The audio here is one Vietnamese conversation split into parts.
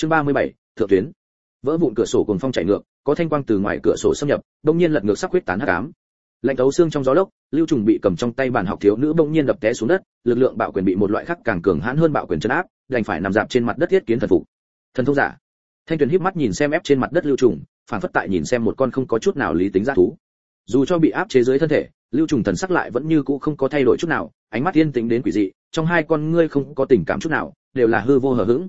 chương 37, thượng tuyến. Vỡ vụn cửa sổ cùng phong chảy ngược có thanh quang từ ngoài cửa sổ xâm nhập đông nhiên lật ngược sắc huyết tán hắc ám. Lạnh tấu xương trong gió lốc lưu trùng bị cầm trong tay bàn học thiếu nữ bỗng nhiên đập té xuống đất lực lượng bạo quyền bị một loại khắc càng cường hãn hơn bạo quyền chấn áp đành phải nằm dạp trên mặt đất thiết kiến thần phục. Thần thông giả. Thanh tuyền híp mắt nhìn xem ép trên mặt đất lưu trùng phản phất tại nhìn xem một con không có chút nào lý tính giác thú. Dù cho bị áp chế dưới thân thể lưu trùng thần sắc lại vẫn như cũ không có thay đổi chút nào ánh mắt yên tĩnh đến quỷ dị trong hai con ngươi không có tình cảm chút nào đều là hư vô hờ hững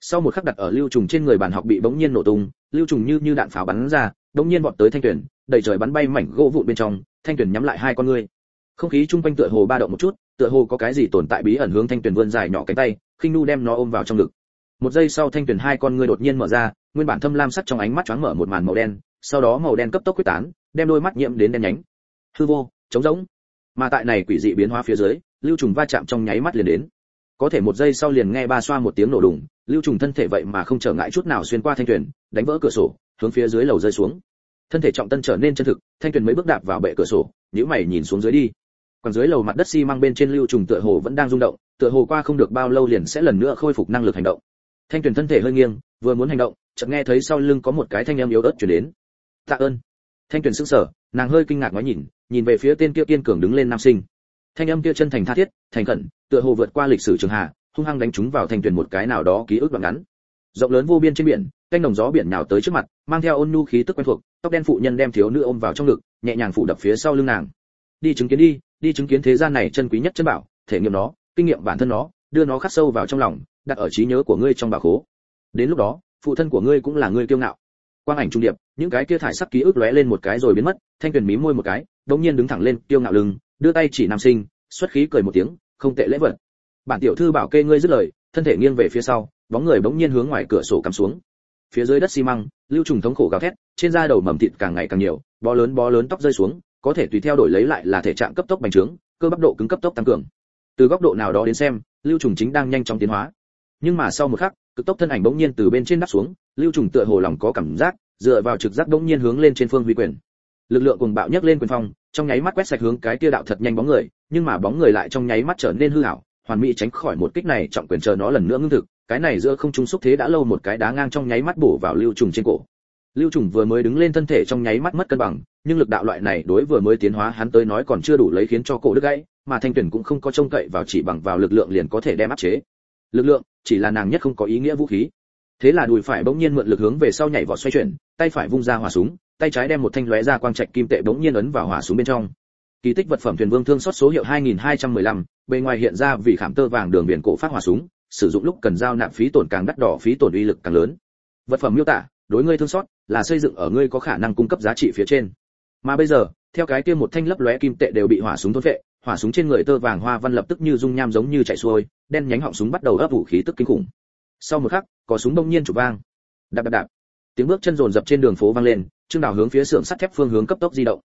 sau một khắc đặt ở lưu trùng trên người bàn học bị bỗng nhiên nổ tung, lưu trùng như như đạn pháo bắn ra, bỗng nhiên vọt tới thanh tuyển, đầy trời bắn bay mảnh gỗ vụn bên trong, thanh tuyển nhắm lại hai con ngươi. Không khí chung quanh tựa hồ ba động một chút, tựa hồ có cái gì tồn tại bí ẩn hướng thanh tuyển vươn dài nhỏ cánh tay, khinh nu đem nó ôm vào trong ngực. Một giây sau thanh tuyển hai con ngươi đột nhiên mở ra, nguyên bản thâm lam sắc trong ánh mắt choáng mở một màn màu đen, sau đó màu đen cấp tốc quyết tán, đem đôi mắt nhiễm đến đen nhánh. Hư vô, trống rỗng. Mà tại này quỷ dị biến hóa phía dưới, lưu trùng va chạm trong nháy mắt liền đến có thể một giây sau liền nghe ba xoa một tiếng nổ đùng, lưu trùng thân thể vậy mà không trở ngại chút nào xuyên qua thanh tuyển đánh vỡ cửa sổ, hướng phía dưới lầu rơi xuống. Thân thể trọng tân trở nên chân thực, thanh tuyển mấy bước đạp vào bệ cửa sổ, nhíu mày nhìn xuống dưới đi. Còn dưới lầu mặt đất xi măng bên trên lưu trùng tựa hồ vẫn đang rung động, tựa hồ qua không được bao lâu liền sẽ lần nữa khôi phục năng lực hành động. Thanh tuyển thân thể hơi nghiêng, vừa muốn hành động, chợt nghe thấy sau lưng có một cái thanh âm yếu ớt truyền đến. Tạ ơn. Thanh tuyển sững sờ, nàng hơi kinh ngạc nói nhìn nhìn về phía tên kia kiên cường đứng lên nam sinh thanh âm kia chân thành tha thiết, thành khẩn, tựa hồ vượt qua lịch sử trường hạ, hung hăng đánh chúng vào thanh tuyển một cái nào đó ký ức đoạn ngắn. Rộng lớn vô biên trên biển, canh đồng gió biển nào tới trước mặt, mang theo ôn nhu khí tức quen thuộc, tóc đen phụ nhân đem thiếu nữ ôm vào trong ngực, nhẹ nhàng phụ đập phía sau lưng nàng. Đi chứng kiến đi đi chứng kiến thế gian này chân quý nhất chân bảo, thể nghiệm nó, kinh nghiệm bản thân nó, đưa nó khắc sâu vào trong lòng, đặt ở trí nhớ của ngươi trong bà khố. Đến lúc đó, phụ thân của ngươi cũng là ngươi kiêu ngạo. Quang ảnh trung điệp, những cái kia thải sắc ký ức lóe lên một cái rồi biến mất, thanh tuyền mí môi một cái đống nhiên đứng thẳng lên, kiêu ngạo lưng đưa tay chỉ nam sinh, xuất khí cười một tiếng, không tệ lễ vật. Bản tiểu thư bảo kê ngươi dứt lời, thân thể nghiêng về phía sau, bóng người bỗng nhiên hướng ngoài cửa sổ cắm xuống. Phía dưới đất xi măng, lưu trùng thống khổ gào thét, trên da đầu mầm thịt càng ngày càng nhiều, bó lớn bó lớn tóc rơi xuống, có thể tùy theo đổi lấy lại là thể trạng cấp tốc bành trướng, cơ bắp độ cứng cấp tốc tăng cường. Từ góc độ nào đó đến xem, lưu trùng chính đang nhanh chóng tiến hóa. Nhưng mà sau một khắc, cực tốc thân ảnh bỗng nhiên từ bên trên đắp xuống, lưu trùng tựa hồ lòng có cảm giác, dựa vào trực giác bỗng nhiên hướng lên trên phương huy quyền. Lực lượng cùng bạo nhấc lên quyền phong trong nháy mắt quét sạch hướng cái kia đạo thật nhanh bóng người, nhưng mà bóng người lại trong nháy mắt trở nên hư ảo hoàn mỹ tránh khỏi một kích này, trọng quyền chờ nó lần nữa ngưng thực, cái này giữa không trung xúc thế đã lâu một cái đá ngang trong nháy mắt bổ vào lưu trùng trên cổ. Lưu trùng vừa mới đứng lên thân thể trong nháy mắt mất cân bằng, nhưng lực đạo loại này đối vừa mới tiến hóa hắn tới nói còn chưa đủ lấy khiến cho cổ đứt gãy, mà thanh tuyển cũng không có trông cậy vào chỉ bằng vào lực lượng liền có thể đem áp chế. Lực lượng, chỉ là nàng nhất không có ý nghĩa vũ khí. Thế là đùi phải bỗng nhiên mượn lực hướng về sau nhảy vọt xoay chuyển, tay phải vung ra hỏa súng tay trái đem một thanh lóe ra quang trạch kim tệ bỗng nhiên ấn vào hỏa súng bên trong. Kỳ tích vật phẩm thuyền vương thương xót số hiệu 2215, bề ngoài hiện ra vì khảm tơ vàng đường biển cổ phát hỏa súng sử dụng lúc cần giao nạp phí tổn càng đắt đỏ phí tổn uy lực càng lớn. Vật phẩm miêu tả đối ngươi thương xót là xây dựng ở ngươi có khả năng cung cấp giá trị phía trên. Mà bây giờ theo cái kia một thanh lấp lóe kim tệ đều bị hỏa súng thôn phệ hỏa súng trên người tơ vàng hoa văn lập tức như dung nham giống như chạy xuôi đen nhánh họng súng bắt đầu ấp vũ khí tức kinh khủng. Sau một khắc có súng đông nhiên chụp vang. Đạp đạp đạp. Tiếng bước chân rồn rập trên đường phố vang lên trương đào hướng phía xưởng sắt thép phương hướng cấp tốc di động.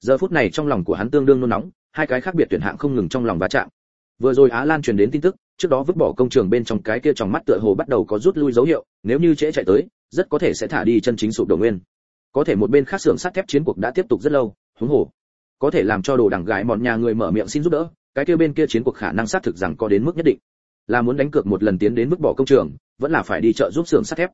Giờ phút này trong lòng của hắn tương đương nôn nóng, hai cái khác biệt tuyển hạng không ngừng trong lòng va chạm. Vừa rồi á lan truyền đến tin tức, trước đó vứt bỏ công trường bên trong cái kia trong mắt tựa hồ bắt đầu có rút lui dấu hiệu, nếu như trễ chạy tới, rất có thể sẽ thả đi chân chính sụp đổ nguyên. Có thể một bên khác xưởng sắt thép chiến cuộc đã tiếp tục rất lâu, huống hồ, có thể làm cho đồ đằng gái mọn nhà người mở miệng xin giúp đỡ, cái kia bên kia chiến cuộc khả năng xác thực rằng có đến mức nhất định. Là muốn đánh cược một lần tiến đến mức bỏ công trường, vẫn là phải đi chợ giúp xưởng sắt thép.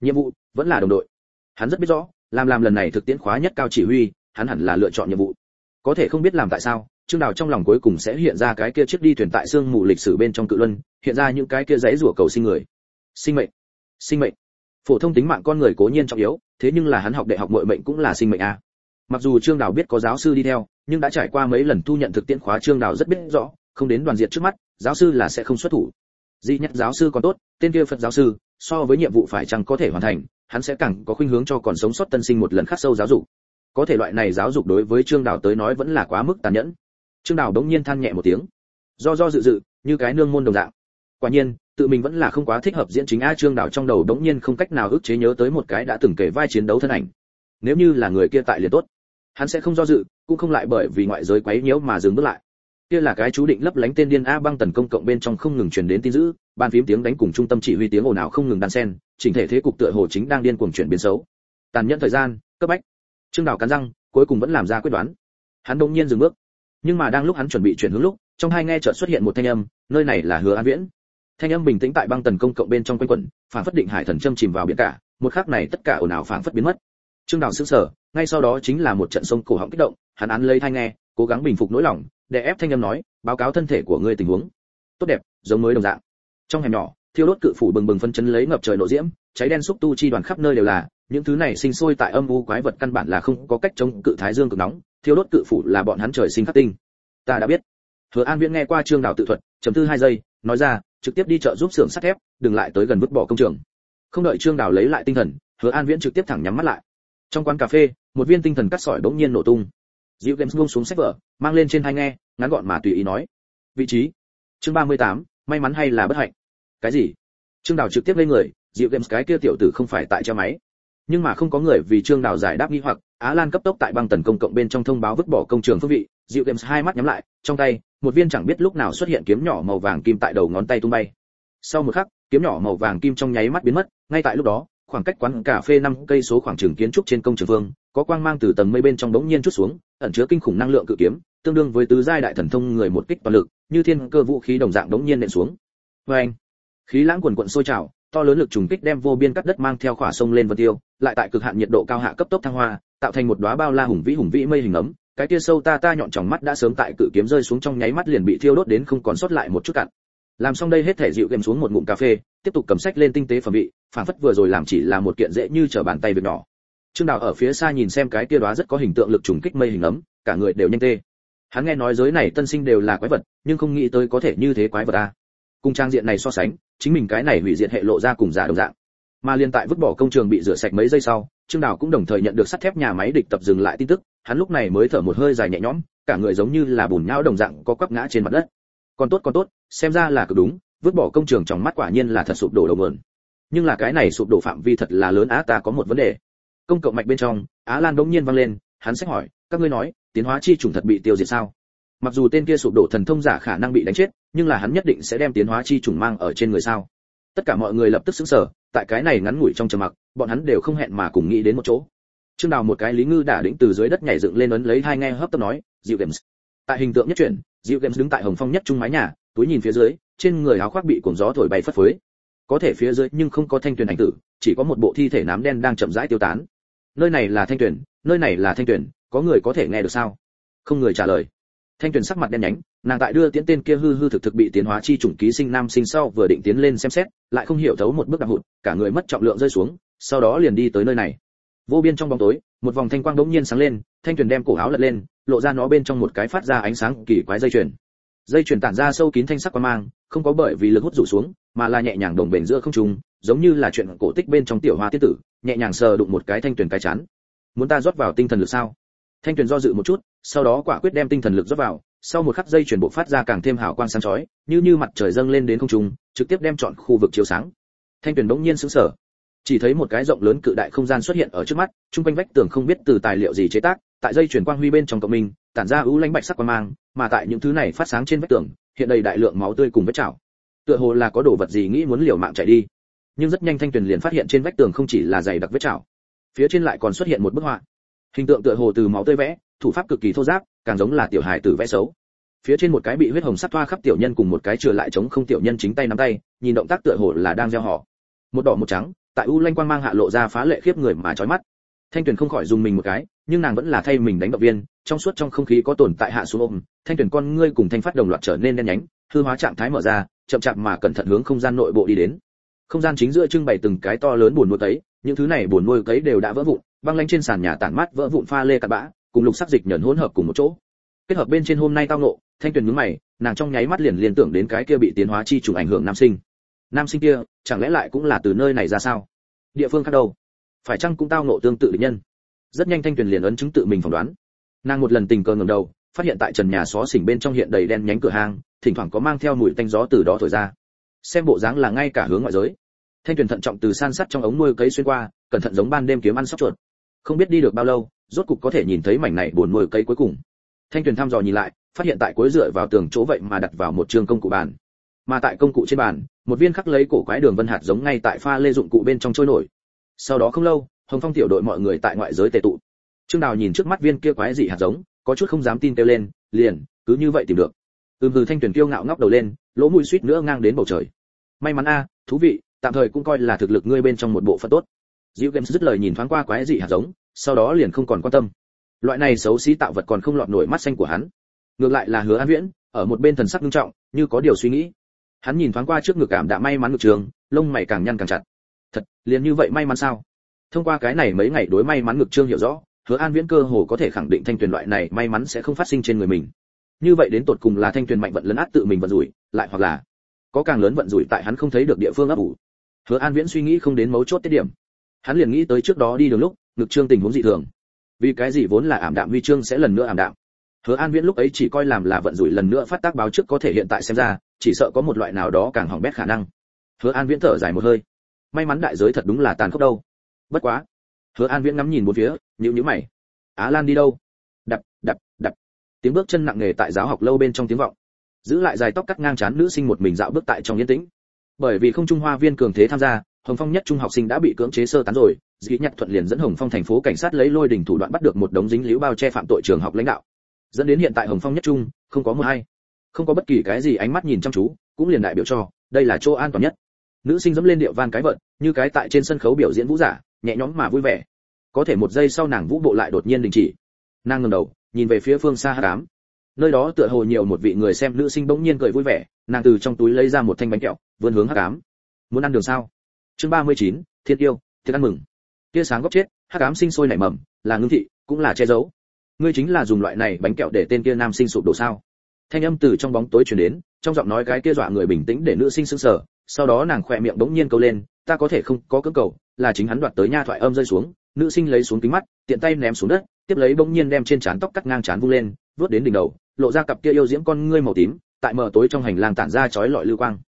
Nhiệm vụ vẫn là đồng đội. Hắn rất biết rõ làm làm lần này thực tiễn khóa nhất cao chỉ huy, hắn hẳn là lựa chọn nhiệm vụ. Có thể không biết làm tại sao, trương đào trong lòng cuối cùng sẽ hiện ra cái kia trước đi thuyền tại xương mù lịch sử bên trong cự luân, hiện ra những cái kia giấy rủa cầu sinh người. Sinh mệnh. Sinh mệnh. Phổ thông tính mạng con người cố nhiên trọng yếu, thế nhưng là hắn học đại học mọi mệnh cũng là sinh mệnh a. Mặc dù trương đào biết có giáo sư đi theo, nhưng đã trải qua mấy lần thu nhận thực tiễn khóa trương đào rất biết rõ, không đến đoàn diệt trước mắt, giáo sư là sẽ không xuất thủ. Dị nhất giáo sư còn tốt, tên kia phật giáo sư, so với nhiệm vụ phải chăng có thể hoàn thành hắn sẽ càng có khuynh hướng cho còn sống sót tân sinh một lần khắc sâu giáo dục. Có thể loại này giáo dục đối với trương đào tới nói vẫn là quá mức tàn nhẫn. Trương đào đống nhiên than nhẹ một tiếng. Do do dự dự, như cái nương môn đồng dạng. Quả nhiên, tự mình vẫn là không quá thích hợp diễn chính a trương đào trong đầu đống nhiên không cách nào ức chế nhớ tới một cái đã từng kể vai chiến đấu thân ảnh. Nếu như là người kia tại liền tốt. Hắn sẽ không do dự, cũng không lại bởi vì ngoại giới quấy nhiễu mà dừng bước lại. Kia là cái chú định lấp lánh tên điên a băng tần công cộng bên trong không ngừng truyền đến tin dữ ban phím tiếng đánh cùng trung tâm chỉ huy tiếng ồn ào không ngừng đan sen, chỉnh thể thế cục tựa hồ chính đang điên cuồng chuyển biến xấu. Tàn nhẫn thời gian, cấp bách. Trương đào cắn răng, cuối cùng vẫn làm ra quyết đoán. Hắn đông nhiên dừng bước. Nhưng mà đang lúc hắn chuẩn bị chuyển hướng lúc, trong hai nghe chợt xuất hiện một thanh âm, nơi này là hứa an viễn. Thanh âm bình tĩnh tại băng tần công cộng bên trong quanh quẩn, phản phất định hải thần châm chìm vào biển cả, một khắc này tất cả ồn ào phản phất biến mất. Trương đào sững sờ, ngay sau đó chính là một trận sông cổ họng kích động, hắn án lấy thanh nghe, cố gắng bình phục nỗi lòng, để ép thanh âm nói, báo cáo thân thể của ngươi tình huống. Tốt đẹp, giống mới đồng dạng trong hẻm nhỏ thiêu đốt cự phủ bừng bừng phân chấn lấy ngập trời nổ diễm cháy đen xúc tu chi đoàn khắp nơi đều là những thứ này sinh sôi tại âm u quái vật căn bản là không có cách chống cự thái dương cực nóng thiêu đốt cự phủ là bọn hắn trời sinh khắc tinh. Ta đã biết. Hứa an viễn nghe qua trương đào tự thuật chấm tư hai giây nói ra trực tiếp đi chợ giúp xưởng sắt thép đừng lại tới gần vứt bỏ công trường. Không đợi trương đào lấy lại tinh thần hứa an viễn trực tiếp thẳng nhắm mắt lại. Trong quán cà phê một viên tinh thần cắt sỏi bỗng nhiên nổ tung. Dịu games buông xuống sách vở mang lên trên hai nghe ngắn gọn mà tùy ý nói. Vị trí. Chương 38, may mắn hay là bất hạnh cái gì? Trương đào trực tiếp lên người, dịu games cái kia tiểu tử không phải tại che máy. Nhưng mà không có người vì trương đào giải đáp nghi hoặc, á lan cấp tốc tại băng tần công cộng bên trong thông báo vứt bỏ công trường phương vị, dịu games hai mắt nhắm lại, trong tay, một viên chẳng biết lúc nào xuất hiện kiếm nhỏ màu vàng kim tại đầu ngón tay tung bay. Sau một khắc, kiếm nhỏ màu vàng kim trong nháy mắt biến mất, ngay tại lúc đó, khoảng cách quán cà phê năm cây số khoảng trường kiến trúc trên công trường vương, có quang mang từ tầng mây bên trong đống nhiên chút xuống, ẩn chứa kinh khủng năng lượng cự kiếm, tương đương với tứ giai đại thần thông người một kích toàn lực, như thiên cơ vũ khí đồng dạng đống nhiên nện xuống. Vê anh khí lãng quần quận sôi trào, to lớn lực trùng kích đem vô biên cắt đất mang theo khỏa sông lên vân tiêu, lại tại cực hạn nhiệt độ cao hạ cấp tốc thăng hoa, tạo thành một đóa bao la hùng vĩ hùng vĩ mây hình ấm. Cái kia sâu ta ta nhọn tròng mắt đã sớm tại cự kiếm rơi xuống trong nháy mắt liền bị thiêu đốt đến không còn sót lại một chút cặn. Làm xong đây hết thể dịu kèm xuống một ngụm cà phê, tiếp tục cầm sách lên tinh tế phẩm vị phản phất vừa rồi làm chỉ là một kiện dễ như trở bàn tay việc nhỏ. Trương đào ở phía xa nhìn xem cái kia đóa rất có hình tượng lực trùng kích mây hình ấm, cả người đều nhanh tê. Hắn nghe nói giới này tân sinh đều là quái vật, nhưng không nghĩ tới có thể như thế quái vật a. Cùng trang diện này so sánh chính mình cái này hủy diệt hệ lộ ra cùng giả đồng dạng. Mà liên tại vứt bỏ công trường bị rửa sạch mấy giây sau, trương đào cũng đồng thời nhận được sắt thép nhà máy địch tập dừng lại tin tức, hắn lúc này mới thở một hơi dài nhẹ nhõm, cả người giống như là bùn nhão đồng dạng có quắp ngã trên mặt đất. Còn tốt còn tốt, xem ra là cực đúng, vứt bỏ công trường trong mắt quả nhiên là thật sụp đổ đầu nguồn nhưng là cái này sụp đổ phạm vi thật là lớn á, ta có một vấn đề. Công cộng mạch bên trong, á lan đống nhiên vang lên, hắn sẽ hỏi, các ngươi nói, tiến hóa chi trùng thật bị tiêu diệt sao? Mặc dù tên kia sụp đổ thần thông giả khả năng bị đánh chết, nhưng là hắn nhất định sẽ đem tiến hóa chi trùng mang ở trên người sao? Tất cả mọi người lập tức sững sờ, tại cái này ngắn ngủi trong trầm mặc, bọn hắn đều không hẹn mà cùng nghĩ đến một chỗ. Trương đào một cái lý ngư đả đĩnh từ dưới đất nhảy dựng lên ấn lấy hai nghe hấp tấp nói dịu games. Tại hình tượng nhất chuyển dịu games đứng tại hồng phong nhất trung mái nhà, túi nhìn phía dưới, trên người áo khoác bị cuồng gió thổi bay phất phới. Có thể phía dưới nhưng không có thanh tuyền ảnh tử, chỉ có một bộ thi thể nám đen đang chậm rãi tiêu tán. Nơi này là thanh tuyền, nơi này là thanh tuyền, có người có thể nghe được sao? Không người trả lời thanh tuyền sắc mặt đen nhánh, nàng tại đưa tiến tên kia hư hư thực thực bị tiến hóa chi chủng ký sinh nam sinh sau vừa định tiến lên xem xét, lại không hiểu thấu một bước đạp hụt, cả người mất trọng lượng rơi xuống, sau đó liền đi tới nơi này. Vô biên trong bóng tối, một vòng thanh quang đống nhiên sáng lên, thanh tuyền đem cổ áo lật lên, lộ ra nó bên trong một cái phát ra ánh sáng kỳ quái dây chuyền. Dây chuyền tản ra sâu kín thanh sắc quan mang, không có bởi vì lực hút rủ xuống, mà là nhẹ nhàng đồng bền giữa không trung, giống như là chuyện cổ tích bên trong tiểu hoa tiết tử, nhẹ nhàng sờ đụng một cái thanh tuyền cái chán. Muốn ta rót vào tinh thần lực sao? Thanh tuyền do dự một chút, sau đó quả quyết đem tinh thần lực rót vào, sau một khắc dây chuyển bộ phát ra càng thêm hào quang sáng chói, như như mặt trời dâng lên đến không trung, trực tiếp đem chọn khu vực chiếu sáng. Thanh tuyền bỗng nhiên sững sờ. Chỉ thấy một cái rộng lớn cự đại không gian xuất hiện ở trước mắt trung quanh vách tường không biết từ tài liệu gì chế tác, tại dây chuyển quang huy bên trong cộng minh, tản ra ưu lãnh bạch sắc quang mang, mà tại những thứ này phát sáng trên vách tường, hiện đầy đại lượng máu tươi cùng vết chảo. Tựa hồ là có đồ vật gì nghĩ muốn liều mạng chạy đi. Nhưng rất nhanh thanh tuyền liền phát hiện trên vách tường không chỉ là dày đặc vết chảo, phía trên lại còn xuất hiện một bức họa hình tượng tựa hồ từ máu tươi vẽ, thủ pháp cực kỳ thô giáp, càng giống là tiểu hài tử vẽ xấu. Phía trên một cái bị huyết hồng sắt toa khắp tiểu nhân cùng một cái chừa lại chống không tiểu nhân chính tay nắm tay, nhìn động tác tựa hồ là đang gieo họ. Một đỏ một trắng, tại u lanh quang mang hạ lộ ra phá lệ khiếp người mà chói mắt. Thanh tuyền không khỏi dùng mình một cái, nhưng nàng vẫn là thay mình đánh động viên, trong suốt trong không khí có tồn tại hạ xuống ôm, thanh tuyền con ngươi cùng thanh phát đồng loạt trở nên đen nhánh, hư hóa trạng thái mở ra, chậm chạp mà cẩn thận hướng không gian nội bộ đi đến. Không gian chính giữa trưng bày từng cái to lớn buồn nuôi cấy, những thứ này buồn nuôi cấy đều đã vỡ vụn băng lanh trên sàn nhà tản mát vỡ vụn pha lê cặn bã, cùng lục sắc dịch nhẫn hỗn hợp cùng một chỗ. Kết hợp bên trên hôm nay tao nộ thanh tuyền nhướng mày, nàng trong nháy mắt liền liên tưởng đến cái kia bị tiến hóa chi trùng ảnh hưởng nam sinh. Nam sinh kia, chẳng lẽ lại cũng là từ nơi này ra sao? Địa phương khác đâu? Phải chăng cũng tao nộ tương tự địch nhân? Rất nhanh thanh tuyền liền ấn chứng tự mình phỏng đoán. Nàng một lần tình cờ ngẩng đầu, phát hiện tại trần nhà xó xỉnh bên trong hiện đầy đen nhánh cửa hàng thỉnh thoảng có mang theo mùi tanh gió từ đó thổi ra. Xem bộ dáng là ngay cả hướng ngoại giới. Thanh tuyền thận trọng từ san sắt trong ống nuôi cấy xuyên qua, cẩn thận giống ban đêm kiếm ăn sóc chuột không biết đi được bao lâu, rốt cục có thể nhìn thấy mảnh này buồn nuôi cây cuối cùng. Thanh tuyền thăm dò nhìn lại, phát hiện tại cuối dựa vào tường chỗ vậy mà đặt vào một trường công cụ bàn. Mà tại công cụ trên bàn, một viên khắc lấy cổ quái đường vân hạt giống ngay tại pha lê dụng cụ bên trong trôi nổi. Sau đó không lâu, hồng phong tiểu đội mọi người tại ngoại giới tề tụ. Trương đào nhìn trước mắt viên kia quái dị hạt giống, có chút không dám tin kêu lên, liền, cứ như vậy tìm được. Ừm, hừ, thanh tuyền kiêu ngạo ngóc đầu lên, lỗ mũi suýt nữa ngang đến bầu trời. May mắn a, thú vị, tạm thời cũng coi là thực lực ngươi bên trong một bộ phận tốt. Diệu Games dứt lời nhìn thoáng qua quái dị hạt giống, sau đó liền không còn quan tâm. Loại này xấu xí tạo vật còn không lọt nổi mắt xanh của hắn. Ngược lại là Hứa An Viễn, ở một bên thần sắc nghiêm trọng, như có điều suy nghĩ. Hắn nhìn thoáng qua trước ngực cảm đã may mắn ngực trường, lông mày càng nhăn càng chặt. Thật, liền như vậy may mắn sao? Thông qua cái này mấy ngày đối may mắn ngực trương hiểu rõ, Hứa An Viễn cơ hồ có thể khẳng định thanh tuyền loại này may mắn sẽ không phát sinh trên người mình. Như vậy đến tột cùng là thanh tuyền mạnh vận lấn át tự mình vận rủi, lại hoặc là có càng lớn vận rủi tại hắn không thấy được địa phương ấp ủ. Hứa An Viễn suy nghĩ không đến mấu chốt tiết điểm. Hắn liền nghĩ tới trước đó đi đường lúc, ngực trương tình huống dị thường. Vì cái gì vốn là ảm đạm huy chương sẽ lần nữa ảm đạm. Hứa An Viễn lúc ấy chỉ coi làm là vận rủi lần nữa phát tác báo trước có thể hiện tại xem ra, chỉ sợ có một loại nào đó càng hỏng bét khả năng. Hứa An Viễn thở dài một hơi. May mắn đại giới thật đúng là tàn khốc đâu. Bất quá, Hứa An Viễn ngắm nhìn một phía, nhíu nhíu mày. Á Lan đi đâu? Đập, đập, đập. Tiếng bước chân nặng nề tại giáo học lâu bên trong tiếng vọng. Giữ lại dài tóc cắt ngang chán nữ sinh một mình dạo bước tại trong yên tĩnh. Bởi vì không trung hoa viên cường thế tham gia, Hồng Phong nhất trung học sinh đã bị cưỡng chế sơ tán rồi, Dĩ Nhạc thuận liền dẫn Hồng Phong thành phố cảnh sát lấy lôi đình thủ đoạn bắt được một đống dính liễu bao che phạm tội trường học lãnh đạo. Dẫn đến hiện tại Hồng Phong nhất trung, không có một hay, không có bất kỳ cái gì ánh mắt nhìn chăm chú, cũng liền đại biểu cho, đây là chỗ an toàn nhất. Nữ sinh dẫm lên điệu van cái vợt, như cái tại trên sân khấu biểu diễn vũ giả, nhẹ nhõm mà vui vẻ. Có thể một giây sau nàng vũ bộ lại đột nhiên đình chỉ. Nàng ngẩng đầu, nhìn về phía phương xa hắc ám. Nơi đó tựa hồ nhiều một vị người xem nữ sinh bỗng nhiên cười vui vẻ, nàng từ trong túi lấy ra một thanh bánh kẹo, vươn hướng hắc ám. Muốn ăn đường sao? Chương 39, thiên yêu thiên ăn mừng. Tia sáng góc chết hắc ám sinh sôi nảy mầm là ngưng thị cũng là che giấu. Ngươi chính là dùng loại này bánh kẹo để tên kia nam sinh sụp đổ sao? Thanh âm từ trong bóng tối truyền đến trong giọng nói cái kia dọa người bình tĩnh để nữ sinh sững sờ sau đó nàng khỏe miệng bỗng nhiên câu lên ta có thể không có cưỡng cầu là chính hắn đoạt tới nha thoại âm rơi xuống. Nữ sinh lấy xuống kính mắt tiện tay ném xuống đất tiếp lấy bỗng nhiên đem trên trán tóc cắt ngang trán vung lên vớt đến đỉnh đầu lộ ra cặp kia yêu diễm con ngươi màu tím tại mờ tối trong hành lang tản ra chói lọi lưu quang.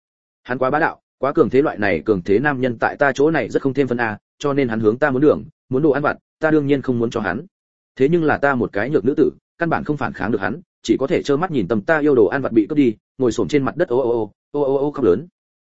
Hắn quá bá đạo quá cường thế loại này cường thế nam nhân tại ta chỗ này rất không thêm phân a, cho nên hắn hướng ta muốn đường, muốn đồ ăn vặt, ta đương nhiên không muốn cho hắn. Thế nhưng là ta một cái nhược nữ tử, căn bản không phản kháng được hắn, chỉ có thể trơ mắt nhìn tầm ta yêu đồ ăn vặt bị cướp đi, ngồi xổm trên mặt đất ô ô ô ô ô ô khóc lớn.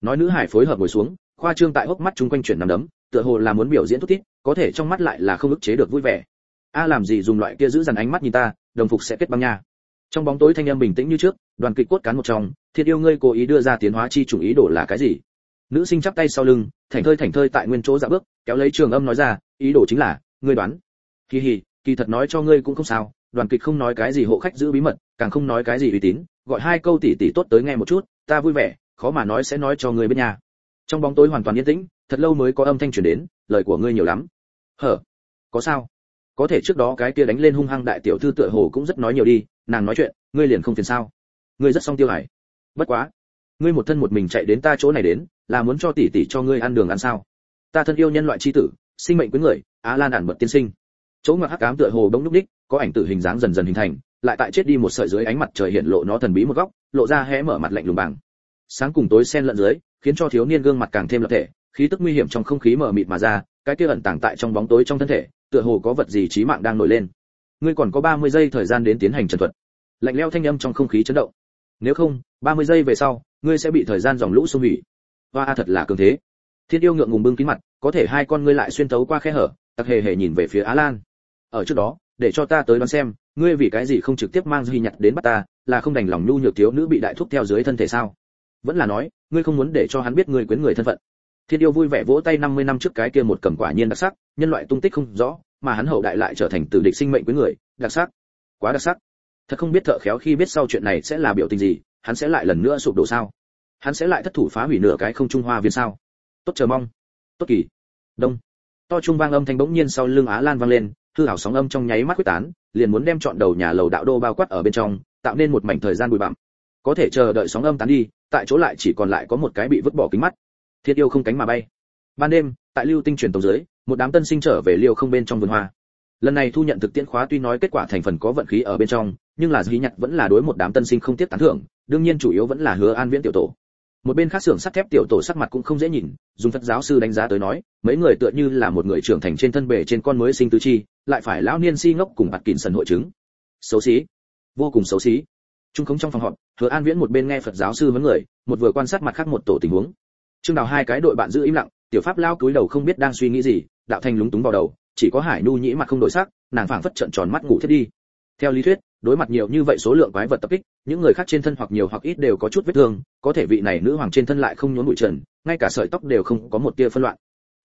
Nói nữ hải phối hợp ngồi xuống, khoa trương tại hốc mắt chung quanh chuyển nằm đấm, tựa hồ là muốn biểu diễn thút thít, có thể trong mắt lại là không ức chế được vui vẻ. A làm gì dùng loại kia giữ dằn ánh mắt nhìn ta, đồng phục sẽ kết băng nha. Trong bóng tối thanh âm bình tĩnh như trước, đoàn kịch cốt cán một trong, thiên yêu ngươi cố ý đưa ra tiến hóa chi chủ ý đồ là cái gì? Nữ sinh chắp tay sau lưng, thảnh thơi thảnh thơi tại nguyên chỗ dạ bước, kéo lấy trường âm nói ra, ý đồ chính là, ngươi đoán. Kỳ hì kỳ thật nói cho ngươi cũng không sao, đoàn kịch không nói cái gì hộ khách giữ bí mật, càng không nói cái gì uy tín, gọi hai câu tỉ tỉ tốt tới nghe một chút, ta vui vẻ, khó mà nói sẽ nói cho ngươi bên nhà trong bóng tối hoàn toàn yên tĩnh, thật lâu mới có âm thanh truyền đến, lời của ngươi nhiều lắm. Hở, có sao? Có thể trước đó cái kia đánh lên hung hăng đại tiểu thư tựa hồ cũng rất nói nhiều đi, nàng nói chuyện, ngươi liền không phiền sao? Ngươi rất song tiêu hải. Bất quá, ngươi một thân một mình chạy đến ta chỗ này đến là muốn cho tỷ tỷ cho ngươi ăn đường ăn sao? Ta thân yêu nhân loại chi tử, sinh mệnh quý người, á lan ản bật tiên sinh. Chỗ ngoặc hắc ám tựa hồ bỗng lúc đích, có ảnh tử hình dáng dần dần hình thành, lại tại chết đi một sợi dưới ánh mặt trời hiện lộ nó thần bí một góc, lộ ra hé mở mặt lạnh lùng bằng. Sáng cùng tối xen lẫn dưới, khiến cho thiếu niên gương mặt càng thêm lập thể, khí tức nguy hiểm trong không khí mờ mịt mà ra, cái kia ẩn tàng tại trong bóng tối trong thân thể, tựa hồ có vật gì chí mạng đang nổi lên. Ngươi còn có 30 giây thời gian đến tiến hành trần thuật. Lạnh lẽo thanh âm trong không khí chấn động. Nếu không 30 giây về sau, ngươi sẽ bị thời gian dòng lũ xung hủy hoa thật là cường thế. Thiên yêu ngượng ngùng bưng kín mặt, có thể hai con ngươi lại xuyên tấu qua khe hở tặc hề hề nhìn về phía á lan. Ở trước đó, để cho ta tới đoán xem, ngươi vì cái gì không trực tiếp mang duy nhặt đến bắt ta, là không đành lòng nhu nhược thiếu nữ bị đại thúc theo dưới thân thể sao? Vẫn là nói, ngươi không muốn để cho hắn biết ngươi quyến người thân phận. Thiên yêu vui vẻ vỗ tay 50 năm trước cái kia một cầm quả nhiên đặc sắc, nhân loại tung tích không rõ, mà hắn hậu đại lại trở thành tử địch sinh mệnh quyến người, đặc sắc. Quá đặc sắc. Thật không biết thợ khéo khi biết sau chuyện này sẽ là biểu tình gì, hắn sẽ lại lần nữa sụp đổ sao? Hắn sẽ lại thất thủ phá hủy nửa cái không trung hoa viên sao? Tốt, chờ mong. Tốt kỳ. Đông. To trung vang âm thanh bỗng nhiên sau lưng á lan vang lên, hư hảo sóng âm trong nháy mắt quyết tán, liền muốn đem chọn đầu nhà lầu đạo đô bao quát ở bên trong, tạo nên một mảnh thời gian bụi bặm. Có thể chờ đợi sóng âm tán đi, tại chỗ lại chỉ còn lại có một cái bị vứt bỏ kính mắt. Thiết yêu không cánh mà bay. Ban đêm, tại lưu tinh truyền tổng dưới, một đám tân sinh trở về liêu không bên trong vườn hoa. Lần này thu nhận thực tiễn khóa tuy nói kết quả thành phần có vận khí ở bên trong, nhưng là dĩ nhặt vẫn là đối một đám tân sinh không tiếp tán thưởng, đương nhiên chủ yếu vẫn là hứa an viễn tiểu tổ một bên khác xưởng sắt thép tiểu tổ sắc mặt cũng không dễ nhìn, dùng phật giáo sư đánh giá tới nói, mấy người tựa như là một người trưởng thành trên thân bề trên con mới sinh tứ chi, lại phải lão niên si ngốc cùng bạt kín sần hội chứng. Xấu xí. Vô cùng xấu xí. Trung khống trong phòng họp, hứa an viễn một bên nghe phật giáo sư vấn người, một vừa quan sát mặt khác một tổ tình huống. Chương đào hai cái đội bạn giữ im lặng, tiểu pháp lao cúi đầu không biết đang suy nghĩ gì, đạo thanh lúng túng vào đầu, chỉ có hải nu nhĩ mặt không đổi sắc, nàng phảng phất trận tròn mắt ngủ thiết đi. Theo lý thuyết đối mặt nhiều như vậy số lượng quái vật tập kích, những người khác trên thân hoặc nhiều hoặc ít đều có chút vết thương, có thể vị này nữ hoàng trên thân lại không nhốn bụi trần, ngay cả sợi tóc đều không có một tia phân loạn.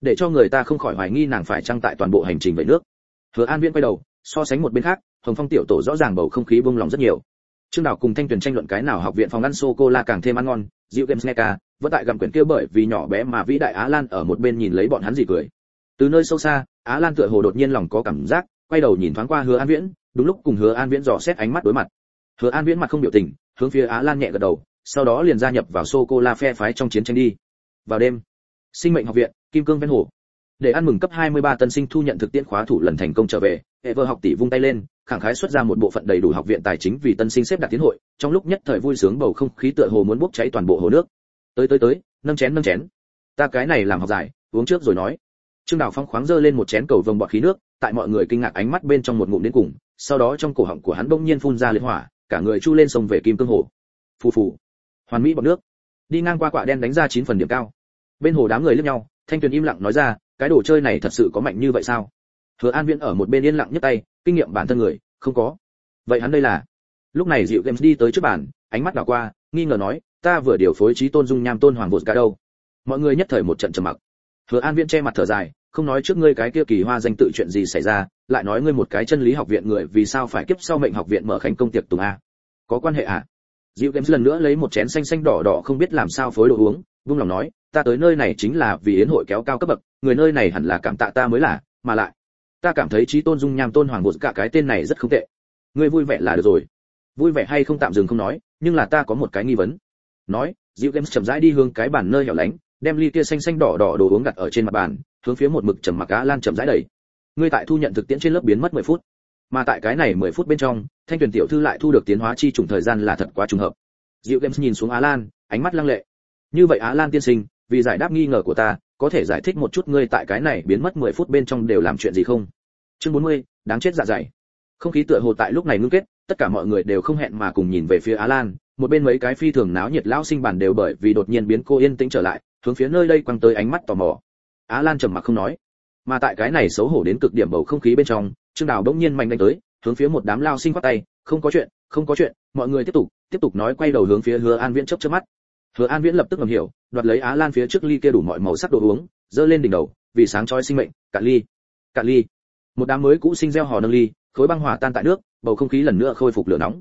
Để cho người ta không khỏi hoài nghi nàng phải trang tại toàn bộ hành trình về nước. Hứa an viễn quay đầu, so sánh một bên khác, hồng phong tiểu tổ rõ ràng bầu không khí buông lòng rất nhiều. Trương đào cùng thanh tuyền tranh luận cái nào học viện phòng ăn sô cô la càng thêm ăn ngon dịu games nghe ca vẫn tại gặm quyển kia bởi vì nhỏ bé mà vĩ đại á lan ở một bên nhìn lấy bọn hắn gì cười. Từ nơi sâu xa, á lan tựa hồ đột nhiên lòng có cảm giác, quay đầu nhìn thoáng qua hứa an viễn đúng lúc cùng hứa an viễn dò xét ánh mắt đối mặt. Hứa an viễn mặt không biểu tình, hướng phía á lan nhẹ gật đầu, sau đó liền gia nhập vào sô cô la phe phái trong chiến tranh đi. Vào đêm, sinh mệnh học viện, kim cương ven hồ. Để ăn mừng cấp 23 tân sinh thu nhận thực tiễn khóa thủ lần thành công trở về, Ever học tỷ vung tay lên, khẳng khái xuất ra một bộ phận đầy đủ học viện tài chính vì tân sinh xếp đặt tiến hội, trong lúc nhất thời vui sướng bầu không khí tựa hồ muốn bốc cháy toàn bộ hồ nước. Tới tới tới, nâng chén nâng chén. Ta cái này làm học giải, uống trước rồi nói. Trương đào phong khoáng dơ lên một chén cầu vồng bọt khí nước, tại mọi người kinh ngạc ánh mắt bên trong một ngụm đến cùng sau đó trong cổ họng của hắn bỗng nhiên phun ra liệt hỏa, cả người chu lên sông về kim cương hồ. Phù phù. Hoàn mỹ bọt nước. Đi ngang qua quả đen đánh ra chín phần điểm cao. Bên hồ đám người liếc nhau, thanh tuyền im lặng nói ra, cái đồ chơi này thật sự có mạnh như vậy sao? Hứa an viễn ở một bên yên lặng nhấc tay, kinh nghiệm bản thân người, không có. Vậy hắn đây là? Lúc này dịu games đi tới trước bàn, ánh mắt đảo qua, nghi ngờ nói, ta vừa điều phối trí tôn dung nham tôn hoàng bột cả đâu? Mọi người nhất thời một trận trầm mặc. Hứa an viễn che mặt thở dài không nói trước ngươi cái kia kỳ hoa danh tự chuyện gì xảy ra, lại nói ngươi một cái chân lý học viện người vì sao phải kiếp sau mệnh học viện mở khánh công tiệc tùng a. Có quan hệ à? Diệu games lần nữa lấy một chén xanh xanh đỏ đỏ không biết làm sao phối đồ uống, vung lòng nói, ta tới nơi này chính là vì yến hội kéo cao cấp bậc, người nơi này hẳn là cảm tạ ta mới là, mà lại, ta cảm thấy trí tôn dung nham tôn hoàng bộ cả cái tên này rất không tệ. Ngươi vui vẻ là được rồi. Vui vẻ hay không tạm dừng không nói, nhưng là ta có một cái nghi vấn. Nói, Diệu games chậm rãi đi hướng cái bàn nơi hẻo lánh, đem ly kia xanh xanh đỏ đỏ đồ uống đặt ở trên mặt bàn hướng phía một mực trầm mặc á lan chậm rãi đẩy. Ngươi tại thu nhận thực tiễn trên lớp biến mất 10 phút mà tại cái này 10 phút bên trong thanh tuyển tiểu thư lại thu được tiến hóa chi trùng thời gian là thật quá trùng hợp. Diệu games nhìn xuống á lan ánh mắt lăng lệ. Như vậy á lan tiên sinh vì giải đáp nghi ngờ của ta có thể giải thích một chút ngươi tại cái này biến mất 10 phút bên trong đều làm chuyện gì không? Chương 40, đáng chết dạ dày. Không khí tựa hồ tại lúc này ngưng kết tất cả mọi người đều không hẹn mà cùng nhìn về phía á lan một bên mấy cái phi thường náo nhiệt lão sinh bản đều bởi vì đột nhiên biến cô yên tĩnh trở lại hướng phía nơi đây quăng tới ánh mắt tò mò á lan trầm mặc không nói. Mà tại cái này xấu hổ đến cực điểm bầu không khí bên trong, trương đào bỗng nhiên mạnh đánh tới, hướng phía một đám lao sinh quát tay, không có chuyện, không có chuyện, mọi người tiếp tục tiếp tục nói quay đầu hướng phía hứa an viễn chớp chớp mắt. Hứa an viễn lập tức ngầm hiểu, đoạt lấy á lan phía trước ly kia đủ mọi màu sắc đồ uống dơ lên đỉnh đầu, vì sáng chói sinh mệnh, cạn ly cạn ly. Một đám mới cũ sinh gieo hò nâng ly, khối băng hòa tan tại nước, bầu không khí lần nữa khôi phục lửa nóng.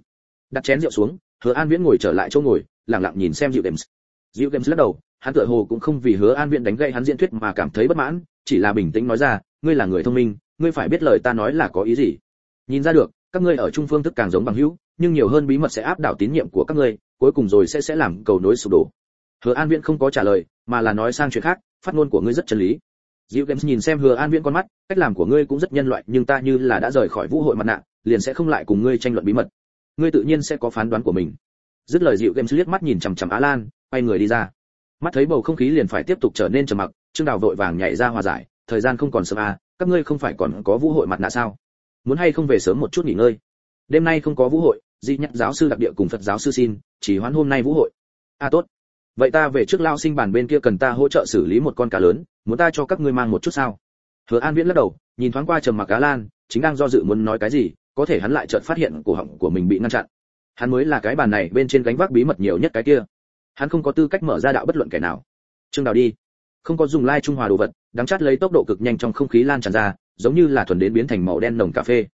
Đặt chén rượu xuống, hứa an viễn ngồi trở lại chỗ ngồi, lặng lặng nhìn xem dịu games. Dịu games lắc đầu hắn tựa hồ cũng không vì hứa an viễn đánh gậy hắn diễn thuyết mà cảm thấy bất mãn chỉ là bình tĩnh nói ra ngươi là người thông minh ngươi phải biết lời ta nói là có ý gì nhìn ra được các ngươi ở trung phương thức càng giống bằng hữu nhưng nhiều hơn bí mật sẽ áp đảo tín nhiệm của các ngươi cuối cùng rồi sẽ sẽ làm cầu nối sụp đổ hứa an viễn không có trả lời mà là nói sang chuyện khác phát ngôn của ngươi rất chân lý Diệu Games nhìn xem Hứa An Viễn con mắt, cách làm của ngươi cũng rất nhân loại, nhưng ta như là đã rời khỏi vũ hội mặt nạ, liền sẽ không lại cùng ngươi tranh luận bí mật. Ngươi tự nhiên sẽ có phán đoán của mình. Dứt lời Diệu Games liếc mắt nhìn chằm chằm Á Lan, quay người đi ra. Mắt thấy bầu không khí liền phải tiếp tục trở nên trầm mặc, Trương Đào vội vàng nhảy ra hòa giải, thời gian không còn sớm à, các ngươi không phải còn có vũ hội mặt nạ sao? Muốn hay không về sớm một chút nghỉ ngơi? Đêm nay không có vũ hội, Di nhắc giáo sư đặc địa cùng Phật giáo sư xin, chỉ hoãn hôm nay vũ hội. A à, tốt. Vậy ta về trước lao sinh bản bên kia cần ta hỗ trợ xử lý một con cá lớn, muốn ta cho các ngươi mang một chút sao hứa an viễn lắc đầu nhìn thoáng qua trầm mặc cá lan chính đang do dự muốn nói cái gì có thể hắn lại chợt phát hiện cổ họng của mình bị ngăn chặn hắn mới là cái bàn này bên trên gánh vác bí mật nhiều nhất cái kia hắn không có tư cách mở ra đạo bất luận kẻ nào. Trương đào đi. Không có dùng lai trung hòa đồ vật, đắng chát lấy tốc độ cực nhanh trong không khí lan tràn ra, giống như là thuần đến biến thành màu đen nồng cà phê.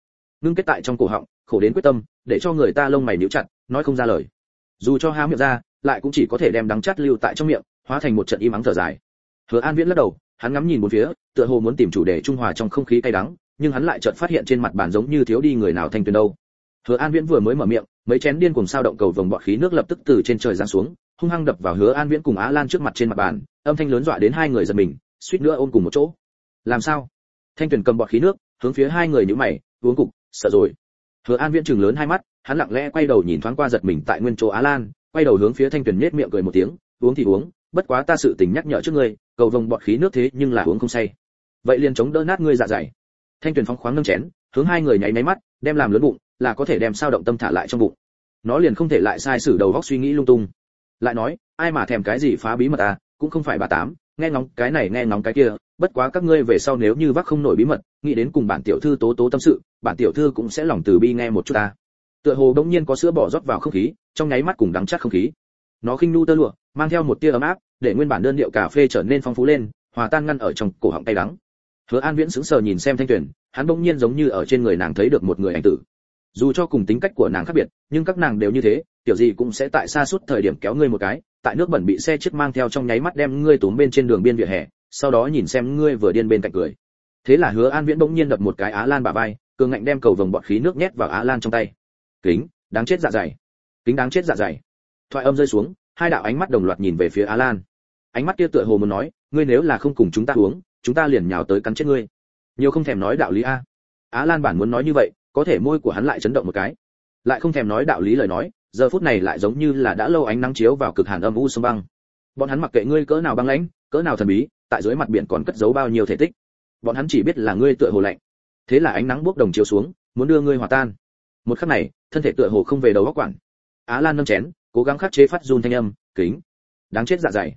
Ngưng kết tại trong cổ họng, khổ đến quyết tâm, để cho người ta lông mày níu chặt, nói không ra lời. Dù cho há miệng ra, lại cũng chỉ có thể đem đắng chát lưu tại trong miệng, hóa thành một trận im ắng thở dài. Hứa an viễn lắc đầu, hắn ngắm nhìn bốn phía, tựa hồ muốn tìm chủ đề trung hòa trong không khí cay đắng, nhưng hắn lại chợt phát hiện trên mặt bàn giống như thiếu đi người nào thanh tuyền đâu. Hứa an viễn vừa mới mở miệng, mấy chén điên cùng sao động cầu vồng bọt khí nước lập tức từ trên trời giáng xuống hung hăng đập vào hứa an viễn cùng á lan trước mặt trên mặt bàn, âm thanh lớn dọa đến hai người giật mình, suýt nữa ôm cùng một chỗ. Làm sao? Thanh tuyền cầm bọt khí nước, hướng phía hai người nhíu mày, uống cục, sợ rồi. Hứa an viễn chừng lớn hai mắt, hắn lặng lẽ quay đầu nhìn thoáng qua giật mình tại nguyên chỗ á lan, quay đầu hướng phía thanh tuyền nhếch miệng cười một tiếng, uống thì uống, bất quá ta sự tình nhắc nhở trước ngươi, cầu vồng bọt khí nước thế nhưng là uống không say. Vậy liền chống đỡ nát ngươi dạ dày. Thanh tuyền phóng khoáng nâng chén, hướng hai người nháy máy mắt, đem làm lớn bụng, là có thể đem sao động tâm thả lại trong bụng. Nó liền không thể lại sai sử đầu góc suy nghĩ lung tung lại nói, ai mà thèm cái gì phá bí mật à? Cũng không phải bà tám, nghe ngóng cái này, nghe ngóng cái kia, bất quá các ngươi về sau nếu như vác không nổi bí mật, nghĩ đến cùng bản tiểu thư tố tố tâm sự, bản tiểu thư cũng sẽ lòng từ bi nghe một chút ta. Tựa hồ đống nhiên có sữa bỏ rót vào không khí, trong nháy mắt cùng đắng chát không khí. Nó khinh nu tơ lụa, mang theo một tia ấm áp, để nguyên bản đơn điệu cà phê trở nên phong phú lên, hòa tan ngăn ở trong cổ họng tay đắng. Hứa an viễn sững sờ nhìn xem thanh tuyền, hắn bỗng nhiên giống như ở trên người nàng thấy được một người ảnh tử. Dù cho cùng tính cách của nàng khác biệt, nhưng các nàng đều như thế kiểu gì cũng sẽ tại xa suốt thời điểm kéo ngươi một cái, tại nước bẩn bị xe chiếc mang theo trong nháy mắt đem ngươi túm bên trên đường biên vỉa hè, sau đó nhìn xem ngươi vừa điên bên cạnh cười. Thế là hứa an viễn bỗng nhiên đập một cái á lan bả vai, cường ngạnh đem cầu vồng bọt khí nước nhét vào á lan trong tay. Kính, đáng chết dạ dày. Kính đáng chết dạ dày. Thoại âm rơi xuống, hai đạo ánh mắt đồng loạt nhìn về phía á lan. Ánh mắt kia tựa hồ muốn nói, ngươi nếu là không cùng chúng ta uống, chúng ta liền nhào tới cắn chết ngươi. Nhiều không thèm nói đạo lý a. Á lan bản muốn nói như vậy, có thể môi của hắn lại chấn động một cái. Lại không thèm nói đạo lý lời nói giờ phút này lại giống như là đã lâu ánh nắng chiếu vào cực hàn âm u sông băng. Bọn hắn mặc kệ ngươi cỡ nào băng lãnh cỡ nào thần bí tại dưới mặt biển còn cất giấu bao nhiêu thể tích. Bọn hắn chỉ biết là ngươi tựa hồ lạnh. Thế là ánh nắng buốc đồng chiếu xuống muốn đưa ngươi hòa tan. Một khắc này thân thể tựa hồ không về đầu góc quản. Á lan nâng chén cố gắng khắc chế phát run thanh âm kính. Đáng chết dạ dày.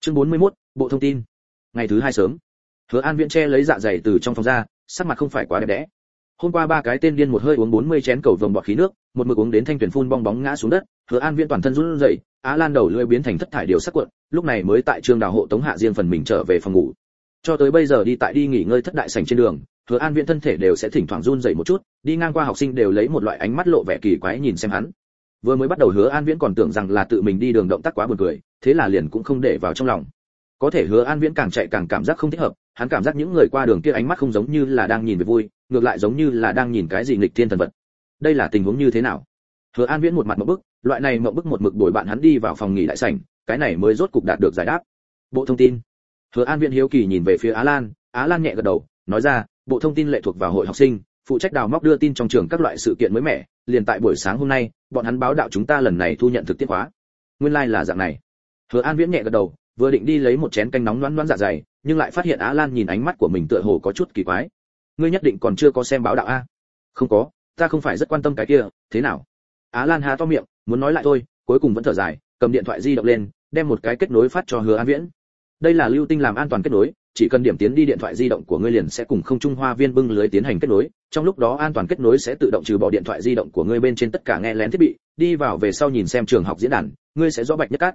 Chương 41, bộ thông tin. Ngày thứ hai sớm. Hứa an viễn che lấy dạ dày từ trong phòng ra sắc mặt không phải quá đẹp đẽ hôm qua ba cái tên điên một hơi uống 40 chén cầu vồng bọt khí nước, một mực uống đến thanh tuyển phun bong bóng ngã xuống đất, hứa an viễn toàn thân run rẩy, á lan đầu lưỡi biến thành thất thải điều sắc cuộn, lúc này mới tại trường đào hộ tống hạ riêng phần mình trở về phòng ngủ. Cho tới bây giờ đi tại đi nghỉ ngơi thất đại sảnh trên đường, hứa an viễn thân thể đều sẽ thỉnh thoảng run rẩy một chút, đi ngang qua học sinh đều lấy một loại ánh mắt lộ vẻ kỳ quái nhìn xem hắn. Vừa mới bắt đầu hứa an viễn còn tưởng rằng là tự mình đi đường động tác quá buồn cười, thế là liền cũng không để vào trong lòng có thể hứa an viễn càng chạy càng cảm giác không thích hợp, hắn cảm giác những người qua đường kia ánh mắt không giống như là đang nhìn về vui, ngược lại giống như là đang nhìn cái gì nghịch thiên thần vật. Đây là tình huống như thế nào? Hứa an viễn một mặt mộng bức, loại này mộng bức một mực đuổi bạn hắn đi vào phòng nghỉ đại sảnh, cái này mới rốt cục đạt được giải đáp. Bộ thông tin. Hứa an viễn hiếu kỳ nhìn về phía á lan á lan nhẹ gật đầu, nói ra, bộ thông tin lệ thuộc vào hội học sinh, phụ trách đào móc đưa tin trong trường các loại sự kiện mới mẻ, liền tại buổi sáng hôm nay, bọn hắn báo đạo chúng ta lần này thu nhận thực tiễn hóa nguyên lai like là dạng này. Hứa an viễn nhẹ gật đầu vừa định đi lấy một chén canh nóng loãng loãng dạ dày, nhưng lại phát hiện á lan nhìn ánh mắt của mình tựa hồ có chút kỳ quái. Ngươi nhất định còn chưa có xem báo đạo a? Không có, ta không phải rất quan tâm cái kia, thế nào? Á lan há to miệng, muốn nói lại thôi, cuối cùng vẫn thở dài, cầm điện thoại di động lên, đem một cái kết nối phát cho hứa an viễn. Đây là lưu tinh làm an toàn kết nối, chỉ cần điểm tiến đi điện thoại di động của ngươi liền sẽ cùng không trung hoa viên bưng lưới tiến hành kết nối, trong lúc đó an toàn kết nối sẽ tự động trừ bỏ điện thoại di động của ngươi bên trên tất cả nghe lén thiết bị, đi vào về sau nhìn xem trường học diễn đàn, ngươi sẽ rõ bạch nhất cát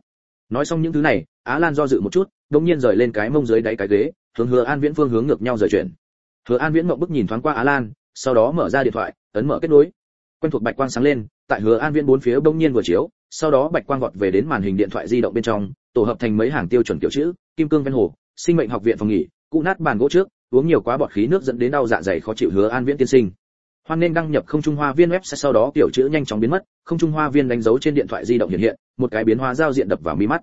nói xong những thứ này, á lan do dự một chút đống nhiên rời lên cái mông dưới đáy cái ghế, hướng hứa an viễn phương hướng ngược nhau rời chuyển. Hứa an viễn mộng bức nhìn thoáng qua á lan, sau đó mở ra điện thoại, ấn mở kết nối. Quen thuộc bạch quang sáng lên, tại hứa an viễn bốn phía bỗng nhiên vừa chiếu, sau đó bạch quang vọt về đến màn hình điện thoại di động bên trong, tổ hợp thành mấy hàng tiêu chuẩn kiểu chữ, kim cương ven hồ, sinh mệnh học viện phòng nghỉ cụ nát bàn gỗ trước, uống nhiều quá bọt khí nước dẫn đến đau dạ dày khó chịu hứa an viễn tiên sinh hoan nên đăng nhập không trung hoa viên web sau đó tiểu chữ nhanh chóng biến mất, không trung hoa viên đánh dấu trên điện thoại di động hiện hiện, một cái biến hóa giao diện đập vào mi mắt.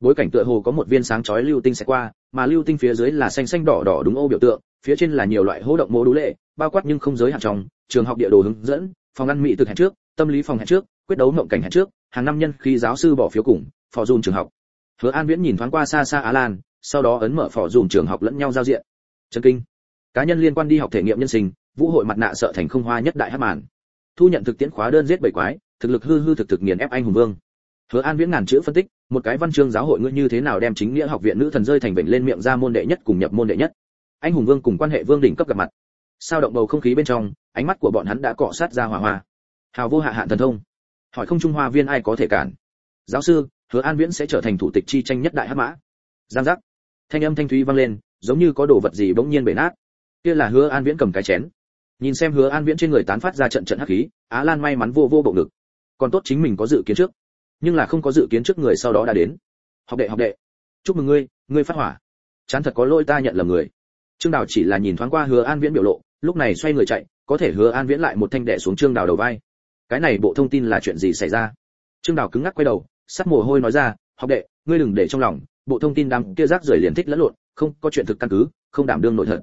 Bối cảnh tựa hồ có một viên sáng chói lưu tinh sẽ qua, mà lưu tinh phía dưới là xanh xanh đỏ đỏ đúng ô biểu tượng, phía trên là nhiều loại hỗ động mô đũ lệ, bao quát nhưng không giới hạn trong, trường học địa đồ hướng dẫn, phòng ăn mỹ thực hẹn trước, tâm lý phòng hẹn trước, quyết đấu mộng cảnh hẹn trước, hàng năm nhân khi giáo sư bỏ phiếu cùng, phò dùn trường học. Hứa an viễn nhìn thoáng qua xa xa á lan, sau đó ấn mở phò dùn trường học lẫn nhau giao diện. Chân kinh. Cá nhân liên quan đi học thể nghiệm nhân sinh vũ hội mặt nạ sợ thành không hoa nhất đại hát màn. Thu nhận thực tiễn khóa đơn giết bảy quái, thực lực hư hư thực thực nghiền ép anh hùng vương. Hứa an viễn ngàn chữ phân tích, một cái văn chương giáo hội ngươi như thế nào đem chính nghĩa học viện nữ thần rơi thành bệnh lên miệng ra môn đệ nhất cùng nhập môn đệ nhất. Anh hùng vương cùng quan hệ vương đỉnh cấp gặp mặt. Sao động bầu không khí bên trong, ánh mắt của bọn hắn đã cọ sát ra hỏa hoa. Hào vô hạ hạn thần thông. Hỏi không trung hoa viên ai có thể cản. Giáo sư, hứa an viễn sẽ trở thành thủ tịch chi tranh nhất đại hắc mã. Giang giác. Thanh âm thanh thúy vang lên, giống như có đồ vật gì bỗng nhiên bể nát. Kia là hứa an viễn cầm cái chén nhìn xem hứa an viễn trên người tán phát ra trận trận hắc khí, á lan may mắn vô vô bộ ngực. Còn tốt chính mình có dự kiến trước. Nhưng là không có dự kiến trước người sau đó đã đến. Học đệ học đệ. Chúc mừng ngươi ngươi phát hỏa. Chán thật có lỗi ta nhận lầm người. Trương đào chỉ là nhìn thoáng qua hứa an viễn biểu lộ, lúc này xoay người chạy, có thể hứa an viễn lại một thanh đệ xuống trương đào đầu vai. Cái này bộ thông tin là chuyện gì xảy ra? Trương đào cứng ngắc quay đầu, sắt mồ hôi nói ra, học đệ, ngươi đừng để trong lòng, bộ thông tin đám kia rác rưởi liền thích lẫn lộn, không có chuyện thực căn cứ, không đảm đương nội thật.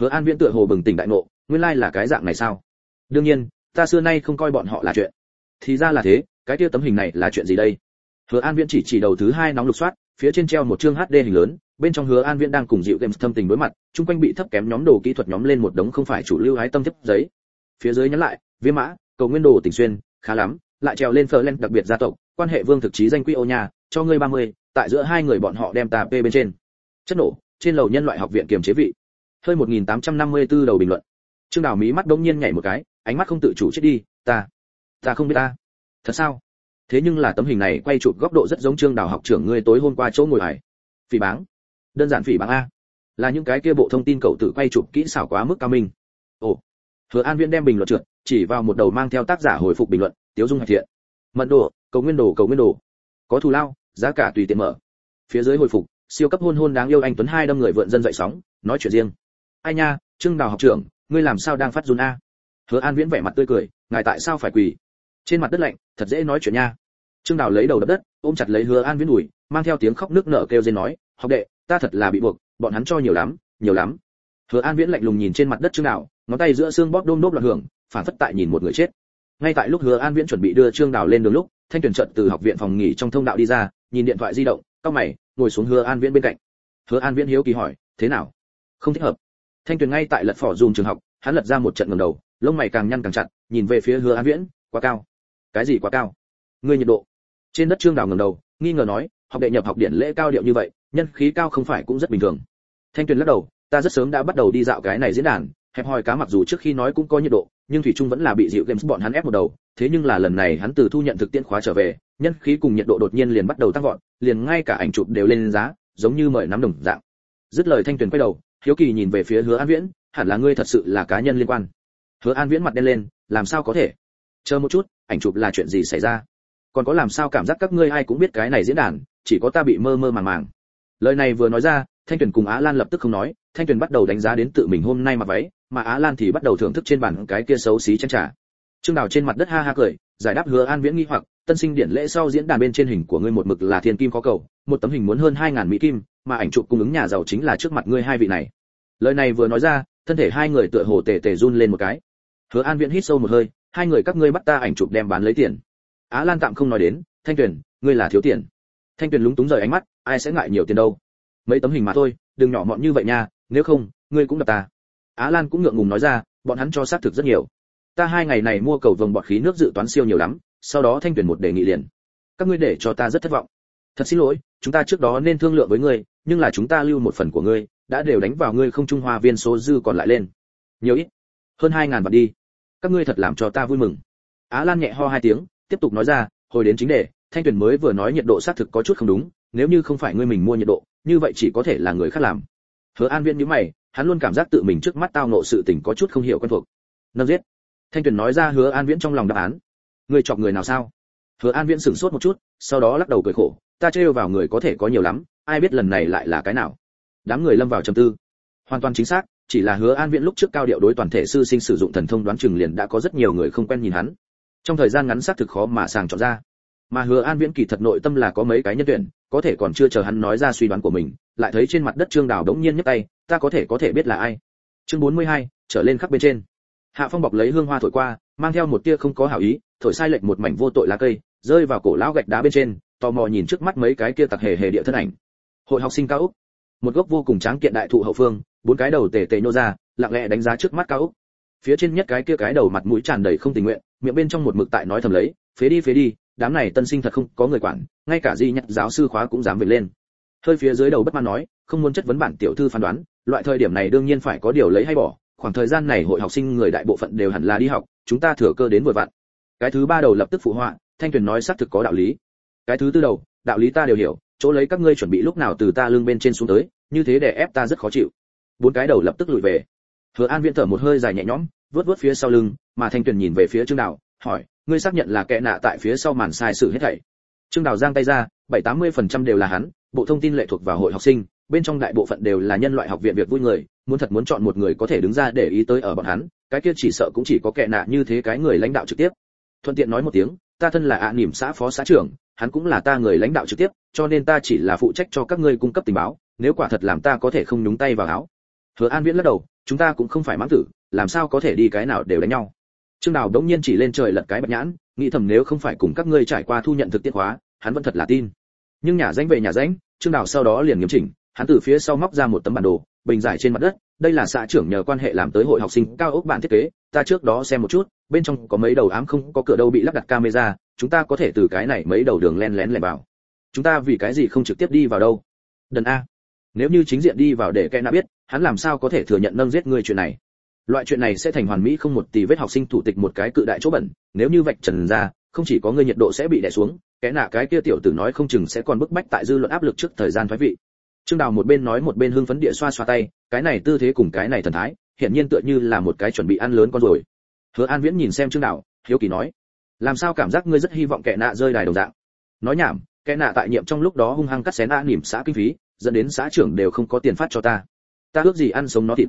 Hứa an viễn tựa hồ bừng tỉnh đại ngộ nguyên lai là cái dạng này sao? Đương nhiên ta xưa nay không coi bọn họ là chuyện. Thì ra là thế cái kia tấm hình này là chuyện gì đây? Hứa an viễn chỉ chỉ đầu thứ hai nóng lục soát phía trên treo một chương hd hình lớn bên trong hứa an viễn đang cùng dịu games thâm tình đối mặt chung quanh bị thấp kém nhóm đồ kỹ thuật nhóm lên một đống không phải chủ lưu hái tâm thiếp giấy. Phía dưới nhắn lại viêm mã cầu nguyên đồ tình xuyên khá lắm lại treo lên phở lên đặc biệt gia tộc quan hệ vương thực chí danh quy ô nhà cho ngươi 30, tại giữa hai người bọn họ đem tà p bên trên. Chất nổ trên lầu nhân loại học viện kiềm chế vị. Hơi 1854 đầu bình luận trương đào mí mắt đông nhiên nhảy một cái, ánh mắt không tự chủ chết đi, ta ta không biết ta. Thật sao? Thế nhưng là tấm hình này quay chụp góc độ rất giống trương đào học trưởng ngươi tối hôm qua chỗ ngồi hải phỉ báng. Đơn giản phỉ báng a. Là những cái kia bộ thông tin cậu tự quay chụp kỹ xảo quá mức cao minh. Ồ. Hứa an viễn đem bình luận trượt, chỉ vào một đầu mang theo tác giả hồi phục bình luận, tiếu dung hạch thiện. Mận đồ, cầu nguyên đồ, cầu nguyên đồ. Có thù lao, giá cả tùy tiện mở. Phía dưới hồi phục, siêu cấp hôn hôn đáng yêu anh tuấn hai đâm người vượn dân dậy sóng, nói chuyện riêng. Ai nha, trương đào học trưởng ngươi làm sao đang phát run a? Hứa an viễn vẻ mặt tươi cười, ngài tại sao phải quỳ? Trên mặt đất lạnh, thật dễ nói chuyện nha. Trương đào lấy đầu đập đất, ôm chặt lấy hứa an viễn ủi mang theo tiếng khóc nước nở kêu dên nói, học đệ, ta thật là bị buộc, bọn hắn cho nhiều lắm nhiều lắm. Hứa an viễn lạnh lùng nhìn trên mặt đất trương đào, ngón tay giữa xương bóp đôm đốp loạn hưởng, phản phất tại nhìn một người chết. Ngay tại lúc hứa an viễn chuẩn bị đưa trương đào lên đường lúc, thanh tuyển trận từ học viện phòng nghỉ trong thông đạo đi ra, nhìn điện thoại di động cao mày, ngồi xuống hứa an viễn bên cạnh. Hứa an viễn hiếu kỳ hỏi, thế nào? Không thích hợp thanh tuyền ngay tại lật phỏ dùng trường học, hắn lật ra một trận ngầm đầu, lông mày càng nhăn càng chặt, nhìn về phía hứa an viễn, quá cao. Cái gì quá cao? Ngươi nhiệt độ. Trên đất trương đào ngầm đầu, nghi ngờ nói, học đệ nhập học điện lễ cao điệu như vậy, nhân khí cao không phải cũng rất bình thường. Thanh tuyền lắc đầu, ta rất sớm đã bắt đầu đi dạo cái này diễn đàn, hẹp hòi cá mặc dù trước khi nói cũng có nhiệt độ, nhưng thủy trung vẫn là bị dịu games bọn hắn ép một đầu, thế nhưng là lần này hắn từ thu nhận thực tiễn khóa trở về, nhân khí cùng nhiệt độ đột nhiên liền bắt đầu tăng vọt, liền ngay cả ảnh chụp đều lên giá, giống như mời nắm đồng dạng. Dứt lời thanh tuyền quay đầu hiếu kỳ nhìn về phía hứa an viễn, hẳn là ngươi thật sự là cá nhân liên quan. Hứa an viễn mặt đen lên, làm sao có thể? Chờ một chút, ảnh chụp là chuyện gì xảy ra? Còn có làm sao cảm giác các ngươi ai cũng biết cái này diễn đàn, chỉ có ta bị mơ mơ màng màng. Lời này vừa nói ra, thanh tuyền cùng á lan lập tức không nói, thanh tuyền bắt đầu đánh giá đến tự mình hôm nay mặc váy, mà á lan thì bắt đầu thưởng thức trên bàn cái kia xấu xí chân trà. Trương đào trên mặt đất ha ha cười, giải đáp hứa an viễn nghi hoặc, tân sinh điển lễ sau diễn đàn bên trên hình của ngươi một mực là thiên kim có cầu một tấm hình muốn hơn hai ngàn mỹ kim, mà ảnh chụp cung ứng nhà giàu chính là trước mặt ngươi hai vị này. Lời này vừa nói ra, thân thể hai người tựa hồ tề tề run lên một cái. Hứa an viễn hít sâu một hơi, hai người các ngươi bắt ta ảnh chụp đem bán lấy tiền. Á lan tạm không nói đến, thanh tuyền, ngươi là thiếu tiền. Thanh tuyền lúng túng rời ánh mắt, ai sẽ ngại nhiều tiền đâu. Mấy tấm hình mà thôi, đừng nhỏ mọn như vậy nha, nếu không, ngươi cũng đập ta. Á lan cũng ngượng ngùng nói ra, bọn hắn cho xác thực rất nhiều. Ta hai ngày này mua cầu vồng bọt khí nước dự toán siêu nhiều lắm, sau đó thanh Tuyền một đề nghị liền. Các ngươi để cho ta rất thất vọng thật xin lỗi, chúng ta trước đó nên thương lượng với ngươi, nhưng là chúng ta lưu một phần của ngươi, đã đều đánh vào ngươi không trung hoa viên số dư còn lại lên. Nhiều ít, hơn hai ngàn vạn đi. Các ngươi thật làm cho ta vui mừng. Á lan nhẹ ho hai tiếng, tiếp tục nói ra, hồi đến chính đề, thanh tuyển mới vừa nói nhiệt độ xác thực có chút không đúng, nếu như không phải ngươi mình mua nhiệt độ, như vậy chỉ có thể là người khác làm. Hứa an viễn nhíu mày, hắn luôn cảm giác tự mình trước mắt tao nộ sự tình có chút không hiểu quen thuộc. Nâng giết. Thanh tuyển nói ra hứa an viễn trong lòng đáp án. Người chọc người nào sao? Hứa an viễn sửng sốt một chút sau đó lắc đầu cười khổ ta trêu vào người có thể có nhiều lắm ai biết lần này lại là cái nào? Đám người lâm vào trầm tư. Hoàn toàn chính xác chỉ là hứa an viễn lúc trước cao điệu đối toàn thể sư sinh sử dụng thần thông đoán chừng liền đã có rất nhiều người không quen nhìn hắn. Trong thời gian ngắn xác thực khó mà sàng chọn ra. Mà hứa an viễn kỳ thật nội tâm là có mấy cái nhân tuyển có thể còn chưa chờ hắn nói ra suy đoán của mình lại thấy trên mặt đất trương đào đống nhiên nhấc tay ta có thể có thể biết là ai? Chương 42, trở lên khắp bên trên. Hạ phong bọc lấy hương hoa thổi qua mang theo một tia không có hảo ý thổi sai lệch một mảnh vô tội lá cây rơi vào cổ lão gạch đá bên trên, tò mò nhìn trước mắt mấy cái kia tặc hề hề địa thân ảnh. Hội học sinh cao úc. Một gốc vô cùng tráng kiện đại thụ hậu phương, bốn cái đầu tề tề nhô ra, lặng lẽ đánh giá trước mắt cao úc. Phía trên nhất cái kia cái đầu mặt mũi tràn đầy không tình nguyện, miệng bên trong một mực tại nói thầm lấy, phế đi phế đi, đám này tân sinh thật không có người quản, ngay cả di nhặt giáo sư khóa cũng dám về lên. Hơi phía dưới đầu bất mãn nói, không muốn chất vấn bản tiểu thư phán đoán, loại thời điểm này đương nhiên phải có điều lấy hay bỏ, khoảng thời gian này hội học sinh người đại bộ phận đều hẳn là đi học, chúng ta thừa cơ đến vội vặn. Cái thứ ba đầu lập tức phụ họa thanh tuyền nói xác thực có đạo lý. Cái thứ tư đầu, đạo lý ta đều hiểu, chỗ lấy các ngươi chuẩn bị lúc nào từ ta lưng bên trên xuống tới, như thế để ép ta rất khó chịu. Bốn cái đầu lập tức lùi về. Hứa an viễn thở một hơi dài nhẹ nhõm, vớt vớt phía sau lưng, mà thanh tuyền nhìn về phía trương đào, hỏi, ngươi xác nhận là kẻ nạ tại phía sau màn sai sự hết thảy. Trương đào giang tay ra, bảy tám mươi phần trăm đều là hắn, bộ thông tin lệ thuộc vào hội học sinh, bên trong đại bộ phận đều là nhân loại học viện việc vui người, muốn thật muốn chọn một người có thể đứng ra để ý tới ở bọn hắn, cái kia chỉ sợ cũng chỉ có kẻ nạ như thế cái người lãnh đạo trực tiếp. Thuận tiện nói một tiếng ta thân là ạ à niềm xã phó xã trưởng, hắn cũng là ta người lãnh đạo trực tiếp, cho nên ta chỉ là phụ trách cho các ngươi cung cấp tình báo, nếu quả thật làm ta có thể không nhúng tay vào áo. Hứa an viễn lắc đầu, chúng ta cũng không phải mãng tử, làm sao có thể đi cái nào đều đánh nhau? Trương đào đống nhiên chỉ lên trời lật cái bạch nhãn, nghĩ thầm nếu không phải cùng các ngươi trải qua thu nhận thực tiễn hóa, hắn vẫn thật là tin. Nhưng nhà danh về nhà danh, trương đào sau đó liền nghiêm chỉnh, hắn từ phía sau móc ra một tấm bản đồ, bình giải trên mặt đất, đây là xã trưởng nhờ quan hệ làm tới hội học sinh cao ốc bản thiết kế ta trước đó xem một chút, bên trong có mấy đầu ám không có cửa đâu bị lắp đặt camera, chúng ta có thể từ cái này mấy đầu đường len lén lẻn vào. Chúng ta vì cái gì không trực tiếp đi vào đâu? Đần a. Nếu như chính diện đi vào để kẻ nào biết, hắn làm sao có thể thừa nhận nâng giết người chuyện này? Loại chuyện này sẽ thành hoàn mỹ không một tỷ vết học sinh thủ tịch một cái cự đại chỗ bẩn, nếu như vạch trần ra, không chỉ có người nhiệt độ sẽ bị đè xuống, kẻ nạ cái kia tiểu tử nói không chừng sẽ còn bức bách tại dư luận áp lực trước thời gian thoái vị. Trương đào một bên nói một bên hưng phấn địa xoa xoa tay, cái này tư thế cùng cái này thần thái hiện nhiên tựa như là một cái chuẩn bị ăn lớn con rồi. Hứa an viễn nhìn xem trương đạo, hiếu kỳ nói, làm sao cảm giác ngươi rất hy vọng kẻ nạ rơi đài đồng dạng? Nói nhảm, kẻ nạ tại nhiệm trong lúc đó hung hăng cắt xén a nỉm xã kinh phí, dẫn đến xã trưởng đều không có tiền phát cho ta. Ta ước gì ăn sống nó thịt.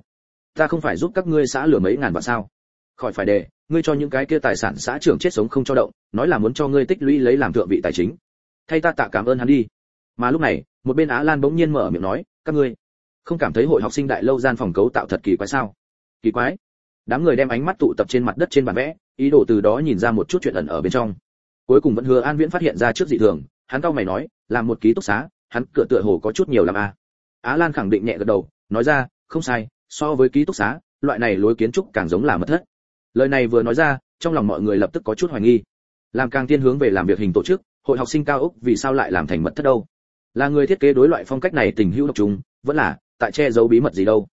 Ta không phải giúp các ngươi xã lừa mấy ngàn vạn sao? Khỏi phải đề ngươi cho những cái kia tài sản xã trưởng chết sống không cho động, nói là muốn cho ngươi tích lũy lấy làm thượng vị tài chính. Thay ta tạ cảm ơn hắn đi. Mà lúc này, một bên á lan bỗng nhiên mở miệng nói, các ngươi không cảm thấy hội học sinh đại lâu gian phòng cấu tạo thật kỳ quái sao? Kỳ quái. Đám người đem ánh mắt tụ tập trên mặt đất trên bàn vẽ, ý đồ từ đó nhìn ra một chút chuyện ẩn ở bên trong. Cuối cùng vẫn hứa an viễn phát hiện ra trước dị thường, hắn cau mày nói, làm một ký túc xá, hắn cửa tựa hồ có chút nhiều làm a. À. á lan khẳng định nhẹ gật đầu, nói ra, không sai, so với ký túc xá, loại này lối kiến trúc càng giống là mật thất. Lời này vừa nói ra, trong lòng mọi người lập tức có chút hoài nghi. Làm càng tiên hướng về làm việc hình tổ chức, hội học sinh cao ốc vì sao lại làm thành mật thất đâu? Là người thiết kế đối loại phong cách này tình hữu độc trùng, vẫn là, tại che giấu bí mật gì đâu?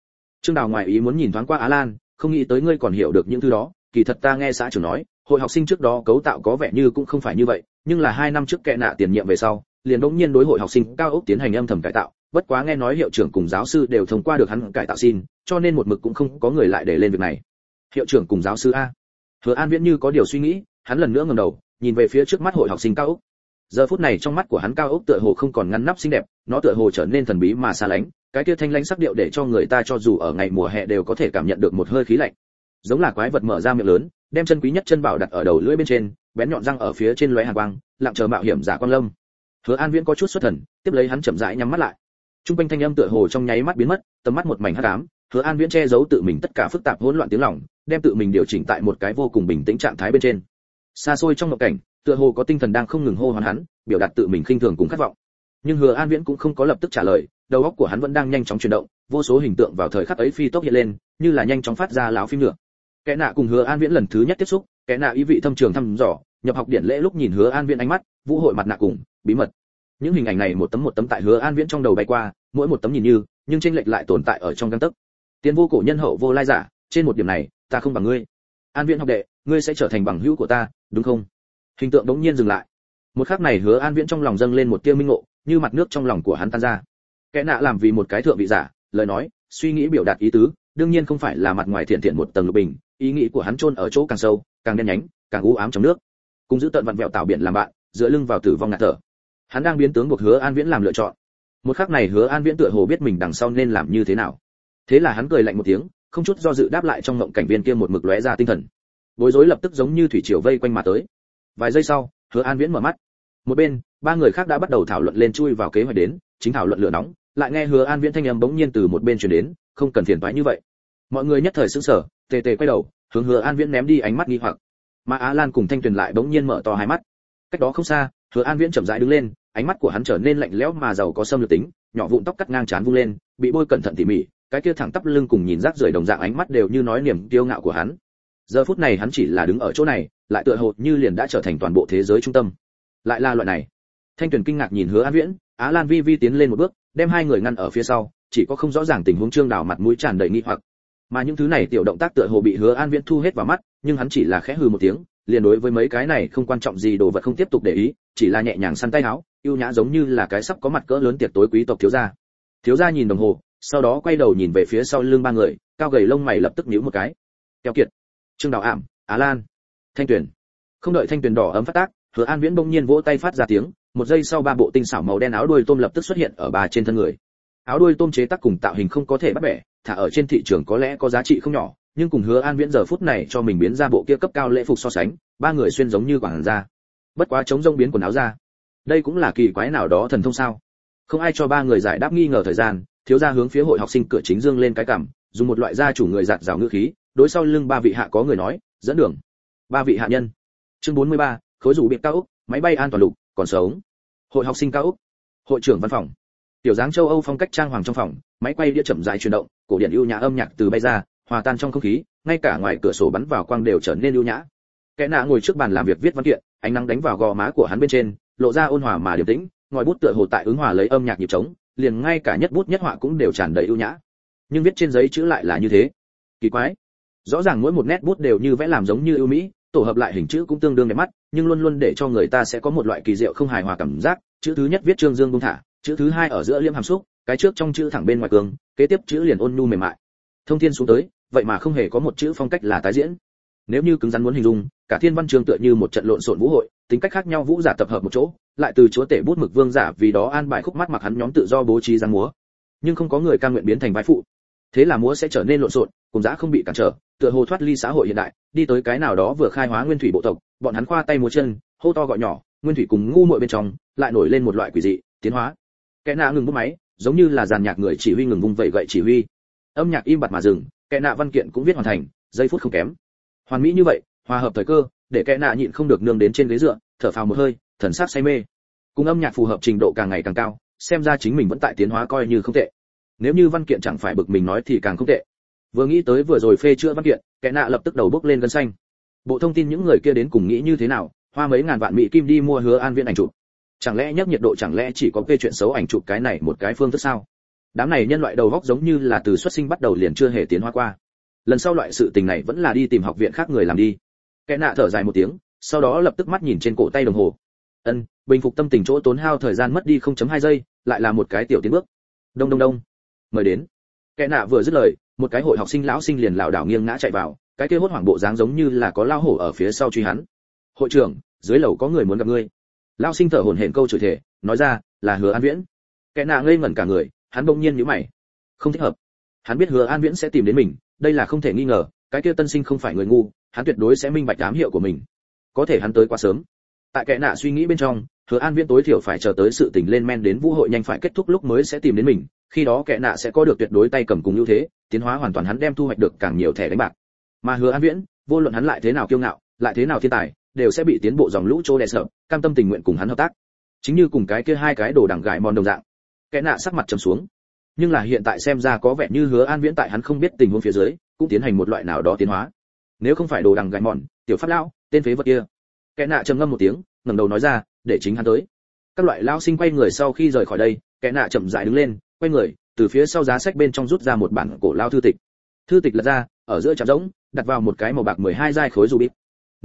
Trương đào ngoài ý muốn nhìn thoáng qua á lan, không nghĩ tới ngươi còn hiểu được những thứ đó. Kỳ thật ta nghe xã trưởng nói, hội học sinh trước đó cấu tạo có vẻ như cũng không phải như vậy, nhưng là hai năm trước kệ nạ tiền nhiệm về sau, liền đống nhiên đối hội học sinh cao ốc tiến hành âm thầm cải tạo. Bất quá nghe nói hiệu trưởng cùng giáo sư đều thông qua được hắn cải tạo xin, cho nên một mực cũng không có người lại để lên việc này. Hiệu trưởng cùng giáo sư a. Hứa an viễn như có điều suy nghĩ, hắn lần nữa ngẩng đầu, nhìn về phía trước mắt hội học sinh cao ốc. Giờ phút này trong mắt của hắn cao ốc tựa hồ không còn ngăn nắp xinh đẹp, nó tựa hồ trở nên thần bí mà xa lánh cái kia thanh lãnh sắc điệu để cho người ta cho dù ở ngày mùa hè đều có thể cảm nhận được một hơi khí lạnh. Giống là quái vật mở ra miệng lớn, đem chân quý nhất chân bảo đặt ở đầu lưỡi bên trên, bén nhọn răng ở phía trên lóe hàn quang, lặng chờ mạo hiểm giả quang lâm. Hứa an viễn có chút xuất thần, tiếp lấy hắn chậm rãi nhắm mắt lại. Trung quanh thanh âm tựa hồ trong nháy mắt biến mất, tầm mắt một mảnh hắc ám, hứa an viễn che giấu tự mình tất cả phức tạp hỗn loạn tiếng lòng, đem tự mình điều chỉnh tại một cái vô cùng bình tĩnh trạng thái bên trên. Xa xôi trong ngộ cảnh, tựa hồ có tinh thần đang không ngừng hô hoán hắn, biểu đạt tự mình khinh thường cùng khát vọng nhưng hứa an viễn cũng không có lập tức trả lời, đầu óc của hắn vẫn đang nhanh chóng chuyển động, vô số hình tượng vào thời khắc ấy phi tốc hiện lên, như là nhanh chóng phát ra láo phim nữa. Kẻ nạ cùng hứa an viễn lần thứ nhất tiếp xúc, kẻ nạ ý vị thâm trường thăm dò, nhập học điển lễ lúc nhìn hứa an viễn ánh mắt, vũ hội mặt nạ cùng, bí mật. Những hình ảnh này một tấm một tấm tại hứa an viễn trong đầu bay qua, mỗi một tấm nhìn như, nhưng tranh lệch lại tồn tại ở trong căn tấc. Tiến vô cổ nhân hậu vô lai giả, trên một điểm này, ta không bằng ngươi. An viễn học đệ, ngươi sẽ trở thành bằng hữu của ta, đúng không? Hình tượng đống nhiên dừng lại. Một khắc này hứa an viễn trong lòng dâng lên một tia minh ngộ như mặt nước trong lòng của hắn tan ra. Kẻ nạ làm vì một cái thượng vị giả, lời nói, suy nghĩ biểu đạt ý tứ, đương nhiên không phải là mặt ngoài thiện thiện một tầng lục bình, ý nghĩ của hắn chôn ở chỗ càng sâu, càng đen nhánh, càng u ám trong nước. Cùng giữ tận vặn vẹo tạo biển làm bạn, dựa lưng vào tử vong ngạt thở. Hắn đang biến tướng buộc hứa an viễn làm lựa chọn. Một khắc này hứa an viễn tựa hồ biết mình đằng sau nên làm như thế nào. Thế là hắn cười lạnh một tiếng, không chút do dự đáp lại trong ngộng cảnh viên kia một mực lóe ra tinh thần. Bối rối lập tức giống như thủy triều vây quanh mà tới. Vài giây sau, hứa an viễn mở mắt. Một bên ba người khác đã bắt đầu thảo luận lên chui vào kế hoạch đến, chính thảo luận lửa nóng, lại nghe hứa an viễn thanh âm bỗng nhiên từ một bên truyền đến, không cần phiền toái như vậy. Mọi người nhất thời sững sờ, tề tề quay đầu, hướng hứa an viễn ném đi ánh mắt nghi hoặc. Mà á lan cùng thanh tuyền lại bỗng nhiên mở to hai mắt. Cách đó không xa, hứa an viễn chậm rãi đứng lên, ánh mắt của hắn trở nên lạnh lẽo mà giàu có xâm lược tính, nhỏ vụn tóc cắt ngang trán vung lên, bị bôi cẩn thận tỉ mỉ, cái kia thẳng tắp lưng cùng nhìn rác rưởi đồng dạng ánh mắt đều như nói niềm kiêu ngạo của hắn. Giờ phút này hắn chỉ là đứng ở chỗ này, lại tựa hồ như liền đã trở thành toàn bộ thế giới trung tâm. Lại là loại này thanh tuyền kinh ngạc nhìn hứa an viễn, á lan vi vi tiến lên một bước, đem hai người ngăn ở phía sau, chỉ có không rõ ràng tình huống trương đào mặt mũi tràn đầy nghi hoặc. Mà những thứ này tiểu động tác tựa hồ bị hứa an viễn thu hết vào mắt, nhưng hắn chỉ là khẽ hừ một tiếng, liền đối với mấy cái này không quan trọng gì đồ vật không tiếp tục để ý, chỉ là nhẹ nhàng săn tay áo, yêu nhã giống như là cái sắp có mặt cỡ lớn tiệc tối quý tộc thiếu gia. Thiếu gia nhìn đồng hồ, sau đó quay đầu nhìn về phía sau lưng ba người, cao gầy lông mày lập tức nhíu một cái. Keo kiệt. Trương đào ảm, á lan. Thanh tuyền. Không đợi thanh tuyền đỏ ấm phát tác, hứa an viễn bỗng nhiên vỗ tay phát ra tiếng một giây sau ba bộ tinh xảo màu đen áo đuôi tôm lập tức xuất hiện ở bà trên thân người. Áo đuôi tôm chế tác cùng tạo hình không có thể bắt bẻ thả ở trên thị trường có lẽ có giá trị không nhỏ nhưng cùng hứa an viễn giờ phút này cho mình biến ra bộ kia cấp cao lễ phục so sánh ba người xuyên giống như quảng ra bất quá chống rông biến quần áo ra. Đây cũng là kỳ quái nào đó thần thông sao? Không ai cho ba người giải đáp nghi ngờ thời gian thiếu gia hướng phía hội học sinh cửa chính dương lên cái cằm dùng một loại gia chủ người giạt rào ngữ khí đối sau lưng ba vị hạ có người nói dẫn đường. Ba vị hạ nhân. Chương 43, khối rủ biệt cao úc máy bay an toàn lục còn sống. Hội học sinh cao úc. Hội trưởng văn phòng. Tiểu dáng châu âu phong cách trang hoàng trong phòng, máy quay đĩa chậm rãi chuyển động, cổ điển ưu nhã âm nhạc từ bay ra, hòa tan trong không khí, ngay cả ngoài cửa sổ bắn vào quang đều trở nên ưu nhã. Kẻ nạ ngồi trước bàn làm việc viết văn kiện, ánh nắng đánh vào gò má của hắn bên trên, lộ ra ôn hòa mà điềm tĩnh, ngòi bút tựa hồ tại ứng hòa lấy âm nhạc nhịp trống, liền ngay cả nhất bút nhất họa cũng đều tràn đầy ưu nhã. Nhưng viết trên giấy chữ lại là như thế. Kỳ quái. Rõ ràng mỗi một nét bút đều như vẽ làm giống như ưu mỹ tổ hợp lại hình chữ cũng tương đương đẹp mắt, nhưng luôn luôn để cho người ta sẽ có một loại kỳ diệu không hài hòa cảm giác. Chữ thứ nhất viết trương dương buông thả, chữ thứ hai ở giữa liêm hàm xúc, cái trước trong chữ thẳng bên ngoài cường kế tiếp chữ liền ôn nhu mềm mại. Thông thiên xuống tới, vậy mà không hề có một chữ phong cách là tái diễn. Nếu như cứng rắn muốn hình dung, cả thiên văn trường tựa như một trận lộn xộn vũ hội, tính cách khác nhau vũ giả tập hợp một chỗ, lại từ chúa tể bút mực vương giả vì đó an bài khúc mắt mặc hắn nhóm tự do bố trí giang múa. Nhưng không có người ca nguyện biến thành vai phụ thế là múa sẽ trở nên lộn xộn, cùng giá không bị cản trở, tựa hồ thoát ly xã hội hiện đại, đi tới cái nào đó vừa khai hóa nguyên thủy bộ tộc, bọn hắn khoa tay múa chân, hô to gọi nhỏ, nguyên thủy cùng ngu muội bên trong, lại nổi lên một loại quỷ dị, tiến hóa. Kẻ nạ ngừng bút máy, giống như là dàn nhạc người chỉ huy ngừng vung vẩy gậy chỉ huy. Âm nhạc im bặt mà dừng, kẻ nạ văn kiện cũng viết hoàn thành, giây phút không kém. Hoàn mỹ như vậy, hòa hợp thời cơ, để kẻ nạ nhịn không được nương đến trên ghế dựa, thở phào một hơi, thần sắc say mê. Cùng âm nhạc phù hợp trình độ càng ngày càng cao, xem ra chính mình vẫn tại tiến hóa coi như không tệ nếu như văn kiện chẳng phải bực mình nói thì càng không tệ. Vừa nghĩ tới vừa rồi phê chữa văn kiện, kẻ nạ lập tức đầu bước lên gân xanh. Bộ thông tin những người kia đến cùng nghĩ như thế nào? Hoa mấy ngàn vạn mỹ kim đi mua hứa an viên ảnh chụp. Chẳng lẽ nhắc nhiệt độ chẳng lẽ chỉ có phê chuyện xấu ảnh chụp cái này một cái phương thức sao? Đám này nhân loại đầu góc giống như là từ xuất sinh bắt đầu liền chưa hề tiến hóa qua. Lần sau loại sự tình này vẫn là đi tìm học viện khác người làm đi. Kẻ nạ thở dài một tiếng, sau đó lập tức mắt nhìn trên cổ tay đồng hồ. Ân, bình phục tâm tình chỗ tốn hao thời gian mất đi 0.2 giây, lại là một cái tiểu tiến bước. Đông đông đông mời đến. Kẻ nạ vừa dứt lời, một cái hội học sinh lão sinh liền lảo đảo nghiêng ngã chạy vào, cái kia hốt hoảng bộ dáng giống như là có lao hổ ở phía sau truy hắn. Hội trưởng, dưới lầu có người muốn gặp ngươi. Lão sinh thở hổn hển câu chửi thể nói ra, là hứa an viễn. Kẻ nạ ngây ngẩn cả người, hắn bỗng nhiên nhíu mày. Không thích hợp. Hắn biết hứa an viễn sẽ tìm đến mình, đây là không thể nghi ngờ, cái kia tân sinh không phải người ngu, hắn tuyệt đối sẽ minh bạch ám hiệu của mình. Có thể hắn tới quá sớm. Tại kẻ nạ suy nghĩ bên trong, hứa an viễn tối thiểu phải chờ tới sự tình lên men đến vũ hội nhanh phải kết thúc lúc mới sẽ tìm đến mình khi đó kẻ nạ sẽ có được tuyệt đối tay cầm cùng ưu thế, tiến hóa hoàn toàn hắn đem thu hoạch được càng nhiều thẻ đánh bạc. Mà hứa an viễn, vô luận hắn lại thế nào kiêu ngạo, lại thế nào thiên tài, đều sẽ bị tiến bộ dòng lũ trô đè sợ cam tâm tình nguyện cùng hắn hợp tác. Chính như cùng cái kia hai cái đồ đằng gải mòn đồng dạng, kẻ nạ sắc mặt trầm xuống. Nhưng là hiện tại xem ra có vẻ như hứa an viễn tại hắn không biết tình huống phía dưới, cũng tiến hành một loại nào đó tiến hóa. Nếu không phải đồ đằng gải mòn, tiểu pháp lão, tên phế vật kia. Kẻ nạ trầm ngâm một tiếng, ngẩng đầu nói ra, để chính hắn tới. Các loại lao sinh quay người sau khi rời khỏi đây, kẻ nạ chậm rãi đứng lên quay người, từ phía sau giá sách bên trong rút ra một bản cổ lao thư tịch. Thư tịch lật ra, ở giữa trạm rỗng, đặt vào một cái màu bạc 12 giai khối dù bịt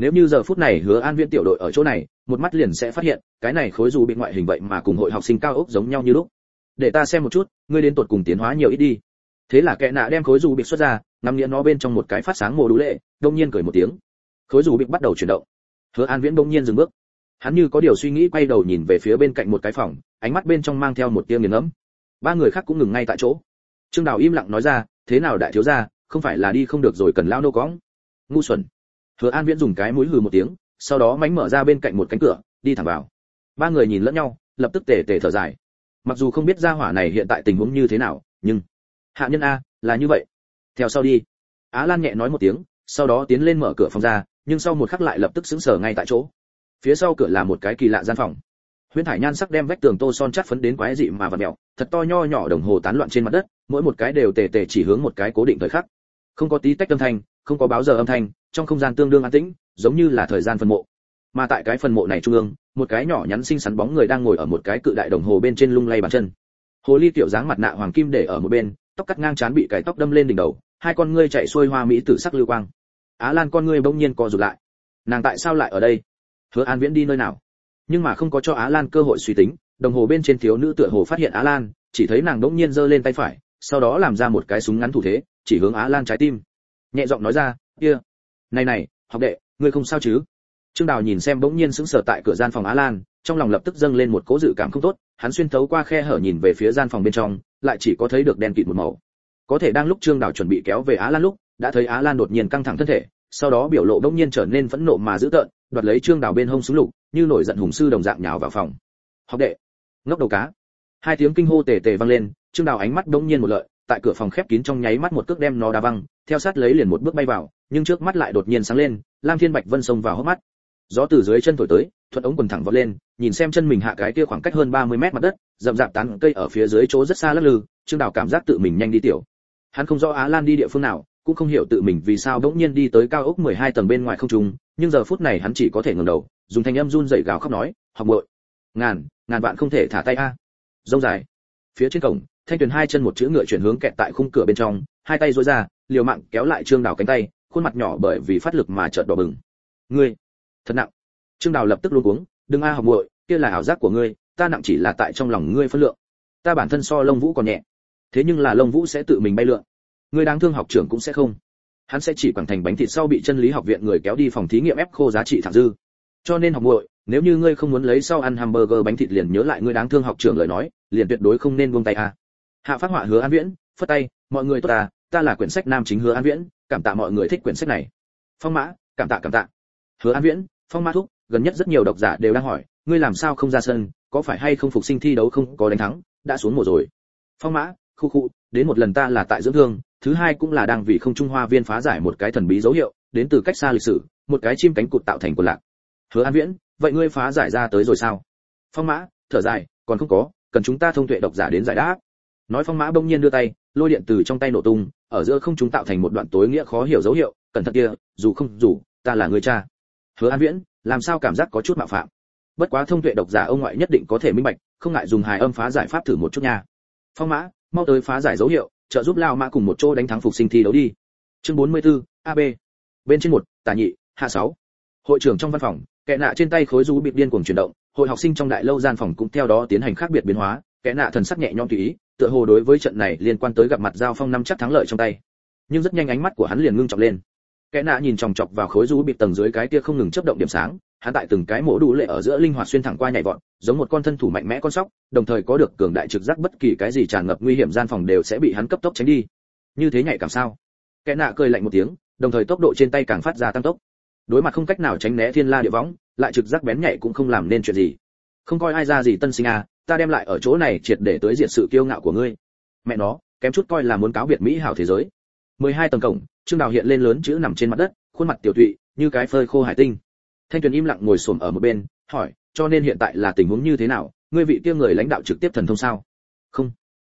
nếu như giờ phút này hứa an viên tiểu đội ở chỗ này, một mắt liền sẽ phát hiện, cái này khối dù bị ngoại hình vậy mà cùng hội học sinh cao ốc giống nhau như lúc. Để ta xem một chút, ngươi đến tột cùng tiến hóa nhiều ít đi. Thế là kẻ nạ đem khối dù bị xuất ra, ngắm nghĩa nó bên trong một cái phát sáng mồ đủ lệ, đông nhiên cười một tiếng. Khối dù bị bắt đầu chuyển động. Hứa an viễn đông nhiên dừng bước. Hắn như có điều suy nghĩ quay đầu nhìn về phía bên cạnh một cái phòng, ánh mắt bên trong mang theo một tia nghiền ngẫm ba người khác cũng ngừng ngay tại chỗ. Trương đào im lặng nói ra, thế nào đại thiếu gia, không phải là đi không được rồi cần lao nô cóng ngu xuẩn. Hứa an viễn dùng cái mũi hừ một tiếng, sau đó mánh mở ra bên cạnh một cánh cửa, đi thẳng vào. Ba người nhìn lẫn nhau, lập tức tề tề thở dài. Mặc dù không biết gia hỏa này hiện tại tình huống như thế nào, nhưng hạ nhân a, là như vậy. Theo sau đi. Á lan nhẹ nói một tiếng, sau đó tiến lên mở cửa phòng ra, nhưng sau một khắc lại lập tức sững sờ ngay tại chỗ. Phía sau cửa là một cái kỳ lạ gian phòng huyễn thải nhan sắc đem vách tường tô son chắt phấn đến quái dị mà vặn mèo, thật to nho nhỏ đồng hồ tán loạn trên mặt đất, mỗi một cái đều tề tề chỉ hướng một cái cố định thời khắc. Không có tí tách âm thanh, không có báo giờ âm thanh, trong không gian tương đương an tĩnh, giống như là thời gian phân mộ. Mà tại cái phần mộ này trung ương, một cái nhỏ nhắn xinh xắn bóng người đang ngồi ở một cái cự đại đồng hồ bên trên lung lay bàn chân. Hồ ly tiểu dáng mặt nạ hoàng kim để ở một bên, tóc cắt ngang chán bị cái tóc đâm lên đỉnh đầu, hai con ngươi chạy xuôi hoa mỹ tử sắc lưu quang. Á lan con ngươi bỗng nhiên co rụt lại. Nàng tại sao lại ở đây? Hứa an viễn đi nơi nào? Nhưng mà không có cho á lan cơ hội suy tính, đồng hồ bên trên thiếu nữ tựa hồ phát hiện á lan, chỉ thấy nàng đỗng nhiên giơ lên tay phải, sau đó làm ra một cái súng ngắn thủ thế, chỉ hướng á lan trái tim. Nhẹ giọng nói ra, kia, này này, học đệ, ngươi không sao chứ? Trương đào nhìn xem bỗng nhiên sững sờ tại cửa gian phòng á lan, trong lòng lập tức dâng lên một cố dự cảm không tốt, hắn xuyên thấu qua khe hở nhìn về phía gian phòng bên trong, lại chỉ có thấy được đen kịt một màu. Có thể đang lúc trương đào chuẩn bị kéo về á lan lúc, đã thấy á lan đột nhiên căng thẳng thân thể, sau đó biểu lộ bỗng nhiên trở nên phẫn nộ mà dữ tợn, đoạt lấy trương đào bên hông súng lục như nổi giận hùng sư đồng dạng nhào vào phòng. Học đệ, ngốc đầu cá. Hai tiếng kinh hô tề tề vang lên, trương đào ánh mắt bỗng nhiên một lợi, tại cửa phòng khép kín trong nháy mắt một cước đem nó đá văng, theo sát lấy liền một bước bay vào, nhưng trước mắt lại đột nhiên sáng lên, lam thiên bạch vân xông vào hốc mắt. Gió từ dưới chân thổi tới, thuận ống quần thẳng vọt lên, nhìn xem chân mình hạ cái kia khoảng cách hơn 30 mét mặt đất, rậm rạp tán cây ở phía dưới chỗ rất xa lắc lư, trương đào cảm giác tự mình nhanh đi tiểu. Hắn không rõ á lan đi địa phương nào cũng không hiểu tự mình vì sao bỗng nhiên đi tới cao ốc 12 tầng bên ngoài không trung, nhưng giờ phút này hắn chỉ có thể ngẩng đầu, dùng thanh âm run rẩy gào khóc nói, học muội, ngàn ngàn vạn không thể thả tay a. Dông dài, phía trên cổng, thanh tuyền hai chân một chữ ngựa chuyển hướng kẹt tại khung cửa bên trong, hai tay duỗi ra, liều mạng kéo lại trương đào cánh tay, khuôn mặt nhỏ bởi vì phát lực mà chợt đỏ bừng. Ngươi, thật nặng. Trương đào lập tức luống cuống, đừng a học muội, kia là ảo giác của ngươi, ta nặng chỉ là tại trong lòng ngươi phân lượng. Ta bản thân so lông vũ còn nhẹ, thế nhưng là lông vũ sẽ tự mình bay lượn ngươi đáng thương học trưởng cũng sẽ không. Hắn sẽ chỉ quẳng thành bánh thịt sau bị chân lý học viện người kéo đi phòng thí nghiệm ép khô giá trị thẳng dư. Cho nên học muội, nếu như ngươi không muốn lấy sau ăn hamburger bánh thịt liền nhớ lại ngươi đáng thương học trưởng lời nói, liền tuyệt đối không nên buông tay a. Hạ phát họa hứa an viễn, phất tay, mọi người tốt ta ta là quyển sách nam chính hứa an viễn, cảm tạ mọi người thích quyển sách này. Phong mã, cảm tạ cảm tạ. Hứa an viễn, phong mã thúc, gần nhất rất nhiều độc giả đều đang hỏi, ngươi làm sao không ra sân, có phải hay không phục sinh thi đấu không có đánh thắng, đã xuống mùa rồi. Phong mã, khu khu, đến một lần ta là tại dưỡng thương thứ hai cũng là đang vì không trung hoa viên phá giải một cái thần bí dấu hiệu, đến từ cách xa lịch sử, một cái chim cánh cụt tạo thành quần lạc. Hứa an viễn, vậy ngươi phá giải ra tới rồi sao? Phong mã, thở dài, còn không có, cần chúng ta thông tuệ độc giả đến giải đáp. Nói phong mã bỗng nhiên đưa tay, lôi điện từ trong tay nổ tung, ở giữa không chúng tạo thành một đoạn tối nghĩa khó hiểu dấu hiệu, cẩn thận kia, dù không dù, ta là người cha. Hứa an viễn, làm sao cảm giác có chút mạo phạm? Bất quá thông tuệ độc giả ông ngoại nhất định có thể minh bạch, không ngại dùng hài âm phá giải pháp thử một chút nha. Phong mã, mau tới phá giải dấu hiệu trợ giúp lao mã cùng một chỗ đánh thắng phục sinh thi đấu đi. Chương 44, ab bên trên một tả nhị hạ sáu. Hội trưởng trong văn phòng kẻ nạ trên tay khối rú bị điên cuồng chuyển động hội học sinh trong đại lâu gian phòng cũng theo đó tiến hành khác biệt biến hóa kẻ nạ thần sắc nhẹ nhõm tùy ý tựa hồ đối với trận này liên quan tới gặp mặt giao phong năm chắc thắng lợi trong tay. Nhưng rất nhanh ánh mắt của hắn liền ngưng trọng lên. Kẻ nạ nhìn chòng chọc vào khối rú bị tầng dưới cái kia không ngừng chớp động điểm sáng hắn tại từng cái mổ đủ lệ ở giữa linh hoạt xuyên thẳng qua nhảy vọt, giống một con thân thủ mạnh mẽ con sóc, đồng thời có được cường đại trực giác bất kỳ cái gì tràn ngập nguy hiểm gian phòng đều sẽ bị hắn cấp tốc tránh đi. Như thế nhảy cảm sao? Kẻ nạ cười lạnh một tiếng, đồng thời tốc độ trên tay càng phát ra tăng tốc. Đối mặt không cách nào tránh né thiên la địa võng, lại trực giác bén nhạy cũng không làm nên chuyện gì. Không coi ai ra gì tân sinh à ta đem lại ở chỗ này triệt để tới diệt sự kiêu ngạo của ngươi. Mẹ nó, kém chút coi là muốn cáo biệt mỹ hảo thế giới. 12 tầng cổng, trương đào hiện lên lớn chữ nằm trên mặt đất, khuôn mặt tiểu tụy, như cái phơi khô hải tinh thanh tuyền im lặng ngồi xổm ở một bên hỏi cho nên hiện tại là tình huống như thế nào? Ngươi vị kia người lãnh đạo trực tiếp thần thông sao? Không.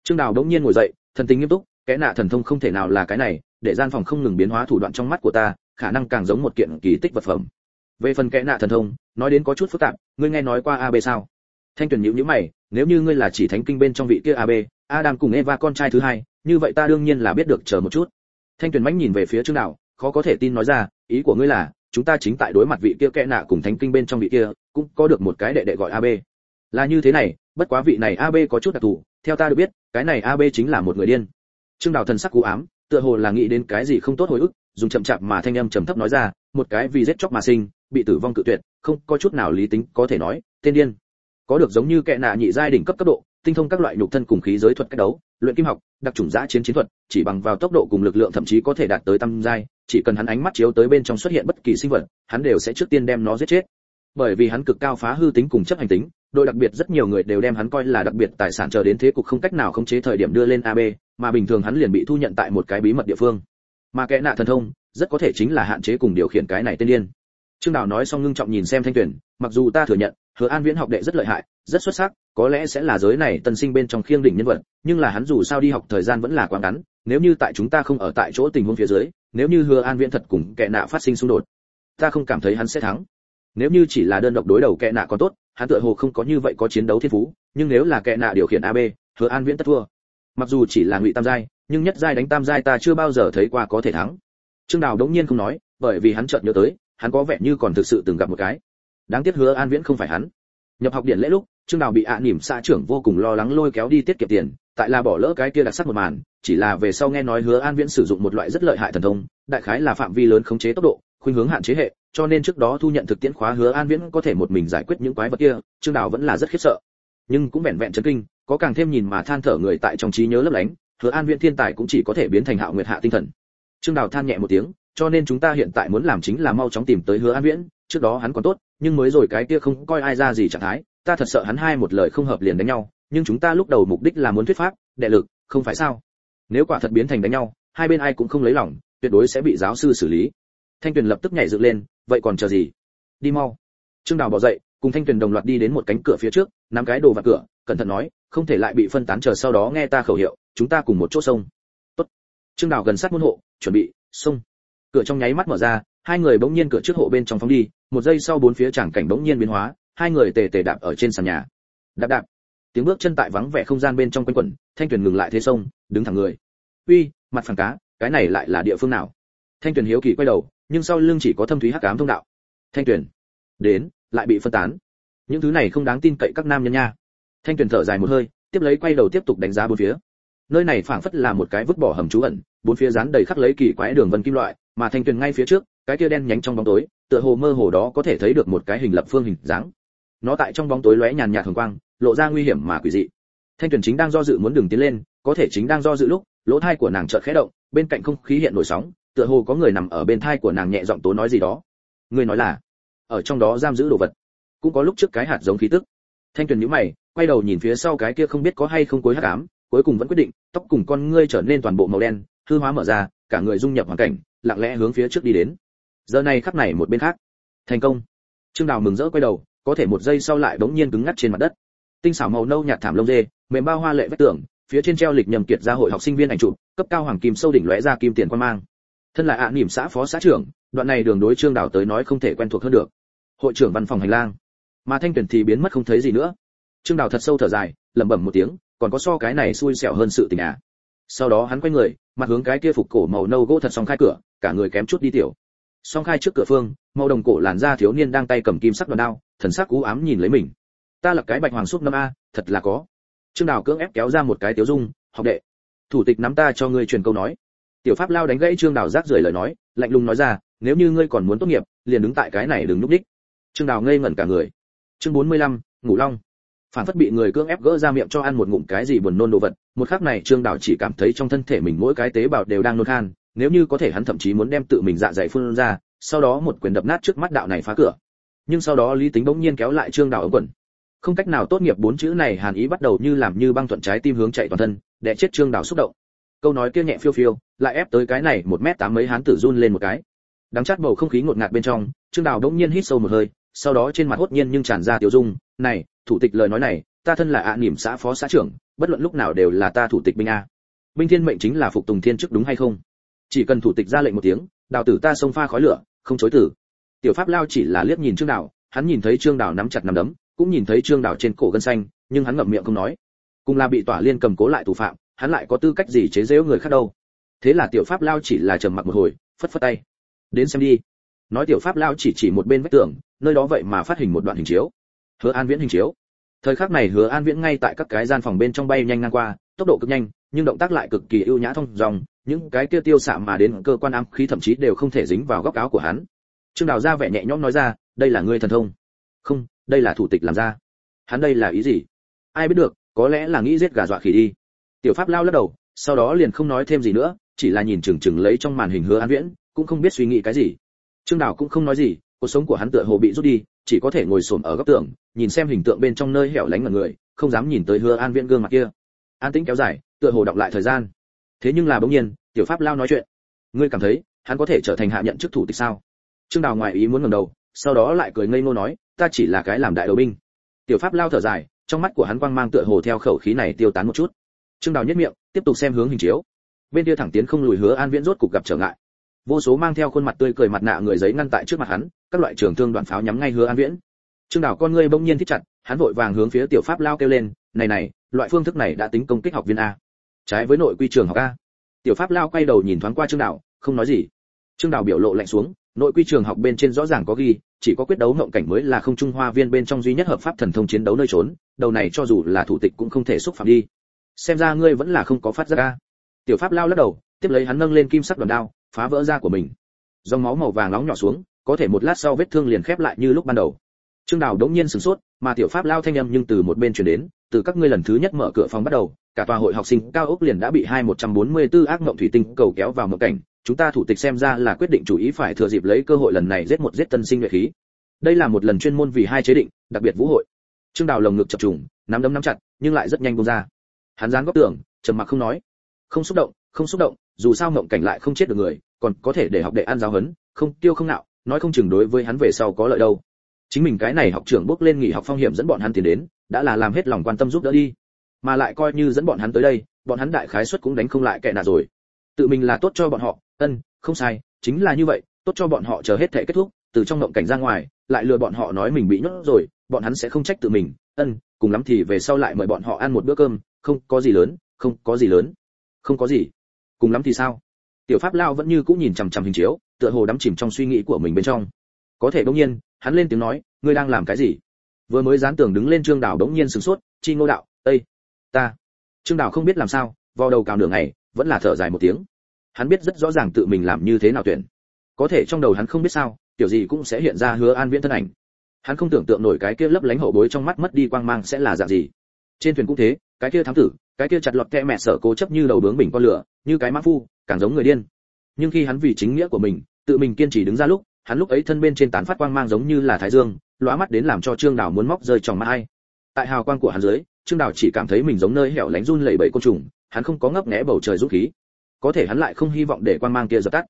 Trương đào đống nhiên ngồi dậy thần tình nghiêm túc kẽ nạ thần thông không thể nào là cái này để gian phòng không ngừng biến hóa thủ đoạn trong mắt của ta khả năng càng giống một kiện kỳ tích vật phẩm. Về phần kẽ nạ thần thông nói đến có chút phức tạp ngươi nghe nói qua ab sao? Thanh tuyền nhíu nhíu mày nếu như ngươi là chỉ thánh kinh bên trong vị kia ab adam cùng eva con trai thứ hai như vậy ta đương nhiên là biết được chờ một chút. Thanh tuyền mãnh nhìn về phía trương Đào, khó có thể tin nói ra ý của ngươi là chúng ta chính tại đối mặt vị kia kẽ nạ cùng thánh kinh bên trong vị kia, cũng có được một cái đệ đệ gọi ab là như thế này, bất quá vị này ab có chút đặc thù, theo ta được biết, cái này ab chính là một người điên. Trương đào thần sắc cú ám, tựa hồ là nghĩ đến cái gì không tốt hồi ức, dùng chậm chạp mà thanh âm trầm thấp nói ra, một cái vì giết chóc mà sinh, bị tử vong cự tuyệt, không có chút nào lý tính có thể nói, tên điên. Có được giống như kẽ nạ nhị giai đỉnh cấp cấp độ, tinh thông các loại nhục thân cùng khí giới thuật cách đấu, luyện kim học, đặc trùng giã chiến chiến thuật, chỉ bằng vào tốc độ cùng lực lượng thậm chí có thể đạt tới tam giai chỉ cần hắn ánh mắt chiếu tới bên trong xuất hiện bất kỳ sinh vật, hắn đều sẽ trước tiên đem nó giết chết. Bởi vì hắn cực cao phá hư tính cùng chấp hành tính, đội đặc biệt rất nhiều người đều đem hắn coi là đặc biệt tài sản chờ đến thế cục không cách nào khống chế thời điểm đưa lên ab mà bình thường hắn liền bị thu nhận tại một cái bí mật địa phương. Mà kẻ nạ thần thông, rất có thể chính là hạn chế cùng điều khiển cái này tên điên. Trương đào nói xong ngưng trọng nhìn xem thanh tuyển mặc dù ta thừa nhận, hứa an viễn học đệ rất lợi hại, rất xuất sắc, có lẽ sẽ là giới này tân sinh bên trong khiêng đỉnh nhân vật, nhưng là hắn dù sao đi học thời gian vẫn là quá ngắn nếu như tại chúng ta không ở tại chỗ tình huống phía dưới, nếu như hứa an viễn thật cùng kẻ nạ phát sinh xung đột, ta không cảm thấy hắn sẽ thắng. Nếu như chỉ là đơn độc đối đầu kẻ nạ còn tốt, hắn tựa hồ không có như vậy có chiến đấu thiên phú, nhưng nếu là kẻ nạ điều khiển ab hứa an viễn tất thua. Mặc dù chỉ là ngụy tam giai, nhưng nhất giai đánh tam giai ta chưa bao giờ thấy qua có thể thắng. Trương đào đống nhiên không nói, bởi vì hắn chợt nhớ tới, hắn có vẻ như còn thực sự từng gặp một cái. Đáng tiếc hứa an viễn không phải hắn nhập học điện lễ lúc, trương đào bị ạ à nỉm xã trưởng vô cùng lo lắng lôi kéo đi tiết kiệm tiền, tại là bỏ lỡ cái kia đặc sắc một màn, chỉ là về sau nghe nói hứa an viễn sử dụng một loại rất lợi hại thần thông, đại khái là phạm vi lớn khống chế tốc độ, khuynh hướng hạn chế hệ, cho nên trước đó thu nhận thực tiễn khóa hứa an viễn có thể một mình giải quyết những quái vật kia, trương đào vẫn là rất khiếp sợ. Nhưng cũng vẹn vẹn chấn kinh, có càng thêm nhìn mà than thở người tại trong trí nhớ lấp lánh, hứa an viễn thiên tài cũng chỉ có thể biến thành hạo nguyệt hạ tinh thần. Trương đào than nhẹ một tiếng, cho nên chúng ta hiện tại muốn làm chính là mau chóng tìm tới hứa an viễn trước đó hắn còn tốt, nhưng mới rồi cái kia không coi ai ra gì trạng thái, ta thật sợ hắn hai một lời không hợp liền đánh nhau, nhưng chúng ta lúc đầu mục đích là muốn thuyết pháp, đệ lực, không phải sao? Nếu quả thật biến thành đánh nhau, hai bên ai cũng không lấy lòng, tuyệt đối sẽ bị giáo sư xử lý. Thanh tuyền lập tức nhảy dựng lên, vậy còn chờ gì? Đi mau. Trương đào bỏ dậy, cùng thanh tuyền đồng loạt đi đến một cánh cửa phía trước, nắm cái đồ vào cửa, cẩn thận nói, không thể lại bị phân tán chờ sau đó nghe ta khẩu hiệu, chúng ta cùng một chỗ sông. Tốt. Trương đào gần sát môn hộ, chuẩn bị, sông. Cửa trong nháy mắt mở ra, hai người bỗng nhiên cửa trước hộ bên trong phóng đi một giây sau bốn phía chẳng cảnh bỗng nhiên biến hóa, hai người tề tề đạp ở trên sàn nhà. Đạp đạp. Tiếng bước chân tại vắng vẻ không gian bên trong quanh quẩn, thanh tuyền ngừng lại thế sông, đứng thẳng người. Uy, mặt phẳng cá, cái này lại là địa phương nào? Thanh tuyền hiếu kỳ quay đầu, nhưng sau lưng chỉ có thâm thúy hắc ám thông đạo. Thanh tuyền. Đến, lại bị phân tán. Những thứ này không đáng tin cậy các nam nhân nha. Thanh tuyền thở dài một hơi, tiếp lấy quay đầu tiếp tục đánh giá bốn phía. Nơi này phảng phất là một cái vứt bỏ hầm trú ẩn, bốn phía dán đầy khắc lấy kỳ quái đường vân kim loại, mà thanh tuyền ngay phía trước cái kia đen nhánh trong bóng tối, tựa hồ mơ hồ đó có thể thấy được một cái hình lập phương hình dáng. Nó tại trong bóng tối lóe nhàn nhạt hồng quang, lộ ra nguy hiểm mà quỷ dị. Thanh tuyền chính đang do dự muốn đường tiến lên, có thể chính đang do dự lúc, lỗ thai của nàng chợt khẽ động, bên cạnh không khí hiện nổi sóng, tựa hồ có người nằm ở bên thai của nàng nhẹ giọng tố nói gì đó. Người nói là, ở trong đó giam giữ đồ vật. Cũng có lúc trước cái hạt giống khí tức. Thanh tuyền nhíu mày, quay đầu nhìn phía sau cái kia không biết có hay không cuối hắc ám, cuối cùng vẫn quyết định, tóc cùng con ngươi trở nên toàn bộ màu đen, hư hóa mở ra, cả người dung nhập hoàn cảnh, lặng lẽ hướng phía trước đi đến giờ này khắc này một bên khác. Thành công. Trương đào mừng rỡ quay đầu có thể một giây sau lại đống nhiên cứng ngắc trên mặt đất. Tinh xảo màu nâu nhạt thảm lông dê mềm bao hoa lệ vách tường phía trên treo lịch nhầm kiệt gia hội học sinh viên ảnh chụp cấp cao hoàng kim sâu đỉnh lóe ra kim tiền quan mang. Thân là ạ à, niệm xã phó xã trưởng đoạn này đường đối trương đào tới nói không thể quen thuộc hơn được. Hội trưởng văn phòng hành lang. Mà thanh tuyển thì biến mất không thấy gì nữa. Trương đào thật sâu thở dài lẩm bẩm một tiếng còn có so cái này xui xẻo hơn sự tình à. Sau đó hắn quay người mặt hướng cái kia phục cổ màu nâu gỗ thật song khai cửa cả người kém chút đi tiểu song khai trước cửa phương màu đồng cổ làn da thiếu niên đang tay cầm kim sắc đoàn đao thần sắc cú ám nhìn lấy mình. Ta là cái bạch hoàng xúc năm a thật là có. Trương đào cưỡng ép kéo ra một cái tiếu dung học đệ thủ tịch nắm ta cho ngươi truyền câu nói. Tiểu pháp lao đánh gãy trương đào rác rưởi lời nói lạnh lùng nói ra nếu như ngươi còn muốn tốt nghiệp liền đứng tại cái này đừng núp đích. Trương đào ngây ngẩn cả người. Chương 45, ngủ long. Phản phất bị người cưỡng ép gỡ ra miệng cho ăn một ngụm cái gì buồn nôn đồ vật một khắc này trương đào chỉ cảm thấy trong thân thể mình mỗi cái tế bào đều đang nôn khan nếu như có thể hắn thậm chí muốn đem tự mình dạ dày phun ra, sau đó một quyền đập nát trước mắt đạo này phá cửa. Nhưng sau đó lý tính bỗng nhiên kéo lại trương đào ở quần. Không cách nào tốt nghiệp bốn chữ này, hàn ý bắt đầu như làm như băng thuận trái tim hướng chạy toàn thân để chết trương đào xúc động. Câu nói kia nhẹ phiêu phiêu, lại ép tới cái này một mét tám mấy hán tử run lên một cái. Đắng chát bầu không khí ngột ngạt bên trong, trương đào bỗng nhiên hít sâu một hơi, sau đó trên mặt hốt nhiên nhưng tràn ra tiểu dung, này, thủ tịch lời nói này, ta thân là ạ niệm xã phó xã trưởng, bất luận lúc nào đều là ta thủ tịch binh a. Binh thiên mệnh chính là phục tùng thiên chức đúng hay không? Chỉ cần thủ tịch ra lệnh một tiếng, đào tử ta xông pha khói lửa, không chối tử tiểu pháp lao chỉ là liếc nhìn trương đào, hắn nhìn thấy trương đào nắm chặt nắm đấm, cũng nhìn thấy trương đào trên cổ gân xanh, nhưng hắn ngậm miệng không nói. Cùng là bị tỏa liên cầm cố lại thủ phạm, hắn lại có tư cách gì chế giễu người khác đâu? Thế là tiểu pháp lao chỉ là trầm mặc một hồi, phất phất tay. Đến xem đi. Nói tiểu pháp lao chỉ chỉ một bên vách tường, nơi đó vậy mà phát hình một đoạn hình chiếu. Hứa an viễn hình chiếu. Thời khắc này hứa an viễn ngay tại các cái gian phòng bên trong bay nhanh ngang qua, tốc độ cực nhanh nhưng động tác lại cực kỳ ưu nhã thông dòng những cái kia tiêu xạ mà đến cơ quan ám khí thậm chí đều không thể dính vào góc áo của hắn. Trương đào ra vẻ nhẹ nhõm nói ra, đây là ngươi thần thông. Không, đây là thủ tịch làm ra. Hắn đây là ý gì? Ai biết được, có lẽ là nghĩ giết gà dọa khỉ đi. Tiểu pháp lao lắc đầu, sau đó liền không nói thêm gì nữa, chỉ là nhìn chừng chừng lấy trong màn hình hứa an viễn, cũng không biết suy nghĩ cái gì. Trương đào cũng không nói gì, cuộc sống của hắn tựa hồ bị rút đi, chỉ có thể ngồi xổm ở góc tường, nhìn xem hình tượng bên trong nơi hẻo lánh mọi người, không dám nhìn tới hứa an viễn gương mặt kia. An tĩnh kéo dài tựa hồ đọc lại thời gian. Thế nhưng là bỗng nhiên, tiểu pháp lao nói chuyện. Ngươi cảm thấy, hắn có thể trở thành hạ nhận chức thủ tịch sao? Trương đào ngoài ý muốn ngẩng đầu, sau đó lại cười ngây ngô nói, ta chỉ là cái làm đại đầu binh. Tiểu pháp lao thở dài, trong mắt của hắn quang mang tựa hồ theo khẩu khí này tiêu tán một chút. Trương đào nhất miệng, tiếp tục xem hướng hình chiếu. Bên kia thẳng tiến không lùi hứa an viễn rốt cục gặp trở ngại. Vô số mang theo khuôn mặt tươi cười mặt nạ người giấy ngăn tại trước mặt hắn, các loại trường thương đoạn pháo nhắm ngay hứa an viễn. Trương đào con ngươi bỗng nhiên thích chặt, hắn vội vàng hướng phía tiểu pháp lao kêu lên, này này, loại phương thức này đã tính công kích học viên a trái với nội quy trường học a. Tiểu pháp lao quay đầu nhìn thoáng qua trương đào, không nói gì. Trương đào biểu lộ lạnh xuống, nội quy trường học bên trên rõ ràng có ghi, chỉ có quyết đấu ngộng cảnh mới là không trung hoa viên bên trong duy nhất hợp pháp thần thông chiến đấu nơi trốn, đầu này cho dù là thủ tịch cũng không thể xúc phạm đi. Xem ra ngươi vẫn là không có phát ra ca tiểu pháp lao lắc đầu, tiếp lấy hắn nâng lên kim sắc đoàn đao, phá vỡ da của mình. Dòng máu màu vàng nóng nhỏ xuống, có thể một lát sau vết thương liền khép lại như lúc ban đầu. Trương đào đống nhiên sửng sốt, mà tiểu pháp lao thanh âm nhưng từ một bên truyền đến, từ các ngươi lần thứ nhất mở cửa phòng bắt đầu cả tòa hội học sinh cao ốc liền đã bị hai một trăm bốn mươi 144 ác mộng thủy tinh cầu kéo vào mộng cảnh. Chúng ta thủ tịch xem ra là quyết định chủ ý phải thừa dịp lấy cơ hội lần này giết một giết tân sinh nhuệ khí. Đây là một lần chuyên môn vì hai chế định, đặc biệt vũ hội. Trương đào lồng ngực chập trùng, nắm đấm nắm chặt, nhưng lại rất nhanh buông ra. Hắn dán góc tường, trầm mặc không nói. Không xúc động, không xúc động, dù sao mộng cảnh lại không chết được người, còn có thể để học đệ ăn giáo hấn không tiêu không nạo, nói không chừng đối với hắn về sau có lợi đâu. Chính mình cái này học trưởng bước lên nghỉ học phong hiểm dẫn bọn hắn tiền đến, đã là làm hết lòng quan tâm giúp đỡ đi mà lại coi như dẫn bọn hắn tới đây, bọn hắn đại khái suất cũng đánh không lại kẻ nào rồi. Tự mình là tốt cho bọn họ, ân, không sai, chính là như vậy, tốt cho bọn họ chờ hết thể kết thúc, từ trong động cảnh ra ngoài, lại lừa bọn họ nói mình bị nhốt rồi, bọn hắn sẽ không trách tự mình, ân, cùng lắm thì về sau lại mời bọn họ ăn một bữa cơm, không có gì lớn, không có gì lớn. Không có gì. Cùng lắm thì sao? Tiểu pháp lao vẫn như cũng nhìn chằm chằm hình chiếu, tựa hồ đắm chìm trong suy nghĩ của mình bên trong. Có thể đống nhiên, hắn lên tiếng nói, ngươi đang làm cái gì? Vừa mới dán tường đứng lên trương đào đống nhiên sửng sốt, chi ngô đạo ây ta. Trương đào không biết làm sao vào đầu cào nửa ngày, vẫn là thở dài một tiếng. Hắn biết rất rõ ràng tự mình làm như thế nào tuyển. Có thể trong đầu hắn không biết sao, kiểu gì cũng sẽ hiện ra hứa an viễn thân ảnh. Hắn không tưởng tượng nổi cái kia lấp lánh hậu bối trong mắt mất đi quang mang sẽ là dạng gì. Trên thuyền cũng thế, cái kia thám tử, cái kia chặt lọt kẹ mẹ sở cố chấp như đầu bướng bình con lửa, như cái mã phu, càng giống người điên. Nhưng khi hắn vì chính nghĩa của mình, tự mình kiên trì đứng ra lúc, hắn lúc ấy thân bên trên tán phát quang mang giống như là thái dương, lóa mắt đến làm cho trương đào muốn móc rơi trong mắt ai. Tại hào quang của hắn dưới trương đào chỉ cảm thấy mình giống nơi hẻo lánh run lẩy bẩy côn trùng, hắn không có ngấp nghé bầu trời rút khí. Có thể hắn lại không hy vọng để quang mang kia dập tắt.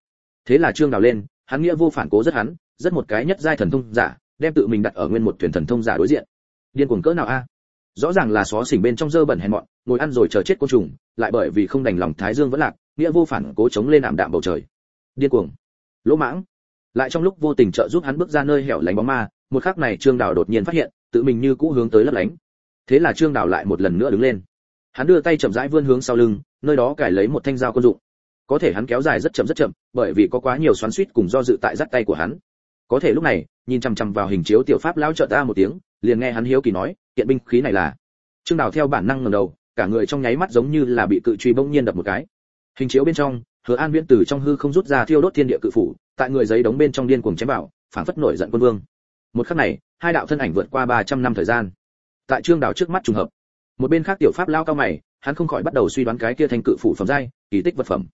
Thế là trương đào lên, hắn nghĩa vô phản cố rất hắn, rất một cái nhất giai thần thông giả, đem tự mình đặt ở nguyên một thuyền thần thông giả đối diện. Điên cuồng cỡ nào a? Rõ ràng là xó xỉnh bên trong dơ bẩn hèn mọn, ngồi ăn rồi chờ chết côn trùng, lại bởi vì không đành lòng thái dương vẫn lạc, nghĩa vô phản cố chống lên ảm đạm bầu trời. Điên cuồng. Lỗ mãng. Lại trong lúc vô tình trợ giúp hắn bước ra nơi hẻo lánh bóng ma, một khắc này trương đào đột nhiên phát hiện, tự mình như cũ hướng tới lấp lánh thế là trương đào lại một lần nữa đứng lên. Hắn đưa tay chậm rãi vươn hướng sau lưng, nơi đó cài lấy một thanh dao quân dụng. Có thể hắn kéo dài rất chậm rất chậm, bởi vì có quá nhiều xoắn suýt cùng do dự tại dắt tay của hắn. Có thể lúc này, nhìn chằm chằm vào hình chiếu tiểu pháp lão trợ ta một tiếng, liền nghe hắn hiếu kỳ nói, kiện binh khí này là? Trương đào theo bản năng ngẩng đầu, cả người trong nháy mắt giống như là bị cự truy bỗng nhiên đập một cái. Hình chiếu bên trong, hứa an viễn từ trong hư không rút ra thiêu đốt thiên địa cự phủ, tại người giấy đóng bên trong điên cuồng chém bảo phảng phất nổi giận quân vương. Một khắc này, hai đạo thân ảnh vượt qua 300 năm thời gian tại trương đào trước mắt trùng hợp. Một bên khác tiểu pháp lao cao mày hắn không khỏi bắt đầu suy đoán cái kia thành cự phủ phẩm giai kỳ tích vật phẩm.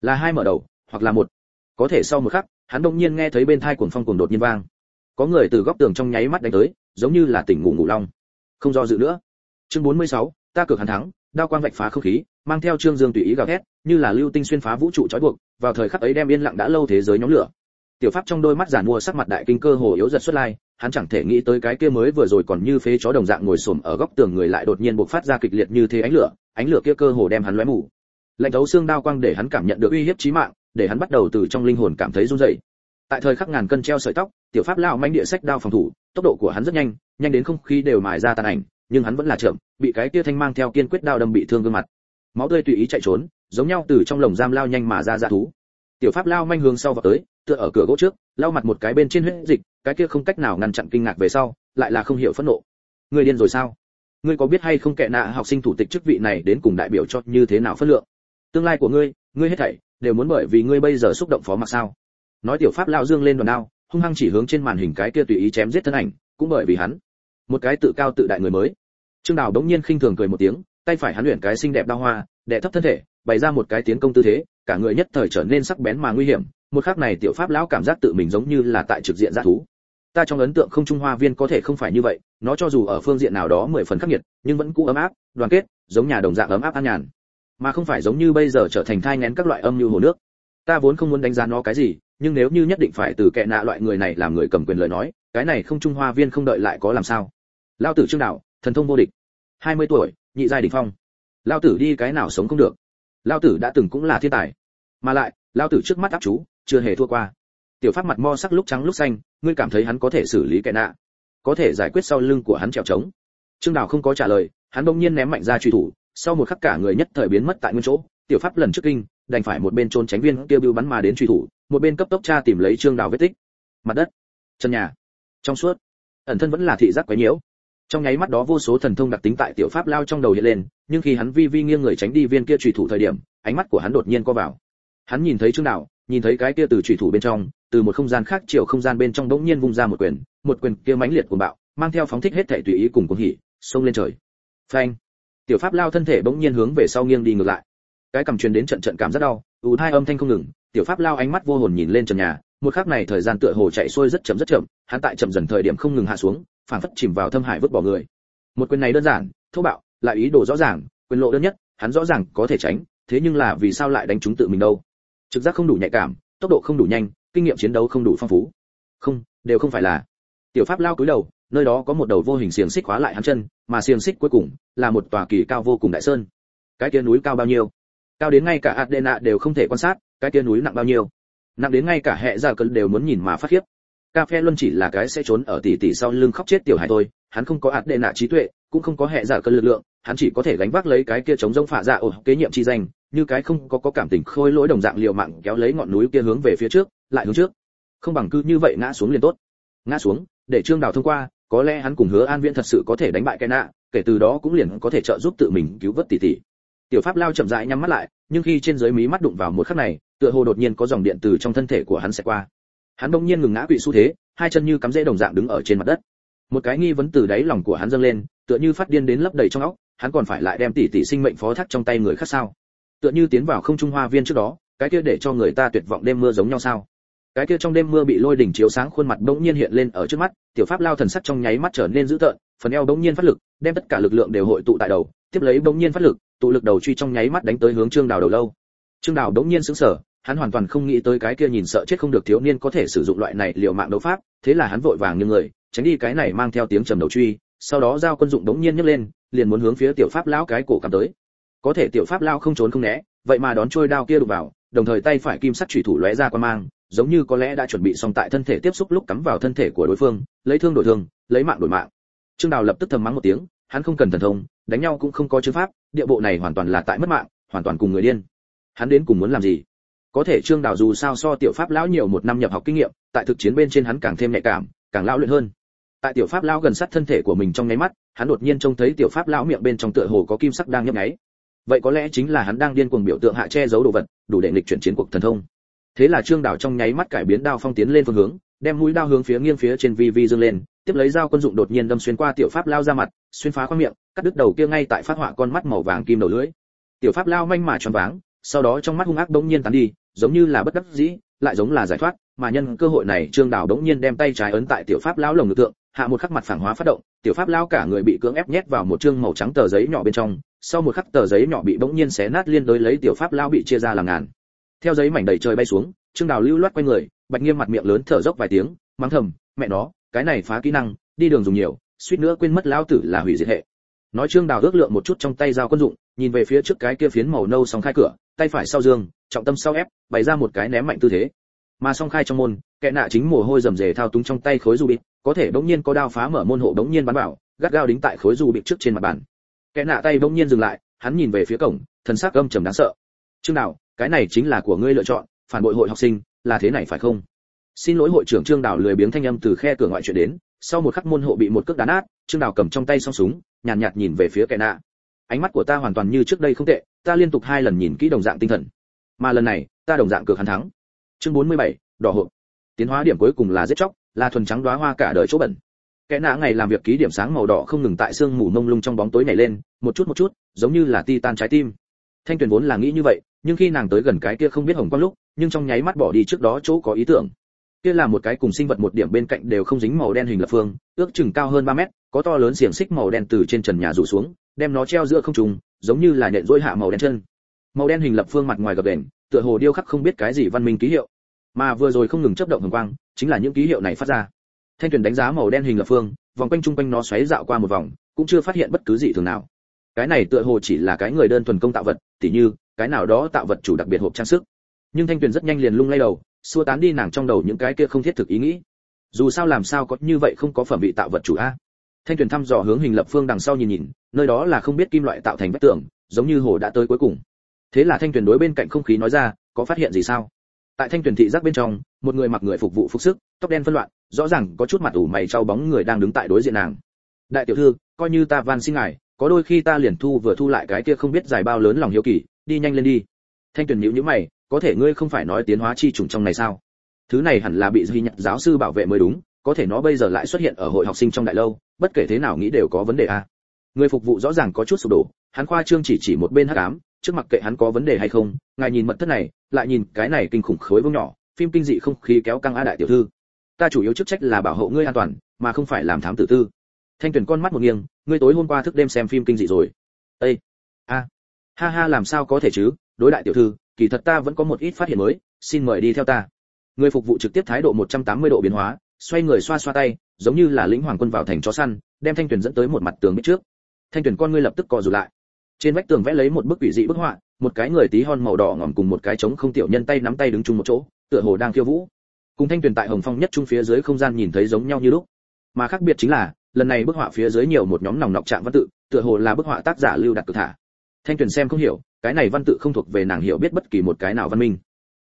Là hai mở đầu hoặc là một. Có thể sau một khắc hắn đông nhiên nghe thấy bên thai cuồng phong cuồng đột nhiên vang. Có người từ góc tường trong nháy mắt đánh tới giống như là tỉnh ngủ ngủ long. Không do dự nữa. Chương 46, ta cược hắn thắng đao quang vạch phá không khí mang theo trương dương tùy ý gào thét như là lưu tinh xuyên phá vũ trụ trói buộc vào thời khắc ấy đem yên lặng đã lâu thế giới nhóm lửa tiểu pháp trong đôi mắt giản mua sắc mặt đại kinh cơ hồ yếu giật xuất lai, hắn chẳng thể nghĩ tới cái kia mới vừa rồi còn như phế chó đồng dạng ngồi xổm ở góc tường người lại đột nhiên bộc phát ra kịch liệt như thế ánh lửa ánh lửa kia cơ hồ đem hắn lóe mù. Lạnh thấu xương đao quang để hắn cảm nhận được uy hiếp chí mạng, để hắn bắt đầu từ trong linh hồn cảm thấy run rẩy. Tại thời khắc ngàn cân treo sợi tóc, tiểu pháp lao manh địa sách đao phòng thủ, tốc độ của hắn rất nhanh nhanh đến không khí đều mài ra tàn ảnh, nhưng hắn vẫn là chậm, bị cái kia thanh mang theo kiên quyết đao đâm bị thương gương mặt. Máu tươi tùy ý chạy trốn, giống nhau từ trong lồng giam lao nhanh mà ra ra thú. Tiểu pháp lao manh hướng sau vào tới tựa ở cửa gỗ trước lao mặt một cái bên trên huyết dịch, cái kia không cách nào ngăn chặn kinh ngạc về sau, lại là không hiểu phẫn nộ. Ngươi điên rồi sao? Ngươi có biết hay không kệ nạ học sinh thủ tịch chức vị này đến cùng đại biểu cho như thế nào phất lượng? Tương lai của ngươi ngươi hết thảy đều muốn bởi vì ngươi bây giờ xúc động phó mặc sao? Nói tiểu pháp lao dương lên đoàn đao, hung hăng chỉ hướng trên màn hình cái kia tùy ý chém giết thân ảnh, cũng bởi vì hắn. Một cái tự cao tự đại người mới. Trương đào đống nhiên khinh thường cười một tiếng, tay phải hắn luyện cái xinh đẹp đao hoa, đè thấp thân thể, bày ra một cái tiến công tư thế, cả người nhất thời trở nên sắc bén mà nguy hiểm một khắc này tiểu pháp lão cảm giác tự mình giống như là tại trực diện g thú. Ta trong ấn tượng không trung hoa viên có thể không phải như vậy, nó cho dù ở phương diện nào đó mười phần khắc nghiệt, nhưng vẫn cũ ấm áp, đoàn kết, giống nhà đồng dạng ấm áp an nhàn. Mà không phải giống như bây giờ trở thành thai nén các loại âm như hồ nước. Ta vốn không muốn đánh giá nó cái gì, nhưng nếu như nhất định phải từ kệ nạ loại người này làm người cầm quyền lời nói, cái này không trung hoa viên không đợi lại có làm sao. Lao tử trương đạo, thần thông vô địch. Hai mươi tuổi, nhị giai đỉnh phong. Lao tử đi cái nào sống không được. Lao tử đã từng cũng là thiên tài. Mà lại, lao tử trước mắt áp chú chưa hề thua qua. Tiểu pháp mặt mo sắc lúc trắng lúc xanh, ngươi cảm thấy hắn có thể xử lý kẻ nạ? Có thể giải quyết sau lưng của hắn trèo trống. Trương đào không có trả lời, hắn bỗng nhiên ném mạnh ra truy thủ, sau một khắc cả người nhất thời biến mất tại nguyên chỗ. Tiểu pháp lần trước kinh, đành phải một bên trốn tránh viên kia bưu bắn mà đến truy thủ, một bên cấp tốc tra tìm lấy trương đào vết tích. Mặt đất, chân nhà, trong suốt, ẩn thân vẫn là thị giác quấy nhiễu. Trong nháy mắt đó vô số thần thông đặc tính tại tiểu pháp lao trong đầu hiện lên, nhưng khi hắn vi vi nghiêng người tránh đi viên kia truy thủ thời điểm, ánh mắt của hắn đột nhiên co vào. Hắn nhìn thấy trương đào nhìn thấy cái kia từ chủy thủ bên trong, từ một không gian khác chiều không gian bên trong bỗng nhiên vung ra một quyền một quyền kia mãnh liệt cuồng bạo, mang theo phóng thích hết thảy tùy ý cùng cuồng hỉ, xông lên trời. Phanh! Tiểu pháp lao thân thể bỗng nhiên hướng về sau nghiêng đi ngược lại. Cái cầm truyền đến trận trận cảm rất đau, ù hai âm thanh không ngừng, tiểu pháp lao ánh mắt vô hồn nhìn lên trần nhà, một khắc này thời gian tựa hồ chạy xuôi rất chậm rất chậm, hắn tại chậm dần thời điểm không ngừng hạ xuống phản phất chìm vào thâm hải vứt bỏ người. Một quyền này đơn giản, thô bạo, lại ý đồ rõ ràng, quyền lộ đơn nhất, hắn rõ ràng có thể tránh, thế nhưng là vì sao lại đánh trúng tự mình đâu? Trực giác không đủ nhạy cảm, tốc độ không đủ nhanh, kinh nghiệm chiến đấu không đủ phong phú. Không, đều không phải là. Tiểu pháp lao cúi đầu, nơi đó có một đầu vô hình xiềng xích khóa lại hắn chân, mà xiềng xích cuối cùng là một tòa kỳ cao vô cùng đại sơn. Cái kia núi cao bao nhiêu? Cao đến ngay cả adena đều không thể quan sát, cái kia núi nặng bao nhiêu? Nặng đến ngay cả hệ giả cơn đều muốn nhìn mà phát khiếp. Cà phê luôn chỉ là cái sẽ trốn ở tỷ tỷ sau lưng khóc chết tiểu hải thôi, hắn không có ạt đệ nạ trí tuệ, cũng không có hệ giả cơn lực lượng, hắn chỉ có thể gánh vác lấy cái kia chống giống phả dạ ổ kế nhiệm chi danh như cái không có có cảm tình khôi lỗi đồng dạng liều mạng kéo lấy ngọn núi kia hướng về phía trước, lại hướng trước. Không bằng cứ như vậy ngã xuống liền tốt. Ngã xuống, để trương đào thông qua, có lẽ hắn cùng hứa an viễn thật sự có thể đánh bại cái nạ kể từ đó cũng liền có thể trợ giúp tự mình cứu vớt tỷ tỷ. Tiểu pháp lao chậm rãi nhắm mắt lại, nhưng khi trên dưới mí mắt đụng vào một khắc này, tựa hồ đột nhiên có dòng điện từ trong thân thể của hắn sẽ qua. Hắn đột nhiên ngừng ngã quỵ xu thế, hai chân như cắm rễ đồng dạng đứng ở trên mặt đất. Một cái nghi vấn từ đáy lòng của hắn dâng lên, tựa như phát điên đến lấp đầy trong óc, hắn còn phải lại đem tỷ tỷ sinh mệnh phó thác trong tay người khác sao? Tựa như tiến vào không trung hoa viên trước đó, cái kia để cho người ta tuyệt vọng đêm mưa giống nhau sao? Cái kia trong đêm mưa bị lôi đỉnh chiếu sáng khuôn mặt bỗng nhiên hiện lên ở trước mắt, tiểu pháp lao thần sắc trong nháy mắt trở nên dữ tợn, phần eo bỗng nhiên phát lực, đem tất cả lực lượng đều hội tụ tại đầu, tiếp lấy bỗng nhiên phát lực, tụ lực đầu truy trong nháy mắt đánh tới hướng trương đào đầu lâu. Trương đào bỗng nhiên sững sờ, hắn hoàn toàn không nghĩ tới cái kia nhìn sợ chết không được thiếu niên có thể sử dụng loại này liều mạng đấu pháp, thế là hắn vội vàng như người, tránh đi cái này mang theo tiếng trầm đầu truy, sau đó giao quân dụng bỗng nhiên nhấc lên, liền muốn hướng phía tiểu pháp lão cái cổ cảm tới có thể tiểu pháp lão không trốn không né, vậy mà đón trôi đao kia đụng vào, đồng thời tay phải kim sắt chủy thủ lóe ra qua mang, giống như có lẽ đã chuẩn bị xong tại thân thể tiếp xúc lúc cắm vào thân thể của đối phương, lấy thương đổi thương, lấy mạng đổi mạng. Trương đào lập tức thầm mắng một tiếng, hắn không cần thần thông, đánh nhau cũng không có chữ pháp, địa bộ này hoàn toàn là tại mất mạng, hoàn toàn cùng người điên. Hắn đến cùng muốn làm gì? Có thể trương đào dù sao so tiểu pháp lão nhiều một năm nhập học kinh nghiệm, tại thực chiến bên trên hắn càng thêm nhạy cảm, càng lão luyện hơn. Tại tiểu pháp lão gần sát thân thể của mình trong nháy mắt, hắn đột nhiên trông thấy tiểu pháp lão miệng bên trong tựa hồ có kim sắc đang nhấp nháy vậy có lẽ chính là hắn đang điên cuồng biểu tượng hạ che giấu đồ vật, đủ để nghịch chuyển chiến cuộc thần thông. Thế là trương đảo trong nháy mắt cải biến đao phong tiến lên phương hướng, đem mũi đao hướng phía nghiêng phía trên vi vi dương lên, tiếp lấy dao quân dụng đột nhiên đâm xuyên qua tiểu pháp lao ra mặt, xuyên phá qua miệng, cắt đứt đầu kia ngay tại phát họa con mắt màu vàng kim đầu lưỡi. Tiểu pháp lao manh mà tròn váng, sau đó trong mắt hung ác đống nhiên tán đi, giống như là bất đắc dĩ, lại giống là giải thoát, mà nhân cơ hội này trương đảo đống nhiên đem tay trái ấn tại tiểu pháp lao lồng ngực tượng hạ một khắc mặt phản hóa phát động, tiểu pháp lao cả người bị cưỡng ép nhét vào một trương màu trắng tờ giấy nhỏ bên trong sau một khắc tờ giấy nhỏ bị bỗng nhiên xé nát liên đối lấy tiểu pháp lao bị chia ra làm ngàn. Theo giấy mảnh đầy trời bay xuống, trương đào lưu loát quay người, bạch nghiêm mặt miệng lớn thở dốc vài tiếng, mắng thầm, mẹ nó, cái này phá kỹ năng, đi đường dùng nhiều, suýt nữa quên mất lão tử là hủy diệt hệ. Nói trương đào ước lượng một chút trong tay dao quân dụng, nhìn về phía trước cái kia phiến màu nâu song khai cửa, tay phải sau dương, trọng tâm sau ép, bày ra một cái ném mạnh tư thế. Mà song khai trong môn, kẻ nạ chính mồ hôi rầm rề thao túng trong tay khối du bịt có thể bỗng nhiên có đao phá mở môn hộ bỗng nhiên bắn vào, gắt gao đính tại khối du bịt trước trên mặt bàn kẻ nạ tay bỗng nhiên dừng lại hắn nhìn về phía cổng thần sắc âm trầm đáng sợ. Trương nào cái này chính là của ngươi lựa chọn phản bội hội học sinh là thế này phải không? Xin lỗi hội trưởng trương đào lười biếng thanh âm từ khe cửa ngoại chuyển đến sau một khắc môn hộ bị một cước đá nát trương đào cầm trong tay song súng nhàn nhạt, nhạt nhìn về phía kẻ nạ. Ánh mắt của ta hoàn toàn như trước đây không tệ ta liên tục hai lần nhìn kỹ đồng dạng tinh thần. Mà lần này ta đồng dạng cược hắn thắng. Chương 47, đỏ hộp. Tiến hóa điểm cuối cùng là giết chóc là thuần trắng đóa hoa cả đời chỗ bẩn kẻ nạ ngày làm việc ký điểm sáng màu đỏ không ngừng tại sương mù mông lung trong bóng tối này lên, một chút một chút, giống như là ti tan trái tim. Thanh tuyền vốn là nghĩ như vậy, nhưng khi nàng tới gần cái kia không biết hồng quang lúc, nhưng trong nháy mắt bỏ đi trước đó chỗ có ý tưởng. Kia là một cái cùng sinh vật một điểm bên cạnh đều không dính màu đen hình lập phương, ước chừng cao hơn 3 mét, có to lớn xiềng xích màu đen từ trên trần nhà rủ xuống, đem nó treo giữa không trung, giống như là nhện dối hạ màu đen chân. Màu đen hình lập phương mặt ngoài gập đền tựa hồ điêu khắc không biết cái gì văn minh ký hiệu. Mà vừa rồi không ngừng chấp động hồng quang, chính là những ký hiệu này phát ra thanh tuyền đánh giá màu đen hình lập phương, vòng quanh trung quanh nó xoáy dạo qua một vòng, cũng chưa phát hiện bất cứ gì thường nào. Cái này tựa hồ chỉ là cái người đơn thuần công tạo vật, tỉ như, cái nào đó tạo vật chủ đặc biệt hộp trang sức. Nhưng thanh tuyền rất nhanh liền lung lay đầu, xua tán đi nàng trong đầu những cái kia không thiết thực ý nghĩ. Dù sao làm sao có như vậy không có phẩm vị tạo vật chủ a? Thanh tuyền thăm dò hướng hình lập phương đằng sau nhìn nhìn, nơi đó là không biết kim loại tạo thành vách tường, giống như hồ đã tới cuối cùng. Thế là thanh tuyền đối bên cạnh không khí nói ra, có phát hiện gì sao? Tại thanh tuyền thị giác bên trong, một người mặc người phục vụ phục sức, tóc đen phân loạn rõ ràng có chút mặt ủ mày trao bóng người đang đứng tại đối diện nàng. Đại tiểu thư, coi như ta van xin ngài, có đôi khi ta liền thu vừa thu lại cái kia không biết dài bao lớn lòng hiếu kỳ, đi nhanh lên đi. Thanh tuyền nhíu nhíu mày, có thể ngươi không phải nói tiến hóa chi trùng trong này sao? Thứ này hẳn là bị duy nhận giáo sư bảo vệ mới đúng, có thể nó bây giờ lại xuất hiện ở hội học sinh trong đại lâu, bất kể thế nào nghĩ đều có vấn đề a người phục vụ rõ ràng có chút sụp đổ, hắn khoa trương chỉ chỉ một bên hắc ám, trước mặt kệ hắn có vấn đề hay không, ngài nhìn mật thất này, lại nhìn cái này kinh khủng khối vương nhỏ, phim kinh dị không khí kéo căng a đại tiểu thư ta chủ yếu chức trách là bảo hộ ngươi an toàn, mà không phải làm thám tử tư. Thanh tuyển con mắt một nghiêng, ngươi tối hôm qua thức đêm xem phim kinh dị rồi. Ê! a! Ha ha, làm sao có thể chứ? Đối đại tiểu thư, kỳ thật ta vẫn có một ít phát hiện mới, xin mời đi theo ta. Người phục vụ trực tiếp thái độ 180 độ biến hóa, xoay người xoa xoa tay, giống như là lĩnh hoàng quân vào thành chó săn, đem thanh tuyển dẫn tới một mặt tường bên trước. Thanh tuyển con ngươi lập tức co rụt lại. Trên vách tường vẽ lấy một bức quỷ dị bức họa, một cái người tí hon màu đỏ ngỏm cùng một cái trống không tiểu nhân tay nắm tay đứng chung một chỗ, tựa hồ đang khiêu vũ cùng thanh tuyền tại hồng phong nhất trung phía dưới không gian nhìn thấy giống nhau như lúc. Mà khác biệt chính là, lần này bức họa phía dưới nhiều một nhóm nòng nọc trạng văn tự, tựa hồ là bức họa tác giả lưu đặt cực thả. Thanh tuyền xem không hiểu, cái này văn tự không thuộc về nàng hiểu biết bất kỳ một cái nào văn minh.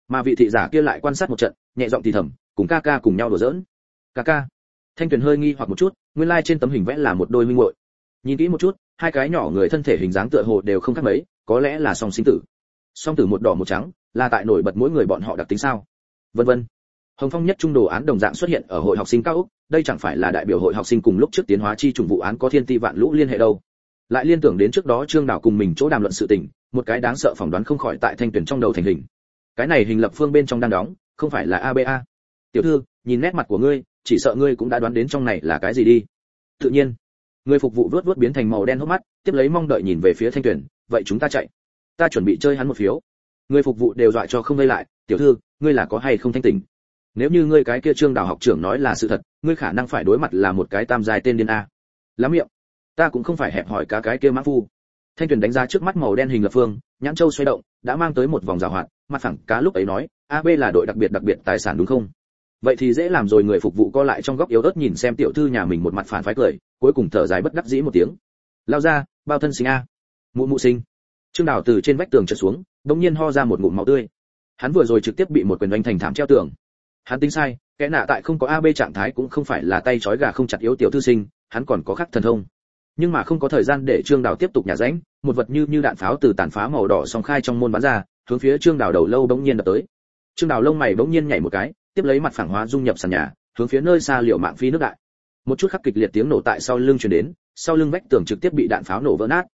Mà vị thị giả kia lại quan sát một trận, nhẹ giọng thì thầm, cùng ca ca cùng nhau đùa giỡn. Ca ca. Thanh tuyền hơi nghi hoặc một chút, nguyên lai like trên tấm hình vẽ là một đôi minh muội. Nhìn kỹ một chút, hai cái nhỏ người thân thể hình dáng tựa hồ đều không khác mấy, có lẽ là song sinh tử. Song tử một đỏ một trắng, là tại nổi bật mỗi người bọn họ đặc tính sao? Vân vân hồng phong nhất trung đồ án đồng dạng xuất hiện ở hội học sinh cao úc đây chẳng phải là đại biểu hội học sinh cùng lúc trước tiến hóa chi trùng vụ án có thiên ti vạn lũ liên hệ đâu. Lại liên tưởng đến trước đó trương đảo cùng mình chỗ đàm luận sự tình, một cái đáng sợ phỏng đoán không khỏi tại thanh tuyển trong đầu thành hình. Cái này hình lập phương bên trong đang đóng, không phải là aba tiểu thư, nhìn nét mặt của ngươi, chỉ sợ ngươi cũng đã đoán đến trong này là cái gì đi. Tự nhiên, người phục vụ vớt vớt biến thành màu đen hốc mắt, tiếp lấy mong đợi nhìn về phía thanh tuyển, vậy chúng ta chạy. Ta chuẩn bị chơi hắn một phiếu. Người phục vụ đều dọa cho không vây lại, tiểu thư, ngươi là có hay không thanh tỉnh? Nếu như ngươi cái kia trương đào học trưởng nói là sự thật, ngươi khả năng phải đối mặt là một cái tam dài tên điên a. Lắm miệng. Ta cũng không phải hẹp hỏi cá cái kia mã phu. Thanh tuyền đánh giá trước mắt màu đen hình lập phương, nhãn châu xoay động, đã mang tới một vòng rào hoạt, mặt phẳng cá lúc ấy nói ab là đội đặc biệt đặc biệt tài sản đúng không? Vậy thì dễ làm rồi người phục vụ co lại trong góc yếu ớt nhìn xem tiểu thư nhà mình một mặt phản phái cười, cuối cùng thở dài bất đắc dĩ một tiếng. Lao ra, bao thân sinh a. Mụ mụ sinh. Trương đào từ trên vách tường trượt xuống đống nhiên ho ra một ngụm máu tươi. Hắn vừa rồi trực tiếp bị một quyền đánh thành thảm treo tường hắn tính sai, kẻ nạ tại không có ab trạng thái cũng không phải là tay trói gà không chặt yếu tiểu thư sinh, hắn còn có khắc thần thông. Nhưng mà không có thời gian để trương đào tiếp tục nhả rãnh, một vật như như đạn pháo từ tàn phá màu đỏ song khai trong môn bắn ra, hướng phía trương đào đầu lâu bỗng nhiên đập tới. Trương đào lông mày bỗng nhiên nhảy một cái, tiếp lấy mặt phẳng hóa dung nhập sàn nhà, hướng phía nơi xa liệu mạng phi nước đại. Một chút khắc kịch liệt tiếng nổ tại sau lưng truyền đến, sau lưng vách tường trực tiếp bị đạn pháo nổ vỡ nát.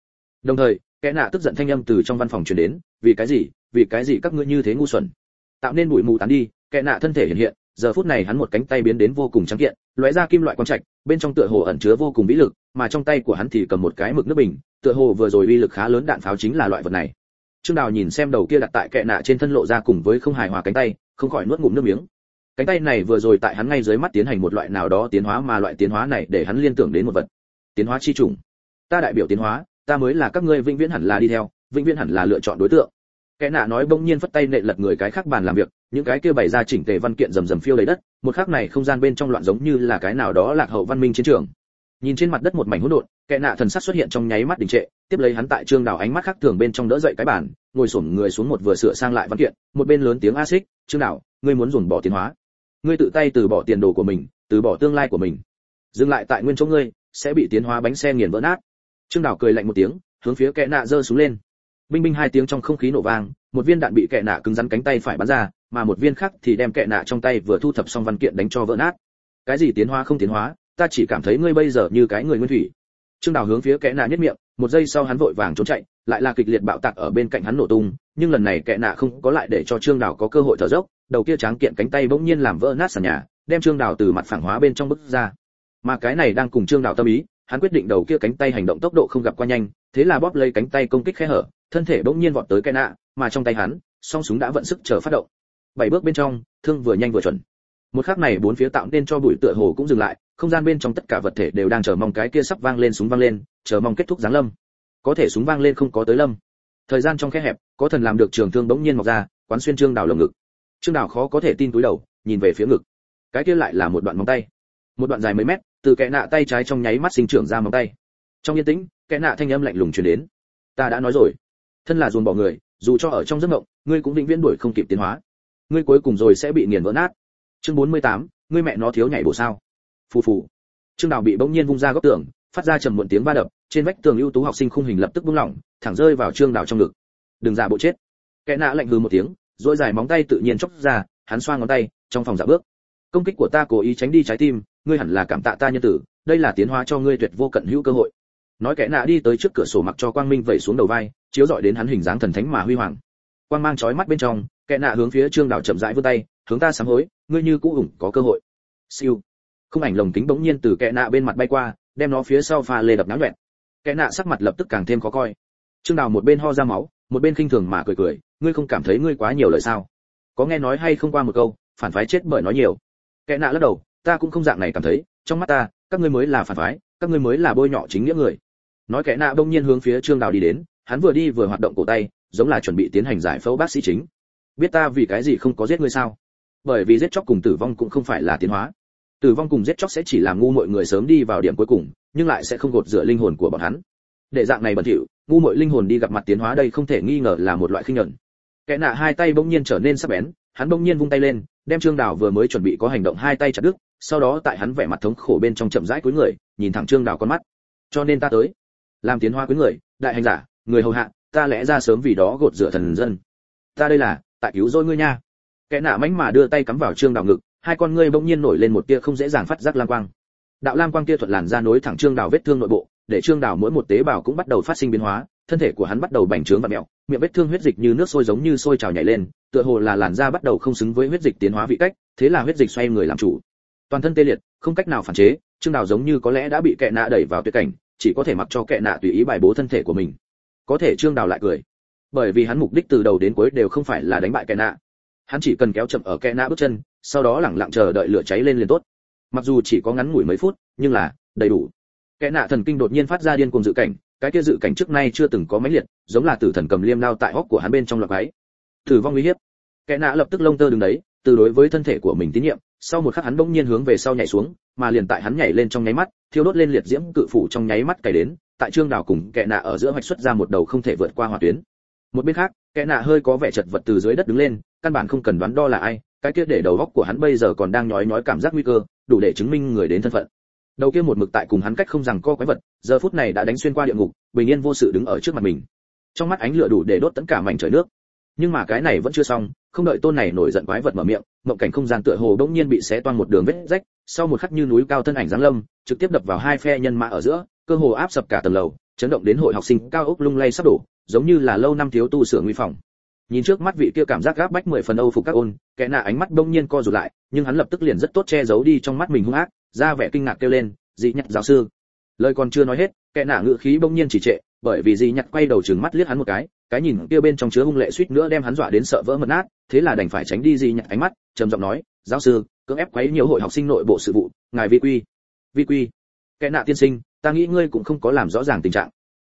Đồng thời, kẻ nạ tức giận thanh âm từ trong văn phòng truyền đến, vì cái gì? Vì cái gì các ngươi như thế ngu xuẩn? Tạo nên bụi mù tán đi kẻ nạ thân thể hiện hiện, giờ phút này hắn một cánh tay biến đến vô cùng trắng kiện, lóe ra kim loại quang trạch, bên trong tựa hồ ẩn chứa vô cùng vĩ lực, mà trong tay của hắn thì cầm một cái mực nước bình, tựa hồ vừa rồi uy lực khá lớn đạn pháo chính là loại vật này. Trương đào nhìn xem đầu kia đặt tại kệ nạ trên thân lộ ra cùng với không hài hòa cánh tay, không khỏi nuốt ngụm nước miếng. Cánh tay này vừa rồi tại hắn ngay dưới mắt tiến hành một loại nào đó tiến hóa mà loại tiến hóa này để hắn liên tưởng đến một vật. Tiến hóa chi trùng ta đại biểu tiến hóa, ta mới là các ngươi vĩnh viễn hẳn là đi theo, vĩnh viễn hẳn là lựa chọn đối tượng. Kẻ nạ nói bỗng nhiên phất tay nệ lật người cái khác bàn làm việc những cái kia bày ra chỉnh tề văn kiện rầm rầm phiêu đầy đất, một khắc này không gian bên trong loạn giống như là cái nào đó lạc hậu văn minh chiến trường. Nhìn trên mặt đất một mảnh hỗn độn, kẻ nạ thần sắc xuất hiện trong nháy mắt đình trệ, tiếp lấy hắn tại trương đào ánh mắt khác thường bên trong đỡ dậy cái bàn, ngồi xổm người xuống một vừa sửa sang lại văn kiện, một bên lớn tiếng a xích trương đào, ngươi muốn dùng bỏ tiến hóa. Ngươi tự tay từ bỏ tiền đồ của mình, từ bỏ tương lai của mình. Dừng lại tại nguyên chỗ ngươi, sẽ bị tiến hóa bánh xe nghiền vỡ nát. Trương đào cười lạnh một tiếng, hướng phía kẻ nạ giơ xuống lên. Binh binh hai tiếng trong không khí nổ vang một viên đạn bị kẻ nạ cứng rắn cánh tay phải bắn ra, mà một viên khác thì đem kẻ nạ trong tay vừa thu thập xong văn kiện đánh cho vỡ nát. Cái gì tiến hóa không tiến hóa, ta chỉ cảm thấy ngươi bây giờ như cái người nguyên thủy. Trương đào hướng phía kẻ nạ nhất miệng, một giây sau hắn vội vàng trốn chạy, lại là kịch liệt bạo tạc ở bên cạnh hắn nổ tung, nhưng lần này kẻ nạ không có lại để cho trương đào có cơ hội thở dốc, đầu kia tráng kiện cánh tay bỗng nhiên làm vỡ nát sàn nhà, đem trương đào từ mặt phẳng hóa bên trong bức ra. Mà cái này đang cùng trương đào tâm ý, hắn quyết định đầu kia cánh tay hành động tốc độ không gặp qua nhanh, thế là bóp lấy cánh tay công kích khe hở, thân thể bỗng nhiên vọt tới kẻ nạ mà trong tay hắn, song súng đã vận sức chờ phát động. Bảy bước bên trong, thương vừa nhanh vừa chuẩn. Một khắc này bốn phía tạo nên cho bụi tựa hồ cũng dừng lại, không gian bên trong tất cả vật thể đều đang chờ mong cái kia sắp vang lên súng vang lên, chờ mong kết thúc giáng lâm. Có thể súng vang lên không có tới lâm. Thời gian trong khe hẹp, có thần làm được trường thương bỗng nhiên mọc ra, quán xuyên trương đào lồng ngực. Trương đào khó có thể tin túi đầu, nhìn về phía ngực. Cái kia lại là một đoạn móng tay. Một đoạn dài mấy mét, từ kẽ nạ tay trái trong nháy mắt sinh trưởng ra móng tay. Trong yên tĩnh kẽ nạ thanh âm lạnh lùng truyền đến. Ta đã nói rồi. Thân là dồn bỏ người dù cho ở trong giấc mộng ngươi cũng vĩnh viễn đuổi không kịp tiến hóa. Ngươi cuối cùng rồi sẽ bị nghiền vỡ nát. Chương 48, ngươi mẹ nó thiếu nhảy bộ sao? Phù phù. Trương đào bị bỗng nhiên vung ra góc tường phát ra trầm muộn tiếng va đập trên vách tường ưu tú học sinh khung hình lập tức buông lỏng thẳng rơi vào trương đào trong ngực. Đừng giả bộ chết. Kẻ nạ lạnh hừ một tiếng rồi dài móng tay tự nhiên chốc ra hắn xoa ngón tay trong phòng giả bước. Công kích của ta cố ý tránh đi trái tim ngươi hẳn là cảm tạ ta nhân tử đây là tiến hóa cho ngươi tuyệt vô cận hữu cơ hội. Nói kẻ nạ đi tới trước cửa sổ mặc cho quang minh vẩy xuống đầu vai chiếu rọi đến hắn hình dáng thần thánh mà huy hoàng. Quang mang chói mắt bên trong, kẻ nạ hướng phía trương đảo chậm rãi vươn tay, hướng ta sám hối, ngươi như cũ ủng có cơ hội. Siêu. Không ảnh lồng kính bỗng nhiên từ kẻ nạ bên mặt bay qua, đem nó phía sau pha lê đập náo loạn kẻ nạ sắc mặt lập tức càng thêm khó coi. Trương đào một bên ho ra máu, một bên khinh thường mà cười cười, ngươi không cảm thấy ngươi quá nhiều lời sao? Có nghe nói hay không qua một câu, phản phái chết bởi nói nhiều. Kẻ nạ lắc đầu, ta cũng không dạng này cảm thấy, trong mắt ta, các ngươi mới là phản phái, các ngươi mới là bôi nhọ chính nghĩa người. Nói kẻ nạ bỗng nhiên hướng phía trương đào đi đến hắn vừa đi vừa hoạt động cổ tay, giống là chuẩn bị tiến hành giải phẫu bác sĩ chính. Biết ta vì cái gì không có giết ngươi sao? Bởi vì giết chóc cùng tử vong cũng không phải là tiến hóa. Tử vong cùng giết chóc sẽ chỉ làm ngu mọi người sớm đi vào điểm cuối cùng, nhưng lại sẽ không gột rửa linh hồn của bọn hắn. Để dạng này bẩn thỉu, ngu mọi linh hồn đi gặp mặt tiến hóa đây không thể nghi ngờ là một loại khinh nhẫn kẻ nạ hai tay bỗng nhiên trở nên sắc bén, hắn bỗng nhiên vung tay lên, đem trương đào vừa mới chuẩn bị có hành động hai tay chặt đứt, sau đó tại hắn vẻ mặt thống khổ bên trong chậm rãi cúi người, nhìn thẳng trương đào con mắt. Cho nên ta tới. Làm tiến hóa cuối người, đại hành giả người hầu hạ, ta lẽ ra sớm vì đó gột rửa thần dân. Ta đây là, tại cứu rỗi ngươi nha. Kẻ nạ mánh mà đưa tay cắm vào trương đào ngực, hai con ngươi bỗng nhiên nổi lên một tia không dễ dàng phát giác lam quang. Đạo lam quang kia thuận làn ra nối thẳng trương đào vết thương nội bộ, để trương đào mỗi một tế bào cũng bắt đầu phát sinh biến hóa, thân thể của hắn bắt đầu bành trướng và mẹo, miệng vết thương huyết dịch như nước sôi giống như sôi trào nhảy lên, tựa hồ là làn da bắt đầu không xứng với huyết dịch tiến hóa vị cách, thế là huyết dịch xoay người làm chủ. Toàn thân tê liệt, không cách nào phản chế, trương đào giống như có lẽ đã bị kệ nạ đẩy vào tuyệt cảnh, chỉ có thể mặc cho kệ nạ tùy ý bài bố thân thể của mình có thể trương đào lại cười. Bởi vì hắn mục đích từ đầu đến cuối đều không phải là đánh bại kẻ nạ. Hắn chỉ cần kéo chậm ở kẻ nạ bước chân, sau đó lẳng lặng chờ đợi lửa cháy lên liền tốt. Mặc dù chỉ có ngắn ngủi mấy phút, nhưng là, đầy đủ. Kẻ nạ thần kinh đột nhiên phát ra điên cuồng dự cảnh, cái kia dự cảnh trước nay chưa từng có mấy liệt, giống là tử thần cầm liêm lao tại hốc của hắn bên trong lọc ấy thử vong uy hiếp. Kẻ nạ lập tức lông tơ đứng đấy, từ đối với thân thể của mình tín nhiệm, sau một khắc hắn bỗng nhiên hướng về sau nhảy xuống, mà liền tại hắn nhảy lên trong nháy mắt, thiêu đốt lên liệt diễm cự phủ trong nháy mắt cày đến tại trương đào cùng kẻ nạ ở giữa hoạch xuất ra một đầu không thể vượt qua hỏa tuyến. Một bên khác, kẻ nạ hơi có vẻ chật vật từ dưới đất đứng lên, căn bản không cần đoán đo là ai, cái kia để đầu góc của hắn bây giờ còn đang nhói nhói cảm giác nguy cơ, đủ để chứng minh người đến thân phận. Đầu kia một mực tại cùng hắn cách không rằng co quái vật, giờ phút này đã đánh xuyên qua địa ngục, bình yên vô sự đứng ở trước mặt mình. Trong mắt ánh lửa đủ để đốt tất cả mảnh trời nước. Nhưng mà cái này vẫn chưa xong, không đợi tôn này nổi giận quái vật mở miệng, mộng cảnh không gian tựa hồ bỗng nhiên bị xé toan một đường vết rách, sau một khắc như núi cao thân ảnh giáng lâm, trực tiếp đập vào hai phe nhân mã ở giữa cơ hồ áp sập cả tầng lầu, chấn động đến hội học sinh cao ốc lung lay sắp đổ, giống như là lâu năm thiếu tu sửa nguy phòng. Nhìn trước mắt vị kia cảm giác gáp bách mười phần âu phục các ôn, kẻ nạ ánh mắt bỗng nhiên co rụt lại, nhưng hắn lập tức liền rất tốt che giấu đi trong mắt mình hung ác, ra vẻ kinh ngạc kêu lên, dị nhặt giáo sư. Lời còn chưa nói hết, kẻ nạ ngự khí bỗng nhiên chỉ trệ, bởi vì dị nhặt quay đầu trừng mắt liếc hắn một cái cái nhìn kia bên trong chứa hung lệ suýt nữa đem hắn dọa đến sợ vỡ mật nát, thế là đành phải tránh đi dị nhặt ánh mắt, trầm giọng nói, giáo sư, cưỡng ép quấy nhiều hội học sinh nội bộ sự vụ, ngài vi quy. Vi quy? Kẻ nạ tiên sinh ta nghĩ ngươi cũng không có làm rõ ràng tình trạng.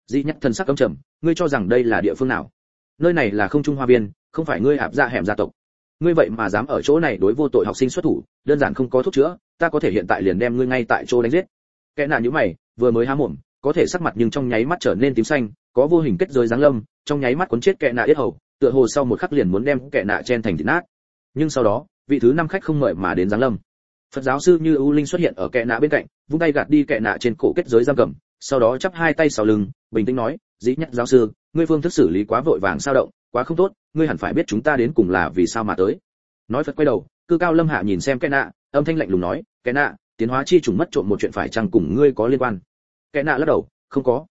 Dị nhắc thần sắc cấm trầm, ngươi cho rằng đây là địa phương nào? Nơi này là không trung hoa viên, không phải ngươi hạp ra dạ hẻm gia tộc. Ngươi vậy mà dám ở chỗ này đối vô tội học sinh xuất thủ, đơn giản không có thuốc chữa, ta có thể hiện tại liền đem ngươi ngay tại chỗ đánh giết. Kẻ nạ như mày, vừa mới há mồm, có thể sắc mặt nhưng trong nháy mắt trở nên tím xanh, có vô hình kết giới giáng lâm, trong nháy mắt cuốn chết kẻ nạ yết hầu, tựa hồ sau một khắc liền muốn đem kẻ nạ chen thành thịt nát. Nhưng sau đó, vị thứ năm khách không mời mà đến giáng lâm. Phật giáo sư như ưu linh xuất hiện ở kẻ nạ bên cạnh vung tay gạt đi kẻ nạ trên cổ kết giới giam cầm, sau đó chắp hai tay sau lưng, bình tĩnh nói, dĩ nhất giáo sư, ngươi phương thức xử lý quá vội vàng sao động, quá không tốt, ngươi hẳn phải biết chúng ta đến cùng là vì sao mà tới. Nói phật quay đầu, cư cao lâm hạ nhìn xem kẻ nạ, âm thanh lạnh lùng nói, kẻ nạ, tiến hóa chi trùng mất trộm một chuyện phải chăng cùng ngươi có liên quan? Kẻ nạ lắc đầu, không có.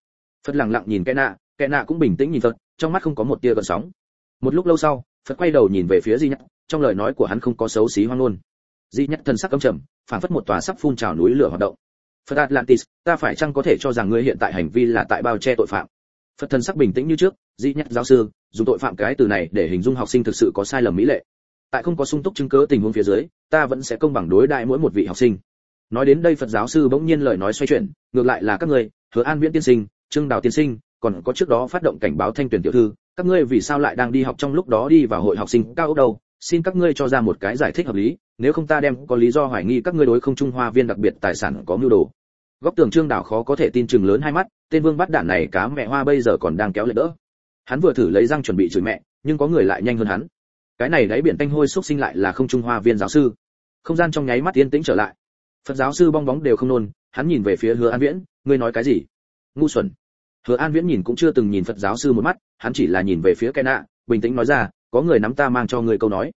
Phật lặng lặng nhìn kẻ nạ kẻ nạ cũng bình tĩnh nhìn phật, trong mắt không có một tia gợn sóng. Một lúc lâu sau, phật quay đầu nhìn về phía di nhắc trong lời nói của hắn không có xấu xí hoang ngôn di nhất thân sắc căm trầm phản phất một tòa sắp phun trào núi lửa hoạt động. Phật atlantis, ta phải chăng có thể cho rằng ngươi hiện tại hành vi là tại bao che tội phạm? Phật thân sắc bình tĩnh như trước, di nhất giáo sư, dùng tội phạm cái từ này để hình dung học sinh thực sự có sai lầm mỹ lệ. Tại không có sung túc chứng cứ tình huống phía dưới, ta vẫn sẽ công bằng đối đại mỗi một vị học sinh. Nói đến đây phật giáo sư bỗng nhiên lời nói xoay chuyển, ngược lại là các ngươi, hứa an viễn tiên sinh, trương đào tiên sinh, còn có trước đó phát động cảnh báo thanh tuyển tiểu thư, các ngươi vì sao lại đang đi học trong lúc đó đi vào hội học sinh cao ốc đâu? Xin các ngươi cho ra một cái giải thích hợp lý, nếu không ta đem có lý do hoài nghi các ngươi đối không trung hoa viên đặc biệt tài sản có mưu đồ. Góc tường trương đảo khó có thể tin chừng lớn hai mắt, tên vương bắt đạn này cá mẹ hoa bây giờ còn đang kéo lệ đỡ. Hắn vừa thử lấy răng chuẩn bị chửi mẹ, nhưng có người lại nhanh hơn hắn. Cái này đáy biển tanh hôi xúc sinh lại là không trung hoa viên giáo sư. Không gian trong nháy mắt yên tĩnh trở lại. Phật giáo sư bong bóng đều không nôn, hắn nhìn về phía hứa an viễn, ngươi nói cái gì? Ngu xuẩn. Hứa an viễn nhìn cũng chưa từng nhìn phật giáo sư một mắt, hắn chỉ là nhìn về phía cái nạ bình tĩnh nói ra có người nắm ta mang cho người câu nói.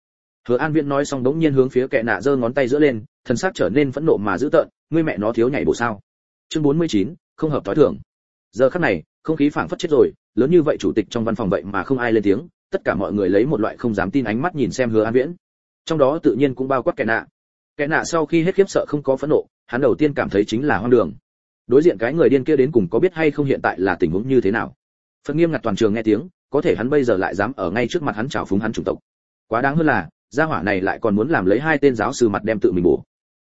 Hứa an viễn nói xong đống nhiên hướng phía kẻ nạ giơ ngón tay giữa lên thần sắc trở nên phẫn nộ mà dữ tợn ngươi mẹ nó thiếu nhảy bộ sao? Chương 49, không hợp tối thượng giờ khắc này không khí phảng phất chết rồi lớn như vậy chủ tịch trong văn phòng vậy mà không ai lên tiếng tất cả mọi người lấy một loại không dám tin ánh mắt nhìn xem hứa an viễn. Trong đó tự nhiên cũng bao quát kẻ nạ. Kẻ nạ sau khi hết khiếp sợ không có phẫn nộ hắn đầu tiên cảm thấy chính là hoang đường. Đối diện cái người điên kia đến cùng có biết hay không hiện tại là tình huống như thế nào. Phần nghiêm ngặt toàn trường nghe tiếng có thể hắn bây giờ lại dám ở ngay trước mặt hắn chào phúng hắn chủng tộc. Quá đáng hơn là, gia hỏa này lại còn muốn làm lấy hai tên giáo sư mặt đem tự mình bổ.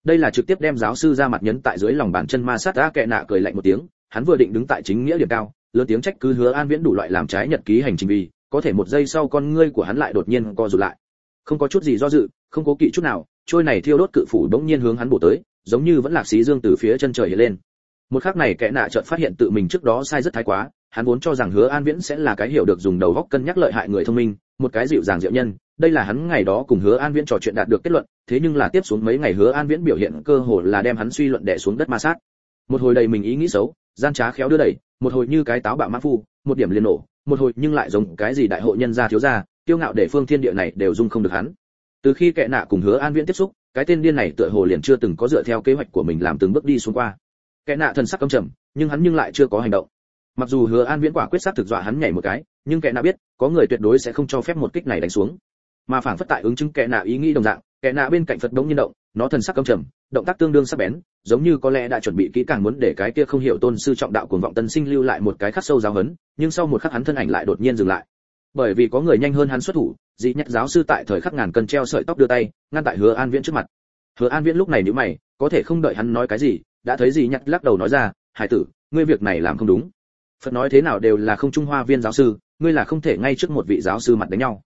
Đây là trực tiếp đem giáo sư ra mặt nhấn tại dưới lòng bàn chân ma sát đã kệ nạ cười lạnh một tiếng, hắn vừa định đứng tại chính nghĩa điểm cao, lớn tiếng trách cứ hứa an viễn đủ loại làm trái nhật ký hành trình vì, có thể một giây sau con ngươi của hắn lại đột nhiên co rụt lại. Không có chút gì do dự, không cố kỵ chút nào, trôi này thiêu đốt cự phủ bỗng nhiên hướng hắn bổ tới, giống như vẫn lạc xí dương từ phía chân trời hiện lên. Một khắc này kệ nạ chợt phát hiện tự mình trước đó sai rất thái quá hắn vốn cho rằng hứa an viễn sẽ là cái hiểu được dùng đầu góc cân nhắc lợi hại người thông minh, một cái dịu dàng diệu nhân, đây là hắn ngày đó cùng hứa an viễn trò chuyện đạt được kết luận, thế nhưng là tiếp xuống mấy ngày hứa an viễn biểu hiện cơ hồ là đem hắn suy luận đè xuống đất ma sát. Một hồi đầy mình ý nghĩ xấu, gian trá khéo đưa đẩy, một hồi như cái táo bạo mã phu, một điểm liền nổ, một hồi nhưng lại giống cái gì đại hội nhân gia thiếu gia, kiêu ngạo để phương thiên địa này đều dung không được hắn. Từ khi kệ nạ cùng hứa an viễn tiếp xúc, cái tên điên này tựa hồ liền chưa từng có dựa theo kế hoạch của mình làm từng bước đi xuống qua. Kệ nạ thần sắc căm trầm, nhưng hắn nhưng lại chưa có hành động mặc dù hứa an viễn quả quyết sát thực dọa hắn nhảy một cái, nhưng kẻ nạ biết, có người tuyệt đối sẽ không cho phép một kích này đánh xuống. Mà phản phất tại ứng chứng kẻ nạ ý nghĩ đồng dạng, kẻ nạ bên cạnh phật đống nhiên động, nó thần sắc căm trầm, động tác tương đương sắc bén, giống như có lẽ đã chuẩn bị kỹ càng muốn để cái kia không hiểu tôn sư trọng đạo cuồng vọng tân sinh lưu lại một cái khắc sâu giáo hấn nhưng sau một khắc hắn thân ảnh lại đột nhiên dừng lại. Bởi vì có người nhanh hơn hắn xuất thủ, dị nhất giáo sư tại thời khắc ngàn cân treo sợi tóc đưa tay, ngăn tại hứa an viễn trước mặt. Hứa an viễn lúc này nhíu mày, có thể không đợi hắn nói cái gì, đã thấy dị nhất lắc đầu nói ra, hải tử, ngươi việc này làm không đúng phật nói thế nào đều là không trung hoa viên giáo sư, ngươi là không thể ngay trước một vị giáo sư mặt đánh nhau.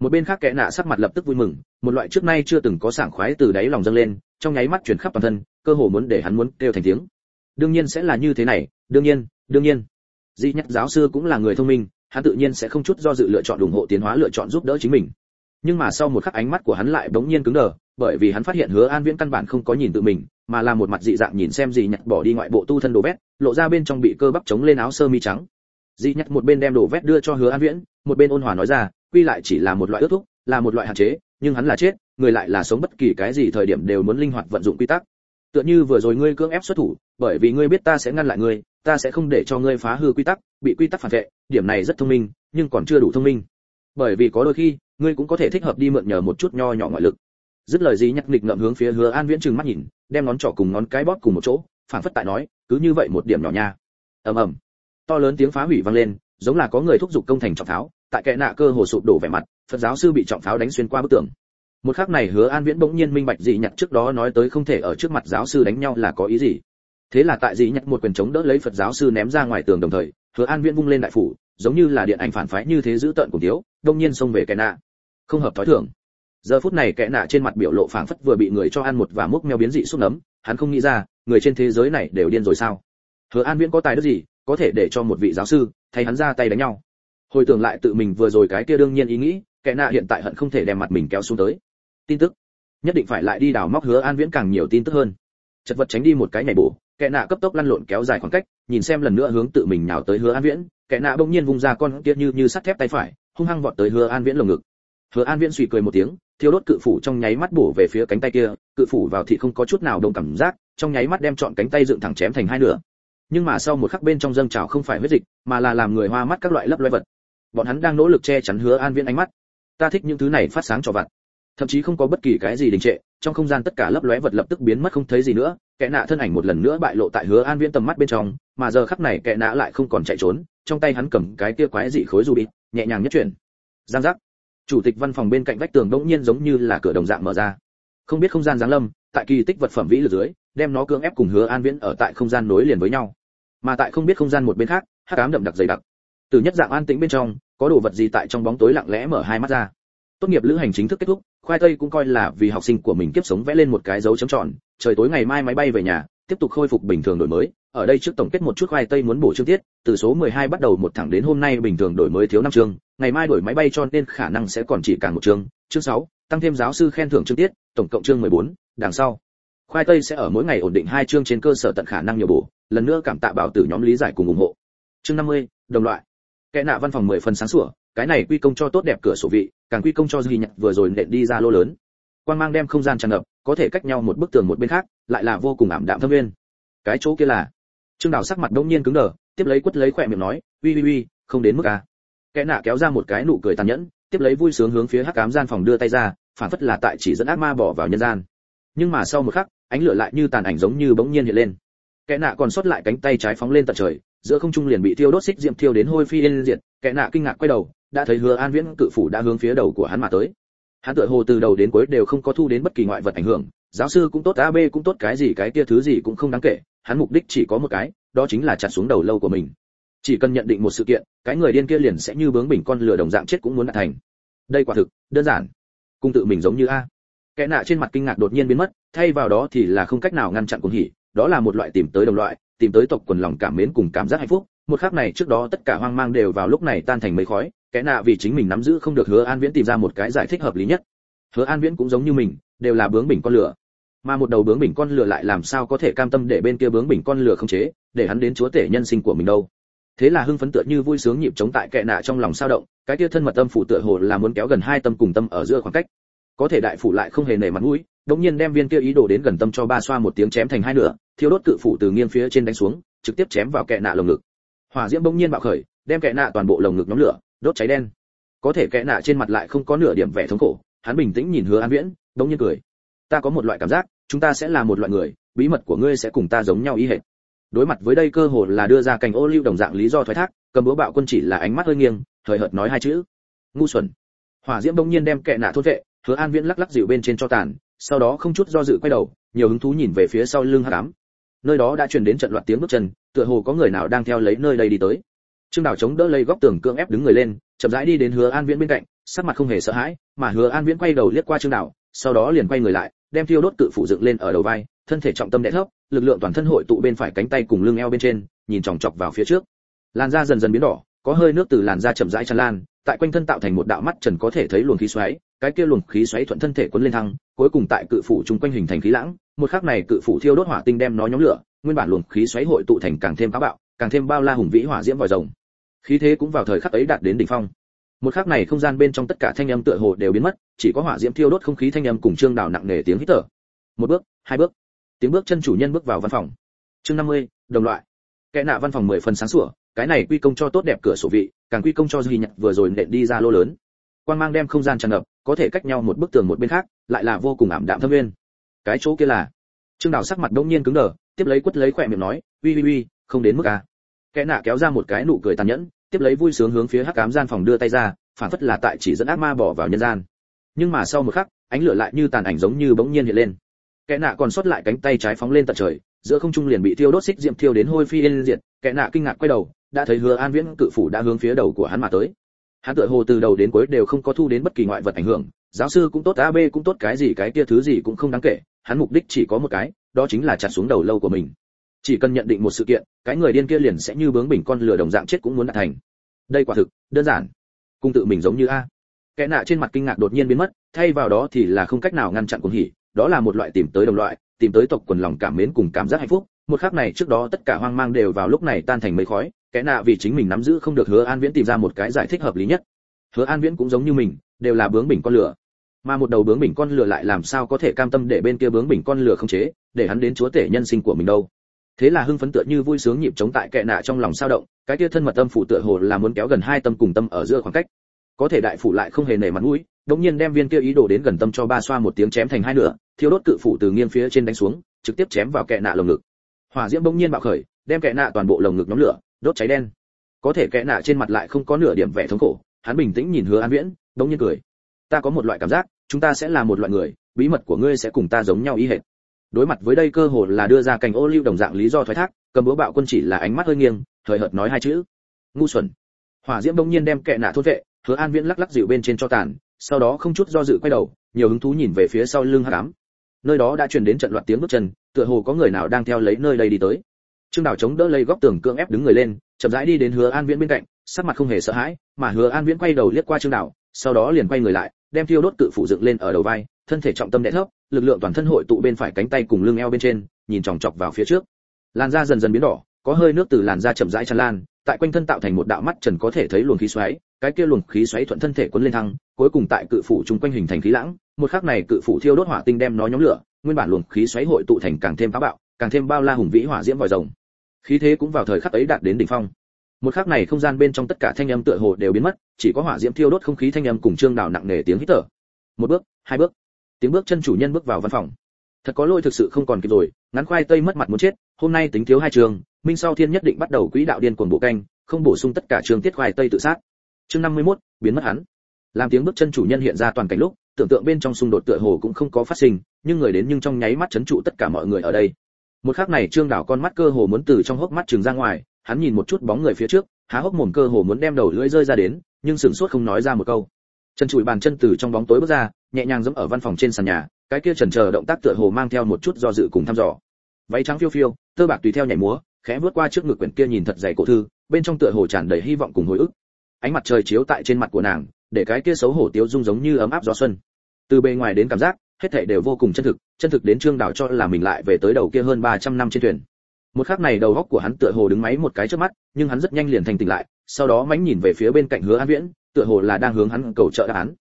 Một bên khác kẻ nạ sắc mặt lập tức vui mừng, một loại trước nay chưa từng có sảng khoái từ đáy lòng dâng lên, trong nháy mắt chuyển khắp toàn thân, cơ hồ muốn để hắn muốn kêu thành tiếng. Đương nhiên sẽ là như thế này, đương nhiên đương nhiên. Di nhất giáo sư cũng là người thông minh, hắn tự nhiên sẽ không chút do dự lựa chọn ủng hộ tiến hóa lựa chọn giúp đỡ chính mình nhưng mà sau một khắc ánh mắt của hắn lại bỗng nhiên cứng đờ bởi vì hắn phát hiện hứa an viễn căn bản không có nhìn tự mình mà là một mặt dị dạng nhìn xem gì, nhặt bỏ đi ngoại bộ tu thân đồ vét lộ ra bên trong bị cơ bắp chống lên áo sơ mi trắng. Dị nhặt một bên đem đồ vét đưa cho hứa an viễn một bên ôn hòa nói ra quy lại chỉ là một loại ước thúc là một loại hạn chế nhưng hắn là chết người lại là sống bất kỳ cái gì thời điểm đều muốn linh hoạt vận dụng quy tắc. Tựa như vừa rồi ngươi cưỡng ép xuất thủ bởi vì ngươi biết ta sẽ ngăn lại ngươi ta sẽ không để cho ngươi phá hư quy tắc bị quy tắc phản vệ điểm này rất thông minh nhưng còn chưa đủ thông minh. Bởi vì có đôi khi ngươi cũng có thể thích hợp đi mượn nhờ một chút nho nhỏ ngoại lực. Dứt lời gì nhắc nghịch ngậm hướng phía hứa an viễn trừng mắt nhìn, đem ngón trỏ cùng ngón cái bóp cùng một chỗ phản phất tại nói, cứ như vậy một điểm nhỏ nha. Ầm ầm. To lớn tiếng phá hủy vang lên, giống là có người thúc giục công thành trọng pháo, tại kệ nạ cơ hồ sụp đổ vẻ mặt, phật giáo sư bị trọng pháo đánh xuyên qua bức tường. Một khắc này hứa an viễn bỗng nhiên minh bạch dị nhặt trước đó nói tới không thể ở trước mặt giáo sư đánh nhau là có ý gì. Thế là tại dị nhặt một quyền chống đỡ lấy phật giáo sư ném ra ngoài tường đồng thời, hứa an viễn vung lên đại phủ giống như là điện ảnh phản phái như thế giữ tợn cùng thiếu đông nhiên xông về kẻ nạ. Không hợp thói thường. Giờ phút này kẻ nạ trên mặt biểu lộ phảng phất vừa bị người cho ăn một và múc meo biến dị xúc nấm, hắn không nghĩ ra, người trên thế giới này đều điên rồi sao? Hứa an viễn có tài đức gì, có thể để cho một vị giáo sư thay hắn ra tay đánh nhau? Hồi tưởng lại tự mình vừa rồi cái kia đương nhiên ý nghĩ, kẻ nạ hiện tại hận không thể đem mặt mình kéo xuống tới. Tin tức. Nhất định phải lại đi đào móc hứa an viễn càng nhiều tin tức hơn. Chật vật tránh đi một cái nhảy bổ kẻ nạ cấp tốc lăn lộn kéo dài khoảng cách, nhìn xem lần nữa hướng tự mình nhào tới hứa an viễn, kẻ nạ bỗng nhiên vung ra con kia như như sắt thép tay phải, hung hăng vọt tới hứa an viễn lồng ngực. Hứa an viễn suy cười một tiếng thiếu đốt cự phủ trong nháy mắt bổ về phía cánh tay kia, cự phủ vào thì không có chút nào đồng cảm giác, trong nháy mắt đem chọn cánh tay dựng thẳng chém thành hai nửa. Nhưng mà sau một khắc bên trong dâng trào không phải huyết dịch, mà là làm người hoa mắt các loại lấp loe vật. Bọn hắn đang nỗ lực che chắn hứa an viễn ánh mắt. Ta thích những thứ này phát sáng cho vặt. Thậm chí không có bất kỳ cái gì đình trệ trong không gian tất cả lấp lóe vật lập tức biến mất không thấy gì nữa, kẻ nạ thân ảnh một lần nữa bại lộ tại hứa an viễn tầm mắt bên trong, mà giờ khắc này kẻ nạ lại không còn chạy trốn, trong tay hắn cầm cái kia quái dị khối dù bịt nhẹ nhàng nhất chuyển. Giang giác. Chủ tịch văn phòng bên cạnh vách tường đống nhiên giống như là cửa đồng dạng mở ra. Không biết không gian giáng lâm, tại kỳ tích vật phẩm vĩ lực dưới, đem nó cưỡng ép cùng hứa an viễn ở tại không gian nối liền với nhau. Mà tại không biết không gian một bên khác, hắc ám đậm đặc dày đặc. Từ nhất dạng an tĩnh bên trong, có đồ vật gì tại trong bóng tối lặng lẽ mở hai mắt ra. Tốt nghiệp lữ hành chính thức kết thúc khoai tây cũng coi là vì học sinh của mình kiếp sống vẽ lên một cái dấu chấm tròn trời tối ngày mai máy bay về nhà tiếp tục khôi phục bình thường đổi mới. Ở đây trước tổng kết một chút khoai tây muốn bổ chương tiết từ số 12 bắt đầu một thẳng đến hôm nay bình thường đổi mới thiếu năm chương ngày mai đổi máy bay cho nên khả năng sẽ còn chỉ càng một chương. Chương 6, tăng thêm giáo sư khen thưởng chương tiết tổng cộng chương 14, đằng sau. Khoai tây sẽ ở mỗi ngày ổn định hai chương trên cơ sở tận khả năng nhiều bổ lần nữa cảm tạ bảo tử nhóm lý giải cùng ủng hộ. Chương 50, đồng loại. Kẽ nạ văn phòng 10 phần sáng sủa cái này quy công cho tốt đẹp cửa sổ vị, càng quy công cho duy nhật vừa rồi nện đi ra lô lớn. Quan mang đem không gian tràn ngập, có thể cách nhau một bức tường một bên khác, lại là vô cùng ảm đạm thâm viên cái chỗ kia là, trương đào sắc mặt đông nhiên cứng đờ, tiếp lấy quất lấy khỏe miệng nói, uy uy uy, không đến mức à. Kẽ nạ kéo ra một cái nụ cười tàn nhẫn, tiếp lấy vui sướng hướng phía hắc ám gian phòng đưa tay ra, phản phất là tại chỉ dẫn ác ma bỏ vào nhân gian. Nhưng mà sau một khắc, ánh lửa lại như tàn ảnh giống như bỗng nhiên hiện lên. Kẽ nạ còn sót lại cánh tay trái phóng lên tận trời, giữa không trung liền bị thiêu đốt xích diệm thiêu đến hôi phi yên diệt. Kẽ nạ kinh ngạc quay đầu đã thấy hứa an viễn cự phủ đã hướng phía đầu của hắn mà tới. Hắn tựa hồ từ đầu đến cuối đều không có thu đến bất kỳ ngoại vật ảnh hưởng, giáo sư cũng tốt ab cũng tốt, cái gì cái kia thứ gì cũng không đáng kể, hắn mục đích chỉ có một cái, đó chính là chặt xuống đầu lâu của mình. Chỉ cần nhận định một sự kiện, cái người điên kia liền sẽ như bướng bình con lừa đồng dạng chết cũng muốn đạt thành. Đây quả thực, đơn giản. Cung tự mình giống như a. Kẻ nạ trên mặt kinh ngạc đột nhiên biến mất, thay vào đó thì là không cách nào ngăn chặn cuồng hỉ, đó là một loại tìm tới đồng loại, tìm tới tộc quần lòng cảm mến cùng cảm giác hạnh phúc. Một khắc này trước đó tất cả hoang mang đều vào lúc này tan thành mây khói kẻ nạ vì chính mình nắm giữ không được hứa an viễn tìm ra một cái giải thích hợp lý nhất. Hứa an viễn cũng giống như mình, đều là bướng bỉnh con lửa. Mà một đầu bướng bỉnh con lửa lại làm sao có thể cam tâm để bên kia bướng bỉnh con lửa không chế, để hắn đến chúa tể nhân sinh của mình đâu. Thế là hưng phấn tựa như vui sướng nhịp chống tại kệ nạ trong lòng sao động, cái kia thân mật tâm phủ tựa hồ là muốn kéo gần hai tâm cùng tâm ở giữa khoảng cách. Có thể đại phủ lại không hề nể mặt mũi đống nhiên đem viên kia ý đồ đến gần tâm cho ba xoa một tiếng chém thành hai nửa, thiêu đốt cự phủ từ nghiêng phía trên đánh xuống, trực tiếp chém vào kệ nạ lồng ngực. Hỏa diễm bỗng nhiên bạo khởi, đem kệ nạ toàn bộ lồng ngực nhóm lửa đốt cháy đen. Có thể kẽ nạ trên mặt lại không có nửa điểm vẻ thống khổ, hắn bình tĩnh nhìn hứa an viễn, đống nhiên cười. Ta có một loại cảm giác, chúng ta sẽ là một loại người, bí mật của ngươi sẽ cùng ta giống nhau ý hệt. Đối mặt với đây cơ hồ là đưa ra cành ô lưu đồng dạng lý do thoái thác, cầm búa bạo quân chỉ là ánh mắt hơi nghiêng thời hợt nói hai chữ. Ngu xuẩn. Hỏa diễm bỗng nhiên đem kệ nạ thốt vệ, hứa an viễn lắc lắc dịu bên trên cho tàn, sau đó không chút do dự quay đầu, nhiều hứng thú nhìn về phía sau lưng hắc ám. Nơi đó đã truyền đến trận loạt tiếng bước chân, tựa hồ có người nào đang theo lấy nơi đây đi tới trương đào chống đỡ lấy góc tường cưỡng ép đứng người lên, chậm rãi đi đến hứa an viễn bên cạnh, sắc mặt không hề sợ hãi, mà hứa an viễn quay đầu liếc qua trương đào, sau đó liền quay người lại, đem thiêu đốt cự phụ dựng lên ở đầu vai, thân thể trọng tâm đè thấp, lực lượng toàn thân hội tụ bên phải cánh tay cùng lưng eo bên trên, nhìn chòng chọc vào phía trước. Làn da dần dần biến đỏ, có hơi nước từ làn da chậm rãi tràn lan, tại quanh thân tạo thành một đạo mắt trần có thể thấy luồng khí xoáy, cái kia luồng khí xoáy thuận thân thể cuốn lên thăng, cuối cùng tại cự phủ trung quanh hình thành khí lãng, một khắc này cự phủ thiêu đốt hỏa tinh đem nó nhóm lửa, nguyên bản luồng khí xoáy hội tụ thành càng thêm táo bạo, càng thêm bao la hùng vĩ hỏa diễm vòi rồng khí thế cũng vào thời khắc ấy đạt đến đỉnh phong. Một khắc này không gian bên trong tất cả thanh âm tựa hồ đều biến mất chỉ có hỏa diễm thiêu đốt không khí thanh âm cùng trương đảo nặng nề tiếng hít thở. Một bước hai bước. Tiếng bước chân chủ nhân bước vào văn phòng. Chương 50, đồng loại. Kẽ nạ văn phòng mười phần sáng sủa cái này quy công cho tốt đẹp cửa sổ vị càng quy công cho duy nhật vừa rồi nện đi ra lô lớn. Quang mang đem không gian tràn ngập có thể cách nhau một bức tường một bên khác lại là vô cùng ảm đạm thâm nguyên. Cái chỗ kia là. Trương đào sắc mặt đông nhiên cứng đờ tiếp lấy quất lấy khỏe miệng nói uy uy uy không đến mức à. Kẽ nạ kéo ra một cái nụ cười tàn nhẫn tiếp lấy vui sướng hướng phía hắc ám gian phòng đưa tay ra, phản phất là tại chỉ dẫn ác ma bỏ vào nhân gian. Nhưng mà sau một khắc, ánh lửa lại như tàn ảnh giống như bỗng nhiên hiện lên. Kẻ nạ còn sót lại cánh tay trái phóng lên tận trời, giữa không trung liền bị thiêu đốt xích diệm thiêu đến hôi phi yên diệt, kẻ nạ kinh ngạc quay đầu, đã thấy hứa an viễn cự phủ đã hướng phía đầu của hắn mà tới. Hắn tựa hồ từ đầu đến cuối đều không có thu đến bất kỳ ngoại vật ảnh hưởng, giáo sư cũng tốt ab cũng tốt, cái gì cái kia thứ gì cũng không đáng kể, hắn mục đích chỉ có một cái, đó chính là chặt xuống đầu lâu của mình chỉ cần nhận định một sự kiện, cái người điên kia liền sẽ như bướng bỉnh con lửa đồng dạng chết cũng muốn đạt thành. Đây quả thực, đơn giản. Cung tự mình giống như a. Kẽ nạ trên mặt kinh ngạc đột nhiên biến mất, thay vào đó thì là không cách nào ngăn chặn cuồng hỉ, đó là một loại tìm tới đồng loại, tìm tới tộc quần lòng cảm mến cùng cảm giác hạnh phúc. Một khắc này trước đó tất cả hoang mang đều vào lúc này tan thành mây khói kẽ nạ vì chính mình nắm giữ không được hứa an viễn tìm ra một cái giải thích hợp lý nhất. Hứa an viễn cũng giống như mình, đều là bướng bỉnh con lửa. Mà một đầu bướng bỉnh con lửa lại làm sao có thể cam tâm để bên kia bướng bỉnh con lửa không chế, để hắn đến chúa tể nhân sinh của mình đâu thế là hưng phấn tựa như vui sướng nhịp chống tại kệ nạ trong lòng sao động, cái kia thân mật tâm phủ tựa hồ là muốn kéo gần hai tâm cùng tâm ở giữa khoảng cách. Có thể đại phủ lại không hề nể mặt mũi đống nhiên đem viên kia ý đồ đến gần tâm cho ba xoa một tiếng chém thành hai nửa, thiêu đốt cự phủ từ nghiêng phía trên đánh xuống, trực tiếp chém vào kệ nạ lồng ngực. Hỏa diễm bỗng nhiên bạo khởi, đem kệ nạ toàn bộ lồng ngực nhóm lửa, đốt cháy đen. Có thể kệ nạ trên mặt lại không có nửa điểm vẻ thống khổ, hắn bình tĩnh nhìn hứa an viễn đống nhiên cười. Ta có một loại cảm giác, chúng ta sẽ là một loại người, bí mật của ngươi sẽ cùng ta giống nhau ý hệt đối mặt với đây cơ hội là đưa ra cành ô lưu đồng dạng lý do thoái thác, cầm búa bạo quân chỉ là ánh mắt hơi nghiêng thời hợt nói hai chữ. Ngu xuẩn. Hỏa diễm bỗng nhiên đem kệ nạ thốt vệ, hứa an viễn lắc lắc dịu bên trên cho tàn, sau đó không chút do dự quay đầu, nhiều hứng thú nhìn về phía sau lưng hắc ám. Nơi đó đã truyền đến trận loạt tiếng bước chân, tựa hồ có người nào đang theo lấy nơi đây đi tới. Trương đảo chống đỡ lấy góc tường cưỡng ép đứng người lên, chậm rãi đi đến hứa an viễn bên cạnh, sắc mặt không hề sợ hãi, mà hứa an viễn quay đầu liếc qua trương đảo sau đó liền quay người lại, đem thiêu đốt tự phủ dựng lên ở đầu vai, thân thể trọng tâm đè thấp lực lượng toàn thân hội tụ bên phải cánh tay cùng lưng eo bên trên, nhìn chòng chọc vào phía trước. Làn da dần dần biến đỏ, có hơi nước từ làn da chậm rãi tràn lan, tại quanh thân tạo thành một đạo mắt trần có thể thấy luồng khí xoáy, cái kia luồng khí xoáy thuận thân thể cuốn lên thăng, cuối cùng tại cự phủ trung quanh hình thành khí lãng, một khắc này cự phủ thiêu đốt hỏa tinh đem nó nhóm lửa, nguyên bản luồng khí xoáy hội tụ thành càng thêm phá bạo, càng thêm bao la hùng vĩ hỏa diễm vòi rồng. Khí thế cũng vào thời khắc ấy đạt đến đỉnh phong. Một khắc này không gian bên trong tất cả thanh âm tựa hồ đều biến mất, chỉ có hỏa diễm thiêu đốt không khí thanh âm cùng trương đảo nặng nề tiếng hít thở. Một bước, hai bước tiếng bước chân chủ nhân bước vào văn phòng. Thật có lỗi thực sự không còn kịp rồi ngắn khoai tây mất mặt muốn chết hôm nay tính thiếu hai trường minh sau thiên nhất định bắt đầu quỹ đạo điên cuồng bộ canh không bổ sung tất cả trường tiết khoai tây tự sát. Chương 51, biến mất hắn. Làm tiếng bước chân chủ nhân hiện ra toàn cảnh lúc tưởng tượng bên trong xung đột tựa hồ cũng không có phát sinh nhưng người đến nhưng trong nháy mắt chấn trụ tất cả mọi người ở đây. Một khắc này trương đảo con mắt cơ hồ muốn từ trong hốc mắt trường ra ngoài hắn nhìn một chút bóng người phía trước há hốc mồm cơ hồ muốn đem đầu lưỡi rơi ra đến nhưng sửng sốt không nói ra một câu. Chân chùi bàn chân từ trong bóng tối bước ra nhẹ nhàng giẫm ở văn phòng trên sàn nhà, cái kia chần chờ động tác tựa hồ mang theo một chút do dự cùng thăm dò. Váy trắng phiêu phiêu, tơ bạc tùy theo nhảy múa, khẽ vượt qua trước ngực quyển kia nhìn thật dày cổ thư, bên trong tựa hồ tràn đầy hy vọng cùng hồi ức. Ánh mặt trời chiếu tại trên mặt của nàng, để cái kia xấu hổ tiếu dung giống như ấm áp gió xuân. Từ bề ngoài đến cảm giác, hết thảy đều vô cùng chân thực chân thực đến trương đảo cho là mình lại về tới đầu kia hơn 300 năm trên thuyền. Một khắc này đầu góc của hắn tựa hồ đứng máy một cái trước mắt, nhưng hắn rất nhanh liền thành tỉnh lại, sau đó mánh nhìn về phía bên cạnh hứa an viễn, tựa hồ là đang hướng hắn cầu trợ đáp án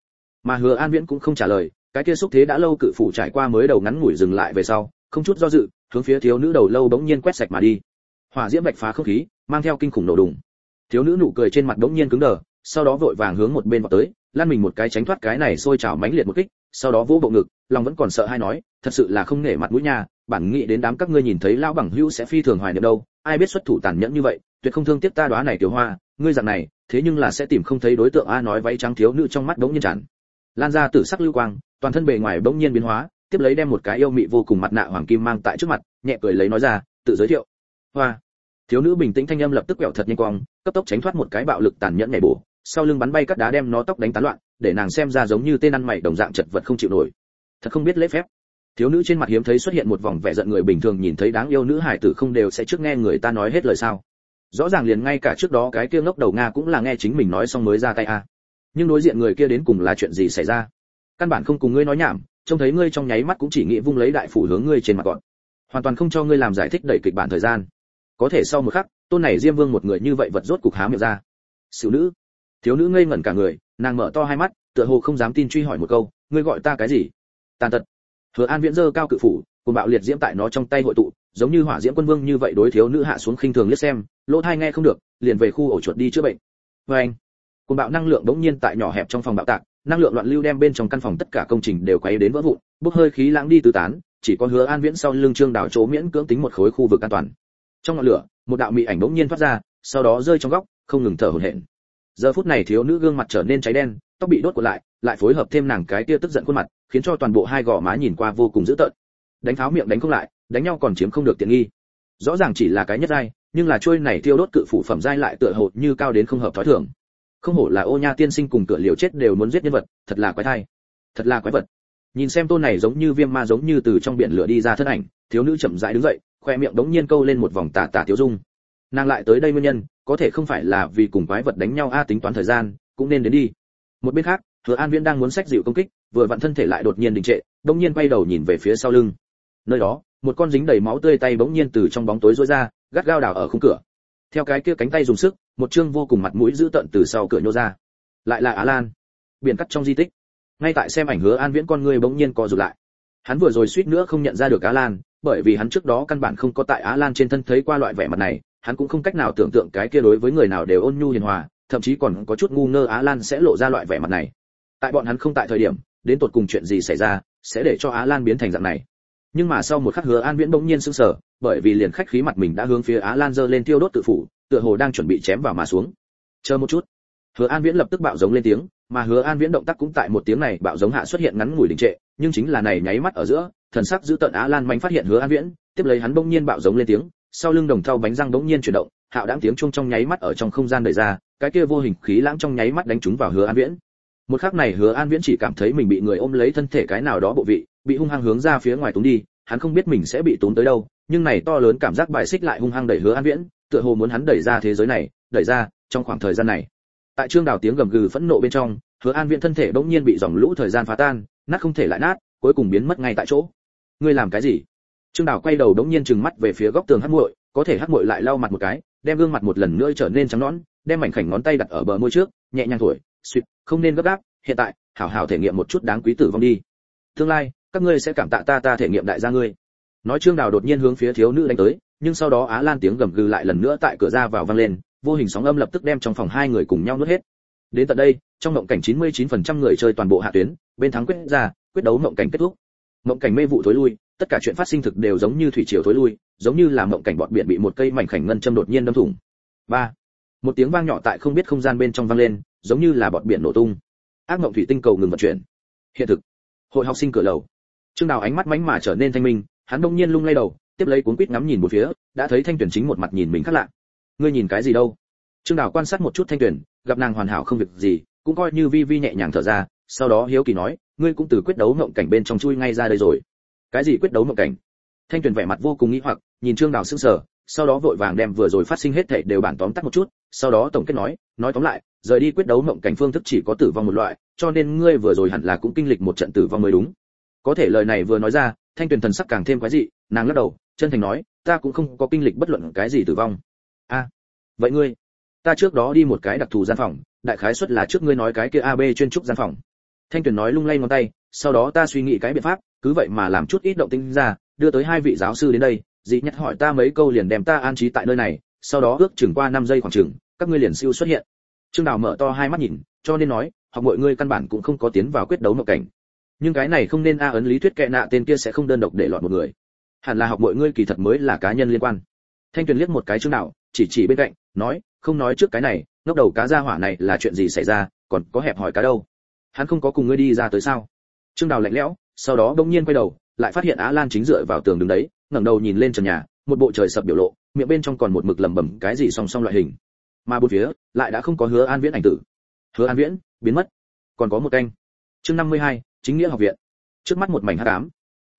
mà hứa an viễn cũng không trả lời cái kia xúc thế đã lâu cự phủ trải qua mới đầu ngắn ngủi dừng lại về sau không chút do dự hướng phía thiếu nữ đầu lâu bỗng nhiên quét sạch mà đi. Hỏa diễm bạch phá không khí mang theo kinh khủng nổ đùng. Thiếu nữ nụ cười trên mặt bỗng nhiên cứng đờ sau đó vội vàng hướng một bên vào tới lan mình một cái tránh thoát cái này sôi trào mãnh liệt một kích sau đó vỗ bộ ngực lòng vẫn còn sợ hay nói thật sự là không nể mặt mũi nhà, bản nghĩ đến đám các ngươi nhìn thấy lão bằng hữu sẽ phi thường hoài niệm đâu ai biết xuất thủ tàn nhẫn như vậy tuyệt không thương tiếc ta đóa này tiểu hoa ngươi dạng này thế nhưng là sẽ tìm không thấy đối tượng a nói váy trắng thiếu nữ trong mắt đống nhiên tràn lan ra tử sắc lưu quang, toàn thân bề ngoài bỗng nhiên biến hóa, tiếp lấy đem một cái yêu mị vô cùng mặt nạ hoàng kim mang tại trước mặt, nhẹ cười lấy nói ra, tự giới thiệu. Hoa. Thiếu nữ bình tĩnh thanh âm lập tức quẹo thật nhanh quang, cấp tốc tránh thoát một cái bạo lực tàn nhẫn nhảy bổ, sau lưng bắn bay cắt đá đem nó tóc đánh tán loạn, để nàng xem ra giống như tên ăn mày đồng dạng chật vật không chịu nổi. Thật không biết lễ phép. Thiếu nữ trên mặt hiếm thấy xuất hiện một vòng vẻ giận người bình thường nhìn thấy đáng yêu nữ hải tử không đều sẽ trước nghe người ta nói hết lời sao. Rõ ràng liền ngay cả trước đó cái kia ngốc đầu nga cũng là nghe chính mình nói xong mới ra tay a nhưng đối diện người kia đến cùng là chuyện gì xảy ra? Căn bản không cùng ngươi nói nhảm, trông thấy ngươi trong nháy mắt cũng chỉ nghĩ vung lấy đại phủ hướng ngươi trên mặt gọn. Hoàn toàn không cho ngươi làm giải thích đẩy kịch bản thời gian. Có thể sau một khắc, tôn này diêm vương một người như vậy vật rốt cục há miệng ra. Xử nữ. Thiếu nữ ngây ngẩn cả người, nàng mở to hai mắt, tựa hồ không dám tin truy hỏi một câu, ngươi gọi ta cái gì? Tàn tật. Hứa an viễn dơ cao cự phủ cùng bạo liệt diễm tại nó trong tay hội tụ, giống như hỏa diễm quân vương như vậy đối thiếu nữ hạ xuống khinh thường liếc xem, lỗ thai nghe không được, liền về khu ổ chuột đi chữa bệnh. Vê anh cùng bạo năng lượng bỗng nhiên tại nhỏ hẹp trong phòng bạo tạc, năng lượng loạn lưu đem bên trong căn phòng tất cả công trình đều quay đến vỡ vụn, bốc hơi khí lãng đi tứ tán, chỉ có hứa an viễn sau lưng trương đảo chỗ miễn cưỡng tính một khối khu vực an toàn. Trong ngọn lửa, một đạo mị ảnh bỗng nhiên thoát ra, sau đó rơi trong góc, không ngừng thở hổn hển. Giờ phút này thiếu nữ gương mặt trở nên cháy đen, tóc bị đốt của lại lại phối hợp thêm nàng cái tia tức giận khuôn mặt, khiến cho toàn bộ hai gò má nhìn qua vô cùng dữ tợn. Đánh tháo miệng đánh không lại, đánh nhau còn chiếm không được tiện nghi. Rõ ràng chỉ là cái nhất giai, nhưng là trôi này tiêu đốt cự phủ phẩm giai lại tựa hồ như cao đến không hợp thói thường không hổ là ô nha tiên sinh cùng cửa liều chết đều muốn giết nhân vật thật là quái thai thật là quái vật nhìn xem tôn này giống như viêm ma giống như từ trong biển lửa đi ra thân ảnh thiếu nữ chậm rãi đứng dậy khoe miệng đống nhiên câu lên một vòng tà tà tiêu dung nàng lại tới đây nguyên nhân có thể không phải là vì cùng quái vật đánh nhau a tính toán thời gian cũng nên đến đi một bên khác thừa An Viễn đang muốn sách dịu công kích, vừa vặn thân thể lại đột nhiên đình trệ, đống nhiên quay đầu nhìn về phía sau lưng. Nơi đó, một con dính đầy máu tươi tay bỗng nhiên từ trong bóng tối rối ra, gắt gao đào ở khung cửa. Theo cái kia cánh tay dùng sức, một chương vô cùng mặt mũi dữ tợn từ sau cửa nhô ra. Lại là Á Lan. Biển cắt trong di tích. Ngay tại xem ảnh Hứa An Viễn con người bỗng nhiên co rụt lại. Hắn vừa rồi suýt nữa không nhận ra được Á Lan, bởi vì hắn trước đó căn bản không có tại Á Lan trên thân thấy qua loại vẻ mặt này, hắn cũng không cách nào tưởng tượng cái kia đối với người nào đều ôn nhu hiền hòa, thậm chí còn có chút ngu ngơ Á Lan sẽ lộ ra loại vẻ mặt này tại bọn hắn không tại thời điểm đến tột cùng chuyện gì xảy ra sẽ để cho á lan biến thành dạng này nhưng mà sau một khắc hứa an viễn bỗng nhiên sững sờ bởi vì liền khách khí mặt mình đã hướng phía á lan giơ lên tiêu đốt tự phủ, tựa hồ đang chuẩn bị chém vào mà xuống. Chờ một chút. Hứa an viễn lập tức bạo giống lên tiếng, mà hứa an viễn động tác cũng tại một tiếng này bạo giống hạ xuất hiện ngắn ngủi đình trệ, nhưng chính là này nháy mắt ở giữa, thần sắc giữ tận á lan manh phát hiện hứa an viễn, tiếp lấy hắn bỗng nhiên bạo giống lên tiếng, sau lưng đồng thau bánh răng bỗng nhiên chuyển động, hạo đãng tiếng chuông trong nháy mắt ở trong không gian đẩy ra, cái kia vô hình khí lãng trong nháy mắt đánh trúng vào hứa an viễn. Một khắc này hứa an viễn chỉ cảm thấy mình bị người ôm lấy thân thể cái nào đó bộ vị, bị hung hăng hướng ra phía ngoài túng đi, hắn không biết mình sẽ bị tốn tới đâu nhưng này to lớn cảm giác bài xích lại hung hăng đẩy hứa an viễn, tựa hồ muốn hắn đẩy ra thế giới này, đẩy ra, trong khoảng thời gian này. Tại trương đào tiếng gầm gừ phẫn nộ bên trong, hứa an viễn thân thể bỗng nhiên bị dòng lũ thời gian phá tan, nát không thể lại nát, cuối cùng biến mất ngay tại chỗ. Ngươi làm cái gì? Trương đào quay đầu bỗng nhiên trừng mắt về phía góc tường hắc muội, có thể hắc muội lại lau mặt một cái, đem gương mặt một lần nữa trở nên trắng nõn, đem mảnh khảnh ngón tay đặt ở bờ môi trước, nhẹ nhàng thổi suýt không nên gấp gáp, hiện tại, hảo hảo thể nghiệm một chút đáng quý tử vong đi. Tương lai, các ngươi sẽ cảm tạ ta ta thể nghiệm đại gia ngươi nói trương đào đột nhiên hướng phía thiếu nữ đánh tới, nhưng sau đó á lan tiếng gầm gừ lại lần nữa tại cửa ra vào vang lên, vô hình sóng âm lập tức đem trong phòng hai người cùng nhau nuốt hết. Đến tận đây, trong mộng cảnh 99% người chơi toàn bộ hạ tuyến, bên thắng quyết ra, quyết đấu mộng cảnh kết thúc. Mộng cảnh mê vụ thối lui, tất cả chuyện phát sinh thực đều giống như thủy triều thối lui, giống như là mộng cảnh bọt biển bị một cây mảnh khảnh ngân châm đột nhiên đâm thủng. Ba, một tiếng vang nhỏ tại không biết không gian bên trong vang lên, giống như là bọt biển nổ tung. Ác mộng thủy tinh cầu ngừng vận chuyển. Hiện thực. Hội học sinh cửa lầu. Trương đào ánh mắt mánh mà trở nên thanh minh hắn đông nhiên lung lay đầu, tiếp lấy cuốn quýt ngắm nhìn một phía, đã thấy thanh tuyển chính một mặt nhìn mình khác lạ. Ngươi nhìn cái gì đâu? Trương đào quan sát một chút thanh tuyển gặp nàng hoàn hảo không việc gì, cũng coi như vi vi nhẹ nhàng thở ra, sau đó hiếu kỳ nói, ngươi cũng từ quyết đấu mộng cảnh bên trong chui ngay ra đây rồi. Cái gì quyết đấu mộng cảnh? Thanh tuyển vẻ mặt vô cùng nghĩ hoặc, nhìn trương đào sững sờ, sau đó vội vàng đem vừa rồi phát sinh hết thảy đều bản tóm tắt một chút, sau đó tổng kết nói nói tóm lại, rời đi quyết đấu mộng cảnh phương thức chỉ có tử vong một loại, cho nên ngươi vừa rồi hẳn là cũng kinh lịch một trận tử vong mới đúng. Có thể lời này vừa nói ra thanh tuyền thần sắc càng thêm quái dị, nàng lắc đầu, chân thành nói, ta cũng không có kinh lịch bất luận cái gì tử vong. A, vậy ngươi, ta trước đó đi một cái đặc thù gian phòng, đại khái suất là trước ngươi nói cái kia ab chuyên trúc gian phòng. Thanh tuyền nói lung lay ngón tay, sau đó ta suy nghĩ cái biện pháp, cứ vậy mà làm chút ít động tĩnh ra, đưa tới hai vị giáo sư đến đây, dị nhất hỏi ta mấy câu liền đem ta an trí tại nơi này, sau đó ước chừng qua 5 giây khoảng chừng, các ngươi liền siêu xuất hiện. Trương đào mở to hai mắt nhìn, cho nên nói, học mọi ngươi căn bản cũng không có tiến vào quyết đấu nội cảnh nhưng cái này không nên a ấn lý thuyết kệ nạ tên kia sẽ không đơn độc để lọt một người. Hẳn là học mọi ngươi kỳ thật mới là cá nhân liên quan. Thanh tuyền liếc một cái trương đào chỉ chỉ bên cạnh nói không nói trước cái này ngốc đầu cá ra hỏa này là chuyện gì xảy ra còn có hẹp hỏi cá đâu? Hắn không có cùng ngươi đi ra tới sao? Trương đào lạnh lẽo sau đó bỗng nhiên quay đầu lại phát hiện á lan chính dựa vào tường đứng đấy ngẩng đầu nhìn lên trần nhà một bộ trời sập biểu lộ miệng bên trong còn một mực lẩm bẩm cái gì song song loại hình. Mà bốn phía lại đã không có hứa an viễn ảnh tử. Hứa an viễn biến mất. Còn có một canh. Chương 52, chính nghĩa học viện. Trước mắt một mảnh hắc ám.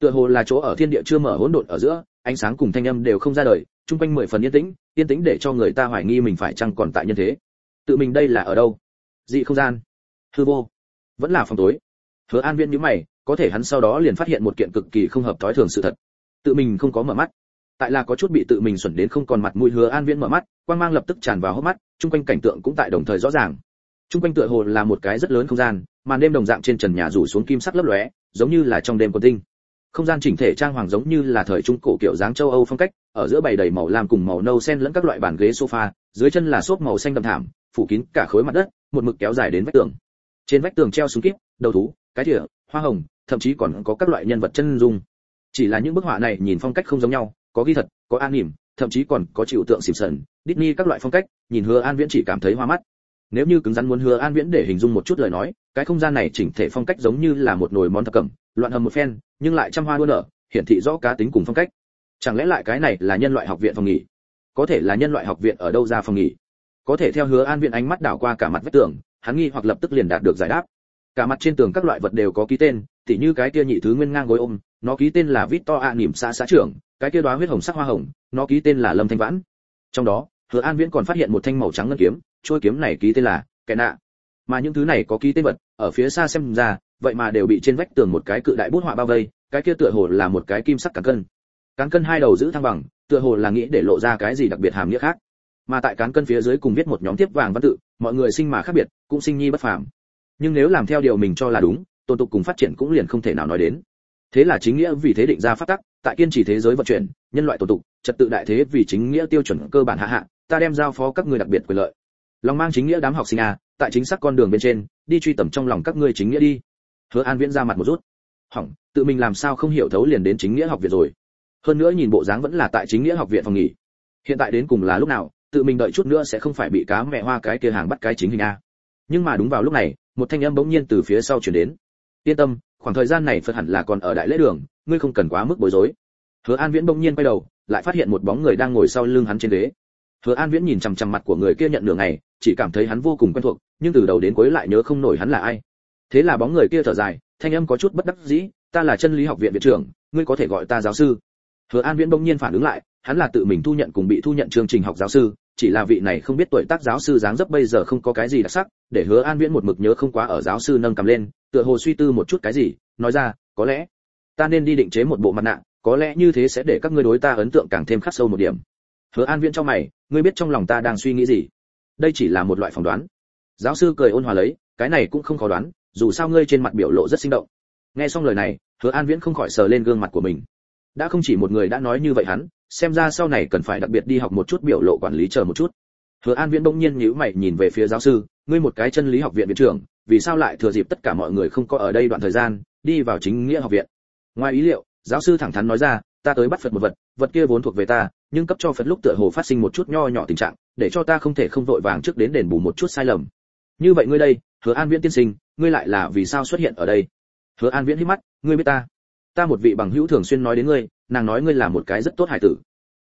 Tựa hồ là chỗ ở thiên địa chưa mở hỗn độn ở giữa, ánh sáng cùng thanh âm đều không ra đời trung quanh mười phần yên tĩnh yên tĩnh để cho người ta hoài nghi mình phải chăng còn tại nhân thế. Tự mình đây là ở đâu? Dị không gian. Hư vô. Vẫn là phòng tối. Hứa an viễn nhíu mày, có thể hắn sau đó liền phát hiện một kiện cực kỳ không hợp thói thường sự thật. Tự mình không có mở mắt. Tại là có chút bị tự mình xuẩn đến không còn mặt mũi, hứa an viễn mở mắt, quang mang lập tức tràn vào hốc mắt, chung quanh cảnh tượng cũng tại đồng thời rõ ràng. Chung quanh tựa hồ là một cái rất lớn không gian màn đêm đồng dạng trên trần nhà rủ xuống kim sắc lấp lóe, giống như là trong đêm quân tinh. Không gian chỉnh thể trang hoàng giống như là thời trung cổ kiểu dáng châu âu phong cách, ở giữa bày đầy màu lam cùng màu nâu xen lẫn các loại bàn ghế sofa, dưới chân là xốp màu xanh đậm thảm, phủ kín cả khối mặt đất, một mực kéo dài đến vách tường. Trên vách tường treo súng kíp, đầu thú, cái thìa, hoa hồng, thậm chí còn có các loại nhân vật chân dung. Chỉ là những bức họa này nhìn phong cách không giống nhau, có ghi thật, có an nỉm, thậm chí còn có chịu tượng xìm sần, Disney các loại phong cách, nhìn hứa an viễn chỉ cảm thấy hoa mắt nếu như cứng rắn muốn hứa an viễn để hình dung một chút lời nói cái không gian này chỉnh thể phong cách giống như là một nồi món thập cẩm loạn hầm một phen nhưng lại trăm hoa đua nở hiển thị rõ cá tính cùng phong cách. Chẳng lẽ lại cái này là nhân loại học viện phòng nghỉ? Có thể là nhân loại học viện ở đâu ra phòng nghỉ? Có thể theo hứa an viễn ánh mắt đảo qua cả mặt vách tường hắn nghi hoặc lập tức liền đạt được giải đáp. Cả mặt trên tường các loại vật đều có ký tên tỉ như cái kia nhị thứ nguyên ngang gối ôm nó ký tên là Victor A Nỉm xã xã trưởng, cái kia đoá huyết hồng sắc hoa hồng, nó ký tên là Lâm Thanh Vãn. Trong đó, Hứa An Viễn còn phát hiện một thanh màu trắng ngân kiếm, trôi kiếm này ký tên là Kẻ nạ. Mà những thứ này có ký tên vật, ở phía xa xem ra, vậy mà đều bị trên vách tường một cái cự đại bút họa bao vây, cái kia tựa hồ là một cái kim sắc cán cân. Cán cân hai đầu giữ thăng bằng, tựa hồ là nghĩ để lộ ra cái gì đặc biệt hàm nghĩa khác. Mà tại cán cân phía dưới cùng viết một nhóm tiếp vàng văn tự, mọi người sinh mà khác biệt, cũng sinh nhi bất phàm. Nhưng nếu làm theo điều mình cho là đúng, tôn tục cùng phát triển cũng liền không thể nào nói đến thế là chính nghĩa vì thế định ra phát tắc tại kiên trì thế giới vận chuyển nhân loại tổ tục trật tự đại thế vì chính nghĩa tiêu chuẩn cơ bản hạ hạ ta đem giao phó các người đặc biệt quyền lợi lòng mang chính nghĩa đám học sinh à? tại chính xác con đường bên trên, đi truy tầm trong lòng các ngươi chính nghĩa đi. Hứa an viễn ra mặt một rút. Hỏng, tự mình làm sao không hiểu thấu liền đến chính nghĩa học viện rồi. Hơn nữa nhìn bộ dáng vẫn là tại chính nghĩa học viện phòng nghỉ. Hiện tại đến cùng là lúc nào, tự mình đợi chút nữa sẽ không phải bị cá mẹ hoa cái kia hàng bắt cái chính hình a. Nhưng mà đúng vào lúc này, một thanh âm bỗng nhiên từ phía sau chuyển đến. Yên tâm, khoảng thời gian này phật hẳn là còn ở đại lễ đường, ngươi không cần quá mức bối rối. Hứa an viễn bỗng nhiên quay đầu, lại phát hiện một bóng người đang ngồi sau lưng hắn trên ghế. Hứa an viễn nhìn chằm chằm mặt của người kia nhận nửa ngày chỉ cảm thấy hắn vô cùng quen thuộc, nhưng từ đầu đến cuối lại nhớ không nổi hắn là ai. Thế là bóng người kia thở dài, thanh âm có chút bất đắc dĩ, ta là chân lý học viện viện trưởng, ngươi có thể gọi ta giáo sư. Hứa an viễn bỗng nhiên phản ứng lại, hắn là tự mình thu nhận cùng bị thu nhận chương trình học giáo sư, chỉ là vị này không biết tuổi tác giáo sư dáng dấp bây giờ không có cái gì đặc sắc, để hứa an viễn một mực nhớ không quá ở giáo sư nâng cầm lên, tựa hồ suy tư một chút cái gì, nói ra, có lẽ ta nên đi định chế một bộ mặt nạ, có lẽ như thế sẽ để các ngươi đối ta ấn tượng càng thêm khắc sâu một điểm. Hứa an viễn cho mày, ngươi biết trong lòng ta đang suy nghĩ gì? Đây chỉ là một loại phỏng đoán. Giáo sư cười ôn hòa lấy, cái này cũng không khó đoán, dù sao ngươi trên mặt biểu lộ rất sinh động. Nghe xong lời này, hứa an viễn không khỏi sờ lên gương mặt của mình. Đã không chỉ một người đã nói như vậy hắn, xem ra sau này cần phải đặc biệt đi học một chút biểu lộ quản lý chờ một chút. Hứa an viễn bỗng nhiên nhíu mày nhìn về phía giáo sư, ngươi một cái chân lý học viện viện trưởng, vì sao lại thừa dịp tất cả mọi người không có ở đây đoạn thời gian, đi vào chính nghĩa học viện? Ngoài ý liệu, giáo sư thẳng thắn nói ra, ta tới bắt phật một vật vật kia vốn thuộc về ta nhưng cấp cho phật lúc tựa hồ phát sinh một chút nho nhỏ tình trạng, để cho ta không thể không vội vàng trước đến đền bù một chút sai lầm. Như vậy ngươi đây, hứa an viễn tiên sinh, ngươi lại là vì sao xuất hiện ở đây? Hứa an viễn hít mắt, ngươi biết ta? Ta một vị bằng hữu thường xuyên nói đến ngươi, nàng nói ngươi là một cái rất tốt hải tử.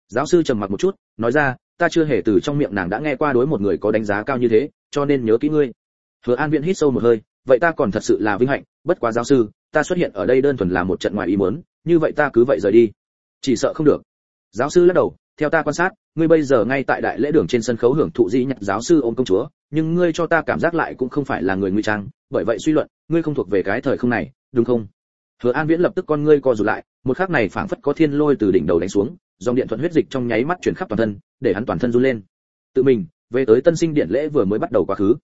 Giáo sư trầm mặc một chút, nói ra, ta chưa hề từ trong miệng nàng đã nghe qua đối một người có đánh giá cao như thế, cho nên nhớ kỹ ngươi. Hứa an viễn hít sâu một hơi, vậy ta còn thật sự là vinh hạnh, bất quá giáo sư, ta xuất hiện ở đây đơn thuần là một trận ngoài ý muốn, như vậy ta cứ vậy rời đi. Chỉ sợ không được. Giáo sư lắc đầu theo ta quan sát, ngươi bây giờ ngay tại đại lễ đường trên sân khấu hưởng thụ di nhặt giáo sư ôm công chúa, nhưng ngươi cho ta cảm giác lại cũng không phải là người ngụy trang, bởi vậy suy luận, ngươi không thuộc về cái thời không này, đúng không? Hứa an viễn lập tức con ngươi co rụt lại, một khắc này phảng phất có thiên lôi từ đỉnh đầu đánh xuống, dòng điện thuận huyết dịch trong nháy mắt chuyển khắp toàn thân, để hắn toàn thân run lên. Tự mình, về tới tân sinh điện lễ vừa mới bắt đầu quá khứ.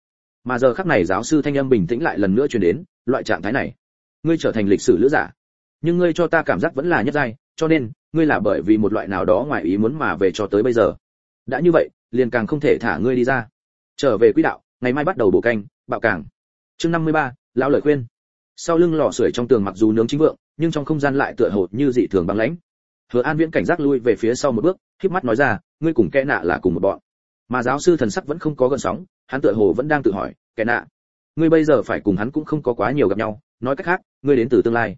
Mà giờ khắc này giáo sư thanh âm bình tĩnh lại lần nữa truyền đến, loại trạng thái này. Ngươi trở thành lịch sử lữ giả. Nhưng ngươi cho ta cảm giác vẫn là nhất giai, cho nên ngươi là bởi vì một loại nào đó ngoài ý muốn mà về cho tới bây giờ. Đã như vậy liền càng không thể thả ngươi đi ra. Trở về quỹ đạo ngày mai bắt đầu bổ canh bạo càng chương 53, lão lời khuyên. Sau lưng lò sưởi trong tường mặc dù nướng chính vượng nhưng trong không gian lại tựa hồ như dị thường băng lãnh. Hứa an viễn cảnh giác lui về phía sau một bước khép mắt nói ra ngươi cùng kẻ nạ là cùng một bọn. Mà giáo sư thần sắc vẫn không có gần sóng hắn tựa hồ vẫn đang tự hỏi kẻ nạ ngươi bây giờ phải cùng hắn cũng không có quá nhiều gặp nhau nói cách khác ngươi đến từ tương lai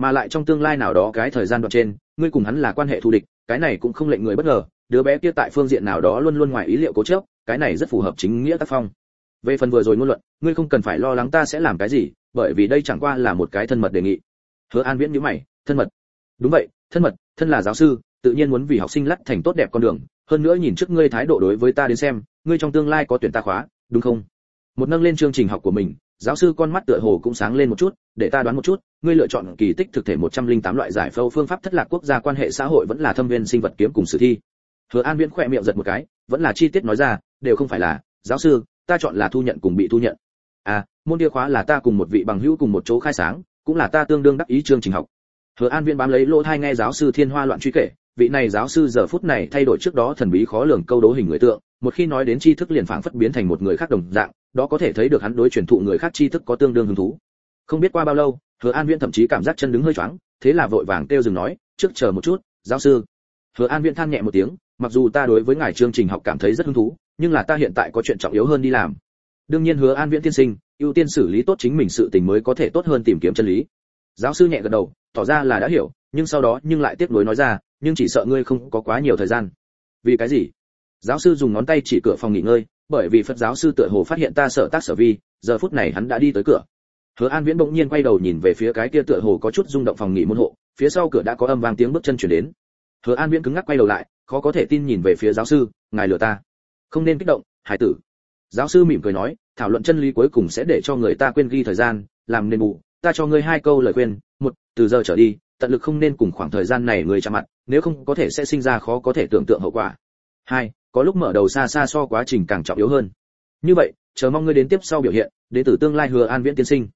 mà lại trong tương lai nào đó cái thời gian đoạn trên, ngươi cùng hắn là quan hệ thù địch, cái này cũng không lệnh người bất ngờ, đứa bé kia tại phương diện nào đó luôn luôn ngoài ý liệu cố chấp, cái này rất phù hợp chính nghĩa tác phong. Về phần vừa rồi ngôn luận, ngươi không cần phải lo lắng ta sẽ làm cái gì, bởi vì đây chẳng qua là một cái thân mật đề nghị. Hứa an viễn nhíu mày, thân mật. Đúng vậy, thân mật, thân là giáo sư, tự nhiên muốn vì học sinh lắt thành tốt đẹp con đường, hơn nữa nhìn trước ngươi thái độ đối với ta đến xem, ngươi trong tương lai có tuyển ta khóa, đúng không? Một nâng lên chương trình học của mình giáo sư con mắt tựa hồ cũng sáng lên một chút, để ta đoán một chút, ngươi lựa chọn kỳ tích thực thể 108 loại giải phẫu phương pháp thất lạc quốc gia quan hệ xã hội vẫn là thâm viên sinh vật kiếm cùng sử thi. Hứa an viễn khỏe miệng giật một cái, vẫn là chi tiết nói ra, đều không phải là, giáo sư, ta chọn là thu nhận cùng bị thu nhận. À môn địa khóa là ta cùng một vị bằng hữu cùng một chỗ khai sáng, cũng là ta tương đương đắc ý chương trình học. Hứa an viễn bám lấy lỗ thai nghe giáo sư thiên hoa loạn truy kể, vị này giáo sư giờ phút này thay đổi trước đó thần bí khó lường câu đố hình người tượng, một khi nói đến tri thức liền phảng phất biến thành một người khác đồng dạng đó có thể thấy được hắn đối truyền thụ người khác tri thức có tương đương hứng thú. Không biết qua bao lâu, hứa an viễn thậm chí cảm giác chân đứng hơi choáng, thế là vội vàng kêu dừng nói, trước chờ một chút, giáo sư. Hứa an viễn than nhẹ một tiếng, mặc dù ta đối với ngài chương trình học cảm thấy rất hứng thú, nhưng là ta hiện tại có chuyện trọng yếu hơn đi làm. Đương nhiên hứa an viễn tiên sinh, ưu tiên xử lý tốt chính mình sự tình mới có thể tốt hơn tìm kiếm chân lý. Giáo sư nhẹ gật đầu, tỏ ra là đã hiểu, nhưng sau đó nhưng lại tiếp nối nói ra, nhưng chỉ sợ ngươi không có quá nhiều thời gian. Vì cái gì? Giáo sư dùng ngón tay chỉ cửa phòng nghỉ ngơi bởi vì phật giáo sư tựa hồ phát hiện ta sợ tác sở vi, giờ phút này hắn đã đi tới cửa. Hứa an viễn bỗng nhiên quay đầu nhìn về phía cái kia tựa hồ có chút rung động phòng nghỉ môn hộ, phía sau cửa đã có âm vang tiếng bước chân chuyển đến. Hứa an viễn cứng ngắc quay đầu lại, khó có thể tin nhìn về phía giáo sư, ngài lừa ta. Không nên kích động, hải tử. Giáo sư mỉm cười nói, thảo luận chân lý cuối cùng sẽ để cho người ta quên ghi thời gian, làm nên bù, ta cho ngươi hai câu lời khuyên, một, từ giờ trở đi, tận lực không nên cùng khoảng thời gian này người chạm mặt, nếu không có thể sẽ sinh ra khó có thể tưởng tượng hậu quả. Hai có lúc mở đầu xa xa so quá trình càng trọng yếu hơn. Như vậy, chờ mong ngươi đến tiếp sau biểu hiện, đến từ tương lai hứa an viễn tiên sinh.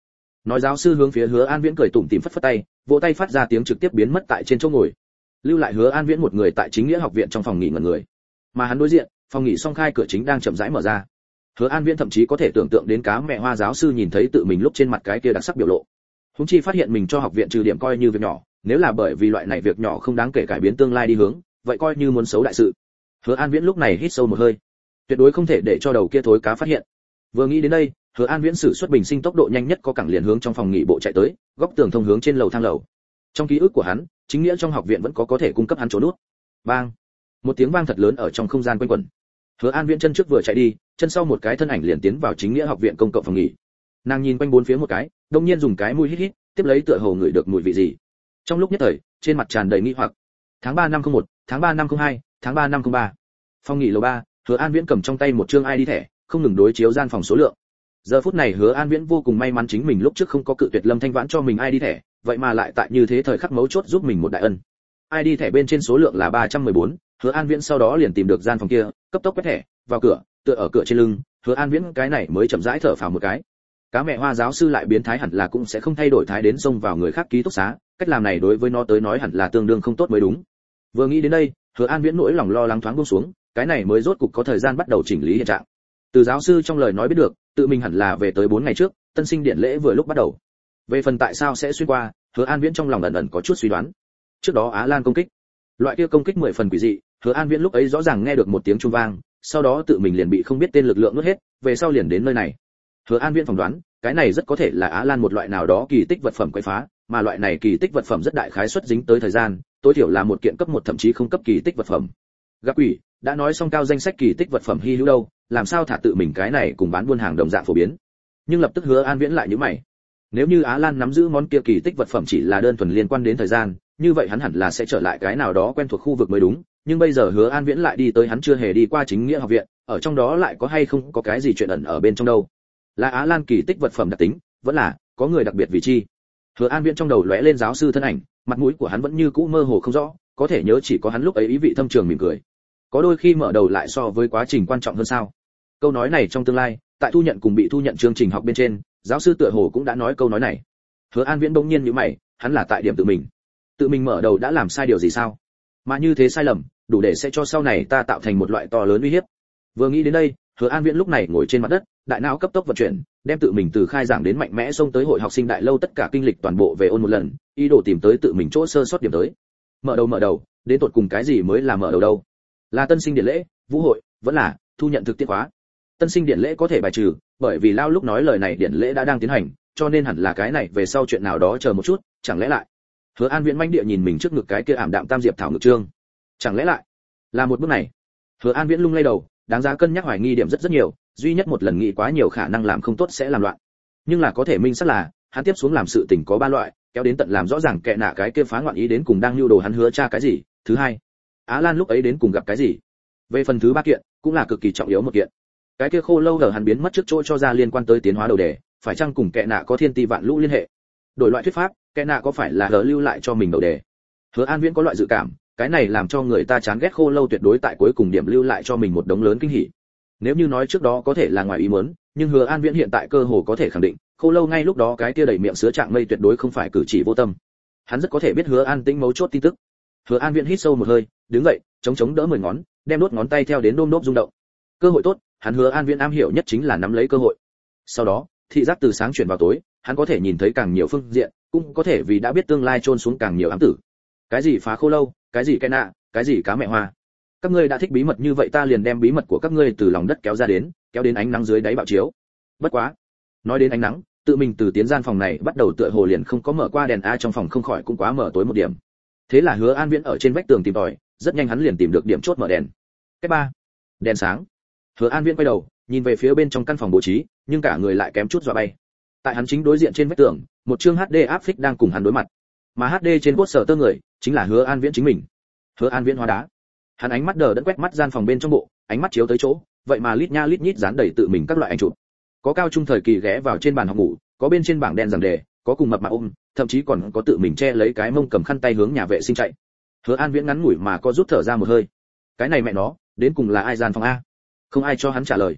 Nói giáo sư hướng phía hứa an viễn cười tủm tỉm phất phất tay, vỗ tay phát ra tiếng trực tiếp biến mất tại trên chỗ ngồi. Lưu lại hứa an viễn một người tại chính nghĩa học viện trong phòng nghỉ ngẩn người. Mà hắn đối diện, phòng nghỉ song khai cửa chính đang chậm rãi mở ra. Hứa an viễn thậm chí có thể tưởng tượng đến cá mẹ hoa giáo sư nhìn thấy tự mình lúc trên mặt cái kia đặc sắc biểu lộ. Húng chi phát hiện mình cho học viện trừ điểm coi như việc nhỏ, nếu là bởi vì loại này việc nhỏ không đáng kể cải biến tương lai đi hướng, vậy coi như muốn xấu đại sự hứa an viễn lúc này hít sâu một hơi. Tuyệt đối không thể để cho đầu kia thối cá phát hiện. Vừa nghĩ đến đây, hứa an viễn sử xuất bình sinh tốc độ nhanh nhất có cẳng liền hướng trong phòng nghỉ bộ chạy tới, góc tường thông hướng trên lầu thang lầu. Trong ký ức của hắn, chính nghĩa trong học viện vẫn có có thể cung cấp hắn chỗ nút. Bang! Một tiếng vang thật lớn ở trong không gian quanh quẩn. Hứa an viễn chân trước vừa chạy đi, chân sau một cái thân ảnh liền tiến vào chính nghĩa học viện công cộng phòng nghỉ. Nàng nhìn quanh bốn phía một cái, đông nhiên dùng cái mũi hít hít, tiếp lấy tựa hồ ngửi được mùi vị gì. Trong lúc nhất thời, trên mặt tràn đầy nghi hoặc. Tháng ba năm không một tháng ba năm không hai, tháng ba năm không ba. Phòng nghỉ lầu ba, hứa an viễn cầm trong tay một chương id thẻ, không ngừng đối chiếu gian phòng số lượng. Giờ phút này hứa an viễn vô cùng may mắn chính mình lúc trước không có cự tuyệt lâm thanh vãn cho mình id thẻ, vậy mà lại tại như thế thời khắc mấu chốt giúp mình một đại ân. Id thẻ bên trên số lượng là ba trăm mười bốn, hứa an viễn sau đó liền tìm được gian phòng kia, cấp tốc quét thẻ, vào cửa, tựa ở cửa trên lưng, hứa an viễn cái này mới chậm rãi thở phào một cái. Cá mẹ hoa giáo sư lại biến thái hẳn là cũng sẽ không thay đổi thái đến xông vào người khác ký túc xá, cách làm này đối với nó tới nói hẳn là tương đương không tốt mới đúng vừa nghĩ đến đây, hứa an viễn nỗi lòng lo lắng thoáng buông xuống, cái này mới rốt cục có thời gian bắt đầu chỉnh lý hiện trạng. Từ giáo sư trong lời nói biết được, tự mình hẳn là về tới 4 ngày trước, tân sinh điện lễ vừa lúc bắt đầu. Về phần tại sao sẽ xuyên qua, hứa an viễn trong lòng ẩn ẩn có chút suy đoán. Trước đó á lan công kích. Loại kia công kích mười phần quỷ dị, hứa an viễn lúc ấy rõ ràng nghe được một tiếng trung vang, sau đó tự mình liền bị không biết tên lực lượng nuốt hết, về sau liền đến nơi này. Hứa an viễn phỏng đoán, cái này rất có thể là á lan một loại nào đó kỳ tích vật phẩm quậy phá, mà loại này kỳ tích vật phẩm rất đại khái xuất dính tới thời gian tối thiểu là một kiện cấp một thậm chí không cấp kỳ tích vật phẩm. Gặp quỷ, đã nói xong cao danh sách kỳ tích vật phẩm hy hữu đâu, làm sao thả tự mình cái này cùng bán buôn hàng đồng dạng phổ biến? Nhưng lập tức hứa an viễn lại như mày. Nếu như á lan nắm giữ món kia kỳ tích vật phẩm chỉ là đơn thuần liên quan đến thời gian, như vậy hắn hẳn là sẽ trở lại cái nào đó quen thuộc khu vực mới đúng, nhưng bây giờ hứa an viễn lại đi tới hắn chưa hề đi qua chính nghĩa học viện, ở trong đó lại có hay không có cái gì chuyện ẩn ở bên trong đâu? Là á lan kỳ tích vật phẩm đặc tính, vẫn là có người đặc biệt vì chi. Hứa an viễn trong đầu lóe lên giáo sư thân ảnh mặt mũi của hắn vẫn như cũ mơ hồ không rõ, có thể nhớ chỉ có hắn lúc ấy ý vị thâm trường mỉm cười. Có đôi khi mở đầu lại so với quá trình quan trọng hơn sao? Câu nói này trong tương lai, tại thu nhận cùng bị thu nhận chương trình học bên trên, giáo sư tựa hồ cũng đã nói câu nói này. Hứa an viễn bỗng nhiên như mày, hắn là tại điểm tự mình. Tự mình mở đầu đã làm sai điều gì sao? Mà như thế sai lầm, đủ để sẽ cho sau này ta tạo thành một loại to lớn uy hiếp. Vừa nghĩ đến đây, hứa an viễn lúc này ngồi trên mặt đất, đại não cấp tốc vận chuyển, đem tự mình từ khai giảng đến mạnh mẽ xông tới hội học sinh đại lâu tất cả kinh lịch toàn bộ về ôn một lần ý đồ tìm tới tự mình chỗ sơ sót điểm tới. Mở đầu mở đầu, đến tột cùng cái gì mới là mở đầu đâu? Là tân sinh điện lễ, vũ hội, vẫn là thu nhận thực tiễn khóa. Tân sinh điện lễ có thể bài trừ, bởi vì lao lúc nói lời này điện lễ đã đang tiến hành, cho nên hẳn là cái này về sau chuyện nào đó chờ một chút, chẳng lẽ lại? Hứa an viễn manh địa nhìn mình trước ngực cái kia ảm đạm tam diệp thảo ngực trương. Chẳng lẽ lại? Là một bước này. Hứa an viễn lung lay đầu, đáng giá cân nhắc hoài nghi điểm rất rất nhiều, duy nhất một lần nghĩ quá nhiều khả năng làm không tốt sẽ làm loạn. Nhưng là có thể minh xác là, hắn tiếp xuống làm sự tình có ba loại kéo đến tận làm rõ ràng kệ nạ cái kia phá ngoạn ý đến cùng đang nhu đồ hắn hứa tra cái gì. Thứ hai, á lan lúc ấy đến cùng gặp cái gì? Về phần thứ ba kiện, cũng là cực kỳ trọng yếu một kiện. Cái kia khô lâu ở hắn biến mất trước chỗ cho ra liên quan tới tiến hóa đầu đề, phải chăng cùng kệ nạ có thiên ti vạn lũ liên hệ? Đổi loại thuyết pháp kệ nạ có phải là hờ lưu lại cho mình đầu đề? Hứa an viễn có loại dự cảm, cái này làm cho người ta chán ghét khô lâu tuyệt đối tại cuối cùng điểm lưu lại cho mình một đống lớn kinh hỉ. Nếu như nói trước đó có thể là ngoài ý muốn nhưng hứa an viễn hiện tại cơ hồ có thể khẳng định, khô lâu ngay lúc đó cái kia đẩy miệng sứa trạng mây tuyệt đối không phải cử chỉ vô tâm. Hắn rất có thể biết hứa an tĩnh mấu chốt tin tức. Hứa an viễn hít sâu một hơi, đứng dậy, chống chống đỡ mười ngón, đem đốt ngón tay theo đến đôm đốp rung động. Cơ hội tốt, hắn hứa an viễn am hiểu nhất chính là nắm lấy cơ hội. Sau đó, thị giác từ sáng chuyển vào tối, hắn có thể nhìn thấy càng nhiều phương diện, cũng có thể vì đã biết tương lai chôn xuống càng nhiều ám tử. Cái gì phá khô lâu, cái gì cái nạ, cái gì cá mẹ hoa các ngươi đã thích bí mật như vậy ta liền đem bí mật của các ngươi từ lòng đất kéo ra đến, kéo đến ánh nắng dưới đáy bạo chiếu. Bất quá, nói đến ánh nắng, tự mình từ tiến gian phòng này bắt đầu tựa hồ liền không có mở qua đèn a trong phòng không khỏi cũng quá mở tối một điểm. Thế là hứa an viễn ở trên vách tường tìm tòi, rất nhanh hắn liền tìm được điểm chốt mở đèn. Cái ba, đèn sáng. Hứa an viễn quay đầu, nhìn về phía bên trong căn phòng bố trí, nhưng cả người lại kém chút dọa bay. Tại hắn chính đối diện trên vách tường, một chương hd áp phích đang cùng hắn đối mặt. Mà hd trên cốt sở tơ người, chính là hứa an viễn chính mình. Hứa an viễn hóa đá hắn ánh mắt đờ đẫn quét mắt gian phòng bên trong bộ ánh mắt chiếu tới chỗ vậy mà lít nha lít nhít dán đầy tự mình các loại ảnh chụp. Có cao trung thời kỳ ghé vào trên bàn học ngủ có bên trên bảng đen rằng đề có cùng mập mạp ôm thậm chí còn có tự mình che lấy cái mông cầm khăn tay hướng nhà vệ sinh chạy. Hứa an viễn ngắn ngủi mà có rút thở ra một hơi. Cái này mẹ nó đến cùng là ai gian phòng a? Không ai cho hắn trả lời.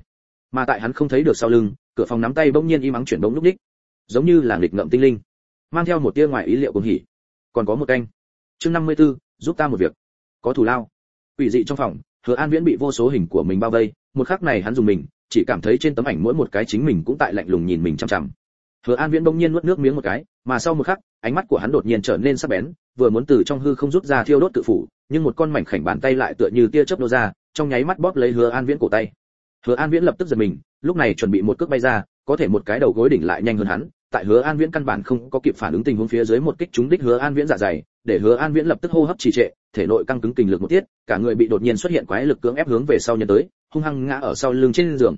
Mà tại hắn không thấy được sau lưng cửa phòng nắm tay bỗng nhiên im ắng chuyển bỗng lúc đích giống như là nghịch ngợm tinh linh. Mang theo một tia ngoài ý liệu cùng hỉ. Còn có một canh. Chương 54, giúp ta một việc. Có thủ lao quỷ dị trong phòng, hứa an viễn bị vô số hình của mình bao vây, một khắc này hắn dùng mình, chỉ cảm thấy trên tấm ảnh mỗi một cái chính mình cũng tại lạnh lùng nhìn mình chăm chằm. hứa an viễn bỗng nhiên nuốt nước miếng một cái, mà sau một khắc, ánh mắt của hắn đột nhiên trở nên sắc bén, vừa muốn từ trong hư không rút ra thiêu đốt tự phủ, nhưng một con mảnh khảnh bàn tay lại tựa như tia chớp nô ra, trong nháy mắt bóp lấy hứa an viễn cổ tay hứa an viễn lập tức giật mình, lúc này chuẩn bị một cước bay ra, có thể một cái đầu gối đỉnh lại nhanh hơn hắn, tại hứa an viễn căn bản không có kịp phản ứng tình huống phía dưới một kích trúng đích hứa an viễn dạ dày, để hứa an viễn lập tức hô hấp trì trệ thể nội căng cứng kình lực một tiết, cả người bị đột nhiên xuất hiện quái lực cưỡng ép hướng về sau nhân tới, hung hăng ngã ở sau lưng trên giường.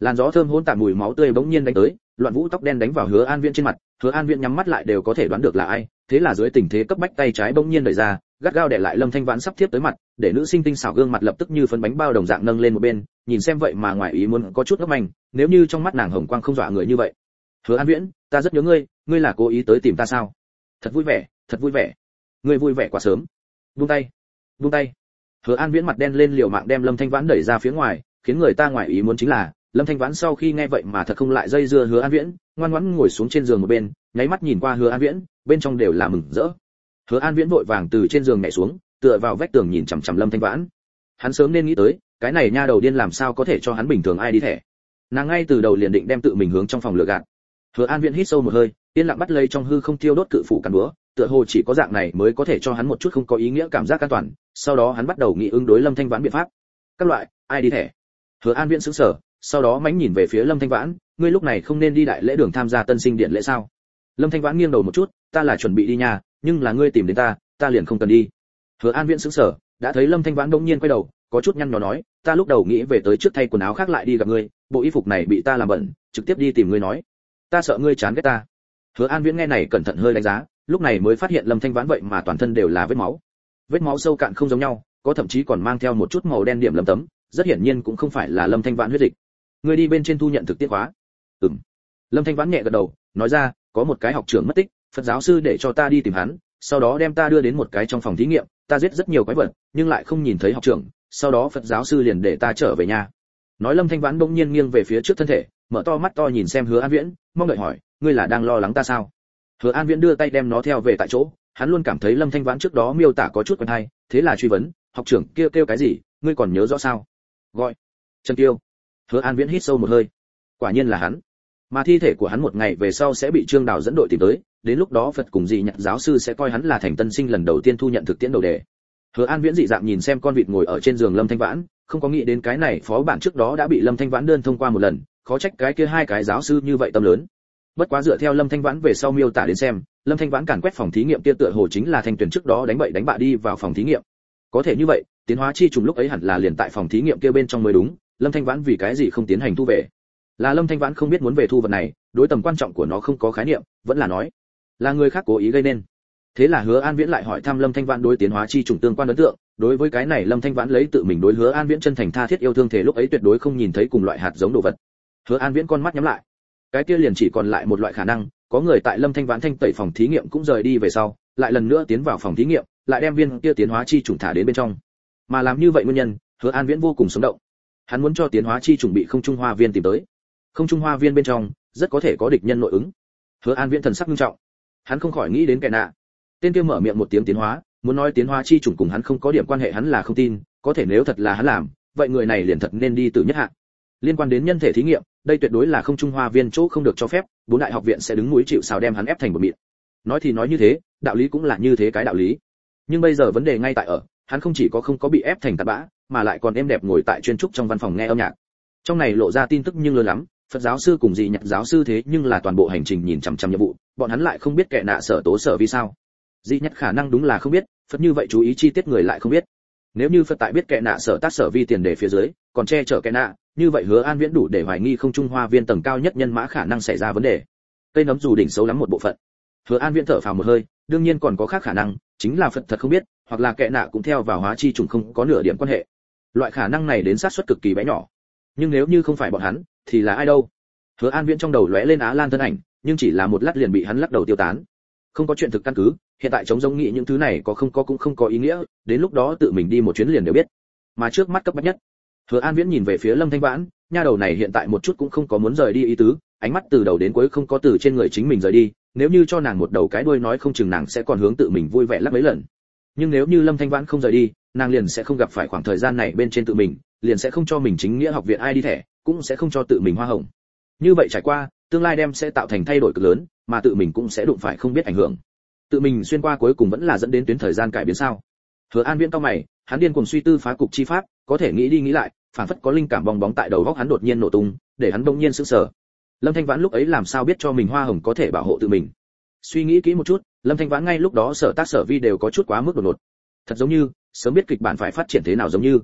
Làn gió thơm hỗn tạp mùi máu tươi bỗng nhiên đánh tới, loạn vũ tóc đen đánh vào hứa an viễn trên mặt, hứa an viễn nhắm mắt lại đều có thể đoán được là ai, thế là dưới tình thế cấp bách tay trái bỗng nhiên đẩy ra, gắt gao đè lại lâm thanh vãn sắp tiếp tới mặt, để nữ sinh tinh xảo gương mặt lập tức như phấn bánh bao đồng dạng nâng lên một bên, nhìn xem vậy mà ngoài ý muốn có chút ngấp manh, nếu như trong mắt nàng hồng quang không dọa người như vậy. Hứa an viễn, ta rất nhớ ngươi ngươi là cố ý tới tìm ta sao? Thật vui vẻ, thật vui vẻ. Ngươi vui vẻ quá sớm buông tay. Buông tay. Hứa an viễn mặt đen lên liều mạng đem lâm thanh vãn đẩy ra phía ngoài, khiến người ta ngoài ý muốn chính là, lâm thanh vãn sau khi nghe vậy mà thật không lại dây dưa hứa an viễn, ngoan ngoãn ngồi xuống trên giường một bên, nháy mắt nhìn qua hứa an viễn, bên trong đều là mừng rỡ. Hứa an viễn vội vàng từ trên giường nhảy xuống, tựa vào vách tường nhìn chằm chằm lâm thanh vãn. Hắn sớm nên nghĩ tới, cái này nha đầu điên làm sao có thể cho hắn bình thường ai đi thẻ. Nàng ngay từ đầu liền định đem tự mình hướng trong phòng lừa gạt. Hứa an viễn hít sâu một hơi, yên lặng bắt lấy trong hư không tiêu đốt cự phủ cắn búa tựa hồ chỉ có dạng này mới có thể cho hắn một chút không có ý nghĩa cảm giác an toàn, sau đó hắn bắt đầu nghĩ ứng đối lâm thanh vãn biện pháp. Các loại, ai đi thẻ? Hứa an viễn sững sờ, sau đó mánh nhìn về phía lâm thanh vãn, ngươi lúc này không nên đi đại lễ đường tham gia tân sinh điện lễ sao? Lâm thanh vãn nghiêng đầu một chút, ta là chuẩn bị đi nhà, nhưng là ngươi tìm đến ta ta liền không cần đi. Hứa an viễn sững sờ, đã thấy lâm thanh vãn đông nhiên quay đầu, có chút nhăn nhó nói, ta lúc đầu nghĩ về tới trước thay quần áo khác lại đi gặp ngươi, bộ y phục này bị ta làm bẩn, trực tiếp đi tìm ngươi nói. Ta sợ ngươi chán ghét ta. Hứa an viễn nghe này cẩn thận hơi đánh giá lúc này mới phát hiện lâm thanh vãn vậy mà toàn thân đều là vết máu. Vết máu sâu cạn không giống nhau, có thậm chí còn mang theo một chút màu đen điểm lấm tấm, rất hiển nhiên cũng không phải là lâm thanh vãn huyết dịch. Người đi bên trên thu nhận thực tiễn hóa. ừm. Lâm thanh vãn nhẹ gật đầu, nói ra, có một cái học trưởng mất tích, phật giáo sư để cho ta đi tìm hắn, sau đó đem ta đưa đến một cái trong phòng thí nghiệm, ta giết rất nhiều quái vật, nhưng lại không nhìn thấy học trưởng, sau đó phật giáo sư liền để ta trở về nhà. Nói lâm thanh vãn bỗng nhiên nghiêng về phía trước thân thể, mở to mắt to nhìn xem hứa an viễn, mong đợi hỏi, ngươi là đang lo lắng ta sao? Hứa an viễn đưa tay đem nó theo về tại chỗ hắn luôn cảm thấy lâm thanh vãn trước đó miêu tả có chút quen hay thế là truy vấn học trưởng kia kêu, kêu cái gì ngươi còn nhớ rõ sao? Gọi trần tiêu. Hứa an viễn hít sâu một hơi. Quả nhiên là hắn. Mà thi thể của hắn một ngày về sau sẽ bị trương đào dẫn đội tìm tới đến lúc đó phật cùng dị nhận giáo sư sẽ coi hắn là thành tân sinh lần đầu tiên thu nhận thực tiễn đầu đề. Hứa an viễn dị dạng nhìn xem con vịt ngồi ở trên giường lâm thanh vãn không có nghĩ đến cái này phó bản trước đó đã bị lâm thanh vãn đơn thông qua một lần khó trách cái kia hai cái giáo sư như vậy tâm lớn bất quá dựa theo lâm thanh vãn về sau miêu tả đến xem, lâm thanh vãn càn quét phòng thí nghiệm kia tựa hồ chính là thanh tuyển trước đó đánh bậy đánh bạ đi vào phòng thí nghiệm. Có thể như vậy, tiến hóa chi trùng lúc ấy hẳn là liền tại phòng thí nghiệm kia bên trong mới đúng, lâm thanh vãn vì cái gì không tiến hành thu về? Là lâm thanh vãn không biết muốn về thu vật này, đối tầm quan trọng của nó không có khái niệm, vẫn là nói, là người khác cố ý gây nên. Thế là hứa an viễn lại hỏi thăm lâm thanh vãn đối tiến hóa chi trùng tương quan ấn tượng, đối với cái này lâm thanh vãn lấy tự mình đối hứa an viễn chân thành tha thiết yêu thương thể lúc ấy tuyệt đối không nhìn thấy cùng loại hạt giống đồ vật. Hứa an viễn con mắt nhắm lại cái kia liền chỉ còn lại một loại khả năng, có người tại lâm thanh vãn thanh tẩy phòng thí nghiệm cũng rời đi về sau, lại lần nữa tiến vào phòng thí nghiệm, lại đem viên kia tiến hóa chi trùng thả đến bên trong. Mà làm như vậy nguyên nhân, hứa an viễn vô cùng sống động. Hắn muốn cho tiến hóa chi trùng bị không trung hoa viên tìm tới. Không trung hoa viên bên trong, rất có thể có địch nhân nội ứng. Hứa an viễn thần sắc nghiêm trọng. Hắn không khỏi nghĩ đến kẻ nạ. Tên kia mở miệng một tiếng tiến hóa, muốn nói tiến hóa chi trùng cùng hắn không có điểm quan hệ hắn là không tin, có thể nếu thật là hắn làm, vậy người này liền thật nên đi từ nhất hạng liên quan đến nhân thể thí nghiệm, đây tuyệt đối là không trung hoa viên chỗ không được cho phép, bốn đại học viện sẽ đứng núi chịu sào đem hắn ép thành một mịn. Nói thì nói như thế, đạo lý cũng là như thế cái đạo lý. Nhưng bây giờ vấn đề ngay tại ở, hắn không chỉ có không có bị ép thành tạt bã, mà lại còn êm đẹp ngồi tại chuyên trúc trong văn phòng nghe âm nhạc. Trong này lộ ra tin tức nhưng lớn lắm, phật giáo sư cùng dị nhạc giáo sư thế nhưng là toàn bộ hành trình nhìn chằm chằm nhiệm vụ, bọn hắn lại không biết kẻ nạ sở tố sở vì sao. Dị nhặt khả năng đúng là không biết, phật như vậy chú ý chi tiết người lại không biết. Nếu như phật tại biết kẻ nạ sở tác sở vi tiền đề phía dưới còn che chở kẻ nạ, như vậy hứa an viễn đủ để hoài nghi không trung hoa viên tầng cao nhất nhân mã khả năng xảy ra vấn đề. Cây nấm dù đỉnh xấu lắm một bộ phận. Hứa an viễn thở phào một hơi, đương nhiên còn có khác khả năng, chính là phật thật không biết, hoặc là kẻ nạ cũng theo vào hóa chi trùng không có nửa điểm quan hệ. Loại khả năng này đến sát suất cực kỳ bé nhỏ. Nhưng nếu như không phải bọn hắn, thì là ai đâu? Hứa an viễn trong đầu lóe lên á lan thân ảnh, nhưng chỉ là một lát liền bị hắn lắc đầu tiêu tán. Không có chuyện thực căn cứ, hiện tại chống giống nghĩ những thứ này có không có cũng không có ý nghĩa, đến lúc đó tự mình đi một chuyến liền đều biết. Mà trước mắt cấp bách nhất hứa an viễn nhìn về phía lâm thanh vãn, nha đầu này hiện tại một chút cũng không có muốn rời đi ý tứ, ánh mắt từ đầu đến cuối không có từ trên người chính mình rời đi, nếu như cho nàng một đầu cái đuôi nói không chừng nàng sẽ còn hướng tự mình vui vẻ lắc mấy lần. Nhưng nếu như lâm thanh vãn không rời đi, nàng liền sẽ không gặp phải khoảng thời gian này bên trên tự mình, liền sẽ không cho mình chính nghĩa học viện ai đi thẻ, cũng sẽ không cho tự mình hoa hồng. Như vậy trải qua, tương lai đem sẽ tạo thành thay đổi cực lớn, mà tự mình cũng sẽ đụng phải không biết ảnh hưởng. Tự mình xuyên qua cuối cùng vẫn là dẫn đến tuyến thời gian cải biến sao? Hứa an viễn cao mày, hắn điên cuồng suy tư phá cục chi pháp có thể nghĩ đi nghĩ lại, phản phất có linh cảm bong bóng tại đầu góc hắn đột nhiên nổ tung, để hắn đông nhiên sững sờ. Lâm thanh vãn lúc ấy làm sao biết cho mình hoa hồng có thể bảo hộ tự mình? Suy nghĩ kỹ một chút, lâm thanh vãn ngay lúc đó sở tác sở vi đều có chút quá mức đột ngột. Thật giống như, sớm biết kịch bản phải phát triển thế nào giống như.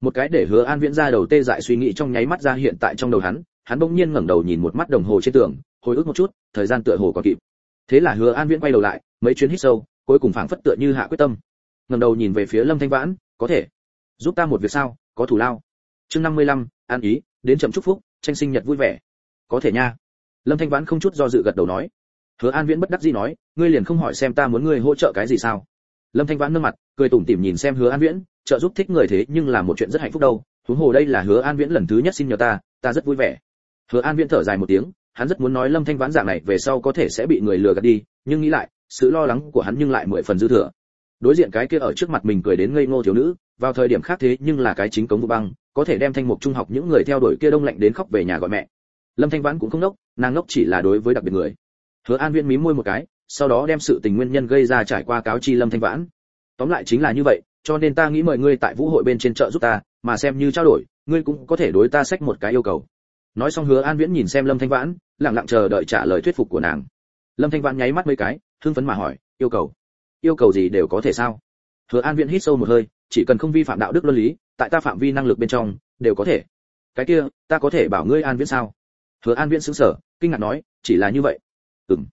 Một cái để hứa an viễn ra đầu tê dại suy nghĩ trong nháy mắt ra hiện tại trong đầu hắn hắn bỗng nhiên ngẩng đầu nhìn một mắt đồng hồ trên tường, hồi ức một chút, thời gian tựa hồ còn kịp. Thế là hứa an viễn quay đầu lại, mấy chuyến hít sâu, cuối cùng phảng phất tựa như hạ quyết tâm. Ngẩng đầu nhìn về phía lâm thanh vãn, có thể giúp ta một việc sao có thủ lao. Chương 55, an ý đến chậm chúc phúc tranh sinh nhật vui vẻ. Có thể nha. Lâm thanh vãn không chút do dự gật đầu nói. Hứa an viễn bất đắc dĩ nói ngươi liền không hỏi xem ta muốn ngươi hỗ trợ cái gì sao. Lâm thanh vãn nâng mặt cười tủm tỉm nhìn xem hứa an viễn trợ giúp thích người thế nhưng là một chuyện rất hạnh phúc đâu. Huống hồ đây là hứa an viễn lần thứ nhất xin nhờ ta ta rất vui vẻ. Hứa an viễn thở dài một tiếng hắn rất muốn nói lâm thanh vãn dạng này về sau có thể sẽ bị người lừa gạt đi nhưng nghĩ lại sự lo lắng của hắn nhưng lại mười phần dư thừa. Đối diện cái kia ở trước mặt mình cười đến ngây ngô thiếu nữ vào thời điểm khác thế nhưng là cái chính cống vụ băng, có thể đem thanh mục trung học những người theo đuổi kia đông lạnh đến khóc về nhà gọi mẹ. Lâm thanh vãn cũng không nốc nàng ngốc chỉ là đối với đặc biệt người. Hứa an viễn mí môi một cái, sau đó đem sự tình nguyên nhân gây ra trải qua cáo chi lâm thanh vãn. Tóm lại chính là như vậy, cho nên ta nghĩ mời ngươi tại vũ hội bên trên chợ giúp ta, mà xem như trao đổi, ngươi cũng có thể đối ta sách một cái yêu cầu. Nói xong hứa an viễn nhìn xem lâm thanh vãn, lặng lặng chờ đợi trả lời thuyết phục của nàng. Lâm thanh vãn nháy mắt mấy cái, hưng phấn mà hỏi, yêu cầu? Yêu cầu gì đều có thể sao? Hứa an viễn hít sâu một hơi chỉ cần không vi phạm đạo đức luân lý, tại ta phạm vi năng lực bên trong, đều có thể. Cái kia, ta có thể bảo ngươi an viễn sao? Hứa an viễn sững sờ, kinh ngạc nói, chỉ là như vậy. Ừm.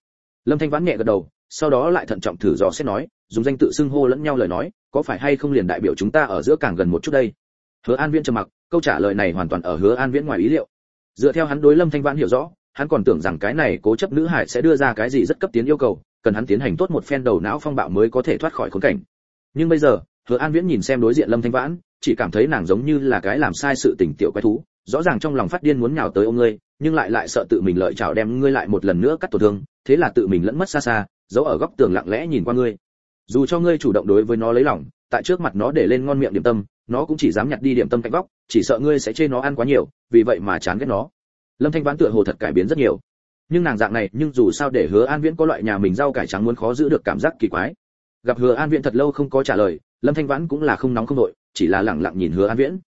Lâm thanh vãn nhẹ gật đầu, sau đó lại thận trọng thử dò xét nói, dùng danh tự xưng hô lẫn nhau lời nói, có phải hay không liền đại biểu chúng ta ở giữa càng gần một chút đây? Hứa an viễn trầm mặc, câu trả lời này hoàn toàn ở hứa an viễn ngoài ý liệu. Dựa theo hắn đối lâm thanh vãn hiểu rõ, hắn còn tưởng rằng cái này cố chấp nữ hải sẽ đưa ra cái gì rất cấp tiến yêu cầu, cần hắn tiến hành tốt một phen đầu não phong bạo mới có thể thoát khỏi khốn cảnh. Nhưng bây giờ hứa an viễn nhìn xem đối diện lâm thanh vãn, chỉ cảm thấy nàng giống như là cái làm sai sự tình tiểu quái thú, rõ ràng trong lòng phát điên muốn nhào tới ôm ngươi, nhưng lại lại sợ tự mình lợi chảo đem ngươi lại một lần nữa cắt tổn thương, thế là tự mình lẫn mất xa xa, giấu ở góc tường lặng lẽ nhìn qua ngươi. Dù cho ngươi chủ động đối với nó lấy lòng, tại trước mặt nó để lên ngon miệng điểm tâm, nó cũng chỉ dám nhặt đi điểm tâm cạnh góc, chỉ sợ ngươi sẽ chê nó ăn quá nhiều, vì vậy mà chán ghét nó. Lâm thanh vãn tựa hồ thật cải biến rất nhiều. Nhưng nàng dạng này, nhưng dù sao để hứa an viễn có loại nhà mình rau cải trắng muốn khó giữ được cảm giác kỳ quái. Gặp hứa an viễn thật lâu không có trả lời lâm thanh vãn cũng là không nóng không đội chỉ là lẳng lặng nhìn hứa an viễn.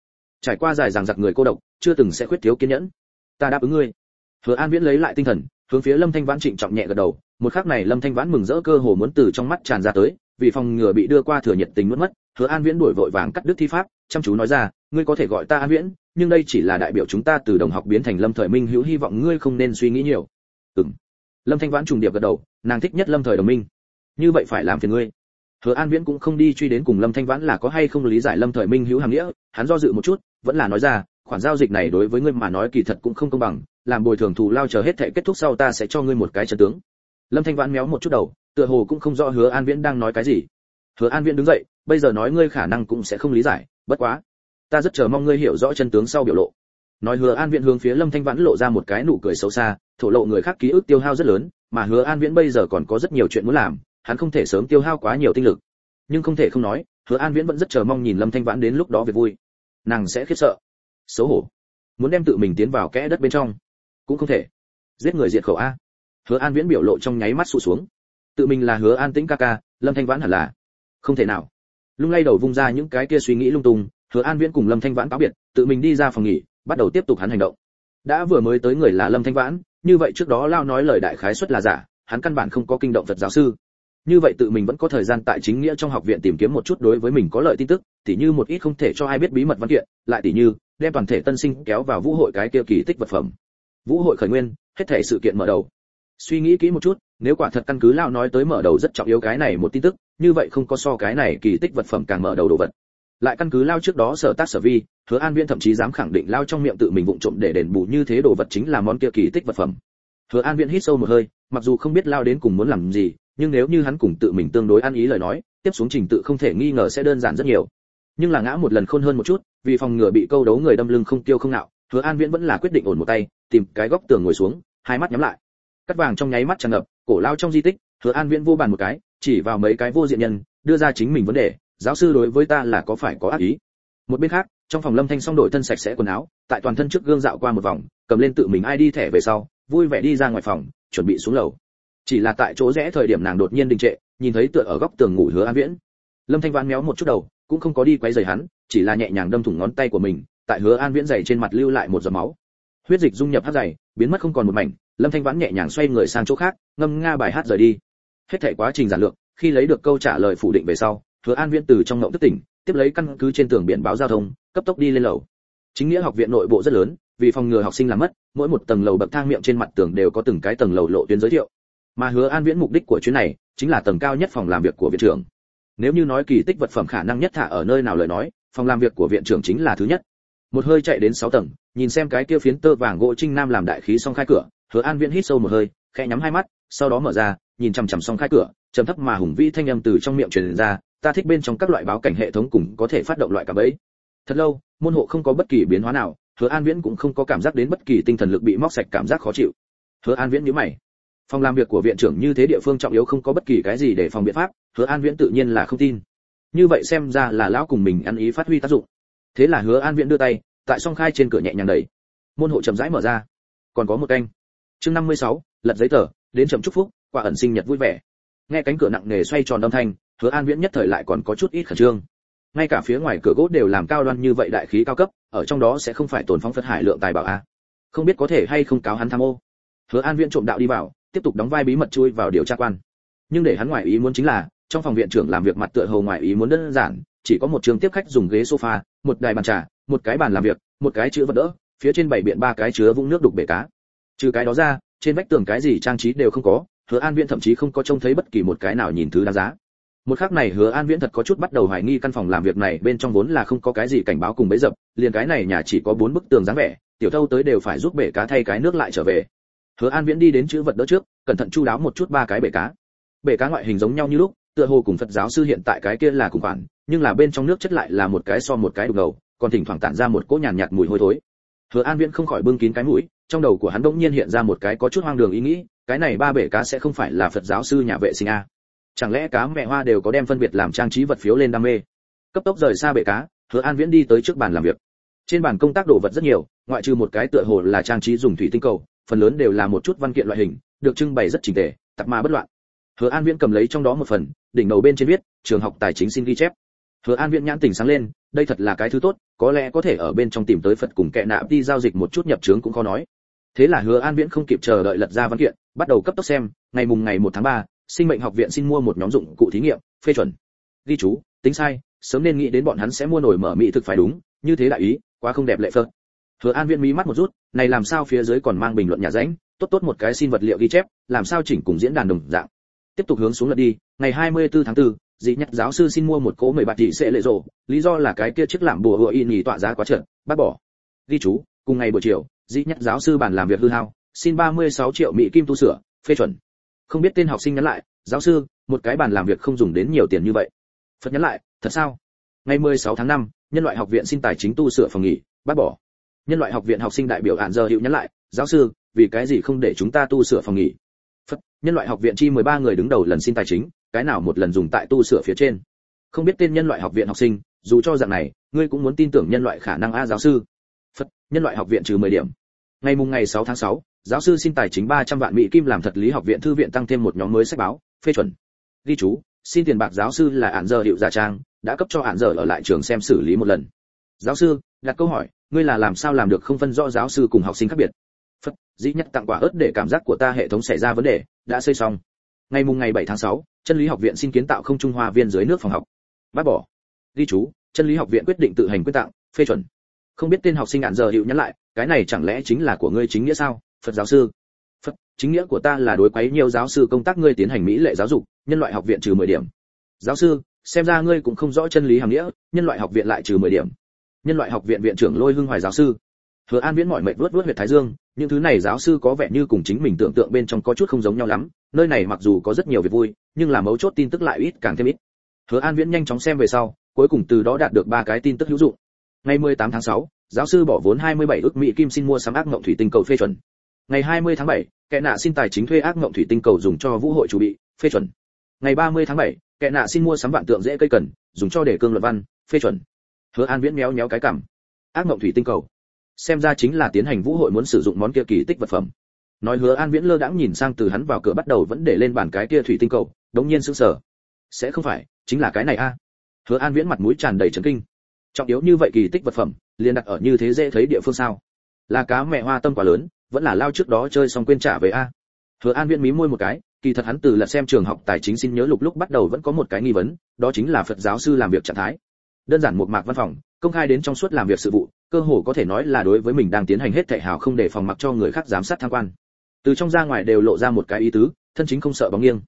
Trải qua dài dằng dặc người cô độc, chưa từng sẽ khuyết thiếu kiên nhẫn. Ta đáp ứng ngươi. Hứa an viễn lấy lại tinh thần, hướng phía lâm thanh vãn trịnh trọng nhẹ gật đầu. Một khắc này lâm thanh vãn mừng rỡ cơ hồ muốn từ trong mắt tràn ra tới, vì phòng ngừa bị đưa qua thừa nhiệt tình mất mất, hứa an viễn đuổi vội vàng cắt đứt thi pháp, chăm chú nói ra, ngươi có thể gọi ta an viễn, nhưng đây chỉ là đại biểu chúng ta từ đồng học biến thành lâm thời minh hữu hy vọng ngươi không nên suy nghĩ nhiều. Ừm. Lâm thanh vãn trùng điệp gật đầu, nàng thích nhất lâm thời đồng minh. Như vậy phải làm phiền ngươi hứa an viễn cũng không đi truy đến cùng lâm thanh vãn là có hay không lý giải lâm thời minh hữu hàm nghĩa, hắn do dự một chút, vẫn là nói ra, khoản giao dịch này đối với ngươi mà nói kỳ thật cũng không công bằng, làm bồi thường thù lao chờ hết thệ kết thúc sau ta sẽ cho ngươi một cái chân tướng. Lâm thanh vãn méo một chút đầu, tựa hồ cũng không rõ hứa an viễn đang nói cái gì. Hứa an viễn đứng dậy, bây giờ nói ngươi khả năng cũng sẽ không lý giải, bất quá, ta rất chờ mong ngươi hiểu rõ chân tướng sau biểu lộ. Nói hứa an viễn hướng phía lâm thanh vãn lộ ra một cái nụ cười xấu xa, thổ lộ người khác ký ức tiêu hao rất lớn, mà hứa an viễn bây giờ còn có rất nhiều chuyện muốn làm hắn không thể sớm tiêu hao quá nhiều tinh lực. Nhưng không thể không nói, hứa an viễn vẫn rất chờ mong nhìn lâm thanh vãn đến lúc đó về vui. Nàng sẽ khiếp sợ. Xấu hổ. Muốn đem tự mình tiến vào kẽ đất bên trong. Cũng không thể. Giết người diệt khẩu a. Hứa an viễn biểu lộ trong nháy mắt sụt xuống. Tự mình là hứa an tĩnh ca ca, lâm thanh vãn hẳn là. Không thể nào. Lung lay đầu vung ra những cái kia suy nghĩ lung tung, hứa an viễn cùng lâm thanh vãn cáo biệt, tự mình đi ra phòng nghỉ, bắt đầu tiếp tục hắn hành động. Đã vừa mới tới người là lâm thanh vãn, như vậy trước đó lao nói lời đại khái suất là giả, hắn căn bản không có kinh động phật giáo sư như vậy tự mình vẫn có thời gian tại chính nghĩa trong học viện tìm kiếm một chút đối với mình có lợi tin tức, tỉ như một ít không thể cho ai biết bí mật văn kiện, lại tỉ như, đem toàn thể tân sinh kéo vào vũ hội cái kia kỳ tích vật phẩm. Vũ hội khởi nguyên, hết thể sự kiện mở đầu. Suy nghĩ kỹ một chút, nếu quả thật căn cứ lao nói tới mở đầu rất trọng yếu cái này một tin tức, như vậy không có so cái này kỳ tích vật phẩm càng mở đầu đồ vật. Lại căn cứ lao trước đó sở tác sở vi, hứa an viễn thậm chí dám khẳng định lao trong miệng tự mình vụng trộm để đền bù như thế đồ vật chính là món kia kỳ tích vật phẩm. Hứa an viễn hít sâu một hơi, mặc dù không biết lao đến cùng muốn làm gì nhưng nếu như hắn cùng tự mình tương đối ăn ý lời nói, tiếp xuống trình tự không thể nghi ngờ sẽ đơn giản rất nhiều. Nhưng là ngã một lần khôn hơn một chút, vì phòng ngừa bị câu đấu người đâm lưng không tiêu không nạo, hứa an viễn vẫn là quyết định ổn một tay, tìm cái góc tường ngồi xuống, hai mắt nhắm lại. Cắt vàng trong nháy mắt tràn ngập, cổ lao trong di tích, hứa an viễn vô bàn một cái, chỉ vào mấy cái vô diện nhân, đưa ra chính mình vấn đề, giáo sư đối với ta là có phải có ác ý? Một bên khác, trong phòng lâm thanh xong đổi thân sạch sẽ quần áo, tại toàn thân trước gương dạo qua một vòng, cầm lên tự mình ai đi thẻ về sau, vui vẻ đi ra ngoài phòng, chuẩn bị xuống lầu chỉ là tại chỗ rẽ thời điểm nàng đột nhiên đình trệ, nhìn thấy tựa ở góc tường ngủ hứa an viễn. Lâm thanh vãn méo một chút đầu, cũng không có đi quấy rầy hắn, chỉ là nhẹ nhàng đâm thủng ngón tay của mình, tại hứa an viễn dày trên mặt lưu lại một giọt máu. Huyết dịch dung nhập hát dày, biến mất không còn một mảnh, lâm thanh vãn nhẹ nhàng xoay người sang chỗ khác, ngâm nga bài hát rời đi. Hết thảy quá trình giản lược, khi lấy được câu trả lời phủ định về sau, hứa an viễn từ trong ngộng thức tỉnh, tiếp lấy căn cứ trên tường biển báo giao thông, cấp tốc đi lên lầu. Chính nghĩa học viện nội bộ rất lớn, vì phòng ngừa học sinh làm mất, mỗi một tầng lầu bậc thang miệng trên mặt tường đều có từng cái tầng lầu lộ tuyến giới thiệu mà hứa an viễn mục đích của chuyến này chính là tầng cao nhất phòng làm việc của viện trưởng. Nếu như nói kỳ tích vật phẩm khả năng nhất thả ở nơi nào lời nói, phòng làm việc của viện trưởng chính là thứ nhất. Một hơi chạy đến sáu tầng, nhìn xem cái kia phiến tơ vàng gỗ trinh nam làm đại khí xong khai cửa, hứa an viễn hít sâu một hơi, khẽ nhắm hai mắt, sau đó mở ra, nhìn chằm chằm xong khai cửa, trầm thấp mà hùng vĩ thanh âm từ trong miệng truyền ra, ta thích bên trong các loại báo cảnh hệ thống cùng có thể phát động loại cả bẫy thật lâu, môn hộ không có bất kỳ biến hóa nào, hứa an viễn cũng không có cảm giác đến bất kỳ tinh thần lực bị móc sạch cảm giác khó chịu. Hứa an viễn nhíu mày phòng làm việc của viện trưởng như thế địa phương trọng yếu không có bất kỳ cái gì để phòng biện pháp hứa an viễn tự nhiên là không tin. Như vậy xem ra là lão cùng mình ăn ý phát huy tác dụng. Thế là hứa an viễn đưa tay tại song khai trên cửa nhẹ nhàng đẩy. Môn hộ chậm rãi mở ra. Còn có một canh. Chương 56, lật giấy tờ đến chậm chúc phúc quả ẩn sinh nhật vui vẻ. Nghe cánh cửa nặng nề xoay tròn âm thanh hứa an viễn nhất thời lại còn có chút ít khẩn trương. Ngay cả phía ngoài cửa gỗ đều làm cao đoan như vậy đại khí cao cấp ở trong đó sẽ không phải tồn phong phật hải lượng tài bảo a. Không biết có thể hay không cáo hắn tham ô. Hứa an viễn trộm đạo đi vào tiếp tục đóng vai bí mật chui vào điều tra quan. Nhưng để hắn ngoại ý muốn chính là, trong phòng viện trưởng làm việc mặt tựa hồ ngoại ý muốn đơn giản, chỉ có một trường tiếp khách dùng ghế sofa, một đài bàn trà, một cái bàn làm việc, một cái chữ vật đỡ, phía trên bảy biện ba cái chứa vũng nước đục bể cá. Trừ cái đó ra, trên vách tường cái gì trang trí đều không có, hứa an viễn thậm chí không có trông thấy bất kỳ một cái nào nhìn thứ đáng giá. Một khắc này hứa an viễn thật có chút bắt đầu hoài nghi căn phòng làm việc này bên trong vốn là không có cái gì cảnh báo cùng bấy dập, liền cái này nhà chỉ có bốn bức tường dáng vẻ, tiểu thâu tới đều phải giúp bể cá thay cái nước lại trở về hứa an viễn đi đến chữ vật đỡ trước cẩn thận chu đáo một chút ba cái bể cá. Bể cá ngoại hình giống nhau như lúc tựa hồ cùng phật giáo sư hiện tại cái kia là cùng khoản nhưng là bên trong nước chất lại là một cái so một cái đục ngầu còn thỉnh thoảng tản ra một cỗ nhàn nhạt, nhạt mùi hôi thối. Hứa an viễn không khỏi bưng kín cái mũi trong đầu của hắn đỗng nhiên hiện ra một cái có chút hoang đường ý nghĩ cái này ba bể cá sẽ không phải là phật giáo sư nhà vệ sinh a. Chẳng lẽ cá mẹ hoa đều có đem phân biệt làm trang trí vật phiếu lên đam mê? Cấp tốc rời xa bể cá hứa an viễn đi tới trước bàn làm việc. Trên bàn công tác đồ vật rất nhiều ngoại trừ một cái tựa hồ là trang trí dùng thủy tinh cầu phần lớn đều là một chút văn kiện loại hình được trưng bày rất chỉnh tề tạp mà bất loạn. Hứa an viễn cầm lấy trong đó một phần đỉnh đầu bên trên viết trường học tài chính xin ghi chép. Hứa an viễn nhãn tình sáng lên đây thật là cái thứ tốt có lẽ có thể ở bên trong tìm tới phật cùng kệ nạp đi giao dịch một chút nhập trướng cũng khó nói. Thế là hứa an viễn không kịp chờ đợi lật ra văn kiện bắt đầu cấp tốc xem ngày mùng ngày 1 tháng 3, sinh mệnh học viện xin mua một nhóm dụng cụ thí nghiệm phê chuẩn. Ghi chú tính sai sớm nên nghĩ đến bọn hắn sẽ mua nổi mở mỹ thực phải đúng như thế đại ý quá không đẹp lệ phật hứa an viễn mí mắt một rút này làm sao phía dưới còn mang bình luận nhà rảnh, tốt tốt một cái xin vật liệu ghi chép làm sao chỉnh cùng diễn đàn đồng dạng. Tiếp tục hướng xuống lật đi ngày 24 tháng 4, dị nhắc giáo sư xin mua một cỗ mười bạc tỷ sẽ lệ rộ lý do là cái kia chiếc làm bùa hựa y nhỉ tọa giá quá trượt bác bỏ. Ghi chú cùng ngày buổi chiều dị nhắc giáo sư bàn làm việc hư hao xin 36 triệu mỹ kim tu sửa phê chuẩn. Không biết tên học sinh nhắn lại giáo sư một cái bàn làm việc không dùng đến nhiều tiền như vậy. Phật nhắn lại thật sao? Ngày 16 tháng 5, nhân loại học viện xin tài chính tu sửa phòng nghỉ bác bỏ nhân loại học viện học sinh đại biểu hạn giờ hiệu nhắn lại giáo sư vì cái gì không để chúng ta tu sửa phòng nghỉ? Phật nhân loại học viện chi 13 người đứng đầu lần xin tài chính cái nào một lần dùng tại tu sửa phía trên. Không biết tên nhân loại học viện học sinh dù cho dạng này ngươi cũng muốn tin tưởng nhân loại khả năng a giáo sư. Phật nhân loại học viện trừ 10 điểm. Ngày mùng ngày 6 tháng 6, giáo sư xin tài chính 300 vạn mỹ kim làm thật lý học viện thư viện tăng thêm một nhóm mới sách báo phê chuẩn. Ghi chú xin tiền bạc giáo sư là ản giờ hiệu giả trang đã cấp cho ản giờ ở lại trường xem xử lý một lần. Giáo sư đặt câu hỏi ngươi là làm sao làm được không phân rõ giáo sư cùng học sinh khác biệt? Phật dĩ nhất tặng quả ớt để cảm giác của ta hệ thống xảy ra vấn đề đã xây xong. Ngày mùng ngày 7 tháng 6, chân lý học viện xin kiến tạo không trung hoa viên dưới nước phòng học. Bác bỏ. Ghi chú chân lý học viện quyết định tự hành quyết tặng. phê chuẩn. Không biết tên học sinh ạn giờ hiệu nhắn lại cái này chẳng lẽ chính là của ngươi chính nghĩa sao? Phật giáo sư. Phật chính nghĩa của ta là đối quấy nhiều giáo sư công tác ngươi tiến hành mỹ lệ giáo dục nhân loại học viện trừ 10 điểm. Giáo sư xem ra ngươi cũng không rõ chân lý hàm nghĩa nhân loại học viện lại trừ 10 điểm nhân loại học viện viện trưởng lôi hưng hoài giáo sư Hứa An Viễn mỏi mệt vớt vớt huyệt thái dương, những thứ này giáo sư có vẻ như cùng chính mình tưởng tượng bên trong có chút không giống nhau lắm, nơi này mặc dù có rất nhiều việc vui, nhưng là mấu chốt tin tức lại ít càng thêm ít. Hứa An Viễn nhanh chóng xem về sau, cuối cùng từ đó đạt được ba cái tin tức hữu dụng. Ngày 18 tháng 6, giáo sư bỏ vốn 27 ức mỹ kim xin mua sắm ác ngộng thủy tinh cầu phê chuẩn. Ngày 20 tháng 7, kẻ nạ xin tài chính thuê ác ngộng thủy tinh cầu dùng cho vũ hội chủ bị, phê chuẩn. Ngày 30 tháng 7, kẻ nạ xin mua sắm vạn tượng dễ cây cần, dùng cho để cương luận văn, phê chuẩn. Hứa An Viễn méo méo cái cằm. Ác ngộng thủy tinh cầu. Xem ra chính là tiến hành vũ hội muốn sử dụng món kia kỳ tích vật phẩm. Nói hứa an viễn lơ đãng nhìn sang từ hắn vào cửa bắt đầu vẫn để lên bàn cái kia thủy tinh cầu, đống nhiên sững sờ. Sẽ không phải, chính là cái này a. Hứa an viễn mặt mũi tràn đầy chấn kinh. Trọng yếu như vậy kỳ tích vật phẩm, liền đặt ở như thế dễ thấy địa phương sao? Là cá mẹ hoa tâm quá lớn, vẫn là lao trước đó chơi xong quên trả về a? Hứa an viễn mí môi một cái, kỳ thật hắn từ là xem trường học tài chính xin nhớ lục lúc bắt đầu vẫn có một cái nghi vấn, đó chính là phật giáo sư làm việc trạng thái đơn giản một mạc văn phòng, công khai đến trong suốt làm việc sự vụ, cơ hồ có thể nói là đối với mình đang tiến hành hết thệ hào không để phòng mặc cho người khác giám sát tham quan. Từ trong ra ngoài đều lộ ra một cái ý tứ, thân chính không sợ bóng nghiêng.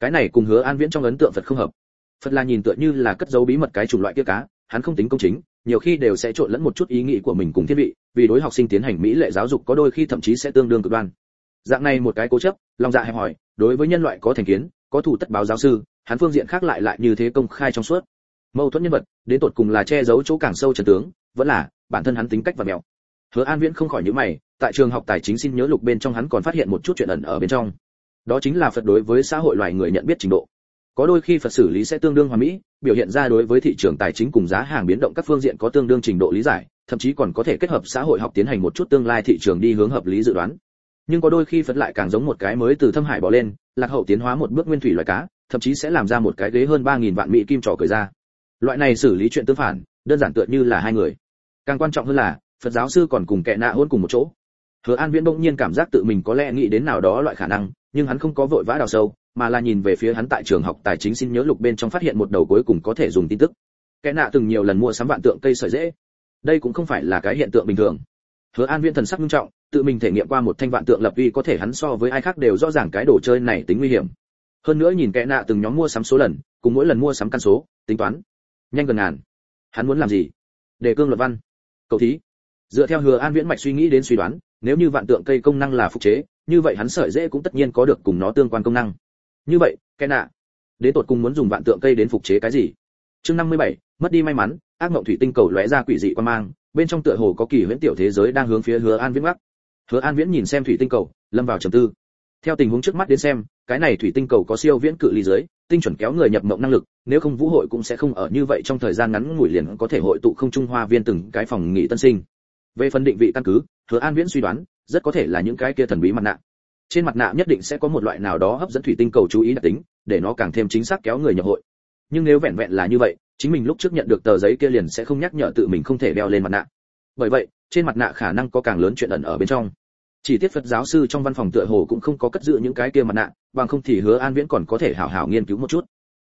Cái này cùng hứa an viễn trong ấn tượng phật không hợp. Phật là nhìn tựa như là cất giấu bí mật cái chủng loại kia cá, hắn không tính công chính, nhiều khi đều sẽ trộn lẫn một chút ý nghĩ của mình cùng thiết bị vì đối học sinh tiến hành mỹ lệ giáo dục có đôi khi thậm chí sẽ tương đương cực đoan. Dạng này một cái cố chấp, lòng dạ hẹp hỏi đối với nhân loại có thành kiến, có thủ tất báo giáo sư, hắn phương diện khác lại lại như thế công khai trong suốt mâu thuẫn nhân vật, đến tột cùng là che giấu chỗ càng sâu trần tướng, vẫn là bản thân hắn tính cách và mèo hứa an viễn không khỏi nhíu mày, tại trường học tài chính xin nhớ lục bên trong hắn còn phát hiện một chút chuyện ẩn ở bên trong. Đó chính là phật đối với xã hội loài người nhận biết trình độ. Có đôi khi phật xử lý sẽ tương đương hoàn mỹ, biểu hiện ra đối với thị trường tài chính cùng giá hàng biến động các phương diện có tương đương trình độ lý giải, thậm chí còn có thể kết hợp xã hội học tiến hành một chút tương lai thị trường đi hướng hợp lý dự đoán. Nhưng có đôi khi phật lại càng giống một cái mới từ thâm hải bỏ lên, lạc hậu tiến hóa một bước nguyên thủy loài cá, thậm chí sẽ làm ra một cái ghế hơn ba nghìn vạn mỹ kim trò cười ra loại này xử lý chuyện tương phản, đơn giản tựa như là hai người. Càng quan trọng hơn là, phật giáo sư còn cùng kẻ nạ hôn cùng một chỗ. Hứa an viễn bỗng nhiên cảm giác tự mình có lẽ nghĩ đến nào đó loại khả năng, nhưng hắn không có vội vã đào sâu, mà là nhìn về phía hắn tại trường học tài chính xin nhớ lục bên trong phát hiện một đầu cuối cùng có thể dùng tin tức. Kẻ nạ từng nhiều lần mua sắm vạn tượng cây sợi dễ. Đây cũng không phải là cái hiện tượng bình thường. Hứa an viễn thần sắc nghiêm trọng, tự mình thể nghiệm qua một thanh vạn tượng lập uy có thể hắn so với ai khác đều rõ ràng cái đồ chơi này tính nguy hiểm. Hơn nữa nhìn kẻ nạ từng nhóm mua sắm số lần, cùng mỗi lần mua sắm căn số, tính toán nhanh gần ngàn. Hắn muốn làm gì? Đề cương luật văn. Cầu thí. Dựa theo hứa an viễn mạch suy nghĩ đến suy đoán nếu như vạn tượng cây công năng là phục chế như vậy hắn sợi dễ cũng tất nhiên có được cùng nó tương quan công năng. Như vậy cái nạ đến tột cùng muốn dùng vạn tượng cây đến phục chế cái gì? Chương 57, mất đi may mắn ác mộng thủy tinh cầu lóe ra quỷ dị quan mang bên trong tựa hồ có kỳ huyễn tiểu thế giới đang hướng phía hứa an viễn gác. Hứa an viễn nhìn xem thủy tinh cầu lâm vào trầm tư. Theo tình huống trước mắt đến xem cái này thủy tinh cầu có siêu viễn cự ly dưới tinh chuẩn kéo người nhập mộng năng lực, nếu không vũ hội cũng sẽ không ở như vậy trong thời gian ngắn ngủi liền có thể hội tụ không trung hoa viên từng cái phòng nghỉ tân sinh. Về phần định vị căn cứ, hứa an viễn suy đoán, rất có thể là những cái kia thần bí mặt nạ. Trên mặt nạ nhất định sẽ có một loại nào đó hấp dẫn thủy tinh cầu chú ý đặc tính, để nó càng thêm chính xác kéo người nhập hội. Nhưng nếu vẹn vẹn là như vậy, chính mình lúc trước nhận được tờ giấy kia liền sẽ không nhắc nhở tự mình không thể đeo lên mặt nạ. Bởi vậy, trên mặt nạ khả năng có càng lớn chuyện ẩn ở bên trong chỉ tiết phật giáo sư trong văn phòng tựa hồ cũng không có cất giữ những cái kia mặt nạ, bằng không thì hứa an viễn còn có thể hảo hảo nghiên cứu một chút.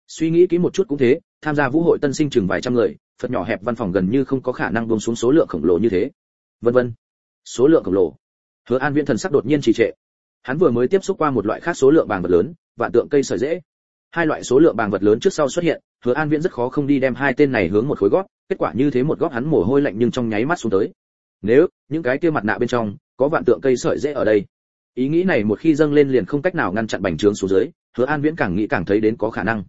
Suy nghĩ kỹ một chút cũng thế, tham gia vũ hội tân sinh chừng vài trăm người, phật nhỏ hẹp văn phòng gần như không có khả năng buông xuống số lượng khổng lồ như thế. Vân vân. Số lượng khổng lồ. Hứa an viễn thần sắc đột nhiên trì trệ. Hắn vừa mới tiếp xúc qua một loại khác số lượng bàng vật lớn, vạn tượng cây sợi dễ. Hai loại số lượng bàng vật lớn trước sau xuất hiện, hứa an viễn rất khó không đi đem hai tên này hướng một khối gót, kết quả như thế một gót hắn mồ hôi lạnh nhưng trong nháy mắt xuống tới. Nếu, những cái kia mặt nạ bên trong có vạn tượng cây sợi dễ ở đây. Ý nghĩ này một khi dâng lên liền không cách nào ngăn chặn bành trướng xuống dưới, hứa an viễn càng nghĩ càng thấy đến có khả năng.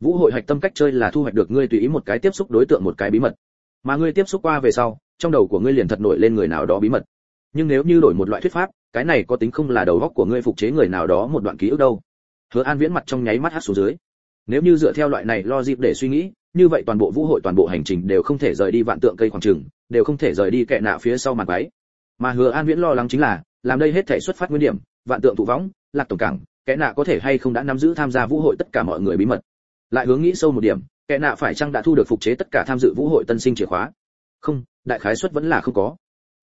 Vũ hội hạch tâm cách chơi là thu hoạch được ngươi tùy ý một cái tiếp xúc đối tượng một cái bí mật. Mà ngươi tiếp xúc qua về sau, trong đầu của ngươi liền thật nổi lên người nào đó bí mật. Nhưng nếu như đổi một loại thuyết pháp, cái này có tính không là đầu góc của ngươi phục chế người nào đó một đoạn ký ức đâu. Hứa an viễn mặt trong nháy mắt hát xuống dưới. Nếu như dựa theo loại này lo dịp để suy nghĩ, như vậy toàn bộ vũ hội, toàn bộ hành trình đều không thể rời đi vạn tượng cây khoảng trường đều không thể rời đi kệ nạ phía sau mặt váy mà hứa an viễn lo lắng chính là, làm đây hết thể xuất phát nguyên điểm, vạn tượng thụ võng, lạc tổng cảng, kẻ nạ có thể hay không đã nắm giữ tham gia vũ hội tất cả mọi người bí mật. Lại hướng nghĩ sâu một điểm, kẻ nạ phải chăng đã thu được phục chế tất cả tham dự vũ hội tân sinh chìa khóa? Không, đại khái suất vẫn là không có.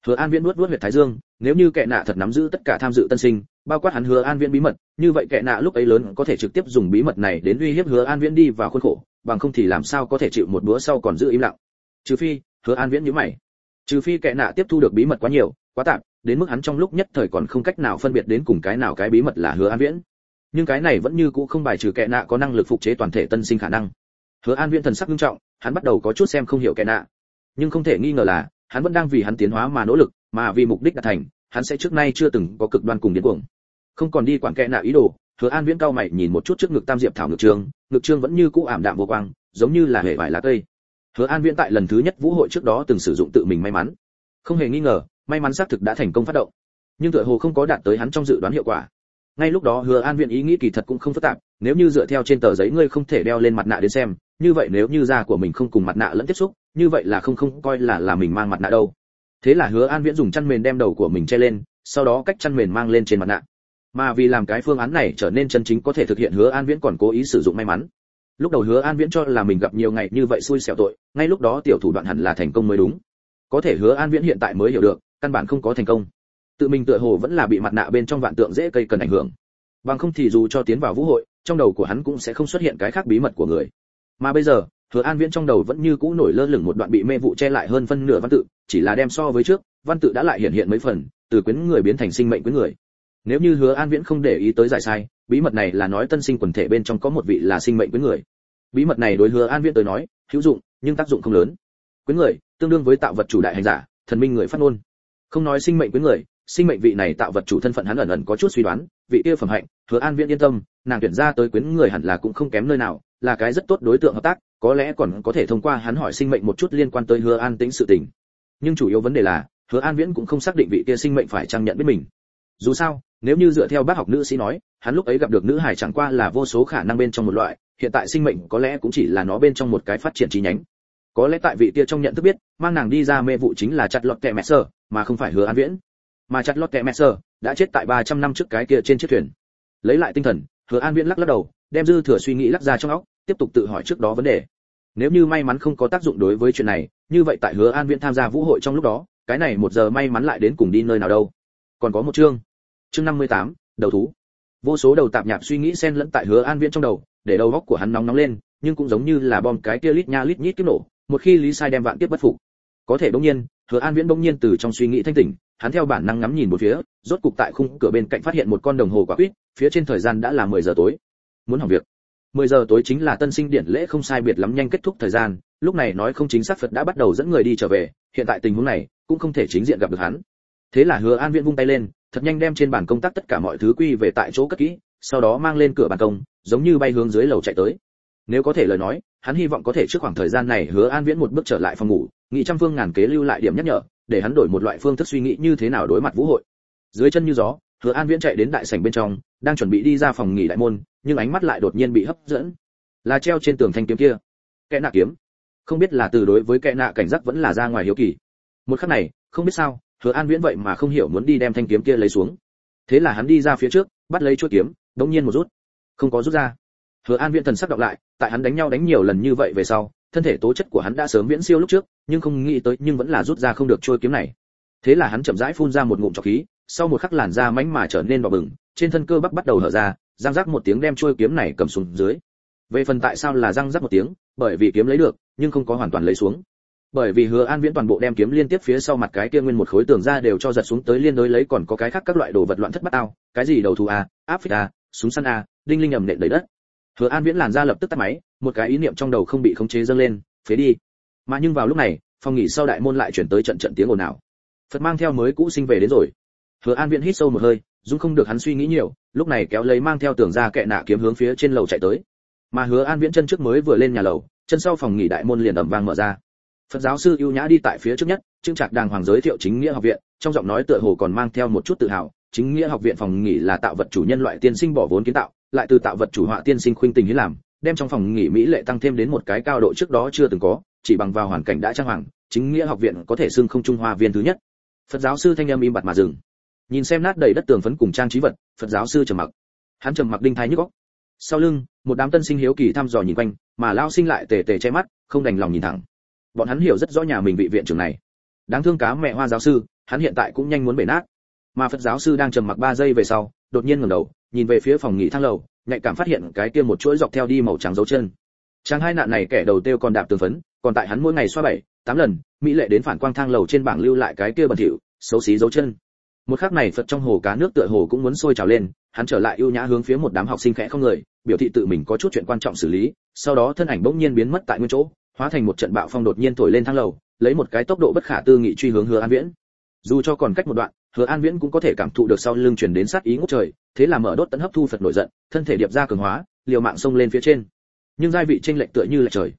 Hứa an viễn nuốt nuốt huyệt thái dương, nếu như kẻ nạ thật nắm giữ tất cả tham dự tân sinh, bao quát hắn hứa an viễn bí mật, như vậy kẻ nạ lúc ấy lớn có thể trực tiếp dùng bí mật này đến uy hiếp hứa an viễn đi vào khuôn khổ, bằng không thì làm sao có thể chịu một bữa sau còn giữ im lặng. Trừ phi, hứa an viễn nhíu mày. Trừ phi kẻ nạ tiếp thu được bí mật quá nhiều quá tạp, đến mức hắn trong lúc nhất thời còn không cách nào phân biệt đến cùng cái nào cái bí mật là hứa an viễn. Nhưng cái này vẫn như cũ không bài trừ kẻ nạ có năng lực phục chế toàn thể tân sinh khả năng. Hứa an viễn thần sắc nghiêm trọng, hắn bắt đầu có chút xem không hiểu kẻ nạ. Nhưng không thể nghi ngờ là, hắn vẫn đang vì hắn tiến hóa mà nỗ lực, mà vì mục đích đạt thành, hắn sẽ trước nay chưa từng có cực đoan cùng điên cuồng. Không còn đi quản kẻ nạ ý đồ, hứa an viễn cao mày nhìn một chút trước ngực tam diệp thảo ngực trường, ngực trương vẫn như cũ ảm đạm vô quang, giống như là hệ vải lá cây. Hứa an viễn tại lần thứ nhất vũ hội trước đó từng sử dụng tự mình may mắn. Không hề nghi ngờ may mắn xác thực đã thành công phát động. Nhưng tựa hồ không có đạt tới hắn trong dự đoán hiệu quả. Ngay lúc đó hứa an viện ý nghĩ kỳ thật cũng không phức tạp, nếu như dựa theo trên tờ giấy ngươi không thể đeo lên mặt nạ đến xem, như vậy nếu như da của mình không cùng mặt nạ lẫn tiếp xúc, như vậy là không không coi là là mình mang mặt nạ đâu. Thế là hứa an viễn dùng chăn mền đem đầu của mình che lên, sau đó cách chăn mền mang lên trên mặt nạ. Mà vì làm cái phương án này trở nên chân chính có thể thực hiện hứa an viễn còn cố ý sử dụng may mắn. Lúc đầu hứa an viễn cho là mình gặp nhiều ngày như vậy xui xẻo tội, ngay lúc đó tiểu thủ đoạn hẳn là thành công mới đúng. Có thể hứa an viễn hiện tại mới hiểu được căn bản không có thành công. Tự mình tựa hồ vẫn là bị mặt nạ bên trong vạn tượng dễ cây cần ảnh hưởng. Bằng không thì dù cho tiến vào vũ hội, trong đầu của hắn cũng sẽ không xuất hiện cái khác bí mật của người. Mà bây giờ hứa an viễn trong đầu vẫn như cũ nổi lơ lửng một đoạn bị mê vụ che lại hơn phân nửa văn tự, chỉ là đem so với trước, văn tự đã lại hiện hiện mấy phần, từ quyến người biến thành sinh mệnh quyến người. Nếu như hứa an viễn không để ý tới giải sai, bí mật này là nói tân sinh quần thể bên trong có một vị là sinh mệnh quyến người. Bí mật này đối hứa an viễn tới nói, hữu dụng, nhưng tác dụng không lớn. Quyến người, tương đương với tạo vật chủ đại hành giả, thần minh người phát ngôn không nói sinh mệnh quyến người, sinh mệnh vị này tạo vật chủ thân phận hắn ẩn ẩn có chút suy đoán, vị kia phẩm hạnh, hứa an viễn yên tâm, nàng tuyển ra tới quyến người hẳn là cũng không kém nơi nào, là cái rất tốt đối tượng hợp tác, có lẽ còn có thể thông qua hắn hỏi sinh mệnh một chút liên quan tới hứa an tính sự tình. Nhưng chủ yếu vấn đề là, hứa an viễn cũng không xác định vị kia sinh mệnh phải trang nhận biết mình. Dù sao, nếu như dựa theo bác học nữ sĩ nói, hắn lúc ấy gặp được nữ hải chẳng qua là vô số khả năng bên trong một loại, hiện tại sinh mệnh có lẽ cũng chỉ là nó bên trong một cái phát triển chi nhánh có lẽ tại vị kia trong nhận thức biết mang nàng đi ra mê vụ chính là chặt lọt kẹ mẹ sơ mà không phải hứa an viễn. Mà chặt lọt kẹ mẹ sơ đã chết tại 300 năm trước cái kia trên chiếc thuyền. Lấy lại tinh thần hứa an viễn lắc lắc đầu đem dư thừa suy nghĩ lắc ra trong óc tiếp tục tự hỏi trước đó vấn đề. Nếu như may mắn không có tác dụng đối với chuyện này như vậy tại hứa an viễn tham gia vũ hội trong lúc đó cái này một giờ may mắn lại đến cùng đi nơi nào đâu. Còn có một chương. Chương 58, đầu thú. Vô số đầu tạp nhạp suy nghĩ xen lẫn tại hứa an viễn trong đầu để đầu óc của hắn nóng nóng lên nhưng cũng giống như là bom cái kia lít nha lít nhít kích nổ một khi lý sai đem vạn tiếp bất phục, có thể đống nhiên, hứa an viễn đống nhiên từ trong suy nghĩ thanh tỉnh, hắn theo bản năng ngắm nhìn một phía, rốt cục tại khung cửa bên cạnh phát hiện một con đồng hồ quả quýt, phía trên thời gian đã là 10 giờ tối. Muốn hỏng việc. 10 giờ tối chính là tân sinh điển lễ không sai biệt lắm nhanh kết thúc thời gian, lúc này nói không chính xác phật đã bắt đầu dẫn người đi trở về, hiện tại tình huống này, cũng không thể chính diện gặp được hắn. Thế là hứa an viễn vung tay lên, thật nhanh đem trên bàn công tác tất cả mọi thứ quy về tại chỗ cất kỹ, sau đó mang lên cửa ban công, giống như bay hướng dưới lầu chạy tới. Nếu có thể lời nói hắn hy vọng có thể trước khoảng thời gian này hứa an viễn một bước trở lại phòng ngủ, nghị trăm phương ngàn kế lưu lại điểm nhắc nhở, để hắn đổi một loại phương thức suy nghĩ như thế nào đối mặt vũ hội. Dưới chân như gió, hứa an viễn chạy đến đại sảnh bên trong, đang chuẩn bị đi ra phòng nghỉ đại môn, nhưng ánh mắt lại đột nhiên bị hấp dẫn. Là treo trên tường thanh kiếm kia. Kẽ nạ kiếm. Không biết là từ đối với kẽ nạ cảnh giác vẫn là ra ngoài hiếu kỳ. Một khắc này, không biết sao, hứa an viễn vậy mà không hiểu muốn đi đem thanh kiếm kia lấy xuống. Thế là hắn đi ra phía trước, bắt lấy chuôi kiếm, đống nhiên một rút. Không có rút ra hứa an viễn thần sắc đọc lại, tại hắn đánh nhau đánh nhiều lần như vậy về sau, thân thể tố chất của hắn đã sớm viễn siêu lúc trước, nhưng không nghĩ tới, nhưng vẫn là rút ra không được trôi kiếm này. Thế là hắn chậm rãi phun ra một ngụm trọc khí, sau một khắc làn da mánh mà trở nên đỏ bừng, trên thân cơ bắp bắt đầu hở ra, răng rắc một tiếng đem trôi kiếm này cầm xuống dưới. Về phần tại sao là răng rắc một tiếng, bởi vì kiếm lấy được, nhưng không có hoàn toàn lấy xuống. Bởi vì hứa an viễn toàn bộ đem kiếm liên tiếp phía sau mặt cái kia nguyên một khối tường ra đều cho giật xuống tới liên đối lấy còn có cái khác các loại đồ vật loạn thất bắt ao. Cái gì đầu thú a, áp phích a, súng săn a, đinh linh ầm nện đầy đất hứa an viễn làn ra lập tức tắt máy, một cái ý niệm trong đầu không bị khống chế dâng lên, phế đi. Mà nhưng vào lúc này, phòng nghỉ sau đại môn lại chuyển tới trận trận tiếng ồn ào. Phật mang theo mới cũ sinh về đến rồi. Hứa an viễn hít sâu một hơi dung không được hắn suy nghĩ nhiều, lúc này kéo lấy mang theo tưởng ra kệ nạ kiếm hướng phía trên lầu chạy tới. Mà hứa an viễn chân trước mới vừa lên nhà lầu, chân sau phòng nghỉ đại môn liền ầm vang mở ra. Phật giáo sư ưu nhã đi tại phía trước nhất trưng trạc đàng hoàng giới thiệu chính nghĩa học viện, trong giọng nói tựa hồ còn mang theo một chút tự hào, chính nghĩa học viện phòng nghỉ là tạo vật chủ nhân loại tiên sinh bỏ vốn kiến tạo lại từ tạo vật chủ họa tiên sinh khuynh tình hiến làm, đem trong phòng nghỉ mỹ lệ tăng thêm đến một cái cao độ trước đó chưa từng có, chỉ bằng vào hoàn cảnh đã trang hoàng, chính nghĩa học viện có thể xưng không trung hoa viên thứ nhất. Phật giáo sư thanh âm im bặt mà dừng. Nhìn xem nát đầy đất tường phấn cùng trang trí vật, phật giáo sư trầm mặc. Hắn trầm mặc đinh thái nhức óc. Sau lưng, một đám tân sinh hiếu kỳ thăm dò nhìn quanh, mà lao sinh lại tề tề che mắt, không đành lòng nhìn thẳng. Bọn hắn hiểu rất rõ nhà mình vị viện trưởng này. Đáng thương cá mẹ hoa giáo sư, hắn hiện tại cũng nhanh muốn bể nát mà phật giáo sư đang trầm mặc ba giây về sau, đột nhiên ngẩng đầu, nhìn về phía phòng nghỉ thang lầu, nhạy cảm phát hiện cái kia một chuỗi dọc theo đi màu trắng dấu chân. Trang hai nạn này kẻ đầu tiêu còn đạp tường phấn, còn tại hắn mỗi ngày xoa bảy, tám lần, mỹ lệ đến phản quang thang lầu trên bảng lưu lại cái kia bẩn thỉu, xấu xí dấu chân. Một khắc này phật trong hồ cá nước tựa hồ cũng muốn sôi trào lên, hắn trở lại ưu nhã hướng phía một đám học sinh khẽ không người, biểu thị tự mình có chút chuyện quan trọng xử lý, sau đó thân ảnh bỗng nhiên biến mất tại nguyên chỗ, hóa thành một trận bạo phong đột nhiên thổi lên thang lầu, lấy một cái tốc độ bất khả tư nghị truy hướng hứa an viễn. Dù cho còn cách một đoạn hứa an viễn cũng có thể cảm thụ được sau lưng truyền đến sát ý ngút trời, thế là mở đốt tận hấp thu phật nổi giận, thân thể điệp ra cường hóa, liều mạng xông lên phía trên. Nhưng giai vị tranh lệch tựa như là trời.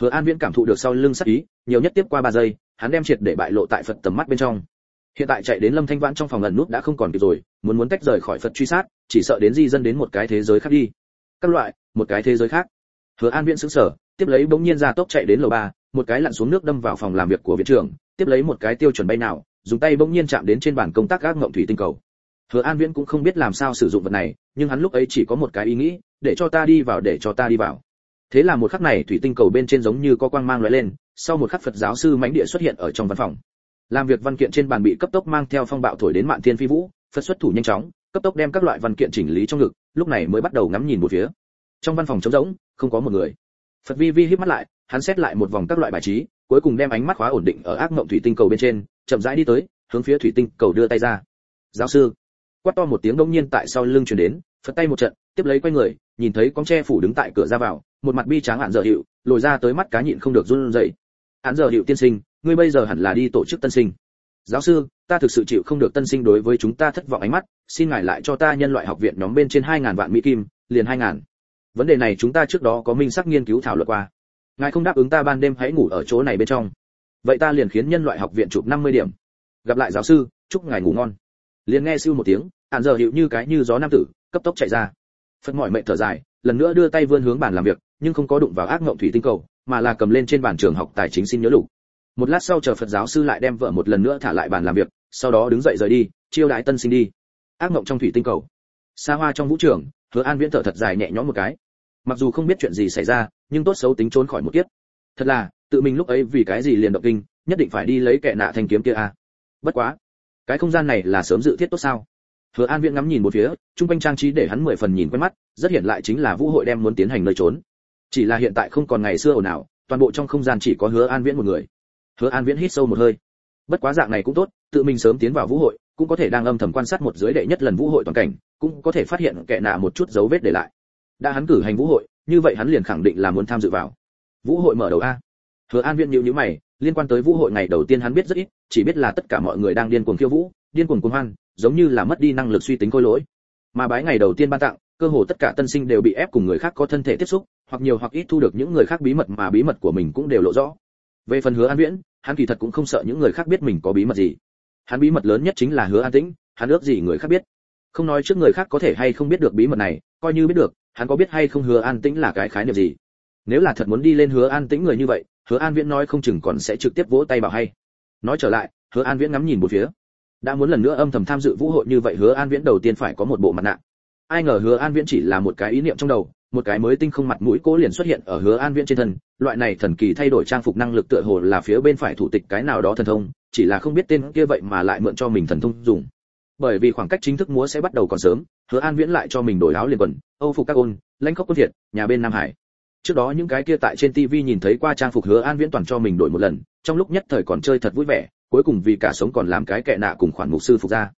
Hứa an viễn cảm thụ được sau lưng sát ý, nhiều nhất tiếp qua ba giây, hắn đem triệt để bại lộ tại phật tầm mắt bên trong. Hiện tại chạy đến lâm thanh vãn trong phòng ẩn nút đã không còn kịp rồi, muốn muốn tách rời khỏi phật truy sát, chỉ sợ đến di dân đến một cái thế giới khác đi. Các loại, một cái thế giới khác. Hứa an viễn sững sờ, tiếp lấy bỗng nhiên ra tốc chạy đến lầu ba, một cái lặn xuống nước đâm vào phòng làm việc của viện trưởng, tiếp lấy một cái tiêu chuẩn bay nào dùng tay bỗng nhiên chạm đến trên bàn công tác gác ngộng thủy tinh cầu. Hứa an viễn cũng không biết làm sao sử dụng vật này, nhưng hắn lúc ấy chỉ có một cái ý nghĩ, để cho ta đi vào, để cho ta đi vào. Thế là một khắc này, thủy tinh cầu bên trên giống như có quang mang lóe lên, sau một khắc phật giáo sư mãnh địa xuất hiện ở trong văn phòng. Làm việc văn kiện trên bàn bị cấp tốc mang theo phong bạo thổi đến mạn thiên phi vũ, phật xuất thủ nhanh chóng, cấp tốc đem các loại văn kiện chỉnh lý trong ngực, lúc này mới bắt đầu ngắm nhìn một phía. Trong văn phòng trống rỗng, không có một người. Phật vi vi híp mắt lại, hắn xét lại một vòng các loại bài trí cuối cùng đem ánh mắt khóa ổn định ở ác mộng thủy tinh cầu bên trên, chậm rãi đi tới, hướng phía thủy tinh cầu đưa tay ra. Giáo sư, quát to một tiếng đông nhiên tại sau lưng truyền đến phật tay một trận, tiếp lấy quay người, nhìn thấy con tre phủ đứng tại cửa ra vào, một mặt bi tráng hạn dở hiệu, lồi ra tới mắt cá nhịn không được run rẩy. Hạn dở hiệu tiên sinh, ngươi bây giờ hẳn là đi tổ chức tân sinh. Giáo sư, ta thực sự chịu không được tân sinh đối với chúng ta thất vọng ánh mắt, xin ngài lại cho ta nhân loại học viện nhóm bên trên hai ngàn vạn mỹ kim, liền hai ngàn. Vấn đề này chúng ta trước đó có minh xác nghiên cứu thảo luận qua ngài không đáp ứng ta ban đêm hãy ngủ ở chỗ này bên trong. Vậy ta liền khiến nhân loại học viện chụp 50 điểm. Gặp lại giáo sư, chúc ngài ngủ ngon. Liền nghe siêu một tiếng hạn giờ hiệu như cái như gió nam tử, cấp tốc chạy ra. Phật mỏi mệnh thở dài, lần nữa đưa tay vươn hướng bàn làm việc, nhưng không có đụng vào ác ngộng thủy tinh cầu, mà là cầm lên trên bàn trường học tài chính xin nhớ lục. Một lát sau chờ phật giáo sư lại đem vợ một lần nữa thả lại bàn làm việc, sau đó đứng dậy rời đi, chiêu đại tân sinh đi. Ác ngộng trong thủy tinh cầu. Xa hoa trong vũ trường, hứa an viễn thở thật dài nhẹ nhõm một cái mặc dù không biết chuyện gì xảy ra, nhưng tốt xấu tính trốn khỏi một kiếp. Thật là, tự mình lúc ấy vì cái gì liền động kinh, nhất định phải đi lấy kẻ nạ thanh kiếm kia à. Bất quá, cái không gian này là sớm dự thiết tốt sao? Hứa an viễn ngắm nhìn một phía trung quanh trang trí để hắn mười phần nhìn quen mắt, rất hiện lại chính là vũ hội đem muốn tiến hành nơi trốn. Chỉ là hiện tại không còn ngày xưa ồn ào, toàn bộ trong không gian chỉ có hứa an viễn một người. Hứa an viễn hít sâu một hơi. Bất quá dạng này cũng tốt, tự mình sớm tiến vào vũ hội, cũng có thể đang âm thầm quan sát một dưới đệ nhất lần vũ hội toàn cảnh, cũng có thể phát hiện kẻ nạ một chút dấu vết để lại đã hắn cử hành vũ hội, như vậy hắn liền khẳng định là muốn tham dự vào. Vũ hội mở đầu a. Hứa an viễn nhíu nhíu mày, liên quan tới vũ hội ngày đầu tiên hắn biết rất ít, chỉ biết là tất cả mọi người đang điên cuồng khiêu vũ, điên cuồng cuồng hoan, giống như là mất đi năng lực suy tính khôi lỗi. Mà bái ngày đầu tiên ban tặng, cơ hồ tất cả tân sinh đều bị ép cùng người khác có thân thể tiếp xúc, hoặc nhiều hoặc ít thu được những người khác bí mật mà bí mật của mình cũng đều lộ rõ. Về phần hứa an viễn, hắn kỳ thật cũng không sợ những người khác biết mình có bí mật gì. Hắn bí mật lớn nhất chính là hứa an tĩnh, hắn ước gì người khác biết. Không nói trước người khác có thể hay không biết được bí mật này, coi như biết được hắn có biết hay không hứa an tĩnh là cái khái niệm gì? Nếu là thật muốn đi lên hứa an tĩnh người như vậy, hứa an viễn nói không chừng còn sẽ trực tiếp vỗ tay bảo hay. Nói trở lại, hứa an viễn ngắm nhìn một phía. Đã muốn lần nữa âm thầm tham dự vũ hội như vậy, hứa an viễn đầu tiên phải có một bộ mặt nạ. Ai ngờ hứa an viễn chỉ là một cái ý niệm trong đầu, một cái mới tinh không mặt mũi cố liền xuất hiện ở hứa an viễn trên thân. Loại này thần kỳ thay đổi trang phục năng lực tựa hồ là phía bên phải thủ tịch cái nào đó thần thông, chỉ là không biết tên kia vậy mà lại mượn cho mình thần thông dùng bởi vì khoảng cách chính thức múa sẽ bắt đầu còn sớm, hứa an viễn lại cho mình đổi áo liền quần, âu phục các ôn, lãnh khóc quân thiệt nhà bên nam hải. Trước đó những cái kia tại trên tv nhìn thấy qua trang phục hứa an viễn toàn cho mình đổi một lần, trong lúc nhất thời còn chơi thật vui vẻ, cuối cùng vì cả sống còn làm cái kệ nạ cùng khoản mục sư phục ra.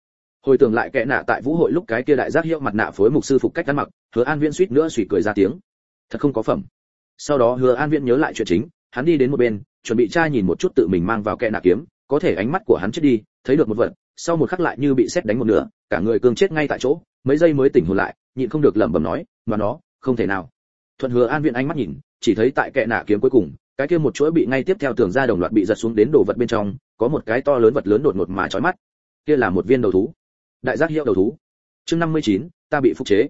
Hồi tưởng lại kệ nạ tại vũ hội lúc cái kia đại giác hiệu mặt nạ phối mục sư phục cách ăn mặc, hứa an viễn suýt nữa suy cười ra tiếng. Thật không có phẩm. Sau đó hứa an viễn nhớ lại chuyện chính, hắn đi đến một bên, chuẩn bị tra nhìn một chút tự mình mang vào kệ nạ kiếm, có thể ánh mắt của hắn chết đi, thấy được một vật sau một khắc lại như bị xét đánh một nửa cả người cương chết ngay tại chỗ mấy giây mới tỉnh hồn lại nhịn không được lẩm bẩm nói mà nó không thể nào. Thuận hứa an viện ánh mắt nhìn chỉ thấy tại kệ nạ kiếm cuối cùng cái kia một chuỗi bị ngay tiếp theo tường ra đồng loạt bị giật xuống đến đồ vật bên trong có một cái to lớn vật lớn đột ngột mà chói mắt. Kia là một viên đầu thú. Đại giác hiệu đầu thú. Chương 59, ta bị phục chế.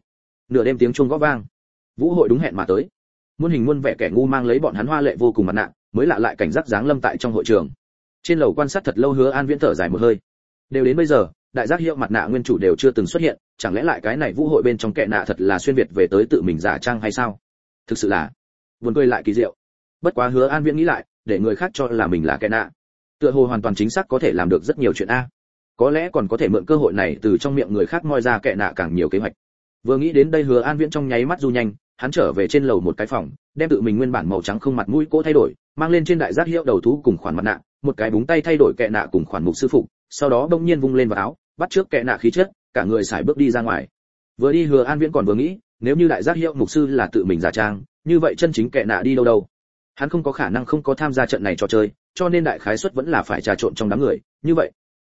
Nửa đêm tiếng chuông gõ vang. Vũ hội đúng hẹn mà tới. Muôn hình muôn vẻ kẻ ngu mang lấy bọn hắn hoa lệ vô cùng mặt nạ mới lạ lại cảnh giác dáng lâm tại trong hội trường. Trên lầu quan sát thật lâu hứa an viễn thở dài một hơi đều đến bây giờ, đại giác hiệu mặt nạ nguyên chủ đều chưa từng xuất hiện, chẳng lẽ lại cái này vũ hội bên trong kệ nạ thật là xuyên việt về tới tự mình giả trang hay sao? Thực sự là buồn cười lại kỳ diệu. Bất quá hứa an viễn nghĩ lại, để người khác cho là mình là kẻ nạ. Tựa hồ hoàn toàn chính xác có thể làm được rất nhiều chuyện a. Có lẽ còn có thể mượn cơ hội này từ trong miệng người khác moi ra kẻ nạ càng nhiều kế hoạch. Vừa nghĩ đến đây hứa an viễn trong nháy mắt du nhanh, hắn trở về trên lầu một cái phòng, đem tự mình nguyên bản màu trắng không mặt mũi cỗ thay đổi, mang lên trên đại giác hiệu đầu thú cùng khoản mặt nạ, một cái búng tay thay đổi kệ nạ cùng khoản mục sư phụ sau đó đông nhiên vung lên vào áo, bắt trước kẻ nạ khí chất, cả người xài bước đi ra ngoài. Vừa đi hứa an viễn còn vừa nghĩ, nếu như đại giác hiệu mục sư là tự mình giả trang, như vậy chân chính kẻ nạ đi đâu đâu? Hắn không có khả năng không có tham gia trận này trò chơi, cho nên đại khái suất vẫn là phải trà trộn trong đám người, như vậy,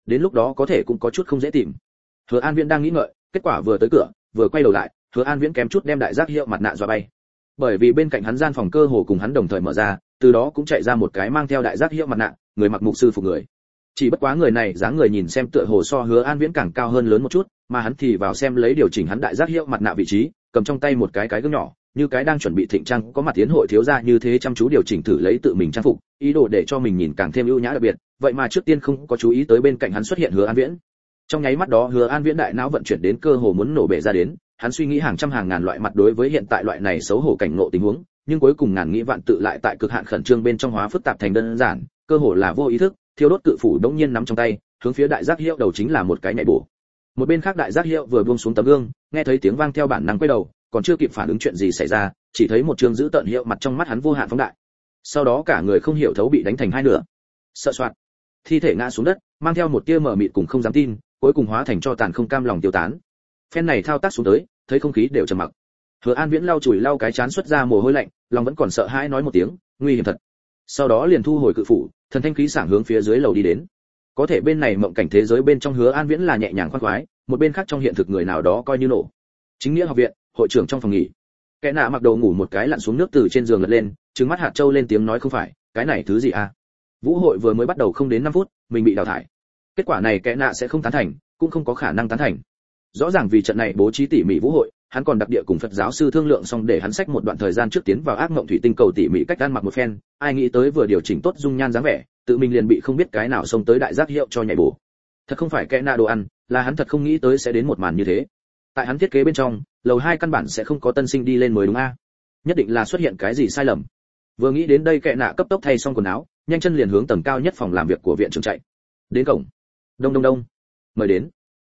đến lúc đó có thể cũng có chút không dễ tìm. Hứa an viễn đang nghĩ ngợi, kết quả vừa tới cửa, vừa quay đầu lại, hứa an viễn kém chút đem đại giác hiệu mặt nạ dọa bay. Bởi vì bên cạnh hắn gian phòng cơ hồ cùng hắn đồng thời mở ra, từ đó cũng chạy ra một cái mang theo đại giác hiệu mặt nạ, người mặc mục sư phục người chỉ bất quá người này dáng người nhìn xem tựa hồ so hứa an viễn càng cao hơn lớn một chút, mà hắn thì vào xem lấy điều chỉnh hắn đại giác hiệu mặt nạ vị trí, cầm trong tay một cái cái gương nhỏ, như cái đang chuẩn bị thịnh trang, có mặt tiến hội thiếu gia như thế chăm chú điều chỉnh thử lấy tự mình trang phục, ý đồ để cho mình nhìn càng thêm ưu nhã đặc biệt, vậy mà trước tiên không có chú ý tới bên cạnh hắn xuất hiện hứa an viễn. Trong nháy mắt đó, hứa an viễn đại não vận chuyển đến cơ hồ muốn nổ bể ra đến, hắn suy nghĩ hàng trăm hàng ngàn loại mặt đối với hiện tại loại này xấu hổ cảnh ngộ tình huống, nhưng cuối cùng ngàn nghĩ vạn tự lại tại cực hạn khẩn trương bên trong hóa phức tạp thành đơn giản, cơ hồ là vô ý thức thiêu đốt cự phủ đống nhiên nắm trong tay, hướng phía đại giác hiệu đầu chính là một cái nhảy bổ. Một bên khác đại giác hiệu vừa buông xuống tấm gương, nghe thấy tiếng vang theo bản năng quay đầu, còn chưa kịp phản ứng chuyện gì xảy ra, chỉ thấy một trường giữ tận hiệu mặt trong mắt hắn vô hạn phóng đại. Sau đó cả người không hiểu thấu bị đánh thành hai nửa. Sợ soạn. Thi thể ngã xuống đất, mang theo một tia mở mịt cùng không dám tin, cuối cùng hóa thành cho tàn không cam lòng tiêu tán. Phen này thao tác xuống tới, thấy không khí đều trầm mặc. Hứa an viễn lau chùi lau cái chán xuất ra mồ hôi lạnh, lòng vẫn còn sợ hãi nói một tiếng, nguy hiểm thật. Sau đó liền thu hồi cự phủ thần thanh khí sảng hướng phía dưới lầu đi đến. Có thể bên này mộng cảnh thế giới bên trong hứa an viễn là nhẹ nhàng khoan khoái, một bên khác trong hiện thực người nào đó coi như nổ. Chính nghĩa học viện, hội trưởng trong phòng nghỉ. Kẻ nạ mặc đồ ngủ một cái lặn xuống nước từ trên giường lật lên, trừng mắt hạt châu lên tiếng nói không phải, cái này thứ gì à? Vũ hội vừa mới bắt đầu không đến 5 phút, mình bị đào thải. Kết quả này kẻ nạ sẽ không tán thành, cũng không có khả năng tán thành. Rõ ràng vì trận này bố trí tỉ mỉ vũ hội hắn còn đặc địa cùng phật giáo sư thương lượng xong để hắn sách một đoạn thời gian trước tiến vào ác mộng thủy tinh cầu tỉ mỉ cách ăn mặc một phen. Ai nghĩ tới vừa điều chỉnh tốt dung nhan dáng vẻ, tự mình liền bị không biết cái nào xông tới đại giác hiệu cho nhảy bổ. Thật không phải kẽ nạ đồ ăn, là hắn thật không nghĩ tới sẽ đến một màn như thế. Tại hắn thiết kế bên trong, lầu hai căn bản sẽ không có tân sinh đi lên mới đúng a. Nhất định là xuất hiện cái gì sai lầm. Vừa nghĩ đến đây kệ nạ cấp tốc thay xong quần áo, nhanh chân liền hướng tầng cao nhất phòng làm việc của viện trưởng chạy. Đến cổng. Đông đông đông. Mời đến.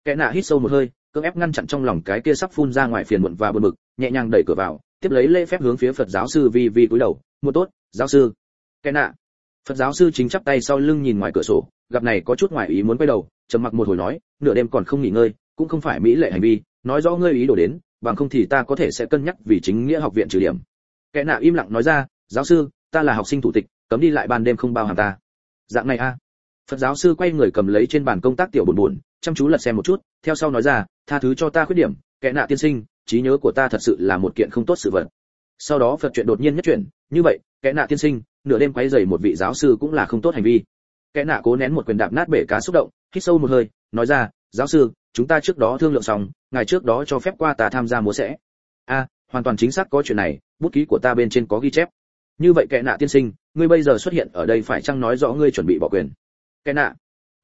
Kệ nạ hít sâu một hơi cưỡng ép ngăn chặn trong lòng cái kia sắp phun ra ngoài phiền muộn và buồn bực nhẹ nhàng đẩy cửa vào, tiếp lấy lễ phép hướng phía phật giáo sư vi vi cúi đầu "Một tốt, giáo sư. Kệ nạ. Phật giáo sư chính chắp tay sau lưng nhìn ngoài cửa sổ, gặp này có chút ngoài ý muốn quay đầu, trầm mặc một hồi nói, nửa đêm còn không nghỉ ngơi, cũng không phải mỹ lệ hành vi, nói rõ ngươi ý đồ đến, bằng không thì ta có thể sẽ cân nhắc vì chính nghĩa học viện trừ điểm. Cái nạ im lặng nói ra, giáo sư, ta là học sinh thủ tịch, cấm đi lại ban đêm không bao hàng ta. Dạng này a phật giáo sư quay người cầm lấy trên bàn công tác tiểu buồn buồn chăm chú lật xem một chút, theo sau nói ra, tha thứ cho ta khuyết điểm, kẻ nạ tiên sinh, trí nhớ của ta thật sự là một kiện không tốt sự vật. Sau đó phật chuyện đột nhiên nhất chuyển, như vậy, kẻ nạ tiên sinh, nửa đêm quấy rầy một vị giáo sư cũng là không tốt hành vi. Kẻ nạ cố nén một quyền đạp nát bể cá xúc động, hít sâu một hơi, nói ra, giáo sư, chúng ta trước đó thương lượng xong ngày trước đó cho phép qua ta tham gia múa sẽ. A, hoàn toàn chính xác có chuyện này, bút ký của ta bên trên có ghi chép. Như vậy kẻ nạ tiên sinh, ngươi bây giờ xuất hiện ở đây phải chăng nói rõ ngươi chuẩn bị bỏ quyền? Kẻ nạ.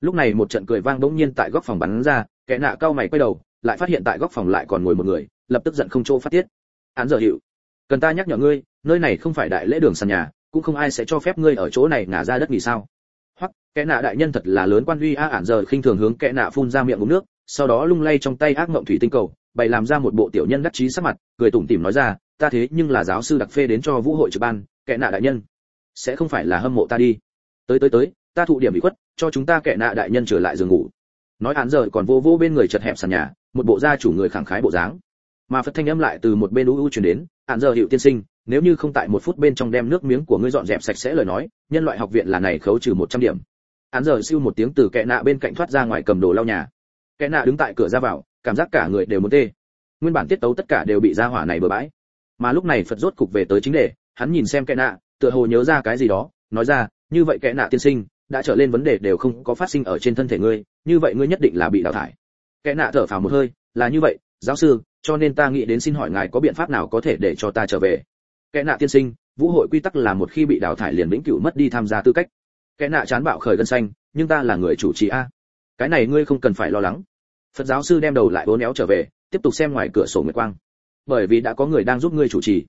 Lúc này một trận cười vang bỗng nhiên tại góc phòng bắn ra, kẻ nạ cao mày quay đầu, lại phát hiện tại góc phòng lại còn ngồi một người, lập tức giận không chỗ phát tiết. Án giờ hiệu. Cần ta nhắc nhở ngươi, nơi này không phải đại lễ đường sàn nhà, cũng không ai sẽ cho phép ngươi ở chỗ này ngả ra đất nghỉ sao? Hoặc, kẻ nạ đại nhân thật là lớn quan uy a ản giờ khinh thường hướng kẻ nạ phun ra miệng uống nước, sau đó lung lay trong tay ác mộng thủy tinh cầu, bày làm ra một bộ tiểu nhân đắc chí sắc mặt, cười tủm tỉm nói ra, ta thế nhưng là giáo sư đặc phê đến cho vũ hội trực ban, kẻ nạ đại nhân, sẽ không phải là hâm mộ ta đi. Tới tới tới, ta thụ điểm bị khuất cho chúng ta kẻ nạ đại nhân trở lại giường ngủ. Nói án giờ còn vô vô bên người chật hẹp sàn nhà, một bộ gia chủ người khẳng khái bộ dáng. Mà phật thanh âm lại từ một bên u u truyền đến, án giờ hiệu tiên sinh, nếu như không tại một phút bên trong đem nước miếng của ngươi dọn dẹp sạch sẽ lời nói, nhân loại học viện là này khấu trừ 100 điểm. Án giờ siêu một tiếng từ kẻ nạ bên cạnh thoát ra ngoài cầm đồ lau nhà. Kẻ nạ đứng tại cửa ra vào, cảm giác cả người đều muốn tê. Nguyên bản tiết tấu tất cả đều bị ra hỏa này bừa bãi. Mà lúc này phật rốt cục về tới chính đề, hắn nhìn xem kẻ nạ, tựa hồ nhớ ra cái gì đó, nói ra, như vậy kẻ nạ tiên sinh đã trở lên vấn đề đều không có phát sinh ở trên thân thể ngươi, như vậy ngươi nhất định là bị đào thải. Kẻ nạ thở phào một hơi, là như vậy, giáo sư, cho nên ta nghĩ đến xin hỏi ngài có biện pháp nào có thể để cho ta trở về. Kẻ nạ tiên sinh, vũ hội quy tắc là một khi bị đào thải liền vĩnh cửu mất đi tham gia tư cách. Kẻ nạ chán bạo khởi gân xanh, nhưng ta là người chủ trì a. Cái này ngươi không cần phải lo lắng. Phật giáo sư đem đầu lại bốn éo trở về, tiếp tục xem ngoài cửa sổ nguyệt quang. Bởi vì đã có người đang giúp ngươi chủ trì.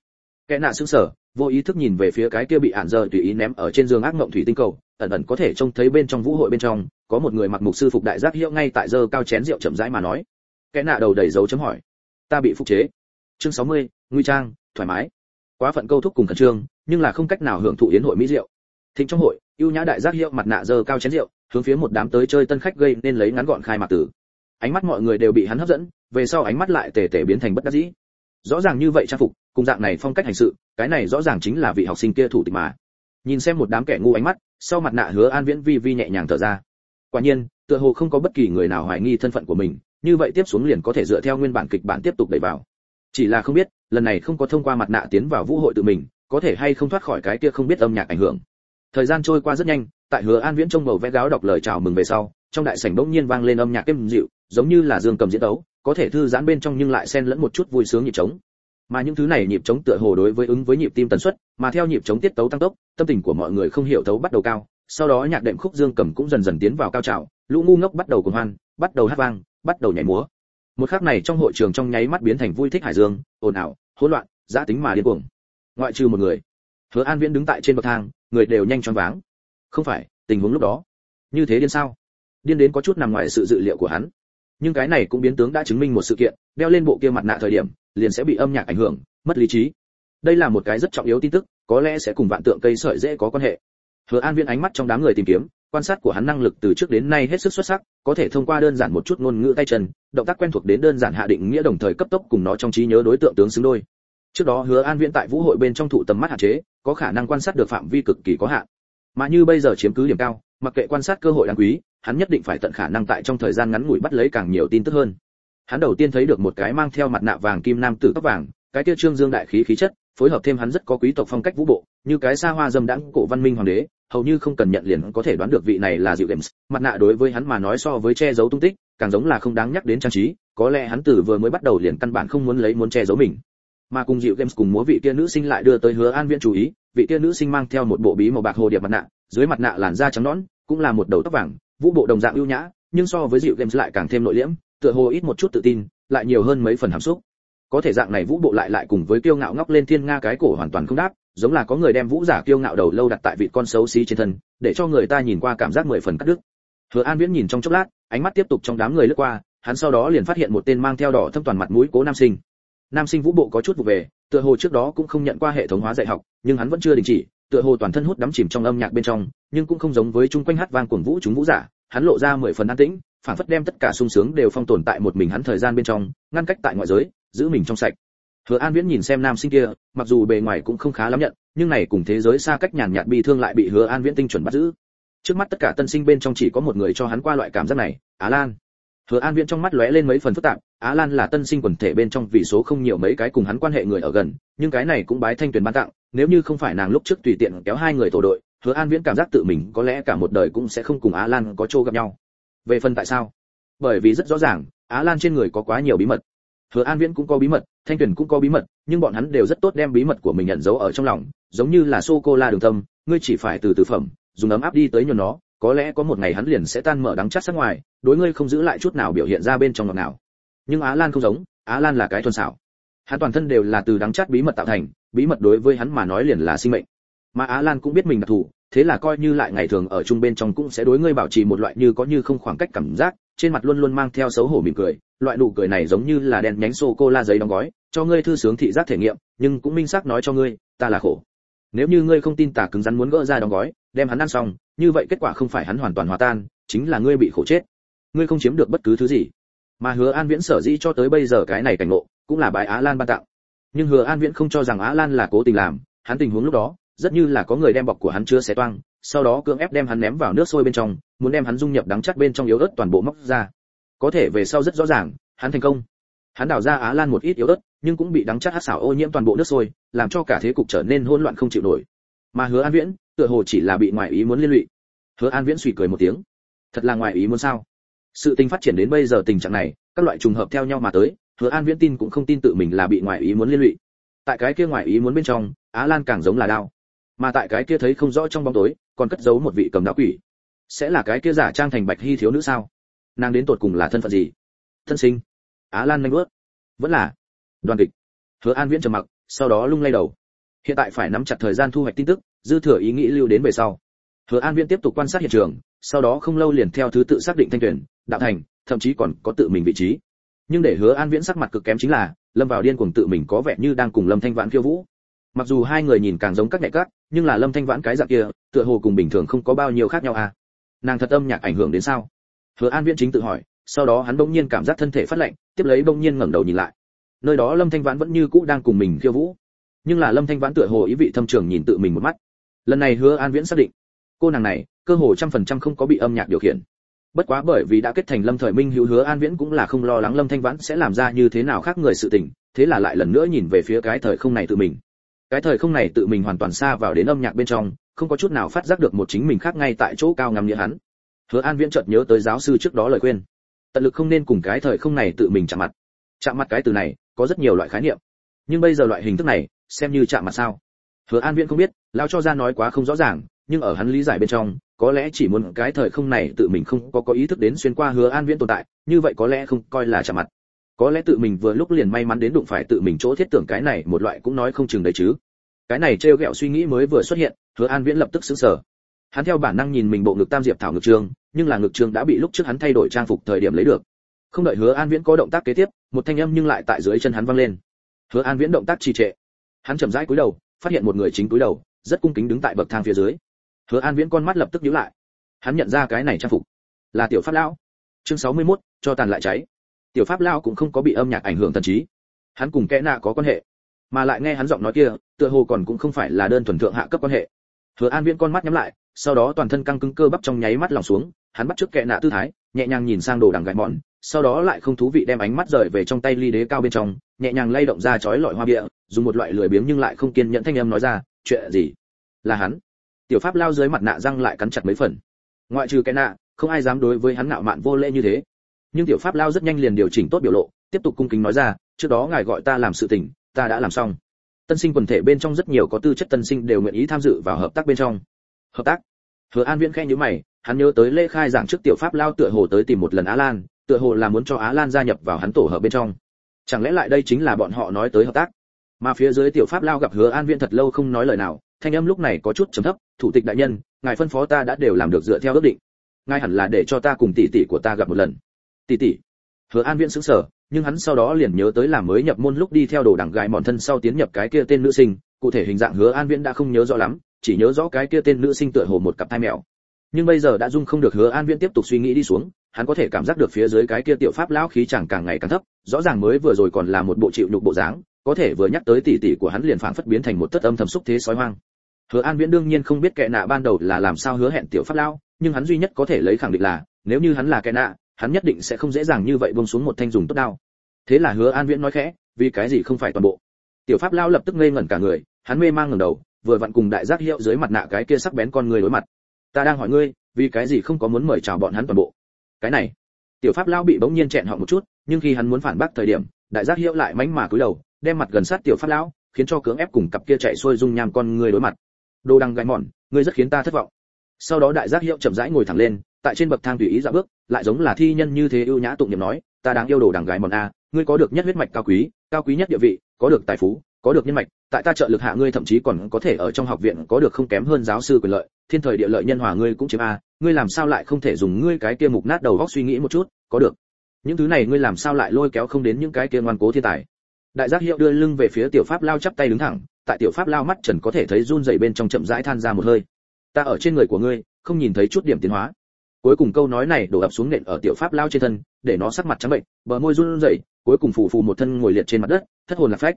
Kẻ nạ sững sờ vô ý thức nhìn về phía cái kia bị ản giờ tùy ý ném ở trên giường ác mộng thủy tinh cầu ẩn ẩn có thể trông thấy bên trong vũ hội bên trong có một người mặc mục sư phục đại giác hiệu ngay tại giờ cao chén rượu chậm rãi mà nói. Kẻ nạ đầu đầy dấu chấm hỏi. Ta bị phục chế. Chương 60, nguy trang thoải mái. Quá phận câu thúc cùng khẩn trương nhưng là không cách nào hưởng thụ yến hội mỹ rượu. Thịnh trong hội ưu nhã đại giác hiệu mặt nạ giờ cao chén rượu hướng phía một đám tới chơi tân khách gây nên lấy ngắn gọn khai mạc tử ánh mắt mọi người đều bị hắn hấp dẫn về sau ánh mắt lại tề tề biến thành bất đắc dĩ. Rõ ràng như vậy trang phục cùng dạng này phong cách hành sự, cái này rõ ràng chính là vị học sinh kia thủ tịch mà. Nhìn xem một đám kẻ ngu ánh mắt, sau mặt nạ hứa an viễn vi vi nhẹ nhàng thở ra. Quả nhiên, tựa hồ không có bất kỳ người nào hoài nghi thân phận của mình, như vậy tiếp xuống liền có thể dựa theo nguyên bản kịch bản tiếp tục đẩy vào. Chỉ là không biết, lần này không có thông qua mặt nạ tiến vào vũ hội tự mình, có thể hay không thoát khỏi cái kia không biết âm nhạc ảnh hưởng. Thời gian trôi qua rất nhanh, tại hứa an viễn trông màu vẽ gáo đọc lời chào mừng về sau, trong đại sảnh bỗng nhiên vang lên âm nhạc êm dịu, giống như là dương cầm diễn tấu, có thể thư giãn bên trong nhưng lại xen lẫn một chút vui sướng nhịp trống mà những thứ này nhịp trống tựa hồ đối với ứng với nhịp tim tần suất, mà theo nhịp trống tiết tấu tăng tốc, tâm tình của mọi người không hiểu thấu bắt đầu cao, sau đó nhạc đệm khúc dương cầm cũng dần dần tiến vào cao trào, lũ ngu ngốc bắt đầu cuồng hoan, bắt đầu hát vang, bắt đầu nhảy múa. Một khắc này trong hội trường trong nháy mắt biến thành vui thích hải dương, ồn ào, hỗn loạn giã tính mà điên cuồng. Ngoại trừ một người, hứa an viễn đứng tại trên bậc thang, người đều nhanh choáng váng. Không phải, tình huống lúc đó, như thế điên sao? Điên đến có chút nằm ngoài sự dự liệu của hắn. Nhưng cái này cũng biến tướng đã chứng minh một sự kiện, đeo lên bộ kia mặt nạ thời điểm liền sẽ bị âm nhạc ảnh hưởng, mất lý trí. Đây là một cái rất trọng yếu tin tức, có lẽ sẽ cùng vạn tượng cây sợi dễ có quan hệ. Hứa an viễn ánh mắt trong đám người tìm kiếm, quan sát của hắn năng lực từ trước đến nay hết sức xuất sắc, có thể thông qua đơn giản một chút ngôn ngữ tay chân, động tác quen thuộc đến đơn giản hạ định nghĩa đồng thời cấp tốc cùng nó trong trí nhớ đối tượng tướng xứng đôi. Trước đó hứa an viễn tại vũ hội bên trong thụ tầm mắt hạn chế, có khả năng quan sát được phạm vi cực kỳ có hạn. Mà như bây giờ chiếm cứ điểm cao, mặc kệ quan sát cơ hội đáng quý, hắn nhất định phải tận khả năng tại trong thời gian ngắn ngủi bắt lấy càng nhiều tin tức hơn hắn đầu tiên thấy được một cái mang theo mặt nạ vàng kim nam tử tóc vàng, cái kia trương dương đại khí khí chất, phối hợp thêm hắn rất có quý tộc phong cách vũ bộ, như cái xa hoa dâm đãng cổ văn minh hoàng đế, hầu như không cần nhận liền có thể đoán được vị này là dịu games. Mặt nạ đối với hắn mà nói so với che giấu tung tích, càng giống là không đáng nhắc đến trang trí, có lẽ hắn từ vừa mới bắt đầu liền căn bản không muốn lấy muốn che giấu mình. Mà cùng dịu games cùng múa vị kia nữ sinh lại đưa tới hứa an viễn chú ý, vị kia nữ sinh mang theo một bộ bí màu bạc hồ điệp mặt nạ, dưới mặt nạ làn da trắng nõn, cũng là một đầu tóc vàng, vũ bộ đồng dạng ưu nhã, nhưng so với dịu games lại càng thêm nội liễm tựa hồ ít một chút tự tin, lại nhiều hơn mấy phần hàm xúc. Có thể dạng này vũ bộ lại lại cùng với kiêu ngạo ngóc lên thiên nga cái cổ hoàn toàn không đáp, giống là có người đem vũ giả kiêu ngạo đầu lâu đặt tại vị con xấu xí trên thân, để cho người ta nhìn qua cảm giác mười phần cắt đứt. Hứa an viễn nhìn trong chốc lát, ánh mắt tiếp tục trong đám người lướt qua, hắn sau đó liền phát hiện một tên mang theo đỏ thâm toàn mặt mũi cố nam sinh. Nam sinh vũ bộ có chút vụ về, tựa hồ trước đó cũng không nhận qua hệ thống hóa dạy học, nhưng hắn vẫn chưa đình chỉ, tựa hồ toàn thân hút đắm chìm trong âm nhạc bên trong, nhưng cũng không giống với chung quanh hát vang cuồng vũ chúng vũ giả, hắn lộ ra mười phần an tĩnh phản phất đem tất cả sung sướng đều phong tồn tại một mình hắn thời gian bên trong, ngăn cách tại ngoại giới, giữ mình trong sạch. Hứa an viễn nhìn xem nam sinh kia, mặc dù bề ngoài cũng không khá lắm nhận, nhưng này cùng thế giới xa cách nhàn nhạt bi thương lại bị hứa an viễn tinh chuẩn bắt giữ. Trước mắt tất cả tân sinh bên trong chỉ có một người cho hắn qua loại cảm giác này, á lan. Hứa an viễn trong mắt lóe lên mấy phần phức tạp, á lan là tân sinh quần thể bên trong vì số không nhiều mấy cái cùng hắn quan hệ người ở gần, nhưng cái này cũng bái thanh tuyền ban tặng, nếu như không phải nàng lúc trước tùy tiện kéo hai người tổ đội, hứa an viễn cảm giác tự mình có lẽ cả một đời cũng sẽ không cùng á lan có chỗ gặp nhau về phần tại sao? Bởi vì rất rõ ràng, á lan trên người có quá nhiều bí mật. Hứa an viễn cũng có bí mật, thanh tuyền cũng có bí mật, nhưng bọn hắn đều rất tốt đem bí mật của mình nhận giấu ở trong lòng, giống như là sô cô la đường tâm ngươi chỉ phải từ từ phẩm, dùng ấm áp đi tới nhuần nó, có lẽ có một ngày hắn liền sẽ tan mở đắng chắc sắc ngoài, đối ngươi không giữ lại chút nào biểu hiện ra bên trong ngọt nào nhưng á lan không giống, á lan là cái thuần xảo. Hắn toàn thân đều là từ đắng chát bí mật tạo thành, bí mật đối với hắn mà nói liền là sinh mệnh. Mà á lan cũng biết mình đặc thù thế là coi như lại ngày thường ở chung bên trong cũng sẽ đối ngươi bảo trì một loại như có như không khoảng cách cảm giác, trên mặt luôn luôn mang theo xấu hổ mỉm cười, loại nụ cười này giống như là đèn nhánh sô cô la giấy đóng gói, cho ngươi thư sướng thị giác thể nghiệm, nhưng cũng minh xác nói cho ngươi, ta là khổ. Nếu như ngươi không tin tà cứng rắn muốn gỡ ra đóng gói, đem hắn ăn xong, như vậy kết quả không phải hắn hoàn toàn hòa tan, chính là ngươi bị khổ chết. Ngươi không chiếm được bất cứ thứ gì. Mà hứa an viễn sở dĩ cho tới bây giờ cái này cảnh ngộ, cũng là bài á lan ban tặng. Nhưng hứa an viễn không cho rằng á lan là cố tình làm, hắn tình huống lúc đó rất như là có người đem bọc của hắn chứa xé toang, sau đó cưỡng ép đem hắn ném vào nước sôi bên trong, muốn đem hắn dung nhập đắng chắc bên trong yếu ớt toàn bộ móc ra. Có thể về sau rất rõ ràng, hắn thành công. Hắn đào ra á lan một ít yếu ớt, nhưng cũng bị đắng chắc hắc xảo ô nhiễm toàn bộ nước sôi, làm cho cả thế cục trở nên hỗn loạn không chịu nổi. Mà hứa an viễn, tựa hồ chỉ là bị ngoại ý muốn liên lụy. Hứa an viễn suy cười một tiếng. Thật là ngoại ý muốn sao? Sự tình phát triển đến bây giờ tình trạng này, các loại trùng hợp theo nhau mà tới, hứa an viễn tin cũng không tin tự mình là bị ngoại ý muốn liên lụy. Tại cái kia ngoại ý muốn bên trong, á lan càng giống là đao mà tại cái kia thấy không rõ trong bóng tối, còn cất giấu một vị cầm đạo quỷ. Sẽ là cái kia giả trang thành bạch hy thiếu nữ sao? Nàng đến tột cùng là thân phận gì? Thân sinh? Á lan nanh bước. Vẫn là đoàn kịch. Hứa an viễn trầm mặc, sau đó lung lay đầu. Hiện tại phải nắm chặt thời gian thu hoạch tin tức, dư thừa ý nghĩ lưu đến về sau. Hứa an viễn tiếp tục quan sát hiện trường, sau đó không lâu liền theo thứ tự xác định thanh tuyển đạo thành, thậm chí còn có tự mình vị trí. Nhưng để hứa an viễn sắc mặt cực kém chính là, lâm vào điên cuồng tự mình có vẻ như đang cùng lâm thanh vãn khiêu vũ. Mặc dù hai người nhìn càng giống các nhạy cát nhưng là lâm thanh vãn cái dạng kia, tựa hồ cùng bình thường không có bao nhiêu khác nhau à? Nàng thật âm nhạc ảnh hưởng đến sao? Hứa an viễn chính tự hỏi, sau đó hắn bỗng nhiên cảm giác thân thể phát lạnh, tiếp lấy bỗng nhiên ngẩng đầu nhìn lại. Nơi đó lâm thanh vãn vẫn như cũ đang cùng mình khiêu vũ. Nhưng là lâm thanh vãn tựa hồ ý vị thâm trường nhìn tự mình một mắt. Lần này hứa an viễn xác định, cô nàng này, cơ hồ trăm phần trăm không có bị âm nhạc điều khiển. Bất quá bởi vì đã kết thành lâm thời minh hữu hứa an viễn cũng là không lo lắng lâm thanh vãn sẽ làm ra như thế nào khác người sự tình, thế là lại lần nữa nhìn về phía cái thời không này tự mình cái thời không này tự mình hoàn toàn xa vào đến âm nhạc bên trong, không có chút nào phát giác được một chính mình khác ngay tại chỗ cao ngắm nghĩa hắn. Hứa an viễn chợt nhớ tới giáo sư trước đó lời khuyên. Tận lực không nên cùng cái thời không này tự mình chạm mặt. Chạm mặt cái từ này, có rất nhiều loại khái niệm. Nhưng bây giờ loại hình thức này, xem như chạm mặt sao? Hứa an viễn không biết, lao cho ra nói quá không rõ ràng, nhưng ở hắn lý giải bên trong, có lẽ chỉ muốn cái thời không này tự mình không có có ý thức đến xuyên qua hứa an viễn tồn tại, như vậy có lẽ không coi là chạm mặt có lẽ tự mình vừa lúc liền may mắn đến đụng phải tự mình chỗ thiết tưởng cái này một loại cũng nói không chừng đấy chứ. Cái này trêu ghẹo suy nghĩ mới vừa xuất hiện hứa an viễn lập tức sững sờ. Hắn theo bản năng nhìn mình bộ ngực tam diệp thảo ngực trường nhưng là ngực trường đã bị lúc trước hắn thay đổi trang phục thời điểm lấy được. Không đợi hứa an viễn có động tác kế tiếp một thanh âm nhưng lại tại dưới chân hắn văng lên. Hứa an viễn động tác trì trệ. Hắn chậm rãi cúi đầu phát hiện một người chính cúi đầu rất cung kính đứng tại bậc thang phía dưới. Hứa an viễn con mắt lập tức nhíu lại. Hắn nhận ra cái này trang phục là tiểu pháp lão. Chương 61, cho tàn lại cháy tiểu pháp lao cũng không có bị âm nhạc ảnh hưởng thần trí. Hắn cùng kẽ nạ có quan hệ, mà lại nghe hắn giọng nói kia, tựa hồ còn cũng không phải là đơn thuần thượng hạ cấp quan hệ. Hứa an viễn con mắt nhắm lại, sau đó toàn thân căng cứng cơ bắp trong nháy mắt lòng xuống, hắn bắt trước kẽ nạ tư thái, nhẹ nhàng nhìn sang đồ đằng gạch mọn, sau đó lại không thú vị đem ánh mắt rời về trong tay ly đế cao bên trong, nhẹ nhàng lay động ra chói lọi hoa bịa, dùng một loại lười biếng nhưng lại không kiên nhẫn thanh âm nói ra, chuyện gì? Là hắn? Tiểu pháp lao dưới mặt nạ răng lại cắn chặt mấy phần. Ngoại trừ cái nạ không ai dám đối với hắn ngạo mạn vô lễ như thế nhưng tiểu pháp lao rất nhanh liền điều chỉnh tốt biểu lộ, tiếp tục cung kính nói ra, trước đó ngài gọi ta làm sự tình, ta đã làm xong. Tân sinh quần thể bên trong rất nhiều có tư chất tân sinh đều nguyện ý tham dự vào hợp tác bên trong. Hợp tác? Hứa an viễn khẽ nhíu mày, hắn nhớ tới lễ khai giảng trước tiểu pháp lao tựa hồ tới tìm một lần á lan, tựa hồ là muốn cho á lan gia nhập vào hắn tổ hợp bên trong. Chẳng lẽ lại đây chính là bọn họ nói tới hợp tác? Mà phía dưới tiểu pháp lao gặp hứa an viễn thật lâu không nói lời nào, thanh âm lúc này có chút trầm thấp, thủ tịch đại nhân, ngài phân phó ta đã đều làm được dựa theo ước định. Ngài hẳn là để cho ta cùng tỷ tỷ của ta gặp một lần tỷ tỷ hứa an viễn sững sờ, nhưng hắn sau đó liền nhớ tới làm mới nhập môn lúc đi theo đồ đẳng gài mòn thân sau tiến nhập cái kia tên nữ sinh, cụ thể hình dạng hứa an viễn đã không nhớ rõ lắm, chỉ nhớ rõ cái kia tên nữ sinh tựa hồ một cặp thai mèo. Nhưng bây giờ đã dung không được hứa an viễn tiếp tục suy nghĩ đi xuống, hắn có thể cảm giác được phía dưới cái kia tiểu pháp lão khí chẳng càng ngày càng thấp, rõ ràng mới vừa rồi còn là một bộ chịu nhục bộ dáng, có thể vừa nhắc tới tỷ tỷ của hắn liền phảng phất biến thành một tất âm thầm xúc thế sói hoang. Hứa an viễn đương nhiên không biết kẻ nạ ban đầu là làm sao hứa hẹn tiểu pháp lão, nhưng hắn duy nhất có thể lấy khẳng định là, nếu như hắn là kẻ nạ hắn nhất định sẽ không dễ dàng như vậy buông xuống một thanh dùng tốt đao. Thế là hứa an viễn nói khẽ vì cái gì không phải toàn bộ? Tiểu pháp lao lập tức ngây ngẩn cả người hắn mê mang ngẩng đầu vừa vặn cùng đại giác hiệu dưới mặt nạ cái kia sắc bén con người đối mặt. Ta đang hỏi ngươi vì cái gì không có muốn mời chào bọn hắn toàn bộ? Cái này tiểu pháp lao bị bỗng nhiên chẹn họ một chút nhưng khi hắn muốn phản bác thời điểm đại giác hiệu lại mánh mà cúi đầu đem mặt gần sát tiểu pháp lão khiến cho cưỡng ép cùng cặp kia chạy xuôi dung nham con người đối mặt. Đồ đằng gái mọn, ngươi rất khiến ta thất vọng. Sau đó đại giác hiệu chậm rãi ngồi thẳng lên tại trên bậc thang tùy ý dạo bước, lại giống là thi nhân như thế ưu nhã tụng niệm nói, ta đang yêu đồ đằng gái mòn a, ngươi có được nhất huyết mạch cao quý cao quý nhất địa vị, có được tài phú, có được nhân mạch, tại ta trợ lực hạ ngươi thậm chí còn có thể ở trong học viện có được không kém hơn giáo sư quyền lợi, thiên thời địa lợi nhân hòa ngươi cũng chiếm a, ngươi làm sao lại không thể dùng ngươi cái kia mục nát đầu góc suy nghĩ một chút, có được. Những thứ này ngươi làm sao lại lôi kéo không đến những cái kia ngoan cố thiên tài. Đại giác hiệu đưa lưng về phía tiểu pháp lao chắp tay đứng thẳng, tại tiểu pháp lao mắt trần có thể thấy run rẩy bên trong chậm rãi than ra một hơi. Ta ở trên người của ngươi, không nhìn thấy chút điểm tiến hóa cuối cùng câu nói này đổ ập xuống nện ở tiểu pháp lao trên thân, để nó sắc mặt trắng bệnh, bờ môi run rẩy, cuối cùng phù phù một thân ngồi liệt trên mặt đất, thất hồn lạc phách.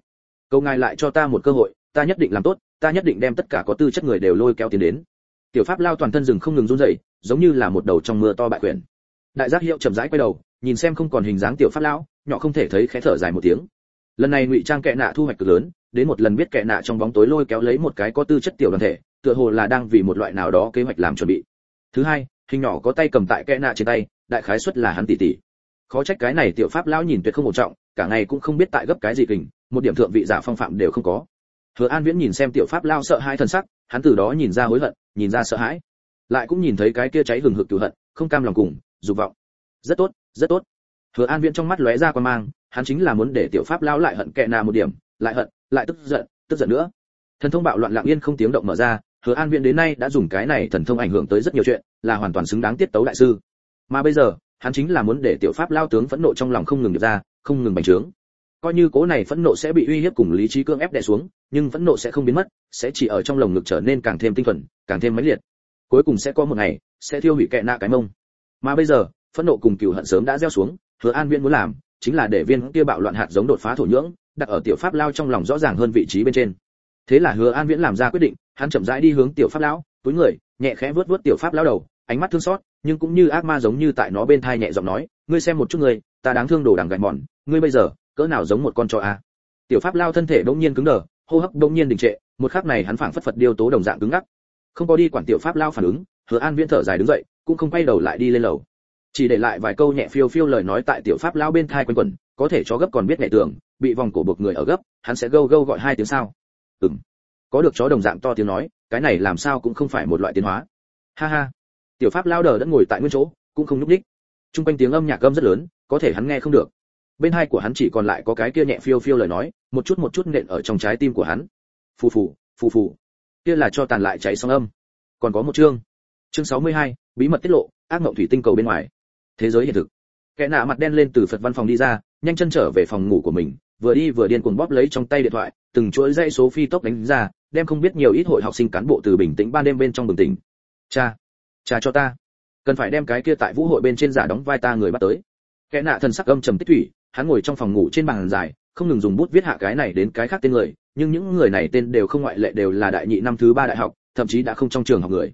Câu ngài lại cho ta một cơ hội, ta nhất định làm tốt, ta nhất định đem tất cả có tư chất người đều lôi kéo tiến đến. Tiểu pháp lao toàn thân rừng không ngừng run rẩy, giống như là một đầu trong mưa to bại quyền đại giác hiệu chậm rãi quay đầu, nhìn xem không còn hình dáng tiểu pháp lão nhỏ không thể thấy khẽ thở dài một tiếng. Lần này ngụy trang kệ nạ thu hoạch cực lớn, đến một lần biết kệ nạ trong bóng tối lôi kéo lấy một cái có tư chất tiểu đoàn thể, tựa hồ là đang vì một loại nào đó kế hoạch làm chuẩn bị. Thứ hai hình nhỏ có tay cầm tại kẽ nạ trên tay, đại khái suất là hắn tỷ tỷ. Khó trách cái này tiểu pháp lão nhìn tuyệt không một trọng, cả ngày cũng không biết tại gấp cái gì kình, một điểm thượng vị giả phong phạm đều không có. Hứa an viễn nhìn xem tiểu pháp lao sợ hai thần sắc, hắn từ đó nhìn ra hối hận, nhìn ra sợ hãi. Lại cũng nhìn thấy cái kia cháy hừng hực cửu hận, không cam lòng cùng, dục vọng. Rất tốt rất tốt. Hứa an viễn trong mắt lóe ra quan mang, hắn chính là muốn để tiểu pháp lao lại hận kẹ nà một điểm, lại hận, lại tức giận tức giận nữa. Thần thông bạo loạn lặng yên không tiếng động mở ra hứa an viễn đến nay đã dùng cái này thần thông ảnh hưởng tới rất nhiều chuyện, là hoàn toàn xứng đáng tiết tấu đại sư. Mà bây giờ, hắn chính là muốn để tiểu pháp lao tướng phẫn nộ trong lòng không ngừng được ra, không ngừng bành trướng. Coi như cố này phẫn nộ sẽ bị uy hiếp cùng lý trí cương ép đè xuống, nhưng phẫn nộ sẽ không biến mất, sẽ chỉ ở trong lồng ngực trở nên càng thêm tinh thuần, càng thêm mãnh liệt. Cuối cùng sẽ có một ngày, sẽ thiêu hủy kẻ nạ cái mông. Mà bây giờ, phẫn nộ cùng cừu hận sớm đã gieo xuống, hứa an viễn muốn làm, chính là để viên kia bạo loạn hạt giống đột phá thổ nhưỡng, đặt ở tiểu pháp lao trong lòng rõ ràng hơn vị trí bên trên. Thế là hứa an viễn làm ra quyết định hắn chậm rãi đi hướng tiểu pháp lão, túi người, nhẹ khẽ vớt vớt tiểu pháp lão đầu, ánh mắt thương xót, nhưng cũng như ác ma giống như tại nó bên thai nhẹ giọng nói, ngươi xem một chút người ta đáng thương đồ đằng gạch mòn, ngươi bây giờ, cỡ nào giống một con chó a? Tiểu pháp lao thân thể đột nhiên cứng đờ, hô hấp đột nhiên đình trệ, một khắc này hắn phảng phất phật điêu tố đồng dạng cứng ngắc. Không có đi quản tiểu pháp lao phản ứng, hứa an viễn thở dài đứng dậy, cũng không quay đầu lại đi lên lầu. Chỉ để lại vài câu nhẹ phiêu phiêu lời nói tại tiểu pháp lao bên thai quanh quẩn, có thể chó gấp còn biết nhẹ tưởng, bị vòng cổ buộc người ở gấp, hắn sẽ gâu gâu gọi hai tiếng sao. Ừng có được chó đồng dạng to tiếng nói cái này làm sao cũng không phải một loại tiến hóa. Ha ha. Tiểu pháp lao đờ đã ngồi tại nguyên chỗ cũng không nhúc nhích. Trung quanh tiếng âm nhạc âm rất lớn có thể hắn nghe không được. Bên hai của hắn chỉ còn lại có cái kia nhẹ phiêu phiêu lời nói một chút một chút nện ở trong trái tim của hắn. Phù phù phù phù. Kia là cho tàn lại cháy sóng âm. Còn có một chương. Chương 62, bí mật tiết lộ ác mộng thủy tinh cầu bên ngoài. Thế giới hiện thực. Kẻ nạ mặt đen lên từ phật văn phòng đi ra nhanh chân trở về phòng ngủ của mình vừa đi vừa điên cuồng bóp lấy trong tay điện thoại từng chuỗi dãy số phi tốc đánh ra đem không biết nhiều ít hội học sinh cán bộ từ bình tĩnh ban đêm bên trong bừng tỉnh. Cha cha cho ta. Cần phải đem cái kia tại vũ hội bên trên giả đóng vai ta người bắt tới. Kẻ nạ thần sắc âm trầm tích thủy, hắn ngồi trong phòng ngủ trên bàn dài, không ngừng dùng bút viết hạ cái này đến cái khác tên người, nhưng những người này tên đều không ngoại lệ đều là đại nhị năm thứ ba đại học, thậm chí đã không trong trường học người.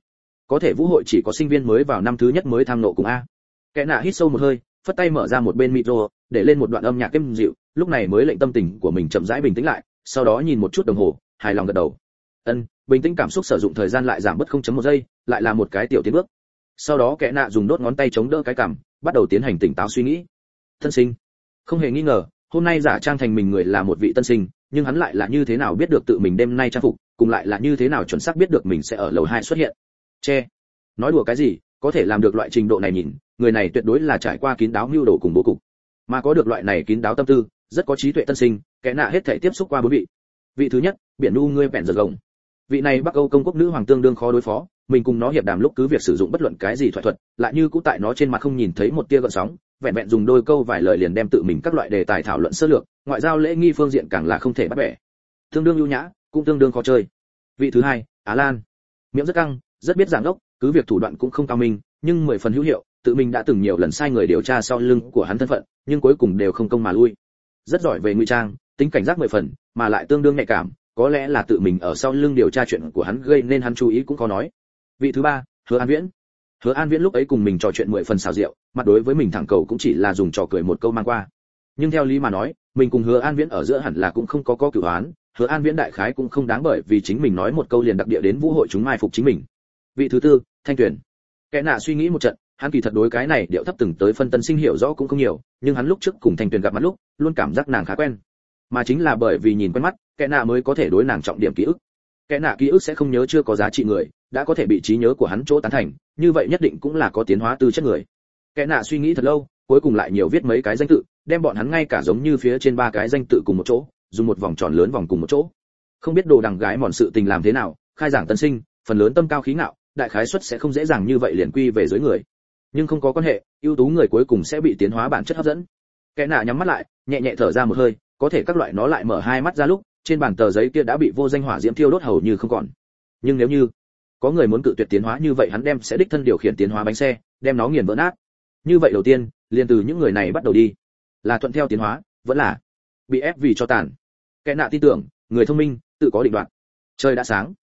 Có thể vũ hội chỉ có sinh viên mới vào năm thứ nhất mới tham nộ cùng a. Kẻ nạ hít sâu một hơi, phất tay mở ra một bên micro để lên một đoạn âm nhạc êm dịu, lúc này mới lệnh tâm tình của mình chậm rãi bình tĩnh lại, sau đó nhìn một chút đồng hồ, hài lòng gật đầu ân, bình tĩnh cảm xúc sử dụng thời gian lại giảm bớt 0.1 giây, lại là một cái tiểu tiến bước. Sau đó kẻ nạ dùng đốt ngón tay chống đỡ cái cằm, bắt đầu tiến hành tỉnh táo suy nghĩ. Thân sinh. Không hề nghi ngờ, hôm nay giả trang thành mình người là một vị tân sinh, nhưng hắn lại là như thế nào biết được tự mình đêm nay trang phục, cùng lại là như thế nào chuẩn xác biết được mình sẽ ở lầu hai xuất hiện. Che. Nói đùa cái gì, có thể làm được loại trình độ này nhìn, người này tuyệt đối là trải qua kín đáo mưu đồ cùng bố cục. Mà có được loại này kín đáo tâm tư, rất có trí tuệ tân sinh, kẻ nạ hết thể tiếp xúc qua bốn vị. Vị thứ nhất, biển nu ngươi vẹn giật gồng vị này bắc âu công quốc nữ hoàng tương đương khó đối phó, mình cùng nó hiệp đàm lúc cứ việc sử dụng bất luận cái gì thỏa thuật, lại như cũ tại nó trên mặt không nhìn thấy một tia gợn sóng, vẹn vẹn dùng đôi câu vài lời liền đem tự mình các loại đề tài thảo luận sơ lược, ngoại giao lễ nghi phương diện càng là không thể bắt bẻ. Tương đương ưu nhã, cũng tương đương khó chơi. Vị thứ hai, á lan. Miệng rất căng, rất biết giảng đốc, cứ việc thủ đoạn cũng không cao minh, nhưng mười phần hữu hiệu, tự mình đã từng nhiều lần sai người điều tra sau lưng của hắn thân phận, nhưng cuối cùng đều không công mà lui. Rất giỏi về ngụy trang, tính cảnh giác mười phần, mà lại tương đương nhạy cảm có lẽ là tự mình ở sau lưng điều tra chuyện của hắn gây nên hắn chú ý cũng có nói. Vị thứ ba, hứa an viễn. Hứa an viễn lúc ấy cùng mình trò chuyện mười phần xào rượu, mặt đối với mình thẳng cầu cũng chỉ là dùng trò cười một câu mang qua. Nhưng theo lý mà nói, mình cùng hứa an viễn ở giữa hẳn là cũng không có có cửu án hứa an viễn đại khái cũng không đáng bởi vì chính mình nói một câu liền đặc địa đến vũ hội chúng mai phục chính mình. Vị thứ tư, thanh Tuyền. Kẻ nạ suy nghĩ một trận, hắn kỳ thật đối cái này điệu thấp từng tới phân tân sinh hiểu rõ cũng không nhiều, nhưng hắn lúc trước cùng thanh tuyền gặp mặt lúc, luôn cảm giác nàng khá quen mà chính là bởi vì nhìn quen mắt, kẻ nạ mới có thể đối nàng trọng điểm ký ức. Kẻ nạ ký ức sẽ không nhớ chưa có giá trị người, đã có thể bị trí nhớ của hắn chỗ tán thành, như vậy nhất định cũng là có tiến hóa tư chất người. Kẻ nạ suy nghĩ thật lâu, cuối cùng lại nhiều viết mấy cái danh tự, đem bọn hắn ngay cả giống như phía trên ba cái danh tự cùng một chỗ, dùng một vòng tròn lớn vòng cùng một chỗ. Không biết đồ đằng gái mòn sự tình làm thế nào, khai giảng tân sinh, phần lớn tâm cao khí ngạo, đại khái suất sẽ không dễ dàng như vậy liền quy về dưới người. Nhưng không có quan hệ, ưu tú người cuối cùng sẽ bị tiến hóa bản chất hấp dẫn. Kẻ nạ nhắm mắt lại, nhẹ nhẹ thở ra một hơi có thể các loại nó lại mở hai mắt ra lúc, trên bàn tờ giấy kia đã bị vô danh hỏa diễm thiêu đốt hầu như không còn. Nhưng nếu như có người muốn cự tuyệt tiến hóa như vậy hắn đem sẽ đích thân điều khiển tiến hóa bánh xe, đem nó nghiền vỡ nát. Như vậy đầu tiên, liền từ những người này bắt đầu đi. Là thuận theo tiến hóa, vẫn là bị ép vì cho tàn. Kẻ nạ tin tưởng, người thông minh, tự có định đoạt. Trời đã sáng.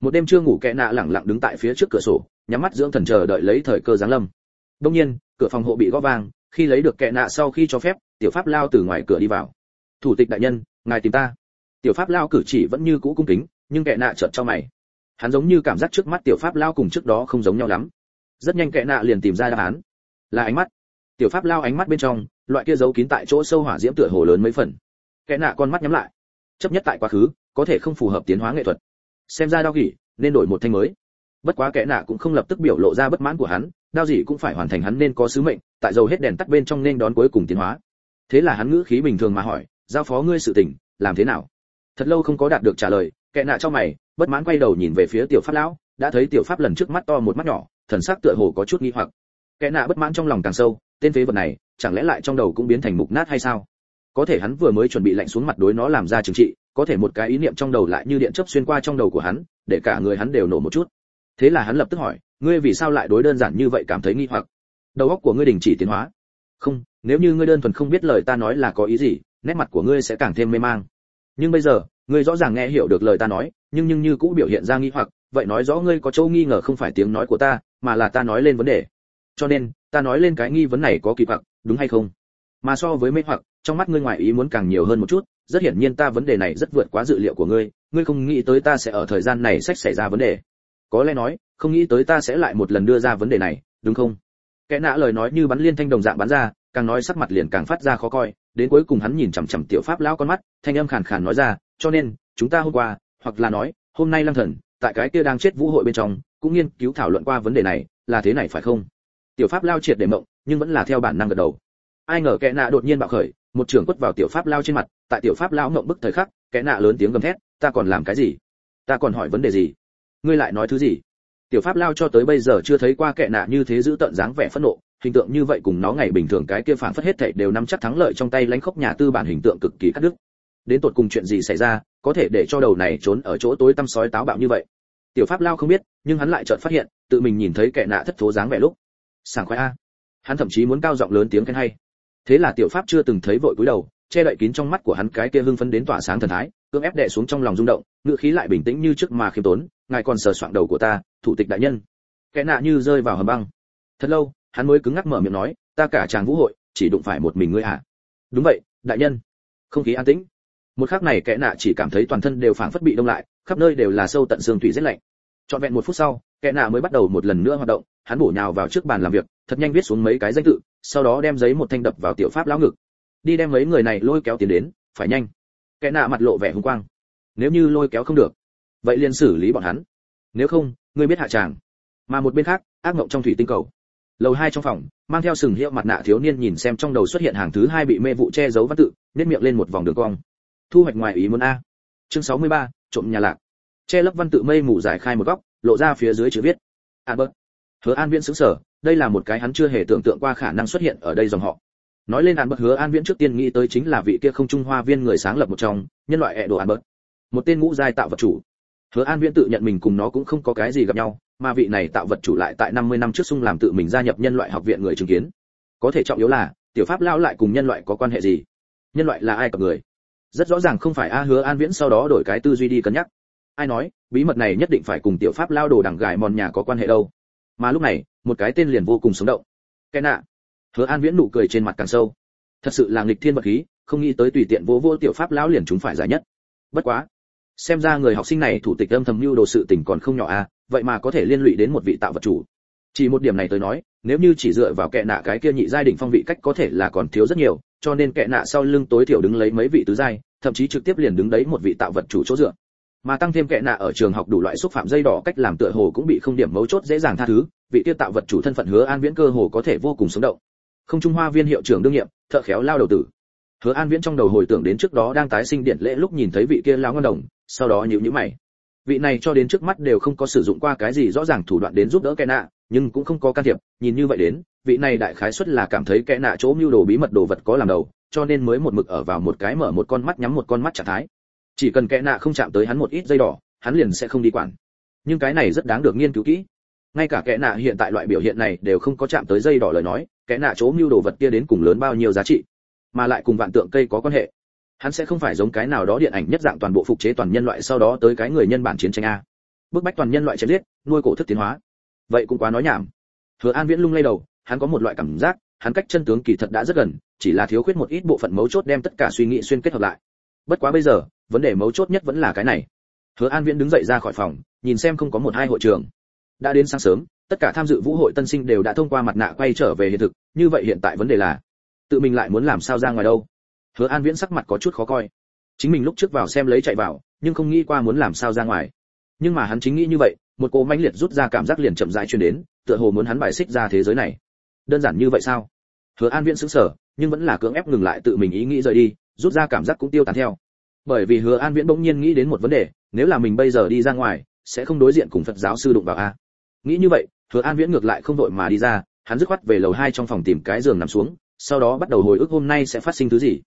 Một đêm chưa ngủ kẻ nạ lẳng lặng đứng tại phía trước cửa sổ, nhắm mắt dưỡng thần chờ đợi lấy thời cơ giáng lâm. Đông nhiên, cửa phòng hộ bị gõ vang, khi lấy được kẻ nạ sau khi cho phép, tiểu pháp lao từ ngoài cửa đi vào thủ tịch đại nhân, ngài tìm ta. Tiểu pháp lao cử chỉ vẫn như cũ cung kính, nhưng kệ nạ chợt cho mày. Hắn giống như cảm giác trước mắt tiểu pháp lao cùng trước đó không giống nhau lắm. Rất nhanh kệ nạ liền tìm ra đáp án. Là ánh mắt. Tiểu pháp lao ánh mắt bên trong, loại kia giấu kín tại chỗ sâu hỏa diễm tựa hồ lớn mấy phần. Kệ nạ con mắt nhắm lại. Chấp nhất tại quá khứ, có thể không phù hợp tiến hóa nghệ thuật. Xem ra đau gỉ nên đổi một thanh mới. Bất quá kẻ nạ cũng không lập tức biểu lộ ra bất mãn của hắn đao gì cũng phải hoàn thành hắn nên có sứ mệnh, tại dầu hết đèn tắt bên trong nên đón cuối cùng tiến hóa. Thế là hắn ngữ khí bình thường mà hỏi giao phó ngươi sự tình, làm thế nào? Thật lâu không có đạt được trả lời, kẻ nạ cho mày, bất mãn quay đầu nhìn về phía tiểu pháp lão, đã thấy tiểu pháp lần trước mắt to một mắt nhỏ, thần sắc tựa hồ có chút nghi hoặc. Kẻ nạ bất mãn trong lòng càng sâu, tên phế vật này, chẳng lẽ lại trong đầu cũng biến thành mục nát hay sao? Có thể hắn vừa mới chuẩn bị lạnh xuống mặt đối nó làm ra trừng trị, có thể một cái ý niệm trong đầu lại như điện chớp xuyên qua trong đầu của hắn, để cả người hắn đều nổ một chút. Thế là hắn lập tức hỏi, ngươi vì sao lại đối đơn giản như vậy cảm thấy nghi hoặc? Đầu óc của ngươi đình chỉ tiến hóa. Không, nếu như ngươi đơn thuần không biết lời ta nói là có ý gì nét mặt của ngươi sẽ càng thêm mê mang. Nhưng bây giờ, ngươi rõ ràng nghe hiểu được lời ta nói, nhưng nhưng như cũ biểu hiện ra nghi hoặc, vậy nói rõ ngươi có chỗ nghi ngờ không phải tiếng nói của ta, mà là ta nói lên vấn đề. Cho nên, ta nói lên cái nghi vấn này có kỳ hoặc đúng hay không? Mà so với mê hoặc, trong mắt ngươi ngoại ý muốn càng nhiều hơn một chút, rất hiển nhiên ta vấn đề này rất vượt quá dự liệu của ngươi ngươi không nghĩ tới ta sẽ ở thời gian này sách xảy ra vấn đề. Có lẽ nói, không nghĩ tới ta sẽ lại một lần đưa ra vấn đề này, đúng không? Kẻ nã lời nói như bắn liên thanh đồng dạng bắn ra càng nói sắc mặt liền càng phát ra khó coi, đến cuối cùng hắn nhìn chằm chằm tiểu pháp lão con mắt, thanh âm khàn khàn nói ra, cho nên, chúng ta hôm qua, hoặc là nói, hôm nay lăng thần, tại cái kia đang chết vũ hội bên trong, cũng nghiên cứu thảo luận qua vấn đề này, là thế này phải không? Tiểu pháp lao triệt để mộng, nhưng vẫn là theo bản năng gật đầu. Ai ngờ kẻ nạ đột nhiên bạo khởi, một trường quất vào tiểu pháp lao trên mặt, tại tiểu pháp lao ngậm bức thời khắc, kẻ nạ lớn tiếng gầm thét, ta còn làm cái gì? Ta còn hỏi vấn đề gì? Ngươi lại nói thứ gì? Tiểu pháp lao cho tới bây giờ chưa thấy qua kẻ nạ như thế giữ tận dáng vẻ phẫn nộ hình tượng như vậy cùng nó ngày bình thường cái kia phản phất hết thảy đều nắm chắc thắng lợi trong tay lánh khốc nhà tư bản hình tượng cực kỳ cắt đứt. Đến tột cùng chuyện gì xảy ra, có thể để cho đầu này trốn ở chỗ tối tăm sói táo bạo như vậy? Tiểu pháp lao không biết, nhưng hắn lại chợt phát hiện, tự mình nhìn thấy kẻ nạ thất thố dáng vẻ lúc. Sảng khoái a. Hắn thậm chí muốn cao giọng lớn tiếng khen hay. Thế là tiểu pháp chưa từng thấy vội cúi đầu, che đậy kín trong mắt của hắn cái kia hưng phấn đến tỏa sáng thần thái, cưỡng ép đè xuống trong lòng rung động ngựa khí lại bình tĩnh như trước mà khiêm tốn, ngài còn sờ soạng đầu của ta, thủ tịch đại nhân. Kẻ nạ như rơi vào hầm băng. Thật lâu hắn mới cứng ngắc mở miệng nói, ta cả chàng vũ hội, chỉ đụng phải một mình ngươi à? Đúng vậy, đại nhân. Không khí an tĩnh. Một khắc này kẻ nạ chỉ cảm thấy toàn thân đều phảng phất bị đông lại, khắp nơi đều là sâu tận xương thủy rét lạnh. Trọn vẹn một phút sau, kẻ nạ mới bắt đầu một lần nữa hoạt động, hắn bổ nhào vào trước bàn làm việc, thật nhanh viết xuống mấy cái danh tự, sau đó đem giấy một thanh đập vào tiểu pháp lão ngực. Đi đem mấy người này lôi kéo tiền đến, phải nhanh. Kẻ nạ mặt lộ vẻ hung quang. Nếu như lôi kéo không được, vậy liền xử lý bọn hắn. Nếu không, ngươi biết hạ tràng mà một bên khác, ác mộng trong thủy tinh cầu lầu hai trong phòng mang theo sừng hiệu mặt nạ thiếu niên nhìn xem trong đầu xuất hiện hàng thứ hai bị mê vụ che giấu văn tự nét miệng lên một vòng đường cong. Thu hoạch ngoài ý muốn a. Chương 63, trộm nhà lạc. Che lấp văn tự mây mù giải khai một góc lộ ra phía dưới chữ viết. Albert. Hứa an viễn xứng sở đây là một cái hắn chưa hề tưởng tượng qua khả năng xuất hiện ở đây dòng họ. Nói lên albert hứa an viễn trước tiên nghĩ tới chính là vị kia không trung hoa viên người sáng lập một trong nhân loại hệ đồ albert. Một tên ngũ giai tạo vật chủ. Hứa an viễn tự nhận mình cùng nó cũng không có cái gì gặp nhau mà vị này tạo vật chủ lại tại 50 năm trước xung làm tự mình gia nhập nhân loại học viện người chứng kiến. Có thể trọng yếu là, tiểu pháp lao lại cùng nhân loại có quan hệ gì? Nhân loại là ai cả người? Rất rõ ràng không phải a hứa an viễn sau đó đổi cái tư duy đi cân nhắc. Ai nói, bí mật này nhất định phải cùng tiểu pháp lao đồ đằng gài mòn nhà có quan hệ đâu. Mà lúc này, một cái tên liền vô cùng sống động. Cái nạ. Hứa an viễn nụ cười trên mặt càng sâu. Thật sự là nghịch thiên vật khí, không nghĩ tới tùy tiện vô vô tiểu pháp lão liền chúng phải giải nhất. Bất quá xem ra người học sinh này thủ tịch âm thầm mưu đồ sự tình còn không nhỏ a vậy mà có thể liên lụy đến một vị tạo vật chủ. Chỉ một điểm này tôi nói, nếu như chỉ dựa vào kệ nạ cái kia nhị giai đỉnh phong vị cách có thể là còn thiếu rất nhiều, cho nên kệ nạ sau lưng tối thiểu đứng lấy mấy vị tứ giai, thậm chí trực tiếp liền đứng đấy một vị tạo vật chủ chỗ dựa. Mà tăng thêm kệ nạ ở trường học đủ loại xúc phạm dây đỏ cách làm tựa hồ cũng bị không điểm mấu chốt dễ dàng tha thứ, vị tiêu tạo vật chủ thân phận hứa an viễn cơ hồ có thể vô cùng sống động. Không trung hoa viên hiệu trưởng đương nhiệm, thợ khéo lao đầu tử. Hứa an viễn trong đầu hồi tưởng đến trước đó đang tái sinh điện lễ lúc nhìn thấy vị kia lao ngon đồng sau đó nhíu nhíu mày. Vị này cho đến trước mắt đều không có sử dụng qua cái gì rõ ràng thủ đoạn đến giúp đỡ kẻ nạ, nhưng cũng không có can thiệp, nhìn như vậy đến, vị này đại khái suất là cảm thấy kẻ nạ chỗ mưu đồ bí mật đồ vật có làm đầu, cho nên mới một mực ở vào một cái mở một con mắt nhắm một con mắt trạng thái. Chỉ cần kẻ nạ không chạm tới hắn một ít dây đỏ, hắn liền sẽ không đi quản. Nhưng cái này rất đáng được nghiên cứu kỹ. Ngay cả kẻ nạ hiện tại loại biểu hiện này đều không có chạm tới dây đỏ lời nói, kẻ nạ chỗ mưu đồ vật kia đến cùng lớn bao nhiêu giá trị, mà lại cùng vạn tượng cây có quan hệ hắn sẽ không phải giống cái nào đó điện ảnh nhất dạng toàn bộ phục chế toàn nhân loại sau đó tới cái người nhân bản chiến tranh a. Bức bách toàn nhân loại chết liệt nuôi cổ thức tiến hóa. Vậy cũng quá nói nhảm. Hứa an viễn lung lay đầu, hắn có một loại cảm giác, hắn cách chân tướng kỳ thật đã rất gần, chỉ là thiếu khuyết một ít bộ phận mấu chốt đem tất cả suy nghĩ xuyên kết hợp lại. Bất quá bây giờ, vấn đề mấu chốt nhất vẫn là cái này. Hứa an viễn đứng dậy ra khỏi phòng, nhìn xem không có một hai hội trường. Đã đến sáng sớm, tất cả tham dự vũ hội tân sinh đều đã thông qua mặt nạ quay trở về hiện thực, như vậy hiện tại vấn đề là, tự mình lại muốn làm sao ra ngoài đâu? Hứa an viễn sắc mặt có chút khó coi. Chính mình lúc trước vào xem lấy chạy vào, nhưng không nghĩ qua muốn làm sao ra ngoài. Nhưng mà hắn chính nghĩ như vậy, một cô mãnh liệt rút ra cảm giác liền chậm rãi truyền đến, tựa hồ muốn hắn bài xích ra thế giới này. Đơn giản như vậy sao? Hứa an viễn sững sờ, nhưng vẫn là cưỡng ép ngừng lại tự mình ý nghĩ rời đi, rút ra cảm giác cũng tiêu tán theo. Bởi vì hứa an viễn bỗng nhiên nghĩ đến một vấn đề, nếu là mình bây giờ đi ra ngoài, sẽ không đối diện cùng phật giáo sư đụng vào a. Nghĩ như vậy, hứa an viễn ngược lại không đội mà đi ra, hắn dứt khoát về lầu hai trong phòng tìm cái giường nằm xuống, sau đó bắt đầu hồi ức hôm nay sẽ phát sinh thứ gì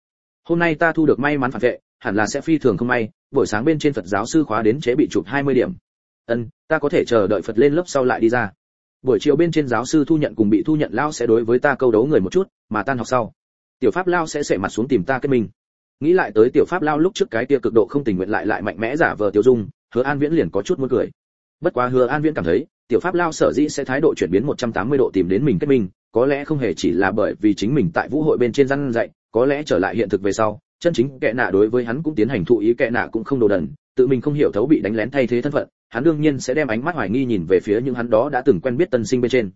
hôm nay ta thu được may mắn phản vệ, hẳn là sẽ phi thường không may, buổi sáng bên trên phật giáo sư khóa đến chế bị chụp 20 điểm. Ân, ta có thể chờ đợi phật lên lớp sau lại đi ra. Buổi chiều bên trên giáo sư thu nhận cùng bị thu nhận lao sẽ đối với ta câu đấu người một chút, mà tan học sau. Tiểu pháp lao sẽ sệ mặt xuống tìm ta kết mình nghĩ lại tới tiểu pháp lao lúc trước cái kia cực độ không tình nguyện lại lại mạnh mẽ giả vờ tiêu dung, hứa an viễn liền có chút muốn cười. Bất quá hứa an viễn cảm thấy, tiểu pháp lao sở dĩ sẽ thái độ chuyển biến 180 độ tìm đến mình kết minh, có lẽ không hề chỉ là bởi vì chính mình tại vũ hội bên trên răn dạy có lẽ trở lại hiện thực về sau, chân chính kẻ nạ đối với hắn cũng tiến hành thụ ý, kẻ nạ cũng không đồ đần, tự mình không hiểu thấu bị đánh lén thay thế thân phận, hắn đương nhiên sẽ đem ánh mắt hoài nghi nhìn về phía những hắn đó đã từng quen biết tân sinh bên trên.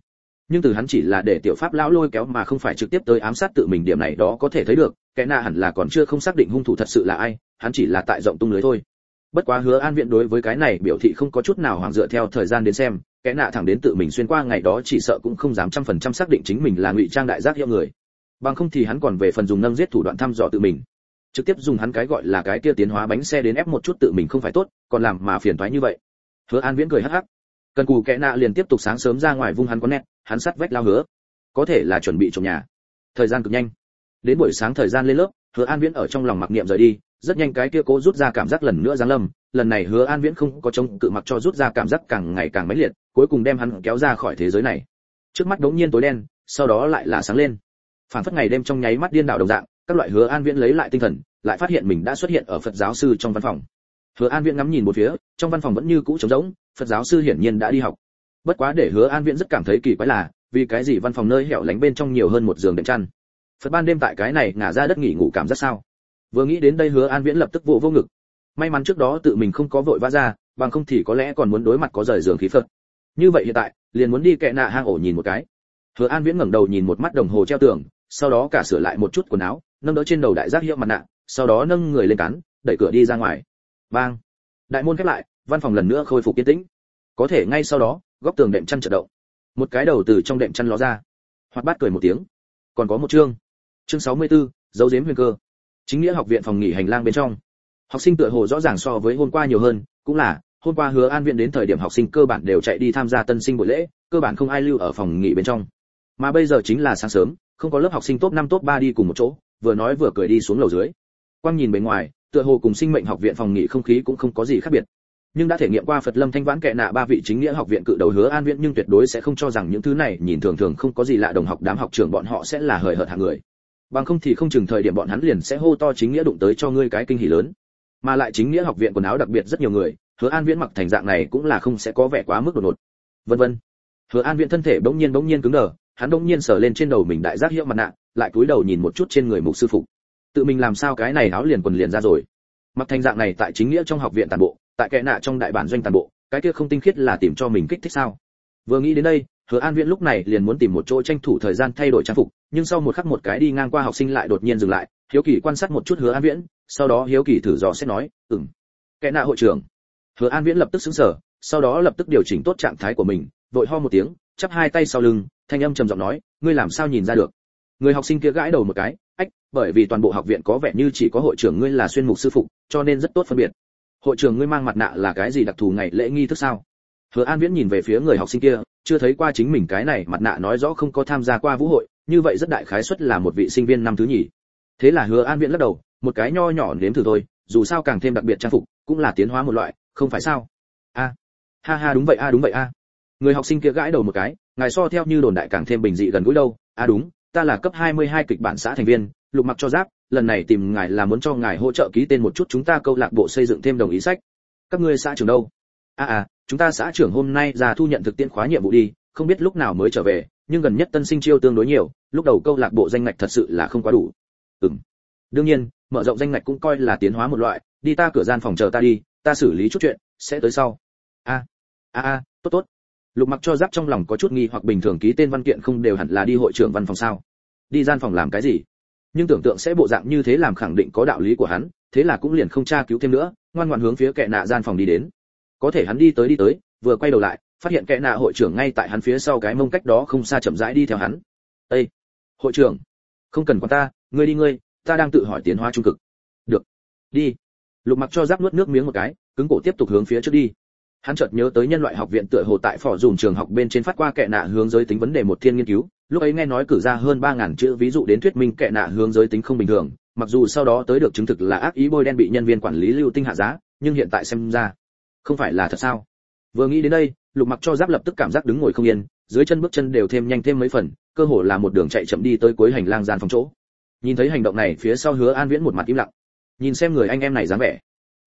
Nhưng từ hắn chỉ là để tiểu pháp lão lôi kéo mà không phải trực tiếp tới ám sát tự mình, điểm này đó có thể thấy được, kẻ nạ hẳn là còn chưa không xác định hung thủ thật sự là ai, hắn chỉ là tại rộng tung lưới thôi. Bất quá hứa an viện đối với cái này biểu thị không có chút nào hoàng dựa theo thời gian đến xem, kẻ nạ thẳng đến tự mình xuyên qua ngày đó chỉ sợ cũng không dám trăm phần trăm xác định chính mình là ngụy trang đại giác hiệu người bằng không thì hắn còn về phần dùng nâng giết thủ đoạn thăm dò tự mình. Trực tiếp dùng hắn cái gọi là cái kia tiến hóa bánh xe đến ép một chút tự mình không phải tốt, còn làm mà phiền toái như vậy. Hứa an viễn cười hắc hắc. Cần cù kẽ nạ liền tiếp tục sáng sớm ra ngoài vung hắn có nét, hắn sắt vách lao hứa. Có thể là chuẩn bị trong nhà. Thời gian cực nhanh. Đến buổi sáng thời gian lên lớp, hứa an viễn ở trong lòng mặc niệm rời đi, rất nhanh cái kia cố rút ra cảm giác lần nữa giáng lâm. Lần này hứa an viễn không có chống cự mặc cho rút ra cảm giác càng ngày càng mãnh liệt, cuối cùng đem hắn kéo ra khỏi thế giới này. Trước mắt đống nhiên tối đen, sau đó lại là sáng lên phản phất ngày đêm trong nháy mắt điên đảo đồng dạng, các loại hứa an viễn lấy lại tinh thần, lại phát hiện mình đã xuất hiện ở phật giáo sư trong văn phòng. Hứa an viễn ngắm nhìn một phía, trong văn phòng vẫn như cũ trống rỗng, phật giáo sư hiển nhiên đã đi học. Bất quá để hứa an viễn rất cảm thấy kỳ quái là, vì cái gì văn phòng nơi hẻo lánh bên trong nhiều hơn một giường đệm chăn? Phật ban đêm tại cái này ngả ra đất nghỉ ngủ cảm giác sao? Vừa nghĩ đến đây hứa an viễn lập tức vụ vô ngực. May mắn trước đó tự mình không có vội vã ra, bằng không thì có lẽ còn muốn đối mặt có rời giường khí phật. Như vậy hiện tại, liền muốn đi kệ nạ hang ổ nhìn một cái. Hứa an viễn ngẩng đầu nhìn một mắt đồng hồ treo tường sau đó cả sửa lại một chút quần áo nâng đỡ trên đầu đại giác hiệu mặt nạ sau đó nâng người lên cắn đẩy cửa đi ra ngoài. Bang! Đại môn khép lại văn phòng lần nữa khôi phục yên tĩnh. Có thể ngay sau đó góc tường đệm chăn chợt động. Một cái đầu từ trong đệm chăn ló ra. Hoạt bát cười một tiếng. Còn có một chương. Chương 64, dấu giếm huyền cơ. Chính nghĩa học viện phòng nghỉ hành lang bên trong. Học sinh tựa hồ rõ ràng so với hôm qua nhiều hơn cũng là hôm qua hứa an viện đến thời điểm học sinh cơ bản đều chạy đi tham gia tân sinh buổi lễ cơ bản không ai lưu ở phòng nghỉ bên trong. Mà bây giờ chính là sáng sớm không có lớp học sinh top năm, top ba đi cùng một chỗ, vừa nói vừa cười đi xuống lầu dưới. Quang nhìn bên ngoài, tựa hồ cùng sinh mệnh học viện phòng nghỉ không khí cũng không có gì khác biệt. Nhưng đã thể nghiệm qua phật lâm thanh vãn kệ nạ ba vị chính nghĩa học viện cự đầu hứa an viễn nhưng tuyệt đối sẽ không cho rằng những thứ này, nhìn thường thường không có gì lạ đồng học đám học trưởng bọn họ sẽ là hời hợt hạng người. Bằng không thì không chừng thời điểm bọn hắn liền sẽ hô to chính nghĩa đụng tới cho ngươi cái kinh hỉ lớn. Mà lại chính nghĩa học viện quần áo đặc biệt rất nhiều người, hứa an viễn mặc thành dạng này cũng là không sẽ có vẻ quá mức đột ngột. Vân vân. Hứa an viễn thân thể bỗng nhiên bỗng nhiên cứng đờ hắn bỗng nhiên sờ lên trên đầu mình đại giác hiệu mặt nạ, lại cúi đầu nhìn một chút trên người mục sư phụ. Tự mình làm sao cái này áo liền quần liền ra rồi? Mặc thành dạng này tại chính nghĩa trong học viện toàn bộ, tại kệ nạ trong đại bản doanh toàn bộ, cái kia không tinh khiết là tìm cho mình kích thích sao? Vừa nghĩ đến đây, hứa an viễn lúc này liền muốn tìm một chỗ tranh thủ thời gian thay đổi trang phục, nhưng sau một khắc một cái đi ngang qua học sinh lại đột nhiên dừng lại, hiếu kỳ quan sát một chút hứa an viễn, sau đó hiếu kỳ thử dò xét nói, ừm. Kệ nạ hội trưởng. Hứa an viễn lập tức xứng sở sau đó lập tức điều chỉnh tốt trạng thái của mình, vội ho một tiếng, chắp hai tay sau lưng thanh âm trầm giọng nói, ngươi làm sao nhìn ra được? Người học sinh kia gãi đầu một cái, ách, bởi vì toàn bộ học viện có vẻ như chỉ có hội trưởng ngươi là xuyên mục sư phụ, cho nên rất tốt phân biệt. Hội trưởng ngươi mang mặt nạ là cái gì đặc thù ngày lễ nghi thức sao? Hứa an viễn nhìn về phía người học sinh kia, chưa thấy qua chính mình cái này mặt nạ nói rõ không có tham gia qua vũ hội, như vậy rất đại khái suất là một vị sinh viên năm thứ nhì. Thế là hứa an viễn lắc đầu, một cái nho nhỏ nếm thử thôi, dù sao càng thêm đặc biệt trang phục, cũng là tiến hóa một loại, không phải sao? A, ha ha, đúng vậy a, đúng vậy a. Người học sinh kia gãi đầu một cái ngài so theo như đồn đại càng thêm bình dị gần gũi đâu. A đúng ta là cấp 22 kịch bản xã thành viên lục mặc cho giáp lần này tìm ngài là muốn cho ngài hỗ trợ ký tên một chút chúng ta câu lạc bộ xây dựng thêm đồng ý sách. Các ngươi xã trưởng đâu? A à, à chúng ta xã trưởng hôm nay ra thu nhận thực tiễn khóa nhiệm vụ đi không biết lúc nào mới trở về nhưng gần nhất tân sinh chiêu tương đối nhiều lúc đầu câu lạc bộ danh ngạch thật sự là không quá đủ. Ừm. Đương nhiên mở rộng danh ngạch cũng coi là tiến hóa một loại đi ta cửa gian phòng chờ ta đi ta xử lý chút chuyện sẽ tới sau. A a a tốt tốt lục mặc cho giáp trong lòng có chút nghi hoặc bình thường ký tên văn kiện không đều hẳn là đi hội trưởng văn phòng sao? Đi gian phòng làm cái gì? Nhưng tưởng tượng sẽ bộ dạng như thế làm khẳng định có đạo lý của hắn, thế là cũng liền không tra cứu thêm nữa, ngoan ngoãn hướng phía kệ nạ gian phòng đi đến. Có thể hắn đi tới đi tới, vừa quay đầu lại, phát hiện kệ nạ hội trưởng ngay tại hắn phía sau cái mông cách đó không xa chậm rãi đi theo hắn. Ê! hội trưởng, không cần quan ta, ngươi đi ngươi, ta đang tự hỏi tiến hóa trung cực. Được, đi. Lục mặc cho giáp nuốt nước miếng một cái, cứng cổ tiếp tục hướng phía trước đi hắn chợt nhớ tới nhân loại học viện tựa hồ tại phò dùng trường học bên trên phát qua kệ nạ hướng giới tính vấn đề một thiên nghiên cứu. Lúc ấy nghe nói cử ra hơn ba ngàn chữ ví dụ đến thuyết minh kệ nạ hướng giới tính không bình thường. Mặc dù sau đó tới được chứng thực là ác ý bôi đen bị nhân viên quản lý lưu tinh hạ giá, nhưng hiện tại xem ra, không phải là thật sao? Vừa nghĩ đến đây, lục mặc cho giáp lập tức cảm giác đứng ngồi không yên, dưới chân bước chân đều thêm nhanh thêm mấy phần, cơ hồ là một đường chạy chậm đi tới cuối hành lang gian phòng chỗ. Nhìn thấy hành động này, phía sau hứa an viễn một mặt im lặng. Nhìn xem người anh em này dáng vẻ,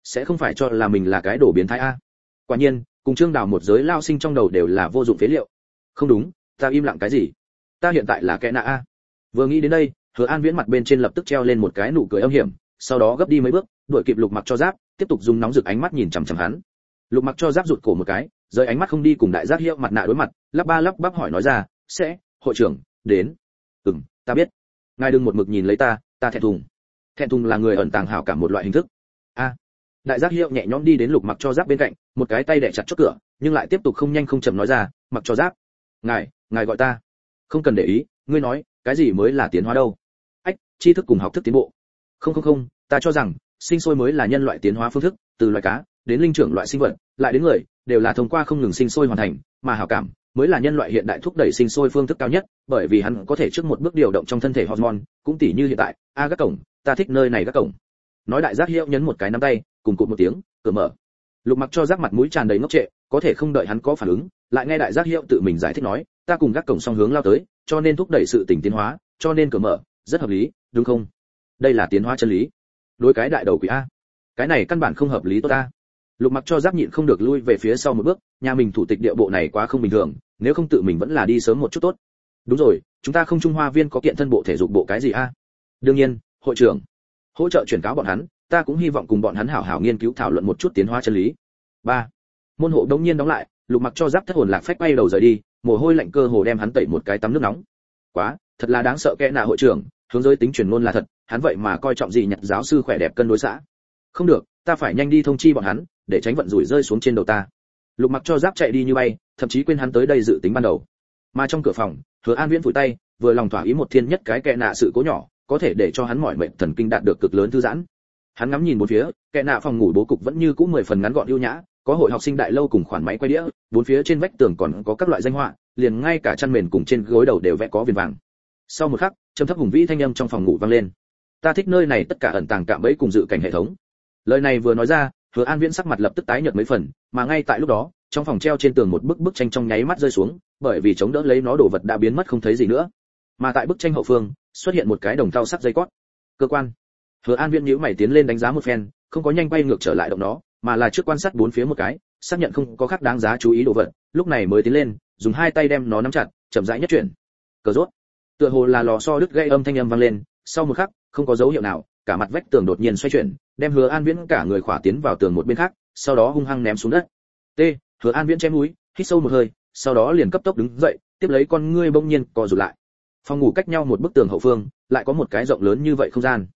sẽ không phải cho là mình là cái đổ biến thái a quả nhiên, cùng trương đào một giới lao sinh trong đầu đều là vô dụng phế liệu. Không đúng, ta im lặng cái gì? Ta hiện tại là kẻ nạ a. Vừa nghĩ đến đây, hứa an viễn mặt bên trên lập tức treo lên một cái nụ cười âm hiểm, sau đó gấp đi mấy bước, đuổi kịp lục mặc cho giáp, tiếp tục dùng nóng rực ánh mắt nhìn chằm chằm hắn. Lục mặc cho giáp rụt cổ một cái, rời ánh mắt không đi cùng đại giác hiệu mặt nạ đối mặt, lắp ba lắp bắp hỏi nói ra, sẽ, hội trưởng, đến. Ừm, ta biết. Ngài đừng một mực nhìn lấy ta ta thẹn thùng. Thẹn thùng là người ẩn tàng hảo cả một loại hình thức. A đại giác hiệu nhẹ nhõm đi đến lục mặc cho giáp bên cạnh, một cái tay đẻ chặt chốt cửa, nhưng lại tiếp tục không nhanh không chậm nói ra, mặc cho giáp. Ngài ngài gọi ta. Không cần để ý, ngươi nói, cái gì mới là tiến hóa đâu? Ách, tri thức cùng học thức tiến bộ. Không không không, ta cho rằng, sinh sôi mới là nhân loại tiến hóa phương thức, từ loài cá, đến linh trưởng loại sinh vật, lại đến người, đều là thông qua không ngừng sinh sôi hoàn thành, mà hảo cảm mới là nhân loại hiện đại thúc đẩy sinh sôi phương thức cao nhất, bởi vì hắn có thể trước một bước điều động trong thân thể hormone, cũng tỉ như hiện tại, a các cổng, ta thích nơi này các cổng. Nói đại giác hiệu nhấn một cái nắm tay cùng cụt một tiếng, cửa mở. Lục mặc cho giác mặt mũi tràn đầy ngốc trệ, có thể không đợi hắn có phản ứng, lại nghe đại giác hiệu tự mình giải thích nói, ta cùng gác cổng song hướng lao tới, cho nên thúc đẩy sự tỉnh tiến hóa, cho nên cửa mở, rất hợp lý, đúng không? Đây là tiến hóa chân lý. Đối cái đại đầu quỷ a. Cái này căn bản không hợp lý tốt ta lục mặc cho giáp nhịn không được lui về phía sau một bước, nhà mình thủ tịch địa bộ này quá không bình thường, nếu không tự mình vẫn là đi sớm một chút tốt. Đúng rồi, chúng ta không trung hoa viên có kiện thân bộ thể dục bộ cái gì a? Đương nhiên, hội trưởng, hỗ trợ chuyển cáo bọn hắn ta cũng hy vọng cùng bọn hắn hảo hảo nghiên cứu thảo luận một chút tiến hóa chân lý. Ba, môn hộ đống nhiên đóng lại, lục mặc cho giáp thất hồn lạc phách bay đầu rời đi, mồ hôi lạnh cơ hồ đem hắn tẩy một cái tắm nước nóng. Quá, thật là đáng sợ kẻ nạ hội trưởng, hướng giới tính truyền ngôn là thật, hắn vậy mà coi trọng gì nhặt giáo sư khỏe đẹp cân đối xã. Không được, ta phải nhanh đi thông chi bọn hắn, để tránh vận rủi rơi xuống trên đầu ta. Lục mặc cho giáp chạy đi như bay, thậm chí quên hắn tới đây dự tính ban đầu. Mà trong cửa phòng, hứa an viễn phủi tay, vừa lòng thỏa ý một thiên nhất cái kẻ nạ sự cố nhỏ, có thể để cho hắn mỏi mệt thần kinh đạt được cực lớn thư giãn hắn ngắm nhìn bốn phía, kẻ nạ phòng ngủ bố cục vẫn như cũ mười phần ngắn gọn ưu nhã, có hội học sinh đại lâu cùng khoản máy quay đĩa, bốn phía trên vách tường còn có các loại danh họa, liền ngay cả chăn mền cùng trên gối đầu đều vẽ có viền vàng. Sau một khắc, trầm thấp hùng vĩ thanh âm trong phòng ngủ vang lên. Ta thích nơi này tất cả ẩn tàng cạm bẫy cùng dự cảnh hệ thống. Lời này vừa nói ra, hứa an viễn sắc mặt lập tức tái nhợt mấy phần, mà ngay tại lúc đó, trong phòng treo trên tường một bức bức tranh trong nháy mắt rơi xuống, bởi vì chống đỡ lấy nó đồ vật đã biến mất không thấy gì nữa. Mà tại bức tranh hậu phương, xuất hiện một cái đồng thau sắc dây cót. Cơ quan hứa an viễn nhíu mày tiến lên đánh giá một phen không có nhanh bay ngược trở lại động nó mà là trước quan sát bốn phía một cái xác nhận không có khác đáng giá chú ý đồ vật lúc này mới tiến lên dùng hai tay đem nó nắm chặt chậm rãi nhất chuyển. Cờ rốt. Tựa hồ là lò xo đứt gây âm thanh âm vang lên sau một khắc không có dấu hiệu nào cả mặt vách tường đột nhiên xoay chuyển đem hứa an viễn cả người khỏa tiến vào tường một bên khác sau đó hung hăng ném xuống đất. T hứa an viễn chém mũi, hít sâu một hơi sau đó liền cấp tốc đứng dậy tiếp lấy con ngươi bỗng nhiên co rụt lại. Phòng ngủ cách nhau một bức tường hậu phương lại có một cái rộng lớn như vậy không gian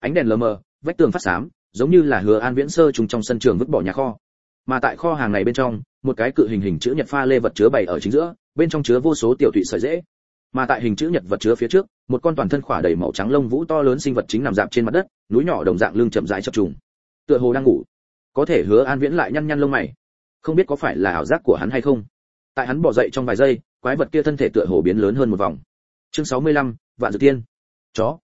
ánh đèn lờ mờ vách tường phát xám giống như là hứa an viễn sơ trùng trong sân trường vứt bỏ nhà kho. Mà tại kho hàng này bên trong một cái cự hình hình chữ nhật pha lê vật chứa bày ở chính giữa bên trong chứa vô số tiểu thủy sợi dễ. Mà tại hình chữ nhật vật chứa phía trước một con toàn thân khỏa đầy màu trắng lông vũ to lớn sinh vật chính nằm dạp trên mặt đất núi nhỏ đồng dạng lưng chậm rãi chập trùng. Tựa hồ đang ngủ. Có thể hứa an viễn lại nhăn nhăn lông mày. Không biết có phải là ảo giác của hắn hay không. Tại hắn bỏ dậy trong vài giây quái vật kia thân thể tựa hồ biến lớn hơn một vòng. Chương 65, vạn dược tiên. Chó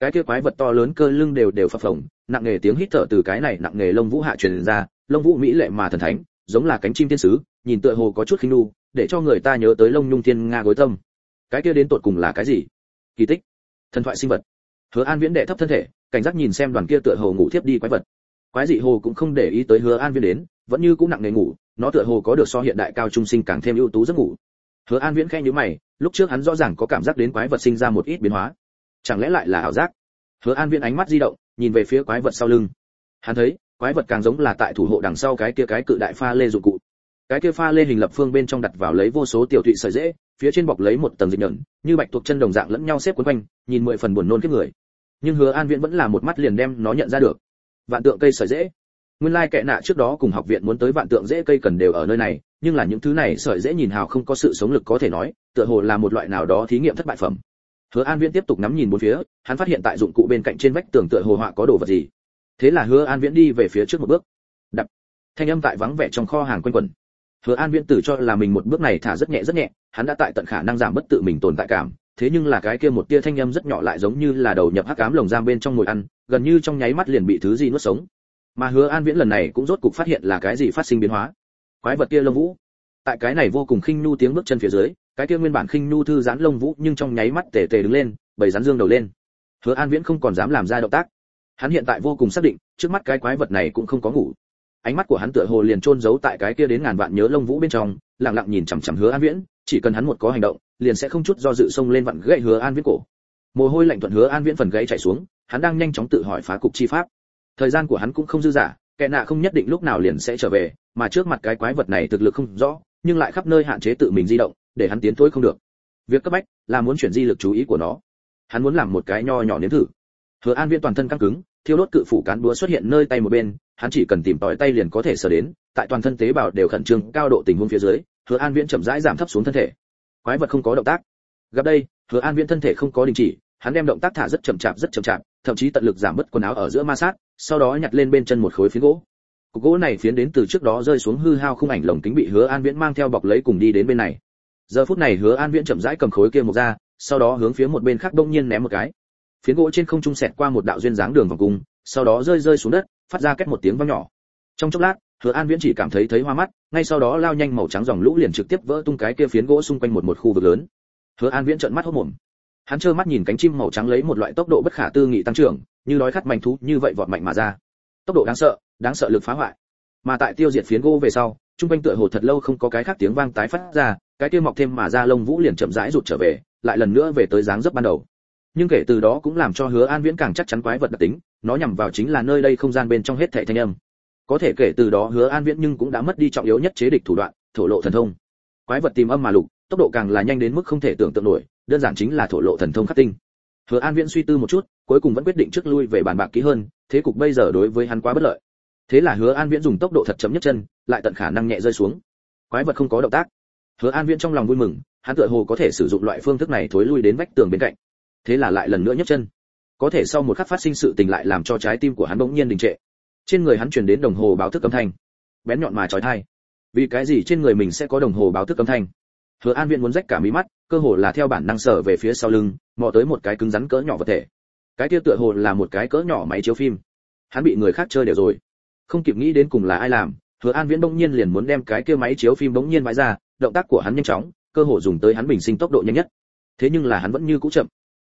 cái kia quái vật to lớn cơ lưng đều đều phập phồng, nặng nghề tiếng hít thở từ cái này nặng nghề lông vũ hạ truyền ra, lông vũ mỹ lệ mà thần thánh, giống là cánh chim thiên sứ, nhìn tựa hồ có chút khinh nu để cho người ta nhớ tới lông nhung thiên nga gối tâm. Cái kia đến tột cùng là cái gì? Kỳ tích. Thần thoại sinh vật. Hứa an viễn đệ thấp thân thể, cảnh giác nhìn xem đoàn kia tựa hồ ngủ thiếp đi quái vật. Quái dị hồ cũng không để ý tới hứa an viễn đến, vẫn như cũng nặng nề ngủ, nó tựa hồ có được so hiện đại cao trung sinh càng thêm ưu tú giấc ngủ. Hứa an viễn khẽ nhíu mày, lúc trước hắn rõ ràng có cảm giác đến quái vật sinh ra một ít biến hóa chẳng lẽ lại là ảo giác? Hứa an viễn ánh mắt di động, nhìn về phía quái vật sau lưng. Hắn thấy, quái vật càng giống là tại thủ hộ đằng sau cái kia cái cự đại pha lê dụng cụ. Cái kia pha lê hình lập phương bên trong đặt vào lấy vô số tiểu thụy sợi dễ, phía trên bọc lấy một tầng dịch nhẫn, như bạch tuộc chân đồng dạng lẫn nhau xếp quấn quanh, nhìn mười phần buồn nôn kiếp người. Nhưng hứa an viễn vẫn là một mắt liền đem nó nhận ra được. Vạn tượng cây sợi dễ. Nguyên lai kệ nạ trước đó cùng học viện muốn tới vạn tượng dễ cây cần đều ở nơi này, nhưng là những thứ này sợi dễ nhìn hào không có sự sống lực có thể nói, tựa hồ là một loại nào đó thí nghiệm thất bại phẩm hứa an viễn tiếp tục ngắm nhìn bốn phía, hắn phát hiện tại dụng cụ bên cạnh trên vách tường tựa hồ họa có đồ vật gì. Thế là hứa an viễn đi về phía trước một bước. Đập. Thanh âm tại vắng vẻ trong kho hàng quanh quẩn. Hứa an viễn tự cho là mình một bước này thả rất nhẹ rất nhẹ, hắn đã tại tận khả năng giảm bất tự mình tồn tại cảm. Thế nhưng là cái kia một tia thanh âm rất nhỏ lại giống như là đầu nhập hắc ám lồng giam bên trong ngồi ăn, gần như trong nháy mắt liền bị thứ gì nuốt sống. Mà hứa an viễn lần này cũng rốt cục phát hiện là cái gì phát sinh biến hóa. Quái vật kia lông vũ. Tại cái này vô cùng khinh nu tiếng bước chân phía dưới cái kia nguyên bản khinh nu thư giãn lông vũ nhưng trong nháy mắt tề tề đứng lên bầy rắn dương đầu lên. Hứa an viễn không còn dám làm ra động tác. Hắn hiện tại vô cùng xác định, trước mắt cái quái vật này cũng không có ngủ. Ánh mắt của hắn tựa hồ liền chôn giấu tại cái kia đến ngàn vạn nhớ lông vũ bên trong, lặng lặng nhìn chằm chằm hứa an viễn, chỉ cần hắn một có hành động, liền sẽ không chút do dự xông lên vặn gãy hứa an viễn cổ. Mồ hôi lạnh thuận hứa an viễn phần gãy chảy xuống, hắn đang nhanh chóng tự hỏi phá cục chi pháp. Thời gian của hắn cũng không dư dả, kẻ nạ không nhất định lúc nào liền sẽ trở về, mà trước mặt cái quái vật này thực lực không rõ, nhưng lại khắp nơi hạn chế tự mình di động để hắn tiến thối không được. Việc cấp bách là muốn chuyển di lực chú ý của nó. Hắn muốn làm một cái nho nhỏ nếm thử. Hứa an viễn toàn thân căng cứng, thiêu đốt cự phủ cán búa xuất hiện nơi tay một bên, hắn chỉ cần tìm tòi tay liền có thể sờ đến, tại toàn thân tế bào đều khẩn trương, cao độ tình huống phía dưới, hứa an viễn chậm rãi giảm thấp xuống thân thể. Quái vật không có động tác. Gặp đây, hứa an viễn thân thể không có đình chỉ, hắn đem động tác thả rất chậm chạp, rất chậm chạp, thậm chí tận lực giảm bớt quần áo ở giữa ma sát, sau đó nhặt lên bên chân một khối phiến gỗ. Cục gỗ này phiến đến từ trước đó rơi xuống hư hao khung ảnh lồng kính bị hứa an viễn mang theo bọc lấy cùng đi đến bên này giờ phút này hứa an viễn chậm rãi cầm khối kia một ra, sau đó hướng phía một bên khác đông nhiên ném một cái. Phiến gỗ trên không trung sẹt qua một đạo duyên dáng đường vòng cung, sau đó rơi rơi xuống đất, phát ra két một tiếng vang nhỏ. Trong chốc lát, hứa an viễn chỉ cảm thấy thấy hoa mắt, ngay sau đó lao nhanh màu trắng dòng lũ liền trực tiếp vỡ tung cái kia phiến gỗ xung quanh một một khu vực lớn. Hứa an viễn trợn mắt hốt mồm hắn trơ mắt nhìn cánh chim màu trắng lấy một loại tốc độ bất khả tư nghị tăng trưởng, như đói khát mạnh thú như vậy vọt mạnh mà ra. Tốc độ đáng sợ đáng sợ lực phá hoại. Mà tại tiêu diệt phiến gỗ về sau trung quanh tựa hồ thật lâu không có cái khác tiếng vang tái phát ra, cái kia mọc thêm mà ra lông vũ liền chậm rãi rụt trở về, lại lần nữa về tới dáng dấp ban đầu. Nhưng kể từ đó cũng làm cho hứa an viễn càng chắc chắn quái vật đặc tính, nó nhằm vào chính là nơi đây không gian bên trong hết thảy thanh âm. Có thể kể từ đó hứa an viễn nhưng cũng đã mất đi trọng yếu nhất chế địch thủ đoạn, thổ lộ thần thông. Quái vật tìm âm mà lục, tốc độ càng là nhanh đến mức không thể tưởng tượng nổi, đơn giản chính là thổ lộ thần thông khắc tinh. Hứa an viễn suy tư một chút, cuối cùng vẫn quyết định trước lui về bàn bạc kỹ hơn, thế cục bây giờ đối với hắn quá bất lợi thế là hứa an viễn dùng tốc độ thật chậm nhất chân, lại tận khả năng nhẹ rơi xuống. Quái vật không có động tác. Hứa an viễn trong lòng vui mừng, hắn tựa hồ có thể sử dụng loại phương thức này thối lui đến vách tường bên cạnh. Thế là lại lần nữa nhấc chân. Có thể sau một khắc phát sinh sự tình lại làm cho trái tim của hắn bỗng nhiên đình trệ. Trên người hắn truyền đến đồng hồ báo thức âm thanh. Bén nhọn mà trói thai. Vì cái gì trên người mình sẽ có đồng hồ báo thức âm thanh? Hứa an Viễn muốn rách cả mí mắt, cơ hồ là theo bản năng sở về phía sau lưng, mò tới một cái cứng rắn cỡ nhỏ vật thể. Cái kia tựa hồ là một cái cỡ nhỏ máy chiếu phim. Hắn bị người khác chơi đều rồi không kịp nghĩ đến cùng là ai làm, hứa an viễn bỗng nhiên liền muốn đem cái kia máy chiếu phim bỗng nhiên vãi ra, động tác của hắn nhanh chóng, cơ hồ dùng tới hắn bình sinh tốc độ nhanh nhất. Thế nhưng là hắn vẫn như cũ chậm.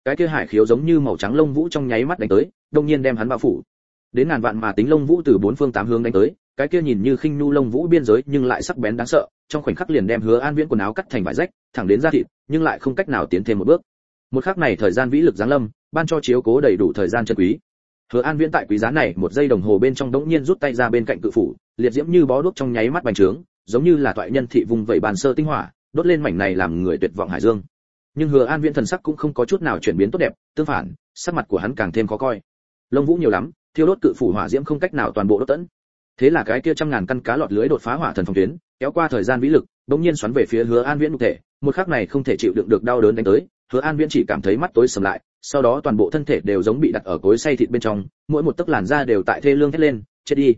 Cái kia hải khiếu giống như màu trắng lông vũ trong nháy mắt đánh tới đông nhiên đem hắn bao phủ. Đến ngàn vạn mà tính lông vũ từ bốn phương tám hướng đánh tới, cái kia nhìn như khinh nu lông vũ biên giới nhưng lại sắc bén đáng sợ, trong khoảnh khắc liền đem hứa an viễn quần áo cắt thành vải rách, thẳng đến da thịt, nhưng lại không cách nào tiến thêm một bước. Một khắc này thời gian vĩ lực giáng lâm, ban cho chiếu cố đầy đủ thời gian chân quý hứa an viễn tại quý giá này một giây đồng hồ bên trong đống nhiên rút tay ra bên cạnh cự phủ, liệt diễm như bó đuốc trong nháy mắt bành trướng, giống như là toại nhân thị vùng vẩy bàn sơ tinh hỏa, đốt lên mảnh này làm người tuyệt vọng hải dương. Nhưng hứa an viễn thần sắc cũng không có chút nào chuyển biến tốt đẹp, tương phản, sắc mặt của hắn càng thêm khó coi. Lông vũ nhiều lắm, thiêu đốt cự phủ hỏa diễm không cách nào toàn bộ đốt tận. Thế là cái kia trăm ngàn căn cá lọt lưới đột phá hỏa thần phòng tuyến, kéo qua thời gian vĩ lực, đống nhiên xoắn về phía hứa an viễn nhục thể, một khắc này không thể chịu đựng được đau đớn đánh tới hứa an viễn chỉ cảm thấy mắt tối sầm lại, sau đó toàn bộ thân thể đều giống bị đặt ở cối xay thịt bên trong, mỗi một tấc làn da đều tại thê lương thét lên, chết đi.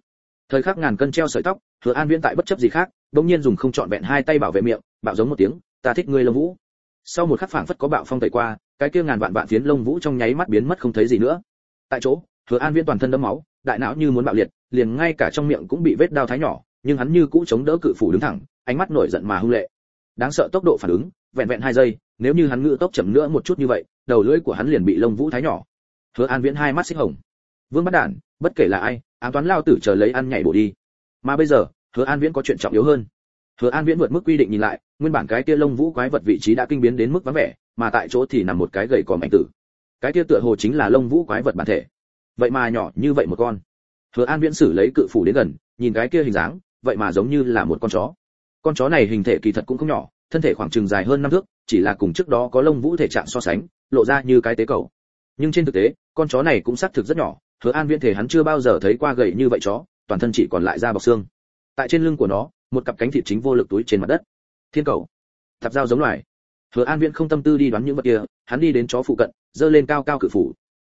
Thời khắc ngàn cân treo sợi tóc, hứa an viễn tại bất chấp gì khác, bỗng nhiên dùng không chọn vẹn hai tay bảo vệ miệng, bạo giống một tiếng, ta thích ngươi lông vũ. Sau một khắc phảng phất có bạo phong tẩy qua, cái kia ngàn vạn vạn phiến lông vũ trong nháy mắt biến mất không thấy gì nữa. Tại chỗ, hứa an viễn toàn thân đẫm máu, đại não như muốn bạo liệt, liền ngay cả trong miệng cũng bị vết đao thái nhỏ, nhưng hắn như cũ chống đỡ cự phủ đứng thẳng, ánh mắt nổi giận mà hung lệ. Đáng sợ tốc độ phản ứng, vẹn vẹn hai giây nếu như hắn ngự tốc chậm nữa một chút như vậy, đầu lưỡi của hắn liền bị lông vũ thái nhỏ. Hứa an viễn hai mắt xích hồng. Vương bắt đản, bất kể là ai, ám toán lao tử chờ lấy ăn nhảy bổ đi. Mà bây giờ, hứa an viễn có chuyện trọng yếu hơn. Hứa an viễn vượt mức quy định nhìn lại, nguyên bản cái kia lông vũ quái vật vị trí đã kinh biến đến mức vắng vẻ, mà tại chỗ thì nằm một cái gầy còm ảnh tử. Cái kia tựa hồ chính là lông vũ quái vật bản thể. Vậy mà nhỏ như vậy một con. Hứa an viễn xử lấy cự phủ đến gần, nhìn cái kia hình dáng, vậy mà giống như là một con chó. Con chó này hình thể kỳ thật cũng không nhỏ thân thể khoảng chừng dài hơn năm thước, chỉ là cùng trước đó có lông vũ thể trạng so sánh, lộ ra như cái tế cầu. Nhưng trên thực tế, con chó này cũng xác thực rất nhỏ, hứa an viễn thể hắn chưa bao giờ thấy qua gầy như vậy chó, toàn thân chỉ còn lại da bọc xương. Tại trên lưng của nó, một cặp cánh thịt chính vô lực túi trên mặt đất. Thiên cầu. Thạp dao giống loài. Hứa an viễn không tâm tư đi đoán những vật kia, hắn đi đến chó phụ cận, giơ lên cao cao cự phủ.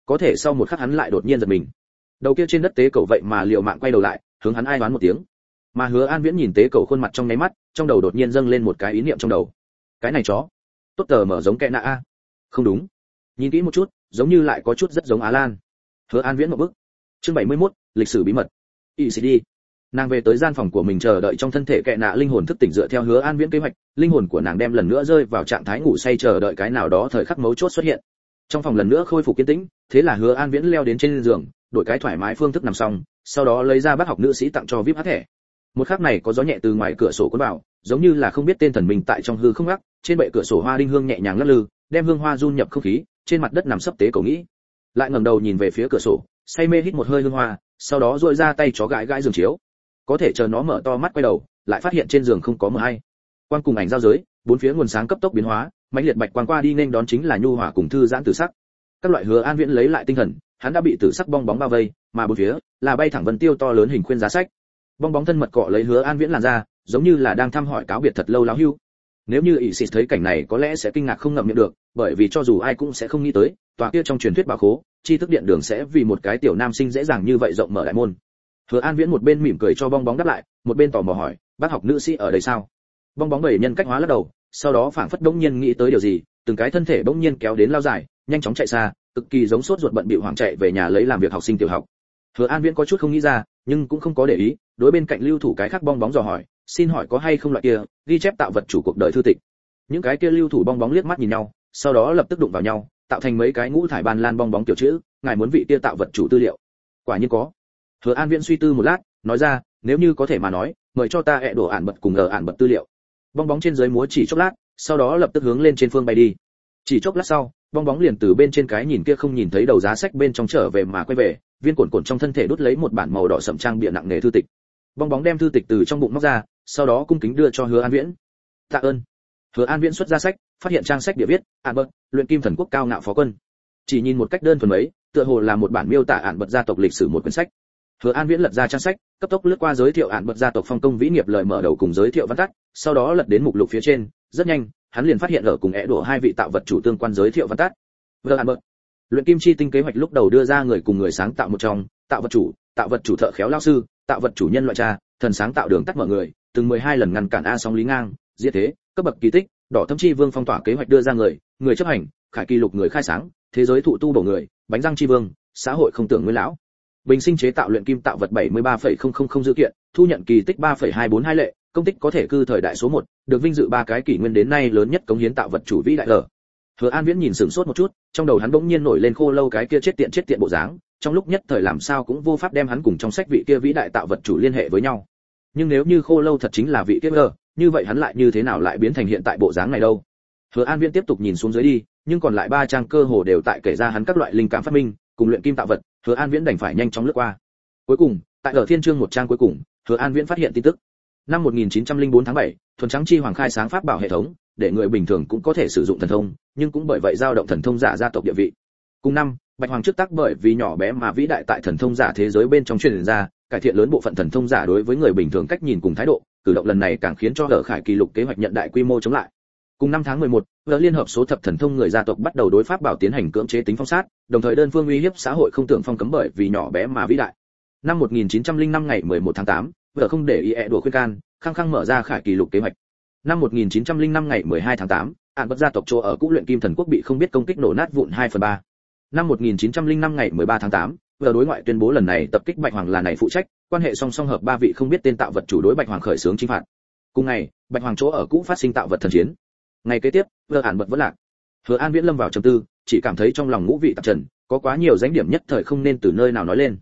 Có thể sau một khắc hắn lại đột nhiên giật mình. Đầu kia trên đất tế cầu vậy mà liệu mạng quay đầu lại, hướng hắn ai đoán một tiếng mà hứa an viễn nhìn tế cầu khuôn mặt trong nháy mắt trong đầu đột nhiên dâng lên một cái ý niệm trong đầu. Cái này chó. Tốt tờ mở giống kẽ nạ a. Không đúng. Nhìn kỹ một chút giống như lại có chút rất giống á lan hứa an viễn một bức chương 71, lịch sử bí mật. Ecd nàng về tới gian phòng của mình chờ đợi trong thân thể kẽ nạ linh hồn thức tỉnh dựa theo hứa an viễn kế hoạch linh hồn của nàng đem lần nữa rơi vào trạng thái ngủ say chờ đợi cái nào đó thời khắc mấu chốt xuất hiện. Trong phòng lần nữa khôi phục kiên tĩnh thế là hứa an viễn leo đến trên giường đổi cái thoải mái phương thức nằm xong sau đó lấy ra bác học nữ sĩ tặng cho vip hát thẻ một khắc này có gió nhẹ từ ngoài cửa sổ cuốn vào, giống như là không biết tên thần mình tại trong hư không ngắc, trên bệ cửa sổ hoa đinh hương nhẹ nhàng lắc lư, đem hương hoa run nhập không khí, trên mặt đất nằm sấp tế cầu nghĩ. Lại ngẩng đầu nhìn về phía cửa sổ, say mê hít một hơi hương hoa, sau đó duỗi ra tay chó gãi gãi giường chiếu. Có thể chờ nó mở to mắt quay đầu, lại phát hiện trên giường không có mờ hay. Quan cùng ảnh giao giới, bốn phía nguồn sáng cấp tốc biến hóa, mãnh liệt bạch quang qua đi nên đón chính là nhu hòa cùng thư giãn tử sắc. Các loại hứa an viễn lấy lại tinh thần, hắn đã bị tử sắc bong bóng bao vây, mà bốn phía là bay thẳng vân tiêu to lớn hình khuyên giá sách bong bóng thân mật cọ lấy hứa an viễn làn ra, giống như là đang thăm hỏi cáo biệt thật lâu láo hưu. Nếu như ỷ xịt thấy cảnh này có lẽ sẽ kinh ngạc không ngậm miệng được, bởi vì cho dù ai cũng sẽ không nghĩ tới, tòa kia trong truyền thuyết bảo khố chi thức điện đường sẽ vì một cái tiểu nam sinh dễ dàng như vậy rộng mở đại môn. Hứa an viễn một bên mỉm cười cho bong bóng đáp lại, một bên tò mò hỏi, bác học nữ sĩ ở đây sao? Bong bóng bảy nhân cách hóa lắc đầu, sau đó phảng phất bỗng nhiên nghĩ tới điều gì, từng cái thân thể bỗng nhiên kéo đến lao dài, nhanh chóng chạy xa, cực kỳ giống sốt ruột bận bịu hoảng chạy về nhà lấy làm việc học sinh tiểu học. Hứa an viễn có chút không nghĩ ra, nhưng cũng không có để ý đối bên cạnh lưu thủ cái khác bong bóng dò hỏi, xin hỏi có hay không loại kia ghi chép tạo vật chủ cuộc đời thư tịch? Những cái kia lưu thủ bong bóng liếc mắt nhìn nhau, sau đó lập tức đụng vào nhau, tạo thành mấy cái ngũ thải ban lan bong bóng tiểu chữ, ngài muốn vị kia tạo vật chủ tư liệu. Quả nhiên có. Hứa an viễn suy tư một lát, nói ra, nếu như có thể mà nói, mời cho ta hẹ đổ ản bật cùng ngờ ản bật tư liệu. Bong bóng trên dưới múa chỉ chốc lát, sau đó lập tức hướng lên trên phương bay đi. Chỉ chốc lát sau, bong bóng liền từ bên trên cái nhìn kia không nhìn thấy đầu giá sách bên trong trở về mà quay về, viên cuộn cuộn trong thân thể đút lấy một bản màu đỏ sậm trang bìa nặng nề thư tịch bong bóng đem thư tịch từ trong bụng móc ra, sau đó cung kính đưa cho hứa an viễn. Tạ ơn. Hứa an viễn xuất ra sách, phát hiện trang sách địa viết, ạn bật, luyện kim thần quốc cao ngạo phó quân. Chỉ nhìn một cách đơn thuần mấy, tựa hồ là một bản miêu tả ạn bật gia tộc lịch sử một quyển sách. Hứa an viễn lật ra trang sách, cấp tốc lướt qua giới thiệu ạn bật gia tộc phong công vĩ nghiệp lời mở đầu cùng giới thiệu văn tắt, sau đó lật đến mục lục phía trên, rất nhanh, hắn liền phát hiện ở cùng é đổ hai vị tạo vật chủ tương quan giới thiệu văn tắt. Vợ ạn bật. Luyện kim chi tinh kế hoạch lúc đầu đưa ra người cùng người sáng tạo một trong, tạo vật chủ, tạo vật chủ thợ khéo lao sư tạo vật chủ nhân loại cha thần sáng tạo đường tắt mở người từng 12 lần ngăn cản a sóng lý ngang diệt thế cấp bậc kỳ tích đỏ thâm chi vương phong tỏa kế hoạch đưa ra người người chấp hành khải kỳ lục người khai sáng thế giới thụ tu bổ người bánh răng chi vương xã hội không tưởng nguyên lão bình sinh chế tạo luyện kim tạo vật 73,000 dữ kiện thu nhận kỳ tích 3,242 lệ công tích có thể cư thời đại số 1, được vinh dự ba cái kỷ nguyên đến nay lớn nhất cống hiến tạo vật chủ vĩ đại lở. Hứa An Viễn nhìn sửng sốt một chút, trong đầu hắn bỗng nhiên nổi lên khô lâu cái kia chết tiện chết tiện bộ dáng, trong lúc nhất thời làm sao cũng vô pháp đem hắn cùng trong sách vị kia vĩ đại tạo vật chủ liên hệ với nhau. Nhưng nếu như khô lâu thật chính là vị kia gờ, như vậy hắn lại như thế nào lại biến thành hiện tại bộ dáng này đâu? Hứa An Viễn tiếp tục nhìn xuống dưới đi, nhưng còn lại ba trang cơ hồ đều tại kể ra hắn các loại linh cảm phát minh, cùng luyện kim tạo vật, Hứa An Viễn đành phải nhanh chóng lướt qua. Cuối cùng, tại ở thiên chương một trang cuối cùng, Hứa An Viễn phát hiện tin tức. Năm 1904 tháng 7, thuần trắng chi hoàng khai sáng pháp bảo hệ thống, để người bình thường cũng có thể sử dụng thần thông, nhưng cũng bởi vậy dao động thần thông giả gia tộc địa vị. Cùng năm, Bạch Hoàng trước tác bởi vì nhỏ bé mà vĩ đại tại thần thông giả thế giới bên trong truyền ra, cải thiện lớn bộ phận thần thông giả đối với người bình thường cách nhìn cùng thái độ, cử động lần này càng khiến cho Hở Khải kỳ lục kế hoạch nhận đại quy mô chống lại. Cùng năm tháng 11, Hở liên hợp số thập thần thông người gia tộc bắt đầu đối pháp bảo tiến hành cưỡng chế tính phong sát, đồng thời đơn phương uy hiếp xã hội không tưởng phong cấm bởi vì nhỏ bé mà vĩ đại. Năm 1905 ngày 11 tháng 8, Hở không để ý ẹ đùa khuyên can, khăng khăng mở ra Khải kỳ lục kế hoạch. Năm 1905 ngày 12 tháng 8, ạn bất gia tộc chỗ ở cũ luyện kim thần quốc bị không biết công kích nổ nát vụn 2 phần 3. Năm 1905 ngày 13 tháng 8, vừa đối ngoại tuyên bố lần này tập kích Bạch Hoàng là này phụ trách, quan hệ song song hợp ba vị không biết tên tạo vật chủ đối Bạch Hoàng khởi xướng chính phạt. Cùng ngày, Bạch Hoàng chỗ ở cũ phát sinh tạo vật thần chiến. Ngày kế tiếp, vừa ản bật vẫn lạc. Hứa An Viễn lâm vào trầm tư, chỉ cảm thấy trong lòng ngũ vị tạp trần, có quá nhiều dánh điểm nhất thời không nên từ nơi nào nói lên.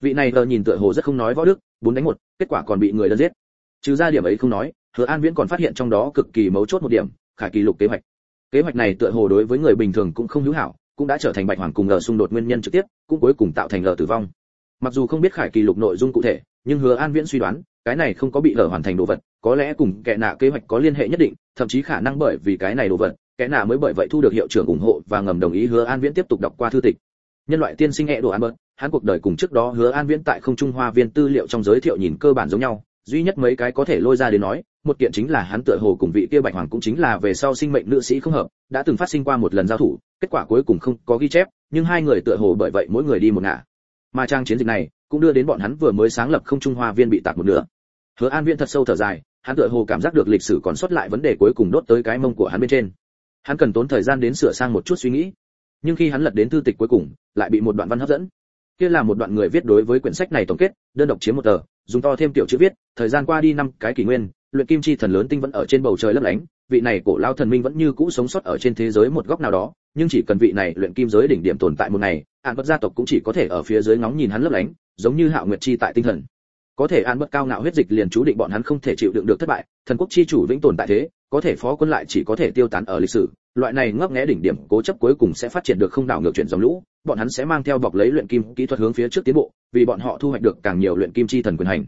Vị này lờ nhìn tựa hồ rất không nói võ đức, bốn đánh một, kết quả còn bị người đơn giết. Trừ ra điểm ấy không nói, Hứa An Viễn còn phát hiện trong đó cực kỳ mấu chốt một điểm, khải kỳ lục kế hoạch. Kế hoạch này tựa hồ đối với người bình thường cũng không hữu hảo, cũng đã trở thành Bạch Hoàng cùng ngờ xung đột nguyên nhân trực tiếp, cũng cuối cùng tạo thành ngờ tử vong. Mặc dù không biết khải kỳ lục nội dung cụ thể, nhưng Hứa An Viễn suy đoán, cái này không có bị lở hoàn thành đồ vật, có lẽ cùng kẻ nạ kế hoạch có liên hệ nhất định, thậm chí khả năng bởi vì cái này đồ vật, kẻ nạ mới bởi vậy thu được hiệu trưởng ủng hộ và ngầm đồng ý Hứa An Viễn tiếp tục đọc qua thư tịch. Nhân loại tiên sinh hệ đồ an bớt, hắn cuộc đời cùng trước đó Hứa An Viễn tại không trung hoa viên tư liệu trong giới thiệu nhìn cơ bản giống nhau, duy nhất mấy cái có thể lôi ra đến nói, một kiện chính là hắn tựa hồ cùng vị kia bạch hoàng cũng chính là về sau sinh mệnh nữ sĩ không hợp, đã từng phát sinh qua một lần giao thủ, kết quả cuối cùng không có ghi chép, nhưng hai người tựa hồ bởi vậy mỗi người đi một ngả. Mà trang chiến dịch này cũng đưa đến bọn hắn vừa mới sáng lập không trung hoa viên bị tạt một nửa. Hứa An Viễn thật sâu thở dài, hắn tựa hồ cảm giác được lịch sử còn sót lại vấn đề cuối cùng đốt tới cái mông của hắn bên trên. Hắn cần tốn thời gian đến sửa sang một chút suy nghĩ. Nhưng khi hắn lật đến thư tịch cuối cùng, lại bị một đoạn văn hấp dẫn. Kia là một đoạn người viết đối với quyển sách này tổng kết, đơn độc chiếm một tờ, dùng to thêm tiểu chữ viết, thời gian qua đi năm cái kỷ nguyên, luyện kim chi thần lớn tinh vẫn ở trên bầu trời lấp lánh, vị này cổ lao thần minh vẫn như cũ sống sót ở trên thế giới một góc nào đó, nhưng chỉ cần vị này luyện kim giới đỉnh điểm tồn tại một ngày, An Bất gia tộc cũng chỉ có thể ở phía dưới ngóng nhìn hắn lấp lánh, giống như Hạo Nguyệt chi tại tinh thần. Có thể An Bất cao ngạo huyết dịch liền chú định bọn hắn không thể chịu đựng được thất bại, thần quốc chi chủ vĩnh tồn tại thế, có thể phó quân lại chỉ có thể tiêu tán ở lịch sử, loại này ngấp nghé đỉnh điểm cố chấp cuối cùng sẽ phát triển được không đảo ngược chuyển dòng lũ, bọn hắn sẽ mang theo bọc lấy luyện kim kỹ thuật hướng phía trước tiến bộ, vì bọn họ thu hoạch được càng nhiều luyện kim chi thần quyền hành.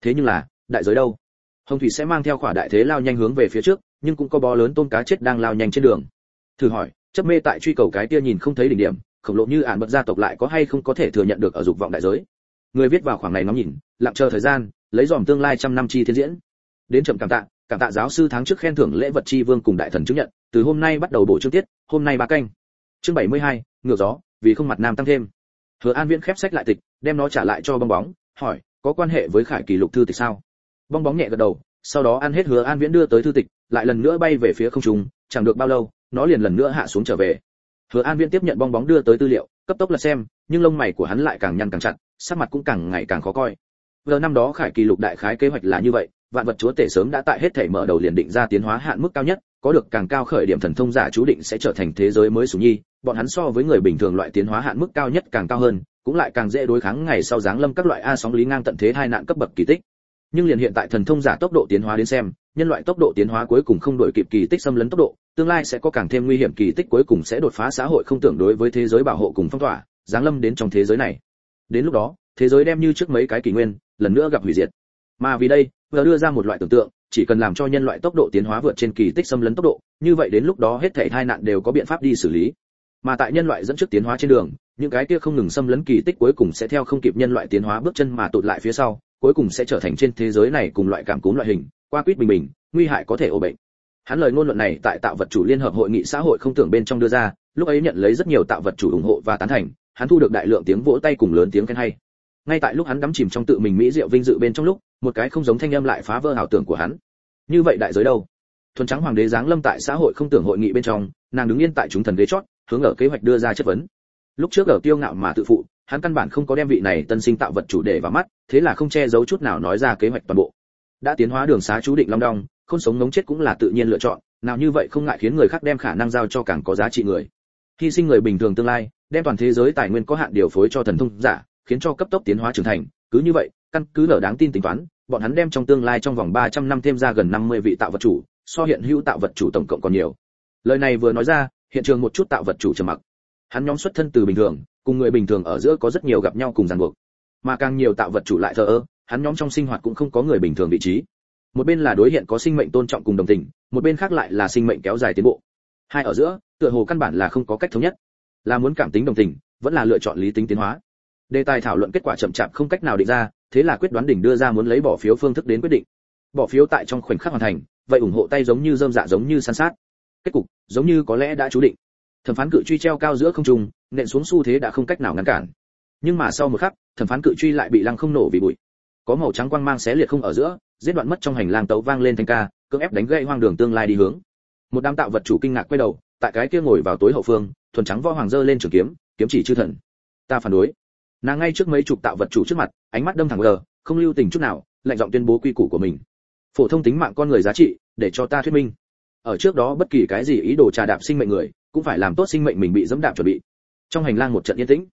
Thế nhưng là, đại giới đâu? hồng thủy sẽ mang theo khỏa đại thế lao nhanh hướng về phía trước nhưng cũng có bó lớn tôm cá chết đang lao nhanh trên đường. Thử hỏi chấp mê tại truy cầu cái kia nhìn không thấy đỉnh điểm khổng lồ như ản bật gia tộc lại có hay không có thể thừa nhận được ở dục vọng đại giới? Người viết vào khoảng này ngắm nhìn lặng chờ thời gian lấy dòm tương lai trăm năm chi thiên diễn. Đến chậm cảm tạ cảm tạ giáo sư tháng trước khen thưởng lễ vật chi vương cùng đại thần chứng nhận từ hôm nay bắt đầu bổ chương tiết hôm nay ba canh. Chương 72, ngược gió vì không mặt nam tăng thêm. Hứa an viễn khép sách lại tịch, đem nó trả lại cho bong bóng, hỏi, có quan hệ với khải kỳ lục thư tịch sao? Bong bóng nhẹ gật đầu, sau đó ăn hết hứa an viễn đưa tới thư tịch, lại lần nữa bay về phía không trung, chẳng được bao lâu, nó liền lần nữa hạ xuống trở về. Hứa an viễn tiếp nhận bong bóng đưa tới tư liệu, cấp tốc là xem, nhưng lông mày của hắn lại càng nhăn càng chặt, sắc mặt cũng càng ngày càng khó coi. Giờ năm đó khải kỳ lục đại khái kế hoạch là như vậy, vạn vật chúa tể sớm đã tại hết thể mở đầu liền định ra tiến hóa hạn mức cao nhất, có được càng cao khởi điểm thần thông giả chú định sẽ trở thành thế giới mới sủng nhi bọn hắn so với người bình thường loại tiến hóa hạn mức cao nhất càng cao hơn, cũng lại càng dễ đối kháng ngày sau giáng lâm các loại a sóng lý ngang tận thế hai nạn cấp bậc kỳ tích. Nhưng liền hiện tại thần thông giả tốc độ tiến hóa đến xem, nhân loại tốc độ tiến hóa cuối cùng không đổi kịp kỳ tích xâm lấn tốc độ, tương lai sẽ có càng thêm nguy hiểm, kỳ tích cuối cùng sẽ đột phá xã hội không tưởng đối với thế giới bảo hộ cùng phong tỏa, giáng lâm đến trong thế giới này. Đến lúc đó, thế giới đem như trước mấy cái kỷ nguyên, lần nữa gặp hủy diệt. Mà vì đây, vừa đưa ra một loại tưởng tượng, chỉ cần làm cho nhân loại tốc độ tiến hóa vượt trên kỳ tích xâm lấn tốc độ, như vậy đến lúc đó hết thảy tai nạn đều có biện pháp đi xử lý mà tại nhân loại dẫn trước tiến hóa trên đường, những cái kia không ngừng xâm lấn kỳ tích cuối cùng sẽ theo không kịp nhân loại tiến hóa bước chân mà tụt lại phía sau, cuối cùng sẽ trở thành trên thế giới này cùng loại cảm cúm loại hình, qua quýt bình bình, nguy hại có thể ổ bệnh. Hắn lời ngôn luận này tại tạo vật chủ liên hợp hội nghị xã hội không tưởng bên trong đưa ra, lúc ấy nhận lấy rất nhiều tạo vật chủ ủng hộ và tán thành, hắn thu được đại lượng tiếng vỗ tay cùng lớn tiếng khen hay. Ngay tại lúc hắn đắm chìm trong tự mình mỹ diệu vinh dự bên trong lúc, một cái không giống thanh âm lại phá vỡ ảo tưởng của hắn. Như vậy đại giới đâu? Thuần trắng hoàng đế giáng lâm tại xã hội không tưởng hội nghị bên trong, nàng đứng yên tại chúng thần ghế chót hướng ở kế hoạch đưa ra chất vấn. Lúc trước ở tiêu ngạo mà tự phụ, hắn căn bản không có đem vị này tân sinh tạo vật chủ đề vào mắt, thế là không che giấu chút nào nói ra kế hoạch toàn bộ. Đã tiến hóa đường xá chú định long đong, không sống ngống chết cũng là tự nhiên lựa chọn, nào như vậy không ngại khiến người khác đem khả năng giao cho càng có giá trị người. Hy sinh người bình thường tương lai, đem toàn thế giới tài nguyên có hạn điều phối cho thần thông giả, khiến cho cấp tốc tiến hóa trưởng thành, cứ như vậy, căn cứ lở đáng tin tính toán, bọn hắn đem trong tương lai trong vòng 300 năm thêm ra gần 50 vị tạo vật chủ, so hiện hữu tạo vật chủ tổng cộng còn nhiều. Lời này vừa nói ra hiện trường một chút tạo vật chủ trầm mặc. Hắn nhóm xuất thân từ bình thường, cùng người bình thường ở giữa có rất nhiều gặp nhau cùng ràng buộc. Mà càng nhiều tạo vật chủ lại thờ ơ, hắn nhóm trong sinh hoạt cũng không có người bình thường vị trí. Một bên là đối hiện có sinh mệnh tôn trọng cùng đồng tình, một bên khác lại là sinh mệnh kéo dài tiến bộ. Hai ở giữa, tựa hồ căn bản là không có cách thống nhất. Là muốn cảm tính đồng tình, vẫn là lựa chọn lý tính tiến hóa. Đề tài thảo luận kết quả chậm chạp không cách nào định ra, thế là quyết đoán đỉnh đưa ra muốn lấy bỏ phiếu phương thức đến quyết định. Bỏ phiếu tại trong khoảnh khắc hoàn thành, vậy ủng hộ tay giống như dơm dạ giống như san sát kết cục, giống như có lẽ đã chú định. Thẩm phán cự truy treo cao giữa không trung, nện xuống xu thế đã không cách nào ngăn cản. Nhưng mà sau một khắc, thẩm phán cự truy lại bị lăng không nổ vì bụi. Có màu trắng quang mang xé liệt không ở giữa, giết đoạn mất trong hành lang tấu vang lên thanh ca, cưỡng ép đánh gãy hoang đường tương lai đi hướng. Một đám tạo vật chủ kinh ngạc quay đầu, tại cái kia ngồi vào tối hậu phương, thuần trắng võ hoàng dơ lên trường kiếm kiếm chỉ chư thần. Ta phản đối. Nàng ngay trước mấy chục tạo vật chủ trước mặt, ánh mắt đâm thẳng lờ, không lưu tình chút nào, lạnh giọng tuyên bố quy củ của mình. Phổ thông tính mạng con người giá trị, để cho ta thuyết minh ở trước đó bất kỳ cái gì ý đồ trà đạp sinh mệnh người, cũng phải làm tốt sinh mệnh mình bị dẫm đạp chuẩn bị. Trong hành lang một trận yên tĩnh,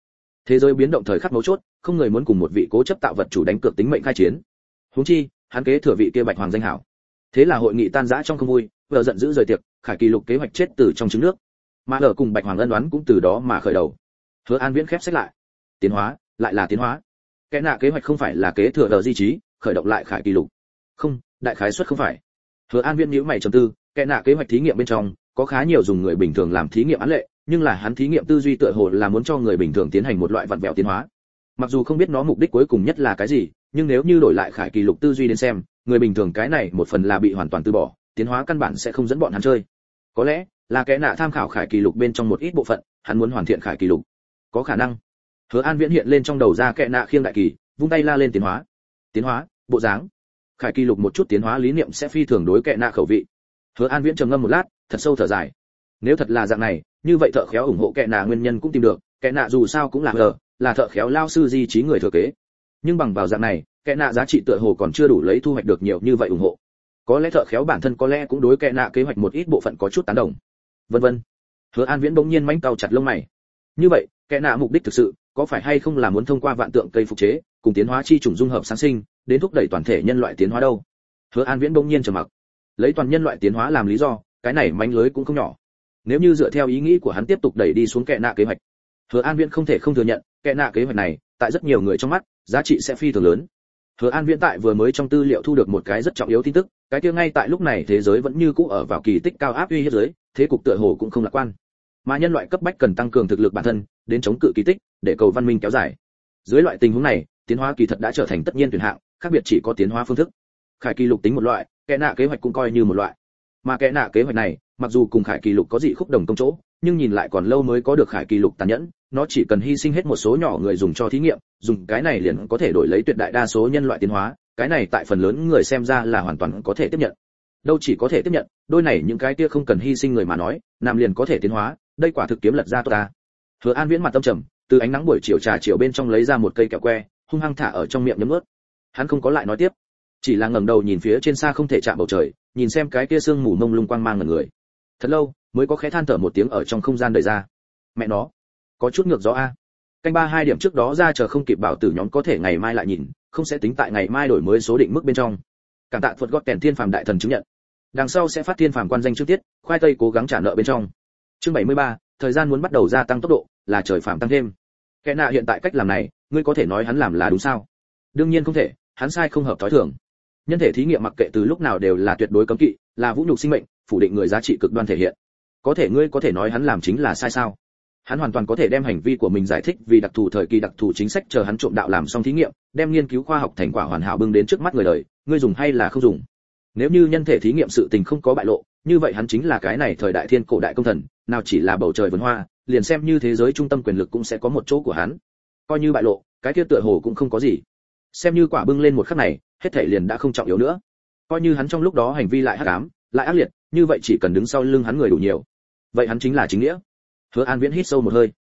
thế giới biến động thời khắc mấu chốt, không người muốn cùng một vị cố chấp tạo vật chủ đánh cược tính mệnh khai chiến. Huống chi, hắn kế thừa vị kia bạch hoàng danh hảo. Thế là hội nghị tan rã trong không vui, vợ giận dữ rời tiệc, khải kỳ lục kế hoạch chết từ trong trứng nước. Mà ở cùng bạch hoàng ân đoán cũng từ đó mà khởi đầu. Hứa an viễn khép sách lại. Tiến hóa, lại là tiến hóa. Kẻ nạ kế hoạch không phải là kế thừa lờ di trí, khởi động lại khải kỳ lục. Không, đại khái suất không phải. Hứa an viễn nhíu mày trầm tư kẻ nạ kế hoạch thí nghiệm bên trong, có khá nhiều dùng người bình thường làm thí nghiệm án lệ, nhưng là hắn thí nghiệm tư duy tựa hồ là muốn cho người bình thường tiến hành một loại vặn vẹo tiến hóa. Mặc dù không biết nó mục đích cuối cùng nhất là cái gì, nhưng nếu như đổi lại khải kỳ lục tư duy đến xem, người bình thường cái này một phần là bị hoàn toàn từ bỏ, tiến hóa căn bản sẽ không dẫn bọn hắn chơi. Có lẽ là kẻ nạ tham khảo khải kỳ lục bên trong một ít bộ phận, hắn muốn hoàn thiện khải kỳ lục. Có khả năng. Hứa an viễn hiện lên trong đầu ra kẻ nạ khiêng đại kỳ, vung tay la lên tiến hóa. Tiến hóa, bộ dáng. Khải kỳ lục một chút tiến hóa lý niệm sẽ phi thường đối kẻ nạ khẩu vị hứa an viễn trầm ngâm một lát, thật sâu thở dài. Nếu thật là dạng này, như vậy thợ khéo ủng hộ kẻ nạ nguyên nhân cũng tìm được, kẻ nạ dù sao cũng là ngờ là thợ khéo lao sư di trí người thừa kế. Nhưng bằng vào dạng này, kẻ nạ giá trị tựa hồ còn chưa đủ lấy thu hoạch được nhiều như vậy ủng hộ. Có lẽ thợ khéo bản thân có lẽ cũng đối kẻ nạ kế hoạch một ít bộ phận có chút tán đồng. Vân vân. Hứa an viễn bỗng nhiên mánh cao chặt lông mày. Như vậy, kẻ nạ mục đích thực sự, có phải hay không là muốn thông qua vạn tượng cây phục chế, cùng tiến hóa chi trùng dung hợp sáng sinh, đến thúc đẩy toàn thể nhân loại tiến hóa đâu? Hứa an viễn bỗng nhiên trầm mặc lấy toàn nhân loại tiến hóa làm lý do, cái này mánh lưới cũng không nhỏ. Nếu như dựa theo ý nghĩ của hắn tiếp tục đẩy đi xuống kẽ nạ kế hoạch, hứa an viễn không thể không thừa nhận kẽ nạ kế hoạch này, tại rất nhiều người trong mắt, giá trị sẽ phi thường lớn. Hứa an viễn tại vừa mới trong tư liệu thu được một cái rất trọng yếu tin tức, cái kia ngay tại lúc này thế giới vẫn như cũ ở vào kỳ tích cao áp uy hiếp giới, thế cục tựa hồ cũng không lạc quan. Mà nhân loại cấp bách cần tăng cường thực lực bản thân, đến chống cự kỳ tích, để cầu văn minh kéo dài. Dưới loại tình huống này, tiến hóa kỳ thật đã trở thành tất nhiên tuyển hạng, khác biệt chỉ có tiến hóa phương thức. Khải kỳ lục tính một loại kẻ nạ kế hoạch cũng coi như một loại. Mà kẻ nạ kế hoạch này, mặc dù cùng khải kỳ lục có dị khúc đồng công chỗ, nhưng nhìn lại còn lâu mới có được khải kỳ lục tàn nhẫn, nó chỉ cần hy sinh hết một số nhỏ người dùng cho thí nghiệm, dùng cái này liền có thể đổi lấy tuyệt đại đa số nhân loại tiến hóa, cái này tại phần lớn người xem ra là hoàn toàn có thể tiếp nhận. Đâu chỉ có thể tiếp nhận, đôi này những cái kia không cần hy sinh người mà nói nam liền có thể tiến hóa, đây quả thực kiếm lật ra tốt ta. Hứa an viễn mặt tâm trầm, từ ánh nắng buổi chiều trà chiều bên trong lấy ra một cây kẹo que, hung hăng thả ở trong miệng nhấm ướt hắn không có lại nói tiếp chỉ là ngẩng đầu nhìn phía trên xa không thể chạm bầu trời nhìn xem cái kia sương mù mông lung quang mang ngần người. Thật lâu mới có khẽ than thở một tiếng ở trong không gian đời ra. Mẹ nó có chút ngược gió a. Canh ba hai điểm trước đó ra chờ không kịp bảo tử nhóm có thể ngày mai lại nhìn không sẽ tính tại ngày mai đổi mới số định mức bên trong. Cảm tạ phật gót kèn thiên phàm đại thần chứng nhận. Đằng sau sẽ phát thiên phàm quan danh trước tiết khoai tây cố gắng trả nợ bên trong. Chương 73, thời gian muốn bắt đầu gia tăng tốc độ là trời phàm tăng thêm. Kẻ nạ hiện tại cách làm này ngươi có thể nói hắn làm là đúng sao? Đương nhiên không thể hắn sai không hợp thói thường nhân thể thí nghiệm mặc kệ từ lúc nào đều là tuyệt đối cấm kỵ, là vũ nhục sinh mệnh, phủ định người giá trị cực đoan thể hiện. Có thể ngươi có thể nói hắn làm chính là sai sao? Hắn hoàn toàn có thể đem hành vi của mình giải thích vì đặc thù thời kỳ đặc thù chính sách chờ hắn trộm đạo làm xong thí nghiệm, đem nghiên cứu khoa học thành quả hoàn hảo bưng đến trước mắt người đời, ngươi dùng hay là không dùng? Nếu như nhân thể thí nghiệm sự tình không có bại lộ, như vậy hắn chính là cái này thời đại thiên cổ đại công thần, nào chỉ là bầu trời vườn hoa, liền xem như thế giới trung tâm quyền lực cũng sẽ có một chỗ của hắn. Coi như bại lộ, cái kia tựa hồ cũng không có gì xem như quả bưng lên một khắc này, hết thể liền đã không trọng yếu nữa. Coi như hắn trong lúc đó hành vi lại hắc ám, lại ác liệt, như vậy chỉ cần đứng sau lưng hắn người đủ nhiều. Vậy hắn chính là chính nghĩa. Hứa an viễn hít sâu một hơi.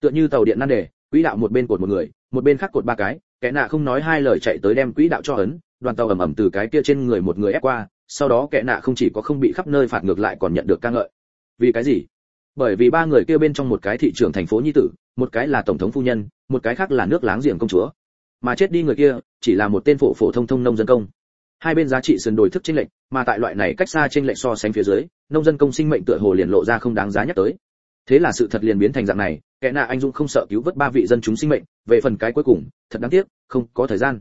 Tựa như tàu điện nan đề, quỹ đạo một bên cột một người, một bên khác cột ba cái, kẻ nạ không nói hai lời chạy tới đem quỹ đạo cho ấn, đoàn tàu ầm ầm từ cái kia trên người một người ép qua, sau đó kẻ nạ không chỉ có không bị khắp nơi phạt ngược lại còn nhận được ca ngợi. Vì cái gì? Bởi vì ba người kia bên trong một cái thị trưởng thành phố nhi tử, một cái là tổng thống phu nhân, một cái khác là nước láng giềng công chúa mà chết đi người kia chỉ là một tên phổ phổ thông thông nông dân công. Hai bên giá trị sườn đổi thức trên lệnh mà tại loại này cách xa trên lệnh so sánh phía dưới, nông dân công sinh mệnh tựa hồ liền lộ ra không đáng giá nhắc tới. Thế là sự thật liền biến thành dạng này, kẻ nạ anh dũng không sợ cứu vớt ba vị dân chúng sinh mệnh, về phần cái cuối cùng, thật đáng tiếc, không có thời gian.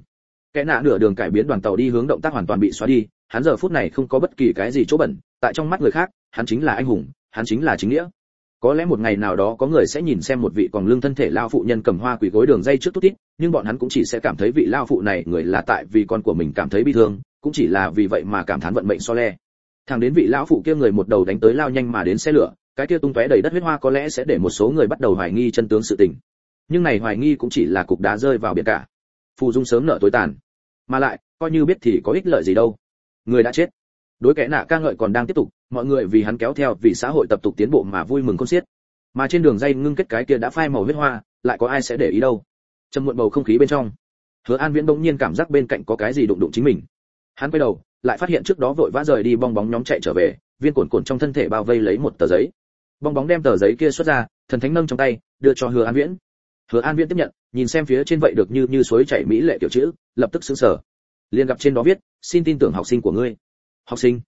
Kẻ nạ nửa đường cải biến đoàn tàu đi hướng động tác hoàn toàn bị xóa đi, hắn giờ phút này không có bất kỳ cái gì chỗ bẩn, tại trong mắt người khác, hắn chính là anh hùng, hắn chính là chính nghĩa có lẽ một ngày nào đó có người sẽ nhìn xem một vị còn lương thân thể lao phụ nhân cầm hoa quỳ gối đường dây trước tút tít, nhưng bọn hắn cũng chỉ sẽ cảm thấy vị lao phụ này người là tại vì con của mình cảm thấy bi thương, cũng chỉ là vì vậy mà cảm thán vận mệnh so le. Thằng đến vị lão phụ kia người một đầu đánh tới lao nhanh mà đến xe lửa, cái kia tung tóe đầy đất huyết hoa có lẽ sẽ để một số người bắt đầu hoài nghi chân tướng sự tình. Nhưng này hoài nghi cũng chỉ là cục đá rơi vào biển cả. Phù dung sớm nợ tối tàn. Mà lại, coi như biết thì có ích lợi gì đâu. Người đã chết. Đối kẻ nạ ca ngợi còn đang tiếp tục mọi người vì hắn kéo theo, vì xã hội tập tục tiến bộ mà vui mừng con xiết. Mà trên đường dây ngưng kết cái kia đã phai màu huyết hoa, lại có ai sẽ để ý đâu? Trầm muộn bầu không khí bên trong, hứa an viễn bỗng nhiên cảm giác bên cạnh có cái gì đụng đụng chính mình. Hắn quay đầu, lại phát hiện trước đó vội vã rời đi, bong bóng nhóm chạy trở về, viên cồn cồn trong thân thể bao vây lấy một tờ giấy. Bong bóng đem tờ giấy kia xuất ra, thần thánh nâng trong tay, đưa cho hứa an viễn. Hứa an viễn tiếp nhận, nhìn xem phía trên vậy được như như suối chảy mỹ lệ tiểu chữ, lập tức sững sờ. Liền gặp trên đó viết, xin tin tưởng học sinh của ngươi. Học sinh?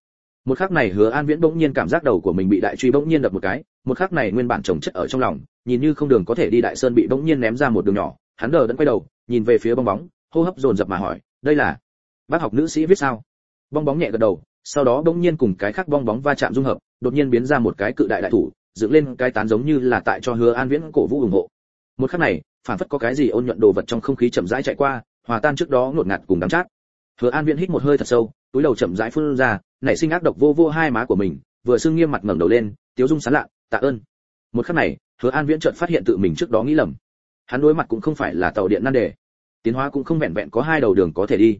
Một khắc này hứa an viễn bỗng nhiên cảm giác đầu của mình bị đại truy bỗng nhiên đập một cái, một khắc này nguyên bản trồng chất ở trong lòng, nhìn như không đường có thể đi đại sơn bị bỗng nhiên ném ra một đường nhỏ, hắn đờ đẫn quay đầu, nhìn về phía bong bóng, hô hấp dồn dập mà hỏi, đây là bác học nữ sĩ viết sao? Bong bóng nhẹ gật đầu, sau đó bỗng nhiên cùng cái khác bong bóng va chạm dung hợp, đột nhiên biến ra một cái cự đại đại thủ, dựng lên cái tán giống như là tại cho hứa an viễn cổ vũ ủng hộ. Một khắc này, phản phất có cái gì ôn nhuận đồ vật trong không khí chậm rãi chạy qua, hòa tan trước đó ngột ngạt cùng đắng chát. Hứa an viễn hít một hơi thật sâu túi đầu chậm rãi phun ra, nảy sinh ác độc vô vô hai má của mình, vừa sưng nghiêm mặt ngẩng đầu lên, tiếu dung sán lạ, tạ ơn. Một khắc này, hứa an viễn chợt phát hiện tự mình trước đó nghĩ lầm. Hắn đối mặt cũng không phải là tàu điện nan đề. Tiến hóa cũng không vẹn vẹn có hai đầu đường có thể đi.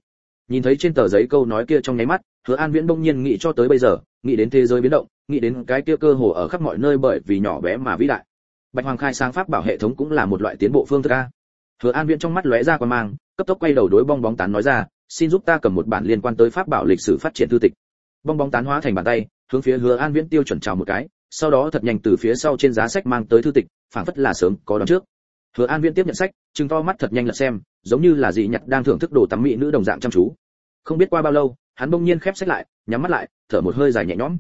Nhìn thấy trên tờ giấy câu nói kia trong nháy mắt, hứa an viễn bỗng nhiên nghĩ cho tới bây giờ, nghĩ đến thế giới biến động, nghĩ đến cái kia cơ hồ ở khắp mọi nơi bởi vì nhỏ bé mà vĩ đại. Bạch hoàng khai sáng pháp bảo hệ thống cũng là một loại tiến bộ phương thức a. Hứa an viễn trong mắt lóe ra quan mang, cấp tốc quay đầu đối bong bóng tán nói ra xin giúp ta cầm một bản liên quan tới pháp bảo lịch sử phát triển thư tịch. Bong bóng tán hóa thành bàn tay, hướng phía hứa an viễn tiêu chuẩn chào một cái, sau đó thật nhanh từ phía sau trên giá sách mang tới thư tịch, phảng phất là sớm có đón trước. Hứa an viễn tiếp nhận sách chừng to mắt thật nhanh lật xem, giống như là dị nhặt đang thưởng thức đồ tắm mỹ nữ đồng dạng chăm chú. Không biết qua bao lâu, hắn bỗng nhiên khép sách lại, nhắm mắt lại, thở một hơi dài nhẹ nhõm.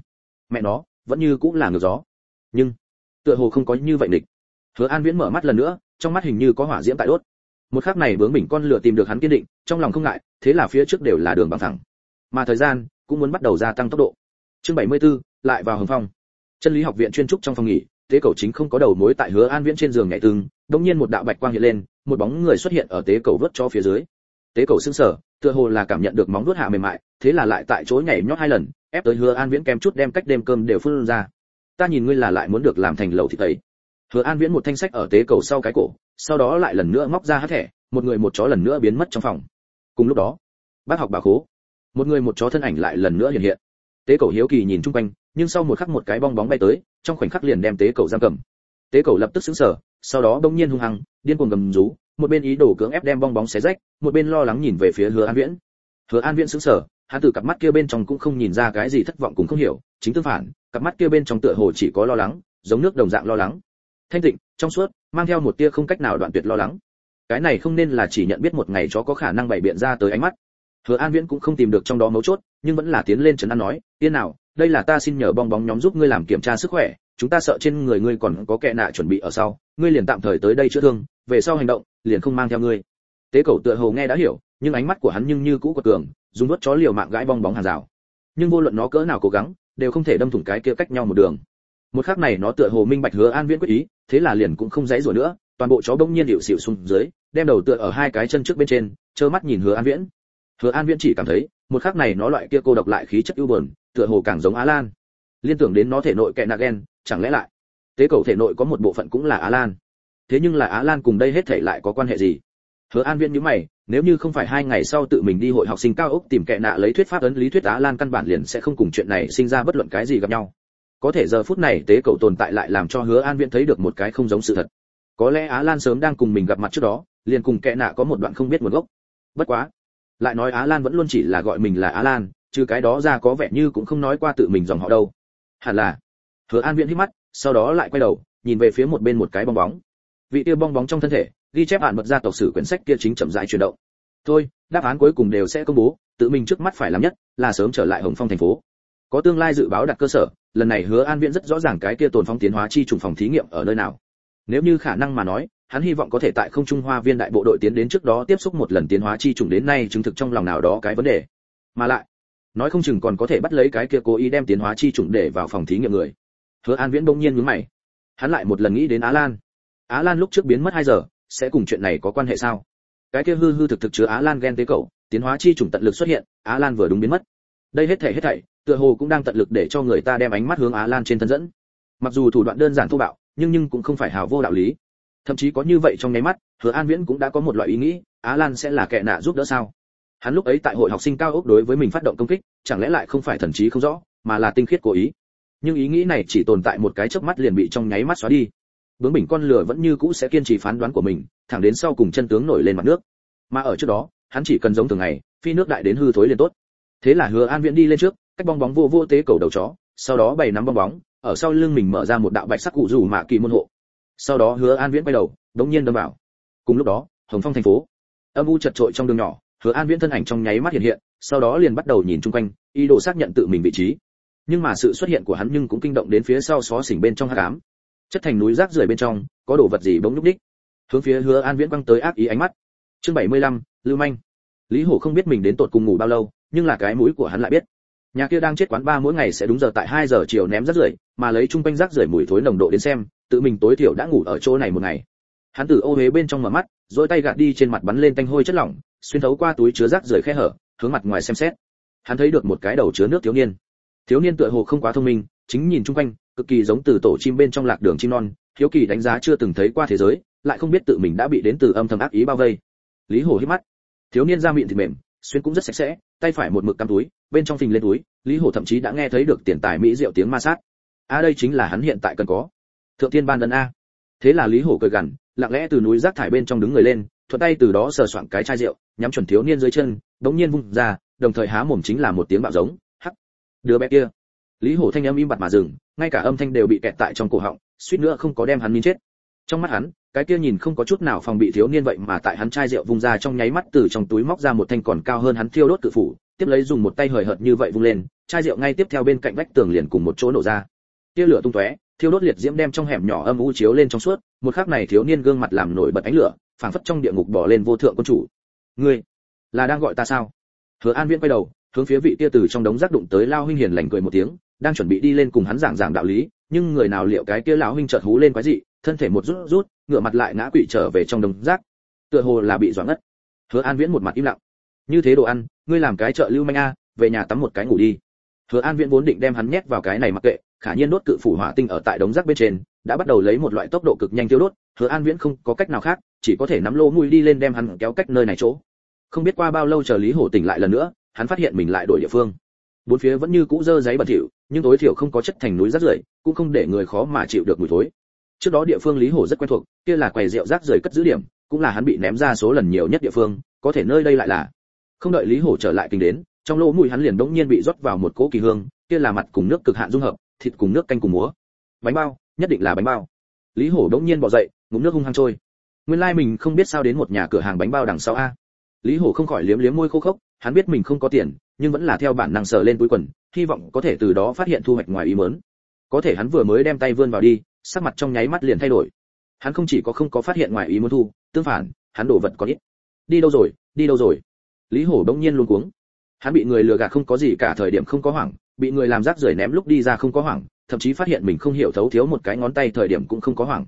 Mẹ nó, vẫn như cũng là ngược gió. Nhưng, tựa hồ không có như vậy địch hứa an viễn mở mắt lần nữa, trong mắt hình như có hỏa diễm tại đốt một khắc này bướng bỉnh con lửa tìm được hắn kiên định trong lòng không ngại thế là phía trước đều là đường bằng thẳng. Mà thời gian cũng muốn bắt đầu gia tăng tốc độ. Chương 74, lại vào hồng phong. Chân lý học viện chuyên trúc trong phòng nghỉ tế cầu chính không có đầu mối tại hứa an viễn trên giường nhảy tương đống nhiên một đạo bạch quang hiện lên một bóng người xuất hiện ở tế cầu vớt cho phía dưới. Tế cầu sững sờ tựa hồ là cảm nhận được móng vuốt hạ mềm mại thế là lại tại chỗ nhảy nhót hai lần ép tới hứa an viễn kem chút đem cách đêm cơm đều phun ra. Ta nhìn ngươi là lại muốn được làm thành lẩu thì thấy hứa an viễn một thanh sách ở tế cầu sau cái cổ sau đó lại lần nữa móc ra hát thẻ, một người một chó lần nữa biến mất trong phòng. Cùng lúc đó, bác học bà khố, một người một chó thân ảnh lại lần nữa hiện hiện. Tế cầu hiếu kỳ nhìn chung quanh, nhưng sau một khắc một cái bong bóng bay tới, trong khoảnh khắc liền đem tế cầu giam cầm. Tế cầu lập tức sững sờ, sau đó đông nhiên hung hăng, điên cuồng gầm rú, một bên ý đồ cưỡng ép đem bong bóng xé rách, một bên lo lắng nhìn về phía hứa an viễn. Hứa an viễn sững sờ, hắn từ cặp mắt kia bên trong cũng không nhìn ra cái gì thất vọng cũng không hiểu, chính tương phản, cặp mắt kia bên trong tựa hồ chỉ có lo lắng, giống nước đồng dạng lo lắng. Thanh tịnh trong suốt, mang theo một tia không cách nào đoạn tuyệt lo lắng. Cái này không nên là chỉ nhận biết một ngày chó có khả năng bày biện ra tới ánh mắt. Hứa an viễn cũng không tìm được trong đó mấu chốt, nhưng vẫn là tiến lên trấn an nói, tiên nào, đây là ta xin nhờ bong bóng nhóm giúp ngươi làm kiểm tra sức khỏe, chúng ta sợ trên người ngươi còn có kẻ nạ chuẩn bị ở sau, ngươi liền tạm thời tới đây chữa thương, về sau hành động, liền không mang theo ngươi. Tế cầu tựa hồ nghe đã hiểu, nhưng ánh mắt của hắn nhưng như cũ quật cường, dùng đốt chó liều mạng gãi bong bóng hàng rào. Nhưng vô luận nó cỡ nào cố gắng, đều không thể đâm thủng cái kia cách nhau một đường một khắc này nó tựa hồ minh bạch hứa an viễn quyết ý, thế là liền cũng không dãy rủa nữa, toàn bộ chó bỗng nhiên điệu xỉu xuống dưới, đem đầu tựa ở hai cái chân trước bên trên, trơ mắt nhìn hứa an viễn. Hứa an viễn chỉ cảm thấy, một khắc này nó loại kia cô độc lại khí chất ưu buồn, tựa hồ càng giống á lan liên tưởng đến nó thể nội kẻ nagen chẳng lẽ lại, tế cầu thể nội có một bộ phận cũng là á lan thế nhưng là á lan cùng đây hết thể lại có quan hệ gì? Hứa an viễn nhíu mày, nếu như không phải hai ngày sau tự mình đi hội học sinh cao ốc tìm kẹ nạ lấy thuyết pháp ấn lý thuyết á lan căn bản liền sẽ không cùng chuyện này sinh ra bất luận cái gì gặp nhau có thể giờ phút này tế cầu tồn tại lại làm cho hứa an viễn thấy được một cái không giống sự thật. Có lẽ á lan sớm đang cùng mình gặp mặt trước đó, liền cùng kệ nạ có một đoạn không biết nguồn gốc. Bất quá, lại nói á lan vẫn luôn chỉ là gọi mình là á lan trừ cái đó ra có vẻ như cũng không nói qua tự mình dòng họ đâu. Hẳn là, hứa an viễn hít mắt, sau đó lại quay đầu, nhìn về phía một bên một cái bong bóng. Vị tiêu bong bóng trong thân thể, ghi chép hạn mật ra tộc sử quyển sách kia chính chậm rãi chuyển động. Thôi, đáp án cuối cùng đều sẽ công bố, tự mình trước mắt phải làm nhất, là sớm trở lại hồng phong thành phố. Có tương lai dự báo đặt cơ sở lần này hứa an viễn rất rõ ràng cái kia tồn phong tiến hóa chi trùng phòng thí nghiệm ở nơi nào. Nếu như khả năng mà nói, hắn hy vọng có thể tại không trung hoa viên đại bộ đội tiến đến trước đó tiếp xúc một lần tiến hóa chi trùng đến nay chứng thực trong lòng nào đó cái vấn đề. Mà lại, nói không chừng còn có thể bắt lấy cái kia cố ý đem tiến hóa chi trùng để vào phòng thí nghiệm người. Hứa an viễn bỗng nhiên nhướng mày. Hắn lại một lần nghĩ đến á lan. Á lan lúc trước biến mất hai giờ, sẽ cùng chuyện này có quan hệ sao? Cái kia hư hư thực thực chứa á lan gen tế cậu tiến hóa chi trùng tận lực xuất hiện, á lan vừa đúng biến mất đây hết thảy hết thảy, tựa hồ cũng đang tận lực để cho người ta đem ánh mắt hướng á lan trên thân dẫn. Mặc dù thủ đoạn đơn giản thô bạo, nhưng nhưng cũng không phải hào vô đạo lý. Thậm chí có như vậy trong nháy mắt, hứa an viễn cũng đã có một loại ý nghĩ, á lan sẽ là kẻ nạ giúp đỡ sao? Hắn lúc ấy tại hội học sinh cao ốc đối với mình phát động công kích, chẳng lẽ lại không phải thần trí không rõ, mà là tinh khiết cố ý? Nhưng ý nghĩ này chỉ tồn tại một cái chớp mắt liền bị trong nháy mắt xóa đi. Bướng bỉnh con lửa vẫn như cũ sẽ kiên trì phán đoán của mình, thẳng đến sau cùng chân tướng nổi lên mặt nước. Mà ở trước đó, hắn chỉ cần giống thường ngày, phi nước đại đến hư thối liền tốt thế là hứa an viễn đi lên trước cách bong bóng vô vô tế cầu đầu chó sau đó bày nắm bong bóng ở sau lưng mình mở ra một đạo bạch sắc cụ rủ mạ kỳ môn hộ. Sau đó hứa an viễn quay đầu đống nhiên đâm vào. Cùng lúc đó hồng phong thành phố. Âm u chật trội trong đường nhỏ hứa an viễn thân ảnh trong nháy mắt hiện hiện sau đó liền bắt đầu nhìn chung quanh ý đồ xác nhận tự mình vị trí. Nhưng mà sự xuất hiện của hắn nhưng cũng kinh động đến phía sau xó xỉnh bên trong hắc ám. Chất thành núi rác rưởi bên trong có đồ vật gì bỗng nhúc đích hướng phía hứa an viễn quăng tới ác ý ánh mắt. Chương 75, lưu manh. Lý hổ không biết mình đến tột cùng ngủ bao lâu nhưng là cái mũi của hắn lại biết. Nhà kia đang chết quán ba mỗi ngày sẽ đúng giờ tại 2 giờ chiều ném rác rưởi, mà lấy chung quanh rác rưởi mùi thối nồng độ đến xem, tự mình tối thiểu đã ngủ ở chỗ này một ngày. Hắn từ ô huế bên trong mở mắt rồi tay gạt đi trên mặt bắn lên tanh hôi chất lỏng, xuyên thấu qua túi chứa rác rưởi khe hở, hướng mặt ngoài xem xét. Hắn thấy được một cái đầu chứa nước thiếu niên. Thiếu niên tựa hồ không quá thông minh, chính nhìn chung quanh, cực kỳ giống từ tổ chim bên trong lạc đường chim non thiếu kỳ đánh giá chưa từng thấy qua thế giới, lại không biết tự mình đã bị đến từ âm thầm ác ý bao vây. Lý hồ hít mắt. Thiếu niên ra miệng thì mềm xuyên cũng rất sạch sẽ, tay phải một mực cắm túi, bên trong phình lên túi, lý Hổ thậm chí đã nghe thấy được tiền tài mỹ rượu tiếng ma sát. A, đây chính là hắn hiện tại cần có. Thượng tiên ban đần a. Thế là lý Hổ cười gằn, lặng lẽ từ núi rác thải bên trong đứng người lên, thuận tay từ đó sờ soạng cái chai rượu, nhắm chuẩn thiếu niên dưới chân, đống nhiên vung ra, đồng thời há mồm chính là một tiếng bạo giống, hắc. Đứa bé kia. Lý hổ thanh âm im bặt mà dừng, ngay cả âm thanh đều bị kẹt tại trong cổ họng, suýt nữa không có đem hắn nín chết. Trong mắt hắn cái kia nhìn không có chút nào phòng bị thiếu niên vậy mà tại hắn chai rượu vung ra trong nháy mắt từ trong túi móc ra một thanh còn cao hơn hắn thiêu đốt cự phủ, tiếp lấy dùng một tay hời hợt như vậy vung lên, chai rượu ngay tiếp theo bên cạnh vách tường liền cùng một chỗ nổ ra. Tia lửa tung tóe, thiêu đốt liệt diễm đem trong hẻm nhỏ âm u chiếu lên trong suốt, một khắc này thiếu niên gương mặt làm nổi bật ánh lửa, phảng phất trong địa ngục bỏ lên vô thượng quân chủ. Ngươi là đang gọi ta sao? Hứa an viễn quay đầu, hướng phía vị tia từ trong đống rác đụng tới lao huynh hiền lành cười một tiếng, đang chuẩn bị đi lên cùng hắn giảng giảng đạo lý, nhưng người nào liệu cái kia lão huynh chợt hú lên quái dị, thân thể một rút rút ngửa mặt lại ngã quỵ trở về trong đống rác. Tựa hồ là bị doãn ngất. Hứa an viễn một mặt im lặng. Như thế đồ ăn, ngươi làm cái chợ lưu manh a, về nhà tắm một cái ngủ đi. Hứa an viễn vốn định đem hắn nhét vào cái này mặc kệ, khả nhiên đốt cự phủ hỏa tinh ở tại đống rác bên trên, đã bắt đầu lấy một loại tốc độ cực nhanh tiêu đốt. Hứa an viễn không có cách nào khác, chỉ có thể nắm lô mùi đi lên đem hắn kéo cách nơi này chỗ. Không biết qua bao lâu chờ lý hổ tỉnh lại lần nữa, hắn phát hiện mình lại đổi địa phương. Bốn phía vẫn như cũ dơ giấy bẩn thỉu, nhưng tối thiểu không có chất thành núi rác rưởi, cũng không để người khó mà chịu được mùi thối trước đó địa phương lý hổ rất quen thuộc, kia là quầy rượu rác rời cất giữ điểm, cũng là hắn bị ném ra số lần nhiều nhất địa phương, có thể nơi đây lại là. Không đợi lý hổ trở lại kinh đến, trong lỗ mũi hắn liền đống nhiên bị rót vào một cỗ kỳ hương, kia là mặt cùng nước cực hạn dung hợp, thịt cùng nước canh cùng múa. Bánh bao, nhất định là bánh bao. Lý hổ đống nhiên bỏ dậy, ngụm nước hung hăng trôi. Nguyên lai mình không biết sao đến một nhà cửa hàng bánh bao đằng sau a. Lý hổ không khỏi liếm liếm môi khô khốc, hắn biết mình không có tiền, nhưng vẫn là theo bản năng sờ lên túi quần, hy vọng có thể từ đó phát hiện thu hoạch ngoài ý mớn có thể hắn vừa mới đem tay vươn vào đi sắc mặt trong nháy mắt liền thay đổi. Hắn không chỉ có không có phát hiện ngoài ý muốn thu, tương phản, hắn đổ vật có ít. Đi đâu rồi, đi đâu rồi? Lý hổ bỗng nhiên luôn cuống. Hắn bị người lừa gạt không có gì cả, thời điểm không có hoảng, bị người làm rác rưởi ném lúc đi ra không có hoảng, thậm chí phát hiện mình không hiểu thấu thiếu một cái ngón tay, thời điểm cũng không có hoảng.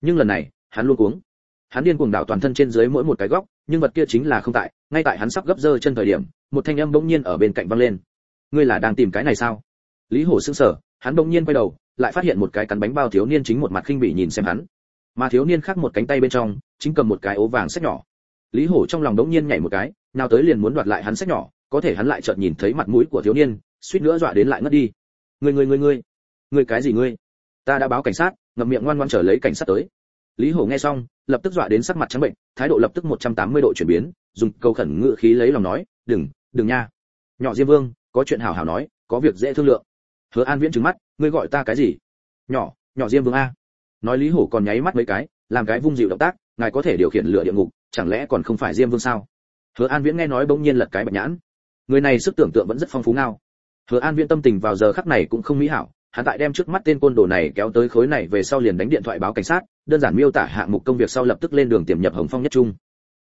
Nhưng lần này, hắn luôn cuống. Hắn điên cuồng đảo toàn thân trên dưới mỗi một cái góc, nhưng vật kia chính là không tại. Ngay tại hắn sắp gấp dơ chân thời điểm, một thanh âm bỗng nhiên ở bên cạnh văng lên. Ngươi là đang tìm cái này sao? Lý hổ sững sờ, hắn bỗng nhiên quay đầu lại phát hiện một cái cắn bánh bao thiếu niên chính một mặt khinh bỉ nhìn xem hắn. Mà thiếu niên khác một cánh tay bên trong, chính cầm một cái ố vàng sách nhỏ. Lý hổ trong lòng đống nhiên nhảy một cái, nào tới liền muốn đoạt lại hắn sách nhỏ, có thể hắn lại chợt nhìn thấy mặt mũi của thiếu niên, suýt nữa dọa đến lại ngất đi. Ngươi ngươi ngươi ngươi ngươi cái gì ngươi? Ta đã báo cảnh sát, ngậm miệng ngoan ngoan trở lấy cảnh sát tới. Lý hổ nghe xong, lập tức dọa đến sắc mặt trắng bệnh, thái độ lập tức 180 độ chuyển biến, dùng câu khẩn ngựa khí lấy lòng nói, đừng đừng nha. Nhỏ diêm vương, có chuyện hảo hảo nói, có việc dễ thương lượng hứa an viễn trừng mắt, ngươi gọi ta cái gì? Nhỏ nhỏ diêm vương a. Nói lý hổ còn nháy mắt mấy cái, làm cái vung dịu động tác, ngài có thể điều khiển lửa địa ngục, chẳng lẽ còn không phải diêm vương sao? Hứa an viễn nghe nói bỗng nhiên lật cái bạch nhãn. Người này sức tưởng tượng vẫn rất phong phú ngao. Hứa an viễn tâm tình vào giờ khắc này cũng không mỹ hảo, hắn tại đem trước mắt tên côn đồ này kéo tới khối này về sau liền đánh điện thoại báo cảnh sát, đơn giản miêu tả hạng mục công việc sau lập tức lên đường tiềm nhập hồng phong nhất trung.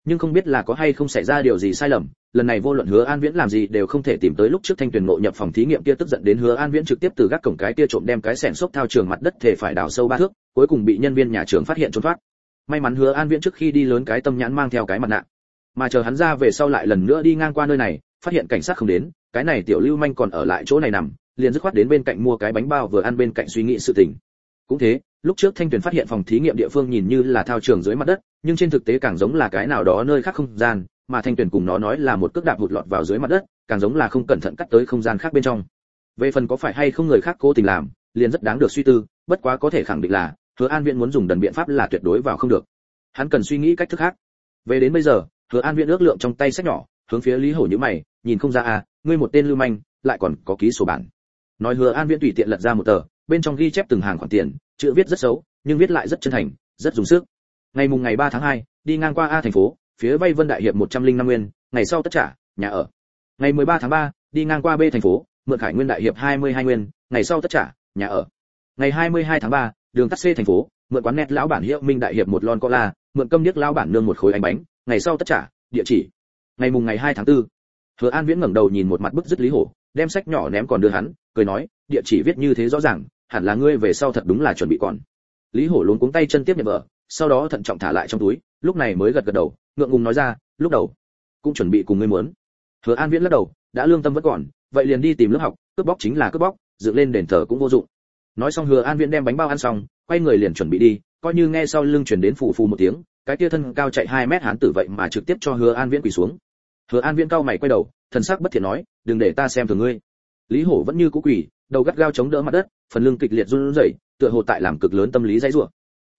Nhưng không biết là có hay không xảy ra điều gì sai lầm lần này vô luận hứa an viễn làm gì đều không thể tìm tới lúc trước thanh tuyền ngộ nhập phòng thí nghiệm kia tức giận đến hứa an viễn trực tiếp từ gác cổng cái kia trộm đem cái sẻn xốc thao trường mặt đất thể phải đào sâu ba thước, cuối cùng bị nhân viên nhà trường phát hiện trốn thoát. May mắn hứa an viễn trước khi đi lớn cái tâm nhãn mang theo cái mặt nạ. Mà chờ hắn ra về sau lại lần nữa đi ngang qua nơi này, phát hiện cảnh sát không đến, cái này tiểu lưu manh còn ở lại chỗ này nằm, liền dứt khoát đến bên cạnh mua cái bánh bao vừa ăn bên cạnh suy nghĩ sự tình. Cũng thế, lúc trước thanh tuyền phát hiện phòng thí nghiệm địa phương nhìn như là thao trường dưới mặt đất, nhưng trên thực tế càng giống là cái nào đó nơi khác không gian mà thanh tuyển cùng nó nói là một cước đạp hụt lọt vào dưới mặt đất càng giống là không cẩn thận cắt tới không gian khác bên trong. Về phần có phải hay không người khác cố tình làm liền rất đáng được suy tư bất quá có thể khẳng định là hứa an viễn muốn dùng đần biện pháp là tuyệt đối vào không được. Hắn cần suy nghĩ cách thức khác. Về đến bây giờ hứa an viễn ước lượng trong tay sách nhỏ hướng phía lý hổ như mày nhìn không ra à ngươi một tên lưu manh lại còn có ký sổ bản. Nói hứa an viễn tùy tiện lật ra một tờ bên trong ghi chép từng hàng khoản tiền chữ viết rất xấu nhưng viết lại rất chân thành rất dùng sức. Ngày mùng ngày 3 tháng 2, đi ngang qua a thành phố phía vay vân đại hiệp 105 nguyên ngày sau tất trả nhà ở. Ngày 13 tháng 3, đi ngang qua b thành phố mượn khải nguyên đại hiệp 22 nguyên ngày sau tất trả nhà ở. Ngày 22 tháng 3, đường tắt c thành phố mượn quán net lão bản hiệu minh đại hiệp một lon cola mượn câm điếc lão bản nương một khối bánh bánh ngày sau tất trả địa chỉ. Ngày mùng ngày 2 tháng 4. hứa an viễn ngẩng đầu nhìn một mặt bức dứt lý hổ đem sách nhỏ ném còn đưa hắn cười nói địa chỉ viết như thế rõ ràng hẳn là ngươi về sau thật đúng là chuẩn bị còn. Lý hổ luống cuống tay chân tiếp nhận vợ sau đó thận trọng thả lại trong túi lúc này mới gật gật đầu ngượng ngùng nói ra, lúc đầu, cũng chuẩn bị cùng ngươi muốn. Hứa an viễn lắc đầu, đã lương tâm vẫn còn, vậy liền đi tìm lớp học, cướp bóc chính là cướp bóc, dựng lên đền thờ cũng vô dụng. Nói xong hứa an viễn đem bánh bao ăn xong, quay người liền chuẩn bị đi, coi như nghe sau lưng chuyển đến phù phù một tiếng, cái kia thân cao chạy 2 mét hán tử vậy mà trực tiếp cho hứa an viễn quỳ xuống. Hứa an viễn cao mày quay đầu, thần sắc bất thiện nói, đừng để ta xem thường ngươi. Lý hổ vẫn như cũ quỳ, đầu gắt gao chống đỡ mặt đất, phần lưng kịch liệt run rẩy, tựa hồ tại làm cực lớn tâm lý dãy rủa.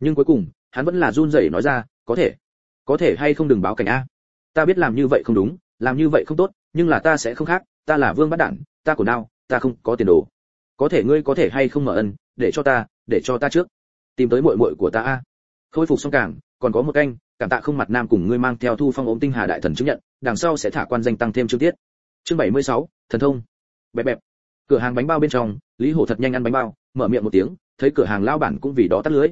Nhưng cuối cùng, hắn vẫn là run rẩy nói ra, có thể có thể hay không đừng báo cảnh a. Ta biết làm như vậy không đúng làm như vậy không tốt nhưng là ta sẽ không khác ta là vương bắt đản ta của nào ta không có tiền đồ. Có thể ngươi có thể hay không mở ân để cho ta để cho ta trước. Tìm tới muội muội của ta a. Khôi phục xong cảng còn có một canh cảm tạ không mặt nam cùng ngươi mang theo thu phong ống tinh hà đại thần chứng nhận đằng sau sẽ thả quan danh tăng thêm chương tiết. Chương 76, thần thông. Bẹp bẹp. Cửa hàng bánh bao bên trong lý hổ thật nhanh ăn bánh bao mở miệng một tiếng thấy cửa hàng lao bản cũng vì đó tắt lưới.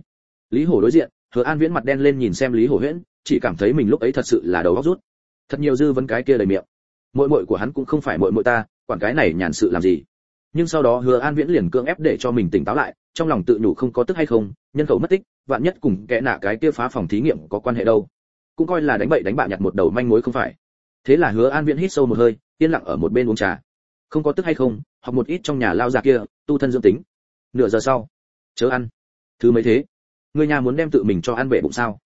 Lý hổ đối diện hứa an viễn mặt đen lên nhìn xem lý hổ huyễn chỉ cảm thấy mình lúc ấy thật sự là đầu óc rút. Thật nhiều dư vấn cái kia đầy miệng. Muội muội của hắn cũng không phải muội muội ta, quản cái này nhàn sự làm gì. Nhưng sau đó hứa an viễn liền cưỡng ép để cho mình tỉnh táo lại, trong lòng tự nhủ không có tức hay không, nhân khẩu mất tích, vạn nhất cùng kẻ nạ cái kia phá phòng thí nghiệm có quan hệ đâu. Cũng coi là đánh bậy đánh bạ nhặt một đầu manh mối không phải. Thế là hứa an viễn hít sâu một hơi, yên lặng ở một bên uống trà. Không có tức hay không, học một ít trong nhà lao già kia, tu thân dưỡng tính. Nửa giờ sau, chớ ăn. Thứ mấy thế? Người nhà muốn đem tự mình cho ăn bể bụng sao?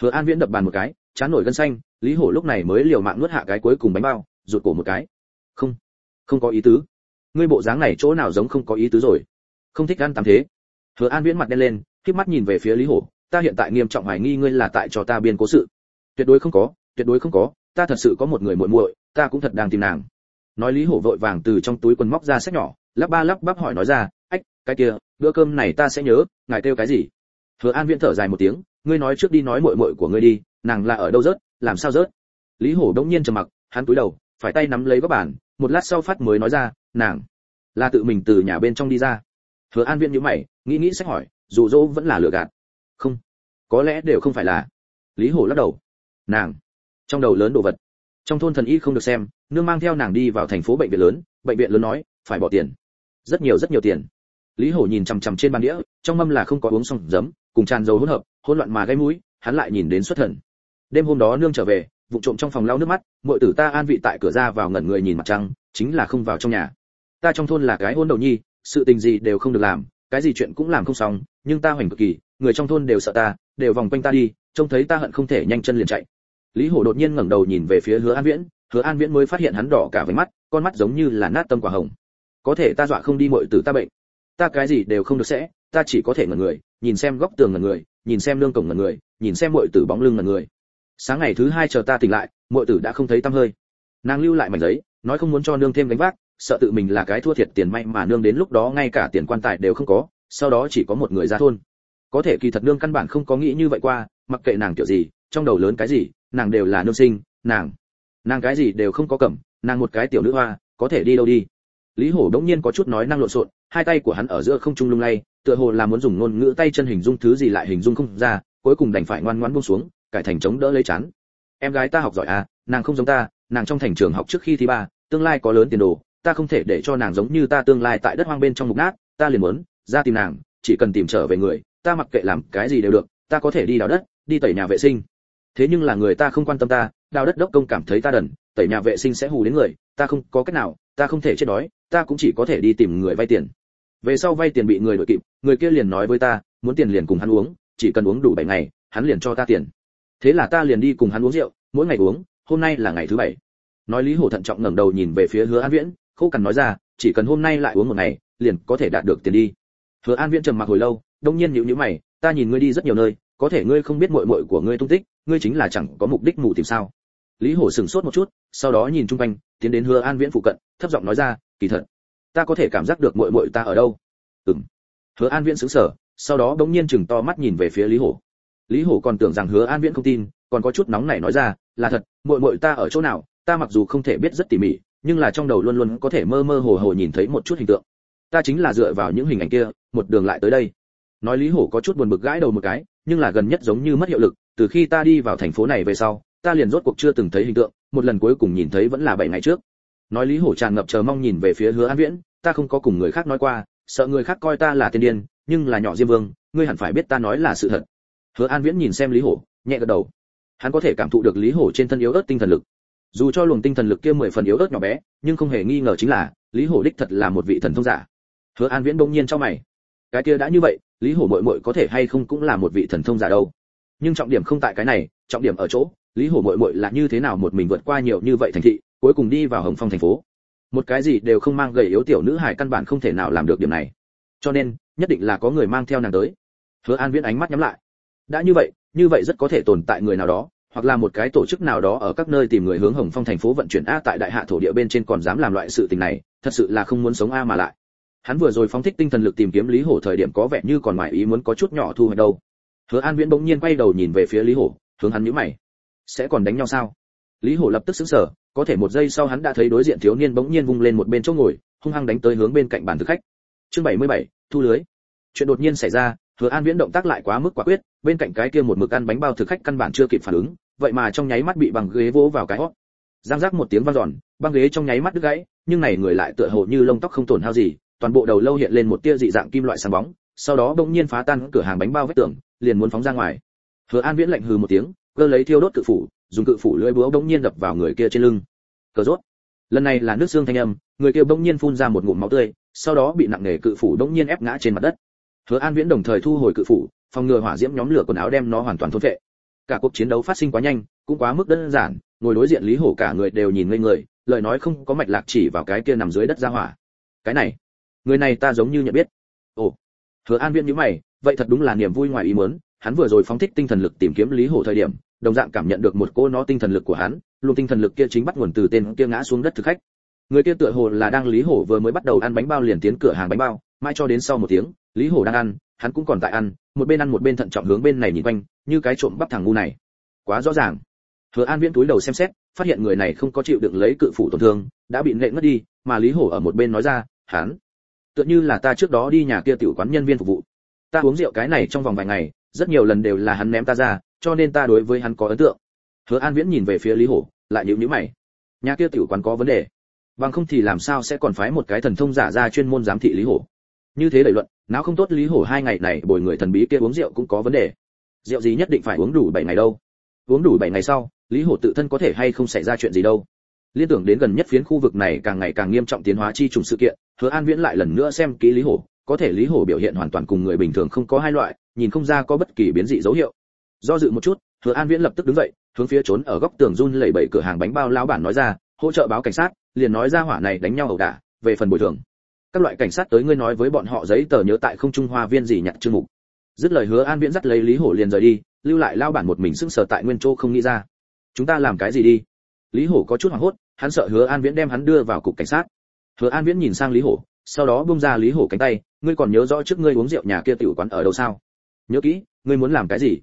Hứa an viễn đập bàn một cái, chán nổi gân xanh, lý hổ lúc này mới liều mạng nuốt hạ cái cuối cùng bánh bao, rụt cổ một cái. Không không có ý tứ. Ngươi bộ dáng này chỗ nào giống không có ý tứ rồi? Không thích ăn tạm thế. Hứa an viễn mặt đen lên, khép mắt nhìn về phía lý hổ. Ta hiện tại nghiêm trọng hoài nghi ngươi là tại cho ta biên cố sự. Tuyệt đối không có, tuyệt đối không có. Ta thật sự có một người muội muội, ta cũng thật đang tìm nàng. Nói lý hổ vội vàng từ trong túi quần móc ra sách nhỏ, lắp ba lắp bắp hỏi nói ra, ách, cái kia, bữa cơm này ta sẽ nhớ, ngài kêu cái gì? Hứa an viễn thở dài một tiếng ngươi nói trước đi nói muội muội của ngươi đi, nàng là ở đâu rớt, làm sao rớt? Lý hổ đống nhiên trầm mặc, hắn cúi đầu, phải tay nắm lấy góc bàn, một lát sau phát mới nói ra, nàng là tự mình từ nhà bên trong đi ra. Hứa an viễn nhíu mày, nghĩ nghĩ sách hỏi, dù dỗ vẫn là lừa gạt? Không. Có lẽ đều không phải là. Lý hổ lắc đầu. Nàng. Trong đầu lớn đồ vật. Trong thôn thần y không được xem, nương mang theo nàng đi vào thành phố bệnh viện lớn, bệnh viện lớn nói, phải bỏ tiền. Rất nhiều rất nhiều tiền. Lý hổ nhìn chằm chằm trên bàn đĩa, trong mâm là không có uống xong giấm, cùng tràn dầu hỗn hợp hỗn loạn mà gây mũi, hắn lại nhìn đến xuất thần. Đêm hôm đó nương trở về, vụ trộm trong phòng lau nước mắt, muội tử ta an vị tại cửa ra vào ngẩn người nhìn mặt trăng, chính là không vào trong nhà. Ta trong thôn là cái hôn đầu nhi, sự tình gì đều không được làm, cái gì chuyện cũng làm không xong, nhưng ta hoành cực kỳ, người trong thôn đều sợ ta, đều vòng quanh ta đi, trông thấy ta hận không thể nhanh chân liền chạy. Lý hổ đột nhiên ngẩng đầu nhìn về phía hứa an viễn, hứa an viễn mới phát hiện hắn đỏ cả với mắt, con mắt giống như là nát tâm quả hồng. Có thể ta dọa không đi muội tử ta bệnh. Ta cái gì đều không được sẽ, ta chỉ có thể ngẩn người, nhìn xem góc tường ngẩn người nhìn xem lương cổng ngẩn người, nhìn xem muội tử bóng lưng ngẩn người. Sáng ngày thứ hai chờ ta tỉnh lại, muội tử đã không thấy tăm hơi. Nàng lưu lại mảnh giấy, nói không muốn cho nương thêm gánh vác, sợ tự mình là cái thua thiệt tiền may mà nương đến lúc đó ngay cả tiền quan tài đều không có, sau đó chỉ có một người ra thôn. Có thể kỳ thật nương căn bản không có nghĩ như vậy qua, mặc kệ nàng kiểu gì, trong đầu lớn cái gì, nàng đều là nương sinh, nàng. Nàng cái gì đều không có cầm, nàng một cái tiểu nữ hoa, có thể đi đâu đi lý hổ đống nhiên có chút nói năng lộn xộn, hai tay của hắn ở giữa không trung lung lay, tựa hồ là muốn dùng ngôn ngữ tay chân hình dung thứ gì lại hình dung không ra, cuối cùng đành phải ngoan ngoãn buông xuống, cải thành chống đỡ lấy chán. Em gái ta học giỏi à nàng không giống ta, nàng trong thành trường học trước khi thi ba, tương lai có lớn tiền đồ, ta không thể để cho nàng giống như ta tương lai tại đất hoang bên trong mục nát, ta liền muốn ra tìm nàng, chỉ cần tìm trở về người, ta mặc kệ làm cái gì đều được, ta có thể đi đào đất, đi tẩy nhà vệ sinh. Thế nhưng là người ta không quan tâm ta, đào đất đốc công cảm thấy ta đần, tẩy nhà vệ sinh sẽ hù đến người, ta không có cách nào ta không thể chết đói, ta cũng chỉ có thể đi tìm người vay tiền. Về sau vay tiền bị người đội kịp, người kia liền nói với ta, muốn tiền liền cùng hắn uống, chỉ cần uống đủ bảy ngày, hắn liền cho ta tiền. Thế là ta liền đi cùng hắn uống rượu, mỗi ngày uống, hôm nay là ngày thứ bảy. Nói lý hổ thận trọng ngẩng đầu nhìn về phía hứa an viễn, khô cằn nói ra, chỉ cần hôm nay lại uống một ngày, liền có thể đạt được tiền đi. Hứa an viễn trầm mặc hồi lâu, đông nhiên nhíu nhíu mày, ta nhìn ngươi đi rất nhiều nơi, có thể ngươi không biết muội muội của ngươi tung tích, ngươi chính là chẳng có mục đích mù tìm sao. Lý hổ sừng sốt một chút, sau đó nhìn chung quanh tiến đến hứa an viễn phụ cận, thấp giọng nói ra, kỳ thật, ta có thể cảm giác được muội muội ta ở đâu. Ừm. Hứa an viễn sững sờ, sau đó bỗng nhiên chừng to mắt nhìn về phía lý hổ. Lý hổ còn tưởng rằng hứa an viễn không tin, còn có chút nóng nảy nói ra, là thật, muội muội ta ở chỗ nào, ta mặc dù không thể biết rất tỉ mỉ, nhưng là trong đầu luôn luôn có thể mơ mơ hồ hồ nhìn thấy một chút hình tượng. Ta chính là dựa vào những hình ảnh kia, một đường lại tới đây. Nói lý hổ có chút buồn bực gãi đầu một cái, nhưng là gần nhất giống như mất hiệu lực, từ khi ta đi vào thành phố này về sau, ta liền rốt cuộc chưa từng thấy hình tượng một lần cuối cùng nhìn thấy vẫn là bảy ngày trước. Nói lý hổ tràn ngập chờ mong nhìn về phía hứa an viễn, ta không có cùng người khác nói qua, sợ người khác coi ta là tiên điên, nhưng là nhỏ diêm vương, ngươi hẳn phải biết ta nói là sự thật. Hứa an viễn nhìn xem lý hổ, nhẹ gật đầu. Hắn có thể cảm thụ được lý hổ trên thân yếu ớt tinh thần lực. Dù cho luồng tinh thần lực kia mười phần yếu ớt nhỏ bé, nhưng không hề nghi ngờ chính là, lý hổ đích thật là một vị thần thông giả. Hứa an viễn bỗng nhiên cho mày. Cái kia đã như vậy, lý hổ muội muội có thể hay không cũng là một vị thần thông giả đâu? Nhưng trọng điểm không tại cái này, trọng điểm ở chỗ lý hổ muội muội là như thế nào một mình vượt qua nhiều như vậy thành thị, cuối cùng đi vào hồng phong thành phố? Một cái gì đều không mang gầy yếu tiểu nữ hải căn bản không thể nào làm được điểm này. Cho nên, nhất định là có người mang theo nàng tới. Hứa an viễn ánh mắt nhắm lại. Đã như vậy như vậy rất có thể tồn tại người nào đó, hoặc là một cái tổ chức nào đó ở các nơi tìm người hướng hồng phong thành phố vận chuyển a tại đại hạ thổ địa bên trên còn dám làm loại sự tình này, thật sự là không muốn sống a mà lại. Hắn vừa rồi phóng thích tinh thần lực tìm kiếm lý hổ thời điểm có vẻ như còn ngoài ý muốn có chút nhỏ thu hồi đâu. Hứa an viễn bỗng nhiên quay đầu nhìn về phía lý hổ, hướng hắn nhíu mày sẽ còn đánh nhau sao? Lý hổ lập tức sững sờ có thể một giây sau hắn đã thấy đối diện thiếu niên bỗng nhiên vung lên một bên chỗ ngồi hung hăng đánh tới hướng bên cạnh bàn thực khách. Chương 77, thu lưới. Chuyện đột nhiên xảy ra hứa an viễn động tác lại quá mức quả quyết bên cạnh cái kia một mực ăn bánh bao thực khách căn bản chưa kịp phản ứng vậy mà trong nháy mắt bị bằng ghế vỗ vào cái hót. Giang giác một tiếng vang giòn băng ghế trong nháy mắt đứt gãy nhưng này người lại tựa hồ như lông tóc không tổn hao gì toàn bộ đầu lâu hiện lên một tia dị dạng kim loại sáng bóng sau đó bỗng nhiên phá tan cửa hàng bánh bao vết tường liền muốn phóng ra ngoài. Hứa an viễn lạnh hừ một tiếng cơ lấy thiêu đốt cự phủ, dùng cự phủ lưỡi búa bỗng nhiên đập vào người kia trên lưng. Cờ rốt. Lần này là nước xương thanh âm, người kia bỗng nhiên phun ra một ngụm máu tươi, sau đó bị nặng nề cự phủ bỗng nhiên ép ngã trên mặt đất. Hứa an viễn đồng thời thu hồi cự phủ, phòng ngừa hỏa diễm nhóm lửa quần áo đem nó hoàn toàn thôn vệ cả cuộc chiến đấu phát sinh quá nhanh, cũng quá mức đơn giản, ngồi đối diện lý hổ cả người đều nhìn ngây người, lời nói không có mạch lạc chỉ vào cái kia nằm dưới đất ra hỏa. Cái này, người này ta giống như nhận biết. Ồ. Hứa an viễn nhíu mày, vậy thật đúng là niềm vui ngoài ý muốn hắn vừa rồi phóng thích tinh thần lực tìm kiếm lý hổ thời điểm, đồng dạng cảm nhận được một cô nó tinh thần lực của hắn, luồng tinh thần lực kia chính bắt nguồn từ tên kia ngã xuống đất thực khách. Người kia tựa hồ là đang lý hổ vừa mới bắt đầu ăn bánh bao liền tiến cửa hàng bánh bao, mãi cho đến sau một tiếng, lý hổ đang ăn, hắn cũng còn tại ăn, một bên ăn một bên thận trọng hướng bên này nhìn quanh, như cái trộm bắp thằng ngu này. Quá rõ ràng. Hứa an viễn túi đầu xem xét, phát hiện người này không có chịu đựng lấy cự phủ tổn thương, đã bị nệ ngất đi, mà lý hổ ở một bên nói ra, hắn, tựa như là ta trước đó đi nhà kia tiểu quán nhân viên phục vụ. Ta uống rượu cái này trong vòng vài ngày rất nhiều lần đều là hắn ném ta ra, cho nên ta đối với hắn có ấn tượng. Hứa an viễn nhìn về phía lý hổ, lại nhíu nhíu mày. Nhà kia tiểu quán có vấn đề. Bằng không thì làm sao sẽ còn phái một cái thần thông giả ra chuyên môn giám thị lý hổ? Như thế đẩy luận não không tốt lý hổ hai ngày này bồi người thần bí kia uống rượu cũng có vấn đề. Rượu gì nhất định phải uống đủ bảy ngày đâu. Uống đủ bảy ngày sau, lý hổ tự thân có thể hay không xảy ra chuyện gì đâu. Liên tưởng đến gần nhất phiến khu vực này càng ngày càng nghiêm trọng tiến hóa chi trùng sự kiện, hứa an viễn lại lần nữa xem kỹ lý hổ có thể lý hổ biểu hiện hoàn toàn cùng người bình thường không có hai loại, nhìn không ra có bất kỳ biến dị dấu hiệu. Do dự một chút, hứa an viễn lập tức đứng dậy, hướng phía trốn ở góc tường run lẩy bẩy cửa hàng bánh bao lão bản nói ra, hỗ trợ báo cảnh sát, liền nói ra hỏa này đánh nhau ẩu đả, về phần bồi thường. Các loại cảnh sát tới ngươi nói với bọn họ giấy tờ nhớ tại không trung hoa viên gì nhặt chương mục. Dứt lời hứa an viễn dắt lấy lý hổ liền rời đi, lưu lại lao bản một mình sững sờ tại nguyên chỗ không nghĩ ra. Chúng ta làm cái gì đi? Lý hổ có chút hoảng hốt, hắn sợ hứa an viễn đem hắn đưa vào cục cảnh sát. Hứa an viễn nhìn sang lý hổ sau đó bung ra lý hổ cánh tay, ngươi còn nhớ rõ trước ngươi uống rượu nhà kia tiểu quán ở đâu sao? Nhớ kỹ, ngươi muốn làm cái gì?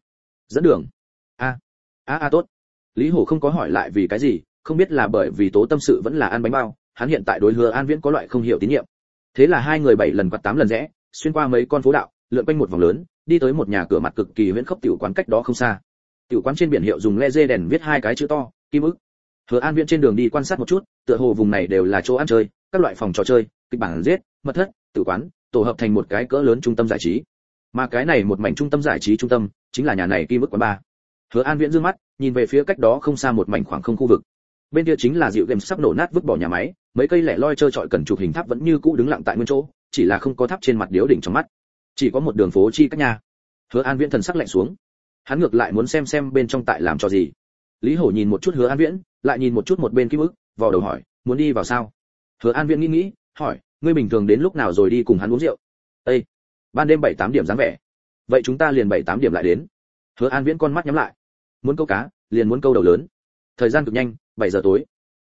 Dẫn đường. A a a, tốt. Lý hổ không có hỏi lại vì cái gì, không biết là bởi vì tố tâm sự vẫn là ăn bánh bao, hắn hiện tại đối hứa an viễn có loại không hiểu tín nhiệm. Thế là hai người bảy lần quạt tám lần rẽ, xuyên qua mấy con phố đạo, lượn quanh một vòng lớn, đi tới một nhà cửa mặt cực kỳ huyễn khốc tiểu quán cách đó không xa. Tiểu quán trên biển hiệu dùng le dê đèn viết hai cái chữ to, kim ức. Hứa an viễn trên đường đi quan sát một chút, tựa hồ vùng này đều là chỗ ăn chơi, các loại phòng trò chơi kịch bản giết, mật thất, tử quán, tổ hợp thành một cái cỡ lớn trung tâm giải trí. Mà cái này một mảnh trung tâm giải trí trung tâm chính là nhà này kim ức quán ba hứa an viễn dương mắt, nhìn về phía cách đó không xa một mảnh khoảng không khu vực. Bên kia chính là dịu game sắp nổ nát vứt bỏ nhà máy, mấy cây lẻ loi trơ trọi cần chụp hình tháp vẫn như cũ đứng lặng tại nguyên chỗ, chỉ là không có tháp trên mặt điếu đỉnh trong mắt. Chỉ có một đường phố chi cách nhà hứa an viễn thần sắc lạnh xuống. Hắn ngược lại muốn xem xem bên trong tại làm cho gì. Lý hổ nhìn một chút hứa an viễn, lại nhìn một chút một bên kim ức vào đầu hỏi, muốn đi vào sao? Hứa an viễn nghĩ nghĩ hỏi, ngươi bình thường đến lúc nào rồi đi cùng hắn uống rượu? Ê! ban đêm bảy tám điểm dáng vẻ. Vậy chúng ta liền bảy tám điểm lại đến. Hứa an viễn con mắt nhắm lại. Muốn câu cá, liền muốn câu đầu lớn. Thời gian cực nhanh, bảy giờ tối.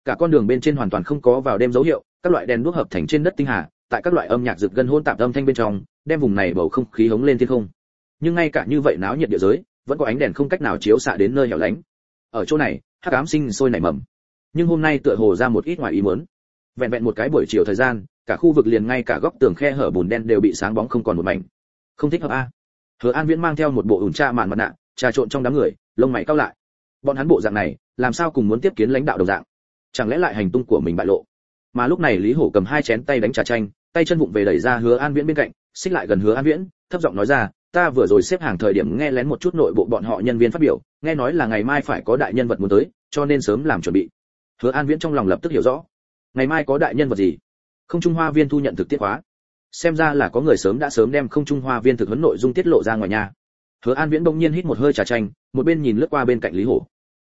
Cả con đường bên trên hoàn toàn không có vào đêm dấu hiệu, các loại đèn đuốc hợp thành trên đất tinh hà, tại các loại âm nhạc rực gân hôn tạp âm thanh bên trong, đem vùng này bầu không khí hống lên thiên không. Nhưng ngay cả như vậy náo nhiệt địa giới, vẫn có ánh đèn không cách nào chiếu xạ đến nơi hẻo lánh. Ở chỗ này, hắc ám sinh sôi nảy mầm. Nhưng hôm nay tựa hồ ra một ít ngoài ý muốn vẹn vẹn một cái buổi chiều thời gian, cả khu vực liền ngay cả góc tường khe hở bùn đen đều bị sáng bóng không còn một mảnh. Không thích hợp a. Hứa an viễn mang theo một bộ ủn tra màn mặt nạ, trà trộn trong đám người, lông mày cao lại. Bọn hắn bộ dạng này, làm sao cùng muốn tiếp kiến lãnh đạo đồng dạng? Chẳng lẽ lại hành tung của mình bại lộ? Mà lúc này lý hổ cầm hai chén tay đánh trà chanh, tay chân vụng về đẩy ra hứa an viễn bên cạnh, xích lại gần hứa an viễn, thấp giọng nói ra, ta vừa rồi xếp hàng thời điểm nghe lén một chút nội bộ bọn họ nhân viên phát biểu, nghe nói là ngày mai phải có đại nhân vật muốn tới, cho nên sớm làm chuẩn bị. Hứa an viễn trong lòng lập tức hiểu rõ ngày mai có đại nhân vật gì? Không trung hoa viên thu nhận thực tiết hóa xem ra là có người sớm đã sớm đem không trung hoa viên thực huấn nội dung tiết lộ ra ngoài nhà. Hứa an viễn bỗng nhiên hít một hơi trà chanh, một bên nhìn lướt qua bên cạnh lý hổ.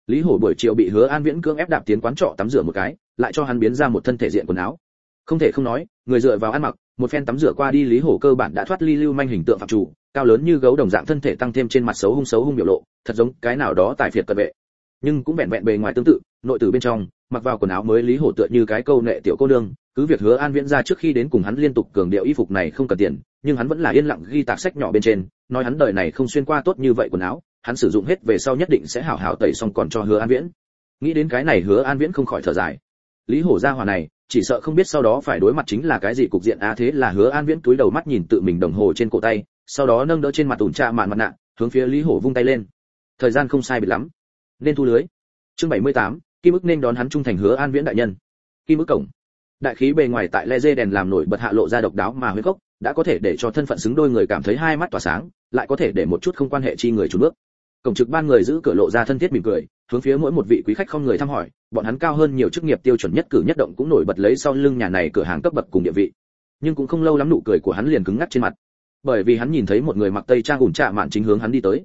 Lý hổ buổi chiều bị hứa an viễn cưỡng ép đạp tiến quán trọ tắm rửa một cái, lại cho hắn biến ra một thân thể diện quần áo. Không thể không nói, người dựa vào ăn mặc, một phen tắm rửa qua đi lý hổ cơ bản đã thoát ly lưu manh hình tượng phạm chủ, cao lớn như gấu đồng dạng thân thể tăng thêm trên mặt xấu hung xấu hung biểu lộ, thật giống cái nào đó tài phiệt cận vệ. Nhưng cũng vẹn vẹn bề ngoài tương tự nội tử bên trong mặc vào quần áo mới lý hổ tựa như cái câu nệ tiểu cô nương cứ việc hứa an viễn ra trước khi đến cùng hắn liên tục cường điệu y phục này không cần tiền nhưng hắn vẫn là yên lặng ghi tạc sách nhỏ bên trên nói hắn đời này không xuyên qua tốt như vậy quần áo hắn sử dụng hết về sau nhất định sẽ hảo hảo tẩy xong còn cho hứa an viễn. Nghĩ đến cái này hứa an viễn không khỏi thở dài. Lý hổ gia hòa này chỉ sợ không biết sau đó phải đối mặt chính là cái gì cục diện a thế là hứa an viễn túi đầu mắt nhìn tự mình đồng hồ trên cổ tay sau đó nâng đỡ trên mặt ủn trà màn mặt nạ hướng phía lý hổ vung tay lên. Thời gian không sai biệt lắm. Nên thu lưới. Chương 78, kim ức nên đón hắn trung thành hứa an viễn đại nhân. Kim ức cổng. Đại khí bề ngoài tại le dê đèn làm nổi bật hạ lộ ra độc đáo mà huyết gốc, đã có thể để cho thân phận xứng đôi người cảm thấy hai mắt tỏa sáng, lại có thể để một chút không quan hệ chi người chủ bước. Cổng trực ban người giữ cửa lộ ra thân thiết mỉm cười, hướng phía mỗi một vị quý khách không người thăm hỏi, bọn hắn cao hơn nhiều chức nghiệp tiêu chuẩn nhất cử nhất động cũng nổi bật lấy sau lưng nhà này cửa hàng cấp bậc cùng địa vị. Nhưng cũng không lâu lắm nụ cười của hắn liền cứng ngắc trên mặt. Bởi vì hắn nhìn thấy một người mặc tây trang ủn trạ mạn chính hướng hắn đi tới.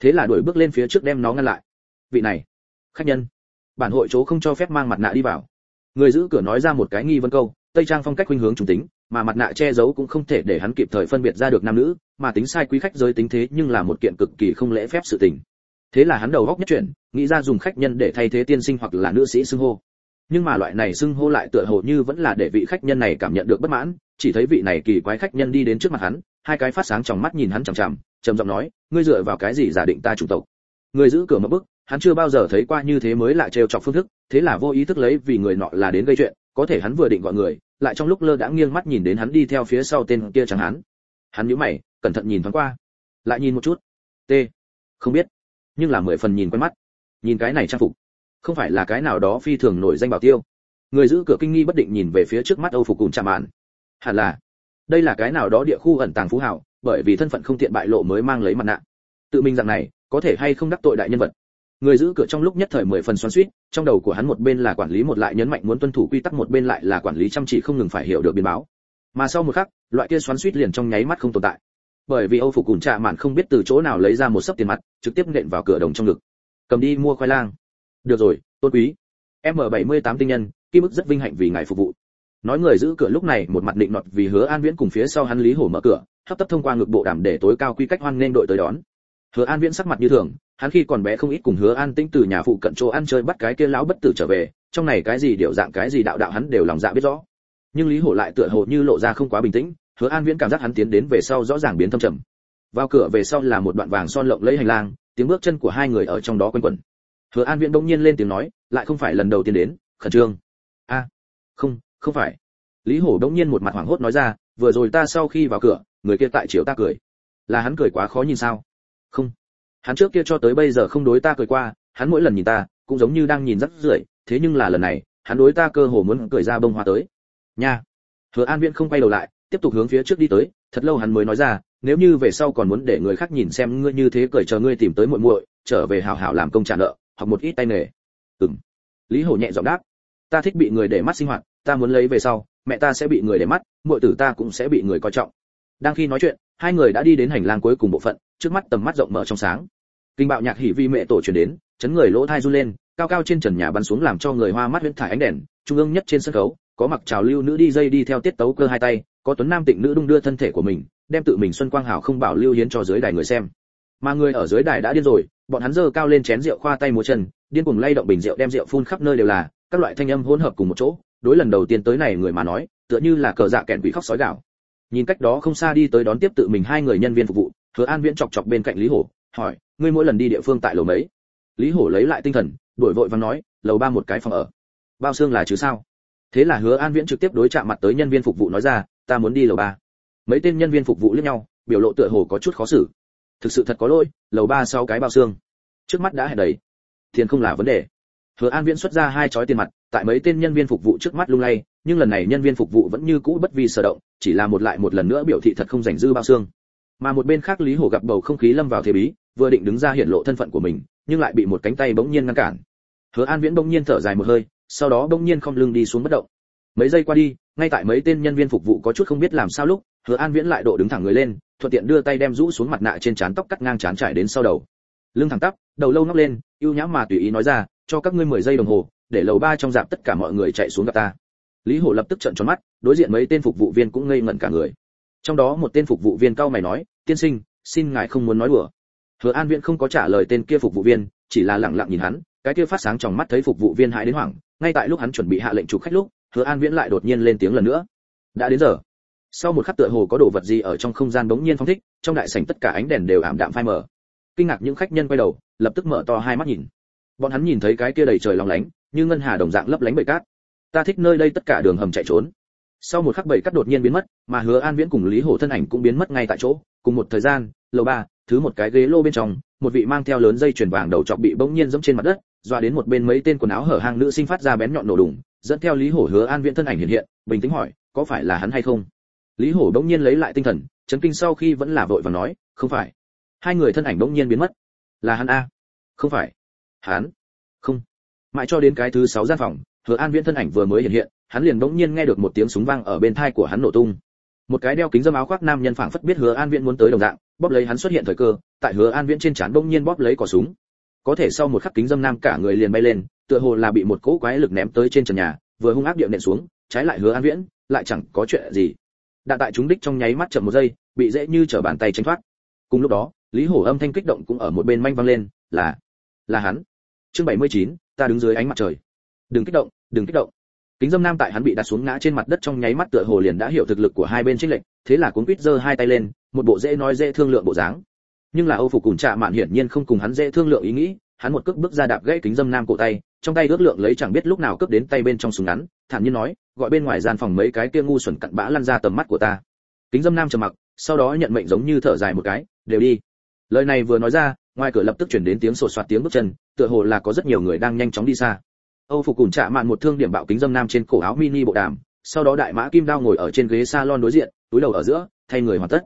Thế là đuổi bước lên phía trước đem nó ngăn lại. Vị này, khách nhân bản hội chỗ không cho phép mang mặt nạ đi vào. Người giữ cửa nói ra một cái nghi vấn câu, tây trang phong cách khuynh hướng trung tính, mà mặt nạ che giấu cũng không thể để hắn kịp thời phân biệt ra được nam nữ, mà tính sai quý khách giới tính thế nhưng là một kiện cực kỳ không lễ phép sự tình. Thế là hắn đầu góc nhất chuyển, nghĩ ra dùng khách nhân để thay thế tiên sinh hoặc là nữ sĩ xưng hô. Nhưng mà loại này xưng hô lại tựa hồ như vẫn là để vị khách nhân này cảm nhận được bất mãn, chỉ thấy vị này kỳ quái khách nhân đi đến trước mặt hắn, hai cái phát sáng trong mắt nhìn hắn chằm chằm, trầm giọng nói, ngươi dựa vào cái gì giả định ta chủ tộc? Người giữ cửa mất bức hắn chưa bao giờ thấy qua như thế mới lại trêu chọc phương thức, thế là vô ý thức lấy vì người nọ là đến gây chuyện, có thể hắn vừa định gọi người, lại trong lúc lơ đãng nghiêng mắt nhìn đến hắn đi theo phía sau tên kia chẳng hắn. Hắn nhíu mày, cẩn thận nhìn thoáng qua. Lại nhìn một chút. T. Không biết. Nhưng là mười phần nhìn quen mắt. Nhìn cái này trang phục. Không phải là cái nào đó phi thường nổi danh bảo tiêu. Người giữ cửa kinh nghi bất định nhìn về phía trước mắt âu phục cùng chạm mạn. Hẳn là. Đây là cái nào đó địa khu ẩn tàng phú hảo, bởi vì thân phận không tiện bại lộ mới mang lấy mặt nạ. Tự mình rằng này, có thể hay không đắc tội đại nhân vật? Người giữ cửa trong lúc nhất thời mười phần xoắn xuýt, trong đầu của hắn một bên là quản lý một lại nhấn mạnh muốn tuân thủ quy tắc, một bên lại là quản lý chăm chỉ không ngừng phải hiểu được biến báo. Mà sau một khắc, loại kia xoắn xuýt liền trong nháy mắt không tồn tại. Bởi vì âu phục cùng trạ mạn không biết từ chỗ nào lấy ra một sấp tiền mặt, trực tiếp nện vào cửa đồng trong ngực. Cầm đi mua khoai lang. Được rồi, tôn quý. M 78 tinh nhân, kim ức rất vinh hạnh vì ngài phục vụ. Nói người giữ cửa lúc này một mặt định nọt vì hứa an viễn cùng phía sau hắn lý hổ mở cửa, hấp tấp thông qua ngực bộ đàm để tối cao quy cách hoan nên đội tới đón. Hứa an viễn sắc mặt như thường hắn khi còn bé không ít cùng hứa an tĩnh từ nhà phụ cận chỗ ăn chơi bắt cái kia lão bất tử trở về, trong này cái gì điệu dạng cái gì đạo đạo hắn đều lòng dạ biết rõ. Nhưng lý hổ lại tựa hồ như lộ ra không quá bình tĩnh, hứa an viễn cảm giác hắn tiến đến về sau rõ ràng biến thâm trầm. Vào cửa về sau là một đoạn vàng son lộng lẫy hành lang, tiếng bước chân của hai người ở trong đó quanh quẩn. Hứa an viễn bỗng nhiên lên tiếng nói, lại không phải lần đầu tiên đến, khẩn trương. A, không không phải. Lý hổ bỗng nhiên một mặt hoảng hốt nói ra, vừa rồi ta sau khi vào cửa, người kia tại chiều ta cười. Là hắn cười quá khó nhìn sao? Không hắn trước kia cho tới bây giờ không đối ta cười qua, hắn mỗi lần nhìn ta, cũng giống như đang nhìn rất rưởi, thế nhưng là lần này, hắn đối ta cơ hồ muốn cười ra bông hoa tới. Nha. Hứa an viễn không quay đầu lại, tiếp tục hướng phía trước đi tới, thật lâu hắn mới nói ra, nếu như về sau còn muốn để người khác nhìn xem ngươi như thế cười chờ ngươi tìm tới muội muội, trở về hào hào làm công trả nợ, hoặc một ít tay nghề. Ừm. Lý hổ nhẹ giọng đáp, ta thích bị người để mắt sinh hoạt, ta muốn lấy về sau, mẹ ta sẽ bị người để mắt, muội tử ta cũng sẽ bị người coi trọng. Đang khi nói chuyện, hai người đã đi đến hành lang cuối cùng bộ phận, trước mắt tầm mắt rộng mở trong sáng kinh bạo nhạc hỉ vi mẹ tổ truyền đến, chấn người lỗ thai run lên, cao cao trên trần nhà bắn xuống làm cho người hoa mắt huyễn thải ánh đèn, trung ương nhất trên sân khấu, có mặc trào lưu nữ đi dây đi theo tiết tấu cơ hai tay, có tuấn nam tịnh nữ đung đưa thân thể của mình, đem tự mình xuân quang hảo không bảo lưu hiến cho dưới đài người xem. Mà người ở dưới đài đã điên rồi, bọn hắn giơ cao lên chén rượu khoa tay múa chân, điên cuồng lay động bình rượu đem rượu phun khắp nơi đều là, các loại thanh âm hỗn hợp cùng một chỗ, đối lần đầu tiên tới này người mà nói, tựa như là cờ dạ kẹn quỷ khóc sói gạo nhìn cách đó không xa đi tới đón tiếp tự mình hai người nhân viên phục vụ, hứa an viễn chọc chọc bên cạnh lý hổ hỏi, ngươi mỗi lần đi địa phương tại lầu mấy? Lý hổ lấy lại tinh thần đổi vội vàng nói, lầu ba một cái phòng ở. Bao xương là chứ sao? Thế là hứa an viễn trực tiếp đối chạm mặt tới nhân viên phục vụ nói ra, ta muốn đi lầu ba. Mấy tên nhân viên phục vụ liếc nhau, biểu lộ tựa hồ có chút khó xử. Thực sự thật có lỗi, lầu ba sau cái bao xương. Trước mắt đã hẹn đầy. Tiền không là vấn đề. Hứa an viễn xuất ra hai chói tiền mặt, tại mấy tên nhân viên phục vụ trước mắt lung lay, nhưng lần này nhân viên phục vụ vẫn như cũ bất vi sở động, chỉ là một lại một lần nữa biểu thị thật không rảnh dư bao xương mà một bên khác lý hổ gặp bầu không khí lâm vào thế bí, vừa định đứng ra hiện lộ thân phận của mình, nhưng lại bị một cánh tay bỗng nhiên ngăn cản. Hứa an viễn bỗng nhiên thở dài một hơi, sau đó bỗng nhiên không lưng đi xuống bất động. Mấy giây qua đi, ngay tại mấy tên nhân viên phục vụ có chút không biết làm sao lúc, hứa an viễn lại độ đứng thẳng người lên, thuận tiện đưa tay đem rũ xuống mặt nạ trên trán tóc cắt ngang trán trải đến sau đầu. Lưng thẳng tắp, đầu lâu ngóc lên, ưu nhã mà tùy ý nói ra, cho các ngươi 10 giây đồng hồ, để lầu ba trong dạp tất cả mọi người chạy xuống gặp ta. Lý hổ lập tức trợn tròn mắt, đối diện mấy tên phục vụ viên cũng ngây ngẩn cả người trong đó một tên phục vụ viên cao mày nói, tiên sinh, xin ngài không muốn nói đùa. Hứa an viễn không có trả lời tên kia phục vụ viên, chỉ là lặng lặng nhìn hắn, cái kia phát sáng trong mắt thấy phục vụ viên hãi đến hoảng, ngay tại lúc hắn chuẩn bị hạ lệnh chụp khách lúc, hứa an viễn lại đột nhiên lên tiếng lần nữa. Đã đến giờ. Sau một khắc tựa hồ có đồ vật gì ở trong không gian bỗng nhiên phong thích, trong đại sảnh tất cả ánh đèn đều ảm đạm phai mờ. Kinh ngạc những khách nhân quay đầu, lập tức mở to hai mắt nhìn. Bọn hắn nhìn thấy cái kia đầy trời long lánh, như ngân hà đồng dạng lấp lánh bầy cát. Ta thích nơi đây tất cả đường hầm chạy trốn sau một khắc bảy cắt đột nhiên biến mất, mà hứa an viễn cùng lý hổ thân ảnh cũng biến mất ngay tại chỗ. Cùng một thời gian, lầu ba, thứ một cái ghế lô bên trong, một vị mang theo lớn dây chuyền vàng đầu chọc bị bỗng nhiên giẫm trên mặt đất doa đến một bên mấy tên quần áo hở hang nữ sinh phát ra bén nhọn nổ đùng, dẫn theo lý hổ hứa an viễn thân ảnh hiện hiện, bình tĩnh hỏi, có phải là hắn hay không? Lý hổ bỗng nhiên lấy lại tinh thần, chấn kinh sau khi vẫn là vội và nói, không phải. Hai người thân ảnh bỗng nhiên biến mất. Là hắn a? Không phải. Hắn? Không. Mãi cho đến cái thứ sáu gian phòng hứa an viễn thân ảnh vừa mới hiện hiện hắn liền bỗng nhiên nghe được một tiếng súng vang ở bên tai của hắn nổ tung. Một cái đeo kính dâm áo khoác nam nhân phảng phất biết hứa an viễn muốn tới đồng dạng bóp lấy hắn xuất hiện thời cơ tại hứa an viễn trên trán bỗng nhiên bóp lấy cò súng. Có thể sau một khắc kính dâm nam cả người liền bay lên tựa hồ là bị một cỗ quái lực ném tới trên trần nhà vừa hung ác điệu nện xuống trái lại hứa an viễn lại chẳng có chuyện gì. Đạn tại chúng đích trong nháy mắt chậm một giây bị dễ như trở bàn tay tránh thoát. Cùng lúc đó lý hổ âm thanh kích động cũng ở một bên manh vang lên là là hắn. Chương 79, ta đứng dưới ánh mặt trời đừng kích động, đừng kích động. Kính dâm nam tại hắn bị đặt xuống ngã trên mặt đất trong nháy mắt tựa hồ liền đã hiểu thực lực của hai bên trích lệnh thế là cuốn quýt giơ hai tay lên, một bộ dễ nói dễ thương lượng bộ dáng. Nhưng là âu phục cùng trạ mạn hiển nhiên không cùng hắn dễ thương lượng ý nghĩ, hắn một cước bước ra đạp gãy kính dâm nam cổ tay, trong tay ước lượng lấy chẳng biết lúc nào cướp đến tay bên trong súng ngắn, thản nhiên nói, gọi bên ngoài gian phòng mấy cái kia ngu xuẩn cặn bã lăn ra tầm mắt của ta. Kính dâm nam trầm mặc, sau đó nhận mệnh giống như thở dài một cái, đều đi. Lời này vừa nói ra, ngoài cửa lập tức chuyển đến tiếng sột soạt tiếng bước chân, tựa hồ là có rất nhiều người đang nhanh chóng đi xa âu phục cùng chạm mạn một thương điểm bạo kính dâm nam trên cổ áo mini bộ đàm, sau đó đại mã kim đao ngồi ở trên ghế salon đối diện, túi đầu ở giữa, thay người hoàn tất.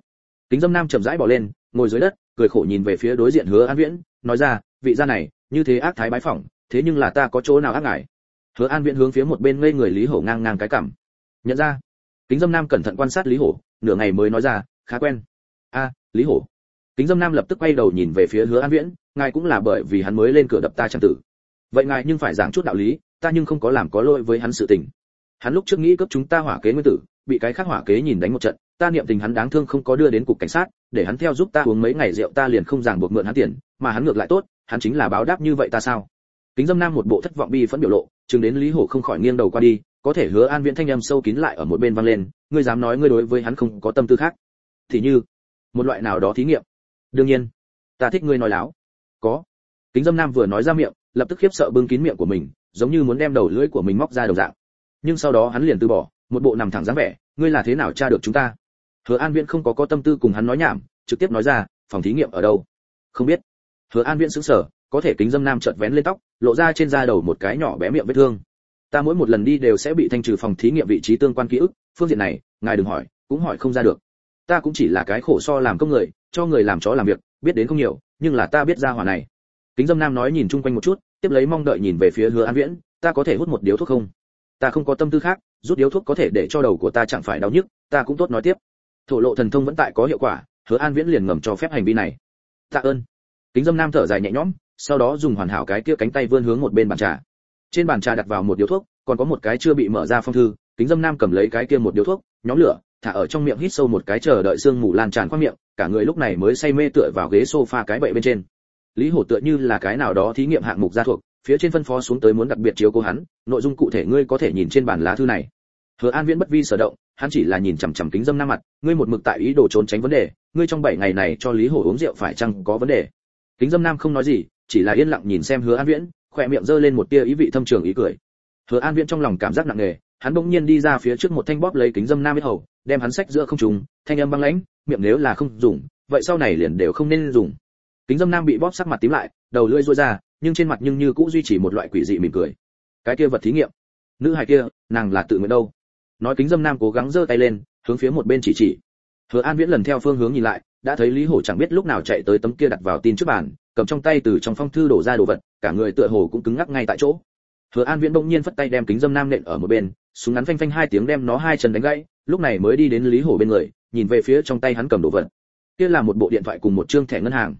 Kính dâm nam chậm rãi bỏ lên, ngồi dưới đất, cười khổ nhìn về phía đối diện hứa an viễn, nói ra, vị gia này, như thế ác thái bái phỏng, thế nhưng là ta có chỗ nào ác ngại? Hứa an viễn hướng phía một bên ngây người lý hổ ngang ngang cái cằm. Nhận ra. Kính dâm nam cẩn thận quan sát lý hổ, nửa ngày mới nói ra, khá quen. A, lý hổ. Kính dâm nam lập tức quay đầu nhìn về phía hứa an viễn, ngài cũng là bởi vì hắn mới lên cửa đập ta chẳng tử vậy ngài nhưng phải giảng chút đạo lý, ta nhưng không có làm có lỗi với hắn sự tình. Hắn lúc trước nghĩ cấp chúng ta hỏa kế nguyên tử, bị cái khác hỏa kế nhìn đánh một trận, ta niệm tình hắn đáng thương không có đưa đến cục cảnh sát, để hắn theo giúp ta uống mấy ngày rượu ta liền không ràng buộc mượn hắn tiền, mà hắn ngược lại tốt, hắn chính là báo đáp như vậy ta sao? Kính dâm nam một bộ thất vọng bi phẫn biểu lộ, chứng đến lý hổ không khỏi nghiêng đầu qua đi, có thể hứa an viễn thanh âm sâu kín lại ở một bên vang lên, ngươi dám nói ngươi đối với hắn không có tâm tư khác. Thì như, một loại nào đó thí nghiệm. Đương nhiên, ta thích ngươi nói láo. Có. Kính dâm nam vừa nói ra miệng lập tức khiếp sợ bưng kín miệng của mình, giống như muốn đem đầu lưỡi của mình móc ra đầu dạng. Nhưng sau đó hắn liền từ bỏ, một bộ nằm thẳng dáng vẻ, ngươi là thế nào tra được chúng ta? Hứa an viễn không có có tâm tư cùng hắn nói nhảm, trực tiếp nói ra, phòng thí nghiệm ở đâu? Không biết. Hứa an viễn sững sờ, có thể kính dâm nam chợt vén lên tóc, lộ ra trên da đầu một cái nhỏ bé miệng vết thương. Ta mỗi một lần đi đều sẽ bị thanh trừ phòng thí nghiệm vị trí tương quan ký ức, phương diện này, ngài đừng hỏi, cũng hỏi không ra được. Ta cũng chỉ là cái khổ so làm công người, cho người làm chó làm việc, biết đến không nhiều, nhưng là ta biết ra hỏa này kính dâm nam nói nhìn chung quanh một chút, tiếp lấy mong đợi nhìn về phía hứa an viễn, ta có thể hút một điếu thuốc không? Ta không có tâm tư khác, rút điếu thuốc có thể để cho đầu của ta chẳng phải đau nhức, ta cũng tốt nói tiếp. Thổ lộ thần thông vẫn tại có hiệu quả, hứa an viễn liền ngầm cho phép hành vi này. Tạ ơn. Kính dâm nam thở dài nhẹ nhõm, sau đó dùng hoàn hảo cái kia cánh tay vươn hướng một bên bàn trà. Trên bàn trà đặt vào một điếu thuốc, còn có một cái chưa bị mở ra phong thư, kính dâm nam cầm lấy cái kia một điếu thuốc, nhóm lửa, thả ở trong miệng hít sâu một cái chờ đợi sương mù lan tràn qua miệng, cả người lúc này mới say mê tựa vào ghế sofa cái bậy bên trên lý hổ tựa như là cái nào đó thí nghiệm hạng mục gia thuộc, phía trên phân phó xuống tới muốn đặc biệt chiếu cố hắn, nội dung cụ thể ngươi có thể nhìn trên bản lá thư này. Hứa an viễn bất vi sở động, hắn chỉ là nhìn chằm chằm kính dâm nam mặt, ngươi một mực tại ý đồ trốn tránh vấn đề, ngươi trong bảy ngày này cho lý hổ uống rượu phải chăng có vấn đề? Kính dâm nam không nói gì, chỉ là yên lặng nhìn xem hứa an viễn, khỏe miệng giơ lên một tia ý vị thâm trường ý cười. Hứa an viễn trong lòng cảm giác nặng nề, hắn bỗng nhiên đi ra phía trước một thanh bóp lấy kính dâm nam biết hầu, đem hắn sách giữa không trùng thanh âm băng lãnh, miệng nếu là không dùng, vậy sau này liền đều không nên dùng kính dâm nam bị bóp sắc mặt tím lại, đầu lưỡi rối ra, nhưng trên mặt nhưng như cũng duy trì một loại quỷ dị mỉm cười. Cái kia vật thí nghiệm. Nữ hài kia, nàng là tự nguyện đâu? Nói kính dâm nam cố gắng giơ tay lên, hướng phía một bên chỉ chỉ. Hứa an viễn lần theo phương hướng nhìn lại, đã thấy lý hổ chẳng biết lúc nào chạy tới tấm kia đặt vào tin trước bàn, cầm trong tay từ trong phong thư đổ ra đồ vật, cả người tựa hồ cũng cứng ngắc ngay tại chỗ. Hứa an viễn bỗng nhiên phất tay đem kính dâm nam nện ở một bên, súng ngắn phanh phanh hai tiếng đem nó hai chân đánh gãy, lúc này mới đi đến lý hổ bên người, nhìn về phía trong tay hắn cầm đồ vật. Kia là một bộ điện thoại cùng một trương thẻ ngân hàng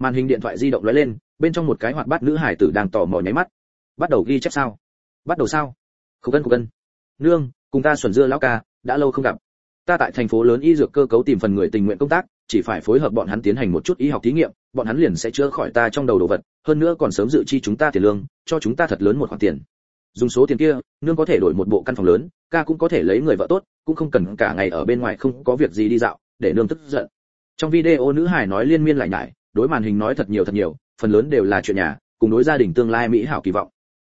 màn hình điện thoại di động lóe lên, bên trong một cái hoạt bát nữ hải tử đang tò mò nháy mắt. Bắt đầu ghi chép sao? Bắt đầu sao? Không cân không cân nương, cùng ta xuẩn dưa lão ca, đã lâu không gặp. Ta tại thành phố lớn y dược cơ cấu tìm phần người tình nguyện công tác, chỉ phải phối hợp bọn hắn tiến hành một chút y học thí nghiệm, bọn hắn liền sẽ chữa khỏi ta trong đầu đồ vật, hơn nữa còn sớm dự chi chúng ta tiền lương, cho chúng ta thật lớn một khoản tiền. Dùng số tiền kia, nương có thể đổi một bộ căn phòng lớn, ca cũng có thể lấy người vợ tốt, cũng không cần cả ngày ở bên ngoài không có việc gì đi dạo, để nương tức giận. Trong video nữ hải nói liên miên lại nhải đối màn hình nói thật nhiều thật nhiều, phần lớn đều là chuyện nhà, cùng đối gia đình tương lai mỹ hảo kỳ vọng.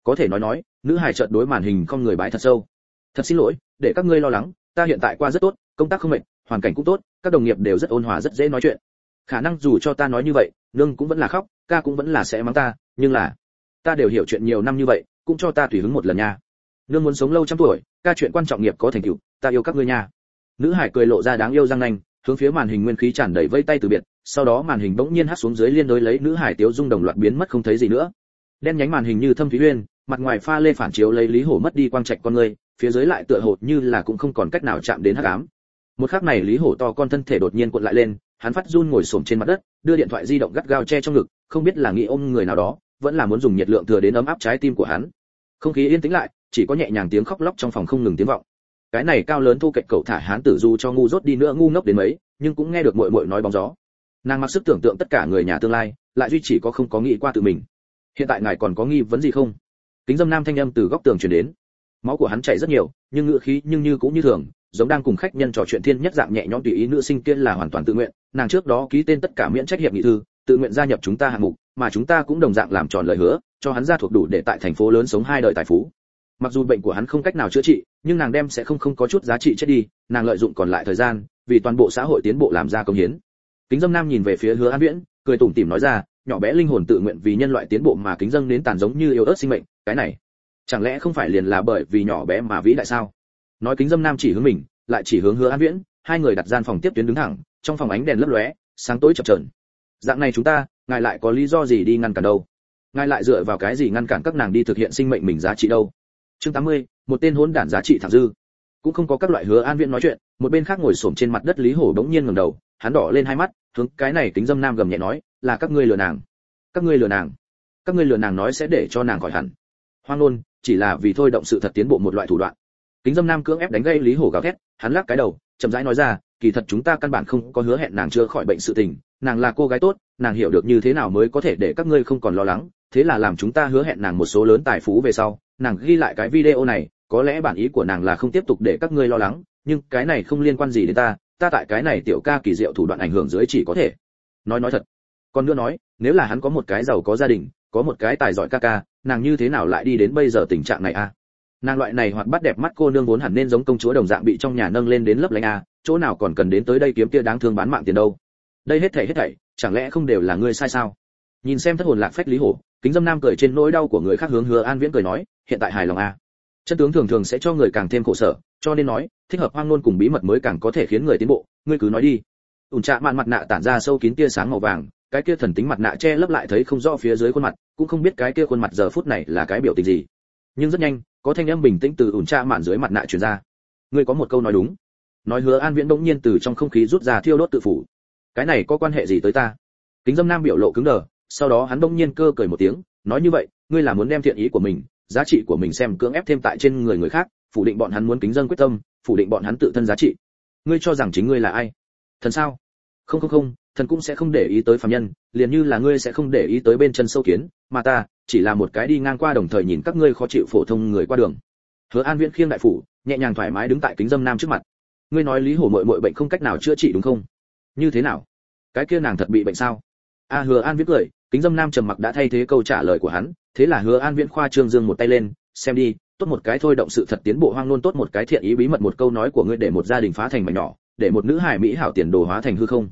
Có thể nói nói, nữ hải chợt đối màn hình không người bái thật sâu. Thật xin lỗi, để các ngươi lo lắng, ta hiện tại qua rất tốt, công tác không mệt, hoàn cảnh cũng tốt, các đồng nghiệp đều rất ôn hòa rất dễ nói chuyện. Khả năng dù cho ta nói như vậy, nương cũng vẫn là khóc, ca cũng vẫn là sẽ mắng ta, nhưng là, ta đều hiểu chuyện nhiều năm như vậy, cũng cho ta tùy hứng một lần nha. Nương muốn sống lâu trăm tuổi, ca chuyện quan trọng nghiệp có thành tựu, ta yêu các ngươi nha. Nữ hải cười lộ ra đáng yêu răng nanh, hướng phía màn hình nguyên khí tràn đầy vây tay từ biệt sau đó màn hình bỗng nhiên hát xuống dưới liên đối lấy nữ hải tiếu dung đồng loạt biến mất không thấy gì nữa. Đen nhánh màn hình như thâm thúy uyên, mặt ngoài pha lê phản chiếu lấy lý hổ mất đi quang trạch con người, phía dưới lại tựa hồ như là cũng không còn cách nào chạm đến hắc ám. Một khắc này lý hổ to con thân thể đột nhiên cuộn lại lên, hắn phát run ngồi xổm trên mặt đất, đưa điện thoại di động gắt gao che trong ngực, không biết là nghĩ ôm người nào đó, vẫn là muốn dùng nhiệt lượng thừa đến ấm áp trái tim của hắn. Không khí yên tĩnh lại, chỉ có nhẹ nhàng tiếng khóc lóc trong phòng không ngừng tiếng vọng. Cái này cao lớn thu kệch cậu thả hán tử du cho ngu dốt đi nữa, ngu ngốc đến mấy, nhưng cũng nghe được muội muội nói bóng gió nàng mặc sức tưởng tượng tất cả người nhà tương lai, lại duy chỉ có không có nghĩ qua tự mình. Hiện tại ngài còn có nghi vấn gì không? Kính dâm nam thanh âm từ góc tường truyền đến. Máu của hắn chảy rất nhiều, nhưng ngựa khí nhưng như cũng như thường, giống đang cùng khách nhân trò chuyện thiên nhất dạng nhẹ nhõm tùy ý nữ sinh kia là hoàn toàn tự nguyện. Nàng trước đó ký tên tất cả miễn trách hiệp nghị thư, tự nguyện gia nhập chúng ta hạng mục, mà chúng ta cũng đồng dạng làm tròn lời hứa, cho hắn ra thuộc đủ để tại thành phố lớn sống hai đời tài phú. Mặc dù bệnh của hắn không cách nào chữa trị, nhưng nàng đem sẽ không không có chút giá trị chết đi, nàng lợi dụng còn lại thời gian, vì toàn bộ xã hội tiến bộ làm ra công hiến kính dâm nam nhìn về phía hứa an viễn cười tủm tỉm nói ra nhỏ bé linh hồn tự nguyện vì nhân loại tiến bộ mà kính dâng đến tàn giống như yêu ớt sinh mệnh cái này chẳng lẽ không phải liền là bởi vì nhỏ bé mà vĩ đại sao? Nói kính dâm nam chỉ hướng mình lại chỉ hướng hứa an viễn hai người đặt gian phòng tiếp tuyến đứng thẳng trong phòng ánh đèn lấp lóe sáng tối chập chờn. Dạng này chúng ta ngài lại có lý do gì đi ngăn cản đâu? Ngài lại dựa vào cái gì ngăn cản các nàng đi thực hiện sinh mệnh mình giá trị đâu? Chương 80, một tên hỗn đản giá trị thẳng dư. Cũng không có các loại hứa an viễn nói chuyện một bên khác ngồi xổm trên mặt đất lý hổ đống nhiên ngẩng đầu hắn đỏ lên hai mắt, hướng cái này kính dâm nam gầm nhẹ nói, là các ngươi lừa nàng. Các ngươi lừa nàng. Các ngươi lừa nàng nói sẽ để cho nàng khỏi hẳn. Hoang nôn, chỉ là vì thôi động sự thật tiến bộ một loại thủ đoạn. Kính dâm nam cưỡng ép đánh gây lý hổ gào thét, hắn lắc cái đầu, chậm rãi nói ra, kỳ thật chúng ta căn bản không có hứa hẹn nàng chưa khỏi bệnh sự tình, nàng là cô gái tốt, nàng hiểu được như thế nào mới có thể để các ngươi không còn lo lắng, thế là làm chúng ta hứa hẹn nàng một số lớn tài phú về sau, nàng ghi lại cái video này, có lẽ bản ý của nàng là không tiếp tục để các ngươi lo lắng, nhưng cái này không liên quan gì đến ta ta tại cái này tiểu ca kỳ diệu thủ đoạn ảnh hưởng dưới chỉ có thể. Nói nói thật. Còn nữa nói, nếu là hắn có một cái giàu có gia đình, có một cái tài giỏi ca ca, nàng như thế nào lại đi đến bây giờ tình trạng này a nàng loại này hoặc bắt đẹp mắt cô nương vốn hẳn nên giống công chúa đồng dạng bị trong nhà nâng lên đến lớp lánh a chỗ nào còn cần đến tới đây kiếm kia đáng thương bán mạng tiền đâu. Đây hết thảy hết thảy, chẳng lẽ không đều là ngươi sai sao? Nhìn xem thất hồn lạc phách lý hổ, kính dâm nam cười trên nỗi đau của người khác hướng hứa an viễn cười nói, hiện tại hài lòng a chân tướng thường thường sẽ cho người càng thêm khổ sở, cho nên nói, thích hợp hoang ngôn cùng bí mật mới càng có thể khiến người tiến bộ, ngươi cứ nói đi. Ủn trạ mạn mặt nạ tản ra sâu kín tia sáng màu vàng, cái kia thần tính mặt nạ che lấp lại thấy không rõ phía dưới khuôn mặt, cũng không biết cái kia khuôn mặt giờ phút này là cái biểu tình gì. Nhưng rất nhanh, có thanh âm bình tĩnh từ ủn trạ mạn dưới mặt nạ truyền ra. Ngươi có một câu nói đúng. Nói hứa an viễn bỗng nhiên từ trong không khí rút ra thiêu đốt tự phủ. Cái này có quan hệ gì tới ta? Kính dâm nam biểu lộ cứng đờ, sau đó hắn bỗng nhiên cơ cười một tiếng, nói như vậy, ngươi là muốn đem thiện ý của mình giá trị của mình xem cưỡng ép thêm tại trên người người khác, phủ định bọn hắn muốn kính dân quyết tâm, phủ định bọn hắn tự thân giá trị. Ngươi cho rằng chính ngươi là ai? Thần sao? Không không không, thần cũng sẽ không để ý tới phàm nhân, liền như là ngươi sẽ không để ý tới bên chân sâu kiến, mà ta chỉ là một cái đi ngang qua đồng thời nhìn các ngươi khó chịu phổ thông người qua đường. Hứa an viễn khiêng đại phủ, nhẹ nhàng thoải mái đứng tại kính dâm nam trước mặt. Ngươi nói lý hổ mội mội bệnh không cách nào chữa trị đúng không? Như thế nào? Cái kia nàng thật bị bệnh sao? A hứa an viễn cười, kính dâm nam trầm mặc đã thay thế câu trả lời của hắn thế là hứa an viễn khoa trương dương một tay lên, xem đi, tốt một cái thôi động sự thật tiến bộ hoang luôn, tốt một cái thiện ý bí mật một câu nói của ngươi để một gia đình phá thành mảnh nhỏ, để một nữ hải mỹ hảo tiền đồ hóa thành hư không.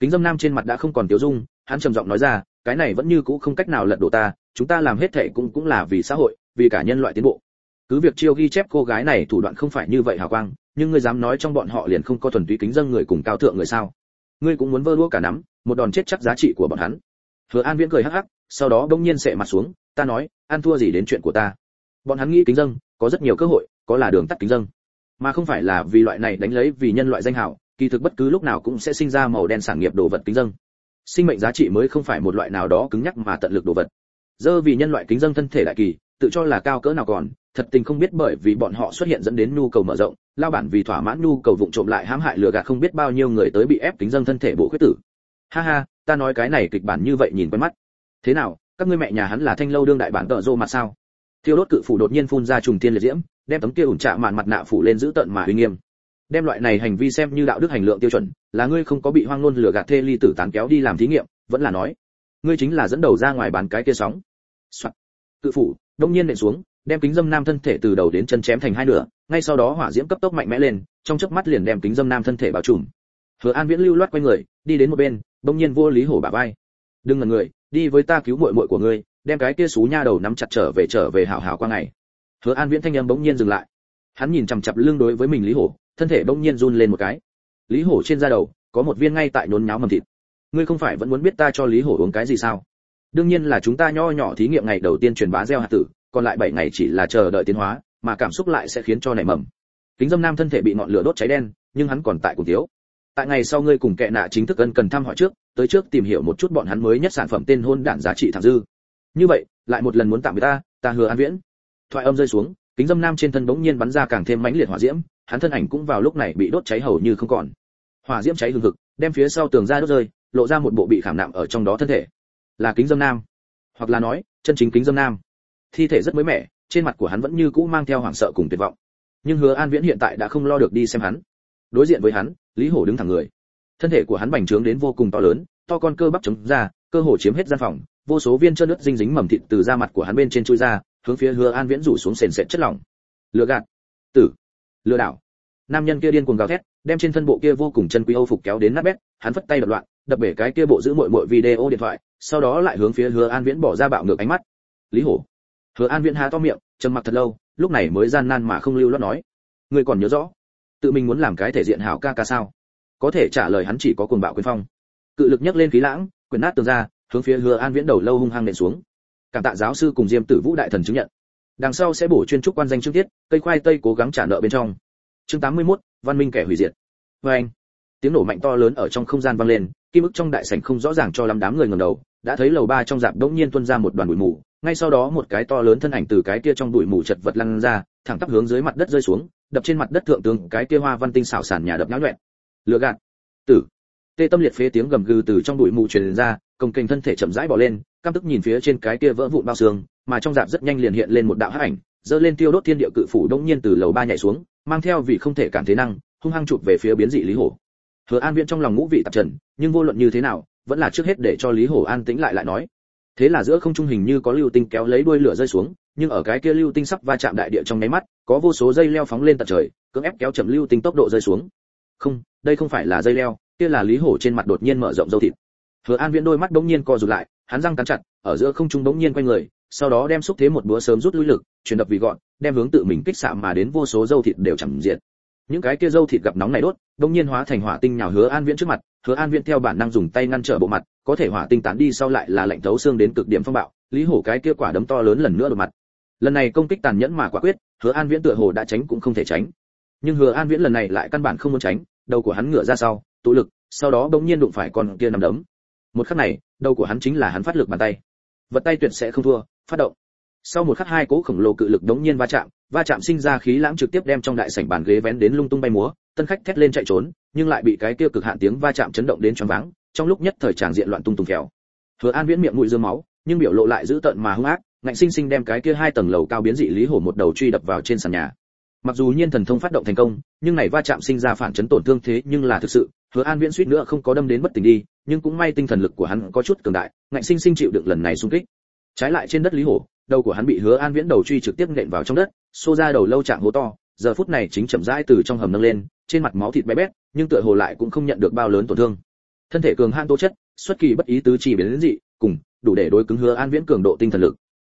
Kính dâm nam trên mặt đã không còn tiêu dung, hắn trầm giọng nói ra, cái này vẫn như cũ không cách nào lật đổ ta, chúng ta làm hết thể cũng cũng là vì xã hội, vì cả nhân loại tiến bộ. Cứ việc chiêu ghi chép cô gái này thủ đoạn không phải như vậy hào quang, nhưng ngươi dám nói trong bọn họ liền không có thuần túy kính dân người cùng cao thượng người sao? Ngươi cũng muốn vơ đũa cả nắm, một đòn chết chắc giá trị của bọn hắn. Hứa an viễn cười hắc hắc, sau đó bỗng nhiên sệ mặt xuống ta nói, ăn thua gì đến chuyện của ta. Bọn hắn nghĩ kính dâng, có rất nhiều cơ hội, có là đường tắt kính dâng. Mà không phải là vì loại này đánh lấy vì nhân loại danh hào kỳ thực bất cứ lúc nào cũng sẽ sinh ra màu đen sản nghiệp đồ vật kính dâng. Sinh mệnh giá trị mới không phải một loại nào đó cứng nhắc mà tận lực đồ vật. Dơ vì nhân loại kính dâng thân thể đại kỳ, tự cho là cao cỡ nào còn, thật tình không biết bởi vì bọn họ xuất hiện dẫn đến nhu cầu mở rộng, lao bản vì thỏa mãn nhu cầu vụng trộm lại hãm hại lừa gạt không biết bao nhiêu người tới bị ép kính dâng thân thể bộ khuyết tử. Ha ha, ta nói cái này kịch bản như vậy nhìn quen mắt. Thế nào các ngươi mẹ nhà hắn là thanh lâu đương đại bản tợ rô mặt sao? Thiêu đốt cự phủ đột nhiên phun ra trùng tiên liệt diễm, đem tấm kia ủn trạ màn mặt nạ phủ lên giữ tận mà uy nghiêm. Đem loại này hành vi xem như đạo đức hành lượng tiêu chuẩn, là ngươi không có bị hoang ngôn lừa gạt thê ly tử tán kéo đi làm thí nghiệm, vẫn là nói, ngươi chính là dẫn đầu ra ngoài bán cái kia sóng. Soạn. cự phủ, đông nhiên nện xuống, đem kính dâm nam thân thể từ đầu đến chân chém thành hai nửa, ngay sau đó hỏa diễm cấp tốc mạnh mẽ lên, trong chớp mắt liền đem kính dâm nam thân thể bao trùm. Hứa an viễn lưu loát quay người, đi đến một bên, đông nhiên vô lý hổ bả vai. Đừng ngần người đi với ta cứu muội muội của ngươi, đem cái kia xú nha đầu nắm chặt trở về trở về hảo hảo qua ngày. Hứa an viễn thanh âm bỗng nhiên dừng lại. Hắn nhìn chằm chặp lưng đối với mình lý hổ, thân thể bỗng nhiên run lên một cái. Lý hổ trên da đầu, có một viên ngay tại nhốn nháo mầm thịt. Ngươi không phải vẫn muốn biết ta cho lý hổ uống cái gì sao? Đương nhiên là chúng ta nho nhỏ thí nghiệm ngày đầu tiên truyền bá gieo hạt tử, còn lại bảy ngày chỉ là chờ đợi tiến hóa, mà cảm xúc lại sẽ khiến cho nảy mầm. Kính dâm nam thân thể bị ngọn lửa đốt cháy đen, nhưng hắn còn tại cùng thiếu tại ngày sau ngươi cùng kệ nạ chính thức ân cần thăm hỏi trước, tới trước tìm hiểu một chút bọn hắn mới nhất sản phẩm tên hôn đản giá trị thẳng dư. Như vậy, lại một lần muốn tạm biệt ta ta hứa an viễn. Thoại âm rơi xuống, kính dâm nam trên thân bỗng nhiên bắn ra càng thêm mãnh liệt hỏa diễm, hắn thân ảnh cũng vào lúc này bị đốt cháy hầu như không còn. Hỏa diễm cháy hừng hực, đem phía sau tường ra đốt rơi, lộ ra một bộ bị khảm nạm ở trong đó thân thể. Là kính dâm nam. Hoặc là nói, chân chính kính dâm nam. Thi thể rất mới mẻ, trên mặt của hắn vẫn như cũ mang theo hoảng sợ cùng tuyệt vọng. Nhưng hứa an viễn hiện tại đã không lo được đi xem hắn. Đối diện với hắn lý hổ đứng thẳng người. Thân thể của hắn bành trướng đến vô cùng to lớn, to con cơ bắp chống ra, cơ hồ chiếm hết gian phòng, vô số viên chân nước dinh dính mầm thịt từ da mặt của hắn bên trên chui ra, hướng phía hứa an viễn rủ xuống sền sệt chất lỏng. Lừa gạt. Tử. Lừa đảo. Nam nhân kia điên cuồng gào thét, đem trên thân bộ kia vô cùng chân quý âu phục kéo đến nát bét, hắn vất tay đập loạn, đập bể cái kia bộ giữ muội muội video điện thoại, sau đó lại hướng phía hứa an viễn bỏ ra bạo ngược ánh mắt. Lý hổ. Hứa an viễn há to miệng, trầm mặc thật lâu, lúc này mới gian nan mà không lưu loát nói. Ngươi còn nhớ rõ tự mình muốn làm cái thể diện hảo ca ca sao? Có thể trả lời hắn chỉ có cuồng bạo quyền phong. Cự lực nhấc lên khí lãng quyền nát tường ra hướng phía hứa an viễn đầu lâu hung hăng nện xuống. Cảm tạ giáo sư cùng diêm tử vũ đại thần chứng nhận. Đằng sau sẽ bổ chuyên trúc quan danh trước tiết cây khoai tây cố gắng trả nợ bên trong. Chương 81, văn minh kẻ hủy diệt. Vê anh tiếng nổ mạnh to lớn ở trong không gian vang lên kim ức trong đại sảnh không rõ ràng cho lắm đám người ngẩng đầu đã thấy lầu ba trong dạp đống nhiên tuôn ra một đoàn bụi mù. Ngay sau đó một cái to lớn thân ảnh từ cái kia trong bụi mù chật vật lăn ra thẳng tắp hướng dưới mặt đất rơi xuống đập trên mặt đất thượng tướng cái kia hoa văn tinh xảo sản nhà đập nhão loạn, lừa gạt. Tử. Tê tâm liệt phế tiếng gầm gừ từ trong bụi mù truyền ra công kênh thân thể chậm rãi bỏ lên căm tức nhìn phía trên cái kia vỡ vụn bao xương mà trong dạp rất nhanh liền hiện lên một đạo hắc ảnh dơ lên tiêu đốt thiên địa cự phủ đông nhiên từ lầu ba nhảy xuống mang theo vì không thể cản thế năng hung hăng chụp về phía biến dị lý hổ. Hứa an viễn trong lòng ngũ vị tạp trần nhưng vô luận như thế nào vẫn là trước hết để cho lý hổ an tĩnh lại lại nói. Thế là giữa không trung hình như có lưu tinh kéo lấy đuôi lửa rơi xuống nhưng ở cái kia lưu tinh sắp va chạm đại địa trong nháy mắt, có vô số dây leo phóng lên tận trời, cưỡng ép kéo chậm lưu tinh tốc độ rơi xuống. Không, đây không phải là dây leo, kia là lý hổ trên mặt đột nhiên mở rộng dâu thịt. Hứa an viễn đôi mắt bỗng nhiên co rụt lại, hắn răng cắn chặt, ở giữa không trung bỗng nhiên quay người, sau đó đem xúc thế một búa sớm rút lui lực chuyển đập vì gọn, đem hướng tự mình kích xạ mà đến vô số dâu thịt đều chầm diệt. Những cái kia dâu thịt gặp nóng này đốt, bỗng nhiên hóa thành hỏa tinh nhào hứa an viễn trước mặt, hứa an viễn theo bản năng dùng tay ngăn trở bộ mặt, có thể hỏa tinh tán đi sau lại là lạnh thấu xương đến cực điểm phong bạo. Lý hổ cái kia quả đấm to lớn lần nữa đột mặt lần này công kích tàn nhẫn mà quả quyết, hứa an viễn tựa hồ đã tránh cũng không thể tránh. Nhưng hứa an viễn lần này lại căn bản không muốn tránh, đầu của hắn ngửa ra sau, tụ lực, sau đó bỗng nhiên đụng phải con kia nằm đấm. Một khắc này, đầu của hắn chính là hắn phát lực bàn tay. Vật tay tuyệt sẽ không thua, phát động. Sau một khắc hai cỗ khổng lồ cự lực đống nhiên va chạm va chạm sinh ra khí lãng trực tiếp đem trong đại sảnh bàn ghế vén đến lung tung bay múa, tân khách thét lên chạy trốn, nhưng lại bị cái kia cực hạn tiếng va chạm chấn động đến choáng váng, trong lúc nhất thời tràng diện loạn tung tung kéo hứa an viễn miệng mũi dơ máu, nhưng biểu lộ lại giữ tận mà hung ác ngạnh sinh sinh đem cái kia hai tầng lầu cao biến dị lý hổ một đầu truy đập vào trên sàn nhà. Mặc dù nhiên thần thông phát động thành công, nhưng này va chạm sinh ra phản chấn tổn thương thế nhưng là thực sự, hứa an viễn suýt nữa không có đâm đến bất tỉnh đi, nhưng cũng may tinh thần lực của hắn có chút cường đại, ngạnh sinh sinh chịu đựng lần này xung kích. Trái lại trên đất lý hổ, đầu của hắn bị hứa an viễn đầu truy trực tiếp nện vào trong đất, xô ra đầu lâu trạng hố to, giờ phút này chính chậm rãi từ trong hầm nâng lên, trên mặt máu thịt bé bét, nhưng tựa hồ lại cũng không nhận được bao lớn tổn thương. Thân thể cường han tố chất, xuất kỳ bất ý tứ chi biến đến dị, cùng đủ để đối cứng hứa an viễn cường độ tinh thần lực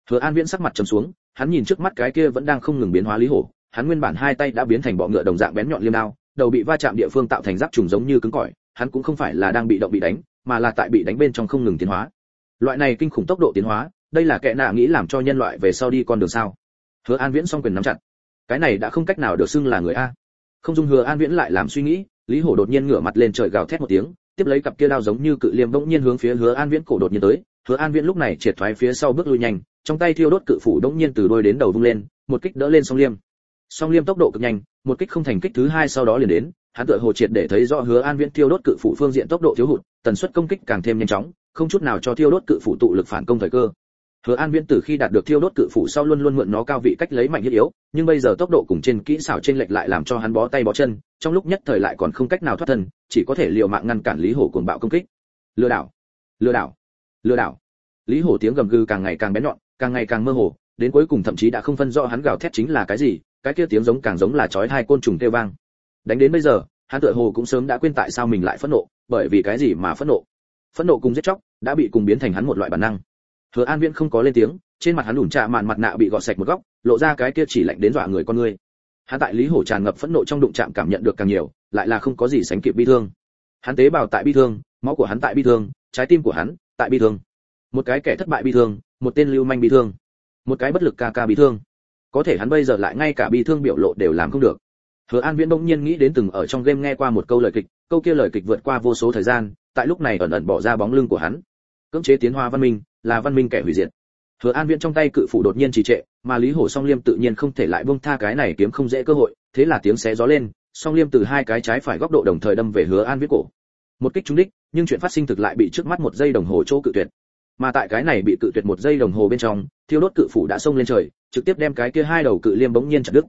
hứa an viễn sắc mặt trầm xuống, hắn nhìn trước mắt cái kia vẫn đang không ngừng biến hóa lý hổ, hắn nguyên bản hai tay đã biến thành bọ ngựa đồng dạng bén nhọn liêm đao, đầu bị va chạm địa phương tạo thành giáp trùng giống như cứng cỏi, hắn cũng không phải là đang bị động bị đánh, mà là tại bị đánh bên trong không ngừng tiến hóa. Loại này kinh khủng tốc độ tiến hóa, đây là kẻ nạ nghĩ làm cho nhân loại về sau đi con đường sao? Hứa an viễn song quyền nắm chặt. Cái này đã không cách nào được xưng là người a. Không dung hứa an viễn lại làm suy nghĩ, lý hổ đột nhiên ngửa mặt lên trời gào thét một tiếng, tiếp lấy cặp kia đao giống như cự liêm bỗng nhiên hướng phía hứa an viễn cổ đột nhiên tới. Hứa an viễn lúc này triệt thoái phía sau bước lui nhanh trong tay thiêu đốt cự phủ đống nhiên từ đôi đến đầu vung lên, một kích đỡ lên song liêm. Song liêm tốc độ cực nhanh, một kích không thành kích thứ hai sau đó liền đến, hắn tựa hồ triệt để thấy rõ hứa an viễn thiêu đốt cự phủ phương diện tốc độ thiếu hụt, tần suất công kích càng thêm nhanh chóng, không chút nào cho thiêu đốt cự phủ tụ lực phản công thời cơ. Hứa an viễn từ khi đạt được thiêu đốt cự phủ sau luôn luôn mượn nó cao vị cách lấy mạnh thiết yếu, nhưng bây giờ tốc độ cùng trên kỹ xảo trên lệch lại làm cho hắn bó tay bó chân, trong lúc nhất thời lại còn không cách nào thoát thân, chỉ có thể liều mạng ngăn cản lý hổ cuồng bạo công kích. Lừa đảo! Lừa đảo! Lừa đảo! Lý hổ tiếng gầm gừ càng ngày càng bén nhọn càng ngày càng mơ hồ, đến cuối cùng thậm chí đã không phân rõ hắn gào thét chính là cái gì, cái kia tiếng giống càng giống là chói hai côn trùng kêu vang. Đánh đến bây giờ, hắn tựa hồ cũng sớm đã quên tại sao mình lại phẫn nộ, bởi vì cái gì mà phẫn nộ? Phẫn nộ cùng giết chóc đã bị cùng biến thành hắn một loại bản năng. Hứa an viễn không có lên tiếng, trên mặt hắn lủn trà màn mặt nạ bị gọt sạch một góc, lộ ra cái kia chỉ lạnh đến dọa người con người. Hắn tại lý hổ tràn ngập phẫn nộ trong đụng chạm cảm nhận được càng nhiều, lại là không có gì sánh kịp bi thương. Hắn tế bào tại bi thương, máu của hắn tại bi thương, trái tim của hắn tại bi thương một cái kẻ thất bại bị thương, một tên lưu manh bị thương, một cái bất lực ca ca bị thương. Có thể hắn bây giờ lại ngay cả bị thương biểu lộ đều làm không được. Hứa an viễn bỗng nhiên nghĩ đến từng ở trong game nghe qua một câu lời kịch, câu kia lời kịch vượt qua vô số thời gian, tại lúc này ẩn ẩn bỏ ra bóng lưng của hắn. Cưỡng chế tiến hóa văn minh, là văn minh kẻ hủy diệt. Hứa an viễn trong tay cự phủ đột nhiên trì trệ, mà lý hổ song liêm tự nhiên không thể lại buông tha cái này kiếm không dễ cơ hội, thế là tiếng xé gió lên, song liêm từ hai cái trái phải góc độ đồng thời đâm về hứa an viễn cổ. Một kích trúng đích, nhưng chuyện phát sinh thực lại bị trước mắt một giây đồng hồ chỗ cự tuyệt mà tại cái này bị cự tuyệt một giây đồng hồ bên trong, thiêu đốt cự phủ đã xông lên trời, trực tiếp đem cái kia hai đầu cự liêm bỗng nhiên chặt đứt.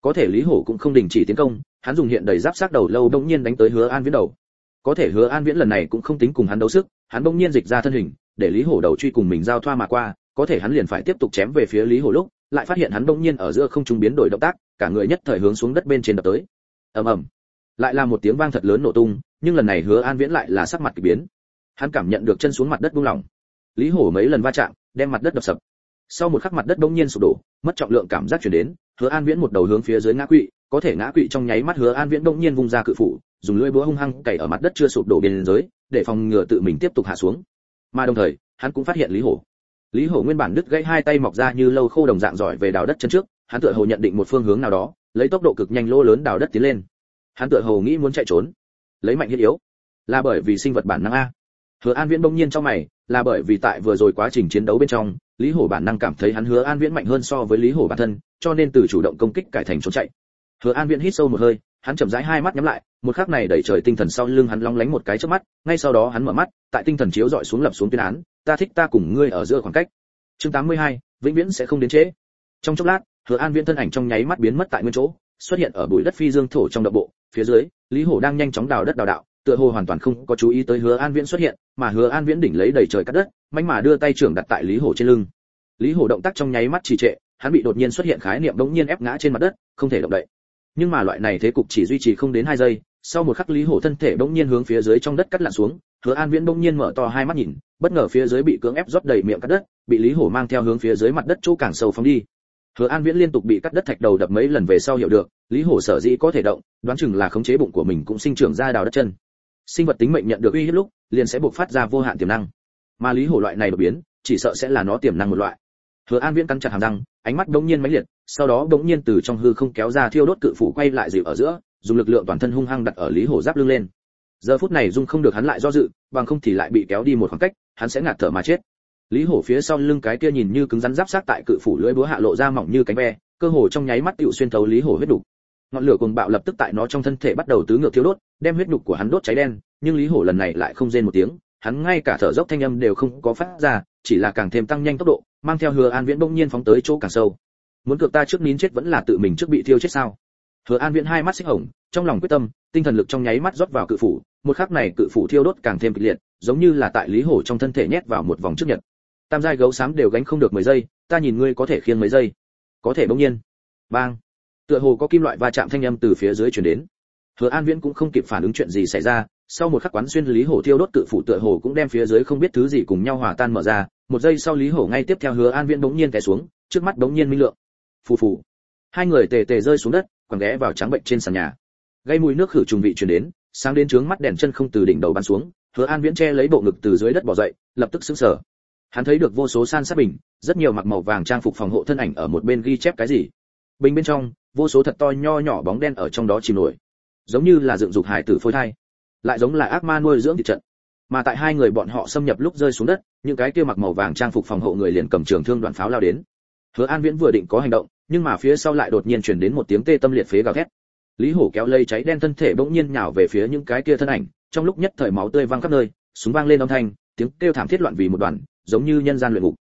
Có thể lý hổ cũng không đình chỉ tiến công, hắn dùng hiện đầy giáp sát đầu lâu bỗng nhiên đánh tới hứa an viễn đầu. Có thể hứa an viễn lần này cũng không tính cùng hắn đấu sức, hắn bỗng nhiên dịch ra thân hình, để lý hổ đầu truy cùng mình giao thoa mà qua, có thể hắn liền phải tiếp tục chém về phía lý hổ lúc, lại phát hiện hắn bỗng nhiên ở giữa không trung biến đổi động tác, cả người nhất thời hướng xuống đất bên trên đập tới. Ầm ầm. Lại là một tiếng vang thật lớn nổ tung, nhưng lần này hứa an viễn lại là sắc mặt kỳ biến. Hắn cảm nhận được chân xuống mặt đất buông lỏng lý hổ mấy lần va chạm đem mặt đất đập sập. Sau một khắc mặt đất bỗng nhiên sụp đổ mất trọng lượng cảm giác chuyển đến hứa an viễn một đầu hướng phía dưới ngã quỵ có thể ngã quỵ trong nháy mắt hứa an viễn bỗng nhiên vung ra cự phủ dùng lưỡi búa hung hăng cày ở mặt đất chưa sụp đổ bên dưới, để phòng ngừa tự mình tiếp tục hạ xuống. Mà đồng thời hắn cũng phát hiện lý hổ. Lý hổ nguyên bản đứt gãy hai tay mọc ra như lâu khô đồng dạng giỏi về đào đất chân trước hắn tựa hồ nhận định một phương hướng nào đó lấy tốc độ cực nhanh lỗ lớn đào đất tiến lên. Hắn tựa hồ nghĩ muốn chạy trốn lấy mạnh thiết yếu là bởi vì sinh vật bản năng a. Hứa an viễn bỗng nhiên trong mày là bởi vì tại vừa rồi quá trình chiến đấu bên trong lý hổ bản năng cảm thấy hắn hứa an viễn mạnh hơn so với lý hổ bản thân cho nên từ chủ động công kích cải thành trốn chạy. Hứa an viễn hít sâu một hơi hắn chậm rãi hai mắt nhắm lại một khắc này đẩy trời tinh thần sau lưng hắn long lánh một cái chớp mắt ngay sau đó hắn mở mắt tại tinh thần chiếu dọi xuống lập xuống tuyên án ta thích ta cùng ngươi ở giữa khoảng cách. Chương 82, vĩnh viễn sẽ không đến trễ. Trong chốc lát hứa an viễn thân ảnh trong nháy mắt biến mất tại nguyên chỗ xuất hiện ở bụi đất phi dương thổ trong đập bộ phía dưới lý hổ đang nhanh chóng đào đất đào đạo tựa hồ hoàn toàn không có chú ý tới hứa an viễn xuất hiện, mà hứa an viễn đỉnh lấy đầy trời cắt đất mạnh mà đưa tay trưởng đặt tại lý hổ trên lưng. Lý hổ động tác trong nháy mắt trì trệ, hắn bị đột nhiên xuất hiện khái niệm đống nhiên ép ngã trên mặt đất, không thể động đậy. Nhưng mà loại này thế cục chỉ duy trì không đến hai giây, sau một khắc lý hổ thân thể đống nhiên hướng phía dưới trong đất cắt lặn xuống, hứa an viễn đống nhiên mở to hai mắt nhìn, bất ngờ phía dưới bị cưỡng ép rót đầy miệng cắt đất, bị lý hổ mang theo hướng phía dưới mặt đất chỗ càng sâu phóng đi. Hứa an viễn liên tục bị cắt đất thạch đầu đập mấy lần về sau hiểu được, lý hổ sở dĩ có thể động, đoán chừng là khống chế bụng của mình cũng sinh trưởng ra đào đất chân sinh vật tính mệnh nhận được uy hiếp lúc, liền sẽ bộc phát ra vô hạn tiềm năng. Mà lý hổ loại này đột biến, chỉ sợ sẽ là nó tiềm năng một loại. Hứa an viễn cắn chặt hàm răng, ánh mắt đống nhiên mãnh liệt, sau đó đống nhiên từ trong hư không kéo ra thiêu đốt cự phủ quay lại dịu ở giữa, dùng lực lượng toàn thân hung hăng đặt ở lý hổ giáp lưng lên. Giờ phút này dung không được hắn lại do dự, bằng không thì lại bị kéo đi một khoảng cách, hắn sẽ ngạt thở mà chết. Lý hổ phía sau lưng cái kia nhìn như cứng rắn giáp sát tại cự phủ lưỡi búa hạ lộ ra mỏng như cánh ve, cơ hồ trong nháy mắt tựu xuyên thấu lý hổ huyết đủ. ngọn lửa cuồng bạo lập tức tại nó trong thân thể bắt đầu tứ ngược thiêu đốt đem huyết đục của hắn đốt cháy đen, nhưng lý hổ lần này lại không rên một tiếng, hắn ngay cả thở dốc thanh âm đều không có phát ra, chỉ là càng thêm tăng nhanh tốc độ, mang theo hứa an viễn bỗng nhiên phóng tới chỗ càng sâu. Muốn cược ta trước nín chết vẫn là tự mình trước bị thiêu chết sao? Hứa an viễn hai mắt xích hồng, trong lòng quyết tâm, tinh thần lực trong nháy mắt rót vào cự phủ, một khắc này cự phủ thiêu đốt càng thêm kịch liệt, giống như là tại lý hổ trong thân thể nhét vào một vòng trước nhật. Tam giai gấu xám đều gánh không được mười giây, ta nhìn ngươi có thể khiêng mấy giây. Có thể bỗng nhiên. Bang. Tựa hồ có kim loại va chạm thanh âm từ phía dưới truyền đến hứa an viễn cũng không kịp phản ứng chuyện gì xảy ra, sau một khắc quán xuyên lý hổ thiêu đốt cự phủ tựa hồ cũng đem phía dưới không biết thứ gì cùng nhau hòa tan mở ra, một giây sau lý hổ ngay tiếp theo hứa an viễn bỗng nhiên té xuống, trước mắt bỗng nhiên minh lượng. Phù phù. Hai người tề tề rơi xuống đất quằn ghé vào trắng bệnh trên sàn nhà. Gây mùi nước khử trùng vị truyền đến, sáng đến trướng mắt đèn chân không từ đỉnh đầu bắn xuống, hứa an viễn che lấy bộ ngực từ dưới đất bò dậy, lập tức sững sờ. Hắn thấy được vô số san sát bình, rất nhiều mặc màu vàng trang phục phòng hộ thân ảnh ở một bên ghi chép cái gì. Bình bên trong, vô số thật to nho nhỏ bóng đen ở trong đó chìm nổi giống như là dựng dục hải tử phôi thai, lại giống là ác ma nuôi dưỡng thị trận. Mà tại hai người bọn họ xâm nhập lúc rơi xuống đất, những cái kia mặc màu vàng trang phục phòng hộ người liền cầm trường thương đoạn pháo lao đến. Hứa an viễn vừa định có hành động, nhưng mà phía sau lại đột nhiên truyền đến một tiếng tê tâm liệt phế gào thét. Lý hổ kéo lây cháy đen thân thể bỗng nhiên nhào về phía những cái kia thân ảnh, trong lúc nhất thời máu tươi văng khắp nơi, súng vang lên âm thanh, tiếng kêu thảm thiết loạn vì một đoàn, giống như nhân gian luyện ngục.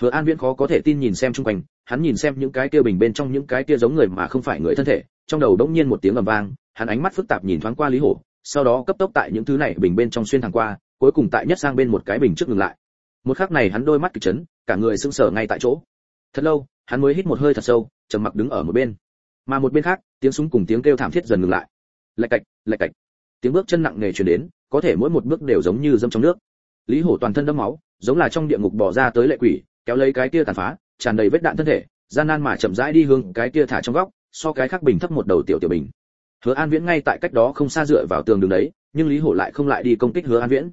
Hứa an viễn khó có thể tin nhìn xem chung quanh, hắn nhìn xem những cái kia bình bên trong những cái kia giống người mà không phải người thân thể, trong đầu bỗng nhiên một tiếng ầm vang hắn ánh mắt phức tạp nhìn thoáng qua lý hổ, sau đó cấp tốc tại những thứ này bình bên trong xuyên thẳng qua, cuối cùng tại nhất sang bên một cái bình trước ngừng lại. Một khắc này hắn đôi mắt kịch chấn, cả người sững sờ ngay tại chỗ. Thật lâu, hắn mới hít một hơi thật sâu, trầm mặc đứng ở một bên. Mà một bên khác, tiếng súng cùng tiếng kêu thảm thiết dần ngừng lại. Lạch cạch lạch cạch. Tiếng bước chân nặng nề truyền đến, có thể mỗi một bước đều giống như dâm trong nước. Lý hổ toàn thân đẫm máu, giống là trong địa ngục bỏ ra tới lệ quỷ, kéo lấy cái kia tàn phá, tràn đầy vết đạn thân thể, gian nan mà chậm rãi đi hướng cái kia thả trong góc, so cái khác bình thấp một đầu tiểu tiểu bình hứa an viễn ngay tại cách đó không xa dựa vào tường đường đấy nhưng lý hổ lại không lại đi công kích hứa an viễn.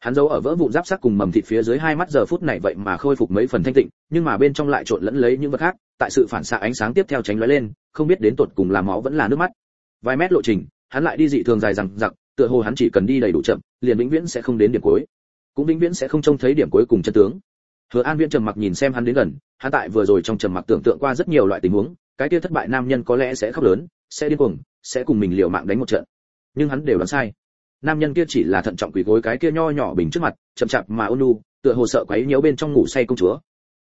Hắn giấu ở vỡ vụn giáp sắt cùng mầm thịt phía dưới hai mắt giờ phút này vậy mà khôi phục mấy phần thanh tịnh nhưng mà bên trong lại trộn lẫn lấy những vật khác tại sự phản xạ ánh sáng tiếp theo tránh lóe lên không biết đến tột cùng là máu vẫn là nước mắt. Vài mét lộ trình hắn lại đi dị thường dài rằng rằng, tựa hồ hắn chỉ cần đi đầy đủ chậm liền vĩnh viễn sẽ không đến điểm cuối. Cũng vĩnh viễn sẽ không trông thấy điểm cuối cùng chân tướng. Hứa an viễn trầm mặc nhìn xem hắn đến gần hắn tại vừa rồi trong trầm mặc tưởng tượng qua rất nhiều loại tình huống cái kia thất bại nam nhân có lẽ sẽ khóc lớn sẽ điên cuồng sẽ cùng mình liều mạng đánh một trận. Nhưng hắn đều đoán sai. Nam nhân kia chỉ là thận trọng quỳ gối cái kia nho nhỏ bình trước mặt, chậm chạp mà ôn nu tựa hồ sợ quấy nhiễu bên trong ngủ say công chúa.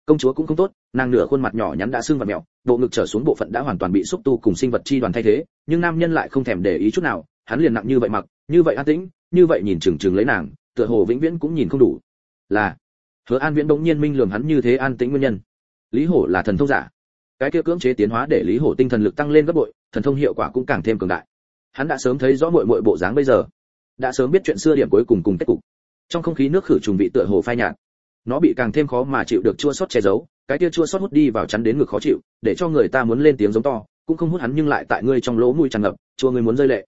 Công chúa cũng không tốt, nàng nửa khuôn mặt nhỏ nhắn đã sưng và mèo bộ ngực trở xuống bộ phận đã hoàn toàn bị xúc tu cùng sinh vật chi đoàn thay thế, nhưng nam nhân lại không thèm để ý chút nào, hắn liền nặng như vậy mặc, như vậy an tĩnh, như vậy nhìn chừng chừng lấy nàng, tựa hồ vĩnh viễn cũng nhìn không đủ. Là, hứa an viễn bỗng nhiên minh lường hắn như thế an tĩnh nguyên nhân. Lý hổ là thần thông giả. Cái kia cưỡng chế tiến hóa để lý hổ tinh thần lực tăng lên gấp bội thần thông hiệu quả cũng càng thêm cường đại. Hắn đã sớm thấy rõ muội muội bộ dáng bây giờ, đã sớm biết chuyện xưa điểm cuối cùng cùng kết cục. Trong không khí nước khử trùng vị tựa hồ phai nhạt, nó bị càng thêm khó mà chịu được chua xót che giấu, cái kia chua xót hút đi vào chắn đến ngực khó chịu, để cho người ta muốn lên tiếng giống to, cũng không hút hắn nhưng lại tại ngươi trong lỗ mũi tràn ngập, chua ngươi muốn rơi lệ.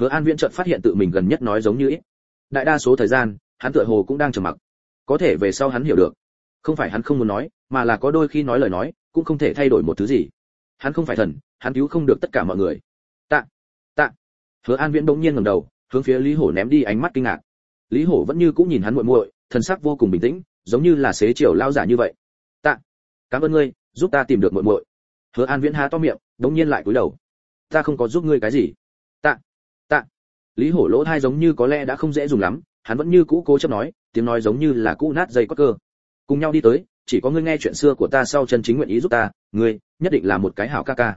Hứa an viễn chợt phát hiện tự mình gần nhất nói giống như ít. Đại đa số thời gian, hắn tựa hồ cũng đang trầm mặc. Có thể về sau hắn hiểu được. Không phải hắn không muốn nói, mà là có đôi khi nói lời nói, cũng không thể thay đổi một thứ gì hắn không phải thần, hắn cứu không được tất cả mọi người. Tạ tạ. Hứa an viễn bỗng nhiên ngẩng đầu, hướng phía lý hổ ném đi ánh mắt kinh ngạc. Lý hổ vẫn như cũng nhìn hắn muội muội, thần sắc vô cùng bình tĩnh, giống như là xế chiều lao giả như vậy. Tạ, cảm ơn ngươi, giúp ta tìm được muội muội. Hứa an viễn há to miệng, bỗng nhiên lại cúi đầu. Ta không có giúp ngươi cái gì. Tạ tạ. Lý hổ lỗ thai giống như có lẽ đã không dễ dùng lắm, hắn vẫn như cũ cố chấp nói, tiếng nói giống như là cũ nát dây có cơ. Cùng nhau đi tới chỉ có ngươi nghe chuyện xưa của ta sau chân chính nguyện ý giúp ta, ngươi nhất định là một cái hảo ca ca.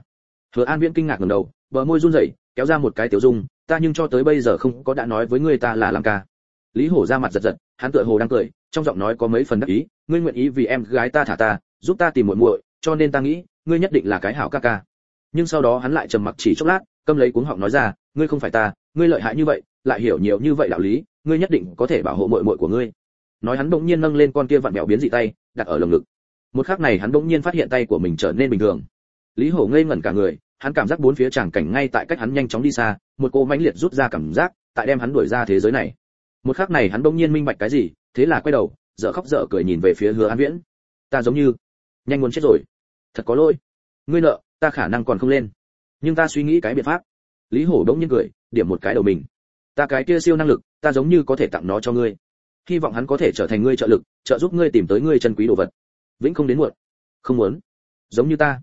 Hứa an viễn kinh ngạc ngẩng đầu, bờ môi run rẩy, kéo ra một cái tiểu dung, ta nhưng cho tới bây giờ không có đã nói với ngươi ta là làm ca. Lý hổ ra mặt giật giật, hắn tựa hồ đang cười, trong giọng nói có mấy phần đắc ý, ngươi nguyện ý vì em gái ta thả ta, giúp ta tìm muội muội, cho nên ta nghĩ, ngươi nhất định là cái hảo ca ca. Nhưng sau đó hắn lại trầm mặc chỉ chốc lát, câm lấy cuống họng nói ra, ngươi không phải ta, ngươi lợi hại như vậy, lại hiểu nhiều như vậy đạo lý, ngươi nhất định có thể bảo hộ muội muội của ngươi. Nói hắn bỗng nhiên nâng lên con kia vặn bẹo biến dị tay đặt ở lồng ngực. Một khắc này hắn bỗng nhiên phát hiện tay của mình trở nên bình thường. Lý hổ ngây ngẩn cả người, hắn cảm giác bốn phía tràng cảnh ngay tại cách hắn nhanh chóng đi xa, một cô mãnh liệt rút ra cảm giác, tại đem hắn đuổi ra thế giới này. Một khắc này hắn bỗng nhiên minh bạch cái gì, thế là quay đầu, dở khóc dở cười nhìn về phía hứa an viễn. Ta giống như nhanh muốn chết rồi. Thật có lỗi. Ngươi nợ, ta khả năng còn không lên. Nhưng ta suy nghĩ cái biện pháp. Lý hổ đống nhiên cười, điểm một cái đầu mình. Ta cái kia siêu năng lực, ta giống như có thể tặng nó cho ngươi hy vọng hắn có thể trở thành ngươi trợ lực, trợ giúp ngươi tìm tới ngươi chân quý đồ vật. Vĩnh không đến muộn. Không muốn. Giống như ta.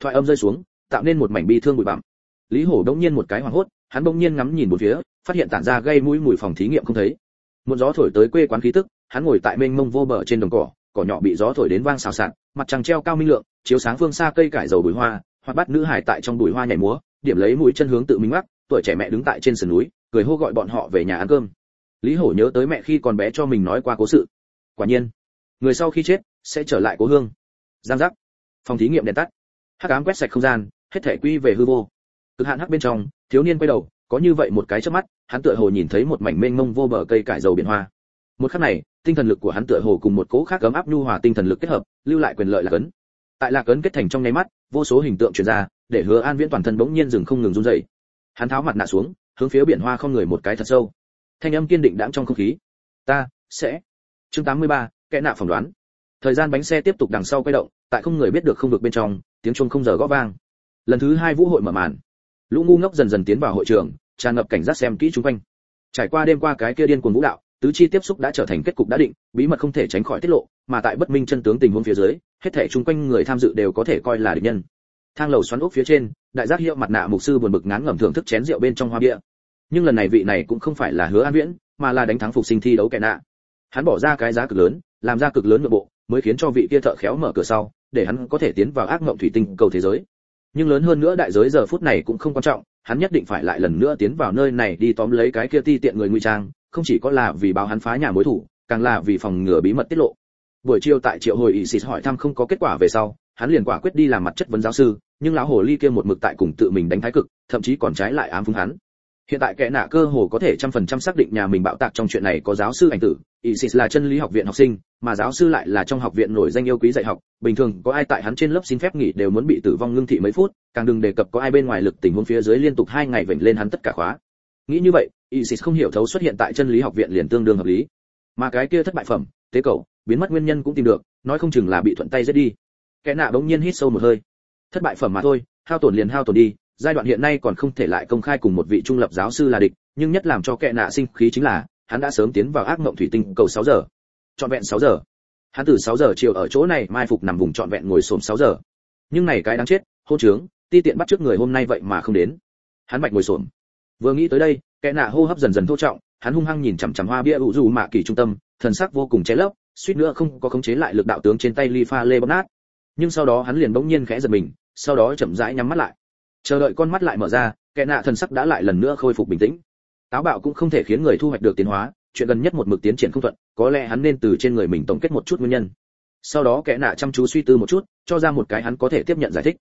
Thoại âm rơi xuống, tạo nên một mảnh bi thương bụi bặm. Lý hổ đông nhiên một cái hoảng hốt, hắn bỗng nhiên ngắm nhìn một phía, phát hiện tản ra gây mũi mùi phòng thí nghiệm không thấy. Một gió thổi tới quê quán khí tức, hắn ngồi tại mênh mông vô bờ trên đồng cỏ cỏ nhỏ bị gió thổi đến vang xào xạc, mặt trăng treo cao minh lượng, chiếu sáng phương xa cây cải dầu bụi hoa, hoặc bắt nữ hải tại trong bụi hoa nhảy múa, điểm lấy mũi chân hướng tự mình mắc tuổi trẻ mẹ đứng tại trên sườn núi, cười hô gọi bọn họ về nhà ăn cơm lý hổ nhớ tới mẹ khi còn bé cho mình nói qua cố sự. Quả nhiên, người sau khi chết sẽ trở lại cố hương. Giang giác. Phòng thí nghiệm đèn tắt. Hắc ám quét sạch không gian, hết thể quy về hư vô. Cực hạn hắc bên trong, thiếu niên quay đầu, có như vậy một cái chớp mắt, hắn tựa hồ nhìn thấy một mảnh mênh mông vô bờ cây cải dầu biển hoa. Một khắc này, tinh thần lực của hắn tựa hồ cùng một cố khác ấm áp nhu hòa tinh thần lực kết hợp, lưu lại quyền lợi là cấn tại lạc cấn kết thành trong nháy mắt, vô số hình tượng truyền ra, để hứa an viễn toàn thân bỗng nhiên dừng không ngừng run rẩy. Hắn tháo mặt nạ xuống, hướng phía biển hoa không người một cái thật sâu thanh âm kiên định đãng trong không khí. Ta sẽ. Chương 83, kẻ nạ phỏng đoán. Thời gian bánh xe tiếp tục đằng sau quay động tại không người biết được không vực bên trong tiếng chuông không giờ gõ vang. Lần thứ hai vũ hội mở màn. Lũ ngu ngốc dần dần tiến vào hội trường tràn ngập cảnh giác xem kỹ chúng quanh. Trải qua đêm qua cái kia điên cuồng vũ đạo tứ chi tiếp xúc đã trở thành kết cục đã định bí mật không thể tránh khỏi tiết lộ mà tại bất minh chân tướng tình huống phía dưới hết thể chung quanh người tham dự đều có thể coi là địch nhân. Thang lầu xoắn ốc phía trên đại giác hiệu mặt nạ mục sư buồn bực ngán ngẩm thưởng thức chén rượu bên trong hoa bia nhưng lần này vị này cũng không phải là hứa an viễn, mà là đánh thắng phục sinh thi đấu kẻ nạ. Hắn bỏ ra cái giá cực lớn, làm ra cực lớn nội bộ, mới khiến cho vị kia thợ khéo mở cửa sau, để hắn có thể tiến vào ác mộng thủy tinh cầu thế giới. Nhưng lớn hơn nữa đại giới giờ phút này cũng không quan trọng, hắn nhất định phải lại lần nữa tiến vào nơi này đi tóm lấy cái kia ti tiện người nguy trang, không chỉ có là vì báo hắn phá nhà mối thủ, càng là vì phòng ngừa bí mật tiết lộ. Buổi chiều tại triệu hồi ỵ xịt hỏi thăm không có kết quả về sau, hắn liền quả quyết đi làm mặt chất vấn giáo sư, nhưng lão hồ ly kia một mực tại cùng tự mình đánh thái cực, thậm chí còn trái lại ám phúng hắn hiện tại kẻ nạ cơ hồ có thể trăm phần trăm xác định nhà mình bạo tạc trong chuyện này có giáo sư ảnh tử. Isis là chân lý học viện học sinh, mà giáo sư lại là trong học viện nổi danh yêu quý dạy học. Bình thường, có ai tại hắn trên lớp xin phép nghỉ đều muốn bị tử vong ngưng thị mấy phút, càng đừng đề cập có ai bên ngoài lực tình huống phía dưới liên tục hai ngày vểnh lên hắn tất cả khóa. Nghĩ như vậy, isis không hiểu thấu xuất hiện tại chân lý học viện liền tương đương hợp lý. Mà cái kia thất bại phẩm, tế cầu, biến mất nguyên nhân cũng tìm được, nói không chừng là bị thuận tay giết đi. Kẻ nạ bỗng nhiên hít sâu một hơi. Thất bại phẩm mà thôi, hao tổn liền hao tổn đi giai đoạn hiện nay còn không thể lại công khai cùng một vị trung lập giáo sư là địch, nhưng nhất làm cho kẻ nạ sinh khí chính là, hắn đã sớm tiến vào ác mộng thủy tinh, cầu 6 giờ. Trọn vẹn 6 giờ. Hắn từ 6 giờ chiều ở chỗ này mai phục nằm vùng trọn vẹn ngồi xổm 6 giờ. Nhưng này cái đáng chết hôn trướng, ti tiện bắt trước người hôm nay vậy mà không đến. Hắn bạch ngồi xổm. Vừa nghĩ tới đây, kẻ nạ hô hấp dần dần thô trọng, hắn hung hăng nhìn chằm chằm hoa bia ủ dù mạ kỳ trung tâm, thần sắc vô cùng che lấp, suýt nữa không có khống chế lại lực đạo tướng trên tay ly pha lê bóp nát. Nhưng sau đó hắn liền bỗng nhiên khẽ giật mình, sau đó chậm rãi nhắm mắt lại chờ đợi con mắt lại mở ra, kẻ nạ thần sắc đã lại lần nữa khôi phục bình tĩnh. Táo bạo cũng không thể khiến người thu hoạch được tiến hóa, chuyện gần nhất một mực tiến triển không thuận, có lẽ hắn nên từ trên người mình tổng kết một chút nguyên nhân. Sau đó kẻ nạ chăm chú suy tư một chút, cho ra một cái hắn có thể tiếp nhận giải thích.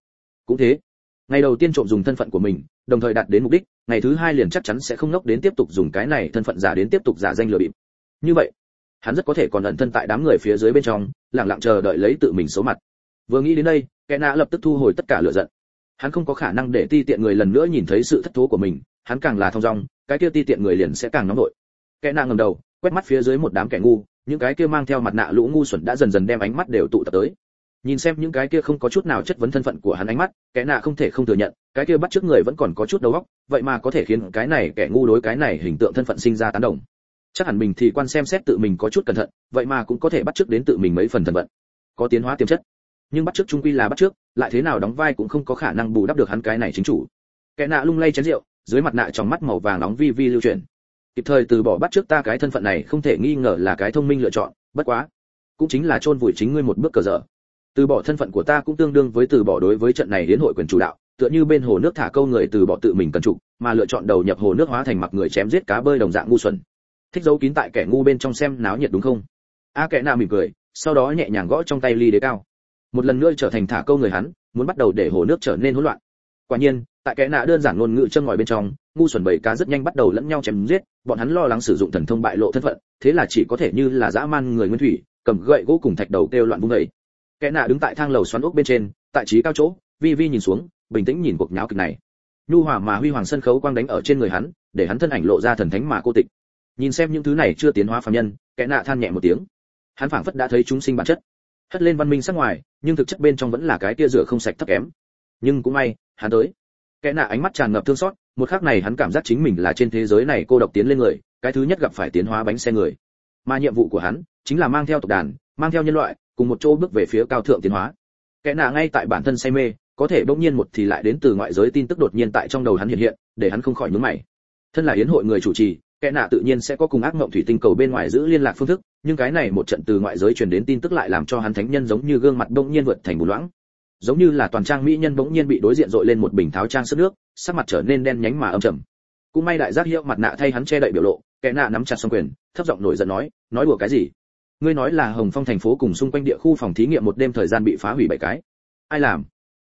Cũng thế, ngày đầu tiên trộm dùng thân phận của mình, đồng thời đạt đến mục đích, ngày thứ hai liền chắc chắn sẽ không ngốc đến tiếp tục dùng cái này thân phận giả đến tiếp tục giả danh lừa bịp. Như vậy, hắn rất có thể còn ẩn thân tại đám người phía dưới bên trong, lặng lặng chờ đợi lấy tự mình số mặt. Vừa nghĩ đến đây, kẻ nạ lập tức thu hồi tất cả lửa giận hắn không có khả năng để ti tiện người lần nữa nhìn thấy sự thất thố của mình, hắn càng là thông dong, cái kia ti tiện người liền sẽ càng nóng nổi. Kẻ nạ ngầm đầu, quét mắt phía dưới một đám kẻ ngu, những cái kia mang theo mặt nạ lũ ngu xuẩn đã dần dần đem ánh mắt đều tụ tập tới. Nhìn xem những cái kia không có chút nào chất vấn thân phận của hắn ánh mắt, kẻ nạ không thể không thừa nhận, cái kia bắt trước người vẫn còn có chút đầu óc, vậy mà có thể khiến cái này kẻ ngu đối cái này hình tượng thân phận sinh ra tán đồng. Chắc hẳn mình thì quan xem xét tự mình có chút cẩn thận, vậy mà cũng có thể bắt trước đến tự mình mấy phần thần vận có tiến hóa tiềm chất nhưng bắt trước trung quy là bắt trước, lại thế nào đóng vai cũng không có khả năng bù đắp được hắn cái này chính chủ. Kẻ nạ lung lay chén rượu, dưới mặt nạ trong mắt màu vàng nóng vi vi lưu chuyển. Kịp thời từ bỏ bắt trước ta cái thân phận này không thể nghi ngờ là cái thông minh lựa chọn, bất quá, cũng chính là chôn vùi chính ngươi một bước cờ dở. Từ bỏ thân phận của ta cũng tương đương với từ bỏ đối với trận này đến hội quyền chủ đạo, tựa như bên hồ nước thả câu người từ bỏ tự mình cần trụ, mà lựa chọn đầu nhập hồ nước hóa thành mặc người chém giết cá bơi đồng dạng ngu xuẩn. Thích giấu kín tại kẻ ngu bên trong xem náo nhiệt đúng không? A, kẻ nạ mỉm cười, sau đó nhẹ nhàng gõ trong tay ly đế cao một lần nữa trở thành thả câu người hắn, muốn bắt đầu để hồ nước trở nên hỗn loạn. Quả nhiên, tại kẽ nạ đơn giản ngôn ngữ chân ngòi bên trong, ngu xuẩn bảy cá rất nhanh bắt đầu lẫn nhau chém giết, bọn hắn lo lắng sử dụng thần thông bại lộ thân phận, thế là chỉ có thể như là dã man người nguyên thủy, cầm gậy gỗ cùng thạch đầu kêu loạn vung vẩy kẽ nạ đứng tại thang lầu xoắn ốc bên trên, tại trí cao chỗ, vi vi nhìn xuống, bình tĩnh nhìn cuộc nháo kịch này. Nhu hòa mà huy hoàng sân khấu quang đánh ở trên người hắn, để hắn thân ảnh lộ ra thần thánh mà cô tịch. Nhìn xem những thứ này chưa tiến hóa phàm nhân kẽ nạ than nhẹ một tiếng. Hắn phảng phất đã thấy chúng sinh bản chất hất lên văn minh sắc ngoài, nhưng thực chất bên trong vẫn là cái tia rửa không sạch thấp kém. Nhưng cũng may, hắn tới. Kẻ nạ ánh mắt tràn ngập thương xót, một khắc này hắn cảm giác chính mình là trên thế giới này cô độc tiến lên người, cái thứ nhất gặp phải tiến hóa bánh xe người. Mà nhiệm vụ của hắn, chính là mang theo tộc đàn, mang theo nhân loại, cùng một chỗ bước về phía cao thượng tiến hóa. Kẻ nạ ngay tại bản thân say mê, có thể bỗng nhiên một thì lại đến từ ngoại giới tin tức đột nhiên tại trong đầu hắn hiện hiện, để hắn không khỏi nhướng mày. Thân là yến hội người chủ trì kẻ nạ tự nhiên sẽ có cùng ác mộng thủy tinh cầu bên ngoài giữ liên lạc phương thức, nhưng cái này một trận từ ngoại giới truyền đến tin tức lại làm cho hắn thánh nhân giống như gương mặt bỗng nhiên vượt thành bù loãng. Giống như là toàn trang mỹ nhân bỗng nhiên bị đối diện dội lên một bình tháo trang sức nước, sắc mặt trở nên đen nhánh mà âm trầm. Cũng may đại giác hiệu mặt nạ thay hắn che đậy biểu lộ, kẻ nạ nắm chặt song quyền, thấp giọng nổi giận nói nói đùa cái gì? Ngươi nói là hồng phong thành phố cùng xung quanh địa khu phòng thí nghiệm một đêm thời gian bị phá hủy bảy cái. Ai làm?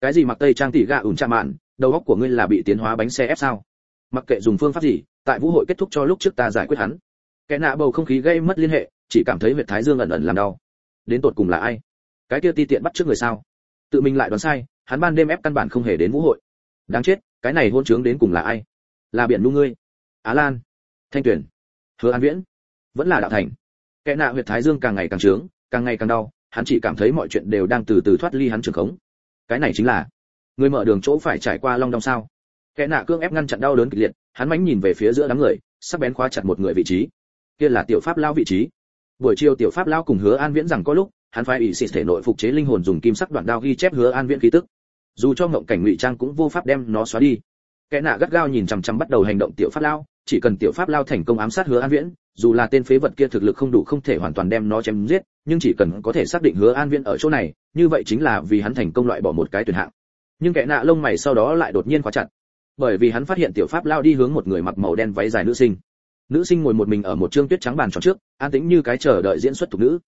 Cái gì mặc tây trang tỉ gà ủn chạm mạn, đầu óc của ngươi là bị tiến hóa bánh xe ép sao? Mặc kệ dùng phương pháp gì tại vũ hội kết thúc cho lúc trước ta giải quyết hắn. Kẻ nạ bầu không khí gây mất liên hệ, chỉ cảm thấy huyệt thái dương ẩn ẩn làm đau. Đến tột cùng là ai? Cái kia ti tiện bắt trước người sao? Tự mình lại đoán sai, hắn ban đêm ép căn bản không hề đến vũ hội. Đáng chết, cái này hôn trướng đến cùng là ai? Là biển nu ngươi. Á lan. Thanh tuyển. Hứa an viễn. Vẫn là đạo thành. Kẻ nạ huyệt thái dương càng ngày càng trướng càng ngày càng đau, hắn chỉ cảm thấy mọi chuyện đều đang từ từ thoát ly hắn trường khống. Cái này chính là, người mở đường chỗ phải trải qua long đong sao? Kẻ nạ cương ép ngăn chặn đau đớn kịch liệt, hắn mánh nhìn về phía giữa đám người, sắc bén khóa chặt một người vị trí. Kia là tiểu pháp lao vị trí. Buổi chiều tiểu pháp lao cùng hứa an viễn rằng có lúc, hắn phải ủy xịt thể nội phục chế linh hồn dùng kim sắc đoạn đao ghi chép hứa an viễn khí tức. Dù cho ngộng cảnh ngụy trang cũng vô pháp đem nó xóa đi. Kẻ nạ gắt gao nhìn chằm chằm bắt đầu hành động tiểu pháp lao, chỉ cần tiểu pháp lao thành công ám sát hứa an viễn, dù là tên phế vật kia thực lực không đủ không thể hoàn toàn đem nó chém giết, nhưng chỉ cần có thể xác định hứa an viễn ở chỗ này, như vậy chính là vì hắn thành công loại bỏ một cái tuyển hạng. Nhưng kẻ nạ lông mày sau đó lại đột nhiên khóa chặt bởi vì hắn phát hiện tiểu pháp lao đi hướng một người mặc màu đen váy dài nữ sinh. Nữ sinh ngồi một mình ở một trương tuyết trắng bàn tròn trước an tĩnh như cái chờ đợi diễn xuất tục nữ.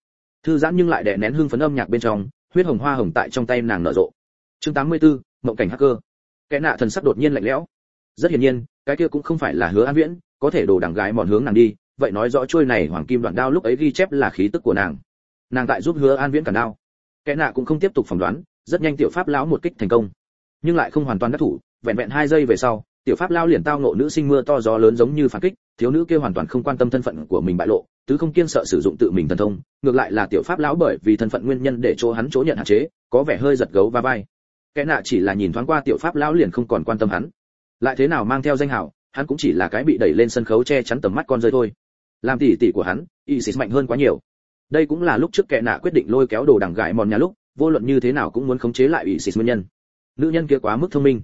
Thư giãn nhưng lại đè nén hương phấn âm nhạc bên trong huyết hồng hoa hồng tại trong tay nàng nở rộ. Chương 84, mộng cảnh hacker. Kẻ nạ thần sắc đột nhiên lạnh lẽo. Rất hiển nhiên cái kia cũng không phải là hứa an viễn có thể đồ đằng gái mòn hướng nàng đi vậy nói rõ trôi này hoàng kim đoạn đao lúc ấy ghi chép là khí tức của nàng. Nàng tại giúp hứa an viễn cản đao. Kẻ nạ cũng không tiếp tục phỏng đoán rất nhanh tiểu pháp lão một kích thành công. Nhưng lại không hoàn toàn đắc thủ vẹn vẹn hai giây về sau, tiểu pháp lao liền tao ngộ nữ sinh mưa to gió lớn giống như phản kích, thiếu nữ kia hoàn toàn không quan tâm thân phận của mình bại lộ, tứ không kiên sợ sử dụng tự mình thần thông, ngược lại là tiểu pháp lão bởi vì thân phận nguyên nhân để chỗ hắn chỗ nhận hạn chế, có vẻ hơi giật gấu va vai. Kẻ nạ chỉ là nhìn thoáng qua tiểu pháp lão liền không còn quan tâm hắn. Lại thế nào mang theo danh hào, hắn cũng chỉ là cái bị đẩy lên sân khấu che chắn tầm mắt con rơi thôi. Làm tỷ tỷ của hắn, isis mạnh hơn quá nhiều. Đây cũng là lúc trước kẻ nạ quyết định lôi kéo đồ đằng gãi mòn nhà lúc, vô luận như thế nào cũng muốn khống chế lại isis nguyên nhân. Nữ nhân kia quá mức thông minh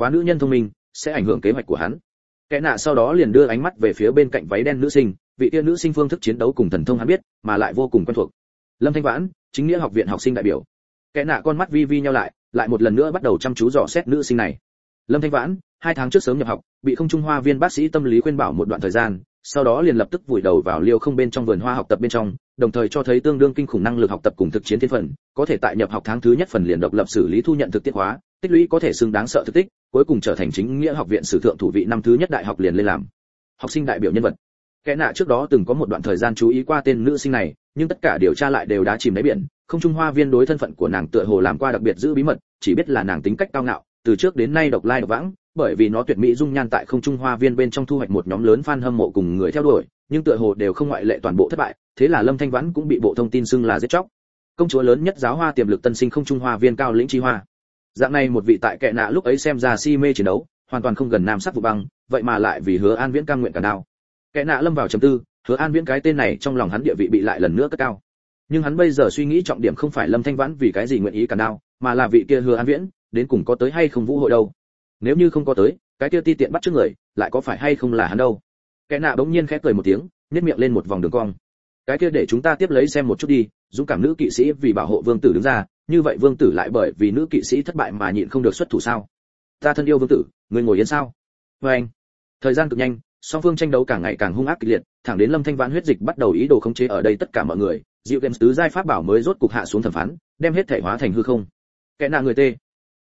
quá nữ nhân thông minh, sẽ ảnh hưởng kế hoạch của hắn. Kẻ nạ sau đó liền đưa ánh mắt về phía bên cạnh váy đen nữ sinh, vị tiên nữ sinh phương thức chiến đấu cùng thần thông hắn biết, mà lại vô cùng quen thuộc. Lâm thanh vãn, chính nghĩa học viện học sinh đại biểu. Kẻ nạ con mắt vi vi nhau lại lại một lần nữa bắt đầu chăm chú dò xét nữ sinh này. Lâm thanh vãn, hai tháng trước sớm nhập học, bị không trung hoa viên bác sĩ tâm lý khuyên bảo một đoạn thời gian, sau đó liền lập tức vùi đầu vào liêu không bên trong vườn hoa học tập bên trong, đồng thời cho thấy tương đương kinh khủng năng lực học tập cùng thực chiến thiên phần, có thể tại nhập học tháng thứ nhất phần liền độc lập xử lý thu nhận thực tiễn hóa, tích lũy có thể xứng đáng sợ thực tích cuối cùng trở thành chính nghĩa học viện sử thượng thủ vị năm thứ nhất đại học liền lên làm. Học sinh đại biểu nhân vật. Kẽ nạ trước đó từng có một đoạn thời gian chú ý qua tên nữ sinh này, nhưng tất cả điều tra lại đều đã chìm đáy biển, không trung hoa viên đối thân phận của nàng tựa hồ làm qua đặc biệt giữ bí mật, chỉ biết là nàng tính cách cao ngạo, từ trước đến nay độc lai độc vãng, bởi vì nó tuyệt mỹ dung nhan tại không trung hoa viên bên trong thu hoạch một nhóm lớn fan hâm mộ cùng người theo đuổi, nhưng tựa hồ đều không ngoại lệ toàn bộ thất bại, thế là lâm thanh vãn cũng bị bộ thông tin xưng là giết chóc. Công chúa lớn nhất giáo hoa tiềm lực tân sinh không trung hoa viên cao lĩnh chi hoa dạng này một vị tại kệ nạ lúc ấy xem ra si mê chiến đấu, hoàn toàn không gần nam sắc vụ băng, vậy mà lại vì hứa an viễn cam nguyện cả đao. Kệ nạ lâm vào trầm tư, hứa an viễn cái tên này trong lòng hắn địa vị bị lại lần nữa cất cao. Nhưng hắn bây giờ suy nghĩ trọng điểm không phải lâm thanh vãn vì cái gì nguyện ý cả đao, mà là vị kia hứa an viễn, đến cùng có tới hay không vũ hội đâu. Nếu như không có tới, cái kia ti tiện bắt trước người, lại có phải hay không là hắn đâu. Kẻ nạ bỗng nhiên khẽ cười một tiếng, nhếch miệng lên một vòng đường cong. Cái kia để chúng ta tiếp lấy xem một chút đi, dũng cảm nữ kỵ sĩ vì bảo hộ vương tử đứng ra như vậy vương tử lại bởi vì nữ kỵ sĩ thất bại mà nhịn không được xuất thủ sao? Ta thân yêu vương tử, người ngồi yên sao? Vê anh. Thời gian cực nhanh, song phương tranh đấu càng ngày càng hung ác kịch liệt, thẳng đến lâm thanh vãn huyết dịch bắt đầu ý đồ khống chế ở đây tất cả mọi người dịu games tứ giai pháp bảo mới rốt cục hạ xuống thẩm phán, đem hết thể hóa thành hư không. Kẻ nạ người tê.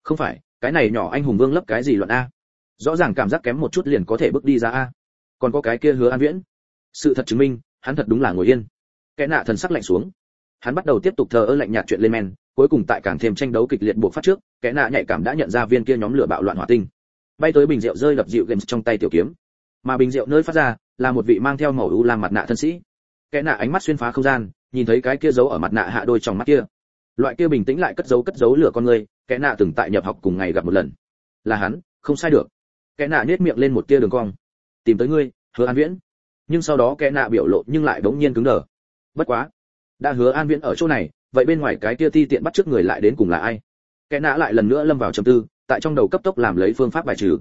Không phải, cái này nhỏ anh hùng vương lấp cái gì luận a? Rõ ràng cảm giác kém một chút liền có thể bước đi ra a. Còn có cái kia hứa an viễn. Sự thật chứng minh, hắn thật đúng là ngồi yên. Kẻ nạ thần sắc lạnh xuống. Hắn bắt đầu tiếp tục thờ ơ lạnh nhạt chuyện lên men cuối cùng tại càng thêm tranh đấu kịch liệt buộc phát trước, kẻ nạ nhạy cảm đã nhận ra viên kia nhóm lửa bạo loạn hỏa tinh. Bay tới bình rượu rơi lập dịu games trong tay tiểu kiếm. Mà bình rượu nơi phát ra, là một vị mang theo màu u lam mặt nạ thân sĩ. Kẻ nạ ánh mắt xuyên phá không gian, nhìn thấy cái kia giấu ở mặt nạ hạ đôi trong mắt kia. Loại kia bình tĩnh lại cất giấu cất giấu lửa con người, kẻ nạ từng tại nhập học cùng ngày gặp một lần. Là hắn, không sai được. Kẻ nạ nhếch miệng lên một tia đường cong. Tìm tới ngươi, hứa an viễn. Nhưng sau đó kẻ nạ biểu lộ nhưng lại đống nhiên cứng đờ. Bất quá, đã hứa an viễn ở chỗ này vậy bên ngoài cái kia ti tiện bắt trước người lại đến cùng là ai? Kẻ nã lại lần nữa lâm vào trầm tư, tại trong đầu cấp tốc làm lấy phương pháp bài trừ.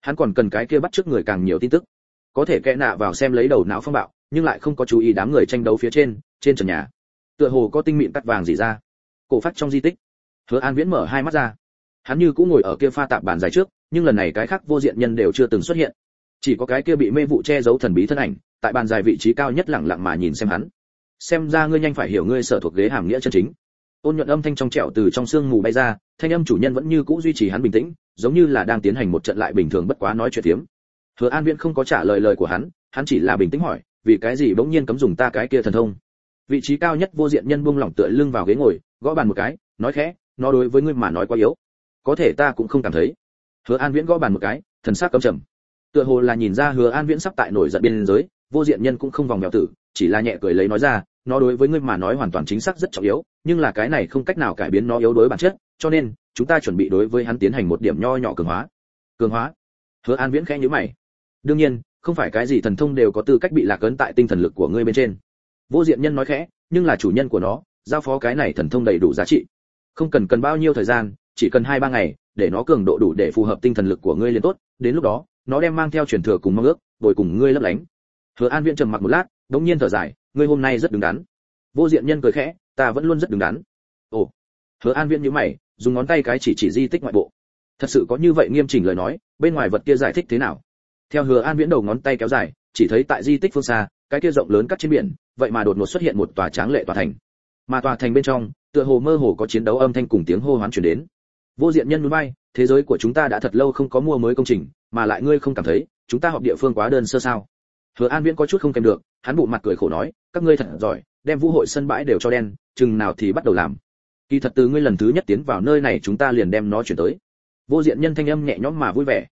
Hắn còn cần cái kia bắt trước người càng nhiều tin tức. Có thể kẻ nạ vào xem lấy đầu não phong bạo, nhưng lại không có chú ý đám người tranh đấu phía trên trên trần nhà. Tựa hồ có tinh mịn cắt vàng gì ra. Cổ phát trong di tích. Hứa an viễn mở hai mắt ra. Hắn như cũng ngồi ở kia pha tạp bàn dài trước, nhưng lần này cái khác vô diện nhân đều chưa từng xuất hiện. Chỉ có cái kia bị mê vụ che giấu thần bí thân ảnh, tại bàn dài vị trí cao nhất lặng lặng mà nhìn xem hắn xem ra ngươi nhanh phải hiểu ngươi sở thuộc ghế hàm nghĩa chân chính. Ôn nhuận âm thanh trong trẻo từ trong sương mù bay ra, thanh âm chủ nhân vẫn như cũ duy trì hắn bình tĩnh, giống như là đang tiến hành một trận lại bình thường bất quá nói chuyện tiếm hứa an viễn không có trả lời lời của hắn hắn chỉ là bình tĩnh hỏi, vì cái gì bỗng nhiên cấm dùng ta cái kia thần thông? Vị trí cao nhất vô diện nhân buông lỏng tựa lưng vào ghế ngồi, gõ bàn một cái, nói khẽ, nó đối với ngươi mà nói quá yếu. Có thể ta cũng không cảm thấy. Hứa an viễn gõ bàn một cái, thần sắc căm trầm. Tựa hồ là nhìn ra hứa an viễn sắp tại nổi giận biên giới, vô diện nhân cũng không vòng mèo tử chỉ là nhẹ cười lấy nói ra, nó đối với ngươi mà nói hoàn toàn chính xác rất trọng yếu, nhưng là cái này không cách nào cải biến nó yếu đối bản chất, cho nên, chúng ta chuẩn bị đối với hắn tiến hành một điểm nho nhỏ cường hóa. Cường hóa? Hứa an viễn khẽ nhíu mày. Đương nhiên, không phải cái gì thần thông đều có tư cách bị lạc ấn tại tinh thần lực của ngươi bên trên. Vô diện nhân nói khẽ, nhưng là chủ nhân của nó, giao phó cái này thần thông đầy đủ giá trị. Không cần cần bao nhiêu thời gian, chỉ cần hai ba ngày, để nó cường độ đủ để phù hợp tinh thần lực của ngươi liền tốt, đến lúc đó, nó đem mang theo truyền thừa cùng mong ước, bồi cùng ngươi lấp lánh. Hứa an viễn trầm mặc một lát đống nhiên thở dài, ngươi hôm nay rất đứng đắn. Vô diện nhân cười khẽ, ta vẫn luôn rất đứng đắn. Ồ. Hứa an viễn nhíu mày, dùng ngón tay cái chỉ chỉ di tích ngoại bộ. Thật sự có như vậy nghiêm chỉnh lời nói, bên ngoài vật kia giải thích thế nào? Theo hứa an viễn đầu ngón tay kéo dài, chỉ thấy tại di tích phương xa, cái kia rộng lớn cắt trên biển, vậy mà đột ngột xuất hiện một tòa tráng lệ tòa thành. Mà tòa thành bên trong, tựa hồ mơ hồ có chiến đấu âm thanh cùng tiếng hô hoán truyền đến. Vô diện nhân núi bay, thế giới của chúng ta đã thật lâu không có mua mới công trình, mà lại ngươi không cảm thấy, chúng ta họp địa phương quá đơn sơ sao? Hứa an viễn có chút không kèm được hắn bụ mặt cười khổ nói các ngươi thật giỏi đem vũ hội sân bãi đều cho đen chừng nào thì bắt đầu làm. Kỳ thật từ ngươi lần thứ nhất tiến vào nơi này chúng ta liền đem nó chuyển tới. Vô diện nhân thanh âm nhẹ nhõm mà vui vẻ.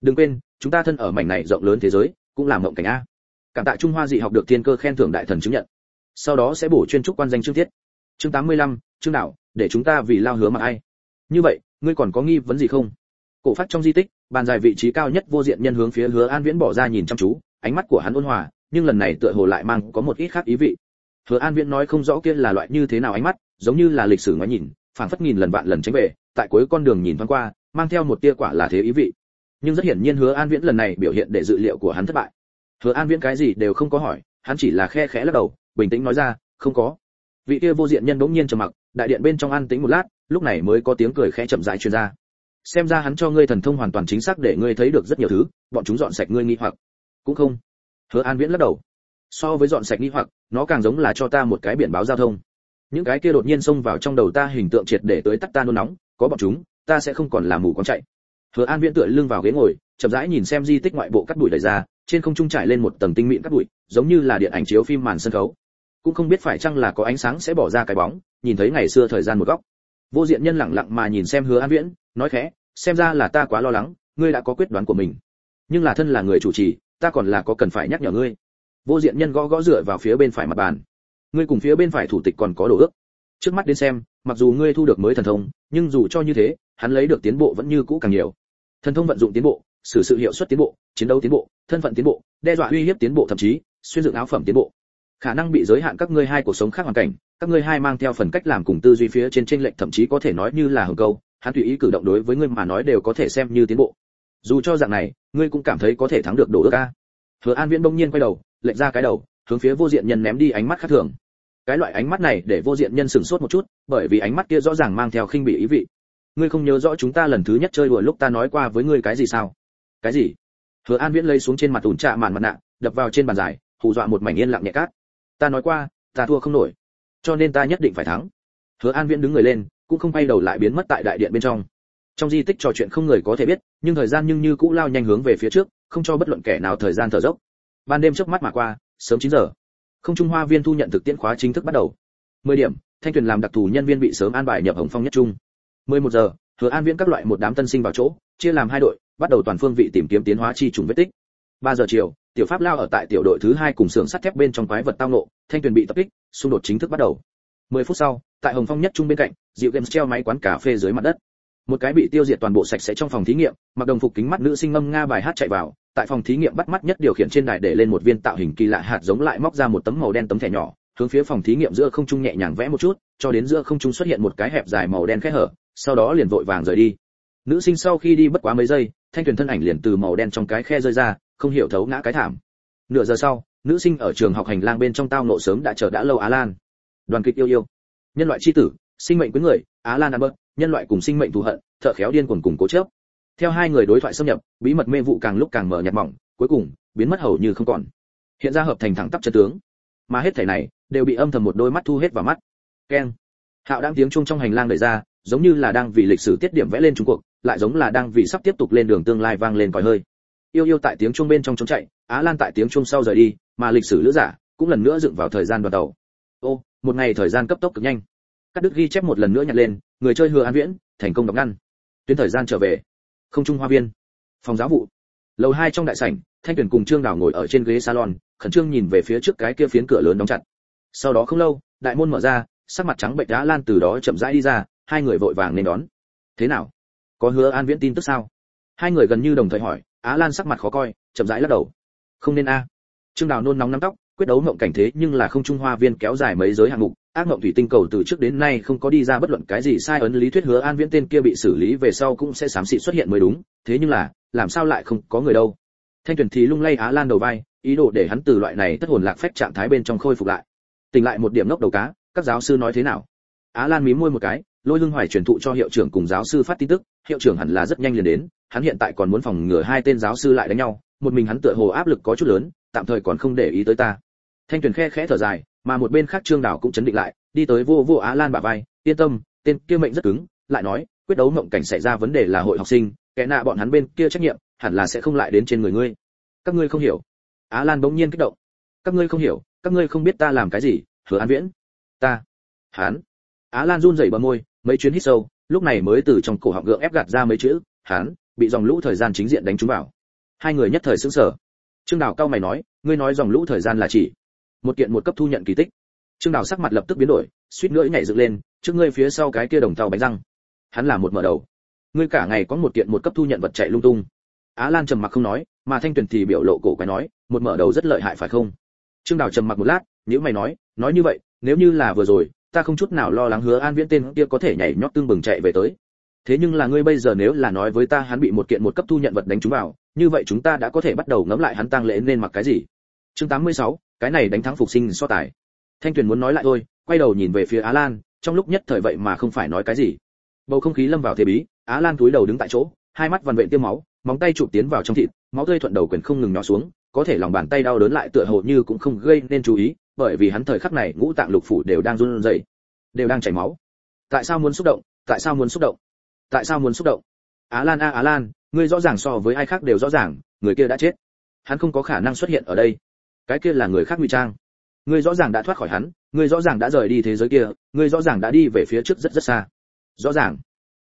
Đừng quên chúng ta thân ở mảnh này rộng lớn thế giới cũng làm mộng cảnh a. Cảm tạ trung hoa dị học được thiên cơ khen thưởng đại thần chứng nhận. Sau đó sẽ bổ chuyên trúc quan danh chương tiết chương 85, chương nào để chúng ta vì lao hứa mà ai. Như vậy ngươi còn có nghi vấn gì không? Cổ phát trong di tích, bàn dài vị trí cao nhất vô diện nhân hướng phía hứa an viễn bỏ ra nhìn chăm chú, ánh mắt của hắn ôn hòa, nhưng lần này tựa hồ lại mang có một ít khác ý vị. Hứa an viễn nói không rõ kia là loại như thế nào ánh mắt, giống như là lịch sử ngoái nhìn, phảng phất nghìn lần vạn lần tránh về, tại cuối con đường nhìn thoáng qua, mang theo một tia quả là thế ý vị. Nhưng rất hiển nhiên hứa an viễn lần này biểu hiện để dự liệu của hắn thất bại. Hứa an viễn cái gì đều không có hỏi, hắn chỉ là khe khẽ lắc đầu, bình tĩnh nói ra, không có. Vị kia vô diện nhân bỗng nhiên trầm mặc, đại điện bên trong an tĩnh một lát, lúc này mới có tiếng cười khẽ chậm rãi truyền ra xem ra hắn cho ngươi thần thông hoàn toàn chính xác để ngươi thấy được rất nhiều thứ, bọn chúng dọn sạch ngươi nghi hoặc. Cũng không. Hứa an viễn lắc đầu. So với dọn sạch nghi hoặc, nó càng giống là cho ta một cái biển báo giao thông. Những cái kia đột nhiên xông vào trong đầu ta hình tượng triệt để tới tắt ta nôn nóng, có bọn chúng, ta sẽ không còn làm mù con chạy. Hứa an viễn tựa lưng vào ghế ngồi, chậm rãi nhìn xem di tích ngoại bộ cắt bụi đầy ra, trên không trung trải lên một tầng tinh mịn cắt bụi giống như là điện ảnh chiếu phim màn sân khấu. Cũng không biết phải chăng là có ánh sáng sẽ bỏ ra cái bóng, nhìn thấy ngày xưa thời gian một góc vô diện nhân lặng lặng mà nhìn xem hứa an viễn, nói khẽ, xem ra là ta quá lo lắng, ngươi đã có quyết đoán của mình. Nhưng là thân là người chủ trì, ta còn là có cần phải nhắc nhở ngươi. Vô diện nhân gõ gõ dựa vào phía bên phải mặt bàn. Ngươi cùng phía bên phải thủ tịch còn có đồ ước. Trước mắt đến xem, mặc dù ngươi thu được mới thần thông, nhưng dù cho như thế, hắn lấy được tiến bộ vẫn như cũ càng nhiều. Thần thông vận dụng tiến bộ, xử sự hiệu suất tiến bộ, chiến đấu tiến bộ, thân phận tiến bộ, đe dọa uy hiếp tiến bộ thậm chí, xuyên dựng áo phẩm tiến bộ khả năng bị giới hạn các ngươi hai cuộc sống khác hoàn cảnh, các ngươi hai mang theo phần cách làm cùng tư duy phía trên trên lệnh thậm chí có thể nói như là hồng câu, hắn tùy ý cử động đối với ngươi mà nói đều có thể xem như tiến bộ. Dù cho dạng này, ngươi cũng cảm thấy có thể thắng được đồ ước a. Hứa an viễn bỗng nhiên quay đầu, lệch ra cái đầu, hướng phía vô diện nhân ném đi ánh mắt khác thường. Cái loại ánh mắt này để vô diện nhân sửng sốt một chút, bởi vì ánh mắt kia rõ ràng mang theo khinh bỉ ý vị. Ngươi không nhớ rõ chúng ta lần thứ nhất chơi đùa lúc ta nói qua với ngươi cái gì sao? Cái gì? Hứa an viễn lấy xuống trên mặt ủn trạ màn mặt nạ, đập vào trên bàn dài, hù dọa một mảnh yên lặng nhẹ cát ta nói qua, ta thua không nổi. Cho nên ta nhất định phải thắng. Hứa an viễn đứng người lên, cũng không quay đầu lại biến mất tại đại điện bên trong. Trong di tích trò chuyện không người có thể biết, nhưng thời gian nhưng như cũ lao nhanh hướng về phía trước, không cho bất luận kẻ nào thời gian thở dốc. Ban đêm trước mắt mà qua, sớm 9 giờ. Không trung hoa viên thu nhận thực tiễn khóa chính thức bắt đầu. 10 điểm, thanh tuyền làm đặc thù nhân viên bị sớm an bài nhập hồng phong nhất trung. 11 giờ, hứa an viễn các loại một đám tân sinh vào chỗ, chia làm hai đội, bắt đầu toàn phương vị tìm kiếm tiến hóa chi trùng vết tích. 3 giờ chiều tiểu pháp lao ở tại tiểu đội thứ hai cùng xưởng sắt thép bên trong quái vật tao nộ thanh tuyền bị tập kích, xung đột chính thức bắt đầu. 10 phút sau, tại hồng phong nhất trung bên cạnh dịu games treo máy quán cà phê dưới mặt đất. Một cái bị tiêu diệt toàn bộ sạch sẽ trong phòng thí nghiệm, mặc đồng phục kính mắt nữ sinh ngâm nga bài hát chạy vào, tại phòng thí nghiệm bắt mắt nhất điều khiển trên đài để lên một viên tạo hình kỳ lạ hạt giống lại móc ra một tấm màu đen tấm thẻ nhỏ, hướng phía phòng thí nghiệm giữa không trung nhẹ nhàng vẽ một chút, cho đến giữa không trung xuất hiện một cái hẹp dài màu đen khẽ hở, sau đó liền vội vàng rời đi. Nữ sinh sau khi đi bất quá mấy giây, thanh thuyền thân ảnh liền từ màu đen trong cái khe rơi ra không hiểu thấu ngã cái thảm. Nửa giờ sau, nữ sinh ở trường học hành lang bên trong tao nộ sớm đã chờ đã lâu á lan. Đoàn kịch yêu yêu. Nhân loại chi tử, sinh mệnh quyến người, á lan albert nhân loại cùng sinh mệnh thù hận, thợ khéo điên cuồng cùng cố chấp theo hai người đối thoại xâm nhập, bí mật mê vụ càng lúc càng mở nhạt mỏng, cuối cùng, biến mất hầu như không còn. Hiện ra hợp thành thẳng tắp chân tướng. Mà hết thảy này, đều bị âm thầm một đôi mắt thu hết vào mắt. Keng. Hạo đang tiếng chuông trong hành lang đẩy ra, giống như là đang vì lịch sử tiết điểm vẽ lên trung cuộc lại giống là đang vì sắp tiếp tục lên đường tương lai vang lên còi hơi yêu yêu tại tiếng chuông bên trong trốn chạy, á lan tại tiếng chuông sau rời đi, mà lịch sử lữ giả cũng lần nữa dựng vào thời gian đoàn tàu. Ô, một ngày thời gian cấp tốc cực nhanh. Các đức ghi chép một lần nữa nhặt lên, người chơi hứa an viễn, thành công đọc ngăn. Tuyến thời gian trở về. Không trung hoa viên. Phòng giáo vụ. Lầu hai trong đại sảnh, thanh tuyển cùng trương đảo ngồi ở trên ghế salon, khẩn trương nhìn về phía trước cái kia phiến cửa lớn đóng chặt. Sau đó không lâu, đại môn mở ra, sắc mặt trắng bệnh đã lan từ đó chậm rãi đi ra, hai người vội vàng nên đón. Thế nào? Có hứa an viễn tin tức sao? Hai người gần như đồng thời hỏi á lan sắc mặt khó coi, chậm rãi lắc đầu. Không nên a. Trương đào nôn nóng nắm tóc, quyết đấu mộng cảnh thế nhưng là không trung hoa viên kéo dài mấy giới hạng mục, ác mộng thủy tinh cầu từ trước đến nay không có đi ra bất luận cái gì sai ấn lý thuyết hứa an viễn tên kia bị xử lý về sau cũng sẽ xám xịt xuất hiện mới đúng, thế nhưng là, làm sao lại không có người đâu. Thanh tuyển thì lung lay á lan đầu vai, ý đồ để hắn từ loại này thất hồn lạc phách trạng thái bên trong khôi phục lại. Tỉnh lại một điểm nốc đầu cá, các giáo sư nói thế nào? Á lan mí môi một cái, lôi lưng hoài truyền thụ cho hiệu trưởng cùng giáo sư phát tin tức, hiệu trưởng hẳn là rất nhanh liền đến hắn hiện tại còn muốn phòng ngừa hai tên giáo sư lại đánh nhau, một mình hắn tựa hồ áp lực có chút lớn, tạm thời còn không để ý tới ta. Thanh tuyền khe khẽ thở dài, mà một bên khác trương đảo cũng chấn định lại, đi tới vô vô á lan bả vai, yên tâm, tên kia mệnh rất cứng, lại nói, quyết đấu mộng cảnh xảy ra vấn đề là hội học sinh, kẻ nạ bọn hắn bên kia trách nhiệm, hẳn là sẽ không lại đến trên người ngươi. Các ngươi không hiểu. Á lan bỗng nhiên kích động. Các ngươi không hiểu, các ngươi không biết ta làm cái gì, hứa an viễn. Ta, hắn. Á lan run rẩy bờ môi, mấy chuyến hít sâu, lúc này mới từ trong cổ họng gượng ép gạt ra mấy chữ, hắn bị dòng lũ thời gian chính diện đánh trúng vào. Hai người nhất thời sững sờ. Trương đào cao mày nói, ngươi nói dòng lũ thời gian là chỉ một kiện một cấp thu nhận kỳ tích. Trương đào sắc mặt lập tức biến đổi, suýt nữa nhảy dựng lên, trước ngươi phía sau cái kia đồng tàu bánh răng, hắn là một mở đầu. Ngươi cả ngày có một kiện một cấp thu nhận vật chạy lung tung. Á lan trầm mặc không nói, mà thanh tuyền thì biểu lộ cổ quái nói, một mở đầu rất lợi hại phải không? Trương đào trầm mặc một lát nếu mày nói nói như vậy, nếu như là vừa rồi, ta không chút nào lo lắng hứa an viễn tên kia có thể nhảy nhót tương bừng chạy về tới thế nhưng là ngươi bây giờ nếu là nói với ta hắn bị một kiện một cấp thu nhận vật đánh trúng vào như vậy chúng ta đã có thể bắt đầu ngẫm lại hắn tang lễ nên mặc cái gì? Chương 86, cái này đánh thắng phục sinh so tài. Thanh tuyền muốn nói lại thôi quay đầu nhìn về phía á lan trong lúc nhất thời vậy mà không phải nói cái gì. Bầu không khí lâm vào thế bí á lan túi đầu đứng tại chỗ hai mắt vằn vện tiêm máu móng tay chụp tiến vào trong thịt máu tươi thuận đầu quyền không ngừng nhỏ xuống có thể lòng bàn tay đau đớn lại tựa hồ như cũng không gây nên chú ý bởi vì hắn thời khắc này ngũ tạng lục phủ đều đang run rẩy đều đang chảy máu. Tại sao muốn xúc động? Tại sao muốn xúc động? Tại sao muốn xúc động? Á lan a á lan ngươi rõ ràng so với ai khác đều rõ ràng, người kia đã chết. Hắn không có khả năng xuất hiện ở đây. Cái kia là người khác ngụy trang. Ngươi rõ ràng đã thoát khỏi hắn, ngươi rõ ràng đã rời đi thế giới kia, ngươi rõ ràng đã đi về phía trước rất rất xa. Rõ ràng.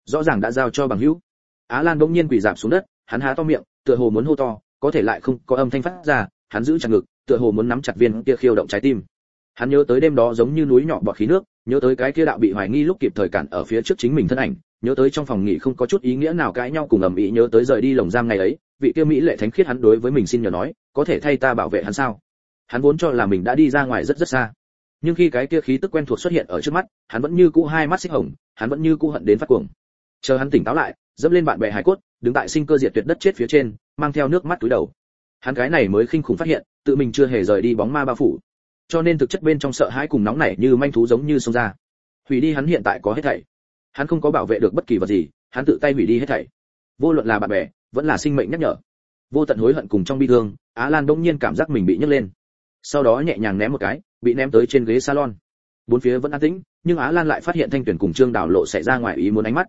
Rõ ràng đã giao cho bằng hữu. Á lan bỗng nhiên quỳ dạp xuống đất, hắn há to miệng, tựa hồ muốn hô to, có thể lại không có âm thanh phát ra, hắn giữ chặt ngực, tựa hồ muốn nắm chặt viên kia khiêu động trái tim hắn nhớ tới đêm đó giống như núi nhỏ bọt khí nước, nhớ tới cái kia đạo bị hoài nghi lúc kịp thời cản ở phía trước chính mình thân ảnh, nhớ tới trong phòng nghỉ không có chút ý nghĩa nào cãi nhau cùng ầm ĩ, nhớ tới rời đi lồng giam ngày ấy, vị kia mỹ lệ thánh khiết hắn đối với mình xin nhờ nói, có thể thay ta bảo vệ hắn sao? Hắn vốn cho là mình đã đi ra ngoài rất rất xa. Nhưng khi cái kia khí tức quen thuộc xuất hiện ở trước mắt, hắn vẫn như cũ hai mắt xích hồng, hắn vẫn như cũ hận đến phát cuồng. Chờ hắn tỉnh táo lại, dẫm lên bạn bè hải cốt, đứng tại sinh cơ diệt tuyệt đất chết phía trên, mang theo nước mắt túi đầu. Hắn cái này mới khinh khủng phát hiện, tự mình chưa hề rời đi bóng ma bao phủ cho nên thực chất bên trong sợ hãi cùng nóng nảy như manh thú giống như xông ra. Hủy đi hắn hiện tại có hết thảy. Hắn không có bảo vệ được bất kỳ vật gì, hắn tự tay hủy đi hết thảy. Vô luận là bạn bè, vẫn là sinh mệnh nhắc nhở. Vô tận hối hận cùng trong bi thương, á lan đông nhiên cảm giác mình bị nhấc lên. Sau đó nhẹ nhàng ném một cái, bị ném tới trên ghế salon. Bốn phía vẫn an tĩnh, nhưng á lan lại phát hiện thanh tuyển cùng trương đảo lộ xảy ra ngoài ý muốn ánh mắt.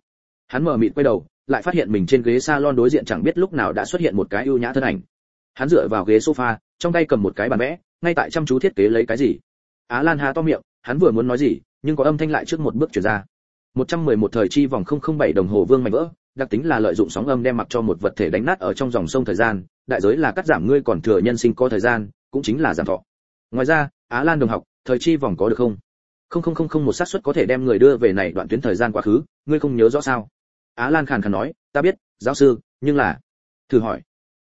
Hắn mở mịt quay đầu, lại phát hiện mình trên ghế salon đối diện chẳng biết lúc nào đã xuất hiện một cái ưu nhã thân ảnh. Hắn dựa vào ghế sofa, trong tay cầm một cái bàn vẽ ngay tại chăm chú thiết kế lấy cái gì? Á lan há to miệng, hắn vừa muốn nói gì, nhưng có âm thanh lại trước một bước chuyển ra. 111 thời chi vòng 007 đồng hồ vương mảnh vỡ, đặc tính là lợi dụng sóng âm đem mặc cho một vật thể đánh nát ở trong dòng sông thời gian, đại giới là cắt giảm ngươi còn thừa nhân sinh có thời gian, cũng chính là giảm thọ. Ngoài ra, á lan đồng học, thời chi vòng có được không? Không không không không một xác suất có thể đem người đưa về này đoạn tuyến thời gian quá khứ, ngươi không nhớ rõ sao? Á lan khàn khàn nói, ta biết, giáo sư, nhưng là thử hỏi.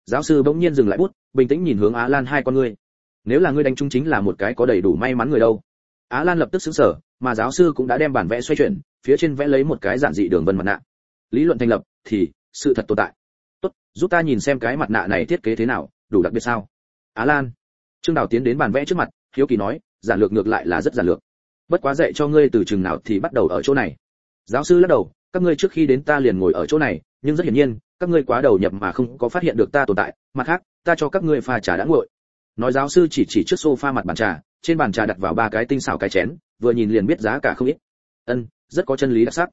Giáo sư bỗng nhiên dừng lại bút, bình tĩnh nhìn hướng á lan hai con ngươi nếu là ngươi đánh trúng chính là một cái có đầy đủ may mắn người đâu. Á lan lập tức xứng sở mà giáo sư cũng đã đem bản vẽ xoay chuyển, phía trên vẽ lấy một cái giản dị đường vân mặt nạ. Lý luận thành lập thì sự thật tồn tại. Tốt, giúp ta nhìn xem cái mặt nạ này thiết kế thế nào, đủ đặc biệt sao? Á lan, trương đào tiến đến bàn vẽ trước mặt, hiếu kỳ nói, giản lược ngược lại là rất giản lược. Bất quá dạy cho ngươi từ chừng nào thì bắt đầu ở chỗ này. Giáo sư lắc đầu, các ngươi trước khi đến ta liền ngồi ở chỗ này, nhưng rất hiển nhiên, các ngươi quá đầu nhập mà không có phát hiện được ta tồn tại, mặt khác, ta cho các ngươi pha trà đã nguội nói giáo sư chỉ chỉ trước sofa mặt bàn trà, trên bàn trà đặt vào ba cái tinh xảo cái chén, vừa nhìn liền biết giá cả không ít. Ân, rất có chân lý đặc sắc.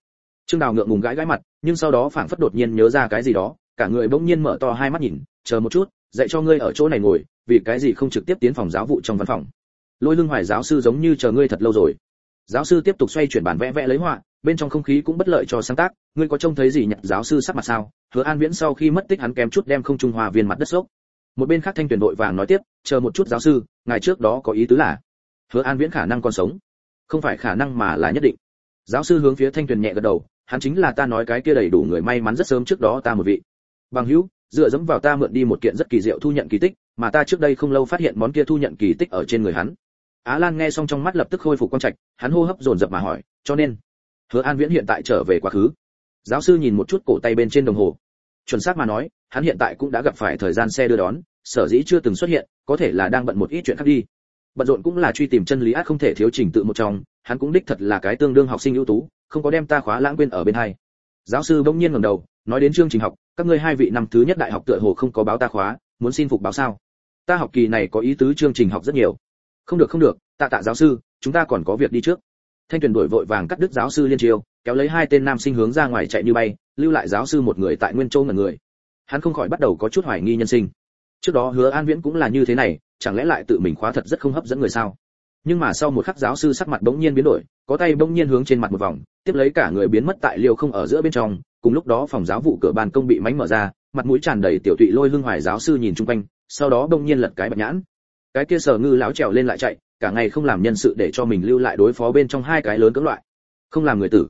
Trương đào ngượng ngùng gãi gãi mặt, nhưng sau đó phảng phất đột nhiên nhớ ra cái gì đó, cả người bỗng nhiên mở to hai mắt nhìn, chờ một chút, dạy cho ngươi ở chỗ này ngồi, vì cái gì không trực tiếp tiến phòng giáo vụ trong văn phòng? Lôi lưng hoài giáo sư giống như chờ ngươi thật lâu rồi. Giáo sư tiếp tục xoay chuyển bản vẽ vẽ lấy họa, bên trong không khí cũng bất lợi cho sáng tác. Ngươi có trông thấy gì nhặt giáo sư sắc mặt sao? Hứa an viễn sau khi mất tích hắn kém chút đem không trung hòa viên mặt đất sốc một bên khác thanh tuyển đội vàng nói tiếp, chờ một chút giáo sư, ngài trước đó có ý tứ là, hứa an viễn khả năng còn sống. Không phải khả năng mà là nhất định. Giáo sư hướng phía thanh tuyển nhẹ gật đầu, hắn chính là ta nói cái kia đầy đủ người may mắn rất sớm trước đó ta một vị. Bằng hữu, dựa dẫm vào ta mượn đi một kiện rất kỳ diệu thu nhận kỳ tích, mà ta trước đây không lâu phát hiện món kia thu nhận kỳ tích ở trên người hắn. Á lan nghe xong trong mắt lập tức khôi phục quang trạch, hắn hô hấp dồn dập mà hỏi, cho nên, hứa an viễn hiện tại trở về quá khứ? Giáo sư nhìn một chút cổ tay bên trên đồng hồ chuẩn xác mà nói, hắn hiện tại cũng đã gặp phải thời gian xe đưa đón, sở dĩ chưa từng xuất hiện, có thể là đang bận một ít chuyện khác đi. Bận rộn cũng là truy tìm chân lý ác không thể thiếu trình tự một trong, hắn cũng đích thật là cái tương đương học sinh ưu tú, không có đem ta khóa lãng quên ở bên hai. Giáo sư bỗng nhiên ngẩng đầu, nói đến chương trình học, các ngươi hai vị năm thứ nhất đại học tựa hồ không có báo ta khóa, muốn xin phục báo sao? Ta học kỳ này có ý tứ chương trình học rất nhiều. Không được không được, tạ tạ giáo sư, chúng ta còn có việc đi trước. Thanh tuyển đổi vội vàng cắt đứt giáo sư liên triều, kéo lấy hai tên nam sinh hướng ra ngoài chạy như bay lưu lại giáo sư một người tại nguyên châu ngần người. Hắn không khỏi bắt đầu có chút hoài nghi nhân sinh. Trước đó hứa an viễn cũng là như thế này, chẳng lẽ lại tự mình khóa thật rất không hấp dẫn người sao? Nhưng mà sau một khắc giáo sư sắc mặt bỗng nhiên biến đổi, có tay bỗng nhiên hướng trên mặt một vòng, tiếp lấy cả người biến mất tại liều không ở giữa bên trong, cùng lúc đó phòng giáo vụ cửa ban công bị mánh mở ra, mặt mũi tràn đầy tiểu tụy lôi hương hoài giáo sư nhìn chung quanh, sau đó bỗng nhiên lật cái bạch nhãn. Cái kia sở ngư láo trèo lên lại chạy, cả ngày không làm nhân sự để cho mình lưu lại đối phó bên trong hai cái lớn cỡ loại. Không làm người tử,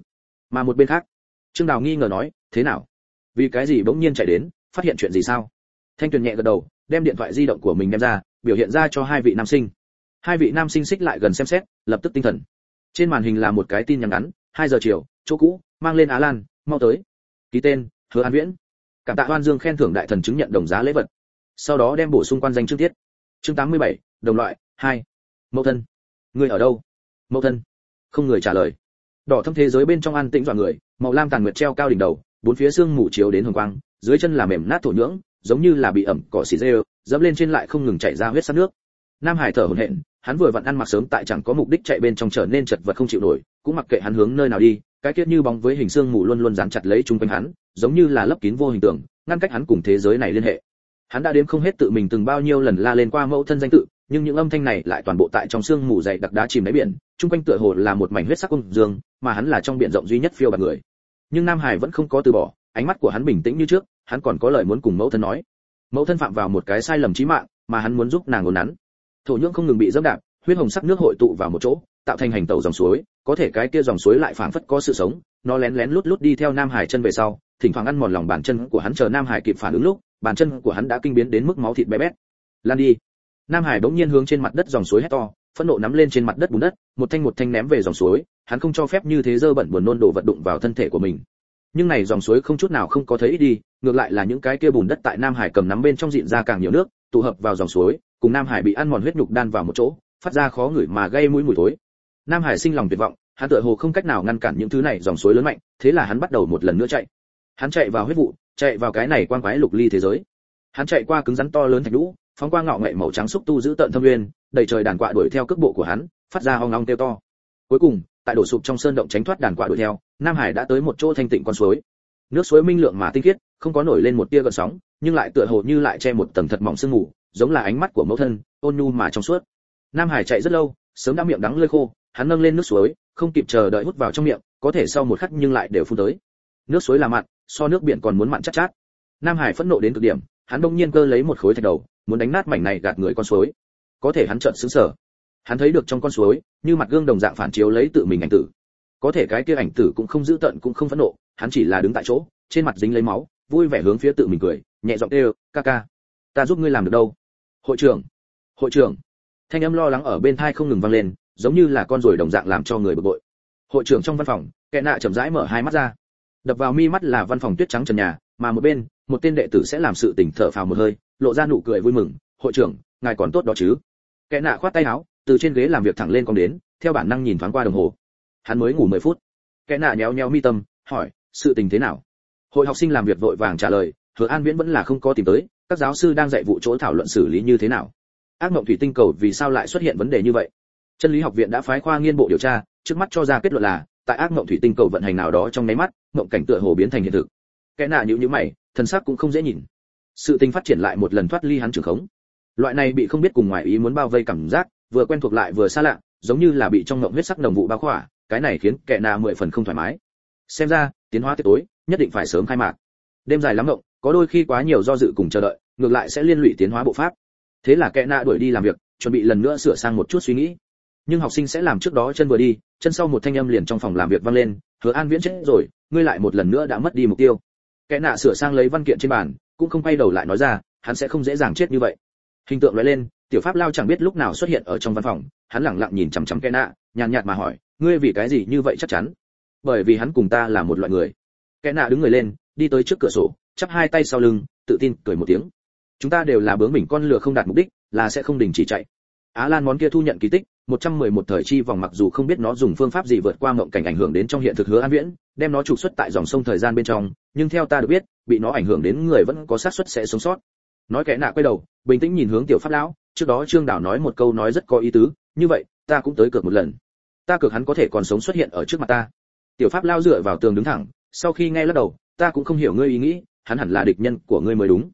mà một bên khác. Trương đào nghi ngờ nói thế nào? Vì cái gì bỗng nhiên chạy đến phát hiện chuyện gì sao? Thanh tuyền nhẹ gật đầu đem điện thoại di động của mình đem ra biểu hiện ra cho hai vị nam sinh. Hai vị nam sinh xích lại gần xem xét lập tức tinh thần. Trên màn hình là một cái tin nhắn ngắn hai giờ chiều chỗ cũ mang lên á lan mau tới. Ký tên hứa an viễn. Cảm tạ hoan dương khen thưởng đại thần chứng nhận đồng giá lễ vật. Sau đó đem bổ sung quan danh trước tiết chương 87, đồng loại hai. Mẫu thân. Người ở đâu? Mẫu thân. Không người trả lời. Đỏ thâm thế giới bên trong an tĩnh dọa người màu lam tàn nguyệt treo cao đỉnh đầu bốn phía xương mù chiếu đến hồng quang dưới chân là mềm nát thổ nhưỡng giống như là bị ẩm cỏ xì rêu, dẫm lên trên lại không ngừng chảy ra huyết sắc nước. Nam hải thở hổn hển hắn vừa vặn ăn mặc sớm tại chẳng có mục đích chạy bên trong trở nên chật vật không chịu nổi cũng mặc kệ hắn hướng nơi nào đi cái kiết như bóng với hình xương mù luôn luôn dán chặt lấy chung quanh hắn giống như là lấp kín vô hình tượng ngăn cách hắn cùng thế giới này liên hệ. Hắn đã đếm không hết tự mình từng bao nhiêu lần la lên qua mẫu thân danh tự nhưng những âm thanh này lại toàn bộ tại trong xương mù dày đặc đá chìm đáy biển chung quanh tựa hồ là một mảnh huyết sắc cung dương mà hắn là trong biển rộng duy nhất phiêu bạt người nhưng nam hải vẫn không có từ bỏ, ánh mắt của hắn bình tĩnh như trước, hắn còn có lời muốn cùng mẫu thân nói. Mẫu thân phạm vào một cái sai lầm chí mạng, mà hắn muốn giúp nàng ổn nắn. Thổ nhưỡng không ngừng bị dẫm đạp, huyết hồng sắc nước hội tụ vào một chỗ, tạo thành hành tàu dòng suối, có thể cái kia dòng suối lại phảng phất có sự sống, nó lén lén lút lút đi theo nam hải chân về sau, thỉnh thoảng ăn mòn lòng bàn chân của hắn chờ nam hải kịp phản ứng lúc, bàn chân của hắn đã kinh biến đến mức máu thịt bé bét. Lan đi. Nam hải bỗng nhiên hướng trên mặt đất dòng suối hét to phẫn nộ nắm lên trên mặt đất bùn đất, một thanh một thanh ném về dòng suối, hắn không cho phép như thế dơ bẩn buồn nôn đổ vật đụng vào thân thể của mình. Nhưng này dòng suối không chút nào không có thấy ít đi, ngược lại là những cái kia bùn đất tại nam hải cầm nắm bên trong dịn ra càng nhiều nước, tụ hợp vào dòng suối, cùng nam hải bị ăn mòn huyết nhục đan vào một chỗ, phát ra khó ngửi mà gây mũi mùi thối. Nam hải sinh lòng tuyệt vọng, hắn tựa hồ không cách nào ngăn cản những thứ này dòng suối lớn mạnh, thế là hắn bắt đầu một lần nữa chạy. Hắn chạy vào huyết vụ, chạy vào cái này quang quái lục ly thế giới. Hắn chạy qua cứng rắn to lớn thạch lũ phóng qua ngọ nghệ màu trắng xúc tu giữ tận thâm nguyên đầy trời đàn quạ đuổi theo cước bộ của hắn, phát ra hoang long kêu to. Cuối cùng, tại đổ sụp trong sơn động tránh thoát đàn quạ đuổi theo, nam hải đã tới một chỗ thanh tịnh con suối. Nước suối minh lượng mà tinh khiết, không có nổi lên một tia gợn sóng, nhưng lại tựa hồ như lại che một tầng thật mỏng sương mù, giống là ánh mắt của mẫu thân, ôn nhu mà trong suốt. Nam hải chạy rất lâu, sớm đã miệng đắng lơi khô, hắn nâng lên nước suối, không kịp chờ đợi hút vào trong miệng, có thể sau một khắc nhưng lại đều phun tới. Nước suối là mặn, so nước biển còn muốn mặn chát chát. Nam hải phẫn nộ đến cực điểm, hắn bỗng nhiên cơ lấy một khối thạch đầu muốn đánh nát mảnh này gạt người con suối. Có thể hắn trợn sững sờ. Hắn thấy được trong con suối, như mặt gương đồng dạng phản chiếu lấy tự mình ảnh tử. Có thể cái kia ảnh tử cũng không giữ tận cũng không phẫn nộ, hắn chỉ là đứng tại chỗ, trên mặt dính lấy máu, vui vẻ hướng phía tự mình cười, nhẹ giọng kêu, ca ca, ta giúp ngươi làm được đâu? Hội trưởng hội trưởng. Thanh âm lo lắng ở bên thai không ngừng vang lên, giống như là con ruồi đồng dạng làm cho người bực bội. Hội trưởng trong văn phòng, kẻ nạ chậm rãi mở hai mắt ra. Đập vào mi mắt là văn phòng tuyết trắng trần nhà, mà một bên, một tên đệ tử sẽ làm sự tỉnh thở phào một hơi lộ ra nụ cười vui mừng, hội trưởng, ngài còn tốt đó chứ? Kẻ nạ khoát tay áo, từ trên ghế làm việc thẳng lên con đến, theo bản năng nhìn thoáng qua đồng hồ. Hắn mới ngủ 10 phút. Kẻ nạ nhéo nhéo mi tâm, hỏi, sự tình thế nào? Hội học sinh làm việc vội vàng trả lời, hứa an viễn vẫn là không có tìm tới, các giáo sư đang dạy vụ chỗ thảo luận xử lý như thế nào? Ác mộng thủy tinh cầu vì sao lại xuất hiện vấn đề như vậy? Chân lý học viện đã phái khoa nghiên bộ điều tra, trước mắt cho ra kết luận là, tại ác mộng thủy tinh cầu vận hành nào đó trong nháy mắt, mộng cảnh tựa hồ biến thành hiện thực. Kẻ nạ nhíu nhíu mày, thần sắc cũng không dễ nhìn sự tình phát triển lại một lần thoát ly hắn trường khống. Loại này bị không biết cùng ngoài ý muốn bao vây cảm giác, vừa quen thuộc lại vừa xa lạ, giống như là bị trong ngộng huyết sắc đồng vụ bao khỏa, cái này khiến kẻ nà mười phần không thoải mái. Xem ra, tiến hóa tiệc tối, nhất định phải sớm khai mạc. Đêm dài lắm ngộng, có đôi khi quá nhiều do dự cùng chờ đợi, ngược lại sẽ liên lụy tiến hóa bộ pháp. Thế là kẻ nạ đuổi đi làm việc, chuẩn bị lần nữa sửa sang một chút suy nghĩ. Nhưng học sinh sẽ làm trước đó chân vừa đi, chân sau một thanh âm liền trong phòng làm việc vang lên, hứa an viễn chết rồi, ngươi lại một lần nữa đã mất đi mục tiêu. Kẻ nạ sửa sang lấy văn kiện trên bàn cũng không quay đầu lại nói ra, hắn sẽ không dễ dàng chết như vậy. Hình tượng lóe lên, tiểu pháp lao chẳng biết lúc nào xuất hiện ở trong văn phòng, hắn lẳng lặng nhìn chằm chằm kẽ nạ nhàn nhạt mà hỏi, ngươi vì cái gì như vậy chắc chắn? Bởi vì hắn cùng ta là một loại người. Kẽ nạ đứng người lên, đi tới trước cửa sổ, chắp hai tay sau lưng, tự tin cười một tiếng. Chúng ta đều là bướng mình con lừa không đạt mục đích, là sẽ không đình chỉ chạy. Á lan món kia thu nhận kỳ tích 111 thời chi vòng mặc dù không biết nó dùng phương pháp gì vượt qua mộng cảnh ảnh hưởng đến trong hiện thực hứa an viễn, đem nó trục xuất tại dòng sông thời gian bên trong, nhưng theo ta được biết, bị nó ảnh hưởng đến người vẫn có xác suất sẽ sống sót. Nói kẻ nạ quay đầu, bình tĩnh nhìn hướng tiểu pháp lão, trước đó trương đảo nói một câu nói rất có ý tứ, như vậy, ta cũng tới cược một lần. Ta cược hắn có thể còn sống xuất hiện ở trước mặt ta. Tiểu pháp lao dựa vào tường đứng thẳng, sau khi nghe lắc đầu, ta cũng không hiểu ngươi ý nghĩ, hắn hẳn là địch nhân của ngươi mới đúng.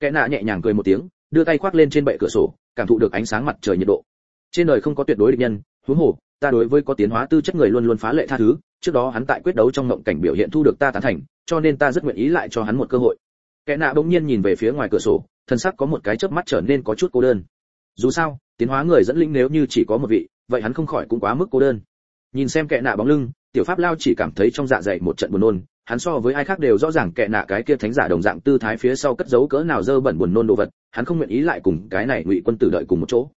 Kẻ nạ nhẹ nhàng cười một tiếng, đưa tay khoác lên trên bệ cửa sổ, cảm thụ được ánh sáng mặt trời nhiệt độ trên đời không có tuyệt đối địch nhân, huống hồ, ta đối với có tiến hóa tư chất người luôn luôn phá lệ tha thứ, trước đó hắn tại quyết đấu trong mộng cảnh biểu hiện thu được ta tán thành, cho nên ta rất nguyện ý lại cho hắn một cơ hội. Kẻ nạ bỗng nhiên nhìn về phía ngoài cửa sổ, thân sắc có một cái chớp mắt trở nên có chút cô đơn. Dù sao, tiến hóa người dẫn linh nếu như chỉ có một vị, vậy hắn không khỏi cũng quá mức cô đơn. Nhìn xem kẻ nạ bóng lưng, tiểu pháp lao chỉ cảm thấy trong dạ dày một trận buồn nôn, hắn so với ai khác đều rõ ràng kẻ nạ cái kia thánh giả đồng dạng tư thái phía sau cất giấu cỡ nào dơ bẩn buồn nôn đồ vật, hắn không nguyện ý lại cùng cái này ngụy quân tử đợi cùng một chỗ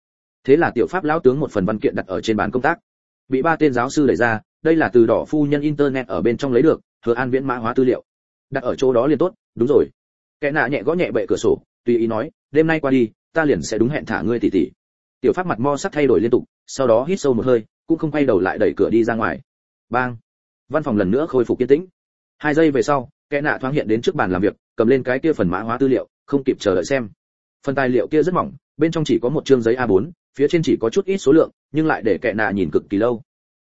thế là tiểu pháp lão tướng một phần văn kiện đặt ở trên bàn công tác. Bị ba tên giáo sư đẩy ra, đây là từ đỏ phu nhân internet ở bên trong lấy được thừa an viễn mã hóa tư liệu. Đặt ở chỗ đó liền tốt, đúng rồi. Kẻ nạ nhẹ gõ nhẹ bệ cửa sổ, tùy ý nói, đêm nay qua đi, ta liền sẽ đúng hẹn thả ngươi tỉ tỉ. Tiểu pháp mặt mo sắc thay đổi liên tục, sau đó hít sâu một hơi, cũng không quay đầu lại đẩy cửa đi ra ngoài. Bang! Văn phòng lần nữa khôi phục yên tĩnh. Hai giây về sau, kẻ nạ thoáng hiện đến trước bàn làm việc, cầm lên cái kia phần mã hóa tư liệu, không kịp chờ đợi xem. Phần tài liệu kia rất mỏng, bên trong chỉ có một chương giấy a 4 phía trên chỉ có chút ít số lượng nhưng lại để kẻ nạ nhìn cực kỳ lâu.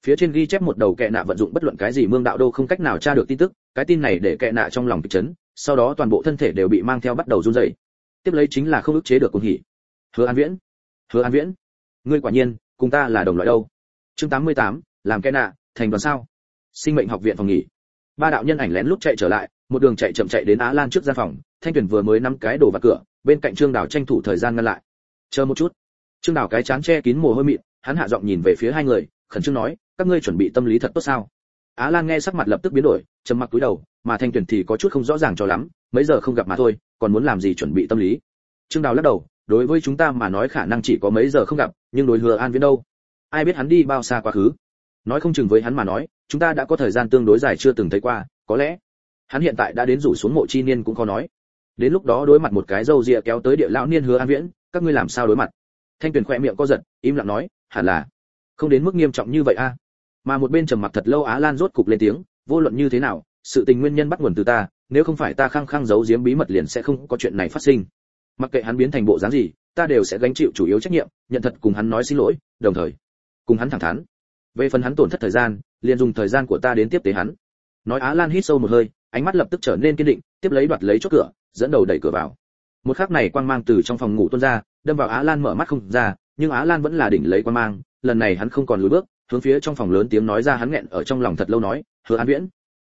Phía trên ghi chép một đầu kẻ nạ vận dụng bất luận cái gì mương đạo đô không cách nào tra được tin tức cái tin này để kẻ nạ trong lòng kịch chấn sau đó toàn bộ thân thể đều bị mang theo bắt đầu run rẩy. Tiếp lấy chính là không ức chế được cuồng hỉ. Hứa an viễn hứa an viễn ngươi quả nhiên cùng ta là đồng loại đâu? Chương 88, làm kẻ nạ thành đoàn sao? Sinh mệnh học viện phòng nghỉ. Ba đạo nhân ảnh lén lút chạy trở lại một đường chạy chậm chạy đến á lan trước gian phòng thanh tuyển vừa mới nắm cái đồ vào cửa bên cạnh trương đào tranh thủ thời gian ngăn lại. Chờ một chút trương đào cái chán che kín mồ hôi mịn, hắn hạ giọng nhìn về phía hai người, khẩn trương nói, các ngươi chuẩn bị tâm lý thật tốt sao? Á lan nghe sắc mặt lập tức biến đổi, trầm mặc cúi đầu, mà thanh tuyển thì có chút không rõ ràng cho lắm, mấy giờ không gặp mà thôi, còn muốn làm gì chuẩn bị tâm lý? Trương đào lắc đầu, đối với chúng ta mà nói khả năng chỉ có mấy giờ không gặp, nhưng đối hứa an viễn đâu? Ai biết hắn đi bao xa quá khứ? Nói không chừng với hắn mà nói, chúng ta đã có thời gian tương đối dài chưa từng thấy qua, có lẽ hắn hiện tại đã đến rủ xuống mộ chi niên cũng khó nói. Đến lúc đó đối mặt một cái râu dịa kéo tới địa lão niên hứa an viễn, các ngươi làm sao đối mặt? Thanh tuyền khỏe miệng co giật, im lặng nói, hẳn là. Không đến mức nghiêm trọng như vậy a. Mà một bên trầm mặc thật lâu á lan rốt cục lên tiếng, vô luận như thế nào, sự tình nguyên nhân bắt nguồn từ ta, nếu không phải ta khăng khăng giấu giếm bí mật liền sẽ không có chuyện này phát sinh. Mặc kệ hắn biến thành bộ dáng gì, ta đều sẽ gánh chịu chủ yếu trách nhiệm, nhận thật cùng hắn nói xin lỗi, đồng thời, cùng hắn thẳng thắn. Về phần hắn tổn thất thời gian, liền dùng thời gian của ta đến tiếp tế hắn. Nói á lan hít sâu một hơi, ánh mắt lập tức trở nên kiên định, tiếp lấy đoạt lấy chốt cửa, dẫn đầu đẩy cửa vào. Một khắc này quang mang từ trong phòng ngủ tuôn ra đâm vào á lan mở mắt không ra, nhưng á lan vẫn là đỉnh lấy qua mang, lần này hắn không còn lùi bước, hướng phía trong phòng lớn tiếng nói ra hắn nghẹn ở trong lòng thật lâu nói, hứa an viễn,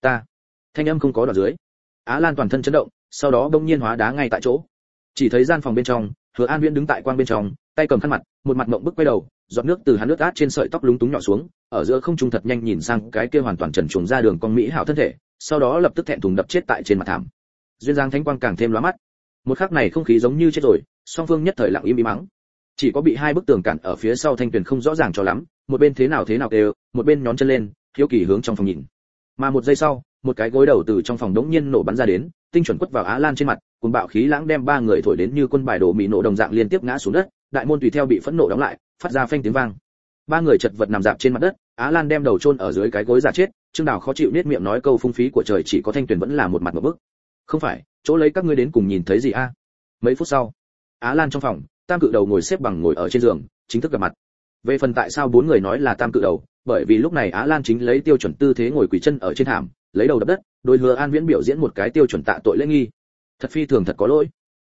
ta. Thanh âm không có đoạn dưới. Á lan toàn thân chấn động, sau đó đông nhiên hóa đá ngay tại chỗ. Chỉ thấy gian phòng bên trong, hứa an viễn đứng tại quang bên trong, tay cầm khăn mặt, một mặt mộng bức quay đầu, giọt nước từ hắn nước át trên sợi tóc lúng túng nhỏ xuống, ở giữa không trung thật nhanh nhìn sang cái kia hoàn toàn trần truồng ra đường con mỹ hảo thân thể, sau đó lập tức thẹn thùng đập chết tại trên mặt thảm. Duyên giang thánh quang càng thêm lóa mắt một khắc này không khí giống như chết rồi, song phương nhất thời lặng im im mắng. Chỉ có bị hai bức tường cản ở phía sau thanh tuyền không rõ ràng cho lắm, một bên thế nào thế nào đều, một bên nhón chân lên, hiếu kỳ hướng trong phòng nhìn. Mà một giây sau, một cái gối đầu từ trong phòng đống nhiên nổ bắn ra đến, tinh chuẩn quất vào á lan trên mặt cùng bạo khí lãng đem ba người thổi đến như quân bài đổ mì nổ đồng dạng liên tiếp ngã xuống đất, đại môn tùy theo bị phẫn nộ đóng lại, phát ra phanh tiếng vang. Ba người chật vật nằm dạp trên mặt đất, á lan đem đầu chôn ở dưới cái gối giả chết, trương đào khó chịu nết miệng nói câu phung phí của trời chỉ có thanh tuyền vẫn là một mặt một bức không phải, chỗ lấy các ngươi đến cùng nhìn thấy gì a? Mấy phút sau, á lan trong phòng, tam cự đầu ngồi xếp bằng ngồi ở trên giường, chính thức gặp mặt. Về phần tại sao bốn người nói là tam cự đầu, bởi vì lúc này á lan chính lấy tiêu chuẩn tư thế ngồi quỳ chân ở trên thảm, lấy đầu đập đất, đôi hứa an viễn biểu diễn một cái tiêu chuẩn tạ tội lễ nghi. Thật phi thường thật có lỗi.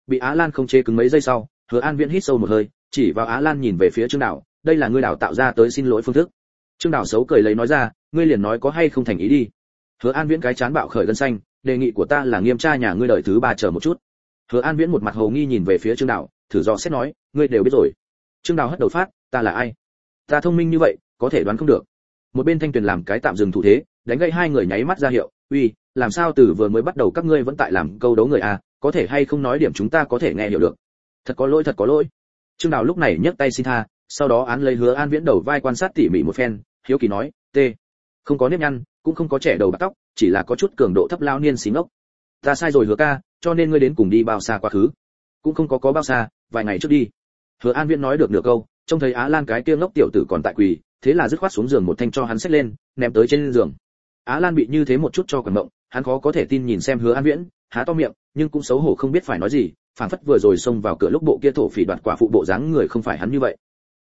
Bị á lan không chế cứng mấy giây sau, hứa an viễn hít sâu một hơi, chỉ vào á lan nhìn về phía trương đảo đây là ngươi đảo tạo ra tới xin lỗi phương thức. Trương đảo xấu cười lấy nói ra, ngươi liền nói có hay không thành ý đi. Hứa an viễn cái chán bạo khởi gân xanh đề nghị của ta là nghiêm tra nhà ngươi đợi thứ ba chờ một chút. Hứa an viễn một mặt hồ nghi nhìn về phía trương Đạo, thử dò xét nói ngươi đều biết rồi. Trương Đạo hất đầu phát ta là ai? Ta thông minh như vậy có thể đoán không được. Một bên thanh tuyền làm cái tạm dừng thủ thế đánh gây hai người nháy mắt ra hiệu uy làm sao từ vừa mới bắt đầu các ngươi vẫn tại làm câu đấu người à có thể hay không nói điểm chúng ta có thể nghe hiểu được? Thật có lỗi thật có lỗi. Trương đào lúc này nhấc tay xin tha sau đó án lấy hứa an viễn đầu vai quan sát tỉ mỉ một phen hiếu kỳ nói t không có nếp nhăn cũng không có trẻ đầu bạc tóc chỉ là có chút cường độ thấp lao niên xí ngốc ta sai rồi hứa ca, cho nên ngươi đến cùng đi bao xa quá khứ. Cũng không có có bao xa, vài ngày trước đi. Hứa an viễn nói được nửa câu, trông thấy á lan cái kia ngốc tiểu tử còn tại quỳ, thế là dứt khoát xuống giường một thanh cho hắn xách lên, ném tới trên giường. Á lan bị như thế một chút cho quần mộng, hắn khó có thể tin nhìn xem hứa an viễn, há to miệng, nhưng cũng xấu hổ không biết phải nói gì phản phất vừa rồi xông vào cửa lúc bộ kia thổ phỉ đoạt quả phụ bộ dáng người không phải hắn như vậy.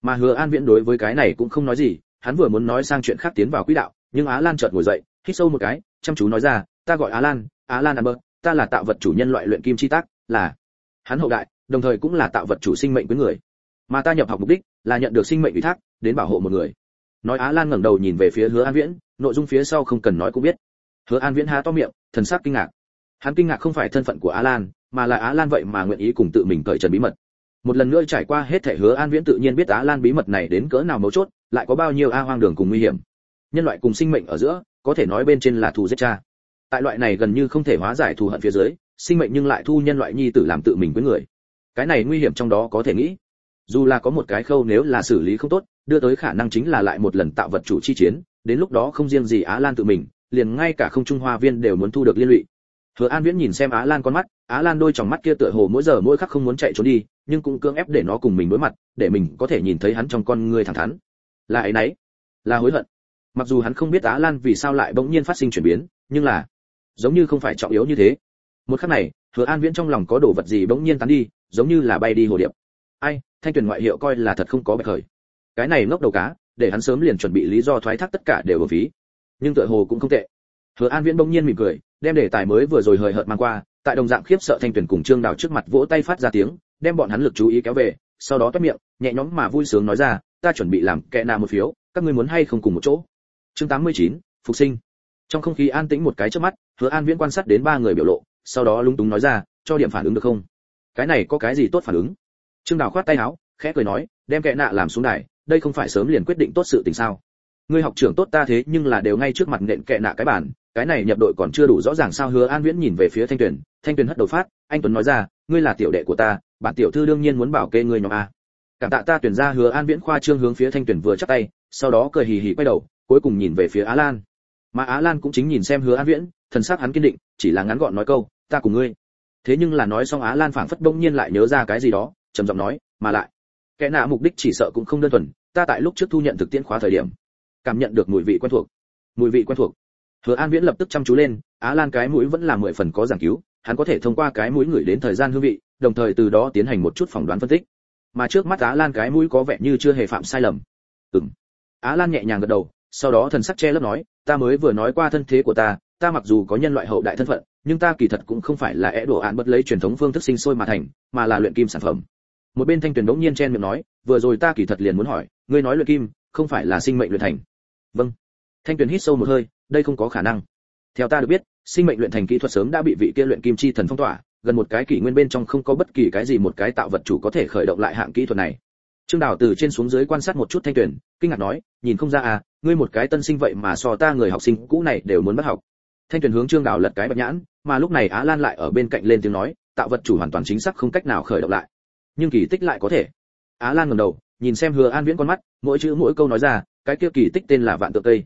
Mà hứa an viễn đối với cái này cũng không nói gì, hắn vừa muốn nói sang chuyện khác tiến vào quỹ đạo, nhưng á lan chợt ngồi dậy hít sâu một cái, chăm chú nói ra, ta gọi á lan á lan bơ ta là tạo vật chủ nhân loại luyện kim chi tác, là hắn hậu đại, đồng thời cũng là tạo vật chủ sinh mệnh với người. Mà ta nhập học mục đích là nhận được sinh mệnh ủy thác, đến bảo hộ một người. Nói á lan ngẩng đầu nhìn về phía hứa an viễn, nội dung phía sau không cần nói cũng biết. Hứa an viễn há to miệng, thần sắc kinh ngạc. Hắn kinh ngạc không phải thân phận của á lan, mà là á lan vậy mà nguyện ý cùng tự mình cởi trần bí mật. Một lần nữa trải qua hết thể hứa an viễn tự nhiên biết á lan bí mật này đến cỡ nào mấu chốt, lại có bao nhiêu a hoang đường cùng nguy hiểm. Nhân loại cùng sinh mệnh ở giữa có thể nói bên trên là thù giết cha. Tại loại này gần như không thể hóa giải thù hận phía dưới, sinh mệnh nhưng lại thu nhân loại nhi tử làm tự mình với người. Cái này nguy hiểm trong đó có thể nghĩ. Dù là có một cái khâu nếu là xử lý không tốt, đưa tới khả năng chính là lại một lần tạo vật chủ chi chiến, đến lúc đó không riêng gì á lan tự mình, liền ngay cả không trung hoa viên đều muốn thu được liên lụy. Hứa an viễn nhìn xem á lan con mắt, á lan đôi tròng mắt kia tựa hồ mỗi giờ mỗi khắc không muốn chạy trốn đi, nhưng cũng cưỡng ép để nó cùng mình đối mặt, để mình có thể nhìn thấy hắn trong con người thẳng thắn. Là ấy nấy, là hối hận mặc dù hắn không biết á lan vì sao lại bỗng nhiên phát sinh chuyển biến, nhưng là, giống như không phải trọng yếu như thế. Một khắc này, hứa an viễn trong lòng có đồ vật gì bỗng nhiên tán đi, giống như là bay đi hồ điệp. Ai, thanh tuyển ngoại hiệu coi là thật không có bạch khởi. Cái này ngốc đầu cá, để hắn sớm liền chuẩn bị lý do thoái thác tất cả đều ở phí. Nhưng tựa hồ cũng không tệ. Hứa an viễn bỗng nhiên mỉm cười, đem đề tài mới vừa rồi hời hợt mang qua, tại đồng dạng khiếp sợ thanh tuyển cùng trương đào trước mặt vỗ tay phát ra tiếng, đem bọn hắn lực chú ý kéo về, sau đó toát miệng, nhẹ nhõm mà vui sướng nói ra, ta chuẩn bị làm kẹ nào một phiếu, các ngươi muốn hay không cùng một chỗ? Chương 89, phục sinh. Trong không khí an tĩnh một cái trước mắt hứa an viễn quan sát đến ba người biểu lộ sau đó lúng túng nói ra cho điểm phản ứng được không? Cái này có cái gì tốt phản ứng? Trương đào khoát tay áo khẽ cười nói đem kệ nạ làm xuống đài đây không phải sớm liền quyết định tốt sự tình sao? Ngươi học trưởng tốt ta thế nhưng là đều ngay trước mặt nện kệ nạ cái bản cái này nhập đội còn chưa đủ rõ ràng sao? Hứa an viễn nhìn về phía thanh tuyền thanh tuyền hất đầu phát anh tuấn nói ra ngươi là tiểu đệ của ta bản tiểu thư đương nhiên muốn bảo kê ngươi nhóm a. Cảm tạ ta tuyển ra hứa an viễn khoa trương hướng phía thanh tuyền vừa chắc tay sau đó cười hì hì quay đầu cuối cùng nhìn về phía á lan. Mà á lan cũng chính nhìn xem hứa an viễn, thần sắc hắn kiên định, chỉ là ngắn gọn nói câu, ta cùng ngươi. Thế nhưng là nói xong á lan phảng phất bỗng nhiên lại nhớ ra cái gì đó, trầm giọng nói, mà lại, kẻ nạ mục đích chỉ sợ cũng không đơn thuần, ta tại lúc trước thu nhận thực tiễn khóa thời điểm, cảm nhận được mùi vị quen thuộc. Mùi vị quen thuộc. Hứa an viễn lập tức chăm chú lên, á lan cái mũi vẫn là mười phần có giảng cứu, hắn có thể thông qua cái mũi ngửi đến thời gian hương vị, đồng thời từ đó tiến hành một chút phỏng đoán phân tích. Mà trước mắt á lan cái mũi có vẻ như chưa hề phạm sai lầm. Ừm. Á lan nhẹ nhàng gật đầu sau đó thần sắc che lấp nói, ta mới vừa nói qua thân thế của ta ta mặc dù có nhân loại hậu đại thân phận, nhưng ta kỳ thật cũng không phải là é đồ án bất lấy truyền thống phương thức sinh sôi mà thành, mà là luyện kim sản phẩm. Một bên thanh tuyển đống nhiên chen miệng nói, vừa rồi ta kỳ thật liền muốn hỏi, ngươi nói luyện kim, không phải là sinh mệnh luyện thành? Vâng. Thanh tuyển hít sâu một hơi, đây không có khả năng. Theo ta được biết, sinh mệnh luyện thành kỹ thuật sớm đã bị vị kia luyện kim chi thần phong tỏa, gần một cái kỷ nguyên bên trong không có bất kỳ cái gì một cái tạo vật chủ có thể khởi động lại hạng kỹ thuật này. Trương đào từ trên xuống dưới quan sát một chút thanh tuyển kinh ngạc nói, nhìn không ra à ngươi một cái tân sinh vậy mà so ta người học sinh cũ này đều muốn bắt học. Thanh tuyền hướng trương đào lật cái bạch nhãn mà lúc này á lan lại ở bên cạnh lên tiếng nói tạo vật chủ hoàn toàn chính xác không cách nào khởi động lại. Nhưng kỳ tích lại có thể. Á lan ngẩng đầu nhìn xem hứa an viễn con mắt mỗi chữ mỗi câu nói ra cái kia kỳ tích tên là vạn tượng tây.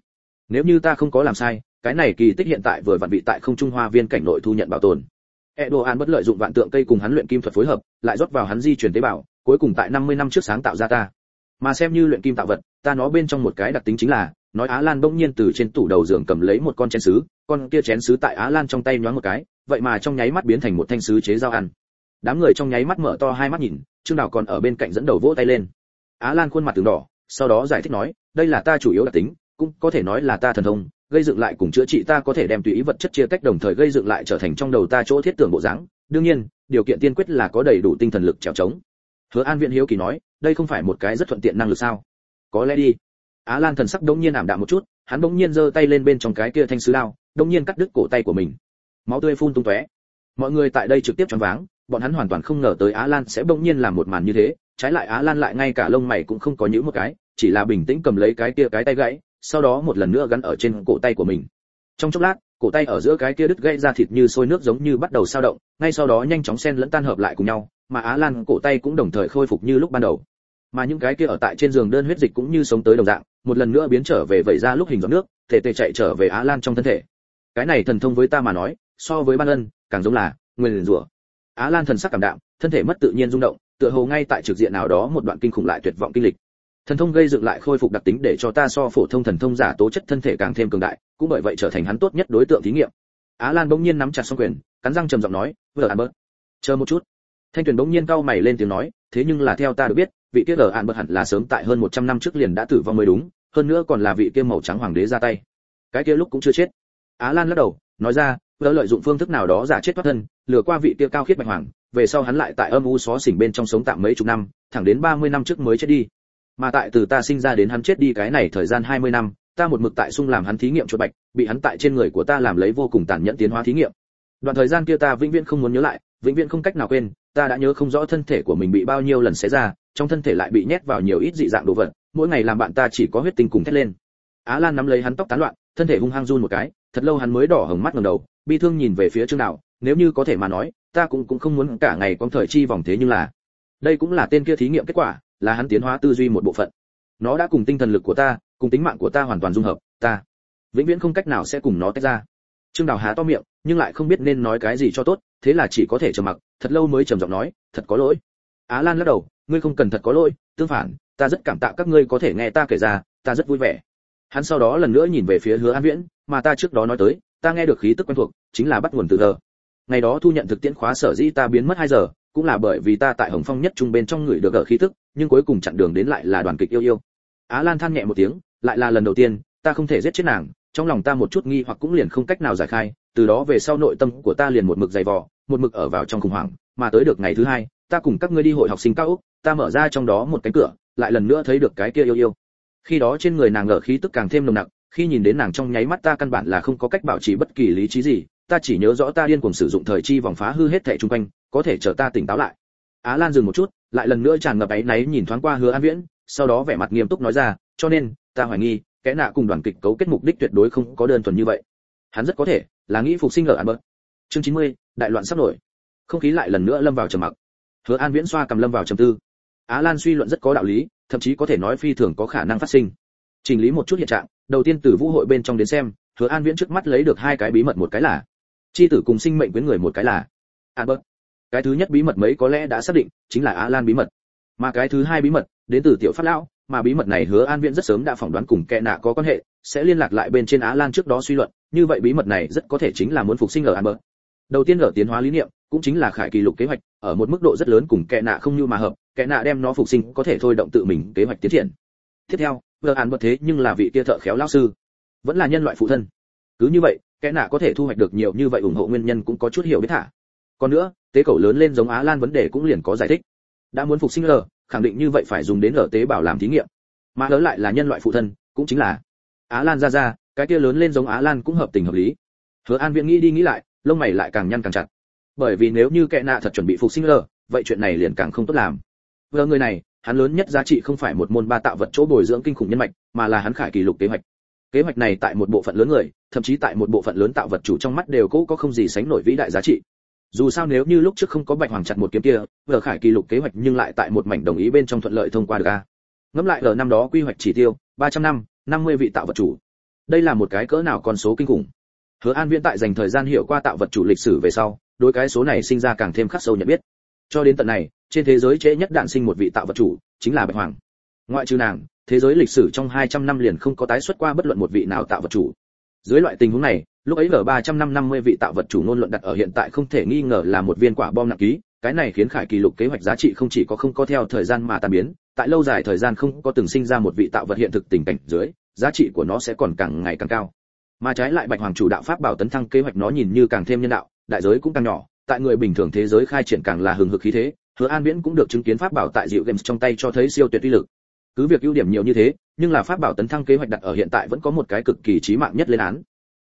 Nếu như ta không có làm sai cái này kỳ tích hiện tại vừa vặn bị tại không trung hoa viên cảnh nội thu nhận bảo tồn. Edo An bất lợi dụng vạn tượng cây cùng hắn luyện kim thuật phối hợp, lại rót vào hắn di truyền tế bào, cuối cùng tại 50 năm trước sáng tạo ra ta. Mà xem như luyện kim tạo vật, ta nó bên trong một cái đặc tính chính là, nói Á Lan bỗng nhiên từ trên tủ đầu giường cầm lấy một con chén sứ, con kia chén sứ tại Á Lan trong tay nhoáng một cái, vậy mà trong nháy mắt biến thành một thanh sứ chế dao ăn. Đám người trong nháy mắt mở to hai mắt nhìn, Trương Đào còn ở bên cạnh dẫn đầu vỗ tay lên. Á Lan khuôn mặt từng đỏ, sau đó giải thích nói, đây là ta chủ yếu đặc tính, cũng có thể nói là ta thần thông, gây dựng lại cùng chữa trị ta có thể đem tùy ý vật chất chia cách đồng thời gây dựng lại trở thành trong đầu ta chỗ thiết tưởng bộ dáng đương nhiên điều kiện tiên quyết là có đầy đủ tinh thần lực trèo trống hứa an viện hiếu kỳ nói đây không phải một cái rất thuận tiện năng lực sao có lẽ đi. Á lan thần sắc đống nhiên ảm đạm một chút, hắn đống nhiên giơ tay lên bên trong cái kia thanh sứ đao, đống nhiên cắt đứt cổ tay của mình. Máu tươi phun tung tóe. Mọi người tại đây trực tiếp choáng váng, bọn hắn hoàn toàn không ngờ tới á lan sẽ bỗng nhiên làm một màn như thế, trái lại á lan lại ngay cả lông mày cũng không có những một cái, chỉ là bình tĩnh cầm lấy cái kia cái tay gãy, sau đó một lần nữa gắn ở trên cổ tay của mình. Trong chốc lát, cổ tay ở giữa cái kia đứt gãy ra thịt như sôi nước giống như bắt đầu sao động, ngay sau đó nhanh chóng xen lẫn tan hợp lại cùng nhau, mà á lan cổ tay cũng đồng thời khôi phục như lúc ban đầu mà những cái kia ở tại trên giường đơn huyết dịch cũng như sống tới đồng dạng, một lần nữa biến trở về vẩy ra lúc hình giọt nước thể tề chạy trở về á lan trong thân thể. Cái này thần thông với ta mà nói, so với ban ân, càng giống là nguyên rủa. Á lan thần sắc cảm đạm, thân thể mất tự nhiên rung động, tựa hồ ngay tại trực diện nào đó một đoạn kinh khủng lại tuyệt vọng kinh lịch. Thần thông gây dựng lại khôi phục đặc tính để cho ta so phổ thông thần thông giả tố chất thân thể càng thêm cường đại, cũng bởi vậy trở thành hắn tốt nhất đối tượng thí nghiệm. Á lan bỗng nhiên nắm chặt song quyền, cắn răng trầm giọng nói, vừa ăn bớt. Chờ một chút. Thanh tuyền bỗng nhiên cau mày lên tiếng nói, thế nhưng là theo ta được biết vị kia ở an bất hẳn là sớm tại hơn 100 năm trước liền đã tử vong mới đúng hơn nữa còn là vị kia màu trắng hoàng đế ra tay. Cái kia lúc cũng chưa chết. Á lan lắc đầu nói ra vừa lợi dụng phương thức nào đó giả chết thoát thân lừa qua vị kia cao khiết bạch hoàng về sau hắn lại tại âm u xó xỉnh bên trong sống tạm mấy chục năm thẳng đến 30 năm trước mới chết đi. Mà tại từ ta sinh ra đến hắn chết đi cái này thời gian 20 năm, ta một mực tại sung làm hắn thí nghiệm chuột bạch, bị hắn tại trên người của ta làm lấy vô cùng tàn nhẫn tiến hóa thí nghiệm. Đoạn thời gian kia ta vĩnh viễn không muốn nhớ lại, vĩnh viễn không cách nào quên, ta đã nhớ không rõ thân thể của mình bị bao nhiêu lần xé ra, trong thân thể lại bị nhét vào nhiều ít dị dạng đồ vật, mỗi ngày làm bạn ta chỉ có huyết tinh cùng thét lên. Á Lan nắm lấy hắn tóc tán loạn, thân thể hung hăng run một cái, thật lâu hắn mới đỏ hồng mắt ngẩng đầu, bi thương nhìn về phía Trương Đạo, nếu như có thể mà nói, ta cũng cũng không muốn cả ngày quăng thời chi vòng thế nhưng là, đây cũng là tên kia thí nghiệm kết quả, là hắn tiến hóa tư duy một bộ phận nó đã cùng tinh thần lực của ta cùng tính mạng của ta hoàn toàn dung hợp ta vĩnh viễn không cách nào sẽ cùng nó tách ra trương đào há to miệng, nhưng lại không biết nên nói cái gì cho tốt, thế là chỉ có thể trầm mặc, thật lâu mới trầm giọng nói, thật có lỗi. Á lan lắc đầu, ngươi không cần thật có lỗi, tương phản, ta rất cảm tạ các ngươi có thể nghe ta kể ra, ta rất vui vẻ. Hắn sau đó lần nữa nhìn về phía hứa an viễn, mà ta trước đó nói tới, ta nghe được khí tức quen thuộc, chính là bắt nguồn từ giờ. Ngày đó thu nhận thực tiễn khóa sở dĩ ta biến mất 2 giờ, cũng là bởi vì ta tại hồng phong nhất trung bên trong người được ở khí tức, nhưng cuối cùng chặn đường đến lại là đoàn kịch yêu yêu. Á lan than nhẹ một tiếng, lại là lần đầu tiên, ta không thể giết chết nàng trong lòng ta một chút nghi hoặc cũng liền không cách nào giải khai, từ đó về sau nội tâm của ta liền một mực dày vò, một mực ở vào trong khủng hoảng, mà tới được ngày thứ hai, ta cùng các ngươi đi hội học sinh cao úc, ta mở ra trong đó một cánh cửa, lại lần nữa thấy được cái kia yêu yêu. Khi đó trên người nàng ngờ khí tức càng thêm nồng nặc, khi nhìn đến nàng trong nháy mắt ta căn bản là không có cách bảo trì bất kỳ lý trí gì, ta chỉ nhớ rõ ta điên cuồng sử dụng thời chi vòng phá hư hết thảy chung quanh, có thể chờ ta tỉnh táo lại. Á lan dừng một chút, lại lần nữa tràn ngập áy náy nhìn thoáng qua hứa an viễn, sau đó vẻ mặt nghiêm túc nói ra, cho nên, ta hoài nghi kẻ nạ cùng đoàn kịch cấu kết mục đích tuyệt đối không có đơn thuần như vậy. Hắn rất có thể là nghĩ phục sinh ở an bớt chương 90, đại loạn sắp nổi. Không khí lại lần nữa lâm vào trầm mặc. Hứa an viễn xoa cầm lâm vào trầm tư. Á lan suy luận rất có đạo lý thậm chí có thể nói phi thường có khả năng phát sinh. Chỉnh lý một chút hiện trạng đầu tiên từ vũ hội bên trong đến xem hứa an viễn trước mắt lấy được hai cái bí mật một cái là chi tử cùng sinh mệnh quyến người một cái là albert. Cái thứ nhất bí mật mấy có lẽ đã xác định chính là á lan bí mật. Mà cái thứ hai bí mật đến từ tiểu Phát lão mà bí mật này hứa an viễn rất sớm đã phỏng đoán cùng kẻ nạ có quan hệ, sẽ liên lạc lại bên trên á lan trước đó suy luận, như vậy bí mật này rất có thể chính là muốn phục sinh ở albert đầu tiên ở tiến hóa lý niệm, cũng chính là khải kỳ lục kế hoạch, ở một mức độ rất lớn cùng kẻ nạ không như mà hợp, kẻ nạ đem nó phục sinh có thể thôi động tự mình kế hoạch tiến triển. Tiếp theo vợ án bật thế nhưng là vị kia thợ khéo lao sư, vẫn là nhân loại phụ thân. Cứ như vậy, kẻ nạ có thể thu hoạch được nhiều như vậy ủng hộ nguyên nhân cũng có chút hiểu biết thả. Còn nữa, tế cầu lớn lên giống á lan vấn đề cũng liền có giải thích. Đã muốn phục sinh lờ khẳng định như vậy phải dùng đến ở tế bào làm thí nghiệm. Mà lớn lại là nhân loại phụ thân, cũng chính là á lan ra ra cái kia lớn lên giống á lan cũng hợp tình hợp lý. Hứa an viễn nghĩ đi nghĩ lại, lông mày lại càng nhăn càng chặt. Bởi vì nếu như kệ nạ thật chuẩn bị phục sinh lờ, vậy chuyện này liền càng không tốt làm. Vừa người này, hắn lớn nhất giá trị không phải một môn ba tạo vật chỗ bồi dưỡng kinh khủng nhân mạch, mà là hắn khải kỷ lục kế hoạch. Kế hoạch này tại một bộ phận lớn người, thậm chí tại một bộ phận lớn tạo vật chủ trong mắt đều cố có không gì sánh nổi vĩ đại giá trị dù sao nếu như lúc trước không có bạch hoàng chặt một kiếm kia vở khải kỷ lục kế hoạch nhưng lại tại một mảnh đồng ý bên trong thuận lợi thông qua được a. Ngẫm lại, ở năm đó quy hoạch chỉ tiêu 300 năm 50 vị tạo vật chủ. Đây là một cái cỡ nào con số kinh khủng. Hứa an viễn tại dành thời gian hiểu qua tạo vật chủ lịch sử về sau, đối cái số này sinh ra càng thêm khắc sâu nhận biết. Cho đến tận này, trên thế giới trễ nhất đạn sinh một vị tạo vật chủ, chính là bạch hoàng. Ngoại trừ nàng, thế giới lịch sử trong 200 năm liền không có tái xuất qua bất luận một vị nào tạo vật chủ dưới loại tình huống này, lúc ấy ở 300 năm 50 vị tạo vật chủ ngôn luận đặt ở hiện tại không thể nghi ngờ là một viên quả bom nặng ký, cái này khiến khải kỳ lục kế hoạch giá trị không chỉ có không có theo thời gian mà tan biến, tại lâu dài thời gian không có từng sinh ra một vị tạo vật hiện thực tình cảnh dưới, giá trị của nó sẽ còn càng ngày càng cao. Mà trái lại bạch hoàng chủ đạo pháp bảo tấn thăng kế hoạch nó nhìn như càng thêm nhân đạo, đại giới cũng càng nhỏ, tại người bình thường thế giới khai triển càng là hừng hực khí thế, hứa an viễn cũng được chứng kiến pháp bảo tại dịu games trong tay cho thấy siêu tuyệt uy lực. Cứ việc ưu điểm nhiều như thế nhưng là pháp bảo tấn thăng kế hoạch đặt ở hiện tại vẫn có một cái cực kỳ chí mạng nhất lên án.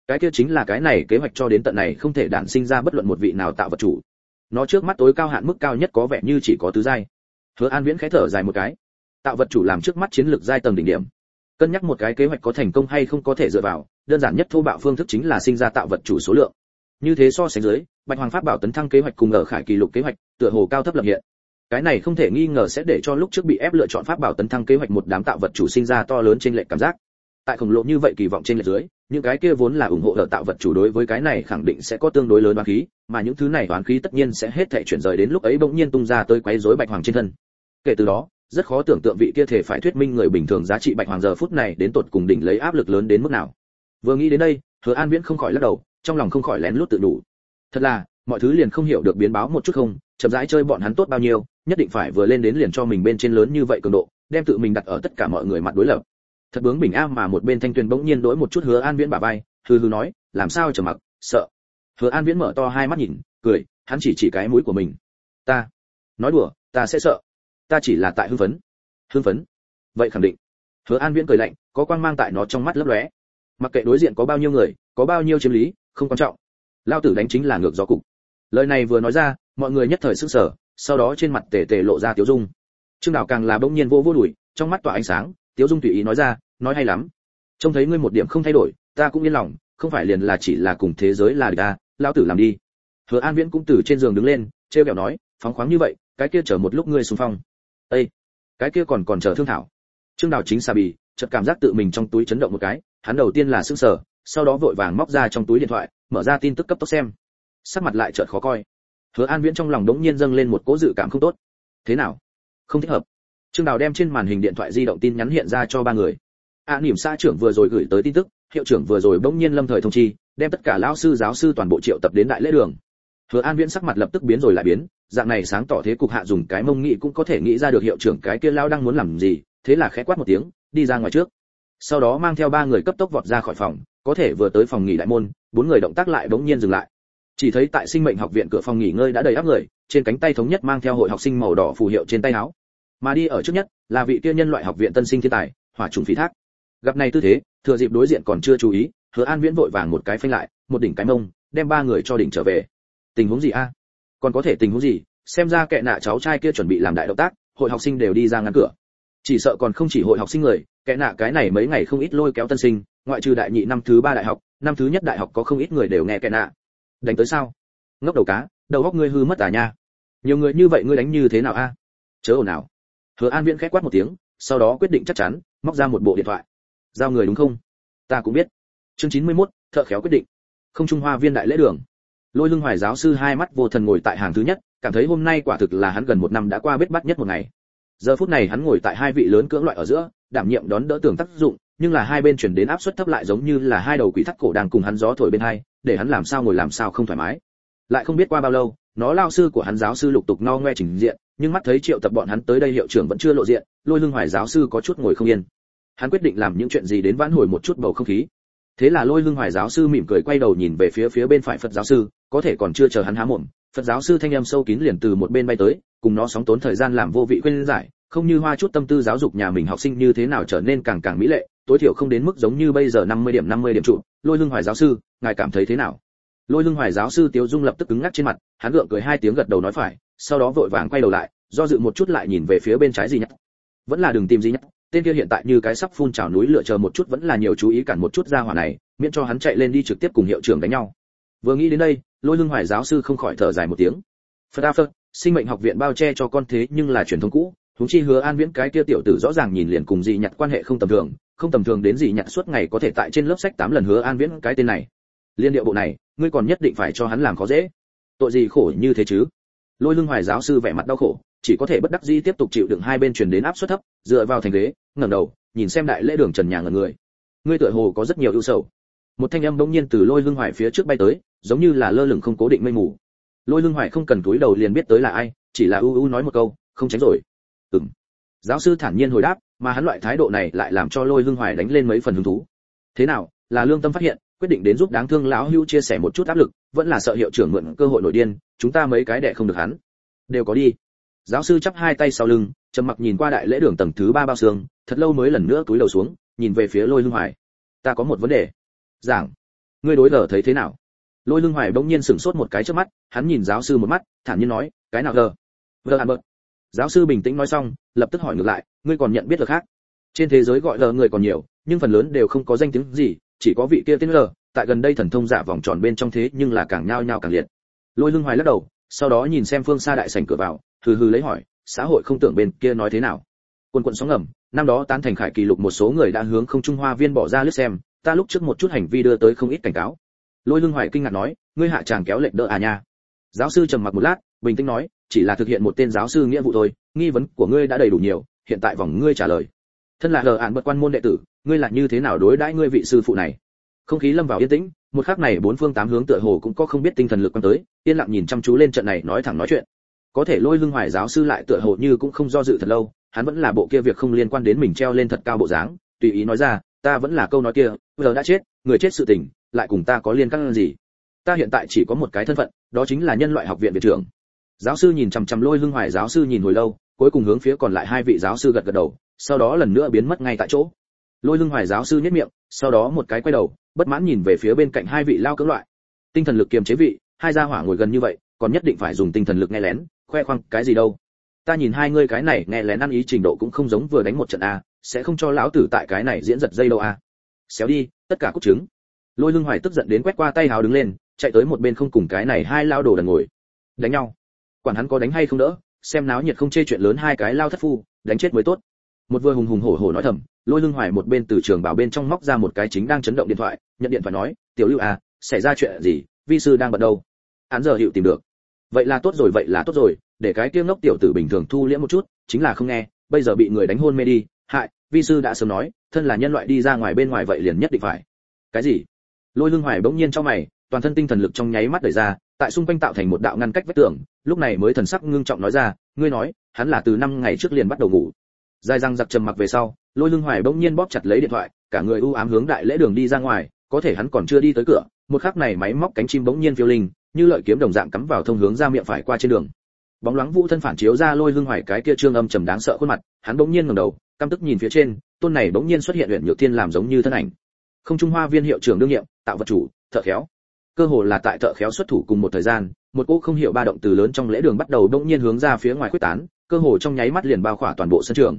Cái kia chính là cái này kế hoạch cho đến tận này không thể đản sinh ra bất luận một vị nào tạo vật chủ. Nó trước mắt tối cao hạn mức cao nhất có vẻ như chỉ có tứ giai. Hứa an viễn khẽ thở dài một cái. Tạo vật chủ làm trước mắt chiến lược giai tầng đỉnh điểm. Cân nhắc một cái kế hoạch có thành công hay không có thể dựa vào, đơn giản nhất thô bạo phương thức chính là sinh ra tạo vật chủ số lượng. Như thế so sánh dưới, bạch hoàng pháp bảo tấn thăng kế hoạch cùng ở khải kỳ lục kế hoạch, tựa hồ cao thấp lập hiện cái này không thể nghi ngờ sẽ để cho lúc trước bị ép lựa chọn pháp bảo tấn thăng kế hoạch một đám tạo vật chủ sinh ra to lớn trên lệch cảm giác. Tại khổng lồ như vậy kỳ vọng trên lệch dưới, những cái kia vốn là ủng hộ đỡ tạo vật chủ đối với cái này khẳng định sẽ có tương đối lớn oán khí, mà những thứ này oán khí tất nhiên sẽ hết thể chuyển rời đến lúc ấy bỗng nhiên tung ra tới quấy rối bạch hoàng trên thân. Kể từ đó, rất khó tưởng tượng vị kia thể phải thuyết minh người bình thường giá trị bạch hoàng giờ phút này đến tột cùng đỉnh lấy áp lực lớn đến mức nào. Vừa nghĩ đến đây, hứa an viễn không khỏi lắc đầu, trong lòng không khỏi lén lút tự đủ. Thật là, mọi thứ liền không hiểu được biến báo một chút không, chậm rãi chơi bọn hắn tốt bao nhiêu nhất định phải vừa lên đến liền cho mình bên trên lớn như vậy cường độ, đem tự mình đặt ở tất cả mọi người mặt đối lập. Thật bướng bình a mà một bên thanh tuyền bỗng nhiên đối một chút hứa an viễn bà vai, hừ hừ nói, làm sao chờ mặc, sợ? Hứa an viễn mở to hai mắt nhìn, cười, hắn chỉ chỉ cái mũi của mình. Ta, nói đùa, ta sẽ sợ. Ta chỉ là tại hưng phấn. Hưng phấn? Vậy khẳng định. Hứa an viễn cười lạnh, có quang mang tại nó trong mắt lấp lóe. Mặc kệ đối diện có bao nhiêu người, có bao nhiêu chiếm lý, không quan trọng. Lao tử đánh chính là ngược gió cục. Lời này vừa nói ra, mọi người nhất thời sức sở sau đó trên mặt tề tề lộ ra tiếu dung. Trương đào càng là bỗng nhiên vô vô đùi, trong mắt tỏa ánh sáng, tiếu dung tùy ý nói ra, nói hay lắm. Trông thấy ngươi một điểm không thay đổi, ta cũng yên lòng, không phải liền là chỉ là cùng thế giới là địch ta, lão tử làm đi. Hứa an viễn cũng từ trên giường đứng lên, trêu kẹo nói, phóng khoáng như vậy, cái kia chờ một lúc ngươi xung phong. Ây cái kia còn còn chờ thương thảo. Trương đào chính xà bì, chợt cảm giác tự mình trong túi chấn động một cái, hắn đầu tiên là sững sờ, sau đó vội vàng móc ra trong túi điện thoại, mở ra tin tức cấp tốc xem. Sắc mặt lại chợt khó coi hứa an viễn trong lòng đống nhiên dâng lên một cỗ dự cảm không tốt. Thế nào? Không thích hợp. Trương đào đem trên màn hình điện thoại di động tin nhắn hiện ra cho ba người. A à, niệm xã trưởng vừa rồi gửi tới tin tức hiệu trưởng vừa rồi bỗng nhiên lâm thời thông chi đem tất cả lão sư giáo sư toàn bộ triệu tập đến đại lễ đường. Hứa an viễn sắc mặt lập tức biến rồi lại biến dạng này sáng tỏ thế cục hạ dùng cái mông nghị cũng có thể nghĩ ra được hiệu trưởng cái kia lao đang muốn làm gì thế là khẽ quát một tiếng đi ra ngoài trước. Sau đó mang theo ba người cấp tốc vọt ra khỏi phòng có thể vừa tới phòng nghỉ đại môn bốn người động tác lại bỗng nhiên dừng lại chỉ thấy tại sinh mệnh học viện cửa phòng nghỉ ngơi đã đầy áp người, trên cánh tay thống nhất mang theo hội học sinh màu đỏ phù hiệu trên tay áo. Mà đi ở trước nhất là vị tiên nhân loại học viện tân sinh thiên tài, hỏa trùng phí thác. Gặp này tư thế, thừa dịp đối diện còn chưa chú ý, hứa an viễn vội vàng một cái phanh lại, một đỉnh cái mông, đem ba người cho đỉnh trở về. Tình huống gì a? Còn có thể tình huống gì? Xem ra kệ nạ cháu trai kia chuẩn bị làm đại động tác, hội học sinh đều đi ra ngăn cửa. Chỉ sợ còn không chỉ hội học sinh người kệ nạ cái này mấy ngày không ít lôi kéo tân sinh, ngoại trừ đại nhị năm thứ ba đại học, năm thứ nhất đại học có không ít người đều nghe kệ nạ đánh tới sao? Ngốc đầu cá đầu góc ngươi hư mất à nha. Nhiều người như vậy ngươi đánh như thế nào a? Chớ ồn nào hứa an viễn khẽ quát một tiếng sau đó quyết định chắc chắn móc ra một bộ điện thoại. Giao người đúng không? Ta cũng biết. Chương chín mươi 91, thợ khéo quyết định. Không trung hoa viên đại lễ đường. Lôi lưng hoài giáo sư hai mắt vô thần ngồi tại hàng thứ nhất cảm thấy hôm nay quả thực là hắn gần một năm đã qua bết bắt nhất một ngày. Giờ phút này hắn ngồi tại hai vị lớn cưỡng loại ở giữa đảm nhiệm đón đỡ tưởng tác dụng nhưng là hai bên chuyển đến áp suất thấp lại giống như là hai đầu quỷ thắt cổ đang cùng hắn gió thổi bên hai, để hắn làm sao ngồi làm sao không thoải mái. Lại không biết qua bao lâu, nó lao sư của hắn giáo sư lục tục no ngoe trình diện, nhưng mắt thấy triệu tập bọn hắn tới đây hiệu trưởng vẫn chưa lộ diện, lôi lưng hoài giáo sư có chút ngồi không yên. Hắn quyết định làm những chuyện gì đến vãn hồi một chút bầu không khí. Thế là lôi lưng hoài giáo sư mỉm cười quay đầu nhìn về phía phía bên phải phật giáo sư, có thể còn chưa chờ hắn há mồm, phật giáo sư thanh âm sâu kín liền từ một bên bay tới, cùng nó sóng tốn thời gian làm vô vị khuyên giải không như hoa chút tâm tư giáo dục nhà mình học sinh như thế nào trở nên càng càng mỹ lệ, tối thiểu không đến mức giống như bây giờ 50 điểm 50 điểm trụ. Lôi lưng hoài giáo sư, ngài cảm thấy thế nào? Lôi lưng hoài giáo sư tiếu dung lập tức cứng ngắc trên mặt, hắn gượng cười hai tiếng gật đầu nói phải, sau đó vội vàng quay đầu lại, do dự một chút lại nhìn về phía bên trái gì nhất vẫn là đừng tìm gì nhất tên kia hiện tại như cái sắp phun trào núi lựa chờ một chút vẫn là nhiều chú ý cản một chút ra hỏa này, miễn cho hắn chạy lên đi trực tiếp cùng hiệu trưởng đánh nhau. Vừa nghĩ đến đây, lôi lưng hoài giáo sư không khỏi thở dài một tiếng. Phật phật, sinh mệnh học viện bao che cho con thế nhưng là truyền thống cũ chúng chi hứa an viễn cái kia tiểu tử rõ ràng nhìn liền cùng dị nhặt quan hệ không tầm thường, không tầm thường đến dị nhặt suốt ngày có thể tại trên lớp sách tám lần hứa an viễn cái tên này. Liên điệu bộ này, ngươi còn nhất định phải cho hắn làm khó dễ. Tội gì khổ như thế chứ? Lôi lưng hoài giáo sư vẻ mặt đau khổ, chỉ có thể bất đắc dĩ tiếp tục chịu đựng hai bên truyền đến áp suất thấp, dựa vào thành ghế, ngẩng đầu, nhìn xem đại lễ đường trần nhà ngẩn người. Ngươi tựa hồ có rất nhiều ưu sầu. Một thanh âm bỗng nhiên từ lôi lưng hoài phía trước bay tới, giống như là lơ lửng không cố định mây mù. Lôi lưng hoài không cần túi đầu liền biết tới là ai, chỉ là ưu ưu nói một câu, không tránh rồi ừm. Giáo sư thản nhiên hồi đáp, mà hắn loại thái độ này lại làm cho lôi lưng hoài đánh lên mấy phần hứng thú. Thế nào, là lương tâm phát hiện, quyết định đến giúp đáng thương lão hưu chia sẻ một chút áp lực, vẫn là sợ hiệu trưởng mượn cơ hội nổi điên, chúng ta mấy cái đệ không được hắn. Đều có đi. Giáo sư chắp hai tay sau lưng, trầm mặc nhìn qua đại lễ đường tầng thứ ba bao xương, thật lâu mới lần nữa túi đầu xuống, nhìn về phía lôi lưng hoài. Ta có một vấn đề. Giảng. Ngươi đối lờ thấy thế nào? Lôi lưng hoài bỗng nhiên sửng sốt một cái trước mắt, hắn nhìn giáo sư một mắt, thản nhiên nói, cái nào lờ gờ hàn bợt giáo sư bình tĩnh nói xong, lập tức hỏi ngược lại, ngươi còn nhận biết được khác? Trên thế giới gọi lờ người còn nhiều, nhưng phần lớn đều không có danh tiếng gì, chỉ có vị kia tên lờ tại gần đây thần thông giả vòng tròn bên trong thế nhưng là càng nhao nhao càng liệt. Lôi lưng hoài lắc đầu, sau đó nhìn xem phương xa đại sảnh cửa vào, hừ hừ lấy hỏi, xã hội không tưởng bên kia nói thế nào? Quân quận sóng ngầm, năm đó tán thành khải kỷ lục một số người đã hướng không trung hoa viên bỏ ra lướt xem, ta lúc trước một chút hành vi đưa tới không ít cảnh cáo. Lôi lưng hoài kinh ngạc nói, ngươi hạ chàng kéo lệnh đỡ à nha. Giáo sư trầm mặc một lát, bình tĩnh nói chỉ là thực hiện một tên giáo sư nghĩa vụ thôi, nghi vấn của ngươi đã đầy đủ nhiều, hiện tại vòng ngươi trả lời. Thân là hờ ạn bật quan môn đệ tử, ngươi là như thế nào đối đãi ngươi vị sư phụ này? Không khí lâm vào yên tĩnh, một khắc này bốn phương tám hướng tựa hồ cũng có không biết tinh thần lực quan tới, yên lặng nhìn chăm chú lên trận này nói thẳng nói chuyện. Có thể lôi lưng hoài giáo sư lại tựa hồ như cũng không do dự thật lâu, hắn vẫn là bộ kia việc không liên quan đến mình treo lên thật cao bộ dáng, tùy ý nói ra, ta vẫn là câu nói kia giờ đã chết, người chết sự tình, lại cùng ta có liên căn gì? Ta hiện tại chỉ có một cái thân phận, đó chính là nhân loại học viện viện trưởng giáo sư nhìn chằm chằm lôi lưng hoài, giáo sư nhìn hồi lâu, cuối cùng hướng phía còn lại hai vị giáo sư gật gật đầu, sau đó lần nữa biến mất ngay tại chỗ. Lôi lưng hoài, giáo sư nhất miệng, sau đó một cái quay đầu, bất mãn nhìn về phía bên cạnh hai vị lao cưỡng loại. Tinh thần lực kiềm chế vị, hai gia hỏa ngồi gần như vậy, còn nhất định phải dùng tinh thần lực nghe lén, khoe khoang, cái gì đâu. Ta nhìn hai ngươi cái này nghe lén ăn ý trình độ cũng không giống vừa đánh một trận a, sẽ không cho lão tử tại cái này diễn giật dây đâu a. Xéo đi, tất cả cúc trứng. Lôi lưng hoài tức giận đến quét qua tay hào đứng lên, chạy tới một bên không cùng cái này hai lao đồ đần ngồi. Đánh nhau quản hắn có đánh hay không đỡ, xem náo nhiệt không chê chuyện lớn hai cái lao thất phu, đánh chết mới tốt. Một vừa hùng hùng hổ hổ nói thầm, lôi lưng hoài một bên từ trường bảo bên trong móc ra một cái chính đang chấn động điện thoại, nhận điện thoại nói, tiểu lưu à xảy ra chuyện gì? Vi sư đang bận đâu? Án giờ hiệu tìm được. Vậy là tốt rồi, vậy là tốt rồi, để cái kia ngốc tiểu tử bình thường thu liễm một chút, chính là không nghe, bây giờ bị người đánh hôn mê đi. Hại, vi sư đã sớm nói, thân là nhân loại đi ra ngoài bên ngoài vậy liền nhất định phải. Cái gì? Lôi lưng hoài bỗng nhiên cho mày, toàn thân tinh thần lực trong nháy mắt đẩy ra tại xung quanh tạo thành một đạo ngăn cách vách tường, lúc này mới thần sắc ngưng trọng nói ra, ngươi nói, hắn là từ năm ngày trước liền bắt đầu ngủ. Dài răng giặc trầm mặc về sau, lôi lưng hoài bỗng nhiên bóp chặt lấy điện thoại, cả người u ám hướng đại lễ đường đi ra ngoài, có thể hắn còn chưa đi tới cửa, một khắc này máy móc cánh chim bỗng nhiên phiêu linh, như lợi kiếm đồng dạng cắm vào thông hướng ra miệng phải qua trên đường. Bóng loáng vũ thân phản chiếu ra lôi lưng hoài cái kia trương âm trầm đáng sợ khuôn mặt, hắn bỗng nhiên ngẩng đầu, căm tức nhìn phía trên, tôn này bỗng nhiên xuất hiện huyền nhược thiên làm giống như thân ảnh. Không trung hoa viên hiệu trưởng đương nhiệm, tạo vật chủ, thợ khéo cơ hồ là tại thợ khéo xuất thủ cùng một thời gian, một cỗ không hiểu ba động từ lớn trong lễ đường bắt đầu bỗng nhiên hướng ra phía ngoài quyết tán, cơ hồ trong nháy mắt liền bao khỏa toàn bộ sân trường.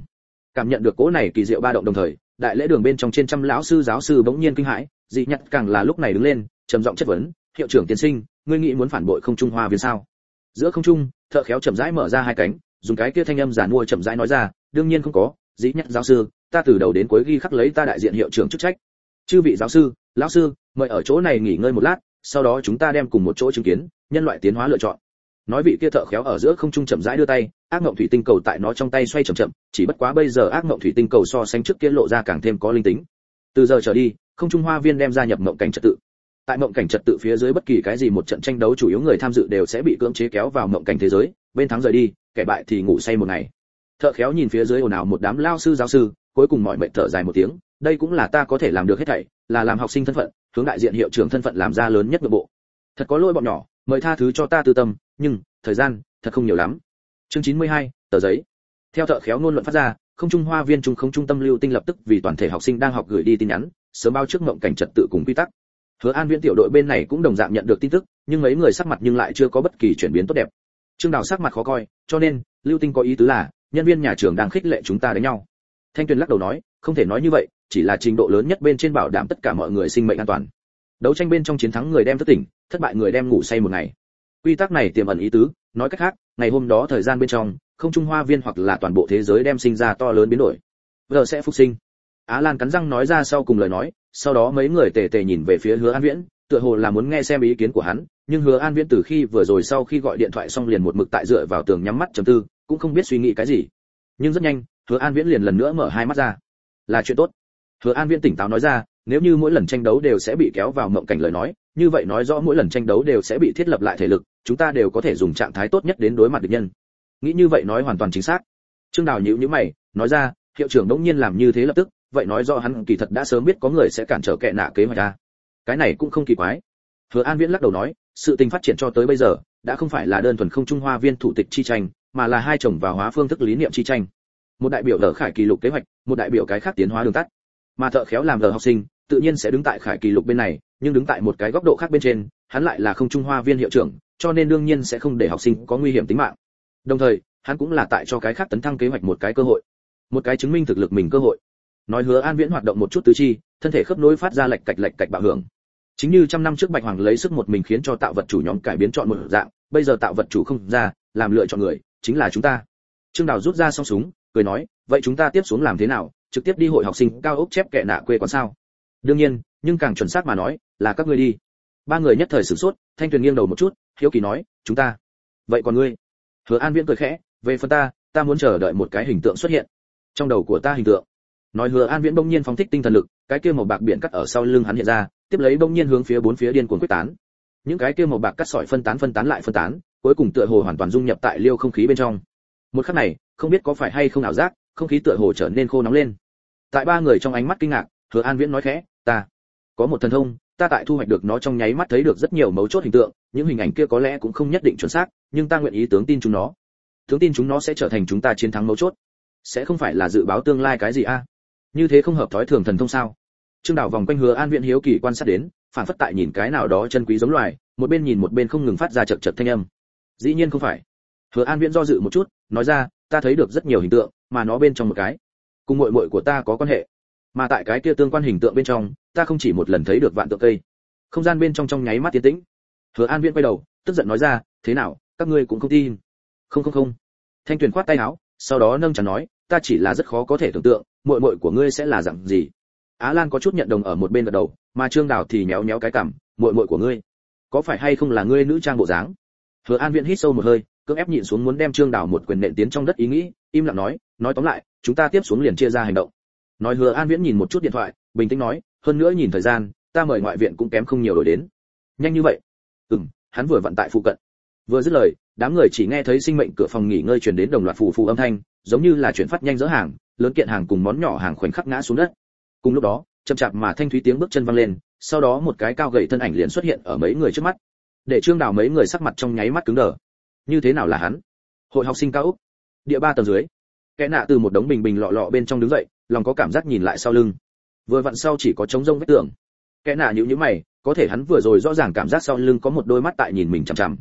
Cảm nhận được cỗ này kỳ diệu ba động đồng thời, đại lễ đường bên trong trên trăm lão sư giáo sư bỗng nhiên kinh hãi, dị nhặt càng là lúc này đứng lên, trầm giọng chất vấn, hiệu trưởng tiên sinh, ngươi nghĩ muốn phản bội không trung hoa viên sao? Giữa không trung, thợ khéo chậm rãi mở ra hai cánh, dùng cái kia thanh âm giản mua chậm rãi nói ra, đương nhiên không có dĩ nhặt giáo sư, ta từ đầu đến cuối ghi khắc lấy ta đại diện hiệu trưởng chức trách. Chư vị giáo sư, lão sư, mời ở chỗ này nghỉ ngơi một lát sau đó chúng ta đem cùng một chỗ chứng kiến, nhân loại tiến hóa lựa chọn. Nói vị kia thợ khéo ở giữa không trung chậm rãi đưa tay, ác ngộng thủy tinh cầu tại nó trong tay xoay chậm chậm, chỉ bất quá bây giờ ác ngộng thủy tinh cầu so sánh trước kia lộ ra càng thêm có linh tính. Từ giờ trở đi, không trung hoa viên đem gia nhập ngộng cảnh trật tự. Tại mộng cảnh trật tự phía dưới bất kỳ cái gì một trận tranh đấu chủ yếu người tham dự đều sẽ bị cưỡng chế kéo vào mộng cảnh thế giới, bên thắng rời đi, kẻ bại thì ngủ say một ngày. Thợ khéo nhìn phía dưới ồn ào một đám lao sư giáo sư, cuối cùng mọi mệnh thở dài một tiếng đây cũng là ta có thể làm được hết thảy là làm học sinh thân phận hướng đại diện hiệu trưởng thân phận làm ra lớn nhất nội bộ. Thật có lỗi bọn nhỏ mời tha thứ cho ta tư tâm nhưng thời gian thật không nhiều lắm. Chương 92, tờ giấy. Theo thợ khéo ngôn luận phát ra không trung hoa viên trung không trung tâm lưu tinh lập tức vì toàn thể học sinh đang học gửi đi tin nhắn sớm bao trước mộng cảnh trật tự cùng quy tắc. Hứa an viễn tiểu đội bên này cũng đồng dạng nhận được tin tức nhưng mấy người sắc mặt nhưng lại chưa có bất kỳ chuyển biến tốt đẹp. Trương đào sắc mặt khó coi cho nên lưu tinh có ý tứ là nhân viên nhà trường đang khích lệ chúng ta đánh nhau. Thanh tuyền lắc đầu nói không thể nói như vậy chỉ là trình độ lớn nhất bên trên bảo đảm tất cả mọi người sinh mệnh an toàn. Đấu tranh bên trong chiến thắng người đem thức tỉnh, thất bại người đem ngủ say một ngày. Quy tắc này tiềm ẩn ý tứ, nói cách khác, ngày hôm đó thời gian bên trong, không trung hoa viên hoặc là toàn bộ thế giới đem sinh ra to lớn biến đổi. Giờ sẽ phục sinh. Á lan cắn răng nói ra sau cùng lời nói, sau đó mấy người tề tề nhìn về phía hứa an viễn, tựa hồ là muốn nghe xem ý kiến của hắn, nhưng hứa an viễn từ khi vừa rồi sau khi gọi điện thoại xong liền một mực tại dựa vào tường nhắm mắt trầm tư, cũng không biết suy nghĩ cái gì. Nhưng rất nhanh, hứa an viễn liền lần nữa mở hai mắt ra. Là chuyện tốt hứa an viễn tỉnh táo nói ra, nếu như mỗi lần tranh đấu đều sẽ bị kéo vào mộng cảnh lời nói, như vậy nói rõ mỗi lần tranh đấu đều sẽ bị thiết lập lại thể lực, chúng ta đều có thể dùng trạng thái tốt nhất đến đối mặt địch nhân. Nghĩ như vậy nói hoàn toàn chính xác. Trương đào nhíu nhíu mày, nói ra, hiệu trưởng đống nhiên làm như thế lập tức, vậy nói rõ hắn kỳ thật đã sớm biết có người sẽ cản trở kẻ nạ kế hoạch a. Cái này cũng không kỳ quái. Hứa an viễn lắc đầu nói, sự tình phát triển cho tới bây giờ, đã không phải là đơn thuần không trung hoa viên thủ tịch chi tranh, mà là hai chồng và hóa phương thức lý niệm chi tranh. Một đại biểu lở khải kỳ lục kế hoạch, một đại biểu cái khác tiến hóa đường tắt mà thợ khéo làm lờ học sinh, tự nhiên sẽ đứng tại khải kỳ lục bên này, nhưng đứng tại một cái góc độ khác bên trên, hắn lại là không trung hoa viên hiệu trưởng, cho nên đương nhiên sẽ không để học sinh có nguy hiểm tính mạng. Đồng thời, hắn cũng là tại cho cái khác tấn thăng kế hoạch một cái cơ hội, một cái chứng minh thực lực mình cơ hội. Nói hứa an viễn hoạt động một chút tứ chi, thân thể khớp nối phát ra lệch cạch lệch cạch bạo hưởng. Chính như trăm năm trước bạch hoàng lấy sức một mình khiến cho tạo vật chủ nhóm cải biến chọn một dạng, bây giờ tạo vật chủ không ra, làm lựa chọn người, chính là chúng ta. Trương đào rút ra song súng, cười nói, vậy chúng ta tiếp xuống làm thế nào? Trực tiếp đi hội học sinh cao ốc chép kệ nạ quê quán sao? Đương nhiên, nhưng càng chuẩn xác mà nói, là các ngươi đi. Ba người nhất thời sửng sốt, thanh tuyền nghiêng đầu một chút, hiếu kỳ nói, chúng ta. Vậy còn ngươi? Hứa an viễn cười khẽ, về phần ta ta muốn chờ đợi một cái hình tượng xuất hiện. Trong đầu của ta hình tượng. Nói hứa an viễn bỗng nhiên phóng thích tinh thần lực, cái kia màu bạc biển cắt ở sau lưng hắn hiện ra, tiếp lấy bỗng nhiên hướng phía bốn phía điên cuồng quyết tán. Những cái kia màu bạc cắt sỏi phân tán phân tán lại phân tán, cuối cùng tựa hồ hoàn toàn dung nhập tại liêu không khí bên trong. Một khắc này, không biết có phải hay không ảo giác không khí tựa hồ trở nên khô nóng lên. Tại ba người trong ánh mắt kinh ngạc, hứa an viễn nói khẽ, ta, có một thần thông, ta tại thu hoạch được nó trong nháy mắt thấy được rất nhiều mấu chốt hình tượng, những hình ảnh kia có lẽ cũng không nhất định chuẩn xác, nhưng ta nguyện ý tướng tin chúng nó. Tướng tin chúng nó sẽ trở thành chúng ta chiến thắng mấu chốt. Sẽ không phải là dự báo tương lai cái gì a? Như thế không hợp thói thường thần thông sao? Trương đảo vòng quanh hứa an Viễn hiếu kỳ quan sát đến, phản phất tại nhìn cái nào đó chân quý giống loài, một bên nhìn một bên không ngừng phát ra chật chật thanh âm. Dĩ nhiên không phải. Hứa an viễn do dự một chút, nói ra ta thấy được rất nhiều hình tượng, mà nó bên trong một cái. Cùng muội muội của ta có quan hệ. Mà tại cái kia tương quan hình tượng bên trong, ta không chỉ một lần thấy được vạn tượng cây. Không gian bên trong trong nháy mắt tiến tĩnh. Hứa an viễn quay đầu, tức giận nói ra, thế nào, các ngươi cũng không tin? Không không không. Thanh tuyền khoát tay áo, sau đó nâng chắn nói, ta chỉ là rất khó có thể tưởng tượng, muội muội của ngươi sẽ là dạng gì. Á lan có chút nhận đồng ở một bên gật đầu, mà trương đào thì nhéo nhéo cái cằm, muội muội của ngươi, có phải hay không là ngươi nữ trang bộ dáng? Hứa an viễn hít sâu một hơi cưỡng ép nhịn xuống muốn đem trương đào một quyền nện tiến trong đất ý nghĩ, im lặng nói nói tóm lại, chúng ta tiếp xuống liền chia ra hành động. Nói hứa an viễn nhìn một chút điện thoại, bình tĩnh nói, hơn nữa nhìn thời gian, ta mời ngoại viện cũng kém không nhiều đổi đến. Nhanh như vậy? Ừm, hắn vừa vận tại phụ cận. Vừa dứt lời, đám người chỉ nghe thấy sinh mệnh cửa phòng nghỉ ngơi truyền đến đồng loạt phù phù âm thanh, giống như là chuyển phát nhanh dỡ hàng, lớn kiện hàng cùng món nhỏ hàng khoảnh khắc ngã xuống đất. Cùng lúc đó, chậm chạp mà thanh thúy tiếng bước chân văng lên, sau đó một cái cao gầy thân ảnh liền xuất hiện ở mấy người trước mắt. Để trương đào mấy người sắc mặt trong nháy mắt cứng đờ như thế nào là hắn? Hội học sinh cao úc địa ba tầng dưới. Kẽ nạ từ một đống bình bình lọ lọ bên trong đứng dậy, lòng có cảm giác nhìn lại sau lưng. Vừa vặn sau chỉ có trống rông vết tường. Kẽ nạ nhữ nhữ mày, có thể hắn vừa rồi rõ ràng cảm giác sau lưng có một đôi mắt tại nhìn mình chằm chằm.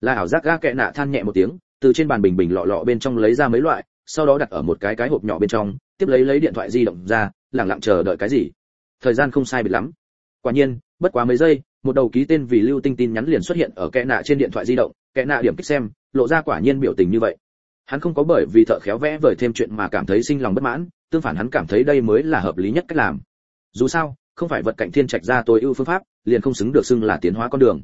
Là ảo giác ga kẽ nạ than nhẹ một tiếng, từ trên bàn bình bình lọ lọ bên trong lấy ra mấy loại, sau đó đặt ở một cái cái hộp nhỏ bên trong, tiếp lấy lấy điện thoại di động ra lặng lặng chờ đợi cái gì? Thời gian không sai biệt lắm. Quả nhiên, bất quá mấy giây, một đầu ký tên vì lưu tinh tin nhắn liền xuất hiện ở kẽ nạ trên điện thoại di động Kẻ nạ điểm kích xem, lộ ra quả nhiên biểu tình như vậy. Hắn không có bởi vì thợ khéo vẽ vời thêm chuyện mà cảm thấy sinh lòng bất mãn, tương phản hắn cảm thấy đây mới là hợp lý nhất cách làm. Dù sao, không phải vật cạnh thiên trạch ra tối ưu phương pháp, liền không xứng được xưng là tiến hóa con đường.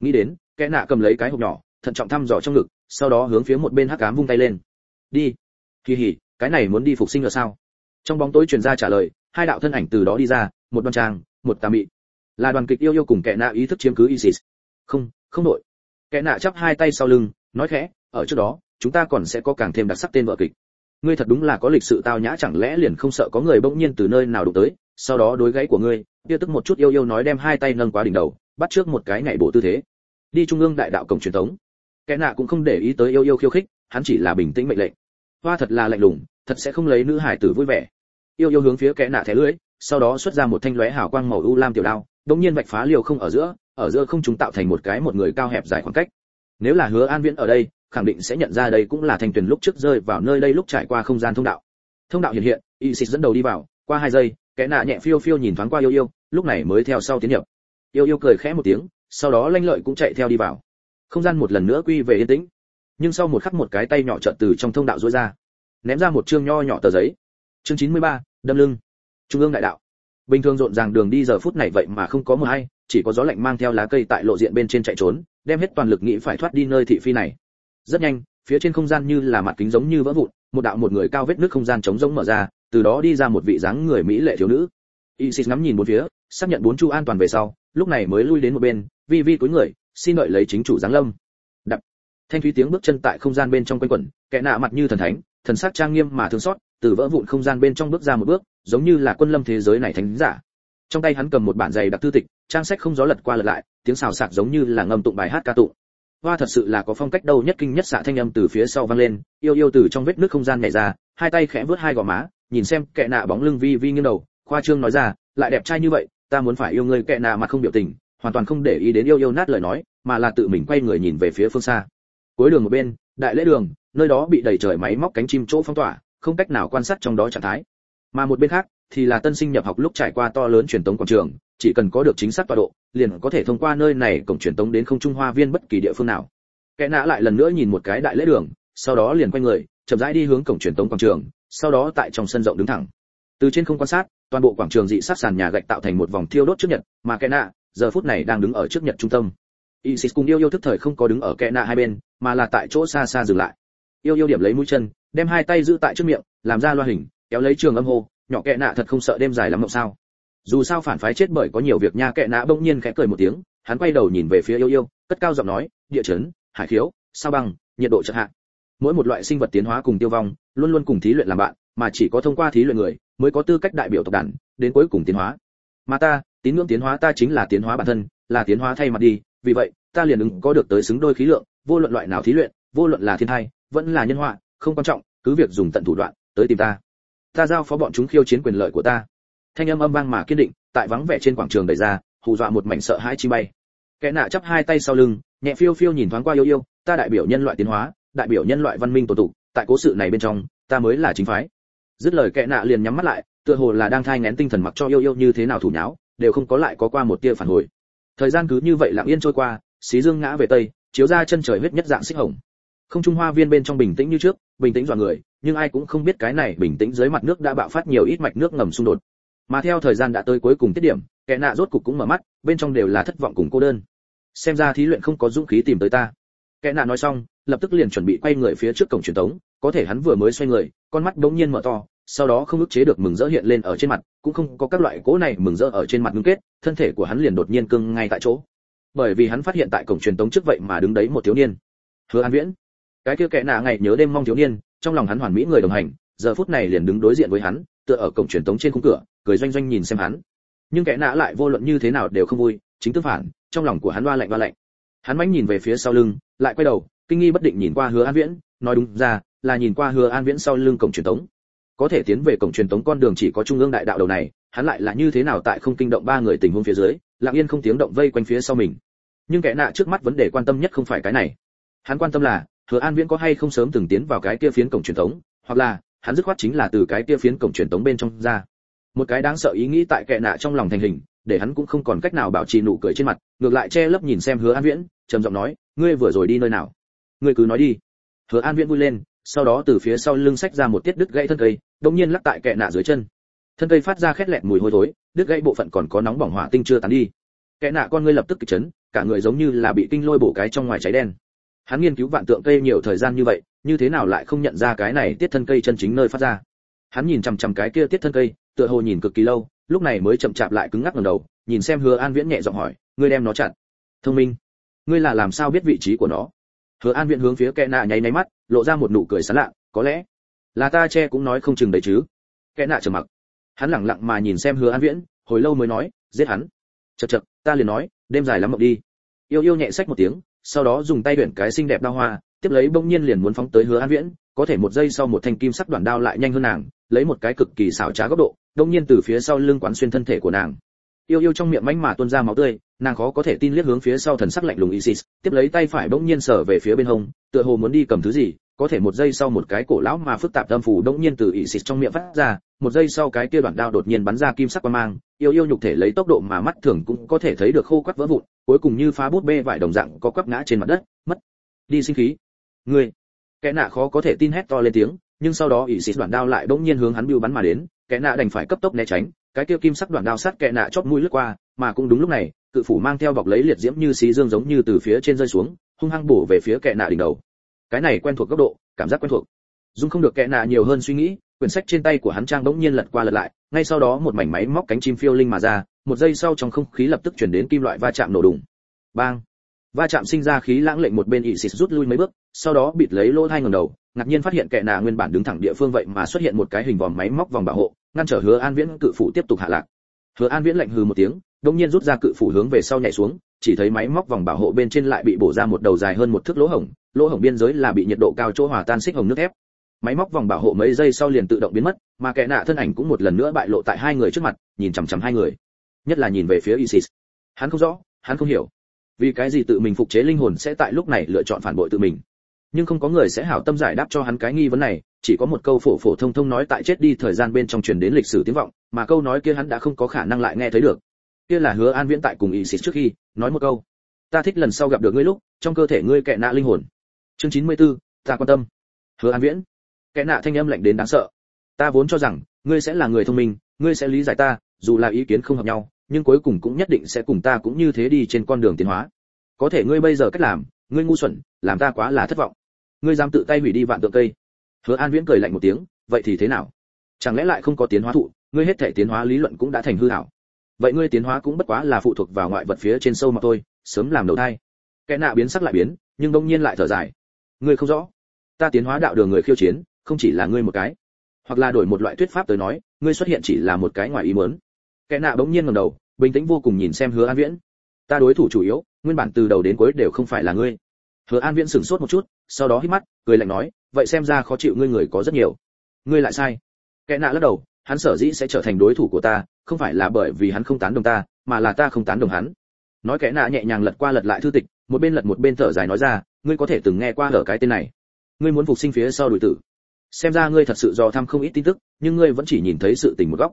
Nghĩ đến, kẻ nạ cầm lấy cái hộp nhỏ, thận trọng thăm dò trong ngực, sau đó hướng phía một bên hắc ám vung tay lên. Đi. Kỳ hỉ, cái này muốn đi phục sinh là sao? Trong bóng tối truyền ra trả lời, hai đạo thân ảnh từ đó đi ra, một đoan trang, một tà mị. Là đoàn kịch yêu yêu cùng kẻ nạ ý thức chiếm cứ isis. Không không đội kẻ nạ chắp hai tay sau lưng, nói khẽ, ở trước đó, chúng ta còn sẽ có càng thêm đặc sắc tên vợ kịch. Ngươi thật đúng là có lịch sự tao nhã, chẳng lẽ liền không sợ có người bỗng nhiên từ nơi nào đụng tới? Sau đó đối gãy của ngươi, kia tức một chút yêu yêu nói đem hai tay nâng quá đỉnh đầu, bắt trước một cái nhảy bộ tư thế. Đi trung ương đại đạo cổng truyền thống. Kẻ nạ cũng không để ý tới yêu yêu khiêu khích, hắn chỉ là bình tĩnh mệnh lệnh. Hoa thật là lạnh lùng, thật sẽ không lấy nữ hải tử vui vẻ. Yêu yêu hướng phía kẻ nạ thẻ lưỡi, sau đó xuất ra một thanh lóe hào quang màu u lam tiểu đao đống nhiên vạch phá liều không ở giữa ở giữa không chúng tạo thành một cái một người cao hẹp dài khoảng cách. Nếu là hứa an viễn ở đây khẳng định sẽ nhận ra đây cũng là thanh tuyền lúc trước rơi vào nơi đây lúc trải qua không gian thông đạo. Thông đạo hiện hiện isis dẫn đầu đi vào qua hai giây kẻ nạ nhẹ phiêu phiêu nhìn thoáng qua yêu yêu lúc này mới theo sau tiến nhập. Yêu yêu cười khẽ một tiếng sau đó lanh lợi cũng chạy theo đi vào. Không gian một lần nữa quy về yên tĩnh nhưng sau một khắc một cái tay nhỏ trợn từ trong thông đạo rối ra ném ra một chương nho nhỏ tờ giấy. Chương 93, đâm lưng. Trung ương đại đạo bình thường rộn ràng đường đi giờ phút này vậy mà không có mưa hay, chỉ có gió lạnh mang theo lá cây tại lộ diện bên trên chạy trốn, đem hết toàn lực nghĩ phải thoát đi nơi thị phi này. Rất nhanh, phía trên không gian như là mặt kính giống như vỡ vụn, một đạo một người cao vết nước không gian trống rỗng mở ra, từ đó đi ra một vị dáng người mỹ lệ thiếu nữ. Isis ngắm nhìn bốn phía, xác nhận bốn chu an toàn về sau, lúc này mới lui đến một bên, vi vi cúi người, xin đợi lấy chính chủ giáng lâm. Đập. Thanh thúy tiếng bước chân tại không gian bên trong quanh quẩn, kẻ nạ mặt như thần thánh, thần sắc trang nghiêm mà thương xót từ vỡ vụn không gian bên trong bước ra một bước, giống như là quân lâm thế giới này thánh giả. Trong tay hắn cầm một bản dày đặc thư tịch, trang sách không gió lật qua lật lại, tiếng xào xạc giống như là ngâm tụng bài hát ca tụng. Hoa thật sự là có phong cách đâu nhất kinh nhất xạ thanh âm từ phía sau vang lên, yêu yêu từ trong vết nước không gian nhảy ra, hai tay khẽ vớt hai gò má, nhìn xem kệ nạ bóng lưng vi vi nghiêng đầu, khoa trương nói ra, lại đẹp trai như vậy, ta muốn phải yêu ngươi kệ nạ mà không biểu tình, hoàn toàn không để ý đến yêu yêu nát lời nói, mà là tự mình quay người nhìn về phía phương xa. Cuối đường một bên, đại lễ đường, nơi đó bị đầy trời máy móc cánh chim chỗ phong tỏa không cách nào quan sát trong đó trạng thái. Mà một bên khác, thì là tân sinh nhập học lúc trải qua to lớn truyền tống quảng trường, chỉ cần có được chính xác tọa độ, liền có thể thông qua nơi này cổng truyền tống đến không trung hoa viên bất kỳ địa phương nào. Kẻ nã lại lần nữa nhìn một cái đại lễ đường, sau đó liền quay người, chậm rãi đi hướng cổng truyền tống quảng trường, sau đó tại trong sân rộng đứng thẳng. Từ trên không quan sát, toàn bộ quảng trường dị sát sàn nhà gạch tạo thành một vòng thiêu đốt trước nhật, mà kẻ nã giờ phút này đang đứng ở trước nhật trung tâm. Isis cùng yêu yêu thức thời không có đứng ở kẽ nạ hai bên, mà là tại chỗ xa xa dừng lại. Yêu yêu điểm lấy mũi chân đem hai tay giữ tại trước miệng, làm ra loa hình, kéo lấy trường âm hô, nhỏ kẹ nạ thật không sợ đêm dài lắm mộng sao. Dù sao phản phái chết bởi có nhiều việc nha, kẹ nạ bỗng nhiên khẽ cười một tiếng, hắn quay đầu nhìn về phía yêu yêu, cất cao giọng nói, địa chấn, hải khiếu, sao băng, nhiệt độ chợt hạ. Mỗi một loại sinh vật tiến hóa cùng tiêu vong, luôn luôn cùng thí luyện làm bạn, mà chỉ có thông qua thí luyện người, mới có tư cách đại biểu tộc đàn, đến cuối cùng tiến hóa. Mà ta, tín ngưỡng tiến hóa ta chính là tiến hóa bản thân, là tiến hóa thay mặt đi, vì vậy, ta liền ứng có được tới xứng đôi khí lượng, vô luận loại nào thí luyện, vô luận là thiên thai, vẫn là nhân họa không quan trọng, cứ việc dùng tận thủ đoạn, tới tìm ta. Ta giao phó bọn chúng khiêu chiến quyền lợi của ta. Thanh âm âm vang mà kiên định, tại vắng vẻ trên quảng trường đẩy ra, hù dọa một mảnh sợ hãi chi bay. Kẻ nạ chắp hai tay sau lưng, nhẹ phiêu phiêu nhìn thoáng qua yêu yêu, ta đại biểu nhân loại tiến hóa, đại biểu nhân loại văn minh tổ tụ, tại cố sự này bên trong, ta mới là chính phái. Dứt lời kẻ nạ liền nhắm mắt lại, tựa hồ là đang thai ngén tinh thần mặc cho yêu yêu như thế nào thủ nháo, đều không có lại có qua một tia phản hồi. Thời gian cứ như vậy lặng yên trôi qua, xí dương ngã về tây, chiếu ra chân trời huyết nhất dạng xích hồng không trung hoa viên bên trong bình tĩnh như trước, bình tĩnh dọa người, nhưng ai cũng không biết cái này bình tĩnh dưới mặt nước đã bạo phát nhiều ít mạch nước ngầm xung đột. Mà theo thời gian đã tới cuối cùng tiết điểm, kẻ nạ rốt cục cũng mở mắt, bên trong đều là thất vọng cùng cô đơn. Xem ra thí luyện không có dũng khí tìm tới ta. Kẻ nạ nói xong, lập tức liền chuẩn bị quay người phía trước cổng truyền tống, có thể hắn vừa mới xoay người, con mắt đống nhiên mở to, sau đó không ức chế được mừng rỡ hiện lên ở trên mặt, cũng không có các loại cố này mừng rỡ ở trên mặt ngưng kết, thân thể của hắn liền đột nhiên cưng ngay tại chỗ. Bởi vì hắn phát hiện tại cổng truyền tống trước vậy mà đứng đấy một thiếu niên. Hứa an viễn cái kia kẻ nạ ngày nhớ đêm mong thiếu niên, trong lòng hắn hoàn mỹ người đồng hành, giờ phút này liền đứng đối diện với hắn, tựa ở cổng truyền tống trên khung cửa, cười doanh doanh nhìn xem hắn. Nhưng kẻ nạ lại vô luận như thế nào đều không vui, chính tương phản, trong lòng của hắn loa lạnh loa lạnh. Hắn mánh nhìn về phía sau lưng, lại quay đầu, kinh nghi bất định nhìn qua hứa an viễn, nói đúng ra, là nhìn qua hứa an viễn sau lưng cổng truyền tống. Có thể tiến về cổng truyền tống con đường chỉ có trung ương đại đạo đầu này, hắn lại là như thế nào tại không kinh động ba người tình huống phía dưới, lặng yên không tiếng động vây quanh phía sau mình. Nhưng kẻ nạ trước mắt vấn đề quan tâm nhất không phải cái này. Hắn quan tâm là hứa an viễn có hay không sớm từng tiến vào cái kia phiến cổng truyền thống, hoặc là hắn dứt khoát chính là từ cái kia phiến cổng truyền thống bên trong ra. Một cái đáng sợ ý nghĩ tại kẻ nạ trong lòng thành hình để hắn cũng không còn cách nào bảo trì nụ cười trên mặt ngược lại che lấp nhìn xem hứa an viễn trầm giọng nói ngươi vừa rồi đi nơi nào? Ngươi cứ nói đi. Hứa an viễn vui lên sau đó từ phía sau lưng sách ra một tiết đứt gãy thân cây đột nhiên lắc tại kẻ nạ dưới chân. Thân cây phát ra khét lẹt mùi hôi thối đứt gãy bộ phận còn có nóng bỏng hỏa tinh chưa tán đi. Kẻ nạ con ngươi lập tức kịch chấn cả người giống như là bị kinh lôi bổ cái trong ngoài cháy đen hắn nghiên cứu vạn tượng cây nhiều thời gian như vậy, như thế nào lại không nhận ra cái này tiết thân cây chân chính nơi phát ra? Hắn nhìn chằm chằm cái kia tiết thân cây, tựa hồ nhìn cực kỳ lâu, lúc này mới chậm chạp lại cứng ngắc ngẩng đầu, nhìn xem hứa an viễn nhẹ giọng hỏi, ngươi đem nó chặn thông minh. Ngươi là làm sao biết vị trí của nó? Hứa an viễn hướng phía kẽ nạ nháy nháy mắt, lộ ra một nụ cười sán lạ, có lẽ là ta che cũng nói không chừng đấy chứ. Kẽ nạ trầm mặc. Hắn lẳng lặng mà nhìn xem hứa an viễn, hồi lâu mới nói, giết hắn. Chật chật ta liền nói, đêm dài lắm mộng đi. Yêu yêu nhẹ sách một tiếng sau đó dùng tay tuyển cái xinh đẹp đao hoa, tiếp lấy bỗng nhiên liền muốn phóng tới hứa an viễn, có thể một giây sau một thanh kim sắc đoạn đao lại nhanh hơn nàng, lấy một cái cực kỳ xảo trá góc độ, đông nhiên từ phía sau lưng quán xuyên thân thể của nàng. Yêu yêu trong miệng mánh mà tuôn ra máu tươi, nàng khó có thể tin liếc hướng phía sau thần sắc lạnh lùng isis, tiếp lấy tay phải bỗng nhiên sở về phía bên hông, tựa hồ muốn đi cầm thứ gì có thể một giây sau một cái cổ lão mà phức tạp âm phủ bỗng nhiên từ isis trong miệng phát ra, một giây sau cái kia đoạn đao đột nhiên bắn ra kim sắc quang mang, yêu yêu nhục thể lấy tốc độ mà mắt thường cũng có thể thấy được khô quắt vỡ vụn, cuối cùng như phá bút bê vải đồng dạng có quắp ngã trên mặt đất, mất. Đi sinh khí. Người kẻ nạ khó có thể tin hét to lên tiếng, nhưng sau đó ỉ xịt đoạn đao lại bỗng nhiên hướng hắn bưu bắn mà đến, kẻ nạ đành phải cấp tốc né tránh, cái kia kim sắc đoạn đao sát kẻ nạ chót mũi lướt qua, mà cũng đúng lúc này, cự phủ mang theo bọc lấy liệt diễm như xí dương giống như từ phía trên rơi xuống, hung hăng bổ về phía kẻ nạ đỉnh đầu cái này quen thuộc góc độ, cảm giác quen thuộc. Dung không được kẽ nạ nhiều hơn suy nghĩ, quyển sách trên tay của hắn trang bỗng nhiên lật qua lật lại, ngay sau đó một mảnh máy móc cánh chim phiêu linh mà ra, một giây sau trong không khí lập tức chuyển đến kim loại va chạm nổ đùng. Bang! Va chạm sinh ra khí lãng lệnh một bên ỵ xịt rút lui mấy bước, sau đó bịt lấy lỗ hai ngầm đầu, ngạc nhiên phát hiện kẻ nạ nguyên bản đứng thẳng địa phương vậy mà xuất hiện một cái hình vòm máy móc vòng bảo hộ, ngăn trở hứa an viễn cự phủ tiếp tục hạ lạc. Hứa an viễn lạnh hừ một tiếng đông nhiên rút ra cự phủ hướng về sau nhảy xuống chỉ thấy máy móc vòng bảo hộ bên trên lại bị bổ ra một đầu dài hơn một thước lỗ hổng lỗ hổng biên giới là bị nhiệt độ cao chỗ hòa tan xích hồng nước thép. Máy móc vòng bảo hộ mấy giây sau liền tự động biến mất, mà kẻ nạ thân ảnh cũng một lần nữa bại lộ tại hai người trước mặt, nhìn chằm chằm hai người. Nhất là nhìn về phía isis. Hắn không rõ, hắn không hiểu. Vì cái gì tự mình phục chế linh hồn sẽ tại lúc này lựa chọn phản bội tự mình? Nhưng không có người sẽ hảo tâm giải đáp cho hắn cái nghi vấn này, chỉ có một câu phổ phổ thông thông nói tại chết đi thời gian bên trong truyền đến lịch sử tiếng vọng, mà câu nói kia hắn đã không có khả năng lại nghe thấy được. Kia là hứa an viễn tại cùng isis trước khi nói một câu. Ta thích lần sau gặp được ngươi lúc trong cơ thể ngươi kẹ nạ linh hồn. Chương 94, ta quan tâm. Hứa an viễn. Kẻ nạ thanh âm lạnh đến đáng sợ. Ta vốn cho rằng ngươi sẽ là người thông minh ngươi sẽ lý giải ta dù là ý kiến không hợp nhau nhưng cuối cùng cũng nhất định sẽ cùng ta cũng như thế đi trên con đường tiến hóa. Có thể ngươi bây giờ cách làm ngươi ngu xuẩn làm ta quá là thất vọng. Ngươi dám tự tay hủy đi vạn tượng cây. Hứa an viễn cười lạnh một tiếng vậy thì thế nào? Chẳng lẽ lại không có tiến hóa thụ ngươi hết thể tiến hóa lý luận cũng đã thành hư hảo vậy ngươi tiến hóa cũng bất quá là phụ thuộc vào ngoại vật phía trên sâu mà thôi, sớm làm đầu thai. Kẻ nạ biến sắc lại biến, nhưng đông nhiên lại thở dài. Ngươi không rõ. Ta tiến hóa đạo đường người khiêu chiến, không chỉ là ngươi một cái. Hoặc là đổi một loại thuyết pháp tới nói, ngươi xuất hiện chỉ là một cái ngoài ý muốn. Kẻ nạ bỗng nhiên ngẩng đầu, bình tĩnh vô cùng nhìn xem hứa an viễn. Ta đối thủ chủ yếu, nguyên bản từ đầu đến cuối đều không phải là ngươi. Hứa an viễn sửng sốt một chút, sau đó hít mắt, cười lạnh nói, vậy xem ra khó chịu ngươi người có rất nhiều. Ngươi lại sai. Kẻ nạ lắc đầu hắn sở dĩ sẽ trở thành đối thủ của ta, không phải là bởi vì hắn không tán đồng ta, mà là ta không tán đồng hắn. Nói kẽ nạ nhẹ nhàng lật qua lật lại thư tịch, một bên lật một bên thở dài nói ra, ngươi có thể từng nghe qua ở cái tên này. Ngươi muốn phục sinh phía sau đuổi tử. Xem ra ngươi thật sự do thăm không ít tin tức, nhưng ngươi vẫn chỉ nhìn thấy sự tình một góc.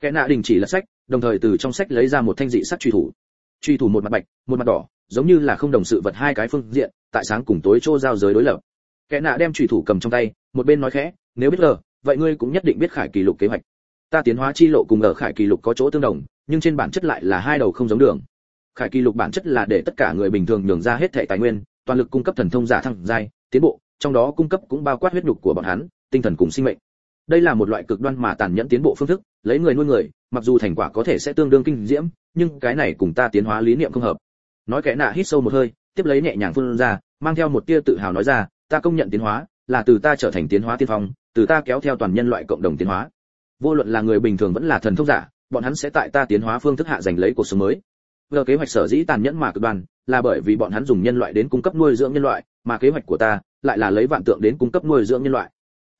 Kẽ nạ đình chỉ là sách, đồng thời từ trong sách lấy ra một thanh dị sắc truy thủ. Truy thủ một mặt bạch, một mặt đỏ, giống như là không đồng sự vật hai cái phương diện, tại sáng cùng tối chỗ giao giới đối lập. Kẽ nạ đem truy thủ cầm trong tay, một bên nói khẽ, nếu biết lờ vậy ngươi cũng nhất định biết khải kỳ lục kế hoạch ta tiến hóa chi lộ cùng ở khải kỳ lục có chỗ tương đồng, nhưng trên bản chất lại là hai đầu không giống đường. Khải kỳ lục bản chất là để tất cả người bình thường nhường ra hết thể tài nguyên, toàn lực cung cấp thần thông giả thăng giai, tiến bộ, trong đó cung cấp cũng bao quát huyết nhục của bọn hắn, tinh thần cùng sinh mệnh. Đây là một loại cực đoan mà tàn nhẫn tiến bộ phương thức, lấy người nuôi người, mặc dù thành quả có thể sẽ tương đương kinh diễm, nhưng cái này cùng ta tiến hóa lý niệm không hợp. Nói kẽ nạ hít sâu một hơi, tiếp lấy nhẹ nhàng phun ra, mang theo một tia tự hào nói ra, ta công nhận tiến hóa, là từ ta trở thành tiến hóa tiên phong, từ ta kéo theo toàn nhân loại cộng đồng tiến hóa vô luận là người bình thường vẫn là thần thông giả, bọn hắn sẽ tại ta tiến hóa phương thức hạ giành lấy cuộc sống mới. Vừa kế hoạch sở dĩ tàn nhẫn mà cực đoan, là bởi vì bọn hắn dùng nhân loại đến cung cấp nuôi dưỡng nhân loại, mà kế hoạch của ta lại là lấy vạn tượng đến cung cấp nuôi dưỡng nhân loại.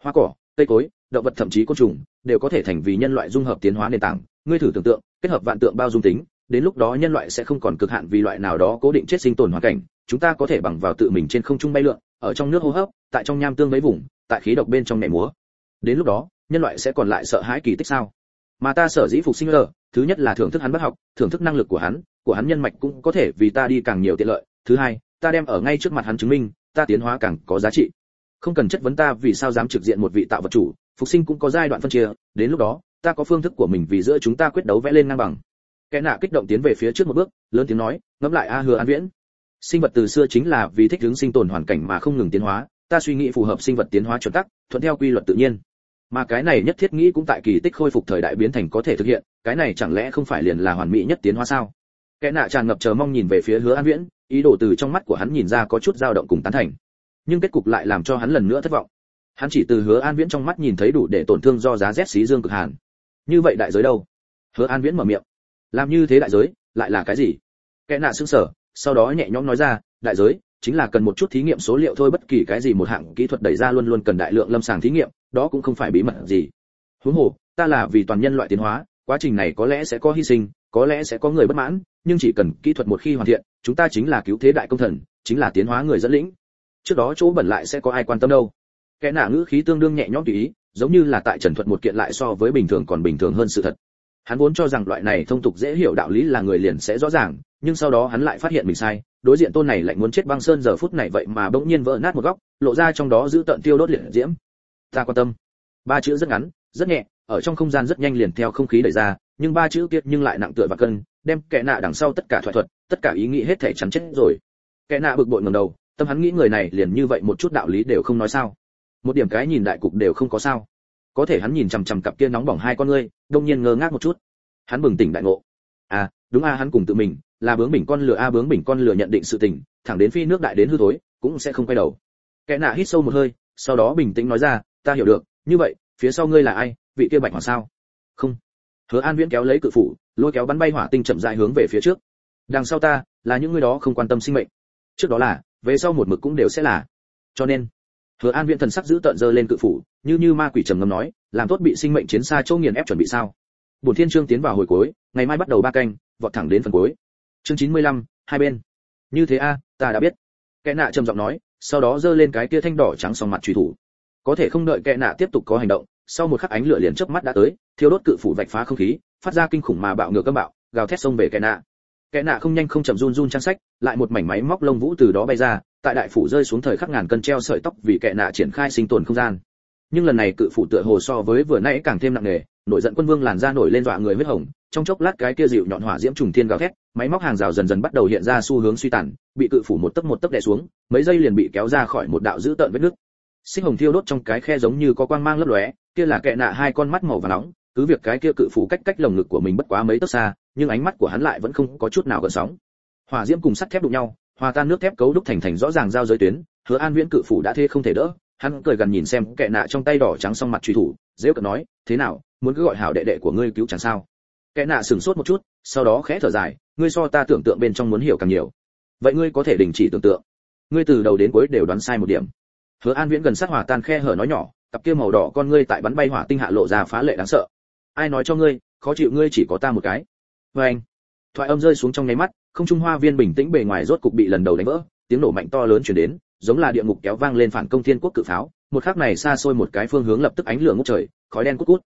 Hoa cỏ, cây cối, động vật thậm chí côn trùng, đều có thể thành vì nhân loại dung hợp tiến hóa nền tảng. Ngươi thử tưởng tượng, kết hợp vạn tượng bao dung tính, đến lúc đó nhân loại sẽ không còn cực hạn vì loại nào đó cố định chết sinh tồn hoàn cảnh. Chúng ta có thể bằng vào tự mình trên không trung bay lượn, ở trong nước hô hấp, tại trong nham tương mấy vùng, tại khí độc bên trong nhảy múa. Đến lúc đó nhân loại sẽ còn lại sợ hãi kỳ tích sao? Mà ta sở dĩ phục sinh lờ, thứ nhất là thưởng thức hắn bất học, thưởng thức năng lực của hắn của hắn nhân mạch cũng có thể vì ta đi càng nhiều tiện lợi. Thứ hai, ta đem ở ngay trước mặt hắn chứng minh, ta tiến hóa càng có giá trị. Không cần chất vấn ta vì sao dám trực diện một vị tạo vật chủ, phục sinh cũng có giai đoạn phân chia, đến lúc đó, ta có phương thức của mình vì giữa chúng ta quyết đấu vẽ lên ngang bằng. Kẻ nạ kích động tiến về phía trước một bước, lớn tiếng nói, ngẫm lại a hứa an viễn. Sinh vật từ xưa chính là vì thích ứng sinh tồn hoàn cảnh mà không ngừng tiến hóa, ta suy nghĩ phù hợp sinh vật tiến hóa chuẩn tắc, thuận theo quy luật tự nhiên mà cái này nhất thiết nghĩ cũng tại kỳ tích khôi phục thời đại biến thành có thể thực hiện, cái này chẳng lẽ không phải liền là hoàn mỹ nhất tiến hóa sao? Kẻ nạ tràn ngập chờ mong nhìn về phía hứa an viễn, ý đồ từ trong mắt của hắn nhìn ra có chút dao động cùng tán thành. Nhưng kết cục lại làm cho hắn lần nữa thất vọng. Hắn chỉ từ hứa an viễn trong mắt nhìn thấy đủ để tổn thương do giá rét xí dương cực hàn. Như vậy đại giới đâu? Hứa an viễn mở miệng. Làm như thế đại giới, lại là cái gì? Kẻ nạ sững sờ, sau đó nhẹ nhõm nói ra, đại giới, chính là cần một chút thí nghiệm số liệu thôi, bất kỳ cái gì một hạng kỹ thuật đẩy ra luôn luôn cần đại lượng lâm sàng thí nghiệm đó cũng không phải bí mật gì. Huống hồ, ta là vì toàn nhân loại tiến hóa, quá trình này có lẽ sẽ có hy sinh, có lẽ sẽ có người bất mãn, nhưng chỉ cần kỹ thuật một khi hoàn thiện, chúng ta chính là cứu thế đại công thần, chính là tiến hóa người dẫn lĩnh. Trước đó chỗ bẩn lại sẽ có ai quan tâm đâu. Kẻ nạ ngữ khí tương đương nhẹ nhõm tùy ý, giống như là tại trần thuật một kiện lại so với bình thường còn bình thường hơn sự thật. Hắn vốn cho rằng loại này thông tục dễ hiểu đạo lý là người liền sẽ rõ ràng, nhưng sau đó hắn lại phát hiện mình sai, đối diện tôn này lại muốn chết băng sơn giờ phút này vậy mà bỗng nhiên vỡ nát một góc, lộ ra trong đó giữ tận tiêu đốt liệt diễm ta quan tâm. Ba chữ rất ngắn, rất nhẹ, ở trong không gian rất nhanh liền theo không khí đẩy ra, nhưng ba chữ kia nhưng lại nặng tựa và cân, đem kẻ nạ đằng sau tất cả thoại thuật, tất cả ý nghĩ hết thể chắn chết rồi. Kẻ nạ bực bội ngẩng đầu, tâm hắn nghĩ người này liền như vậy một chút đạo lý đều không nói sao. Một điểm cái nhìn đại cục đều không có sao. Có thể hắn nhìn chằm chằm cặp kia nóng bỏng hai con ngươi, đông nhiên ngơ ngác một chút. Hắn bừng tỉnh đại ngộ. À đúng a, hắn cùng tự mình, là bướng bình con lừa a, bướng bình con lừa nhận định sự tình, thẳng đến phi nước đại đến hư thối, cũng sẽ không quay đầu. Kẻ nạ hít sâu một hơi, sau đó bình tĩnh nói ra ta hiểu được như vậy phía sau ngươi là ai vị kia bạch hỏa sao? Không. Hứa an viễn kéo lấy cự phủ lôi kéo bắn bay hỏa tinh chậm rãi hướng về phía trước. Đằng sau ta là những người đó không quan tâm sinh mệnh. Trước đó là về sau một mực cũng đều sẽ là. Cho nên hứa an viễn thần sắc giữ tợn dơ lên cự phủ như như ma quỷ trầm ngâm nói làm tốt bị sinh mệnh chiến xa châu nghiền ép chuẩn bị sao? Bổn thiên trương tiến vào hồi cuối ngày mai bắt đầu ba canh vọt thẳng đến phần cuối. Chương 95, hai bên. Như thế a ta đã biết. Kẽ nạ trầm giọng nói sau đó giơ lên cái kia thanh đỏ trắng sòng mặt truy thủ có thể không đợi kẻ nạ tiếp tục có hành động, sau một khắc ánh lửa liền chớp mắt đã tới, thiêu đốt cự phủ vạch phá không khí, phát ra kinh khủng mà bạo ngược cơn bạo, gào thét xông về kẻ nạ. Kẻ nạ không nhanh không chậm run run trang sách, lại một mảnh máy móc lông vũ từ đó bay ra, tại đại phủ rơi xuống thời khắc ngàn cân treo sợi tóc vì kẻ nạ triển khai sinh tồn không gian. Nhưng lần này cự phủ tựa hồ so với vừa nãy càng thêm nặng nề, nổi giận quân vương làn ra nổi lên dọa người huyết hồng, trong chốc lát cái kia dịu nhọn hỏa diễm trùng thiên gào thét, máy móc hàng rào dần dần bắt đầu hiện ra xu hướng suy tàn, bị cự phủ một tấc một tấc đè xuống, mấy giây liền bị kéo ra khỏi một đạo dữ tợn vết nứt xích hồng thiêu đốt trong cái khe giống như có quang mang lấp lóe, kia là kệ nạ hai con mắt màu vàng nóng, cứ việc cái kia cự phủ cách cách lồng ngực của mình bất quá mấy tấc xa, nhưng ánh mắt của hắn lại vẫn không có chút nào gợn sóng. Hỏa diễm cùng sắt thép đụng nhau, hòa tan nước thép cấu đúc thành thành rõ ràng giao giới tuyến, hứa an viễn cự phủ đã thế không thể đỡ, hắn cười gần nhìn xem kệ nạ trong tay đỏ trắng song mặt truy thủ, dễ cận nói, thế nào, muốn cứ gọi hảo đệ đệ của ngươi cứu chẳng sao? Kệ nạ sửng sốt một chút, sau đó khẽ thở dài, ngươi so ta tưởng tượng bên trong muốn hiểu càng nhiều. Vậy ngươi có thể đình chỉ tưởng tượng. Ngươi từ đầu đến cuối đều đoán sai một điểm hứa an viễn gần sát hỏa tan khe hở nói nhỏ, cặp kia màu đỏ con ngươi tại bắn bay hỏa tinh hạ lộ ra phá lệ đáng sợ. Ai nói cho ngươi, khó chịu ngươi chỉ có ta một cái. Vê anh, thoại âm rơi xuống trong nháy mắt, không trung hoa viên bình tĩnh bề ngoài rốt cục bị lần đầu đánh vỡ, tiếng nổ mạnh to lớn truyền đến, giống là địa ngục kéo vang lên phản công thiên quốc cự pháo, một khắc này xa xôi một cái phương hướng lập tức ánh lửa ngút trời, khói đen cút cút.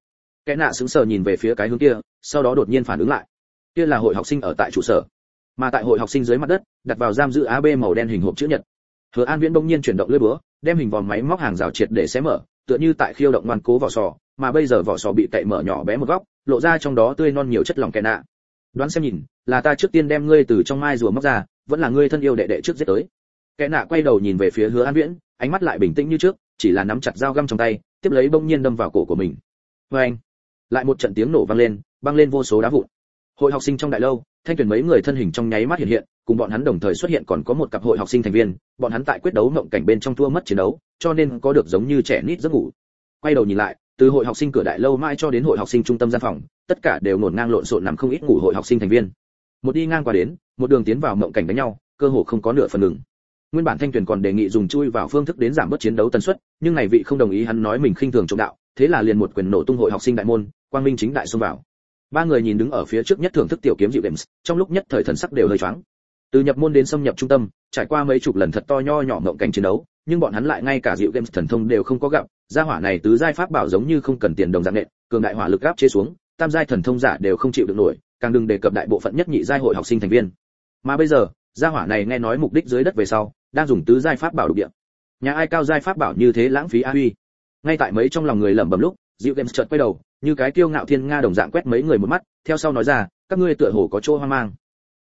Kẻ nạ sững sờ nhìn về phía cái hướng kia, sau đó đột nhiên phản ứng lại. Kia là hội học sinh ở tại trụ sở, mà tại hội học sinh dưới mặt đất, đặt vào giam giữ ab màu đen hình hộp chữ nhật. Hứa an viễn bỗng nhiên chuyển động lưỡi búa đem hình vòm máy móc hàng rào triệt để xé mở, tựa như tại khiêu động ngoan cố vỏ sò, mà bây giờ vỏ sò bị cậy mở nhỏ bé một góc, lộ ra trong đó tươi non nhiều chất lỏng kẻ nạ. Đoán xem nhìn, là ta trước tiên đem ngươi từ trong mai rùa móc ra, vẫn là ngươi thân yêu đệ đệ trước giết tới. Kẻ nạ quay đầu nhìn về phía hứa an viễn, ánh mắt lại bình tĩnh như trước, chỉ là nắm chặt dao găm trong tay, tiếp lấy bỗng nhiên đâm vào cổ của mình. Vê anh lại một trận tiếng nổ vang lên băng lên vô số đá vụn hội học sinh trong đại lâu, thanh tuyển mấy người thân hình trong nháy mắt hiện hiện, cùng bọn hắn đồng thời xuất hiện còn có một cặp hội học sinh thành viên, bọn hắn tại quyết đấu mộng cảnh bên trong thua mất chiến đấu, cho nên có được giống như trẻ nít giấc ngủ. Quay đầu nhìn lại, từ hội học sinh cửa đại lâu mãi cho đến hội học sinh trung tâm gian phòng, tất cả đều ngổn ngang lộn xộn nằm không ít ngủ hội học sinh thành viên. Một đi ngang qua đến, một đường tiến vào mộng cảnh đánh nhau, cơ hồ không có nửa phần ngừng. Nguyên bản thanh tuyển còn đề nghị dùng chui vào phương thức đến giảm bớt chiến đấu tần suất, nhưng này vị không đồng ý hắn nói mình khinh thường trọng đạo, thế là liền một quyền nổ tung hội học sinh đại môn, quang minh chính đại xông vào ba người nhìn đứng ở phía trước nhất thưởng thức tiểu kiếm dịu đệm, trong lúc nhất thời thần sắc đều hơi choáng. Từ nhập môn đến xâm nhập trung tâm, trải qua mấy chục lần thật to nho nhỏ ngộng cảnh chiến đấu, nhưng bọn hắn lại ngay cả dịu games thần thông đều không có gặp, gia hỏa này tứ giai pháp bảo giống như không cần tiền đồng dạng nện, cường đại hỏa lực áp chế xuống, tam giai thần thông giả đều không chịu được nổi, càng đừng đề cập đại bộ phận nhất nhị giai hội học sinh thành viên. Mà bây giờ, gia hỏa này nghe nói mục đích dưới đất về sau, đang dùng tứ giai pháp bảo đục địa. Nhà ai cao giai pháp bảo như thế lãng phí a huy. Ngay tại mấy trong lòng người lẩm bẩm lúc, dịu games chợt quay đầu như cái kiêu ngạo thiên nga đồng dạng quét mấy người một mắt theo sau nói ra các ngươi tựa hồ có chỗ hoang mang.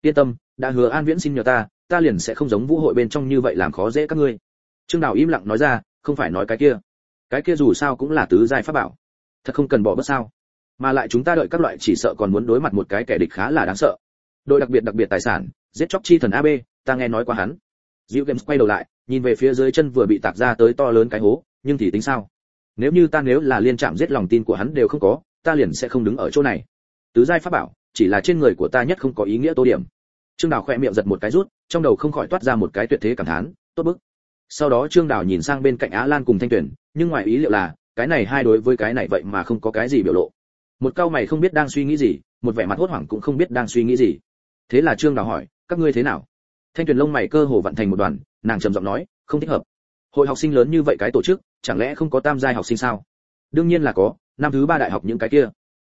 Yên tâm đã hứa an viễn xin nhờ ta ta liền sẽ không giống vũ hội bên trong như vậy làm khó dễ các ngươi. Trương đào im lặng nói ra không phải nói cái kia. Cái kia dù sao cũng là tứ giai pháp bảo. Thật không cần bỏ bớt sao. Mà lại chúng ta đợi các loại chỉ sợ còn muốn đối mặt một cái kẻ địch khá là đáng sợ. Đội đặc biệt đặc biệt tài sản giết chóc chi thần ab ta nghe nói qua hắn. Diệu Games quay đầu lại, nhìn về phía dưới chân vừa bị tạc ra tới to lớn cái hố, nhưng thì tính sao? Nếu như ta nếu là liên chạm giết lòng tin của hắn đều không có, ta liền sẽ không đứng ở chỗ này. Tứ giai pháp bảo, chỉ là trên người của ta nhất không có ý nghĩa tô điểm. Trương Đào khẽ miệng giật một cái rút, trong đầu không khỏi toát ra một cái tuyệt thế cảm thán, tốt bức. Sau đó Trương Đào nhìn sang bên cạnh Á Lan cùng Thanh Tuyển, nhưng ngoài ý liệu là, cái này hai đối với cái này vậy mà không có cái gì biểu lộ. Một cao mày không biết đang suy nghĩ gì, một vẻ mặt hốt hoảng cũng không biết đang suy nghĩ gì. Thế là Trương Đào hỏi, các ngươi thế nào? thanh tuyền lông mày cơ hồ vận thành một đoàn nàng trầm giọng nói không thích hợp hội học sinh lớn như vậy cái tổ chức, chẳng lẽ không có tam giai học sinh sao? Đương nhiên là có, năm thứ ba đại học những cái kia.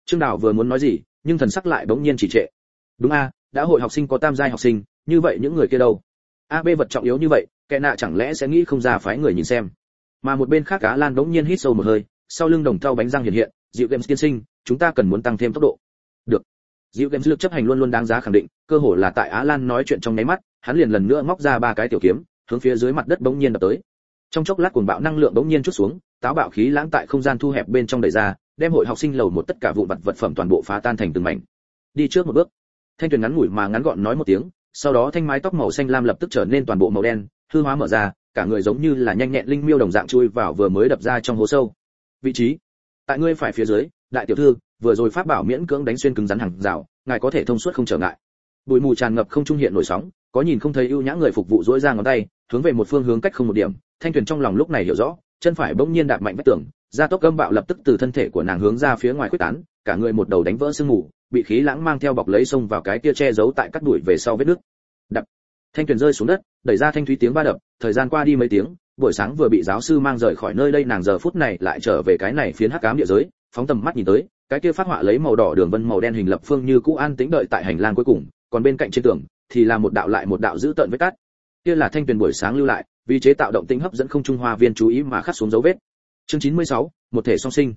Trương đào vừa muốn nói gì, nhưng thần sắc lại bỗng nhiên chỉ trệ. Đúng a, đã hội học sinh có tam giai học sinh, như vậy những người kia đâu? A, b vật trọng yếu như vậy, kẻ nạ chẳng lẽ sẽ nghĩ không ra phái người nhìn xem? Mà một bên khác cá lan bỗng nhiên hít sâu một hơi, sau lưng đồng thau bánh răng hiện hiện dịu games tiên sinh, chúng ta cần muốn tăng thêm tốc độ. Được. Dịu games lực chấp hành luôn luôn đáng giá khẳng định, cơ hồ là tại á lan nói chuyện trong nháy mắt, hắn liền lần nữa móc ra ba cái tiểu kiếm, hướng phía dưới mặt đất bỗng nhiên đập tới trong chốc lát cuồng bạo năng lượng bỗng nhiên chút xuống, táo bạo khí lãng tại không gian thu hẹp bên trong đẩy ra, đem hội học sinh lầu một tất cả vụn vật vật phẩm toàn bộ phá tan thành từng mảnh. Đi trước một bước. Thanh tuyền ngắn ngủi mà ngắn gọn nói một tiếng, sau đó thanh mái tóc màu xanh lam lập tức trở nên toàn bộ màu đen, hư hóa mở ra, cả người giống như là nhanh nhẹn linh miêu đồng dạng chui vào vừa mới đập ra trong hố sâu. Vị trí. Tại ngươi phải phía dưới, đại tiểu thư, vừa rồi pháp bảo miễn cưỡng đánh xuyên cứng rắn hàng rào, ngài có thể thông suốt không trở ngại. Bụi mù tràn ngập không trung hiện nổi sóng, có nhìn không thấy ưu nhã người phục vụ dỗi ra ngón tay, hướng về một phương hướng cách không một điểm thanh tuyền trong lòng lúc này hiểu rõ, chân phải bỗng nhiên đạp mạnh vách tường gia tốc âm bạo lập tức từ thân thể của nàng hướng ra phía ngoài quyết tán, cả người một đầu đánh vỡ sương mù, bị khí lãng mang theo bọc lấy xông vào cái kia che giấu tại các đuổi về sau vết nước. Đập. Thanh tuyền rơi xuống đất, đẩy ra thanh thúy tiếng ba đập, thời gian qua đi mấy tiếng, buổi sáng vừa bị giáo sư mang rời khỏi nơi đây nàng giờ phút này lại trở về cái này phiến hắc ám địa giới, phóng tầm mắt nhìn tới, cái kia phát họa lấy màu đỏ đường vân màu đen hình lập phương như cũ an tĩnh đợi tại hành lang cuối cùng, còn bên cạnh trên tường thì là một đạo lại một đạo giữ tận vết cắt kia là thanh tuyền buổi sáng lưu lại vì chế tạo động tĩnh hấp dẫn không trung hoa viên chú ý mà khắc xuống dấu vết. Chương 96, một thể song sinh.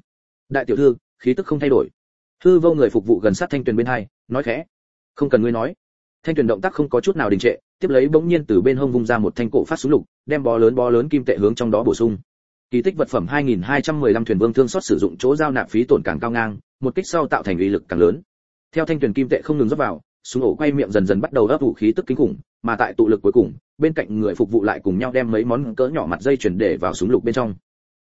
Đại tiểu thư khí tức không thay đổi. Hư vô người phục vụ gần sát thanh tuyền bên hai nói khẽ. Không cần ngươi nói. Thanh tuyền động tác không có chút nào đình trệ tiếp lấy bỗng nhiên từ bên hông vung ra một thanh cổ phát súng lục đem bó lớn bó lớn kim tệ hướng trong đó bổ sung. Kỳ tích vật phẩm 2215 thuyền vương thương xót sử dụng chỗ giao nạp phí tổn càng cao ngang một kích sau tạo thành uy lực càng lớn. Theo thanh tuyền kim tệ không ngừng rót vào súng ổ quay miệng dần dần bắt đầu ấp ủ khí tức kinh khủng mà tại tụ lực cuối cùng bên cạnh người phục vụ lại cùng nhau đem mấy món cỡ nhỏ mặt dây chuyền để vào súng lục bên trong.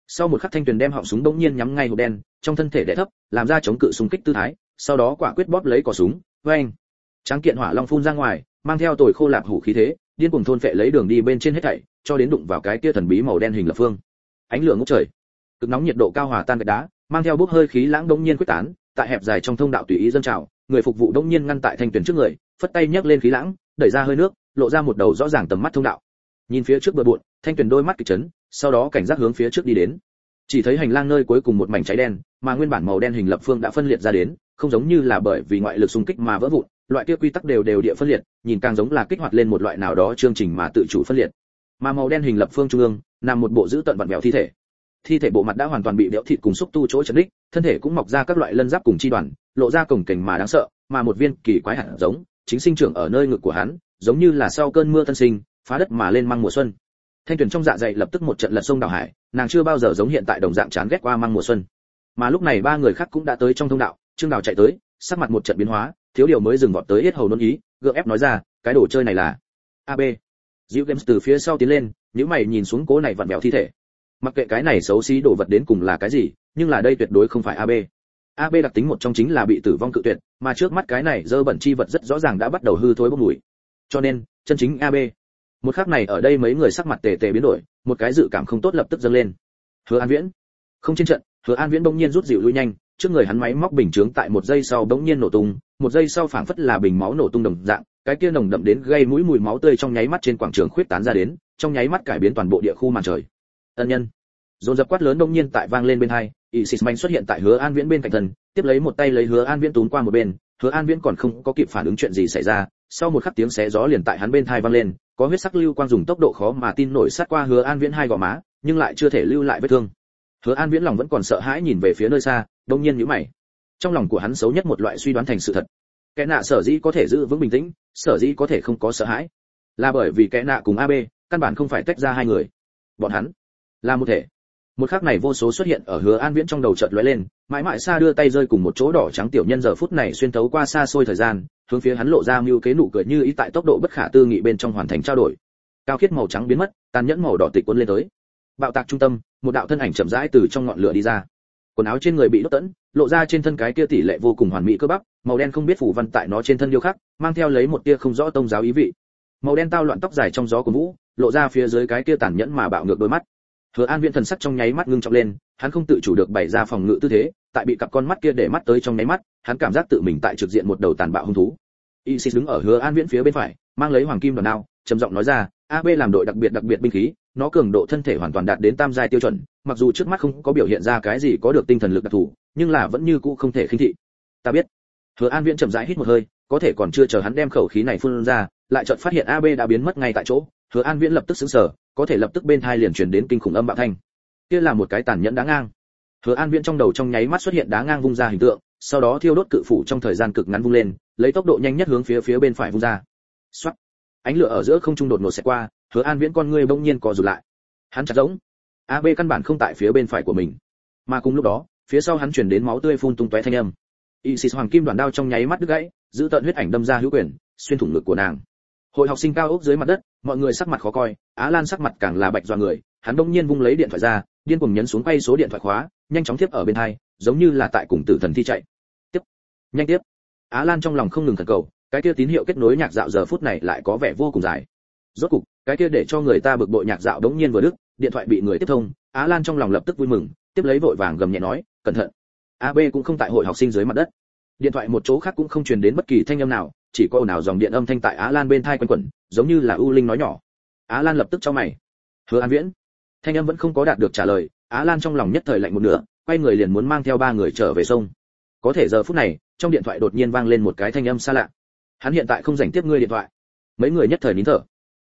Sau một khắc thanh tuyền đem họng súng đống nhiên nhắm ngay hộp đen, trong thân thể đè thấp, làm ra chống cự súng kích tư thái, sau đó quả quyết bóp lấy cò súng vang tráng kiện hỏa long phun ra ngoài, mang theo tồi khô lạp hủ khí thế, điên cuồng thôn phệ lấy đường đi bên trên hết thảy, cho đến đụng vào cái kia thần bí màu đen hình lập phương. Ánh lửa ngút trời, cực nóng nhiệt độ cao hòa tan gạch đá, mang theo bốc hơi khí lãng đống nhiên quyết tán, tại hẹp dài trong thông đạo tùy ý dân trào, người phục vụ đống nhiên ngăn tại thanh tuyển trước người, phất tay nhấc lên khí lãng, đẩy ra hơi nước lộ ra một đầu rõ ràng tầm mắt thông đạo. Nhìn phía trước bờ bụi thanh tuyển đôi mắt kịch chấn, sau đó cảnh giác hướng phía trước đi đến. Chỉ thấy hành lang nơi cuối cùng một mảnh cháy đen, mà nguyên bản màu đen hình lập phương đã phân liệt ra đến, không giống như là bởi vì ngoại lực xung kích mà vỡ vụn, loại kia quy tắc đều đều địa phân liệt, nhìn càng giống là kích hoạt lên một loại nào đó chương trình mà tự chủ phân liệt. Mà màu đen hình lập phương trung ương, nằm một bộ giữ tận vặn vẹo thi thể. Thi thể bộ mặt đã hoàn toàn bị béo thịt cùng xúc tu chỗ chấn đích, thân thể cũng mọc ra các loại lân giáp cùng chi đoàn, lộ ra cổng cảnh mà đáng sợ, mà một viên kỳ quái hạt giống, chính sinh trưởng ở nơi ngực của hắn giống như là sau cơn mưa tân sinh phá đất mà lên măng mùa xuân. Thanh tuyền trong dạ dày lập tức một trận lật sông đảo hải nàng chưa bao giờ giống hiện tại đồng dạng chán ghét qua măng mùa xuân. Mà lúc này ba người khác cũng đã tới trong thông đạo trương đào chạy tới sắc mặt một trận biến hóa thiếu điều mới dừng vọt tới hết hầu nôn ý gượng ép nói ra cái đồ chơi này là ab Diệu Games từ phía sau tiến lên, những mày nhìn xuống cố này vặn vẹo thi thể. Mặc kệ cái này xấu xí đồ vật đến cùng là cái gì nhưng là đây tuyệt đối không phải ab ab đặc tính một trong chính là bị tử vong cự tuyệt mà trước mắt cái này dơ bẩn chi vật rất rõ ràng đã bắt đầu hư thối bốc mùi cho nên, chân chính ab một khắc này ở đây mấy người sắc mặt tề tề biến đổi, một cái dự cảm không tốt lập tức dâng lên. Hứa an viễn. Không trên trận, hứa an viễn bỗng nhiên rút dịu lui nhanh, trước người hắn máy móc bình chướng tại một giây sau bỗng nhiên nổ tung, một giây sau phảng phất là bình máu nổ tung đồng dạng, cái kia nồng đậm đến gây mũi mùi máu tươi trong nháy mắt trên quảng trường khuyết tán ra đến, trong nháy mắt cải biến toàn bộ địa khu màn trời. Ân nhân. Dồn dập quát lớn đông nhiên tại vang lên bên hai, isis manh xuất hiện tại hứa an viễn bên cạnh thần tiếp lấy một tay lấy hứa an viễn tún qua một bên, hứa an viễn còn không có kịp phản ứng chuyện gì xảy ra sau một khắc tiếng xé gió liền tại hắn bên thai vang lên, có huyết sắc lưu quang dùng tốc độ khó mà tin nổi sát qua hứa an viễn hai gò má, nhưng lại chưa thể lưu lại vết thương. Hứa an viễn lòng vẫn còn sợ hãi nhìn về phía nơi xa, đông nhiên nhíu mày. Trong lòng của hắn xấu nhất một loại suy đoán thành sự thật. Kẻ nạ sở dĩ có thể giữ vững bình tĩnh, sở dĩ có thể không có sợ hãi. Là bởi vì kẻ nạ cùng ab căn bản không phải tách ra hai người. Bọn hắn là một thể. Một khắc này vô số xuất hiện ở hứa an viễn trong đầu chợt lóe lên, mãi mãi xa đưa tay rơi cùng một chỗ đỏ trắng tiểu nhân giờ phút này xuyên thấu qua xa xôi thời gian hướng phía hắn lộ ra mưu kế nụ cười như ý tại tốc độ bất khả tư nghị bên trong hoàn thành trao đổi. Cao khiết màu trắng biến mất, tàn nhẫn màu đỏ tịch cuốn lên tới. Bạo tạc trung tâm, một đạo thân ảnh chậm rãi từ trong ngọn lửa đi ra. Quần áo trên người bị đốt tẫn, lộ ra trên thân cái kia tỷ lệ vô cùng hoàn mỹ cơ bắp, màu đen không biết phủ văn tại nó trên thân điêu khắc, mang theo lấy một tia không rõ tông giáo ý vị. Màu đen tao loạn tóc dài trong gió của vũ lộ ra phía dưới cái kia tàn nhẫn mà bạo ngược đôi mắt. Hứa An Viễn thần sắc trong nháy mắt ngưng trọng lên, hắn không tự chủ được bày ra phòng ngự tư thế, tại bị cặp con mắt kia để mắt tới trong nháy mắt, hắn cảm giác tự mình tại trực diện một đầu tàn bạo hung thú. Isis đứng ở Hứa An Viễn phía bên phải, mang lấy hoàng kim đoàn đao, trầm giọng nói ra, AB làm đội đặc biệt đặc biệt binh khí, nó cường độ thân thể hoàn toàn đạt đến tam giai tiêu chuẩn, mặc dù trước mắt không có biểu hiện ra cái gì có được tinh thần lực đặc thù, nhưng là vẫn như cũ không thể khinh thị. Ta biết. Hứa An Viễn chậm rãi hít một hơi, có thể còn chưa chờ hắn đem khẩu khí này phun ra, lại chợt phát hiện AB đã biến mất ngay tại chỗ, Hứa An Viễn lập tức sững sờ, có thể lập tức bên thai liền truyền đến kinh khủng âm bạo thanh. Kia là một cái tàn nhẫn đá ngang. Hứa An Viễn trong đầu trong nháy mắt xuất hiện đá ngang vung ra hình tượng, sau đó thiêu đốt cự phủ trong thời gian cực ngắn vung lên, lấy tốc độ nhanh nhất hướng phía phía bên phải vung ra. Soát. Ánh lửa ở giữa không trung đột ngột xẹt qua, Hứa An Viễn con ngươi bỗng nhiên co rụt lại. Hắn chặt giống. AB căn bản không tại phía bên phải của mình. Mà cùng lúc đó, phía sau hắn chuyển đến máu tươi phun tung tóe thanh âm. Isis hoàng kim đoạn đao trong nháy mắt đứt gãy, giữ tận huyết ảnh đâm ra hữu quyền, xuyên thủng ngực của nàng hội học sinh cao ốc dưới mặt đất, mọi người sắc mặt khó coi, á lan sắc mặt càng là bạch do người, hắn đông nhiên vung lấy điện thoại ra, điên cuồng nhấn xuống quay số điện thoại khóa, nhanh chóng tiếp ở bên hai, giống như là tại cùng tử thần thi chạy. Tiếp, nhanh tiếp. Á lan trong lòng không ngừng thần cầu, cái kia tín hiệu kết nối nhạc dạo giờ phút này lại có vẻ vô cùng dài. Rốt cục, cái kia để cho người ta bực bội nhạc dạo đống nhiên vừa đứt, điện thoại bị người tiếp thông, á lan trong lòng lập tức vui mừng, tiếp lấy vội vàng gầm nhẹ nói, cẩn thận ab cũng không tại hội học sinh dưới mặt đất. Điện thoại một chỗ khác cũng không truyền đến bất kỳ thanh âm nào chỉ có ồn ào dòng điện âm thanh tại Á Lan bên thai quanh quẩn, giống như là U Linh nói nhỏ. Á Lan lập tức cho mày. Hứa An Viễn. Thanh âm vẫn không có đạt được trả lời, Á Lan trong lòng nhất thời lạnh một nửa, quay người liền muốn mang theo ba người trở về sông. Có thể giờ phút này, trong điện thoại đột nhiên vang lên một cái thanh âm xa lạ. Hắn hiện tại không dành tiếp ngươi điện thoại. Mấy người nhất thời nín thở.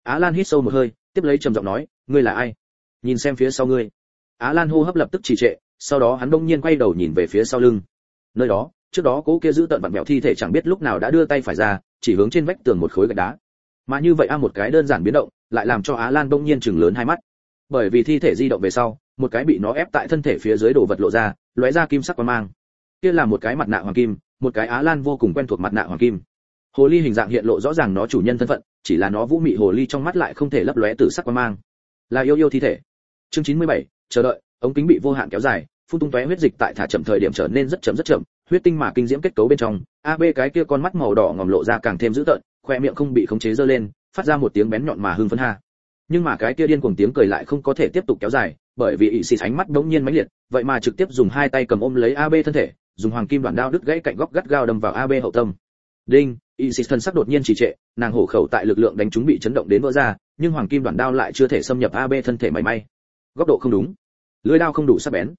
Á Lan hít sâu một hơi, tiếp lấy trầm giọng nói, ngươi là ai? Nhìn xem phía sau ngươi. Á Lan hô hấp lập tức trì trệ, sau đó hắn đông nhiên quay đầu nhìn về phía sau lưng. Nơi đó, trước đó cố kia giữ tận vặn vẹo thi thể chẳng biết lúc nào đã đưa tay phải ra chỉ hướng trên vách tường một khối gạch đá. Mà như vậy a một cái đơn giản biến động lại làm cho á lan bỗng nhiên chừng lớn hai mắt. Bởi vì thi thể di động về sau một cái bị nó ép tại thân thể phía dưới đồ vật lộ ra lóe ra kim sắc quan mang. Kia là một cái mặt nạ hoàng kim một cái á lan vô cùng quen thuộc mặt nạ hoàng kim. Hồ ly hình dạng hiện lộ rõ ràng nó chủ nhân thân phận chỉ là nó vũ mị hồ ly trong mắt lại không thể lấp lóe từ sắc quan mang. Là yêu yêu thi thể. Chương 97, chờ đợi ống kính bị vô hạn kéo dài phun tung tóe huyết dịch tại thả chậm thời điểm trở nên rất chậm rất chậm huyết tinh mà kinh diễm kết cấu bên trong ab cái kia con mắt màu đỏ ngòm lộ ra càng thêm dữ tợn, khoe miệng không bị khống chế dơ lên, phát ra một tiếng bén nhọn mà hưng phấn ha. Nhưng mà cái kia điên cuồng tiếng cười lại không có thể tiếp tục kéo dài, bởi vì ỵ xì ánh mắt đống nhiên mãnh liệt, vậy mà trực tiếp dùng hai tay cầm ôm lấy ab thân thể, dùng hoàng kim đoạn đao đứt gãy cạnh góc gắt gao đâm vào ab hậu tâm. Đinh ỵ xì thân sắc đột nhiên trì trệ, nàng hổ khẩu tại lực lượng đánh chúng bị chấn động đến vỡ ra, nhưng hoàng kim đoạn đao lại chưa thể xâm nhập ab thân thể mảy may. Góc độ không đúng. Lưỡi đao không đủ sắc bén.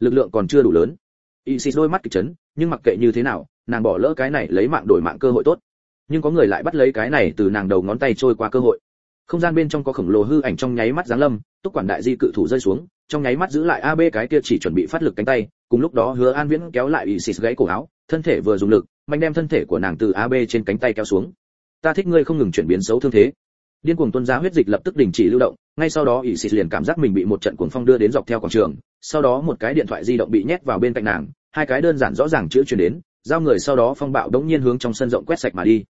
Lực lượng còn chưa đủ lớn. Isis đôi mắt kịch chấn, nhưng mặc kệ như thế nào, nàng bỏ lỡ cái này lấy mạng đổi mạng cơ hội tốt. Nhưng có người lại bắt lấy cái này từ nàng đầu ngón tay trôi qua cơ hội. Không gian bên trong có khổng lồ hư ảnh trong nháy mắt giáng lâm, túc quản đại di cự thủ rơi xuống, trong nháy mắt giữ lại AB cái kia chỉ chuẩn bị phát lực cánh tay, cùng lúc đó Hứa An Viễn kéo lại Isis gãy cổ áo, thân thể vừa dùng lực, mạnh đem thân thể của nàng từ AB trên cánh tay kéo xuống. Ta thích ngươi không ngừng chuyển biến xấu thương thế. Điên cuồng tuôn ra huyết dịch lập tức đình chỉ lưu động, ngay sau đó Isis liền cảm giác mình bị một trận cuồng phong đưa đến dọc theo quảng trường, sau đó một cái điện thoại di động bị nhét vào bên cạnh nàng, hai cái đơn giản rõ ràng chữ truyền đến, giao người sau đó phong bạo đống nhiên hướng trong sân rộng quét sạch mà đi.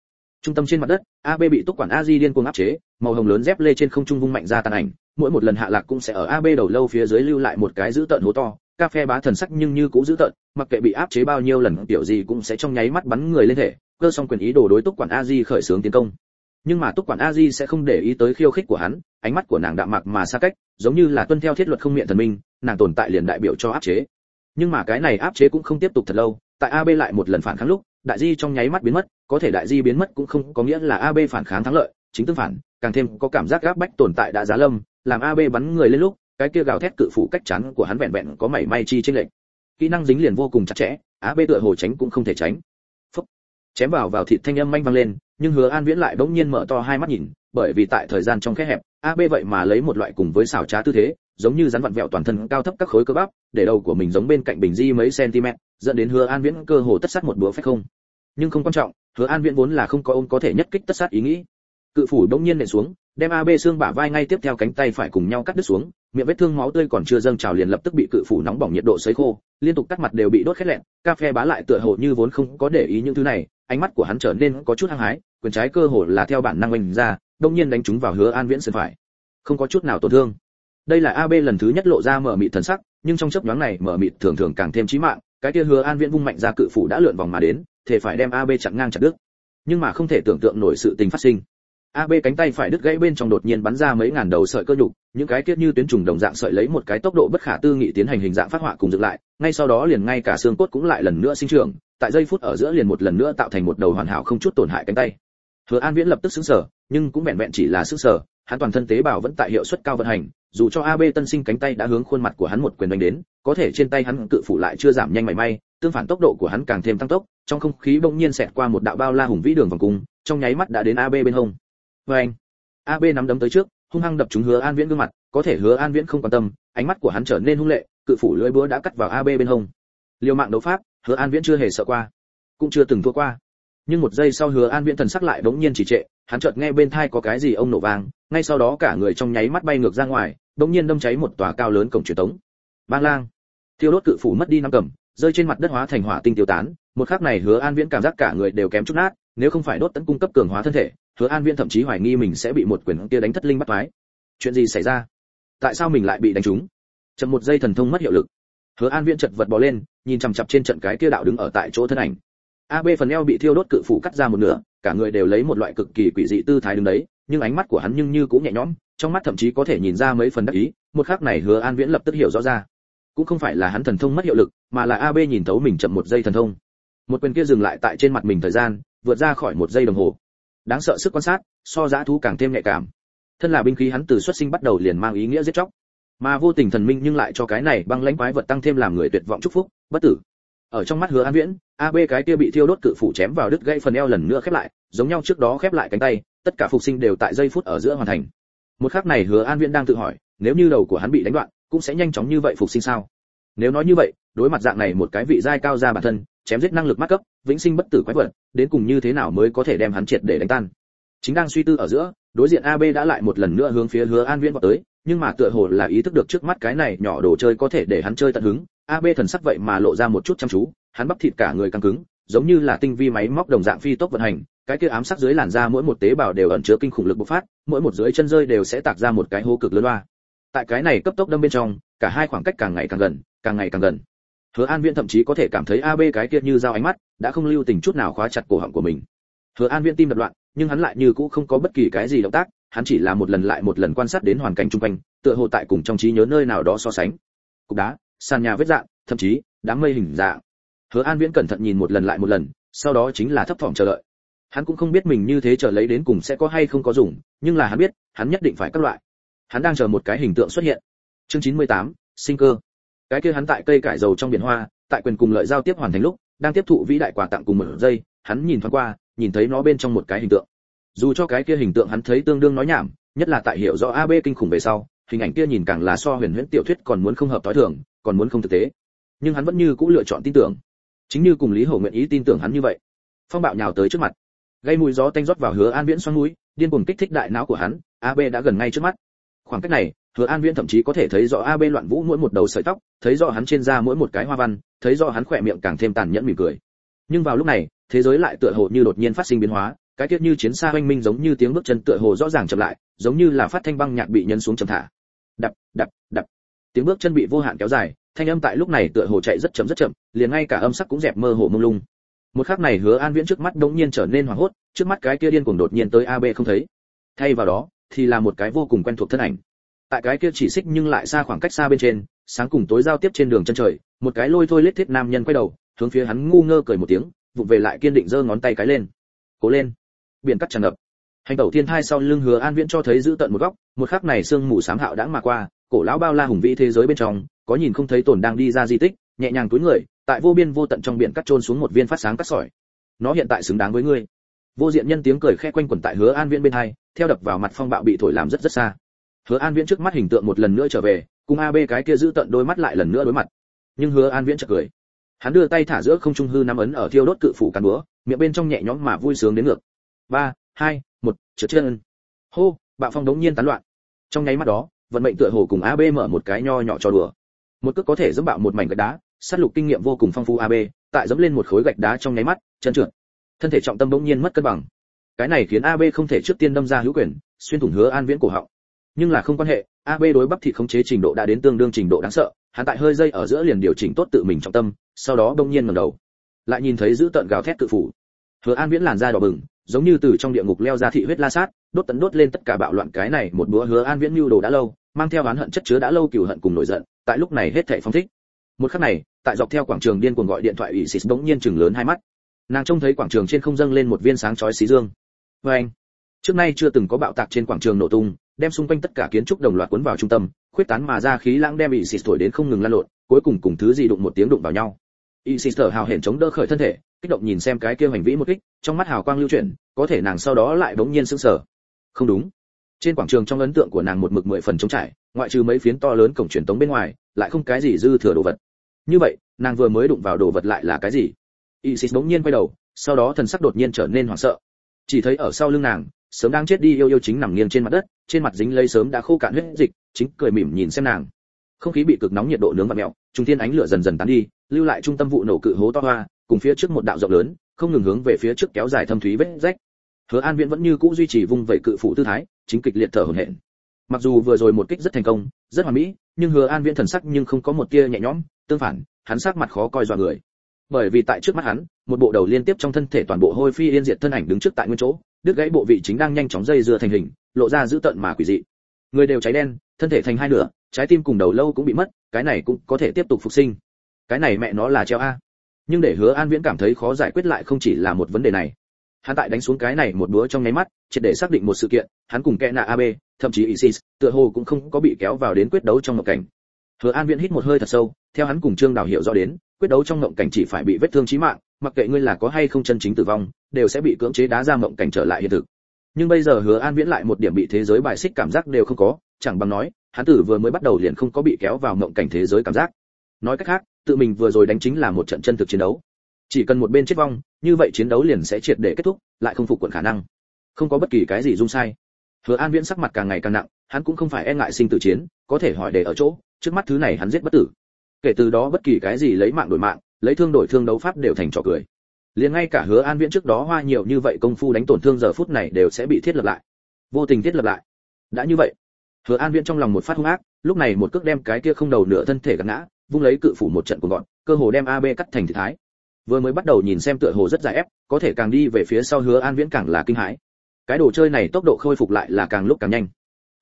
Trung tâm trên mặt đất, AB bị túc quản Aji điên cuồng áp chế, màu hồng lớn dép lê trên không trung vung mạnh ra tàn ảnh, mỗi một lần hạ lạc cũng sẽ ở AB đầu lâu phía dưới lưu lại một cái giữ tợn hố to, cà phê bá thần sắc nhưng như cũng giữ tợn, mặc kệ bị áp chế bao nhiêu lần tiểu gì cũng sẽ trong nháy mắt bắn người lên thể, cơ xong quyền ý đồ đối túc quản Aji khởi xướng tiến công. Nhưng mà túc quản Aji sẽ không để ý tới khiêu khích của hắn, ánh mắt của nàng đạm mạc mà xa cách, giống như là tuân theo thiết luật không miệng thần minh, nàng tồn tại liền đại biểu cho áp chế. Nhưng mà cái này áp chế cũng không tiếp tục thật lâu tại ab lại một lần phản kháng lúc đại di trong nháy mắt biến mất có thể đại di biến mất cũng không có nghĩa là ab phản kháng thắng lợi chính tương phản càng thêm có cảm giác gáp bách tồn tại đã giá lâm làm ab bắn người lên lúc cái kia gào thét cự phủ cách chắn của hắn vẹn vẹn có mảy may chi trên lệnh kỹ năng dính liền vô cùng chặt chẽ ab tựa hồ tránh cũng không thể tránh. Phúc. chém vào vào thịt thanh âm manh vang lên nhưng hứa an viễn lại bỗng nhiên mở to hai mắt nhìn, bởi vì tại thời gian trong khe hẹp ab vậy mà lấy một loại cùng với xảo trá tư thế, giống như rắn vặn vẹo toàn thân cao thấp các khối cơ bắp, để đầu của mình giống bên cạnh bình di mấy cm, dẫn đến hứa an viễn cơ hồ tất sát một bữa phách không. Nhưng không quan trọng, hứa an viễn vốn là không có ôm có thể nhất kích tất sát ý nghĩ cự phủ đống nhiên nện xuống, đem ab xương bả vai ngay tiếp theo cánh tay phải cùng nhau cắt đứt xuống, miệng vết thương máu tươi còn chưa dâng trào liền lập tức bị cự phủ nóng bỏng nhiệt độ sấy khô, liên tục cắt mặt đều bị đốt khét lẹn cà phê bá lại tựa hồ như vốn không có để ý những thứ này, ánh mắt của hắn trở nên có chút hăng hái, quyền trái cơ hồ là theo bản năng mình ra đông nhiên đánh trúng vào hứa an viễn sân phải. Không có chút nào tổn thương. Đây là ab lần thứ nhất lộ ra mở mịt thần sắc, nhưng trong chớp nhoáng này mở mịt thường thường càng thêm chí mạng, cái kia hứa an viễn vung mạnh ra cự phủ đã lượn vòng mà đến thể phải đem ab chặn ngang chặt đứt. Nhưng mà không thể tưởng tượng nổi sự tình phát sinh. AB cánh tay phải đứt gãy bên trong đột nhiên bắn ra mấy ngàn đầu sợi cơ nhục, những cái kiết như tuyến trùng đồng dạng sợi lấy một cái tốc độ bất khả tư nghị tiến hành hình dạng phát họa cùng dựng lại, ngay sau đó liền ngay cả xương cốt cũng lại lần nữa sinh trưởng, tại giây phút ở giữa liền một lần nữa tạo thành một đầu hoàn hảo không chút tổn hại cánh tay. Hứa An Viễn lập tức sững sờ, nhưng cũng vẹn vẹn chỉ là sững sờ, hắn toàn thân tế bào vẫn tại hiệu suất cao vận hành, dù cho AB tân sinh cánh tay đã hướng khuôn mặt của hắn một quyền đánh đến, có thể trên tay hắn cự phủ lại chưa giảm nhanh mảy may, tương phản tốc độ của hắn càng thêm tăng tốc, trong không khí bỗng nhiên xẹt qua một đạo bao la hùng vĩ đường vòng cung, trong nháy mắt đã đến AB bên hông. Vâng! AB nắm đấm tới trước, hung hăng đập trúng Hứa An Viễn gương mặt, có thể Hứa An Viễn không quan tâm, ánh mắt của hắn trở nên hung lệ, cự phủ lưỡi búa đã cắt vào AB bên hông. Liều mạng đấu pháp, Hứa An Viễn chưa hề sợ qua, cũng chưa từng thua qua. Nhưng một giây sau Hứa An Viễn thần sắc lại bỗng nhiên chỉ trệ, hắn chợt nghe bên tai có cái gì ông nổ vang, ngay sau đó cả người trong nháy mắt bay ngược ra ngoài, bỗng nhiên đâm cháy một tòa cao lớn cổng truyền tống. Bang lang. Thiêu đốt cự phủ mất đi năm cầm, rơi trên mặt đất hóa thành hỏa tinh tiêu tán, một khắc này Hứa An Viễn cảm giác cả người đều kém chút nát, nếu không phải đốt tấn cung cấp cường hóa thân thể, hứa an viễn thậm chí hoài nghi mình sẽ bị một quyền kia đánh thất linh bắt toái chuyện gì xảy ra? Tại sao mình lại bị đánh trúng? Chậm một giây thần thông mất hiệu lực. Hứa an viễn chật vật bò lên, nhìn chằm chằm trên trận cái kia đạo đứng ở tại chỗ thân ảnh. Ab phần eo bị thiêu đốt cự phủ cắt ra một nửa, cả người đều lấy một loại cực kỳ quỷ dị tư thái đứng đấy, nhưng ánh mắt của hắn nhưng như cũng nhẹ nhõm, trong mắt thậm chí có thể nhìn ra mấy phần đắc ý, một khắc này hứa an viễn lập tức hiểu rõ ra. Cũng không phải là hắn thần thông mất hiệu lực, mà là ab nhìn thấu mình chậm một giây thần thông. Một quyền kia dừng lại tại trên mặt mình thời gian, vượt ra khỏi một giây đồng hồ đáng sợ sức quan sát, so giá thú càng thêm nhạy cảm. Thân là binh khí hắn từ xuất sinh bắt đầu liền mang ý nghĩa giết chóc. Mà vô tình thần minh nhưng lại cho cái này băng lãnh quái vật tăng thêm làm người tuyệt vọng chúc phúc, bất tử. Ở trong mắt hứa an viễn ab cái kia bị thiêu đốt cự phủ chém vào đứt gãy phần eo lần nữa khép lại, giống nhau trước đó khép lại cánh tay, tất cả phục sinh đều tại giây phút ở giữa hoàn thành. Một khắc này hứa an viễn đang tự hỏi, nếu như đầu của hắn bị đánh đoạn, cũng sẽ nhanh chóng như vậy phục sinh sao? Nếu nói như vậy, đối mặt dạng này một cái vị giai cao ra bản thân chém giết năng lực mắc cấp, vĩnh sinh bất tử quái vật, đến cùng như thế nào mới có thể đem hắn triệt để đánh tan. Chính đang suy tư ở giữa, đối diện ab đã lại một lần nữa hướng phía hứa an viễn vào tới, nhưng mà tựa hồ là ý thức được trước mắt cái này nhỏ đồ chơi có thể để hắn chơi tận hứng ab thần sắc vậy mà lộ ra một chút chăm chú, hắn bắp thịt cả người căng cứng, giống như là tinh vi máy móc đồng dạng phi tốc vận hành, cái kia ám sát dưới làn da mỗi một tế bào đều ẩn chứa kinh khủng lực bộc phát, mỗi một dưới chân rơi đều sẽ tạc ra một cái hố cực lớn loa. Tại cái này cấp tốc đâm bên trong, cả hai khoảng cách càng ngày càng gần, càng ngày càng gần hứa an viễn thậm chí có thể cảm thấy ab cái kia như dao ánh mắt đã không lưu tình chút nào khóa chặt cổ họng của mình. Hứa an viễn tim đập loạn nhưng hắn lại như cũ không có bất kỳ cái gì động tác hắn chỉ là một lần lại một lần quan sát đến hoàn cảnh chung quanh tựa hồ tại cùng trong trí nhớ nơi nào đó so sánh. Cục đá sàn nhà vết dạng thậm chí đám mây hình dạng. Hứa an viễn cẩn thận nhìn một lần lại một lần sau đó chính là thấp thỏm chờ đợi. Hắn cũng không biết mình như thế chờ lấy đến cùng sẽ có hay không có dùng nhưng là hắn biết hắn nhất định phải các loại. Hắn đang chờ một cái hình tượng xuất hiện. Chương 98, sinh cơ cái kia hắn tại cây cải dầu trong biển hoa, tại quyền cùng lợi giao tiếp hoàn thành lúc, đang tiếp thụ vĩ đại quà tặng cùng một giây, hắn nhìn thoáng qua, nhìn thấy nó bên trong một cái hình tượng. Dù cho cái kia hình tượng hắn thấy tương đương nói nhảm, nhất là tại hiểu rõ ab kinh khủng về sau, hình ảnh kia nhìn càng là so huyền huyễn tiểu thuyết còn muốn không hợp tối thường, còn muốn không thực tế. Nhưng hắn vẫn như cũng lựa chọn tin tưởng. Chính như cùng lý hổ nguyện ý tin tưởng hắn như vậy. Phong bạo nhào tới trước mặt. Gây mùi gió tanh rót vào hứa an viễn xoắn mũi điên cuồng kích thích đại não của hắn ab đã gần ngay trước mắt. Khoảng cách này hứa an viễn thậm chí có thể thấy rõ ab loạn vũ mỗi một đầu sợi tóc, thấy rõ hắn trên da mỗi một cái hoa văn, thấy rõ hắn khỏe miệng càng thêm tàn nhẫn mỉm cười. Nhưng vào lúc này, thế giới lại tựa hồ như đột nhiên phát sinh biến hóa, cái tiết như chiến xa hoanh minh giống như tiếng bước chân tựa hồ rõ ràng chậm lại, giống như là phát thanh băng nhạc bị nhấn xuống chậm thả. Đập đập đập. Tiếng bước chân bị vô hạn kéo dài, thanh âm tại lúc này tựa hồ chạy rất chậm rất chậm, liền ngay cả âm sắc cũng dẹp mơ hồ mông lung. Một khắc này hứa an viễn trước mắt đống nhiên trở nên hoảng hốt, trước mắt cái kia điên cuồng đột nhiên tới ab không thấy. Thay vào đó, thì là một cái vô cùng quen thuộc thân ảnh tại cái kia chỉ xích nhưng lại xa khoảng cách xa bên trên, sáng cùng tối giao tiếp trên đường chân trời, một cái lôi thôi lết thiết nam nhân quay đầu, hướng phía hắn ngu ngơ cười một tiếng, vụng về lại kiên định giơ ngón tay cái lên. Cố lên. Biển cắt tràn ngập. Hành tẩu thiên thai sau lưng hứa an viễn cho thấy giữ tận một góc, một khắc này sương mù sám hạo đã mà qua, cổ lão bao la hùng vĩ thế giới bên trong, có nhìn không thấy tổn đang đi ra di tích, nhẹ nhàng túi người, tại vô biên vô tận trong biển cắt trôn xuống một viên phát sáng cắt sỏi. Nó hiện tại xứng đáng với ngươi. Vô diện nhân tiếng cười khẽ quanh quẩn tại hứa an viễn bên hai, theo đập vào mặt phong bạo bị thổi làm rất rất xa hứa an viễn trước mắt hình tượng một lần nữa trở về, cùng ab cái kia giữ tận đôi mắt lại lần nữa đối mặt. Nhưng hứa an viễn chợt cười. Hắn đưa tay thả giữa không trung hư nắm ấn ở thiêu đốt cự phủ cán búa, miệng bên trong nhẹ nhõm mà vui sướng đến ngược. Ba, hai, một trượt chân. Hô, bạo phong đống nhiên tán loạn. Trong nháy mắt đó, vận mệnh tựa hồ cùng ab mở một cái nho nhỏ cho đùa. Một cước có thể dẫm bạo một mảnh gạch đá, sát lục kinh nghiệm vô cùng phong phú ab tại dẫm lên một khối gạch đá trong nháy mắt, chân trượt. Thân thể trọng tâm đống nhiên mất cân bằng. Cái này khiến ab không thể trước tiên đâm ra hữu quyền, xuyên thủng hứa an viễn cổ họng nhưng là không quan hệ ab đối bắp thịt khống chế trình độ đã đến tương đương trình độ đáng sợ, hắn tại hơi dây ở giữa liền điều chỉnh tốt tự mình trọng tâm, sau đó bỗng nhiên ngẩng đầu, lại nhìn thấy giữ tận gào thét tự phủ. Hứa an viễn làn da đỏ bừng, giống như từ trong địa ngục leo ra thị huyết la sát, đốt tận đốt lên tất cả bạo loạn cái này một bữa hứa an viễn mưu đồ đã lâu, mang theo oán hận chất chứa đã lâu cừu hận cùng nổi giận, tại lúc này hết thảy phong thích. Một khắc này, tại dọc theo quảng trường điên cuồng gọi điện thoại ủy xịt bỗng nhiên chừng lớn hai mắt. Nàng trông thấy quảng trường trên không dâng lên một viên sáng chói xí dương. Vê anh trước nay chưa từng có bạo tạc trên quảng trường nổ tung, đem xung quanh tất cả kiến trúc đồng loạt cuốn vào trung tâm, khuyết tán mà ra khí lãng đem ủy xịt thổi đến không ngừng lan lộn, cuối cùng cùng thứ gì đụng một tiếng đụng vào nhau. Y xịt thở hào hển chống đỡ khởi thân thể, kích động nhìn xem cái kia hành vĩ một kích, trong mắt hào quang lưu chuyển, có thể nàng sau đó lại bỗng nhiên sững sờ. Không đúng. Trên quảng trường trong ấn tượng của nàng một mực mười phần trống trải, ngoại trừ mấy phiến to lớn cổng truyền tống bên ngoài, lại không cái gì dư thừa đồ vật. Như vậy, nàng vừa mới đụng vào đồ vật lại là cái gì? Isis bỗng nhiên quay đầu, sau đó thần sắc đột nhiên trở nên hoảng sợ. Chỉ thấy ở sau lưng nàng sớm đang chết đi yêu yêu chính nằm nghiêng trên mặt đất, trên mặt dính lấy sớm đã khô cạn huyết dịch, chính cười mỉm nhìn xem nàng. Không khí bị cực nóng nhiệt độ nướng và mèo trung thiên ánh lửa dần dần tán đi, lưu lại trung tâm vụ nổ cự hố to hoa, cùng phía trước một đạo rộng lớn, không ngừng hướng về phía trước kéo dài thâm thúy vết rách. Hứa an viễn vẫn như cũ duy trì vung vẩy cự phủ tư thái, chính kịch liệt thở hổn hển. Mặc dù vừa rồi một kích rất thành công, rất hoàn mỹ, nhưng hứa an viễn thần sắc nhưng không có một tia nhẹ nhõm, tương phản, hắn sắc mặt khó coi dọa người. Bởi vì tại trước mắt hắn, một bộ đầu liên tiếp trong thân thể toàn bộ hôi phi yên diệt thân ảnh đứng trước tại nguyên chỗ đứt gãy bộ vị chính đang nhanh chóng dây dưa thành hình, lộ ra dữ tợn mà quỷ dị. Người đều cháy đen, thân thể thành hai nửa, trái tim cùng đầu lâu cũng bị mất, cái này cũng có thể tiếp tục phục sinh. Cái này mẹ nó là treo a. Nhưng để hứa an viễn cảm thấy khó giải quyết lại không chỉ là một vấn đề này. Hắn tại đánh xuống cái này một búa trong nháy mắt, triệt để xác định một sự kiện, hắn cùng kẽ nạ ab thậm chí isis, tựa hồ cũng không có bị kéo vào đến quyết đấu trong một cảnh. Hứa an viễn hít một hơi thật sâu, theo hắn cùng trương đào hiểu rõ đến quyết đấu trong ngộng cảnh chỉ phải bị vết thương chí mạng, mặc kệ ngươi là có hay không chân chính tử vong, đều sẽ bị cưỡng chế đá ra ngộng cảnh trở lại hiện thực. Nhưng bây giờ hứa an viễn lại một điểm bị thế giới bài xích cảm giác đều không có, chẳng bằng nói, hắn tử vừa mới bắt đầu liền không có bị kéo vào ngộng cảnh thế giới cảm giác. Nói cách khác, tự mình vừa rồi đánh chính là một trận chân thực chiến đấu. Chỉ cần một bên chết vong, như vậy chiến đấu liền sẽ triệt để kết thúc, lại không phục quận khả năng. Không có bất kỳ cái gì dung sai. Hứa an viễn sắc mặt càng ngày càng nặng, hắn cũng không phải e ngại sinh tử chiến, có thể hỏi để ở chỗ, trước mắt thứ này hắn giết bất tử kể từ đó bất kỳ cái gì lấy mạng đổi mạng, lấy thương đổi thương đấu pháp đều thành trò cười. Liền ngay cả hứa an viễn trước đó hoa nhiều như vậy công phu đánh tổn thương giờ phút này đều sẽ bị thiết lập lại. Vô tình thiết lập lại. Đã như vậy, hứa an viễn trong lòng một phát hung ác, lúc này một cước đem cái kia không đầu nửa thân thể gạt ngã, vung lấy cự phủ một trận của gọn, cơ hồ đem ab cắt thành thị thái vừa mới bắt đầu nhìn xem tựa hồ rất dài ép, có thể càng đi về phía sau hứa an viễn càng là kinh hãi. Cái đồ chơi này tốc độ khôi phục lại là càng lúc càng nhanh.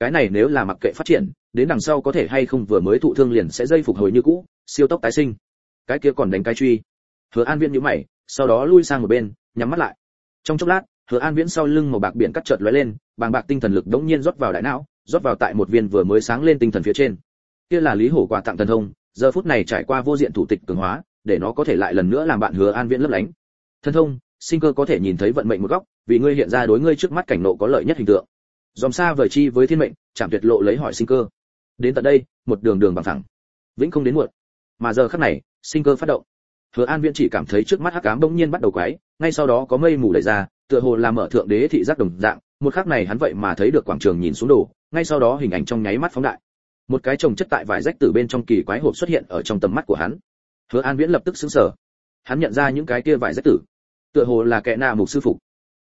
Cái này nếu là mặc kệ phát triển đến đằng sau có thể hay không vừa mới thụ thương liền sẽ dây phục hồi như cũ, siêu tốc tái sinh. Cái kia còn đánh cái truy. Hứa an viễn nhíu mày, sau đó lui sang một bên, nhắm mắt lại. Trong chốc lát, hứa an viễn sau lưng màu bạc biển cắt chợt lóe lên, bàng bạc tinh thần lực đống nhiên rót vào đại não, rót vào tại một viên vừa mới sáng lên tinh thần phía trên. Kia là lý hổ quà tặng thần thông, giờ phút này trải qua vô diện thủ tịch cường hóa, để nó có thể lại lần nữa làm bạn hứa an viễn lấp lánh. Thần thông, sinh cơ có thể nhìn thấy vận mệnh một góc, vì ngươi hiện ra đối ngươi trước mắt cảnh nộ có lợi nhất hình tượng. Dòm xa vời chi với thiên mệnh chạm tuyệt lộ lấy hỏi sinh cơ đến tận đây, một đường đường bằng thẳng. Vĩnh không đến muộn. Mà giờ khắc này, sinh cơ phát động. Hứa an viễn chỉ cảm thấy trước mắt hắc ám bỗng nhiên bắt đầu quái, ngay sau đó có mây mù lầy ra, tựa hồ làm mở thượng đế thị giác đồng dạng, một khắc này hắn vậy mà thấy được quảng trường nhìn xuống đồ, ngay sau đó hình ảnh trong nháy mắt phóng đại. Một cái trồng chất tại vải rách từ bên trong kỳ quái hộp xuất hiện ở trong tầm mắt của hắn. Hứa an viễn lập tức sững sờ. Hắn nhận ra những cái kia vải rách tử, tựa hồ là kẻ nạ mục sư phục